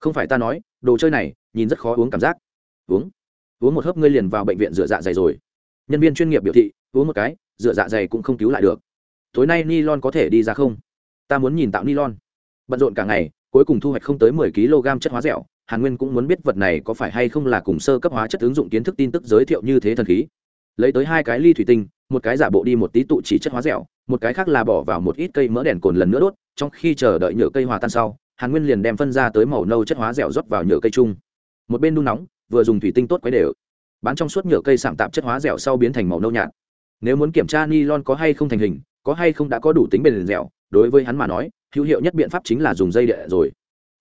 không phải ta nói, đồ chơi này, nhìn rất khó uống cảm giác. Uống. Uống một hớp ngươi liền vào bệnh viện rửa dạ dày rồi. Nhân viên chuyên nghiệp biểu thị, uống một cái dựa dạ dày cũng không cứu lại được. Tối nay nylon có thể đi ra không? Ta muốn nhìn tạo nylon. Bận rộn cả ngày, cuối cùng thu hoạch không tới mười kg chất hóa dẻo. Hàn nguyên cũng muốn biết vật này có phải hay không là cùng sơ cấp hóa chất ứng dụng kiến thức tin tức giới thiệu như thế thần khí. Lấy tới hai cái ly thủy tinh, một cái giả bộ đi một tí tụ chỉ chất hóa dẻo, một cái khác là bỏ vào một ít cây mỡ đèn cồn lần nữa đốt, trong khi chờ đợi nhựa cây hòa tan sau, hàn nguyên liền đem phân ra tới màu nâu chất hóa dẻo rót vào nhựa cây chung. Một bên đun nóng, vừa dùng thủy tinh tốt quấy đều. Bán trong suốt nhựa cây sạm tạp chất hóa dẻo sau biến thành màu nâu nhạt nếu muốn kiểm tra nylon có hay không thành hình, có hay không đã có đủ tính bền dẻo, đối với hắn mà nói, hữu hiệu nhất biện pháp chính là dùng dây địa rồi.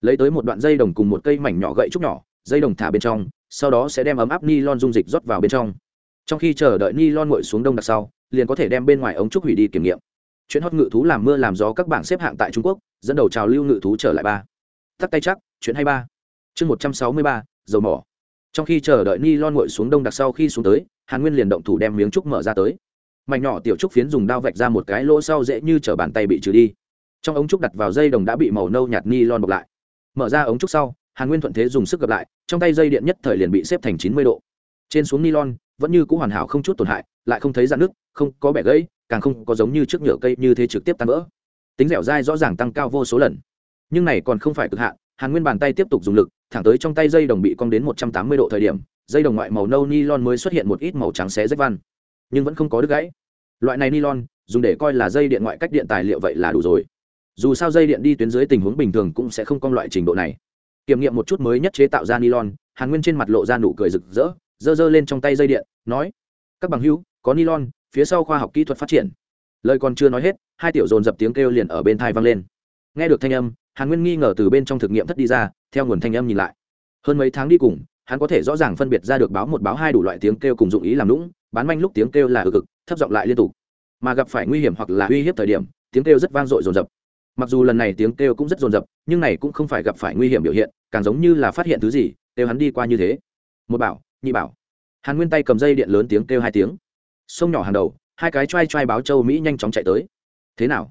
Lấy tới một đoạn dây đồng cùng một cây mảnh nhỏ gậy trúc nhỏ, dây đồng thả bên trong, sau đó sẽ đem ấm áp nylon dung dịch rót vào bên trong. Trong khi chờ đợi nylon nguội xuống đông đặc sau, liền có thể đem bên ngoài ống trúc hủy đi kiểm nghiệm. Chuyện hót ngự thú làm mưa làm gió các bảng xếp hạng tại trung quốc, dẫn đầu trào lưu ngự thú trở lại ba. Tắt tay chắc, chuyện hay ba. Chương một trăm sáu mươi ba, dầu mỏ. Trong khi chờ đợi ni lon nguội xuống đông đặc sau khi xuống tới, hàn nguyên liền động thủ đem miếng trúc mở ra tới mảnh nhỏ tiểu trúc phiến dùng đao vạch ra một cái lỗ sau dễ như chở bàn tay bị trừ đi. Trong ống trúc đặt vào dây đồng đã bị màu nâu nhạt ni lon bọc lại. Mở ra ống trúc sau, hàn nguyên thuận thế dùng sức gập lại, trong tay dây điện nhất thời liền bị xếp thành chín mươi độ. Trên xuống ni lon vẫn như c ũ hoàn hảo không chút tổn hại, lại không thấy dạn nước không có bẻ gãy, càng không có giống như trước nhựa cây như thế trực tiếp tan vỡ. Tính dẻo dai rõ ràng tăng cao vô số lần. Nhưng này còn không phải cực hạn, hàn nguyên bàn tay tiếp tục dùng lực, thẳng tới trong tay dây đồng bị cong đến một trăm tám mươi độ thời điểm, dây đồng ngoại màu nâu nylon mới xuất hiện một ít màu trắng xé rách văn nhưng vẫn không có đứt gãy. Loại này nylon, dùng để coi là dây điện ngoại cách điện tài liệu vậy là đủ rồi. Dù sao dây điện đi tuyến dưới tình huống bình thường cũng sẽ không cong loại trình độ này. Kiểm nghiệm một chút mới nhất chế tạo ra nylon, hàn nguyên trên mặt lộ ra nụ cười rực rỡ, giơ giơ lên trong tay dây điện, nói, các bằng hữu, có nylon, phía sau khoa học kỹ thuật phát triển. Lời còn chưa nói hết, hai tiểu dồn dập tiếng kêu liền ở bên thai vang lên. Nghe được thanh âm, hàn nguyên nghi ngờ từ bên trong thực nghiệm thất đi ra, theo nguồn thanh âm nhìn lại. Hơn mấy tháng đi cùng hắn có thể rõ ràng phân biệt ra được báo một báo hai đủ loại tiếng kêu cùng dụng ý làm lũng bán manh lúc tiếng kêu là ực cực, thấp giọng lại liên tục. Mà gặp phải nguy hiểm hoặc là uy hiếp thời điểm, tiếng kêu rất vang dội dồn dập. Mặc dù lần này tiếng kêu cũng rất dồn dập, nhưng này cũng không phải gặp phải nguy hiểm biểu hiện, càng giống như là phát hiện thứ gì, kêu hắn đi qua như thế. Một bảo, nhị bảo. Hàn nguyên tay cầm dây điện lớn tiếng kêu hai tiếng. Sông nhỏ hàng đầu, hai cái t r a i t r a i báo châu mỹ nhanh chóng chạy tới. Thế nào?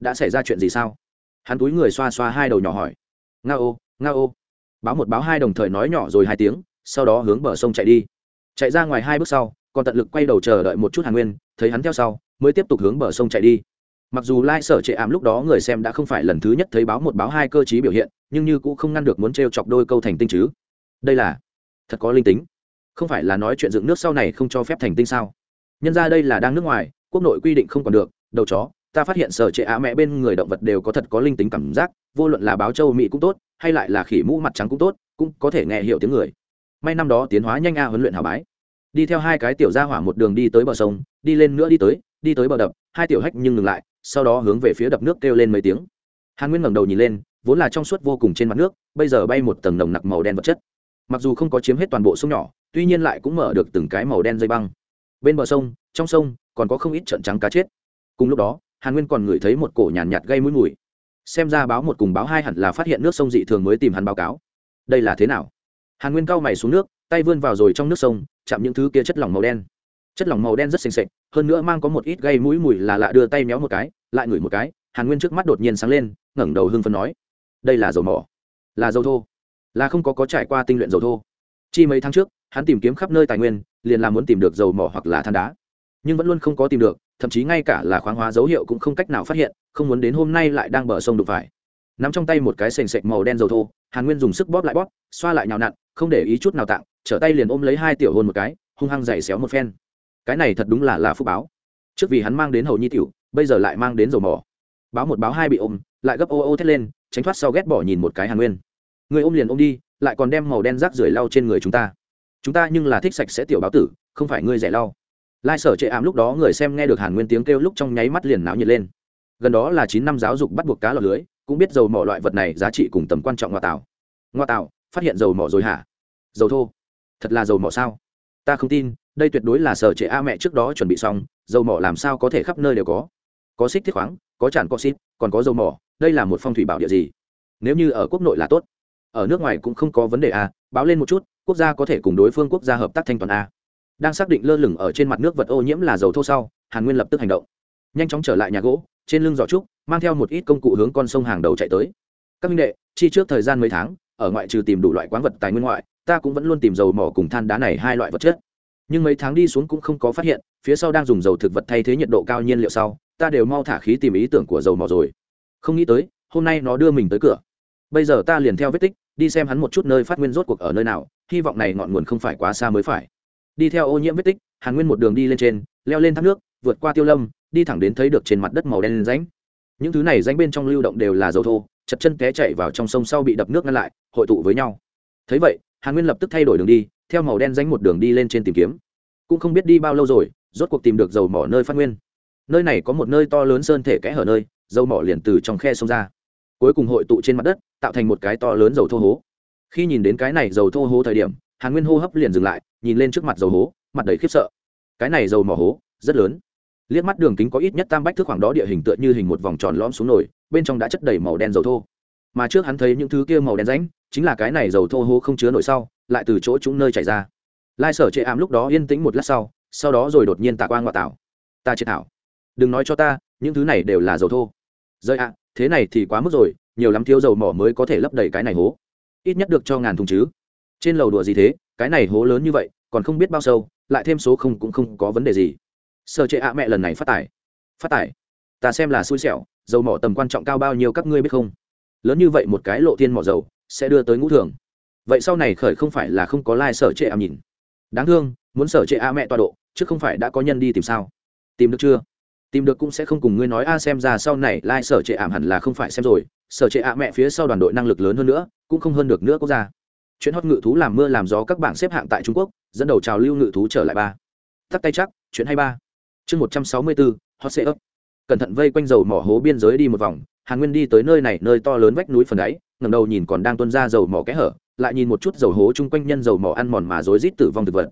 Đã xảy ra chuyện gì sao? Hắn túi người xoa xoa hai đầu nhỏ hỏi. Nga ô nga ô báo một báo hai đồng thời nói nhỏ rồi hai tiếng, sau đó hướng bờ sông chạy đi. Chạy ra ngoài hai bước sau còn tận lực quay đầu chờ đợi một chút hàn nguyên, thấy hắn theo sau, mới tiếp tục hướng bờ sông chạy đi. Mặc dù lai sở trệ ảm lúc đó người xem đã không phải lần thứ nhất thấy báo một báo hai cơ chí biểu hiện, nhưng như cũng không ngăn được muốn t r e o chọc đôi câu thành tinh chứ. Đây là thật có linh tính. Không phải là nói chuyện dựng nước sau này không cho phép thành tinh sao? Nhân ra đây là đang nước ngoài, quốc nội quy định không còn được, đầu chó ta phát hiện sở trệ á mẹ bên người động vật đều có thật có linh tính cảm giác, vô luận là báo châu mỹ cũng tốt, hay lại là khỉ mũ mặt trắng cũng tốt, cũng có thể nghe hiểu tiếng người. May năm đó tiến hóa nhanh a huấn luyện hào bái. Đi theo hai cái tiểu gia hỏa một đường đi tới bờ sông, đi lên nữa đi tới đi tới bờ đập, hai tiểu hách nhưng ngừng lại, sau đó hướng về phía đập nước kêu lên mấy tiếng. Hàn nguyên ngẩng đầu nhìn lên, vốn là trong suốt vô cùng trên mặt nước, bây giờ bay một tầng nồng nặc màu đen vật chất. Mặc dù không có chiếm hết toàn bộ sông nhỏ, tuy nhiên lại cũng mở được từng cái màu đen dây băng. Bên bờ sông, trong sông, còn có không ít trận trắng cá chết. Cùng lúc đó hàn nguyên còn ngửi thấy một cổ nhàn nhạt, nhạt gây mũi mùi. Xem ra báo một cùng báo hai hẳn là phát hiện nước sông dị thường mới tìm hắn báo cáo. Đây là thế nào? Hàn nguyên cao mày xuống nước tay vươn vào rồi trong nước sông chạm những thứ kia chất lỏng màu đen. Chất lỏng màu đen rất xinh xệch hơn nữa mang có một ít gây mũi mùi là lạ đưa tay méo một cái lại ngửi một cái hàn nguyên trước mắt đột nhiên sáng lên ngẩng đầu hưng phấn nói đây là dầu mỏ là dầu thô là không có có trải qua tinh luyện dầu thô. Chi mấy tháng trước hắn tìm kiếm khắp nơi tài nguyên liền là muốn tìm được dầu mỏ hoặc là than đá nhưng vẫn luôn không có tìm được thậm chí ngay cả là khoáng hóa dấu hiệu cũng không cách nào phát hiện, không muốn đến hôm nay lại đang bờ sông đục phải. Nắm trong tay một cái sềnh sệch màu đen dầu thô, hàn nguyên dùng sức bóp lại bóp, xoa lại nhào nặn, không để ý chút nào tặng trở tay liền ôm lấy hai tiểu hôn một cái, hung hăng giày xéo một phen. Cái này thật đúng là là phúc báo. Trước vì hắn mang đến hầu nhi tiểu, bây giờ lại mang đến dầu mỏ. Báo một báo hai bị ôm, lại gấp ô ô thét lên, tránh thoát sau ghét bỏ nhìn một cái hàn nguyên. Người ôm liền ôm đi, lại còn đem màu đen rác rưởi lau trên người chúng ta. Chúng ta nhưng là thích sạch sẽ tiểu báo tử, không phải ngươi rẻ lau lai sở trệ ảm lúc đó người xem nghe được hàn nguyên tiếng kêu lúc trong nháy mắt liền náo nhiệt lên. Gần đó là chín năm giáo dục bắt buộc cá lọc lưới, cũng biết dầu mỏ loại vật này giá trị cùng tầm quan trọng ngoa tảo. Ngoa tảo, phát hiện dầu mỏ rồi hả? Dầu thô, thật là dầu mỏ sao? Ta không tin, đây tuyệt đối là sở trệ a mẹ trước đó chuẩn bị xong, dầu mỏ làm sao có thể khắp nơi đều có. Có xích thiết khoáng, có tràn có xít, còn có dầu mỏ, đây là một phong thủy bảo địa gì? Nếu như ở quốc nội là tốt, ở nước ngoài cũng không có vấn đề a báo lên một chút, quốc gia có thể cùng đối phương quốc gia hợp tác thanh toàn a đang xác định lơ lửng ở trên mặt nước vật ô nhiễm là dầu thô sau, hàn nguyên lập tức hành động. Nhanh chóng trở lại nhà gỗ, trên lưng giỏ trúc, mang theo một ít công cụ hướng con sông hàng đầu chạy tới. Các minh đệ, chi trước thời gian mấy tháng, ở ngoại trừ tìm đủ loại quán vật tài nguyên ngoại, ta cũng vẫn luôn tìm dầu mỏ cùng than đá này hai loại vật chất. Nhưng mấy tháng đi xuống cũng không có phát hiện, phía sau đang dùng dầu thực vật thay thế nhiệt độ cao nhiên liệu sau, ta đều mau thả khí tìm ý tưởng của dầu mỏ rồi. Không nghĩ tới, hôm nay nó đưa mình tới cửa. Bây giờ ta liền theo vết tích, đi xem hắn một chút nơi phát nguyên rốt cuộc ở nơi nào, hy vọng này ngọn nguồn không phải quá xa mới phải đi theo ô nhiễm vết tích, hàn nguyên một đường đi lên trên, leo lên thác nước, vượt qua tiêu lâm, đi thẳng đến thấy được trên mặt đất màu đen ránh những thứ này ránh bên trong lưu động đều là dầu thô, chật chân té chạy vào trong sông sau bị đập nước ngăn lại, hội tụ với nhau. Thấy vậy, hàn nguyên lập tức thay đổi đường đi, theo màu đen ránh một đường đi lên trên tìm kiếm. Cũng không biết đi bao lâu rồi, rốt cuộc tìm được dầu mỏ nơi phát nguyên. Nơi này có một nơi to lớn sơn thể kẽ hở nơi, dầu mỏ liền từ trong khe sông ra. Cuối cùng hội tụ trên mặt đất, tạo thành một cái to lớn dầu thô hố. Khi nhìn đến cái này dầu thô hố thời điểm hàn nguyên hô hấp liền dừng lại, nhìn lên trước mặt dầu hố, mặt đầy khiếp sợ. Cái này dầu mỏ hố, rất lớn. Liếc mắt đường kính có ít nhất tam bách thước khoảng đó địa hình tựa như hình một vòng tròn lõm xuống nổi bên trong đã chất đầy màu đen dầu thô. Mà trước hắn thấy những thứ kia màu đen ránh chính là cái này dầu thô hố không chứa nổi sau, lại từ chỗ chúng nơi chảy ra. Lai sở chệ ám lúc đó yên tĩnh một lát sau sau đó rồi đột nhiên tạ oan ngoại tảo. Ta chế thảo. Đừng nói cho ta, những thứ này đều là dầu thô. Rơi ạ à, thế này thì quá mức rồi, nhiều lắm thiếu dầu mỏ mới có thể lấp đầy cái này hố. Ít nhất được cho ngàn thùng chứ trên lầu đùa gì thế? Cái này hố lớn như vậy, còn không biết bao sâu, lại thêm số không cũng không có vấn đề gì. Sở trệ ạ mẹ lần này phát tải phát tải ta xem là xui xẻo, dầu mỏ tầm quan trọng cao bao nhiêu các ngươi biết không? Lớn như vậy một cái lộ thiên mỏ dầu, sẽ đưa tới ngũ thường. Vậy sau này khởi không phải là không có lai、like、sở trệ ạ nhìn. Đáng thương, muốn sở trệ ạ mẹ tọa độ, chứ không phải đã có nhân đi tìm sao? Tìm được chưa? Tìm được cũng sẽ không cùng ngươi nói, a, xem ra sau này lai、like、sở trệ ảm hẳn là không phải xem rồi. Sở trệ ạ mẹ phía sau đoàn đội năng lực lớn hơn nữa, cũng không hơn được nữa quốc gia chuyện hót ngự thú làm mưa làm gió các bảng xếp hạng tại trung quốc, dẫn đầu trào lưu ngự thú trở lại ba. Tắc tay chắc chuyện hay ba. Chương một trăm sáu mươi bốn hot sệ ấp cẩn thận vây quanh dầu mỏ hố biên giới đi một vòng, hàn nguyên đi tới nơi này, nơi to lớn vách núi phần đáy ngầm đầu nhìn còn đang tuân ra dầu mỏ kẽ hở, lại nhìn một chút dầu hố chung quanh nhân dầu mỏ ăn mòn mà rối rít tử vong thực vật.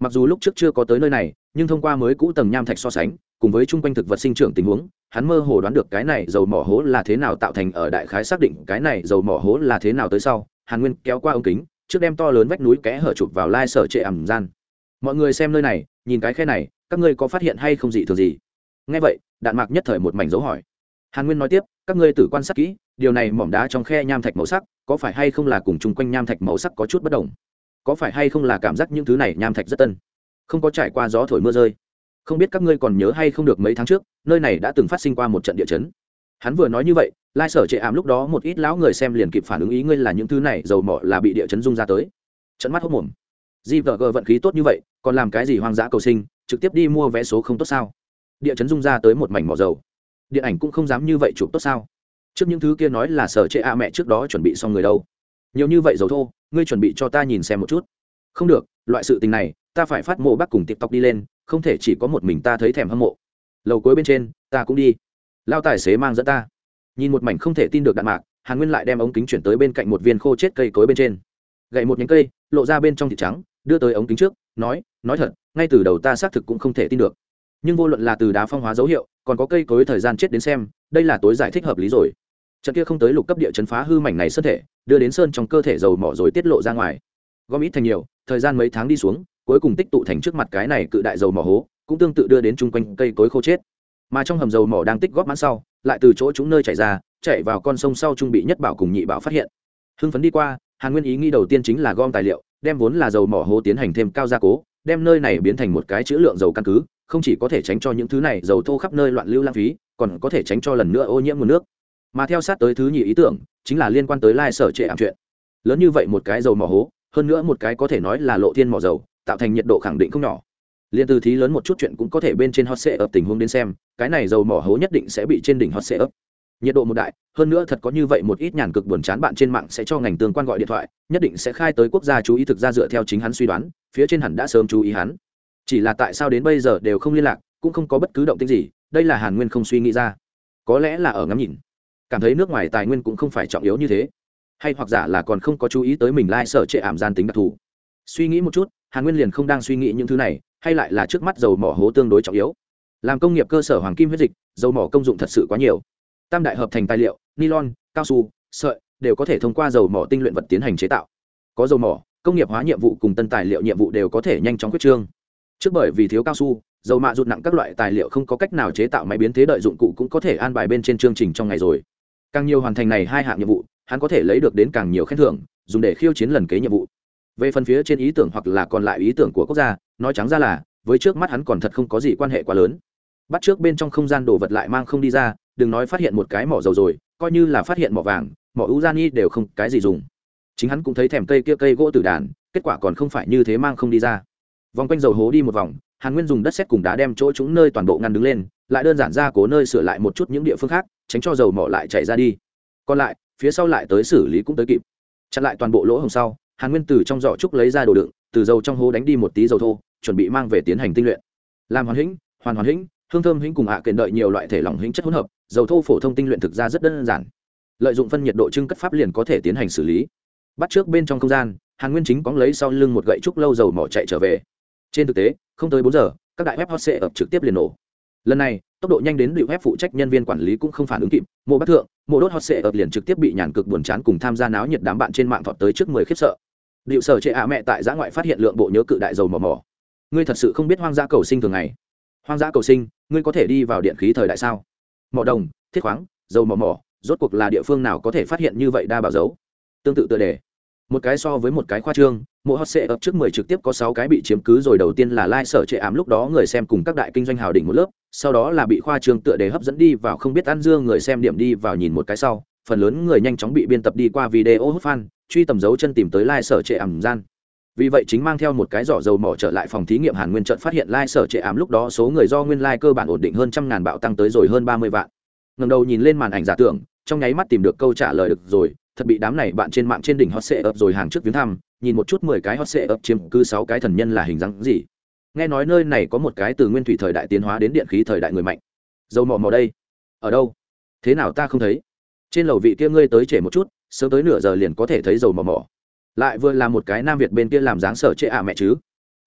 Mặc dù lúc trước chưa có tới nơi này, nhưng thông qua mới cũ tầng nham thạch so sánh, cùng với chung quanh thực vật sinh trưởng tình huống, hắn mơ hồ đoán được cái này dầu mỏ hố là thế nào tạo thành ở đại khái xác định cái này dầu mỏ hố là thế nào tới sau hàn nguyên kéo qua ống kính, trước đem to lớn vách núi kẽ hở chụp vào lai sở trệ ẩm gian. Mọi người xem nơi này, nhìn cái khe này, các ngươi có phát hiện hay không gì thường gì? Ngay vậy, đạn mạc nhất thời một mảnh dấu hỏi. Hàn nguyên nói tiếp, các ngươi tử quan sát kỹ, điều này mỏm đá trong khe nham thạch màu sắc, có phải hay không là cùng chung quanh nham thạch màu sắc có chút bất đồng? Có phải hay không là cảm giác những thứ này nham thạch rất tân? Không có trải qua gió thổi mưa rơi. Không biết các ngươi còn nhớ hay không được mấy tháng trước, nơi này đã từng phát sinh qua một trận địa chấn hắn vừa nói như vậy, lai sở trệ ảm lúc đó một ít lão người xem liền kịp phản ứng ý ngươi là những thứ này, dầu mỏ là bị địa chấn dung ra tới. Trận mắt hốc mồm. Di vợ gờ vận khí tốt như vậy, còn làm cái gì hoang dã cầu sinh, trực tiếp đi mua vé số không tốt sao? Địa chấn dung ra tới một mảnh mỏ dầu. Điện ảnh cũng không dám như vậy chụp tốt sao? Trước những thứ kia nói là sở trệ a mẹ trước đó chuẩn bị xong người đâu. Nhiều như vậy dầu thô, ngươi chuẩn bị cho ta nhìn xem một chút. Không được, loại sự tình này, ta phải phát mộ bác cùng tiktok đi lên, không thể chỉ có một mình ta thấy thèm hâm mộ. Lầu cuối bên trên, ta cũng đi lao tài xế mang dẫn ta. Nhìn một mảnh không thể tin được đạn mạc, hàn nguyên lại đem ống kính chuyển tới bên cạnh một viên khô chết cây cối bên trên. Gậy một nhánh cây, lộ ra bên trong thịt trắng, đưa tới ống kính trước, nói nói thật, ngay từ đầu ta xác thực cũng không thể tin được. Nhưng vô luận là từ đá phong hóa dấu hiệu, còn có cây cối thời gian chết đến xem, đây là tối giải thích hợp lý rồi. Trận kia không tới lục cấp địa chấn phá hư mảnh này sơn thể, đưa đến sơn trong cơ thể dầu mỏ rồi tiết lộ ra ngoài. Gom ít thành nhiều, thời gian mấy tháng đi xuống, cuối cùng tích tụ thành trước mặt cái này cự đại dầu mỏ hố, cũng tương tự đưa đến chung quanh cây cối khô chết mà trong hầm dầu mỏ đang tích góp mãn sau, lại từ chỗ chúng nơi chảy ra chạy vào con sông sau trung bị nhất bảo cùng nhị bảo phát hiện. Hưng phấn đi qua, hàn nguyên ý nghĩ đầu tiên chính là gom tài liệu, đem vốn là dầu mỏ hố tiến hành thêm cao gia cố, đem nơi này biến thành một cái chữ lượng dầu căn cứ, không chỉ có thể tránh cho những thứ này dầu thô khắp nơi loạn lưu lãng phí, còn có thể tránh cho lần nữa ô nhiễm nguồn nước. Mà theo sát tới thứ nhị ý tưởng, chính là liên quan tới lai sở trệ ảm chuyện. Lớn như vậy một cái dầu mỏ hố, hơn nữa một cái có thể nói là lộ thiên mỏ dầu, tạo thành nhiệt độ khẳng định không nhỏ liên từ thí lớn một chút chuyện cũng có thể bên trên hot sệ ập tình huống đến xem, cái này dầu mỏ hố nhất định sẽ bị trên đỉnh hot sệ ấp nhiệt độ một đại, hơn nữa thật có như vậy một ít nhàn cực buồn chán bạn trên mạng sẽ cho ngành tương quan gọi điện thoại, nhất định sẽ khai tới quốc gia chú ý thực ra dựa theo chính hắn suy đoán, phía trên hẳn đã sớm chú ý hắn. Chỉ là tại sao đến bây giờ đều không liên lạc, cũng không có bất cứ động tĩnh gì, đây là hàn nguyên không suy nghĩ ra. Có lẽ là ở ngắm nhìn. Cảm thấy nước ngoài tài nguyên cũng không phải trọng yếu như thế. Hay hoặc giả là còn không có chú ý tới mình lai、like、sở trệ ảm gian tính đặc thù. Suy nghĩ một chút, hàn nguyên liền không đang suy nghĩ những thứ này hay lại là trước mắt dầu mỏ hố tương đối trọng yếu. Làm công nghiệp cơ sở hoàng kim huyết dịch, dầu mỏ công dụng thật sự quá nhiều. Tam đại hợp thành tài liệu, nylon, cao su, sợi, đều có thể thông qua dầu mỏ tinh luyện vật tiến hành chế tạo. Có dầu mỏ, công nghiệp hóa nhiệm vụ cùng tân tài liệu nhiệm vụ đều có thể nhanh chóng quyết trương. Trước bởi vì thiếu cao su, dầu mạ rụt nặng các loại tài liệu không có cách nào chế tạo máy biến thế đợi dụng cụ cũng có thể an bài bên trên chương trình trong ngày rồi. Càng nhiều hoàn thành này hai hạng nhiệm vụ, hắn có thể lấy được đến càng nhiều khen thưởng, dùng để khiêu chiến lần kế nhiệm vụ. Về phần phía trên ý tưởng hoặc là còn lại ý tưởng của quốc gia nói trắng ra là, với trước mắt hắn còn thật không có gì quan hệ quá lớn. Bắt trước bên trong không gian đồ vật lại mang không đi ra, đừng nói phát hiện một cái mỏ dầu rồi, coi như là phát hiện mỏ vàng, mỏ u gian y đều không cái gì dùng. Chính hắn cũng thấy thèm cây kia cây gỗ tử đàn, kết quả còn không phải như thế mang không đi ra. Vòng quanh dầu hố đi một vòng, hàn nguyên dùng đất xét cùng đá đem chỗ chúng nơi toàn bộ ngăn đứng lên, lại đơn giản ra cố nơi sửa lại một chút những địa phương khác, tránh cho dầu mỏ lại chạy ra đi. Còn lại, phía sau lại tới xử lý cũng tới kịp. Chặn lại toàn bộ lỗ hồng sau, hàn nguyên từ trong giỏ trúc lấy ra đồ đựng, từ dầu trong hố đánh đi một tí dầu thô chuẩn bị mang về tiến hành tinh luyện. Làm hoàn hĩnh, hoàn hoàn hĩnh, hương thơm hĩnh cùng hạ à đợi nhiều loại thể lỏng hĩnh chất hỗn hợp, dầu thô phổ thông tinh luyện thực ra rất đơn giản. Lợi dụng phân nhiệt độ trưng cất pháp liền có thể tiến hành xử lý. Bắt trước bên trong không gian, hàn nguyên chính cóng lấy sau lưng một gậy trúc lâu dầu mỏ chạy trở về. Trên thực tế, không tới bốn giờ, các đại web hot sẽ ập trực tiếp liền nổ. Lần này, tốc độ nhanh đến bị web phụ trách nhân viên quản lý cũng không phản ứng kịp, mộ bắc thượng, mộ đốt hot sẽ ập liền trực tiếp bị nhàn cực buồn chán cùng tham gia náo nhiệt đám bạn trên mạng thọt tới trước mười khiếp sợ. Điệu sở chệ ạ mẹ tại giã ngoại phát hiện lượng bộ nhớ cự đại dầu mỏ mỏ ngươi thật sự không biết hoang dã cầu sinh thường ngày. Hoang dã cầu sinh, ngươi có thể đi vào điện khí thời đại sao? Mỏ đồng, thiết khoáng, dầu mỏ mỏ, rốt cuộc là địa phương nào có thể phát hiện như vậy đa bảo dấu? Tương tự tựa đề. Một cái so với một cái khoa trương mỗi hot sệ ập trước mười trực tiếp có sáu cái bị chiếm cứ rồi đầu tiên là lai sở trệ ám lúc đó người xem cùng các đại kinh doanh hào đỉnh một lớp, sau đó là bị khoa trương tựa đề hấp dẫn đi vào không biết ăn dương người xem điểm đi vào nhìn một cái sau, phần lớn người nhanh chóng bị biên tập đi qua video hút fan, truy tầm dấu chân tìm tới lai sở trệ ảm gian vì vậy chính mang theo một cái giỏ dầu mỏ trở lại phòng thí nghiệm hàn nguyên trận phát hiện lai sở trệ ảm lúc đó số người do nguyên lai cơ bản ổn định hơn trăm ngàn bạo tăng tới rồi hơn ba mươi vạn. Ngầm đầu nhìn lên màn ảnh giả tưởng, trong nháy mắt tìm được câu trả lời được rồi, thật bị đám này bạn trên mạng trên đỉnh hot sệ ập rồi hàng trước viếng thăm, nhìn một chút mười cái hot sệ ập chiếm cứ sáu cái thần nhân là hình dáng gì. Nghe nói nơi này có một cái từ nguyên thủy thời đại tiến hóa đến điện khí thời đại người mạnh. Dầu mỏ mỏ đây. Ở đâu? Thế nào ta không thấy? Trên lầu vị kia ngươi tới trễ một chút, sớm tới nửa giờ liền có thể thấy dầu mỏ mỏ lại vừa là một cái nam việt bên kia làm dáng sở chế ạ mẹ chứ.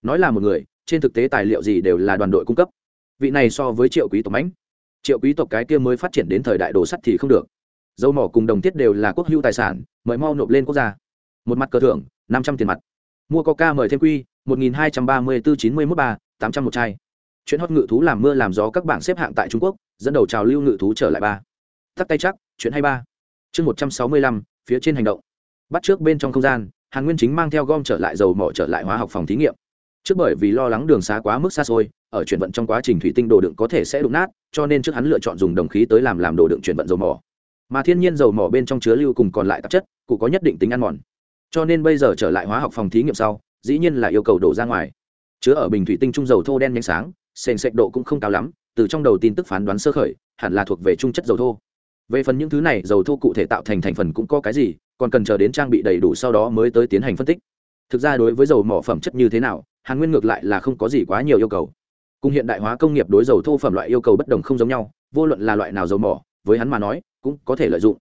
Nói là một người, trên thực tế tài liệu gì đều là đoàn đội cung cấp. Vị này so với triệu quý tộc mãnh. Triệu quý tộc cái kia mới phát triển đến thời đại đồ sắt thì không được. Dầu mỏ cùng đồng tiết đều là quốc hữu tài sản, mời mau nộp lên quốc gia. Một mặt cờ thưởng, năm trăm tiền mặt. Mua coca mời thêm quy, một nghìn hai trăm ba mươi bốn chín mươi mốt ba tám trăm một chai. Chuyện hót ngự thú làm mưa làm gió các bảng xếp hạng tại trung quốc, dẫn đầu trào lưu ngự thú trở lại ba. Tắt tay chắc, chuyện hay ba. Chương một trăm sáu mươi lăm, phía trên hành động bắt trước bên trong không gian, hàn nguyên chính mang theo gom trở lại dầu mỏ trở lại hóa học phòng thí nghiệm. Trước bởi vì lo lắng đường xá quá mức xa xôi, ở chuyển vận trong quá trình thủy tinh đồ đựng có thể sẽ đụng nát, cho nên trước hắn lựa chọn dùng đồng khí tới làm làm đồ đựng chuyển vận dầu mỏ. Mà thiên nhiên dầu mỏ bên trong chứa lưu cùng còn lại tạp chất, cụ có nhất định tính ăn mòn. Cho nên bây giờ trở lại hóa học phòng thí nghiệm sau, dĩ nhiên là yêu cầu đổ ra ngoài. Chứa ở bình thủy tinh trung dầu thô đen nhanh sáng, sền sệch độ cũng không cao lắm, từ trong đầu tin tức phán đoán sơ khởi, hẳn là thuộc về trung chất dầu thô. Về phần những thứ này, dầu thô cụ thể tạo thành thành phần cũng có cái gì còn cần chờ đến trang bị đầy đủ sau đó mới tới tiến hành phân tích. Thực ra đối với dầu mỏ phẩm chất như thế nào, hàn nguyên ngược lại là không có gì quá nhiều yêu cầu. Cùng hiện đại hóa công nghiệp đối dầu thô phẩm loại yêu cầu bất đồng không giống nhau, vô luận là loại nào dầu mỏ, với hắn mà nói, cũng có thể lợi dụng.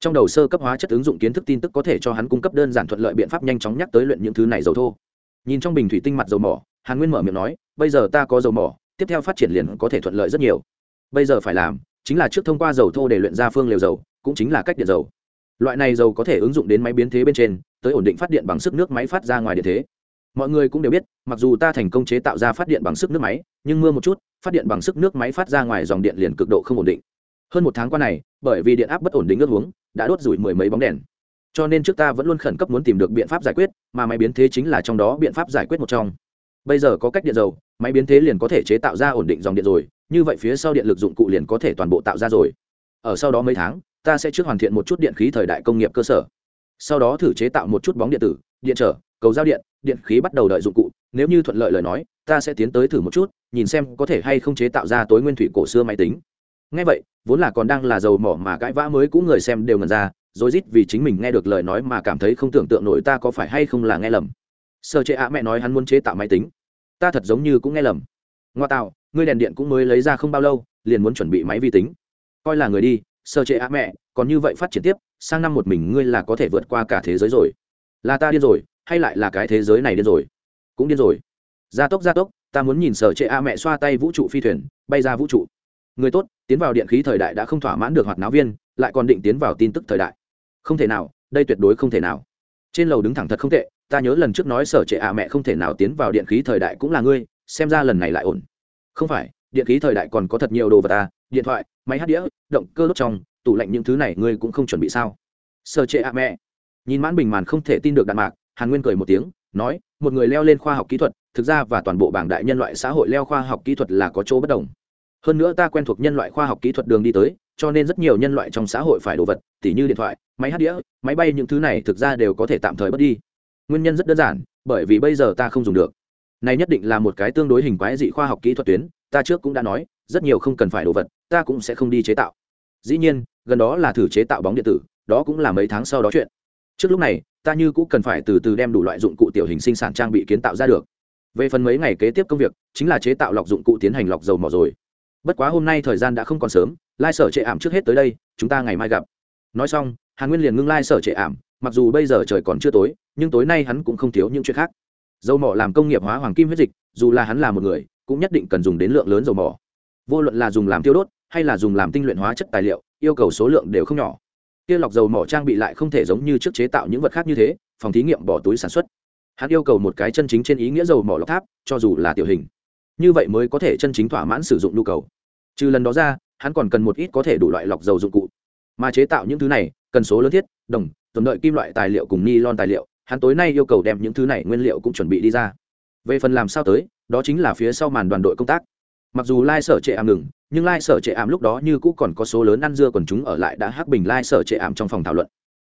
Trong đầu sơ cấp hóa chất ứng dụng kiến thức tin tức có thể cho hắn cung cấp đơn giản thuận lợi biện pháp nhanh chóng nhắc tới luyện những thứ này dầu thô. Nhìn trong bình thủy tinh mặt dầu mỏ, hàn nguyên mở miệng nói, bây giờ ta có dầu mỏ, tiếp theo phát triển liền có thể thuận lợi rất nhiều. Bây giờ phải làm, chính là trước thông qua dầu thô để luyện ra phương liều dầu, cũng chính là cách điện dầu loại này dầu có thể ứng dụng đến máy biến thế bên trên, tới ổn định phát điện bằng sức nước máy phát ra ngoài điện thế. Mọi người cũng đều biết, mặc dù ta thành công chế tạo ra phát điện bằng sức nước máy, nhưng mưa một chút, phát điện bằng sức nước máy phát ra ngoài dòng điện liền cực độ không ổn định. Hơn một tháng qua này, bởi vì điện áp bất ổn định nước uống đã đốt rủi mười mấy bóng đèn. Cho nên trước ta vẫn luôn khẩn cấp muốn tìm được biện pháp giải quyết, mà máy biến thế chính là trong đó biện pháp giải quyết một trong. Bây giờ có cách điện dầu, máy biến thế liền có thể chế tạo ra ổn định dòng điện rồi, như vậy phía sau điện lực dụng cụ liền có thể toàn bộ tạo ra rồi. Ở sau đó mấy tháng ta sẽ trước hoàn thiện một chút điện khí thời đại công nghiệp cơ sở. Sau đó thử chế tạo một chút bóng điện tử, điện trở, cầu giao điện điện khí bắt đầu đợi dụng cụ. Nếu như thuận lợi lời nói, ta sẽ tiến tới thử một chút, nhìn xem có thể hay không chế tạo ra tối nguyên thủy cổ xưa máy tính. Ngay vậy, vốn là còn đang là dầu mỏ mà cãi vã mới cũ người xem đều ngần ra rồi rít vì chính mình nghe được lời nói mà cảm thấy không tưởng tượng nổi ta có phải hay không là nghe lầm. Sơ chế ạ, mẹ nói hắn muốn chế tạo máy tính. Ta thật giống như cũng nghe lầm. Ngoa tạo, ngươi đèn điện cũng mới lấy ra không bao lâu, liền muốn chuẩn bị máy vi tính. Coi là người đi sơ chế ạ mẹ, còn như vậy phát triển tiếp, sang năm một mình ngươi là có thể vượt qua cả thế giới rồi. Là ta điên rồi, hay lại là cái thế giới này điên rồi? Cũng điên rồi. Gia tốc gia tốc, ta muốn nhìn sở trệ a mẹ xoa tay vũ trụ phi thuyền, bay ra vũ trụ. Người tốt, tiến vào điện khí thời đại đã không thỏa mãn được hoạt náo viên, lại còn định tiến vào tin tức thời đại. Không thể nào, đây tuyệt đối không thể nào. Trên lầu đứng thẳng thật không tệ, ta nhớ lần trước nói sở trệ a mẹ không thể nào tiến vào điện khí thời đại cũng là ngươi, xem ra lần này lại ổn. Không phải, điện khí thời đại còn có thật nhiều đồ vật ta điện thoại, máy hát đĩa, động cơ đốt trong, tủ lạnh những thứ này ngươi cũng không chuẩn bị sao? Sơ trệ à mẹ. Nhìn mãn bình màn không thể tin được đạn mạc, hàn nguyên cười một tiếng, nói, một người leo lên khoa học kỹ thuật, thực ra và toàn bộ bảng đại nhân loại xã hội leo khoa học kỹ thuật là có chỗ bất đồng. Hơn nữa ta quen thuộc nhân loại khoa học kỹ thuật đường đi tới, cho nên rất nhiều nhân loại trong xã hội phải đồ vật, tỉ như điện thoại, máy hát đĩa, máy bay những thứ này thực ra đều có thể tạm thời bớt đi. Nguyên nhân rất đơn giản, bởi vì bây giờ ta không dùng được. Này nhất định là một cái tương đối hình quái dị khoa học kỹ thuật tuyến, ta trước cũng đã nói, rất nhiều không cần phải đồ vật ta cũng sẽ không đi chế tạo. Dĩ nhiên, gần đó là thử chế tạo bóng điện tử, đó cũng là mấy tháng sau đó chuyện. Trước lúc này, ta như cũng cần phải từ từ đem đủ loại dụng cụ tiểu hình sinh sản trang bị kiến tạo ra được. Về phần mấy ngày kế tiếp công việc, chính là chế tạo lọc dụng cụ tiến hành lọc dầu mỏ rồi. Bất quá hôm nay thời gian đã không còn sớm, lai sở trệ ảm trước hết tới đây, chúng ta ngày mai gặp. Nói xong, hàn nguyên liền ngưng lai sở trệ ảm, mặc dù bây giờ trời còn chưa tối, nhưng tối nay hắn cũng không thiếu những chuyện khác. Dầu mỏ làm công nghiệp hóa hoàng kim huyết dịch, dù là hắn là một người, cũng nhất định cần dùng đến lượng lớn dầu mỏ. Vô luận là dùng làm tiêu đốt hay là dùng làm tinh luyện hóa chất tài liệu, yêu cầu số lượng đều không nhỏ. Kia lọc dầu mỏ trang bị lại không thể giống như trước chế tạo những vật khác như thế, phòng thí nghiệm bỏ túi sản xuất. Hắn yêu cầu một cái chân chính trên ý nghĩa dầu mỏ lọc tháp, cho dù là tiểu hình. Như vậy mới có thể chân chính thỏa mãn sử dụng nhu cầu. Trừ lần đó ra, hắn còn cần một ít có thể đủ loại lọc dầu dụng cụ. Mà chế tạo những thứ này, cần số lớn thiết, đồng tuần đợi kim loại tài liệu cùng ni lon tài liệu, hắn tối nay yêu cầu đem những thứ này nguyên liệu cũng chuẩn bị đi ra. Về phần làm sao tới, đó chính là phía sau màn đoàn đội công tác mặc dù lai sở trệ ảm ngừng, nhưng lai sở trệ ảm lúc đó như cũ còn có số lớn ăn dưa còn chúng ở lại đã hắc bình lai sở trệ ảm trong phòng thảo luận.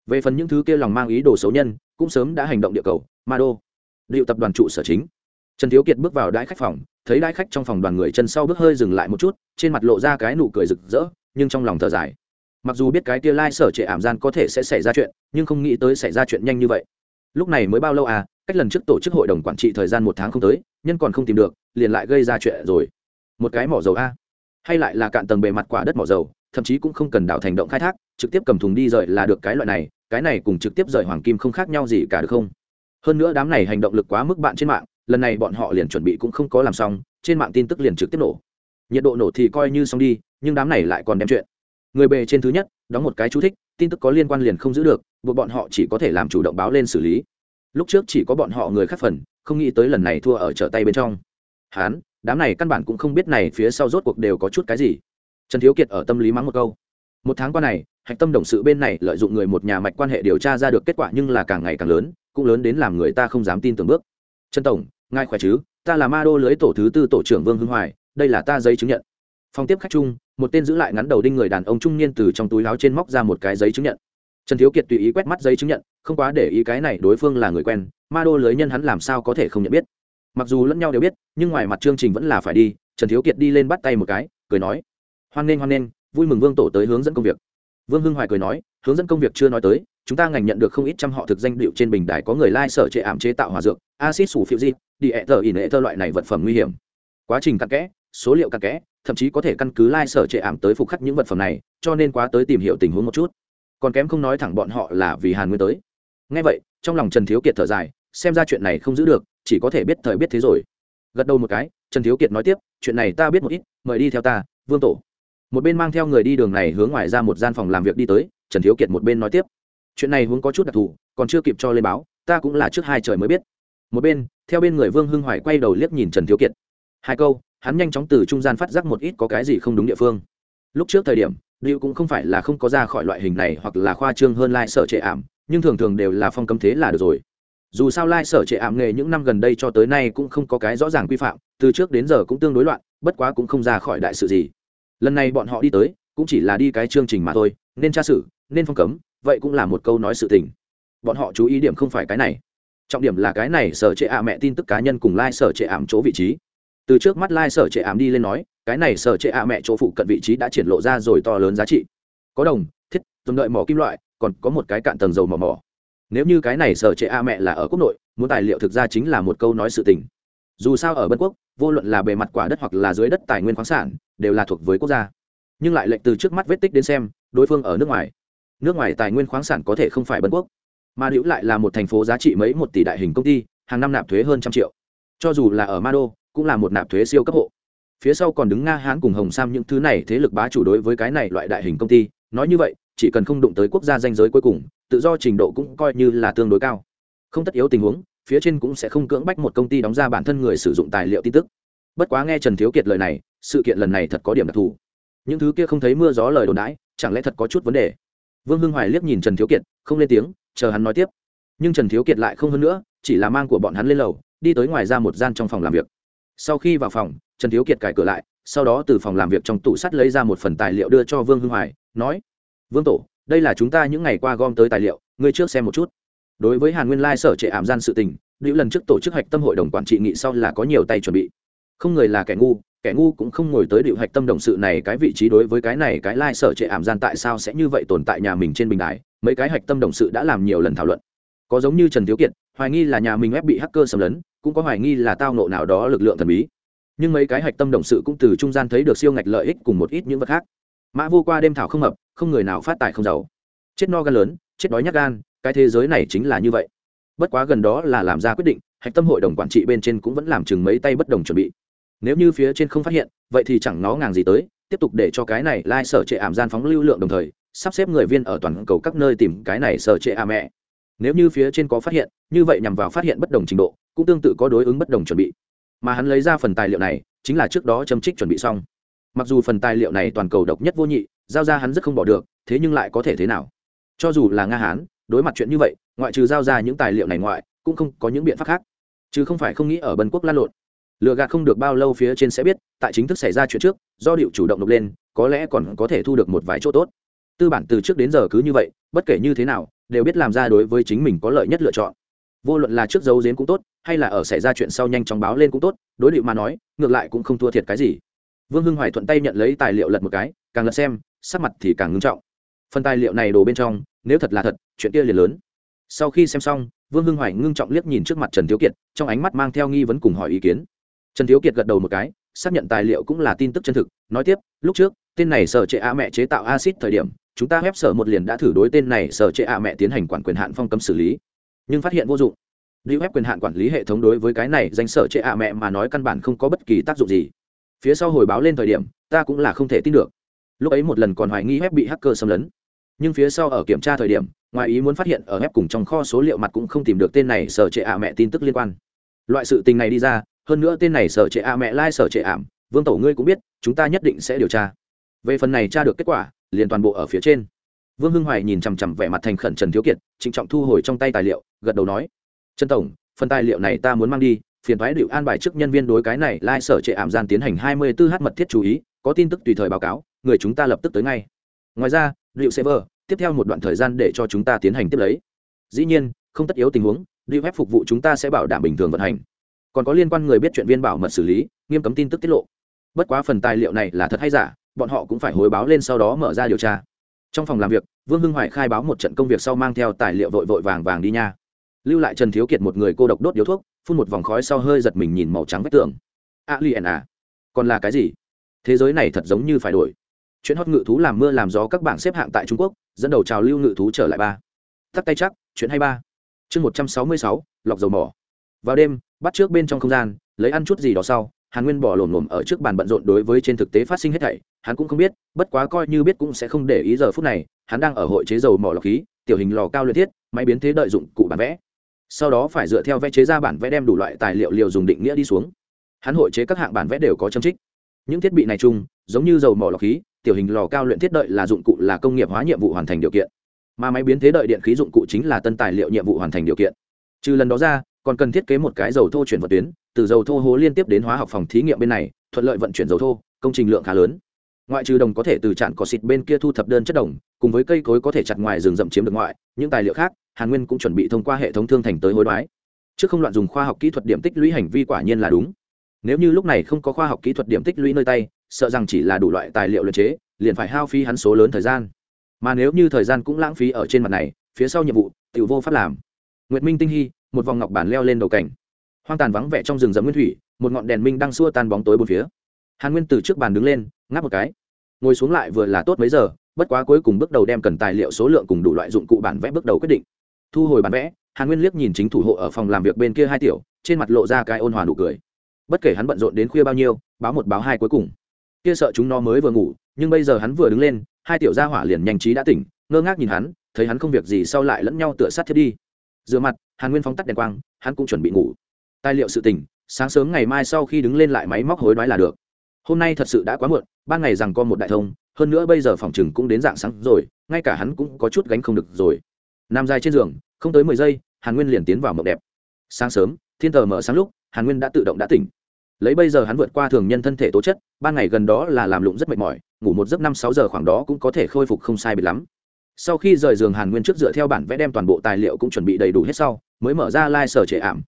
Về phần những thứ kia lòng mang ý đồ xấu nhân, cũng sớm đã hành động địa cầu, ma đô. Liệu tập đoàn trụ sở chính. Trần thiếu kiệt bước vào đái khách phòng, thấy đái khách trong phòng đoàn người chân sau bước hơi dừng lại một chút, trên mặt lộ ra cái nụ cười rực rỡ, nhưng trong lòng thở dài. Mặc dù biết cái kia lai sở trệ ảm gian có thể sẽ xảy ra chuyện, nhưng không nghĩ tới xảy ra chuyện nhanh như vậy. Lúc này mới bao lâu à cách lần trước tổ chức hội đồng quản trị thời gian một tháng không tới, nhân còn không tìm được, liền lại gây ra chuyện rồi một cái mỏ dầu a. Hay lại là cạn tầng bề mặt quả đất mỏ dầu, thậm chí cũng không cần đảo thành động khai thác, trực tiếp cầm thùng đi rời là được cái loại này, cái này cùng trực tiếp rời hoàng kim không khác nhau gì cả được không? Hơn nữa đám này hành động lực quá mức bạn trên mạng, lần này bọn họ liền chuẩn bị cũng không có làm xong, trên mạng tin tức liền trực tiếp nổ. Nhiệt độ nổ thì coi như xong đi, nhưng đám này lại còn đem chuyện. Người bề trên thứ nhất, đóng một cái chú thích, tin tức có liên quan liền không giữ được, buộc bọn họ chỉ có thể làm chủ động báo lên xử lý. Lúc trước chỉ có bọn họ người khác phần, không nghĩ tới lần này thua ở trở tay bên trong. Hán đám này căn bản cũng không biết này phía sau rốt cuộc đều có chút cái gì. Trần thiếu kiệt ở tâm lý mắng một câu. Một tháng qua này, hạch tâm đồng sự bên này lợi dụng người một nhà mạch quan hệ điều tra ra được kết quả nhưng là càng ngày càng lớn, cũng lớn đến làm người ta không dám tin tưởng bước. Trần tổng, ngài khỏe chứ? Ta là ma đô lưới tổ thứ tư tổ trưởng vương hưng hoài, đây là ta giấy chứng nhận. Phòng tiếp khách chung, một tên giữ lại ngắn đầu đinh người đàn ông trung niên từ trong túi láo trên móc ra một cái giấy chứng nhận. Trần thiếu kiệt tùy ý quét mắt giấy chứng nhận, không quá để ý cái này đối phương là người quen, ma đô lưới nhân hắn làm sao có thể không nhận biết mặc dù lẫn nhau đều biết, nhưng ngoài mặt chương trình vẫn là phải đi, trần thiếu kiệt đi lên bắt tay một cái, cười nói, hoan nghênh hoan nghênh, vui mừng vương tổ tới hướng dẫn công việc. Vương hưng hoài cười nói, hướng dẫn công việc chưa nói tới, chúng ta ngành nhận được không ít trăm họ thực danh điệu trên bình đài có người lai、like、sở trệ ảm chế tạo hòa dược acid sủ phiêu di, đi ẹ tờ ỉn ẹ tờ loại này vật phẩm nguy hiểm. Quá trình cặn kẽ, số liệu cặn kẽ, thậm chí có thể căn cứ lai、like、sở trệ ảm tới phục khắc những vật phẩm này, cho nên quá tới tìm hiểu tình huống một chút. Còn kém không nói thẳng bọn họ là vì hàn nguyên tới. Ngay vậy, trong lòng trần thiếu kiệt thở dài xem ra chuyện này không giữ được, chỉ có thể biết thời biết thế rồi. Gật đầu một cái, trần thiếu kiệt nói tiếp, chuyện này ta biết một ít, mời đi theo ta, vương tổ. Một bên mang theo người đi đường này hướng ngoài ra một gian phòng làm việc đi tới, trần thiếu kiệt một bên nói tiếp. Chuyện này hướng có chút đặc thù, còn chưa kịp cho lên báo, ta cũng là trước hai trời mới biết. Một bên, theo bên người vương hưng hoài quay đầu liếc nhìn trần thiếu kiệt. Hai câu, hắn nhanh chóng từ trung gian phát giác một ít có cái gì không đúng địa phương. Lúc trước thời điểm liệu cũng không phải là không có ra khỏi loại hình này hoặc là khoa trương hơn lại sợ trệ ảm, nhưng thường thường đều là phong cấm thế là được rồi dù sao lai sở trệ ảm nghề những năm gần đây cho tới nay cũng không có cái rõ ràng quy phạm, từ trước đến giờ cũng tương đối loạn, bất quá cũng không ra khỏi đại sự gì. Lần này bọn họ đi tới, cũng chỉ là đi cái chương trình mà thôi, nên tra xử, nên phong cấm, vậy cũng là một câu nói sự tình. Bọn họ chú ý điểm không phải cái này. Trọng điểm là cái này sở trệ ạ mẹ tin tức cá nhân cùng lai、like、sở trệ ảm chỗ vị trí. Từ trước mắt lai、like、sở trệ ảm đi lên nói, cái này sở trệ ạ mẹ chỗ phụ cận vị trí đã triển lộ ra rồi to lớn giá trị. Có đồng, thiết tồn đợi mỏ kim loại, còn có một cái cạn tầng dầu mỏ mỏ nếu như cái này sở trệ a mẹ là ở quốc nội, muốn tài liệu thực ra chính là một câu nói sự tình. Dù sao ở bân quốc, vô luận là bề mặt quả đất hoặc là dưới đất tài nguyên khoáng sản, đều là thuộc với quốc gia. Nhưng lại lệnh từ trước mắt vết tích đến xem, đối phương ở nước ngoài. Nước ngoài tài nguyên khoáng sản có thể không phải bân quốc. Mà hữu lại là một thành phố giá trị mấy một tỷ đại hình công ty, hàng năm nạp thuế hơn trăm triệu. Cho dù là ở ma đô cũng là một nạp thuế siêu cấp hộ. Phía sau còn đứng nga, hán cùng hồng sam những thứ này thế lực bá chủ đối với cái này loại đại hình công ty. Nói như vậy chỉ cần không đụng tới quốc gia danh giới cuối cùng, tự do trình độ cũng coi như là tương đối cao. Không tất yếu tình huống, phía trên cũng sẽ không cưỡng bách một công ty đóng ra bản thân người sử dụng tài liệu tin tức. Bất quá nghe trần thiếu kiệt lời này, sự kiện lần này thật có điểm đặc thù. Những thứ kia không thấy mưa gió lời đồn đãi, chẳng lẽ thật có chút vấn đề? Vương hưng hoài liếc nhìn trần thiếu kiệt, không lên tiếng, chờ hắn nói tiếp. Nhưng trần thiếu kiệt lại không hơn nữa, chỉ là mang của bọn hắn lên lầu, đi tới ngoài ra một gian trong phòng làm việc. Sau khi vào phòng, trần thiếu kiệt cài cửa lại, sau đó từ phòng làm việc trong tủ sắt lấy ra một phần tài liệu đưa cho vương hưng hoài, nói vương tổ, đây là chúng ta những ngày qua gom tới tài liệu, ngươi trước xem một chút. Đối với hàn nguyên lai sở trệ ảm gian sự tình nữ lần trước tổ chức hạch tâm hội đồng quản trị nghị sau là có nhiều tay chuẩn bị. Không người là kẻ ngu kẻ ngu cũng không ngồi tới điệu hạch tâm đồng sự này cái vị trí đối với cái này cái lai sở trệ ảm gian tại sao sẽ như vậy tồn tại nhà mình trên bình đài, mấy cái hạch tâm đồng sự đã làm nhiều lần thảo luận. Có giống như trần thiếu kiệt, hoài nghi là nhà mình ép bị hacker xâm lấn, cũng có hoài nghi là tao nộ nào đó lực lượng thần bí. Nhưng mấy cái hạch tâm đồng sự cũng từ trung gian thấy được siêu ngạch lợi ích cùng một ít những vật khác. Mã vô qua đêm thảo không hợp không người nào phát tài không giàu. Chết no gan lớn, chết đói nhắc gan, cái thế giới này chính là như vậy. Bất quá gần đó là làm ra quyết định, hạch tâm hội đồng quản trị bên trên cũng vẫn làm chừng mấy tay bất đồng chuẩn bị. Nếu như phía trên không phát hiện, vậy thì chẳng nó ngàng gì tới, tiếp tục để cho cái này lai、like、sở trệ ảm gian phóng lưu lượng đồng thời, sắp xếp người viên ở toàn cầu các nơi tìm cái này sở trệ ảm mẹ. Nếu như phía trên có phát hiện, như vậy nhằm vào phát hiện bất đồng trình độ, cũng tương tự có đối ứng bất đồng chuẩn bị. Mà hắn lấy ra phần tài liệu này, chính là trước đó châm trích chuẩn bị xong. Mặc dù phần tài liệu này toàn cầu độc nhất vô nhị giao ra hắn rất không bỏ được, thế nhưng lại có thể thế nào? Cho dù là nga hán, đối mặt chuyện như vậy, ngoại trừ giao ra những tài liệu này ngoại, cũng không có những biện pháp khác. Chứ không phải không nghĩ ở bần quốc lan lộn. Lựa gạt không được bao lâu phía trên sẽ biết, tại chính thức xảy ra chuyện trước, do điệu chủ động nộp lên, có lẽ còn có thể thu được một vài chỗ tốt. Tư bản từ trước đến giờ cứ như vậy, bất kể như thế nào, đều biết làm ra đối với chính mình có lợi nhất lựa chọn. Vô luận là trước dấu dếm cũng tốt, hay là ở xảy ra chuyện sau nhanh chóng báo lên cũng tốt, đối điệu mà nói, ngược lại cũng không thua thiệt cái gì. Vương hưng hoài thuận tay nhận lấy tài liệu lật một cái, càng lật xem sắc mặt thì càng ngưng trọng. Phần tài liệu này đồ bên trong, nếu thật là thật, chuyện kia liền lớn. Sau khi xem xong, vương hưng hoài ngưng trọng liếc nhìn trước mặt trần thiếu kiệt, trong ánh mắt mang theo nghi vấn cùng hỏi ý kiến. Trần thiếu kiệt gật đầu một cái, xác nhận tài liệu cũng là tin tức chân thực, nói tiếp, lúc trước, tên này sở trệ a mẹ chế tạo acid thời điểm, chúng ta ép sở một liền đã thử đối tên này sở trệ a mẹ tiến hành quản quyền hạn phong cấm xử lý. Nhưng phát hiện vô dụng. Lưu ép quyền hạn quản lý hệ thống đối với cái này danh sở trệ a mẹ mà nói căn bản không có bất kỳ tác dụng gì. Phía sau hồi báo lên thời điểm, ta cũng là không thể tin được lúc ấy một lần còn hoài nghi web bị hacker xâm lấn. Nhưng phía sau ở kiểm tra thời điểm, ngoài ý muốn phát hiện ở web cùng trong kho số liệu mặt cũng không tìm được tên này sở trệ ạ mẹ tin tức liên quan. Loại sự tình này đi ra, hơn nữa tên này sở trệ ạ mẹ lai、like、sở trệ ảm, vương tổ ngươi cũng biết, chúng ta nhất định sẽ điều tra. Về phần này tra được kết quả, liền toàn bộ ở phía trên. Vương hưng hoài nhìn chằm chằm vẻ mặt thành khẩn trần thiếu kiệt, trịnh trọng thu hồi trong tay tài liệu, gật đầu nói, trần tổng, phần tài liệu này ta muốn mang đi, phiền thoái điệu an bài trước nhân viên đối cái này lai、like、sở trệ ảm gian tiến hành hai mươi 24 h mật thiết chú ý, có tin tức tùy thời báo cáo người chúng ta lập tức tới ngay. Ngoài ra liệu server tiếp theo một đoạn thời gian để cho chúng ta tiến hành tiếp lấy. Dĩ nhiên, không tất yếu tình huống liệu web phục vụ chúng ta sẽ bảo đảm bình thường vận hành. Còn có liên quan người biết chuyện viên bảo mật xử lý, nghiêm cấm tin tức tiết lộ. Bất quá phần tài liệu này là thật hay giả, bọn họ cũng phải hồi báo lên sau đó mở ra điều tra. Trong phòng làm việc, vương hưng hoài khai báo một trận công việc sau mang theo tài liệu vội vội vàng vàng đi nha. Lưu lại trần thiếu kiệt một người cô độc đốt điếu thuốc, phun một vòng khói sau hơi giật mình nhìn màu trắng vách tường. A liền à? Còn là cái gì? Thế giới này thật giống như phải đổi chuyện hót ngự thú làm mưa làm gió các bảng xếp hạng tại trung quốc, dẫn đầu trào lưu ngự thú trở lại ba. Tắt tay chắc chuyện hay ba. Chương một trăm sáu mươi sáu, lọc dầu mỏ. Vào đêm, bắt trước bên trong không gian, lấy ăn chút gì đó sau, hàn nguyên bỏ lồm lồm ở trước bàn bận rộn đối với trên thực tế phát sinh hết thảy, hắn cũng không biết, bất quá coi như biết cũng sẽ không để ý giờ phút này, hắn đang ở hội chế dầu mỏ lọc khí, tiểu hình lò cao luyện thiết, máy biến thế đợi dụng cụ bản vẽ. Sau đó phải dựa theo vẽ chế ra bản vẽ đem đủ loại tài liệu liều dùng định nghĩa đi xuống. Hắn hội chế các hạng bản vẽ đều có châm trích. Những thiết bị này chung, giống như dầu mỏ lọc khí tiểu hình lò cao luyện thiết đợi là dụng cụ là công nghiệp hóa nhiệm vụ hoàn thành điều kiện. Mà máy biến thế đợi điện khí dụng cụ chính là tân tài liệu nhiệm vụ hoàn thành điều kiện. Trừ lần đó ra, còn cần thiết kế một cái dầu thô chuyển vật tuyến, từ dầu thô hố liên tiếp đến hóa học phòng thí nghiệm bên này, thuận lợi vận chuyển dầu thô, công trình lượng khá lớn. Ngoại trừ đồng có thể từ trạm cỏ xịt bên kia thu thập đơn chất đồng, cùng với cây cối có thể chặt ngoài rừng rậm chiếm được ngoại, những tài liệu khác, hàn nguyên cũng chuẩn bị thông qua hệ thống thương thành tới hối đoái. Chứ không loạn dùng khoa học kỹ thuật điểm tích lũy hành vi quả nhiên là đúng. Nếu như lúc này không có khoa học kỹ thuật điểm tích lũy nơi tay sợ rằng chỉ là đủ loại tài liệu luyện chế, liền phải hao phí hắn số lớn thời gian. Mà nếu như thời gian cũng lãng phí ở trên mặt này, phía sau nhiệm vụ tự vô pháp làm. Nguyệt minh tinh hy, một vòng ngọc bản leo lên đầu cảnh. Hoang tàn vắng vẻ trong rừng rậm nguyên thủy, một ngọn đèn minh đang xua tan bóng tối bốn phía. Hàn nguyên từ trước bàn đứng lên, ngáp một cái. Ngồi xuống lại vừa là tốt mấy giờ, bất quá cuối cùng bước đầu đem cần tài liệu số lượng cùng đủ loại dụng cụ bản vẽ bước đầu quyết định. Thu hồi bản vẽ, hàn nguyên liếc nhìn chính thủ hộ ở phòng làm việc bên kia hai tiểu, trên mặt lộ ra cái ôn hòa nụ cười. Bất kể hắn bận rộn đến khuya bao nhiêu, báo một báo hai cuối cùng kia sợ chúng nó mới vừa ngủ, nhưng bây giờ hắn vừa đứng lên, hai tiểu gia hỏa liền nhanh trí đã tỉnh, ngơ ngác nhìn hắn, thấy hắn không việc gì sau lại lẫn nhau tựa sát thiết đi. Rửa mặt, hàn nguyên phóng tắt đèn quang, hắn cũng chuẩn bị ngủ. Tài liệu sự tình, sáng sớm ngày mai sau khi đứng lên lại máy móc hối đoái là được. Hôm nay thật sự đã quá muộn, ban ngày rằng có một đại thông, hơn nữa bây giờ phòng chừng cũng đến dạng sáng rồi, ngay cả hắn cũng có chút gánh không được rồi. Nằm dài trên giường, không tới mười giây, hàn nguyên liền tiến vào mộng đẹp. Sáng sớm, thiên tờ mở sáng lúc, hàn nguyên đã tự động đã tỉnh lấy bây giờ hắn vượt qua thường nhân thân thể tố chất, ban ngày gần đó là làm lụng rất mệt mỏi, ngủ một giấc năm sáu giờ khoảng đó cũng có thể khôi phục không sai bị lắm. Sau khi rời giường hàn nguyên trước dựa theo bản vẽ đem toàn bộ tài liệu cũng chuẩn bị đầy đủ hết sau, mới mở ra lai、like、sở trệ ảm.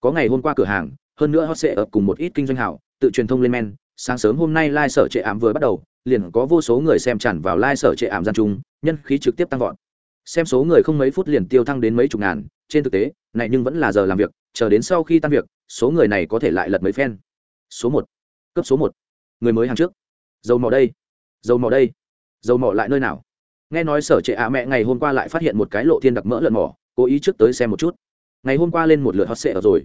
Có ngày hôm qua cửa hàng, hơn nữa hot sệ ập cùng một ít kinh doanh hảo, tự truyền thông lên men, sáng sớm hôm nay lai、like、sở trệ ảm vừa bắt đầu, liền có vô số người xem tràn vào lai、like、sở trệ ảm gian trung nhân khí trực tiếp tăng vọt. Xem số người không mấy phút liền tiêu thăng đến mấy chục ngàn, trên thực tế, này nhưng vẫn là giờ làm việc, chờ đến sau khi tan việc, số người này có thể lại lật mấy phen số một, cấp số một. Người mới hàng trước. Dầu mỏ đây. Dầu mỏ đây. Dầu mỏ lại nơi nào? Nghe nói sở trệ ạ mẹ ngày hôm qua lại phát hiện một cái lộ thiên đặc mỡ lợn mỏ, cố ý trước tới xem một chút. Ngày hôm qua lên một lượt hot sệ rồi.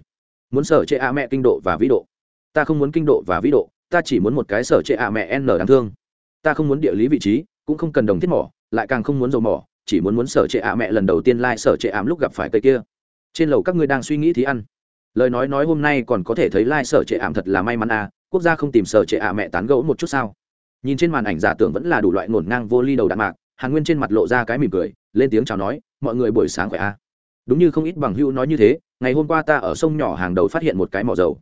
Muốn sở trệ ạ mẹ kinh độ và vĩ độ. Ta không muốn kinh độ và vĩ độ, ta chỉ muốn một cái sở trệ ạ mẹ n đáng thương. Ta không muốn địa lý vị trí, cũng không cần đồng thiết mỏ, lại càng không muốn dầu mỏ, chỉ muốn muốn sở trệ ạ mẹ lần đầu tiên lai、like、sở trệ ảm lúc gặp phải cây kia. Trên lầu các ngươi đang suy nghĩ thì ăn lời nói nói hôm nay còn có thể thấy lai、like、sở trệ ảm thật là may mắn à quốc gia không tìm sở trệ ạ mẹ tán gẫu một chút sao? Nhìn trên màn ảnh giả tưởng vẫn là đủ loại ngổn ngang vô ly đầu đạn mạc, hàn nguyên trên mặt lộ ra cái mỉm cười, lên tiếng chào nói, mọi người buổi sáng khỏe à? đúng như không ít bằng hữu nói như thế, ngày hôm qua ta ở sông nhỏ hàng đầu phát hiện một cái mỏ dầu.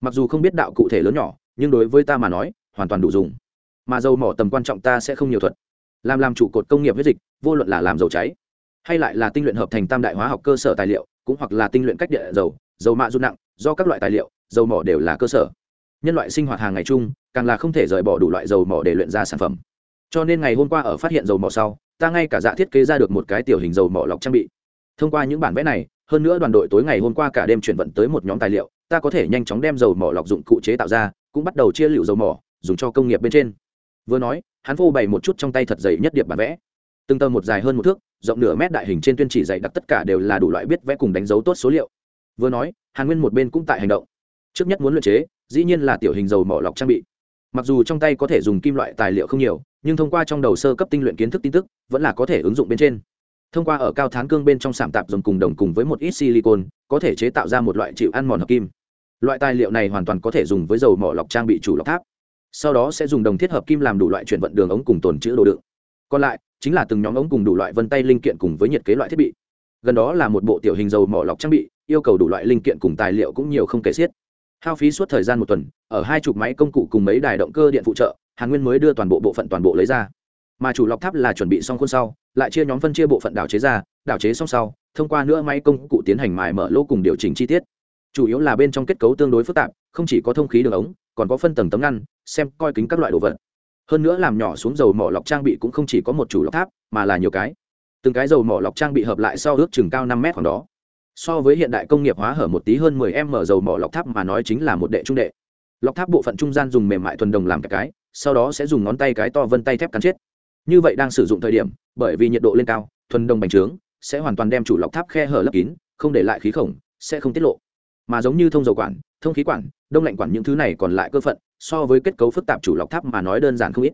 Mặc dù không biết đạo cụ thể lớn nhỏ, nhưng đối với ta mà nói, hoàn toàn đủ dùng. Mà dầu mỏ tầm quan trọng ta sẽ không nhiều thuật. Làm làm trụ cột công nghiệp huyết dịch, vô luận là làm dầu cháy, hay lại là tinh luyện hợp thành tam đại hóa học cơ sở tài liệu, cũng hoặc là tinh luyện cách địa dầu dầu mạ rút nặng, do các loại tài liệu, dầu mỏ đều là cơ sở. Nhân loại sinh hoạt hàng ngày chung, càng là không thể rời bỏ đủ loại dầu mỏ để luyện ra sản phẩm. Cho nên ngày hôm qua ở phát hiện dầu mỏ sau, ta ngay cả dạ thiết kế ra được một cái tiểu hình dầu mỏ lọc trang bị. Thông qua những bản vẽ này, hơn nữa đoàn đội tối ngày hôm qua cả đêm chuyển vận tới một nhóm tài liệu, ta có thể nhanh chóng đem dầu mỏ lọc dụng cụ chế tạo ra, cũng bắt đầu chia liệu dầu mỏ, dùng cho công nghiệp bên trên. Vừa nói, hắn phô bày một chút trong tay thật dày nhất điệp bản vẽ. Từng tờ một dài hơn một thước, rộng nửa mét đại hình trên tuyên chỉ dày đặc tất cả đều là đủ loại biết vẽ cùng đánh dấu tốt số liệu vừa nói, hàn nguyên một bên cũng tại hành động. Trước nhất muốn luyện chế, dĩ nhiên là tiểu hình dầu mỏ lọc trang bị. Mặc dù trong tay có thể dùng kim loại tài liệu không nhiều, nhưng thông qua trong đầu sơ cấp tinh luyện kiến thức tin tức, vẫn là có thể ứng dụng bên trên. Thông qua ở cao thán cương bên trong sảm tạp dùng cùng đồng cùng với một ít silicon, có thể chế tạo ra một loại chịu ăn mòn hợp kim. Loại tài liệu này hoàn toàn có thể dùng với dầu mỏ lọc trang bị chủ lọc tháp. Sau đó sẽ dùng đồng thiết hợp kim làm đủ loại chuyển vận đường ống cùng tồn chữ đồ đựng. Còn lại, chính là từng nhóm ống cùng đủ loại vân tay linh kiện cùng với nhiệt kế loại thiết bị. Gần đó là một bộ tiểu hình dầu mỏ lọc trang bị yêu cầu đủ loại linh kiện cùng tài liệu cũng nhiều không kể xiết. Hao phí suốt thời gian một tuần, ở hai chục máy công cụ cùng mấy đài động cơ điện phụ trợ, hàn nguyên mới đưa toàn bộ bộ phận toàn bộ lấy ra. Mà chủ lọc tháp là chuẩn bị xong khuôn sau, lại chia nhóm phân chia bộ phận đảo chế ra, đảo chế xong sau, thông qua nữa máy công cụ tiến hành mài mở lỗ cùng điều chỉnh chi tiết. Chủ yếu là bên trong kết cấu tương đối phức tạp, không chỉ có thông khí đường ống, còn có phân tầng tấm ngăn, xem, coi kính các loại đồ vật. Hơn nữa làm nhỏ xuống dầu mỏ lọc trang bị cũng không chỉ có một chủ lọc tháp, mà là nhiều cái. Từng cái dầu mỏ lọc trang bị hợp lại sau ước chừng cao năm mét khoảng đó so với hiện đại công nghiệp hóa hở một tí hơn 10 m dầu mỏ lọc tháp mà nói chính là một đệ trung đệ. Lọc tháp bộ phận trung gian dùng mềm mại thuần đồng làm cái cái, sau đó sẽ dùng ngón tay cái to vân tay thép cắn chết. Như vậy đang sử dụng thời điểm bởi vì nhiệt độ lên cao thuần đồng bành trướng sẽ hoàn toàn đem chủ lọc tháp khe hở lấp kín không để lại khí khổng sẽ không tiết lộ. Mà giống như thông dầu quản thông khí quản đông lạnh quản những thứ này còn lại cơ phận so với kết cấu phức tạp chủ lọc tháp mà nói đơn giản không ít.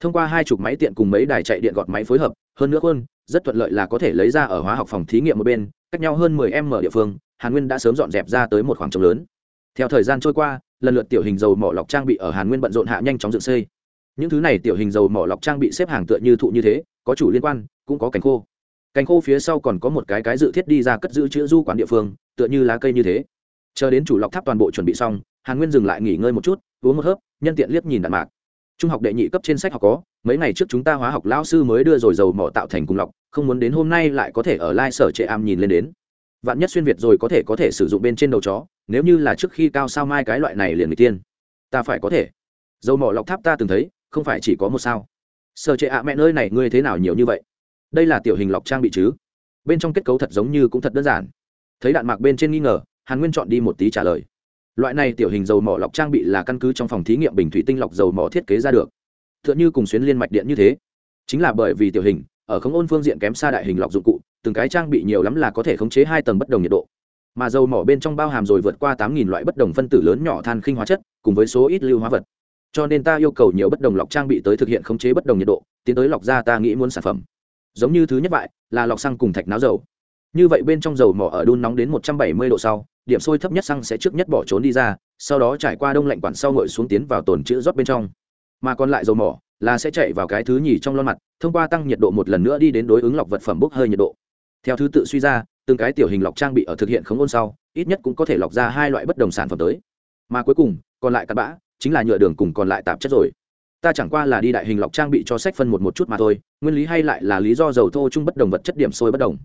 Thông qua hai chục máy tiện cùng mấy đài chạy điện gọt máy phối hợp hơn nữa hơn rất thuận lợi là có thể lấy ra ở hóa học phòng thí nghiệm một bên cách nhau hơn 10 m địa phương, hàn nguyên đã sớm dọn dẹp ra tới một khoảng trống lớn. Theo thời gian trôi qua, lần lượt tiểu hình dầu mỏ lọc trang bị ở hàn nguyên bận rộn hạ nhanh chóng dựng xây. Những thứ này tiểu hình dầu mỏ lọc trang bị xếp hàng tựa như thụ như thế, có chủ liên quan, cũng có cảnh khô. Cảnh khô phía sau còn có một cái cái dự thiết đi ra cất giữ chữ du quán địa phương, tựa như lá cây như thế. Chờ đến chủ lọc tháp toàn bộ chuẩn bị xong, hàn nguyên dừng lại nghỉ ngơi một chút, uống một hớp, nhân tiện liếc nhìn đạn mạc trung học đệ nhị cấp trên sách học có, mấy ngày trước chúng ta hóa học lao sư mới đưa rồi dầu mỏ tạo thành cùng lọc, không muốn đến hôm nay lại có thể ở lai sở trệ am nhìn lên đến. Vạn nhất xuyên việt rồi có thể có thể sử dụng bên trên đầu chó, nếu như là trước khi cao sao mai cái loại này liền người tiên. Ta phải có thể. Dầu mỏ lọc tháp ta từng thấy, không phải chỉ có một sao. Sở trệ ạ, mẹ nơi này ngươi thế nào nhiều như vậy? Đây là tiểu hình lọc trang bị chứ? Bên trong kết cấu thật giống như cũng thật đơn giản. Thấy đạn mạc bên trên nghi ngờ, hàn nguyên chọn đi một tí trả lời loại này tiểu hình dầu mỏ lọc trang bị là căn cứ trong phòng thí nghiệm bình thủy tinh lọc dầu mỏ thiết kế ra được. T h ư ợ n h ư cùng xuyến liên mạch điện như thế. Chính là bởi vì tiểu hình ở không ôn phương diện kém xa đại hình lọc dụng cụ từng cái trang bị nhiều lắm là có thể khống chế hai tầng bất đồng nhiệt độ. Mà dầu mỏ bên trong bao hàm rồi vượt qua tám nghìn loại bất đồng phân tử lớn nhỏ than khinh hóa chất cùng với số ít lưu hóa vật. Cho nên ta yêu cầu nhiều bất đồng lọc trang bị tới thực hiện khống chế bất đồng nhiệt độ tiến tới lọc ra ta nghĩ muốn sản phẩm. Giống như thứ nhất vậy, là lọc xăng cùng thạch náo dầu. Như vậy bên trong dầu mỏ ở đun nóng đến một trăm bảy mươi độ sau điểm sôi thấp nhất xăng sẽ trước nhất bỏ trốn đi ra, sau đó trải qua đông lạnh quản sau ngồi xuống tiến vào tồn chữ rót bên trong. Mà còn lại dầu mỏ là sẽ chạy vào cái thứ nhì trong lon mặt, thông qua tăng nhiệt độ một lần nữa đi đến đối ứng lọc vật phẩm bốc hơi nhiệt độ. Theo thứ tự suy ra, từng cái tiểu hình lọc trang bị ở thực hiện khống ôn sau, ít nhất cũng có thể lọc ra hai loại bất đồng sản phẩm tới. Mà cuối cùng, còn lại cắt bã, chính là nhựa đường cùng còn lại tạp chất rồi. Ta chẳng qua là đi đại hình lọc trang bị cho sách phân một một chút mà thôi, nguyên lý hay lại là lý do dầu thô chung bất đồng vật chất điểm sôi bất đồng.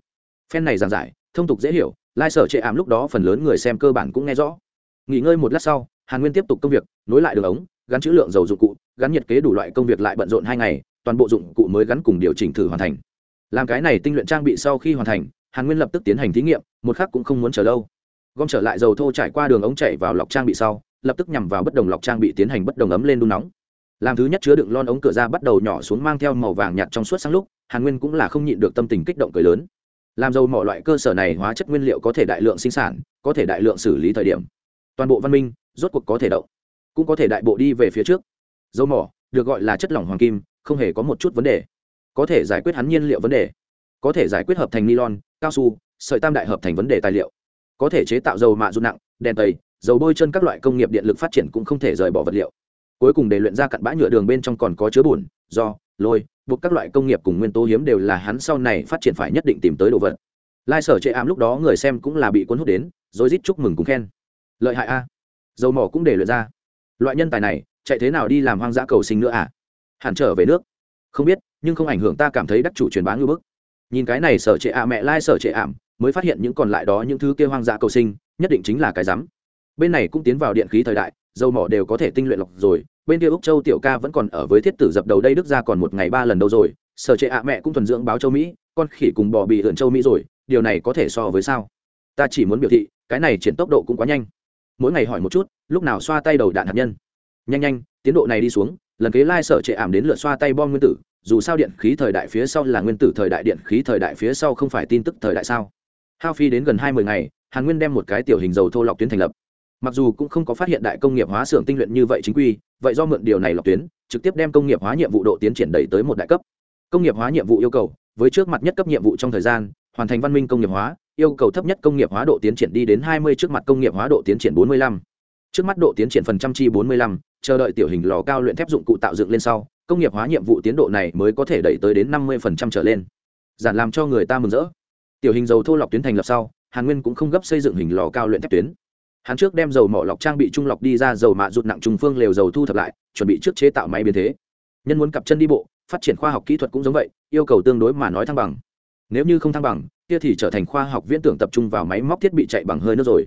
Phen này giảng giải, thông tục dễ hiểu lai sở chệ ảm lúc đó phần lớn người xem cơ bản cũng nghe rõ. Nghỉ ngơi một lát sau, hàn nguyên tiếp tục công việc, nối lại đường ống, gắn chữ lượng dầu dụng cụ, gắn nhiệt kế đủ loại công việc lại bận rộn hai ngày, toàn bộ dụng cụ mới gắn cùng điều chỉnh thử hoàn thành. Làm cái này tinh luyện trang bị sau khi hoàn thành, hàn nguyên lập tức tiến hành thí nghiệm, một khắc cũng không muốn chờ lâu. Gom trở lại dầu thô trải qua đường ống chạy vào lọc trang bị sau, lập tức nhằm vào bất đồng lọc trang bị tiến hành bất đồng ấm lên đun nóng. Làm thứ nhất chứa đựng lon ống cửa ra bắt đầu nhỏ xuống mang theo màu vàng nhạt trong suốt sáng lúc, hàn nguyên cũng là không nhịn được tâm tình kích động cười lớn làm dầu mỏ loại cơ sở này hóa chất nguyên liệu có thể đại lượng sinh sản, có thể đại lượng xử lý thời điểm. Toàn bộ văn minh, rốt cuộc có thể động, cũng có thể đại bộ đi về phía trước. Dầu mỏ, được gọi là chất lỏng hoàng kim, không hề có một chút vấn đề. Có thể giải quyết hắn nhiên liệu vấn đề. Có thể giải quyết hợp thành nylon, cao su, sợi tam đại hợp thành vấn đề tài liệu. Có thể chế tạo dầu mạ rút nặng, đèn tây dầu bôi chân các loại công nghiệp điện lực phát triển cũng không thể rời bỏ vật liệu. Cuối cùng để luyện ra cặn bã nhựa đường bên trong còn có chứa bùn, do, lôi buộc các loại công nghiệp cùng nguyên tố hiếm đều là hắn sau này phát triển phải nhất định tìm tới đồ vật. Lai sở chệ ám lúc đó người xem cũng là bị cuốn hút đến, rồi rít chúc mừng cùng khen. Lợi hại a. Dầu mỏ cũng để luyện ra. Loại nhân tài này, chạy thế nào đi làm hoang dã cầu sinh nữa à? Hẳn trở về nước. Không biết, nhưng không ảnh hưởng ta cảm thấy đắc chủ truyền bá ngư bức. Nhìn cái này sở trệ ạ mẹ lai sở trệ ảm mới phát hiện những còn lại đó những thứ kêu hoang dã cầu sinh, nhất định chính là cái rắm. Bên này cũng tiến vào điện khí thời đại, dầu mỏ đều có thể tinh luyện lọc rồi bên kia úc châu tiểu ca vẫn còn ở với thiết tử dập đầu đây đức ra còn một ngày ba lần đâu rồi, sở trệ ạ mẹ cũng thuần dưỡng báo châu mỹ, con khỉ cùng bò bị ượn châu mỹ rồi, điều này có thể so với sao? Ta chỉ muốn biểu thị, cái này triển tốc độ cũng quá nhanh. Mỗi ngày hỏi một chút, lúc nào xoa tay đầu đạn hạt nhân? Nhanh nhanh, tiến độ này đi xuống, lần kế lai sở trệ ảm đến lượt xoa tay bom nguyên tử, dù sao điện khí thời đại phía sau là nguyên tử thời đại, điện khí thời đại phía sau không phải tin tức thời đại sao? Hao phi đến gần hai mươi ngày, hàn nguyên đem một cái tiểu hình dầu thô lọc tuyến thành lập mặc dù cũng không có phát hiện đại công nghiệp hóa xưởng tinh luyện như vậy chính quy, vậy do mượn điều này lọc tuyến, trực tiếp đem công nghiệp hóa nhiệm vụ độ tiến triển đẩy tới một đại cấp. Công nghiệp hóa nhiệm vụ yêu cầu, với trước mặt nhất cấp nhiệm vụ trong thời gian, hoàn thành văn minh công nghiệp hóa, yêu cầu thấp nhất công nghiệp hóa độ tiến triển đi đến hai mươi trước mặt công nghiệp hóa độ tiến triển bốn mươi lăm. Trước mắt độ tiến triển phần trăm chi bốn mươi lăm, chờ đợi tiểu hình lò cao luyện thép dụng cụ tạo dựng lên sau, công nghiệp hóa nhiệm vụ tiến độ này mới có thể đẩy tới đến năm mươi phần trăm trở lên. Giản làm cho người ta mừng rỡ. Tiểu hình dầu thô lọc tuyến thành lập sau, hàn nguyên cũng không gấp xây dựng hình lò cao luyện thép tuyến hắn trước đem dầu mỏ lọc trang bị trung lọc đi ra, dầu mạ rụt nặng trùng phương lều dầu thu thập lại, chuẩn bị trước chế tạo máy biến thế. Nhân muốn cặp chân đi bộ, phát triển khoa học kỹ thuật cũng giống vậy, yêu cầu tương đối mà nói thăng bằng. Nếu như không thăng bằng, kia thì trở thành khoa học viễn tưởng tập trung vào máy móc thiết bị chạy bằng hơi nước rồi.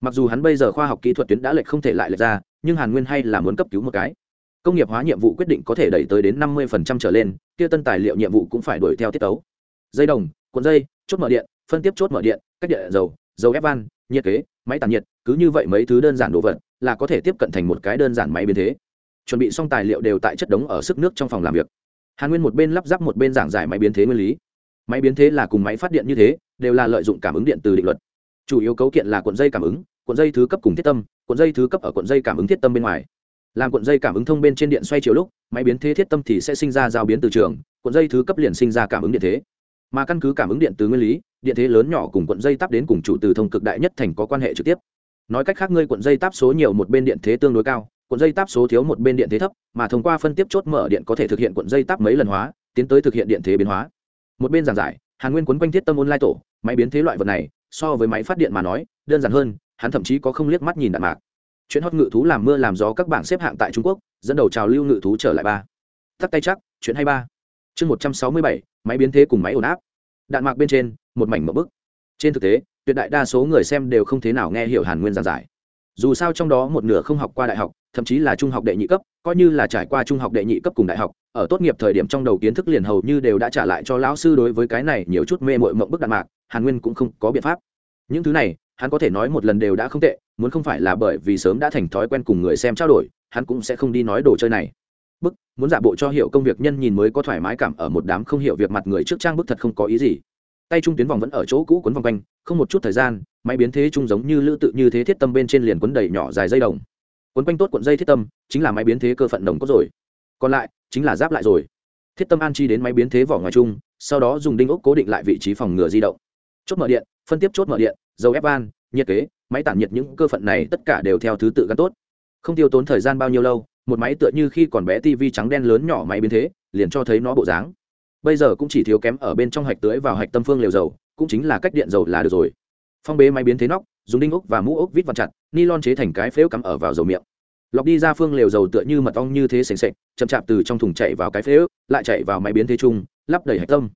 Mặc dù hắn bây giờ khoa học kỹ thuật tuyến đã lệch không thể lại lệch ra, nhưng hàn nguyên hay là muốn cấp cứu một cái. Công nghiệp hóa nhiệm vụ quyết định có thể đẩy tới đến năm mươi trở lên, kia tân tài liệu nhiệm vụ cũng phải đuổi theo tiết tấu. Dây đồng, cuộn dây, chốt mở điện, phân tiếp chốt mở điện, cách điện, dầu dầu ép van, nhiệt kế, máy tàn nhiệt cứ như vậy mấy thứ đơn giản đồ vật, là có thể tiếp cận thành một cái đơn giản máy biến thế. Chuẩn bị xong tài liệu đều tại chất đống ở sức nước trong phòng làm việc. Hàn nguyên một bên lắp ráp một bên giảng giải máy biến thế nguyên lý. Máy biến thế là cùng máy phát điện như thế, đều là lợi dụng cảm ứng điện từ định luật. Chủ yếu cấu kiện là cuộn dây cảm ứng, cuộn dây thứ cấp cùng thiết tâm, cuộn dây thứ cấp ở cuộn dây cảm ứng thiết tâm bên ngoài. Làm cuộn dây cảm ứng thông bên trên điện xoay chiều lúc, máy biến thế thiết tâm thì sẽ sinh ra giao biến từ trường, cuộn dây thứ cấp liền sinh ra cảm ứng điện thế. Mà căn cứ cảm ứng điện từ nguyên lý, điện thế lớn nhỏ cùng cuộn dây tắp đến cùng chủ từ thông cực đại nhất thành có quan hệ trực tiếp nói cách khác ngươi cuộn dây táp số nhiều một bên điện thế tương đối cao, cuộn dây táp số thiếu một bên điện thế thấp, mà thông qua phân tiếp chốt mở điện có thể thực hiện cuộn dây táp mấy lần hóa, tiến tới thực hiện điện thế biến hóa. Một bên giảng giải, hàn nguyên quấn quanh thiết tâm ôn lai tổ, máy biến thế loại vật này, so với máy phát điện mà nói, đơn giản hơn, hắn thậm chí có không liếc mắt nhìn đạn mạc. Chuyện hót ngự thú làm mưa làm gió các bảng xếp hạng tại trung quốc, dẫn đầu trào lưu ngự thú trở lại ba. Tắt tay chắc, chuyện hay ba. Chương một trăm sáu mươi bảy, máy biến thế cùng máy ổn áp. Đạn mạc bên trên, một mảnh mậu bức. Trên thực tế tuyệt đại đa số người xem đều không thế nào nghe hiểu hàn nguyên giảng giải. Dù sao trong đó một nửa không học qua đại học, thậm chí là trung học đệ nhị cấp, coi như là trải qua trung học đệ nhị cấp cùng đại học, ở tốt nghiệp thời điểm trong đầu kiến thức liền hầu như đều đã trả lại cho lão sư đối với cái này nhiều chút mê mội mộng bức đạn mạc, hàn nguyên cũng không có biện pháp. Những thứ này, hắn có thể nói một lần đều đã không tệ, muốn không phải là bởi vì sớm đã thành thói quen cùng người xem trao đổi, hắn cũng sẽ không đi nói đồ chơi này. Bức, muốn giả bộ cho hiểu công việc nhân nhìn mới có thoải mái cảm ở một đám không hiểu việc mặt người trước trang bức thật không có ý gì tay trung tuyến vòng vẫn ở chỗ cũ quấn vòng quanh, không một chút thời gian, máy biến thế trung giống như lữ tự như thế thiết tâm bên trên liền quấn đầy nhỏ dài dây đồng. Quấn quanh tốt cuộn dây thiết tâm, chính là máy biến thế cơ phận đồng cốt rồi. Còn lại, chính là giáp lại rồi. Thiết tâm an chi đến máy biến thế vỏ ngoài chung, sau đó dùng đinh ốc cố định lại vị trí phòng ngừa di động. Chốt mở điện, phân tiếp chốt mở điện, dầu ép van, nhiệt kế, máy tản nhiệt những cơ phận này tất cả đều theo thứ tự gắn tốt. Không tiêu tốn thời gian bao nhiêu lâu, một máy tựa như khi còn bé tv trắng đen lớn nhỏ máy biến thế, liền cho thấy nó bộ dáng bây giờ cũng chỉ thiếu kém ở bên trong hạch tưới vào hạch tâm phương liều dầu, cũng chính là cách điện dầu là được rồi. Phong bế máy biến thế nóc, dùng đinh ốc và mũ ốc vít vặn chặt ni lon chế thành cái phễu cắm ở vào dầu miệng. Lọc đi ra phương liều dầu tựa như mật ong như thế sềnh sệch chậm chạp từ trong thùng chạy vào cái phễu lại chạy vào máy biến thế chung, lắp đầy hạch tâm.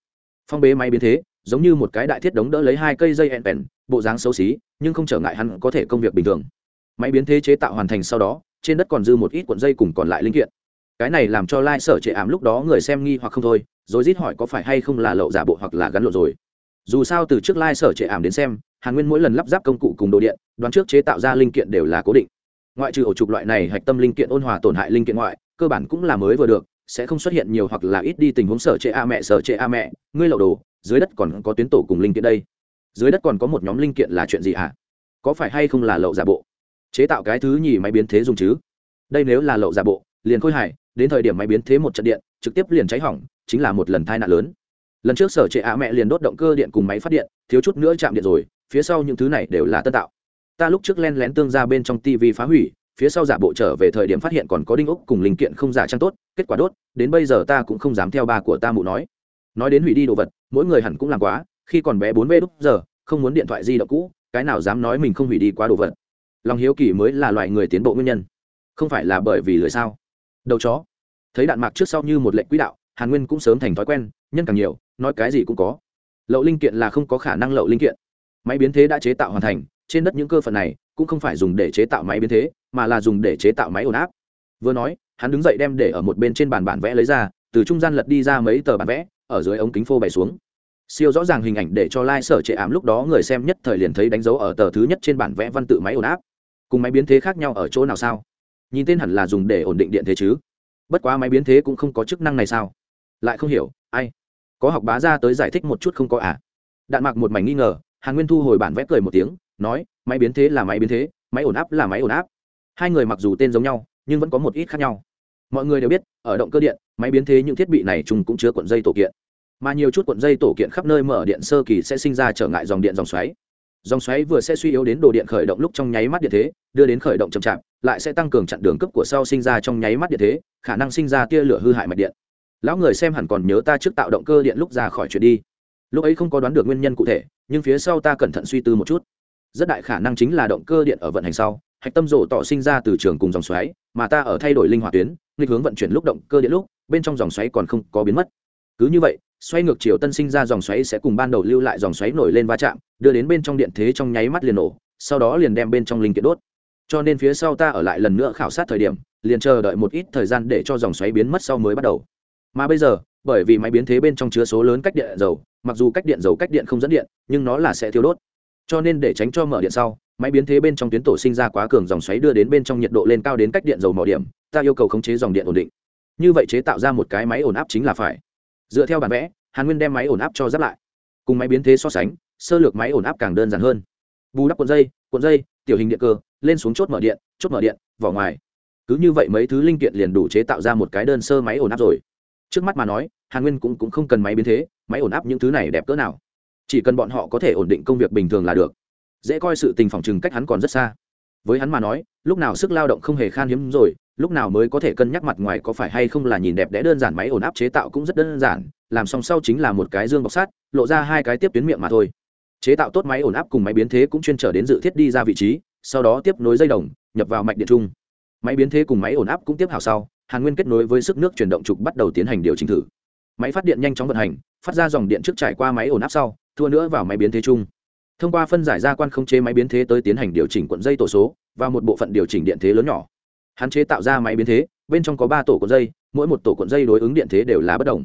Phong bế máy biến thế, giống như một cái đại thiết đống đỡ lấy hai cây dây ẹn bèn, bộ dáng xấu xí, nhưng không trở ngại hắn có thể công việc bình thường. Máy biến thế chế tạo hoàn thành sau đó, trên đất còn dư một ít cuộn dây cùng còn lại linh kiện. Cái này làm cho lai、like、sở trệ ảm lúc đó người xem nghi hoặc không thôi rồi rít hỏi có phải hay không là lậu giả bộ hoặc là gắn lộn rồi. Dù sao từ trước lai、like、sở trệ ảm đến xem, hàn nguyên mỗi lần lắp ráp công cụ cùng đồ điện, đoán trước chế tạo ra linh kiện đều là cố định. Ngoại trừ ổ trục loại này hạch tâm linh kiện ôn hòa tổn hại linh kiện ngoại, cơ bản cũng là mới vừa được, sẽ không xuất hiện nhiều hoặc là ít đi tình huống sở trệ a mẹ, sở trệ a mẹ, ngươi lậu đồ, dưới đất còn có tuyến tổ cùng linh kiện đây. Dưới đất còn có một nhóm linh kiện là chuyện gì à? có phải hay không là lậu giả bộ? Chế tạo cái thứ nhì máy biến thế dùng chứ? Đây nếu là lậu giả bộ, liền khôi hải đến thời điểm máy biến thế một trận điện, trực tiếp liền cháy hỏng chính là một lần tai nạn lớn. Lần trước sở trệ ạ mẹ liền đốt động cơ điện cùng máy phát điện, thiếu chút nữa chạm điện rồi, phía sau những thứ này đều là tân tạo. Ta lúc trước len lén tương ra bên trong tv phá hủy, phía sau giả bộ trở về thời điểm phát hiện còn có đinh ốc cùng linh kiện không giả trang tốt, kết quả đốt, đến bây giờ ta cũng không dám theo ba của ta mụ nói. Nói đến hủy đi đồ vật, mỗi người hẳn cũng làm quá, khi còn bé bốn v đúc giờ, không muốn điện thoại di động cũ, cái nào dám nói mình không hủy đi quá đồ vật. Lòng hiếu kỳ mới là loại người tiến bộ nguyên nhân. Không phải là bởi vì lười sao? Đầu chó. Thấy đạn mạc trước sau như một lệnh quỹ đạo hàn nguyên cũng sớm thành thói quen, nhân càng nhiều, nói cái gì cũng có. Lậu linh kiện là không có khả năng lậu linh kiện. Máy biến thế đã chế tạo hoàn thành, trên đất những cơ phận này cũng không phải dùng để chế tạo máy biến thế, mà là dùng để chế tạo máy ổn áp. Vừa nói, hắn đứng dậy đem để ở một bên trên bàn bản vẽ lấy ra, từ trung gian lật đi ra mấy tờ bản vẽ, ở dưới ống kính phô bày xuống. Siêu rõ ràng hình ảnh để cho lai、like、sở trệ ảm lúc đó người xem nhất thời liền thấy đánh dấu ở tờ thứ nhất trên bản vẽ văn tự máy ổn áp. Cùng máy biến thế khác nhau ở chỗ nào sao? Nhìn tên hẳn là dùng để ổn định điện thế chứ? Bất quá máy biến thế cũng không có chức năng này sao? Lại không hiểu, ai? Có học bá ra tới giải thích một chút không có à? Đạn mặc một mảnh nghi ngờ, hàn nguyên thu hồi bản vẽ cười một tiếng, nói, máy biến thế là máy biến thế, máy ổn áp là máy ổn áp. Hai người mặc dù tên giống nhau, nhưng vẫn có một ít khác nhau. Mọi người đều biết, ở động cơ điện, máy biến thế những thiết bị này chung cũng chứa cuộn dây tổ kiện. Mà nhiều chút cuộn dây tổ kiện khắp nơi mở điện sơ kỳ sẽ sinh ra trở ngại dòng điện dòng xoáy. Dòng xoáy vừa sẽ suy yếu đến đồ điện khởi động lúc trong nháy mắt điện thế, đưa đến khởi động chậm chạp, lại sẽ tăng cường chặn đường cấp của sau sinh ra trong nháy mắt điện thế, khả năng sinh ra tia lửa hư hại mạch điện lão người xem hẳn còn nhớ ta trước tạo động cơ điện lúc ra khỏi chuyện đi. Lúc ấy không có đoán được nguyên nhân cụ thể, nhưng phía sau ta cẩn thận suy tư một chút. Rất đại khả năng chính là động cơ điện ở vận hành sau, hạch tâm rổ tỏ sinh ra từ trường cùng dòng xoáy, mà ta ở thay đổi linh hoạt tuyến, nghịch hướng vận chuyển lúc động cơ điện lúc, bên trong dòng xoáy còn không có biến mất. Cứ như vậy, xoay ngược chiều tân sinh ra dòng xoáy sẽ cùng ban đầu lưu lại dòng xoáy nổi lên va chạm, đưa đến bên trong điện thế trong nháy mắt liền nổ, sau đó liền đem bên trong linh kiện đốt. Cho nên phía sau ta ở lại lần nữa khảo sát thời điểm, liền chờ đợi một ít thời gian để cho dòng xoáy biến mất sau mới bắt đầu mà bây giờ, bởi vì máy biến thế bên trong chứa số lớn cách điện dầu, mặc dù cách điện dầu cách điện không dẫn điện, nhưng nó là sẽ thiếu đốt. Cho nên để tránh cho mở điện sau, máy biến thế bên trong tuyến tổ sinh ra quá cường dòng xoáy đưa đến bên trong nhiệt độ lên cao đến cách điện dầu mỏ điểm, ta yêu cầu khống chế dòng điện ổn định. Như vậy chế tạo ra một cái máy ổn áp chính là phải. Dựa theo bản vẽ, hàn nguyên đem máy ổn áp cho giáp lại. Cùng máy biến thế so sánh, sơ lược máy ổn áp càng đơn giản hơn. Bù đắp cuộn dây cuộn dây, tiểu hình điện cơ, lên xuống chốt mở điện, chốt mở điện, vỏ ngoài. Cứ như vậy mấy thứ linh kiện liền đủ chế tạo ra một cái đơn sơ máy ổn áp rồi trước mắt mà nói hàn nguyên cũng, cũng không cần máy biến thế máy ổn áp những thứ này đẹp cỡ nào. Chỉ cần bọn họ có thể ổn định công việc bình thường là được. Dễ coi sự tình phòng chừng cách hắn còn rất xa. Với hắn mà nói lúc nào sức lao động không hề khan hiếm rồi lúc nào mới có thể cân nhắc mặt ngoài có phải hay không là nhìn đẹp đẽ đơn giản máy ổn áp chế tạo cũng rất đơn giản làm xong sau chính là một cái dương bọc sát lộ ra hai cái tiếp tuyến miệng mà thôi. Chế tạo tốt máy ổn áp cùng máy biến thế cũng chuyên trở đến dự thiết đi ra vị trí sau đó tiếp nối dây đồng nhập vào mạch điện chung máy biến thế cùng máy ổn áp cũng tiếp hào sau hàn nguyên kết nối với sức nước chuyển động trục bắt đầu tiến hành điều chỉnh thử. Máy phát điện nhanh chóng vận hành, phát ra dòng điện trước trải qua máy ổn áp sau, thua nữa vào máy biến thế chung. Thông qua phân giải ra quan khống chế máy biến thế tới tiến hành điều chỉnh cuộn dây tổ số và một bộ phận điều chỉnh điện thế lớn nhỏ. Hạn chế tạo ra máy biến thế, bên trong có ba tổ cuộn dây, mỗi một tổ cuộn dây đối ứng điện thế đều là bất đồng.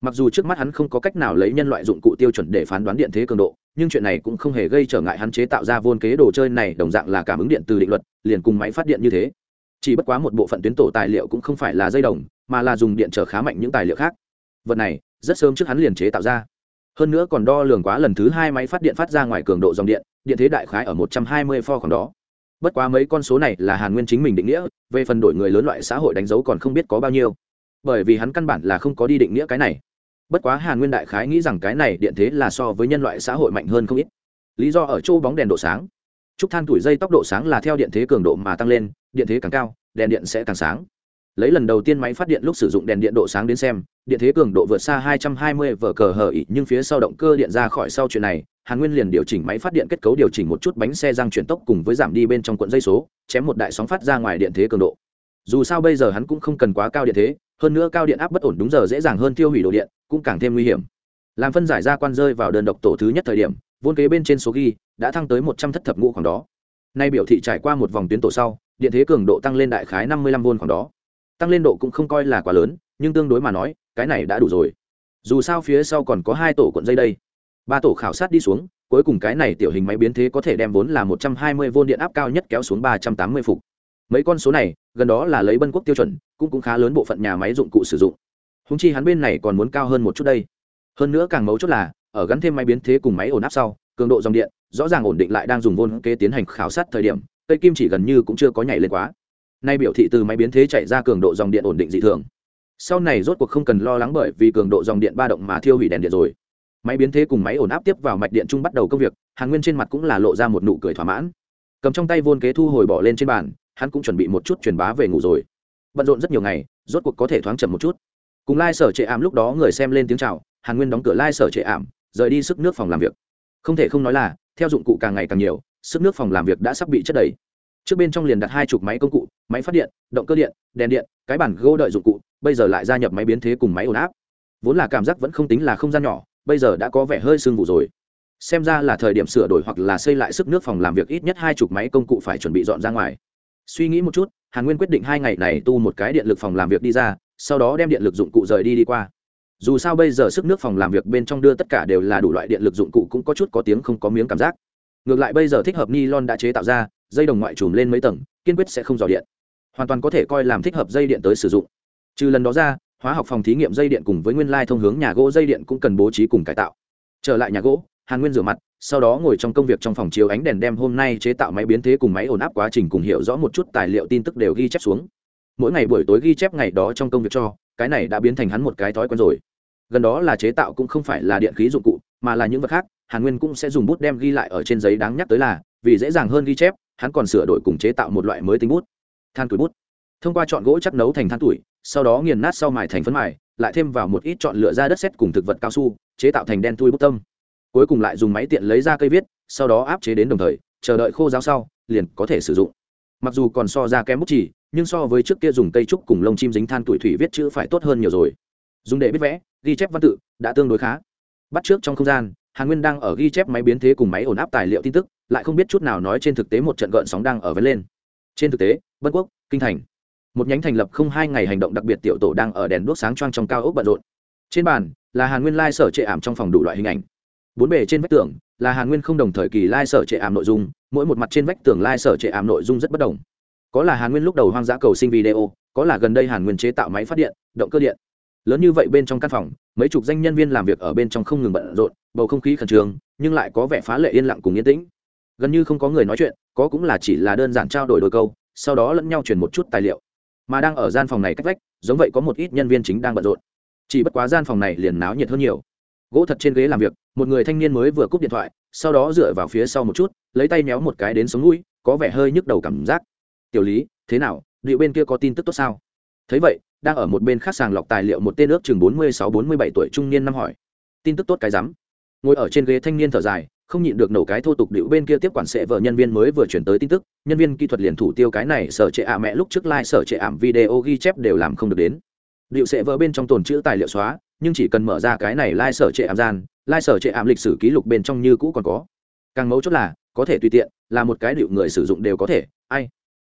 Mặc dù trước mắt hắn không có cách nào lấy nhân loại dụng cụ tiêu chuẩn để phán đoán điện thế cường độ, nhưng chuyện này cũng không hề gây trở ngại hắn chế tạo ra vôn kế đồ chơi này, đồng dạng là cảm ứng điện từ định luật, liền cùng máy phát điện như thế chỉ bất quá một bộ phận tuyến tổ tài liệu cũng không phải là dây đồng, mà là dùng điện trở khá mạnh những tài liệu khác. Vật này, rất sớm trước hắn liền chế tạo ra. Hơn nữa còn đo lường quá lần thứ hai máy phát điện phát ra ngoài cường độ dòng điện điện thế đại khái ở một trăm hai mươi pho khoảng đó. Bất quá mấy con số này là hàn nguyên chính mình định nghĩa, về phần đổi người lớn loại xã hội đánh dấu còn không biết có bao nhiêu. Bởi vì hắn căn bản là không có đi định nghĩa cái này. Bất quá hàn nguyên đại khái nghĩ rằng cái này điện thế là so với nhân loại xã hội mạnh hơn không ít. Lý do ở chỗ bóng đèn độ sáng trúc than tuổi dây tốc độ sáng là theo điện thế cường độ mà tăng lên, điện thế càng cao, đèn điện sẽ càng sáng. Lấy lần đầu tiên máy phát điện lúc sử dụng đèn điện độ sáng đến xem, điện thế cường độ vượt xa 220 vở cờ hở ỉ nhưng phía sau động cơ điện ra khỏi sau chuyện này, hàn nguyên liền điều chỉnh máy phát điện kết cấu điều chỉnh một chút bánh xe răng chuyển tốc cùng với giảm đi bên trong cuộn dây số, chém một đại sóng phát ra ngoài điện thế cường độ. Dù sao bây giờ hắn cũng không cần quá cao điện thế, hơn nữa cao điện áp bất ổn đúng giờ dễ dàng hơn tiêu hủy đồ điện, cũng càng thêm nguy hiểm. Làm phân giải ra quan rơi vào đơn độc tổ thứ nhất thời điểm, vốn kế bên trên số ghi đã thăng tới một trăm thất thập ngũ khoảng đó. Nay biểu thị trải qua một vòng tuyến tổ sau, điện thế cường độ tăng lên đại khái năm mươi lăm vôn khoảng đó. Tăng lên độ cũng không coi là quá lớn, nhưng tương đối mà nói, cái này đã đủ rồi. Dù sao phía sau còn có hai tổ cuộn dây đây. Ba tổ khảo sát đi xuống, cuối cùng cái này tiểu hình máy biến thế có thể đem vốn là một trăm hai mươi v điện áp cao nhất kéo xuống ba trăm tám mươi phục. Mấy con số này, gần đó là lấy bân quốc tiêu chuẩn, cũng cũng khá lớn bộ phận nhà máy dụng cụ sử dụng. Húng chi hắn bên này còn muốn cao hơn một chút đây. Hơn nữa càng mấu chốt là, ở gắn thêm máy biến thế cùng máy ổn áp sau, cường độ dòng điện rõ ràng ổn định lại đang dùng vôn kế tiến hành khảo sát thời điểm, cây kim chỉ gần như cũng chưa có nhảy lên quá. Nay biểu thị từ máy biến thế chạy ra cường độ dòng điện ổn định dị thường. Sau này rốt cuộc không cần lo lắng bởi vì cường độ dòng điện ba động mà thiêu hủy đèn điện rồi. Máy biến thế cùng máy ổn áp tiếp vào mạch điện chung bắt đầu công việc, hàn nguyên trên mặt cũng là lộ ra một nụ cười thỏa mãn. Cầm trong tay vôn kế thu hồi bỏ lên trên bàn, hắn cũng chuẩn bị một chút truyền bá về ngủ rồi. Bận rộn rất nhiều ngày, rốt cuộc có thể thoáng chậm một chút. Cùng lai、like、sở trệ ảm lúc đó người xem lên tiếng c h à o hàn nguyên đóng cửa lai、like、sở trệ ảm, rời đi sức nước phòng làm việc. Không thể không nói là theo dụng cụ càng ngày càng nhiều, sức nước phòng làm việc đã sắp bị chất đầy. Trước bên trong liền đặt hai chục máy công cụ, máy phát điện, động cơ điện, đèn điện, cái bản gỗ đợi dụng cụ, bây giờ lại gia nhập máy biến thế cùng máy ổn áp. Vốn là cảm giác vẫn không tính là không gian nhỏ, bây giờ đã có vẻ hơi sương vụ rồi. Xem ra là thời điểm sửa đổi hoặc là xây lại sức nước phòng làm việc ít nhất hai chục máy công cụ phải chuẩn bị dọn ra ngoài. Suy nghĩ một chút, hàn nguyên quyết định hai ngày này tu một cái điện lực phòng làm việc đi ra, sau đó đem điện lực dụng cụ rời đi đi qua dù sao bây giờ sức nước phòng làm việc bên trong đưa tất cả đều là đủ loại điện lực dụng cụ cũng có chút có tiếng không có miếng cảm giác. Ngược lại bây giờ thích hợp ni lon đã chế tạo ra, dây đồng ngoại trùm lên mấy tầng, kiên quyết sẽ không dò điện. Hoàn toàn có thể coi làm thích hợp dây điện tới sử dụng. Trừ lần đó ra, hóa học phòng thí nghiệm dây điện cùng với nguyên lai thông hướng nhà gỗ dây điện cũng cần bố trí cùng cải tạo. Trở lại nhà gỗ, hàn nguyên rửa mặt, sau đó ngồi trong công việc trong phòng chiếu ánh đèn đem hôm nay chế tạo máy biến thế cùng máy ổn áp quá trình cùng hiểu rõ một chút tài liệu tin tức đều ghi chép xuống. Mỗi ngày buổi tối ghi chép ngày đó trong công việc cho, cái này đã biến thành hắn một cái thói quen rồi gần đó là chế tạo cũng không phải là điện khí dụng cụ, mà là những vật khác, hàn nguyên cũng sẽ dùng bút đem ghi lại ở trên giấy đáng nhắc tới là, vì dễ dàng hơn ghi chép, hắn còn sửa đổi cùng chế tạo một loại mới tính bút. Than tuổi bút. Thông qua chọn gỗ chắc nấu thành than tuổi, sau đó nghiền nát sau mài thành phấn mài, lại thêm vào một ít chọn lựa ra đất xét cùng thực vật cao su, chế tạo thành đen thui bút tâm. Cuối cùng lại dùng máy tiện lấy ra cây viết, sau đó áp chế đến đồng thời, chờ đợi khô giáo sau, liền có thể sử dụng. Mặc dù còn so ra kém bút chỉ nhưng so với trước kia dùng cây trúc cùng lông chim dính than tuổi thủy viết chữ phải tốt hơn nhiều rồi dùng để biết vẽ, ghi chép văn tự, đã tương đối khá. Bắt trước trong không gian, hàn nguyên đang ở ghi chép máy biến thế cùng máy ổn áp tài liệu tin tức, lại không biết chút nào nói trên thực tế một trận gợn sóng đang ở vấn lên. Trên thực tế, bất quốc, kinh thành, một nhánh thành lập không hai ngày hành động đặc biệt tiểu tổ đang ở đèn đuốc sáng choang trong cao ốc bận rộn. Trên bàn là hàn nguyên lai sở trệ ảm trong phòng đủ loại hình ảnh. Bốn bề trên vách tường là hàn nguyên không đồng thời kỳ lai sở trệ ảm nội dung, mỗi một mặt trên vách tường lai sở trệ ảm nội dung rất bất đồng. Có là hàn nguyên lúc đầu hoang dã cầu sinh video, có là gần đây hàn nguyên chế tạo máy phát điện, động cơ điện lớn như vậy bên trong căn phòng, mấy chục danh nhân viên làm việc ở bên trong không ngừng bận rộn, bầu không khí khẩn trương, nhưng lại có vẻ phá lệ yên lặng cùng yên tĩnh. Gần như không có người nói chuyện, có cũng là chỉ là đơn giản trao đổi đôi câu, sau đó lẫn nhau truyền một chút tài liệu. Mà đang ở gian phòng này cách vách, giống vậy có một ít nhân viên chính đang bận rộn. Chỉ bất quá gian phòng này liền náo nhiệt hơn nhiều. Gỗ thật trên ghế làm việc, một người thanh niên mới vừa cúp điện thoại, sau đó dựa vào phía sau một chút, lấy tay méo một cái đến sống mũi, có vẻ hơi nhức đầu cảm giác. Tiểu lý, thế nào? Liệu bên kia có tin tức tốt sao? Thấy vậy đang ở một bên khác sàng lọc tài liệu một tên ước chừng bốn mươi sáu, bốn mươi bảy tuổi trung niên năm hỏi. Tin tức tốt cái rắm. Ngồi ở trên ghế thanh niên thở dài, không nhịn được nổ cái thô tục điệu bên kia tiếp quản sệ vợ nhân viên mới vừa chuyển tới tin tức, nhân viên kỹ thuật liền thủ tiêu cái này, sở trệ ạ mẹ lúc trước like, sở trệ ảm video ghi chép đều làm không được đến. Điệu sệ vợ bên trong tồn chữ tài liệu xóa, nhưng chỉ cần mở ra cái này like, sở trệ ảm gian, like, sở trệ ảm lịch sử ký lục bên trong như cũ còn có. Càng mấu chốt là, có thể tùy tiện, là một cái điệu người sử dụng đều có thể, ai?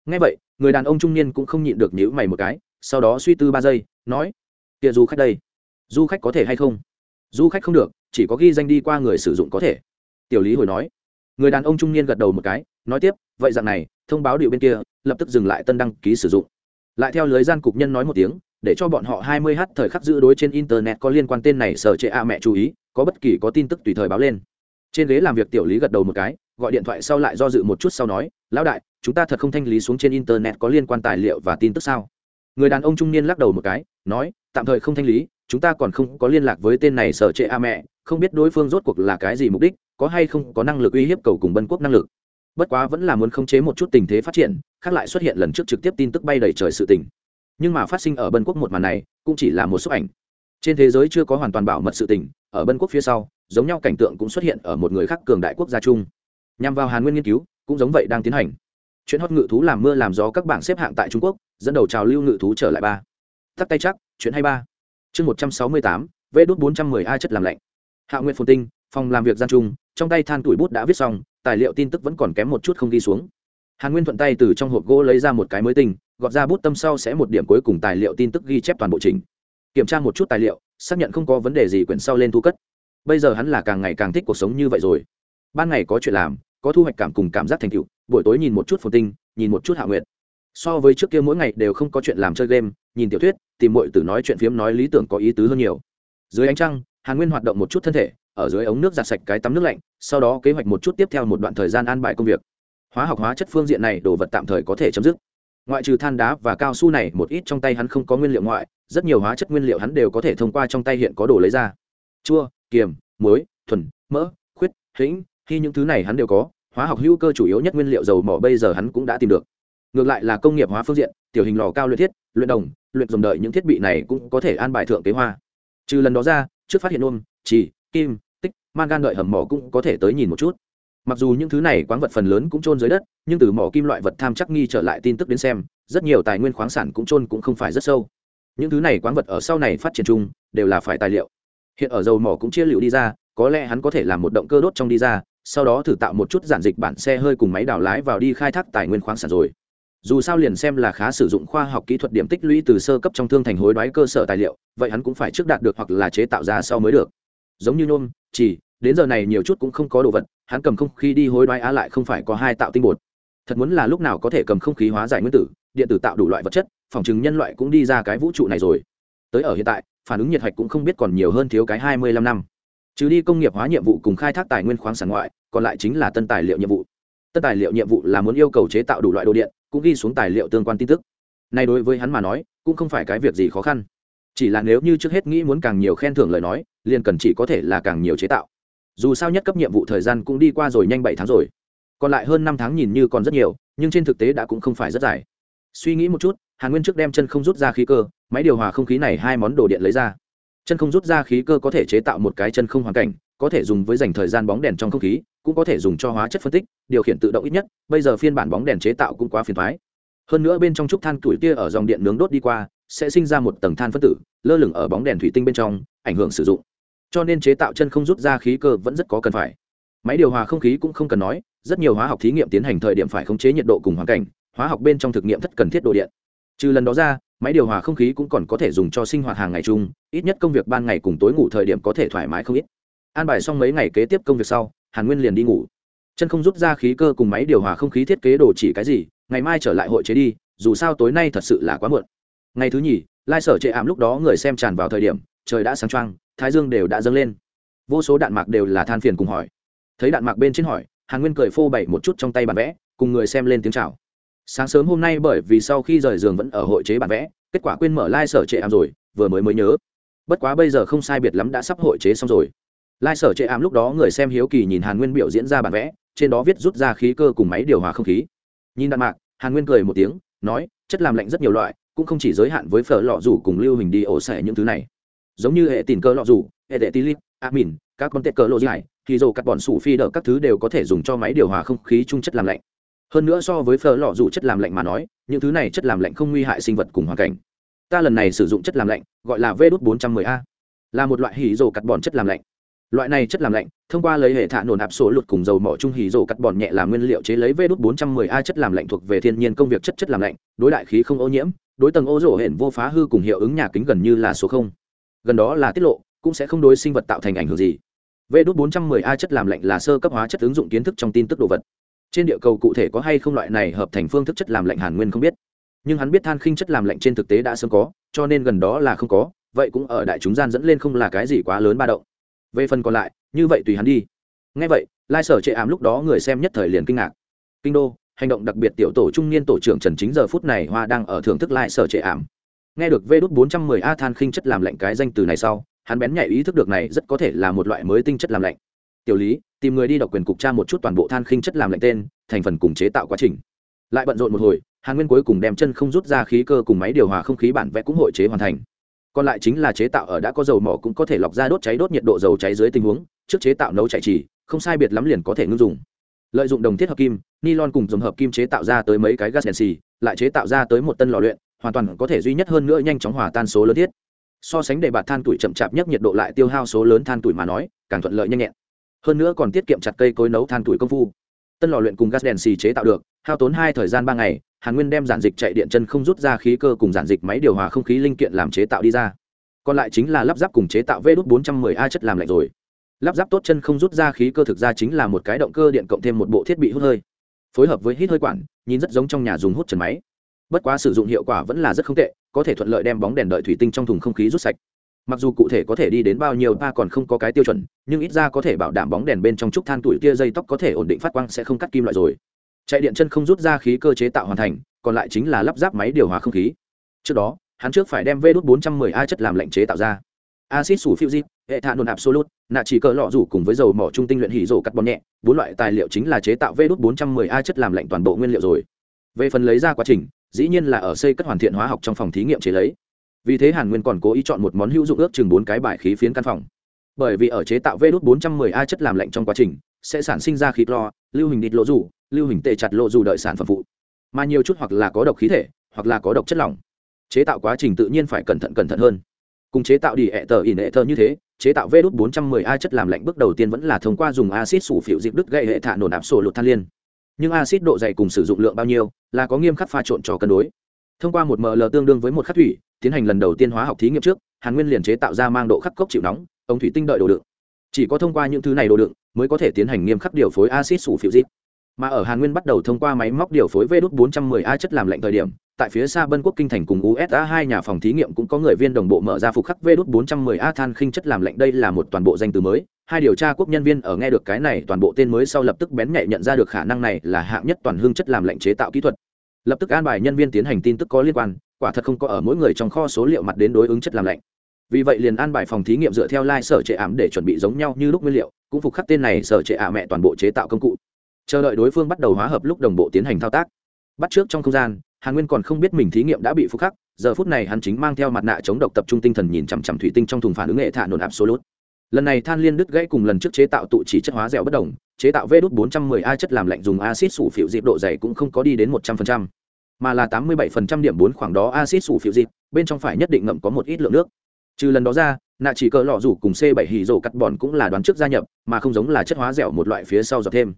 Nghe vậy, người đàn ông trung niên cũng không nhịn được nhữ mày một cái sau đó suy tư ba giây, nói, kia du khách đây, du khách có thể hay không? Du khách không được, chỉ có ghi danh đi qua người sử dụng có thể. Tiểu lý hồi nói. Người đàn ông trung niên gật đầu một cái, nói tiếp, vậy dạng này, thông báo điệu bên kia, lập tức dừng lại tân đăng ký sử dụng. Lại theo lưới gian cục nhân nói một tiếng, để cho bọn họ 20 h thời khắc giữ đối trên internet có liên quan tên này sở trệ a mẹ chú ý, có bất kỳ có tin tức tùy thời báo lên. Trên ghế làm việc tiểu lý gật đầu một cái, gọi điện thoại sau lại do dự một chút sau nói, lão đại, chúng ta thật không thanh lý xuống trên internet có liên quan tài liệu và tin tức sao? Người đàn ông trung niên lắc đầu một cái, nói, tạm thời không thanh lý, chúng ta còn không có liên lạc với tên này sở trệ a mẹ, không biết đối phương rốt cuộc là cái gì mục đích, có hay không có năng lực uy hiếp cầu cùng bân quốc năng lực. Bất quá vẫn là muốn khống chế một chút tình thế phát triển, khác lại xuất hiện lần trước trực tiếp tin tức bay đầy trời sự tình. Nhưng mà phát sinh ở bân quốc một màn này, cũng chỉ là một số ảnh. Trên thế giới chưa có hoàn toàn bảo mật sự tình, ở bân quốc phía sau, giống nhau cảnh tượng cũng xuất hiện ở một người khác cường đại quốc gia chung. Nhằm vào hàn nguyên nghiên cứu, cũng giống vậy đang tiến hành. Chuyện hót ngự thú làm mưa làm gió các bảng xếp hạng tại trung quốc dẫn đầu trào lưu ngự thú trở lại ba. Tắt tay chắc, chuyện hay ba. Chương một trăm sáu mươi tám, vê đốt bốn trăm mười hai chất làm lạnh. Hạ nguyện phồn tinh, phòng làm việc gian trung trong tay than tuổi bút đã viết xong, tài liệu tin tức vẫn còn kém một chút không ghi xuống. Hàn nguyên thuận tay từ trong hộp gỗ lấy ra một cái mới tinh, gọt ra bút tâm sau sẽ một điểm cuối cùng tài liệu tin tức ghi chép toàn bộ trình. Kiểm tra một chút tài liệu, xác nhận không có vấn đề gì quyển sau lên thu cất. Bây giờ hắn là càng ngày càng thích cuộc sống như vậy rồi. Ban ngày có chuyện làm, có thu hoạch cảm cùng cảm giác thành tựu, buổi tối nhìn một chút phồn tinh, nhìn một chút hạ nguyện so với trước kia mỗi ngày đều không có chuyện làm chơi game, nhìn tiểu thuyết, tìm mọi từ nói chuyện phiếm nói lý tưởng có ý tứ hơn nhiều. Dưới ánh trăng, hàn nguyên hoạt động một chút thân thể, ở dưới ống nước giặt sạch cái tắm nước lạnh, sau đó kế hoạch một chút tiếp theo một đoạn thời gian an bài công việc. Hóa học hóa chất phương diện này đồ vật tạm thời có thể chấm dứt. Ngoại trừ than đá và cao su này, một ít trong tay hắn không có nguyên liệu ngoại, rất nhiều hóa chất nguyên liệu hắn đều có thể thông qua trong tay hiện có đồ lấy ra. Chua, kiềm, muối, thuần, mỡ, khuyết, hĩnh khi những thứ này hắn đều có, hóa học hữu cơ chủ yếu nhất nguyên liệu dầu mỏ bây giờ hắn cũng đã tìm được ngược lại là công nghiệp hóa phương diện, tiểu hình lò cao luyện thiết, luyện đồng, luyện dùng đợi những thiết bị này cũng có thể an bài thượng kế hoa. Trừ lần đó ra, trước phát hiện ôm chỉ, kim, tích, mangan đợi hầm mỏ cũng có thể tới nhìn một chút. Mặc dù những thứ này quáng vật phần lớn cũng trôn dưới đất, nhưng từ mỏ kim loại vật tham chắc nghi trở lại tin tức đến xem, rất nhiều tài nguyên khoáng sản cũng trôn cũng không phải rất sâu. Những thứ này quáng vật ở sau này phát triển chung, đều là phải tài liệu. Hiện ở dầu mỏ cũng chia liệu đi ra, có lẽ hắn có thể làm một động cơ đốt trong đi ra, sau đó thử tạo một chút giản dịch bản xe hơi cùng máy đào lái vào đi khai thác tài nguyên khoáng sản rồi dù sao liền xem là khá sử dụng khoa học kỹ thuật điểm tích lũy từ sơ cấp trong thương thành hối đoái cơ sở tài liệu, vậy hắn cũng phải trước đạt được hoặc là chế tạo ra sau mới được. Giống như nhôm, chỉ, đến giờ này nhiều chút cũng không có đồ vật, hắn cầm không khí đi hối đoái á lại không phải có hai tạo tinh bột. Thật muốn là lúc nào có thể cầm không khí hóa giải nguyên tử, điện tử tạo đủ loại vật chất, phòng chứng nhân loại cũng đi ra cái vũ trụ này rồi. Tới ở hiện tại, phản ứng nhiệt hạch cũng không biết còn nhiều hơn thiếu cái hai mươi lăm năm. Trừ đi công nghiệp hóa nhiệm vụ cùng khai thác tài nguyên khoáng sản ngoại, còn lại chính là tân tài liệu nhiệm vụ. Tân tài liệu nhiệm vụ là muốn yêu cầu chế tạo đủ loại đồ điện cũng ghi xuống tài liệu tương quan tin tức. Này đối với hắn mà nói, cũng không phải cái việc gì khó khăn. Chỉ là nếu như trước hết nghĩ muốn càng nhiều khen thưởng lời nói, liền cần chỉ có thể là càng nhiều chế tạo. Dù sao nhất cấp nhiệm vụ thời gian cũng đi qua rồi nhanh bảy tháng rồi. Còn lại hơn năm tháng nhìn như còn rất nhiều, nhưng trên thực tế đã cũng không phải rất dài. Suy nghĩ một chút, hàn nguyên trước đem chân không rút ra khí cơ, máy điều hòa không khí này hai món đồ điện lấy ra. Chân không rút ra khí cơ có thể chế tạo một cái chân không hoàn cảnh, có thể dùng với dành thời gian bóng đèn trong không khí cũng có thể dùng cho hóa chất phân tích, điều khiển tự động ít nhất, bây giờ phiên bản bóng đèn chế tạo cũng quá phiền thoái hơn nữa bên trong trúc than tuổi tia ở dòng điện nướng đốt đi qua, sẽ sinh ra một tầng than phân tử, lơ lửng ở bóng đèn thủy tinh bên trong, ảnh hưởng sử dụng. Cho nên chế tạo chân không rút ra khí cơ vẫn rất có cần phải. Máy điều hòa không khí cũng không cần nói, rất nhiều hóa học thí nghiệm tiến hành thời điểm phải khống chế nhiệt độ cùng hoàn cảnh, hóa học bên trong thực nghiệm thất cần thiết đồ điện. Trừ lần đó ra, máy điều hòa không khí cũng còn có thể dùng cho sinh hoạt hàng ngày chung, ít nhất công việc ban ngày cùng tối ngủ thời điểm có thể thoải mái không ít. An bài xong mấy ngày kế tiếp công việc sau hàn nguyên liền đi ngủ. Chân không rút ra khí cơ cùng máy điều hòa không khí thiết kế đồ chỉ cái gì, ngày mai trở lại hội chế đi, dù sao tối nay thật sự là quá muộn. Ngày thứ nhì, lai sở chệ ảm lúc đó người xem tràn vào thời điểm, trời đã sáng trăng thái dương đều đã dâng lên. Vô số đạn mạc đều là than phiền cùng hỏi. Thấy đạn mạc bên trên hỏi, hàn nguyên cười phô bày một chút trong tay bản vẽ, cùng người xem lên tiếng chào. Sáng sớm hôm nay bởi vì sau khi rời giường vẫn ở hội chế bản vẽ, kết quả quên mở lai、like、sở trệ ảm rồi, vừa mới mới nhớ. Bất quá bây giờ không sai biệt lắm đã sắp hội chế xong rồi lai sở chệ ảm lúc đó người xem hiếu kỳ nhìn hàn nguyên biểu diễn ra bản vẽ, trên đó viết rút ra khí cơ cùng máy điều hòa không khí. Nhìn đạn mạc, hàn nguyên cười một tiếng, nói, chất làm lạnh rất nhiều loại, cũng không chỉ giới hạn với phở lọ rủ cùng lưu hình đi ổ xẻ những thứ này. Giống như hệ tìm cơ lọ rủ, hệ đệ tilip amin các con tệ cơ lộ dài thì dầu cắt bọn sủ phi đỡ các thứ đều có thể dùng cho máy điều hòa không khí chung chất làm lạnh. Hơn nữa so với phở lọ rủ chất làm lạnh mà nói, những thứ này chất làm lạnh không nguy hại sinh vật cùng hoàn cảnh. Ta lần này sử dụng chất làm lạnh, gọi là v đốt bốn trăm mười a. Là một loại hỉ dầu cắt bọn chất làm lạnh loại này chất làm lạnh, thông qua lấy hệ thạ nổn áp số lụt cùng dầu mỏ trung hì rổ cắt bòn nhẹ làm nguyên liệu chế lấy vê đốt 410 a chất làm lạnh thuộc về thiên nhiên công việc chất chất làm lạnh, đối đại khí không ô nhiễm, đối tầng ô rổ hển vô phá hư cùng hiệu ứng nhà kính gần như là số không. Gần đó là tiết lộ, cũng sẽ không đối sinh vật tạo thành ảnh hưởng gì. Vê đốt 410 a chất làm lạnh là sơ cấp hóa chất ứng dụng kiến thức trong tin tức đồ vật. Trên địa cầu cụ thể có hay không loại này hợp thành phương thức chất làm lạnh hàn nguyên không biết. Nhưng hắn biết than khinh chất làm lạnh trên thực tế đã sớm có, cho nên gần đó là không có, vậy cũng ở đại chúng gian dẫn lên không là cái gì quá lớn ba động về phần còn lại, như vậy tùy hắn đi. Ngay vậy, lai sở chệ ám lúc đó người xem nhất thời liền kinh ngạc. Kinh đô, hành động đặc biệt tiểu tổ trung niên tổ trưởng trần chính giờ phút này hoa đang ở thưởng thức lai sở chệ ảm. Nghe được vê đốt bốn trăm mười a than khinh chất làm lạnh cái danh từ này sau, hắn bén nhạy ý thức được này rất có thể là một loại mới tinh chất làm lạnh. Tiểu lý, tìm người đi đọc quyền cục tra một chút toàn bộ than khinh chất làm lạnh tên, thành phần cùng chế tạo quá trình. Lại bận rộn một hồi, hàn nguyên cuối cùng đem chân không rút ra khí cơ cùng máy điều hòa không khí bản vẽ cũng hội chế hoàn thành còn lại chính là chế tạo ở đã có dầu mỏ cũng có thể lọc ra đốt cháy đốt nhiệt độ dầu cháy dưới tình huống, trước chế tạo nấu chảy chỉ, không sai biệt lắm liền có thể ngưng dùng. Lợi dụng đồng thiết hợp kim, nylon cùng dùng hợp kim chế tạo ra tới mấy cái gas đèn xì, lại chế tạo ra tới một tân lò luyện, hoàn toàn có thể duy nhất hơn nữa nhanh chóng hòa tan số lớn thiết. So sánh để bạt than tuổi chậm chạp nhất nhiệt độ lại tiêu hao số lớn than tuổi mà nói, càng thuận lợi nhanh nhẹn. Hơn nữa còn tiết kiệm chặt cây cối nấu than tuổi công phu. Tân lò luyện cùng gas đèn xì chế tạo được hao tốn hai thời gian ba ngày, hàn nguyên đem giản dịch chạy điện chân không rút ra khí cơ cùng giản dịch máy điều hòa không khí linh kiện làm chế tạo đi ra. Còn lại chính là lắp ráp cùng chế tạo vê đốt bốn trăm mười a chất làm lạnh rồi. Lắp ráp tốt chân không rút ra khí cơ thực ra chính là một cái động cơ điện cộng thêm một bộ thiết bị hút hơi. Phối hợp với hít hơi quản, nhìn rất giống trong nhà dùng hút trần máy. Bất quá sử dụng hiệu quả vẫn là rất không tệ, có thể thuận lợi đem bóng đèn đợi thủy tinh trong thùng không khí rút sạch. Mặc dù cụ thể có thể đi đến bao nhiêu ta còn không có cái tiêu chuẩn, nhưng ít ra có thể bảo đảm bóng đèn bên trong trúc than tuổi tia dây tóc có thể ổn định phát quang sẽ không cắt kim loại rồi chạy điện chân không rút ra khí cơ chế tạo hoàn thành, còn lại chính là lắp ráp máy điều hòa không khí. Trước đó, hắn trước phải đem v đốt 410 a chất làm lạnh chế tạo ra. Acid sủ phiêu dịp hệ thạ nôn absolut nạ chỉ cỡ lọ rủ cùng với dầu mỏ trung tinh luyện hỉ rổ cắt bón nhẹ, bốn loại tài liệu chính là chế tạo vê đốt 410 a chất làm lạnh toàn bộ nguyên liệu rồi. Về phần lấy ra quá trình, dĩ nhiên là ở xây cất hoàn thiện hóa học trong phòng thí nghiệm chế lấy. Vì thế hàn nguyên còn cố ý chọn một món hữu dụng ước chừng bốn cái bài khí phiến căn phòng. Bởi vì ở chế tạo vê đốt 410 a chất làm lạnh trong quá trình, sẽ sản sinh ra khí clo, lưu hình đít lỗ rủ lưu hình tệ chặt lộ dù đợi sản phẩm phụ. Mà nhiều chút hoặc là có độc khí thể, hoặc là có độc chất lỏng. Chế tạo quá trình tự nhiên phải cẩn thận cẩn thận hơn. Cùng chế tạo đi hệ tờ ỉn hệ tờ như thế, chế tạo vê đốt 410 a chất làm lạnh bước đầu tiên vẫn là thông qua dùng axit sủ phiệu dịp đứt gây hệ thả nổn áp sổ lụt than liên. Nhưng axit độ dày cùng sử dụng lượng bao nhiêu, là có nghiêm khắc pha trộn cho cân đối. Thông qua một ml tương đương với một khắc thủy, tiến hành lần đầu tiên hóa học thí nghiệm trước, hàn nguyên liền chế tạo ra mang độ khắc cốc chịu nóng, ống thủy tinh đợi đồ đựng. Chỉ có thông qua những thứ này đồ đựng, mới có thể tiến hành nghiêm khắc điều phối axit sủ phiệu dịp mà ở hàn nguyên bắt đầu thông qua máy móc điều phối vê đốt 410 a chất làm lạnh thời điểm, tại phía xa bân quốc kinh thành cùng usa hai nhà phòng thí nghiệm cũng có người viên đồng bộ mở ra phục khắc vê đốt 410 a than khinh chất làm lạnh đây là một toàn bộ danh từ mới, hai điều tra quốc nhân viên ở nghe được cái này toàn bộ tên mới sau lập tức bén nhạy nhận ra được khả năng này là hạng nhất toàn hương chất làm lạnh chế tạo kỹ thuật. Lập tức an bài nhân viên tiến hành tin tức có liên quan, quả thật không có ở mỗi người trong kho số liệu mặt đến đối ứng chất làm lạnh vì vậy liền an bài phòng thí nghiệm dựa theo lai、like、sở trệ ảm để chuẩn bị giống nhau như lúc nguyên liệu, cũng phục khắc tên này sở trệ ả mẹ toàn bộ chế tạo công cụ chờ đợi đối phương bắt đầu hóa hợp lúc đồng bộ tiến hành thao tác. Bắt trước trong không gian hàn nguyên còn không biết mình thí nghiệm đã bị phúc khắc giờ phút này hắn chính mang theo mặt nạ chống độc tập trung tinh thần nhìn chằm chằm thủy tinh trong thùng phản ứng nghệ thả nổn lốt lần này than liên đứt gãy cùng lần trước chế tạo tụ chỉ chất hóa dẻo bất đồng chế tạo vê đốt 410 a chất làm lạnh dùng acid sủ phiệu dịp độ dày cũng không có đi đến 100%, mà là 87% điểm bốn khoảng đó acid sủ phiệu dịp bên trong phải nhất định ngậm có một ít lượng nước. Trừ lần đó ra nạ chỉ cỡ lọ rủ cùng c bảy hì rổ cắt bòn cũng là đoán trước gia nhập mà không giống là chất hóa dẻo một loại phía sau dọc thêm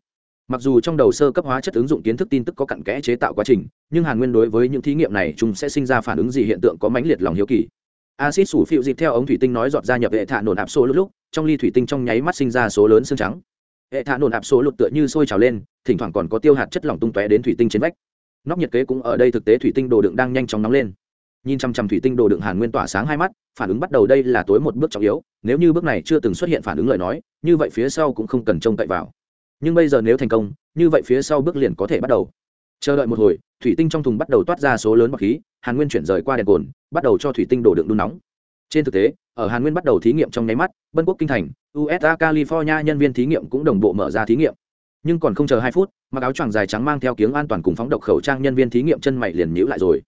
mặc dù trong đầu sơ cấp hóa chất ứng dụng kiến thức tin tức có cặn kẽ chế tạo quá trình, nhưng hàn nguyên đối với những thí nghiệm này chúng sẽ sinh ra phản ứng gì hiện tượng có mãnh liệt lòng hiếu kỳ. Acid sủ phịu dịp theo ống thủy tinh nói dọt ra nhập hệ thạ nổn ạp số lúc lúc trong ly thủy tinh trong nháy mắt sinh ra số lớn xương trắng. Hệ thạ nổn ạp số lụt tựa như sôi trào lên, thỉnh thoảng còn có tiêu hạt chất lỏng tung tóe đến thủy tinh trên vách. Nóc nhiệt kế cũng ở đây thực tế thủy tinh đồ đựng đang nhanh chóng nóng lên. Nhìn chăm chăm thủy tinh đồ đựng hàn nguyên tỏa sáng hai mắt, phản ứng bắt đầu đây là tối một bước trọng yếu, nếu như bước này chưa từng xuất hiện phản ứng lời nói, như vậy phía sau cũng không cần trông cậy vào nhưng bây giờ nếu thành công, như vậy phía sau bước liền có thể bắt đầu. Chờ đợi một hồi, thủy tinh trong thùng bắt đầu toát ra số lớn bọc khí, hàn nguyên chuyển rời qua đèn cồn, bắt đầu cho thủy tinh đổ đựng đun nóng. Trên thực tế, ở hàn nguyên bắt đầu thí nghiệm trong nháy mắt, bân quốc kinh thành usa california nhân viên thí nghiệm cũng đồng bộ mở ra thí nghiệm. Nhưng còn không chờ hai phút, mặc áo choàng dài trắng mang theo kiếng an toàn cùng phóng độc khẩu trang nhân viên thí nghiệm chân mày liền nhíu lại rồi.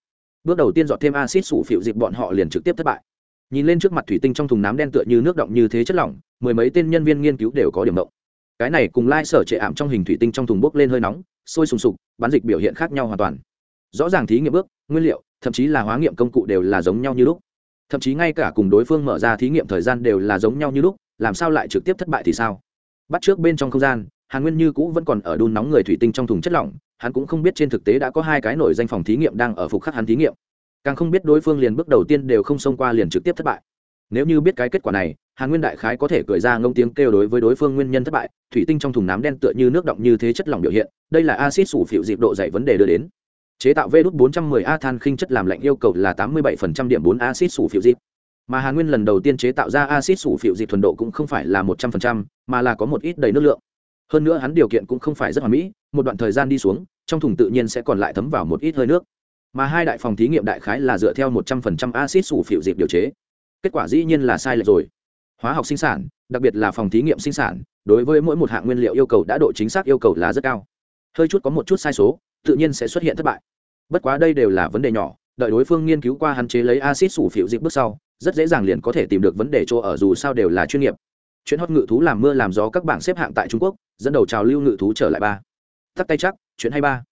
Bước đầu tiên dọn thêm acid sủ phịu dịp bọn họ liền trực tiếp thất bại. Nhìn lên trước mặt thủy tinh trong thùng nám đen tựa như nước động như thế chất lỏng, mười mấy tên nhân viên nghiên cứu đều có điểm động cái này cùng lai sở trệ ảm trong hình thủy tinh trong thùng bốc lên hơi nóng, sôi sùng sục, bán dịch biểu hiện khác nhau hoàn toàn. Rõ ràng thí nghiệm bước, nguyên liệu, thậm chí là hóa nghiệm công cụ đều là giống nhau như lúc. Thậm chí ngay cả cùng đối phương mở ra thí nghiệm thời gian đều là giống nhau như lúc, làm sao lại trực tiếp thất bại thì sao? Bắt trước bên trong không gian, hàn nguyên như cũ vẫn còn ở đun nóng người thủy tinh trong thùng chất lỏng, hắn cũng không biết trên thực tế đã có hai cái nổi danh phòng thí nghiệm đang ở phục khắc hắn thí nghiệm. Càng không biết đối phương liền bước đầu tiên đều không xông qua liền trực tiếp thất bại. Nếu như biết cái kết quả này hàn nguyên đại khái có thể cười ra ngông tiếng kêu đối với đối phương nguyên nhân thất bại thủy tinh trong thùng nám đen tựa như nước động như thế chất lỏng biểu hiện đây là acid sủ phịu dịp độ dày vấn đề đưa đến. Chế tạo vê đốt 410 a than khinh chất làm lạnh yêu cầu là 87% điểm 4 acid sủ phịu dịp. Mà hàn nguyên lần đầu tiên chế tạo ra acid sủ phịu dịp thuần độ cũng không phải là 100%, mà là có một ít đầy nước lượng. Hơn nữa hắn điều kiện cũng không phải rất hoàn mỹ một đoạn thời gian đi xuống trong thùng tự nhiên sẽ còn lại thấm vào một ít hơi nước. Mà hai đại phòng thí nghiệm đại khái là dựa theo 100% acid sủ phịu dịp điều chế. Kết quả dĩ nhiên là sai lệch rồi hóa học sinh sản, đặc biệt là phòng thí nghiệm sinh sản, đối với mỗi một hạng nguyên liệu yêu cầu đã độ chính xác yêu cầu là rất cao. Hơi chút có một chút sai số, tự nhiên sẽ xuất hiện thất bại. Bất quá đây đều là vấn đề nhỏ, đợi đối phương nghiên cứu qua hạn chế lấy acid sủ phiệu dịp bước sau, rất dễ dàng liền có thể tìm được vấn đề chỗ ở dù sao đều là chuyên nghiệp. Chuyện hót ngự thú làm mưa làm gió các bảng xếp hạng tại trung quốc, dẫn đầu trào lưu ngự thú trở lại ba. Tắt tay chắc, chuyện hay ba.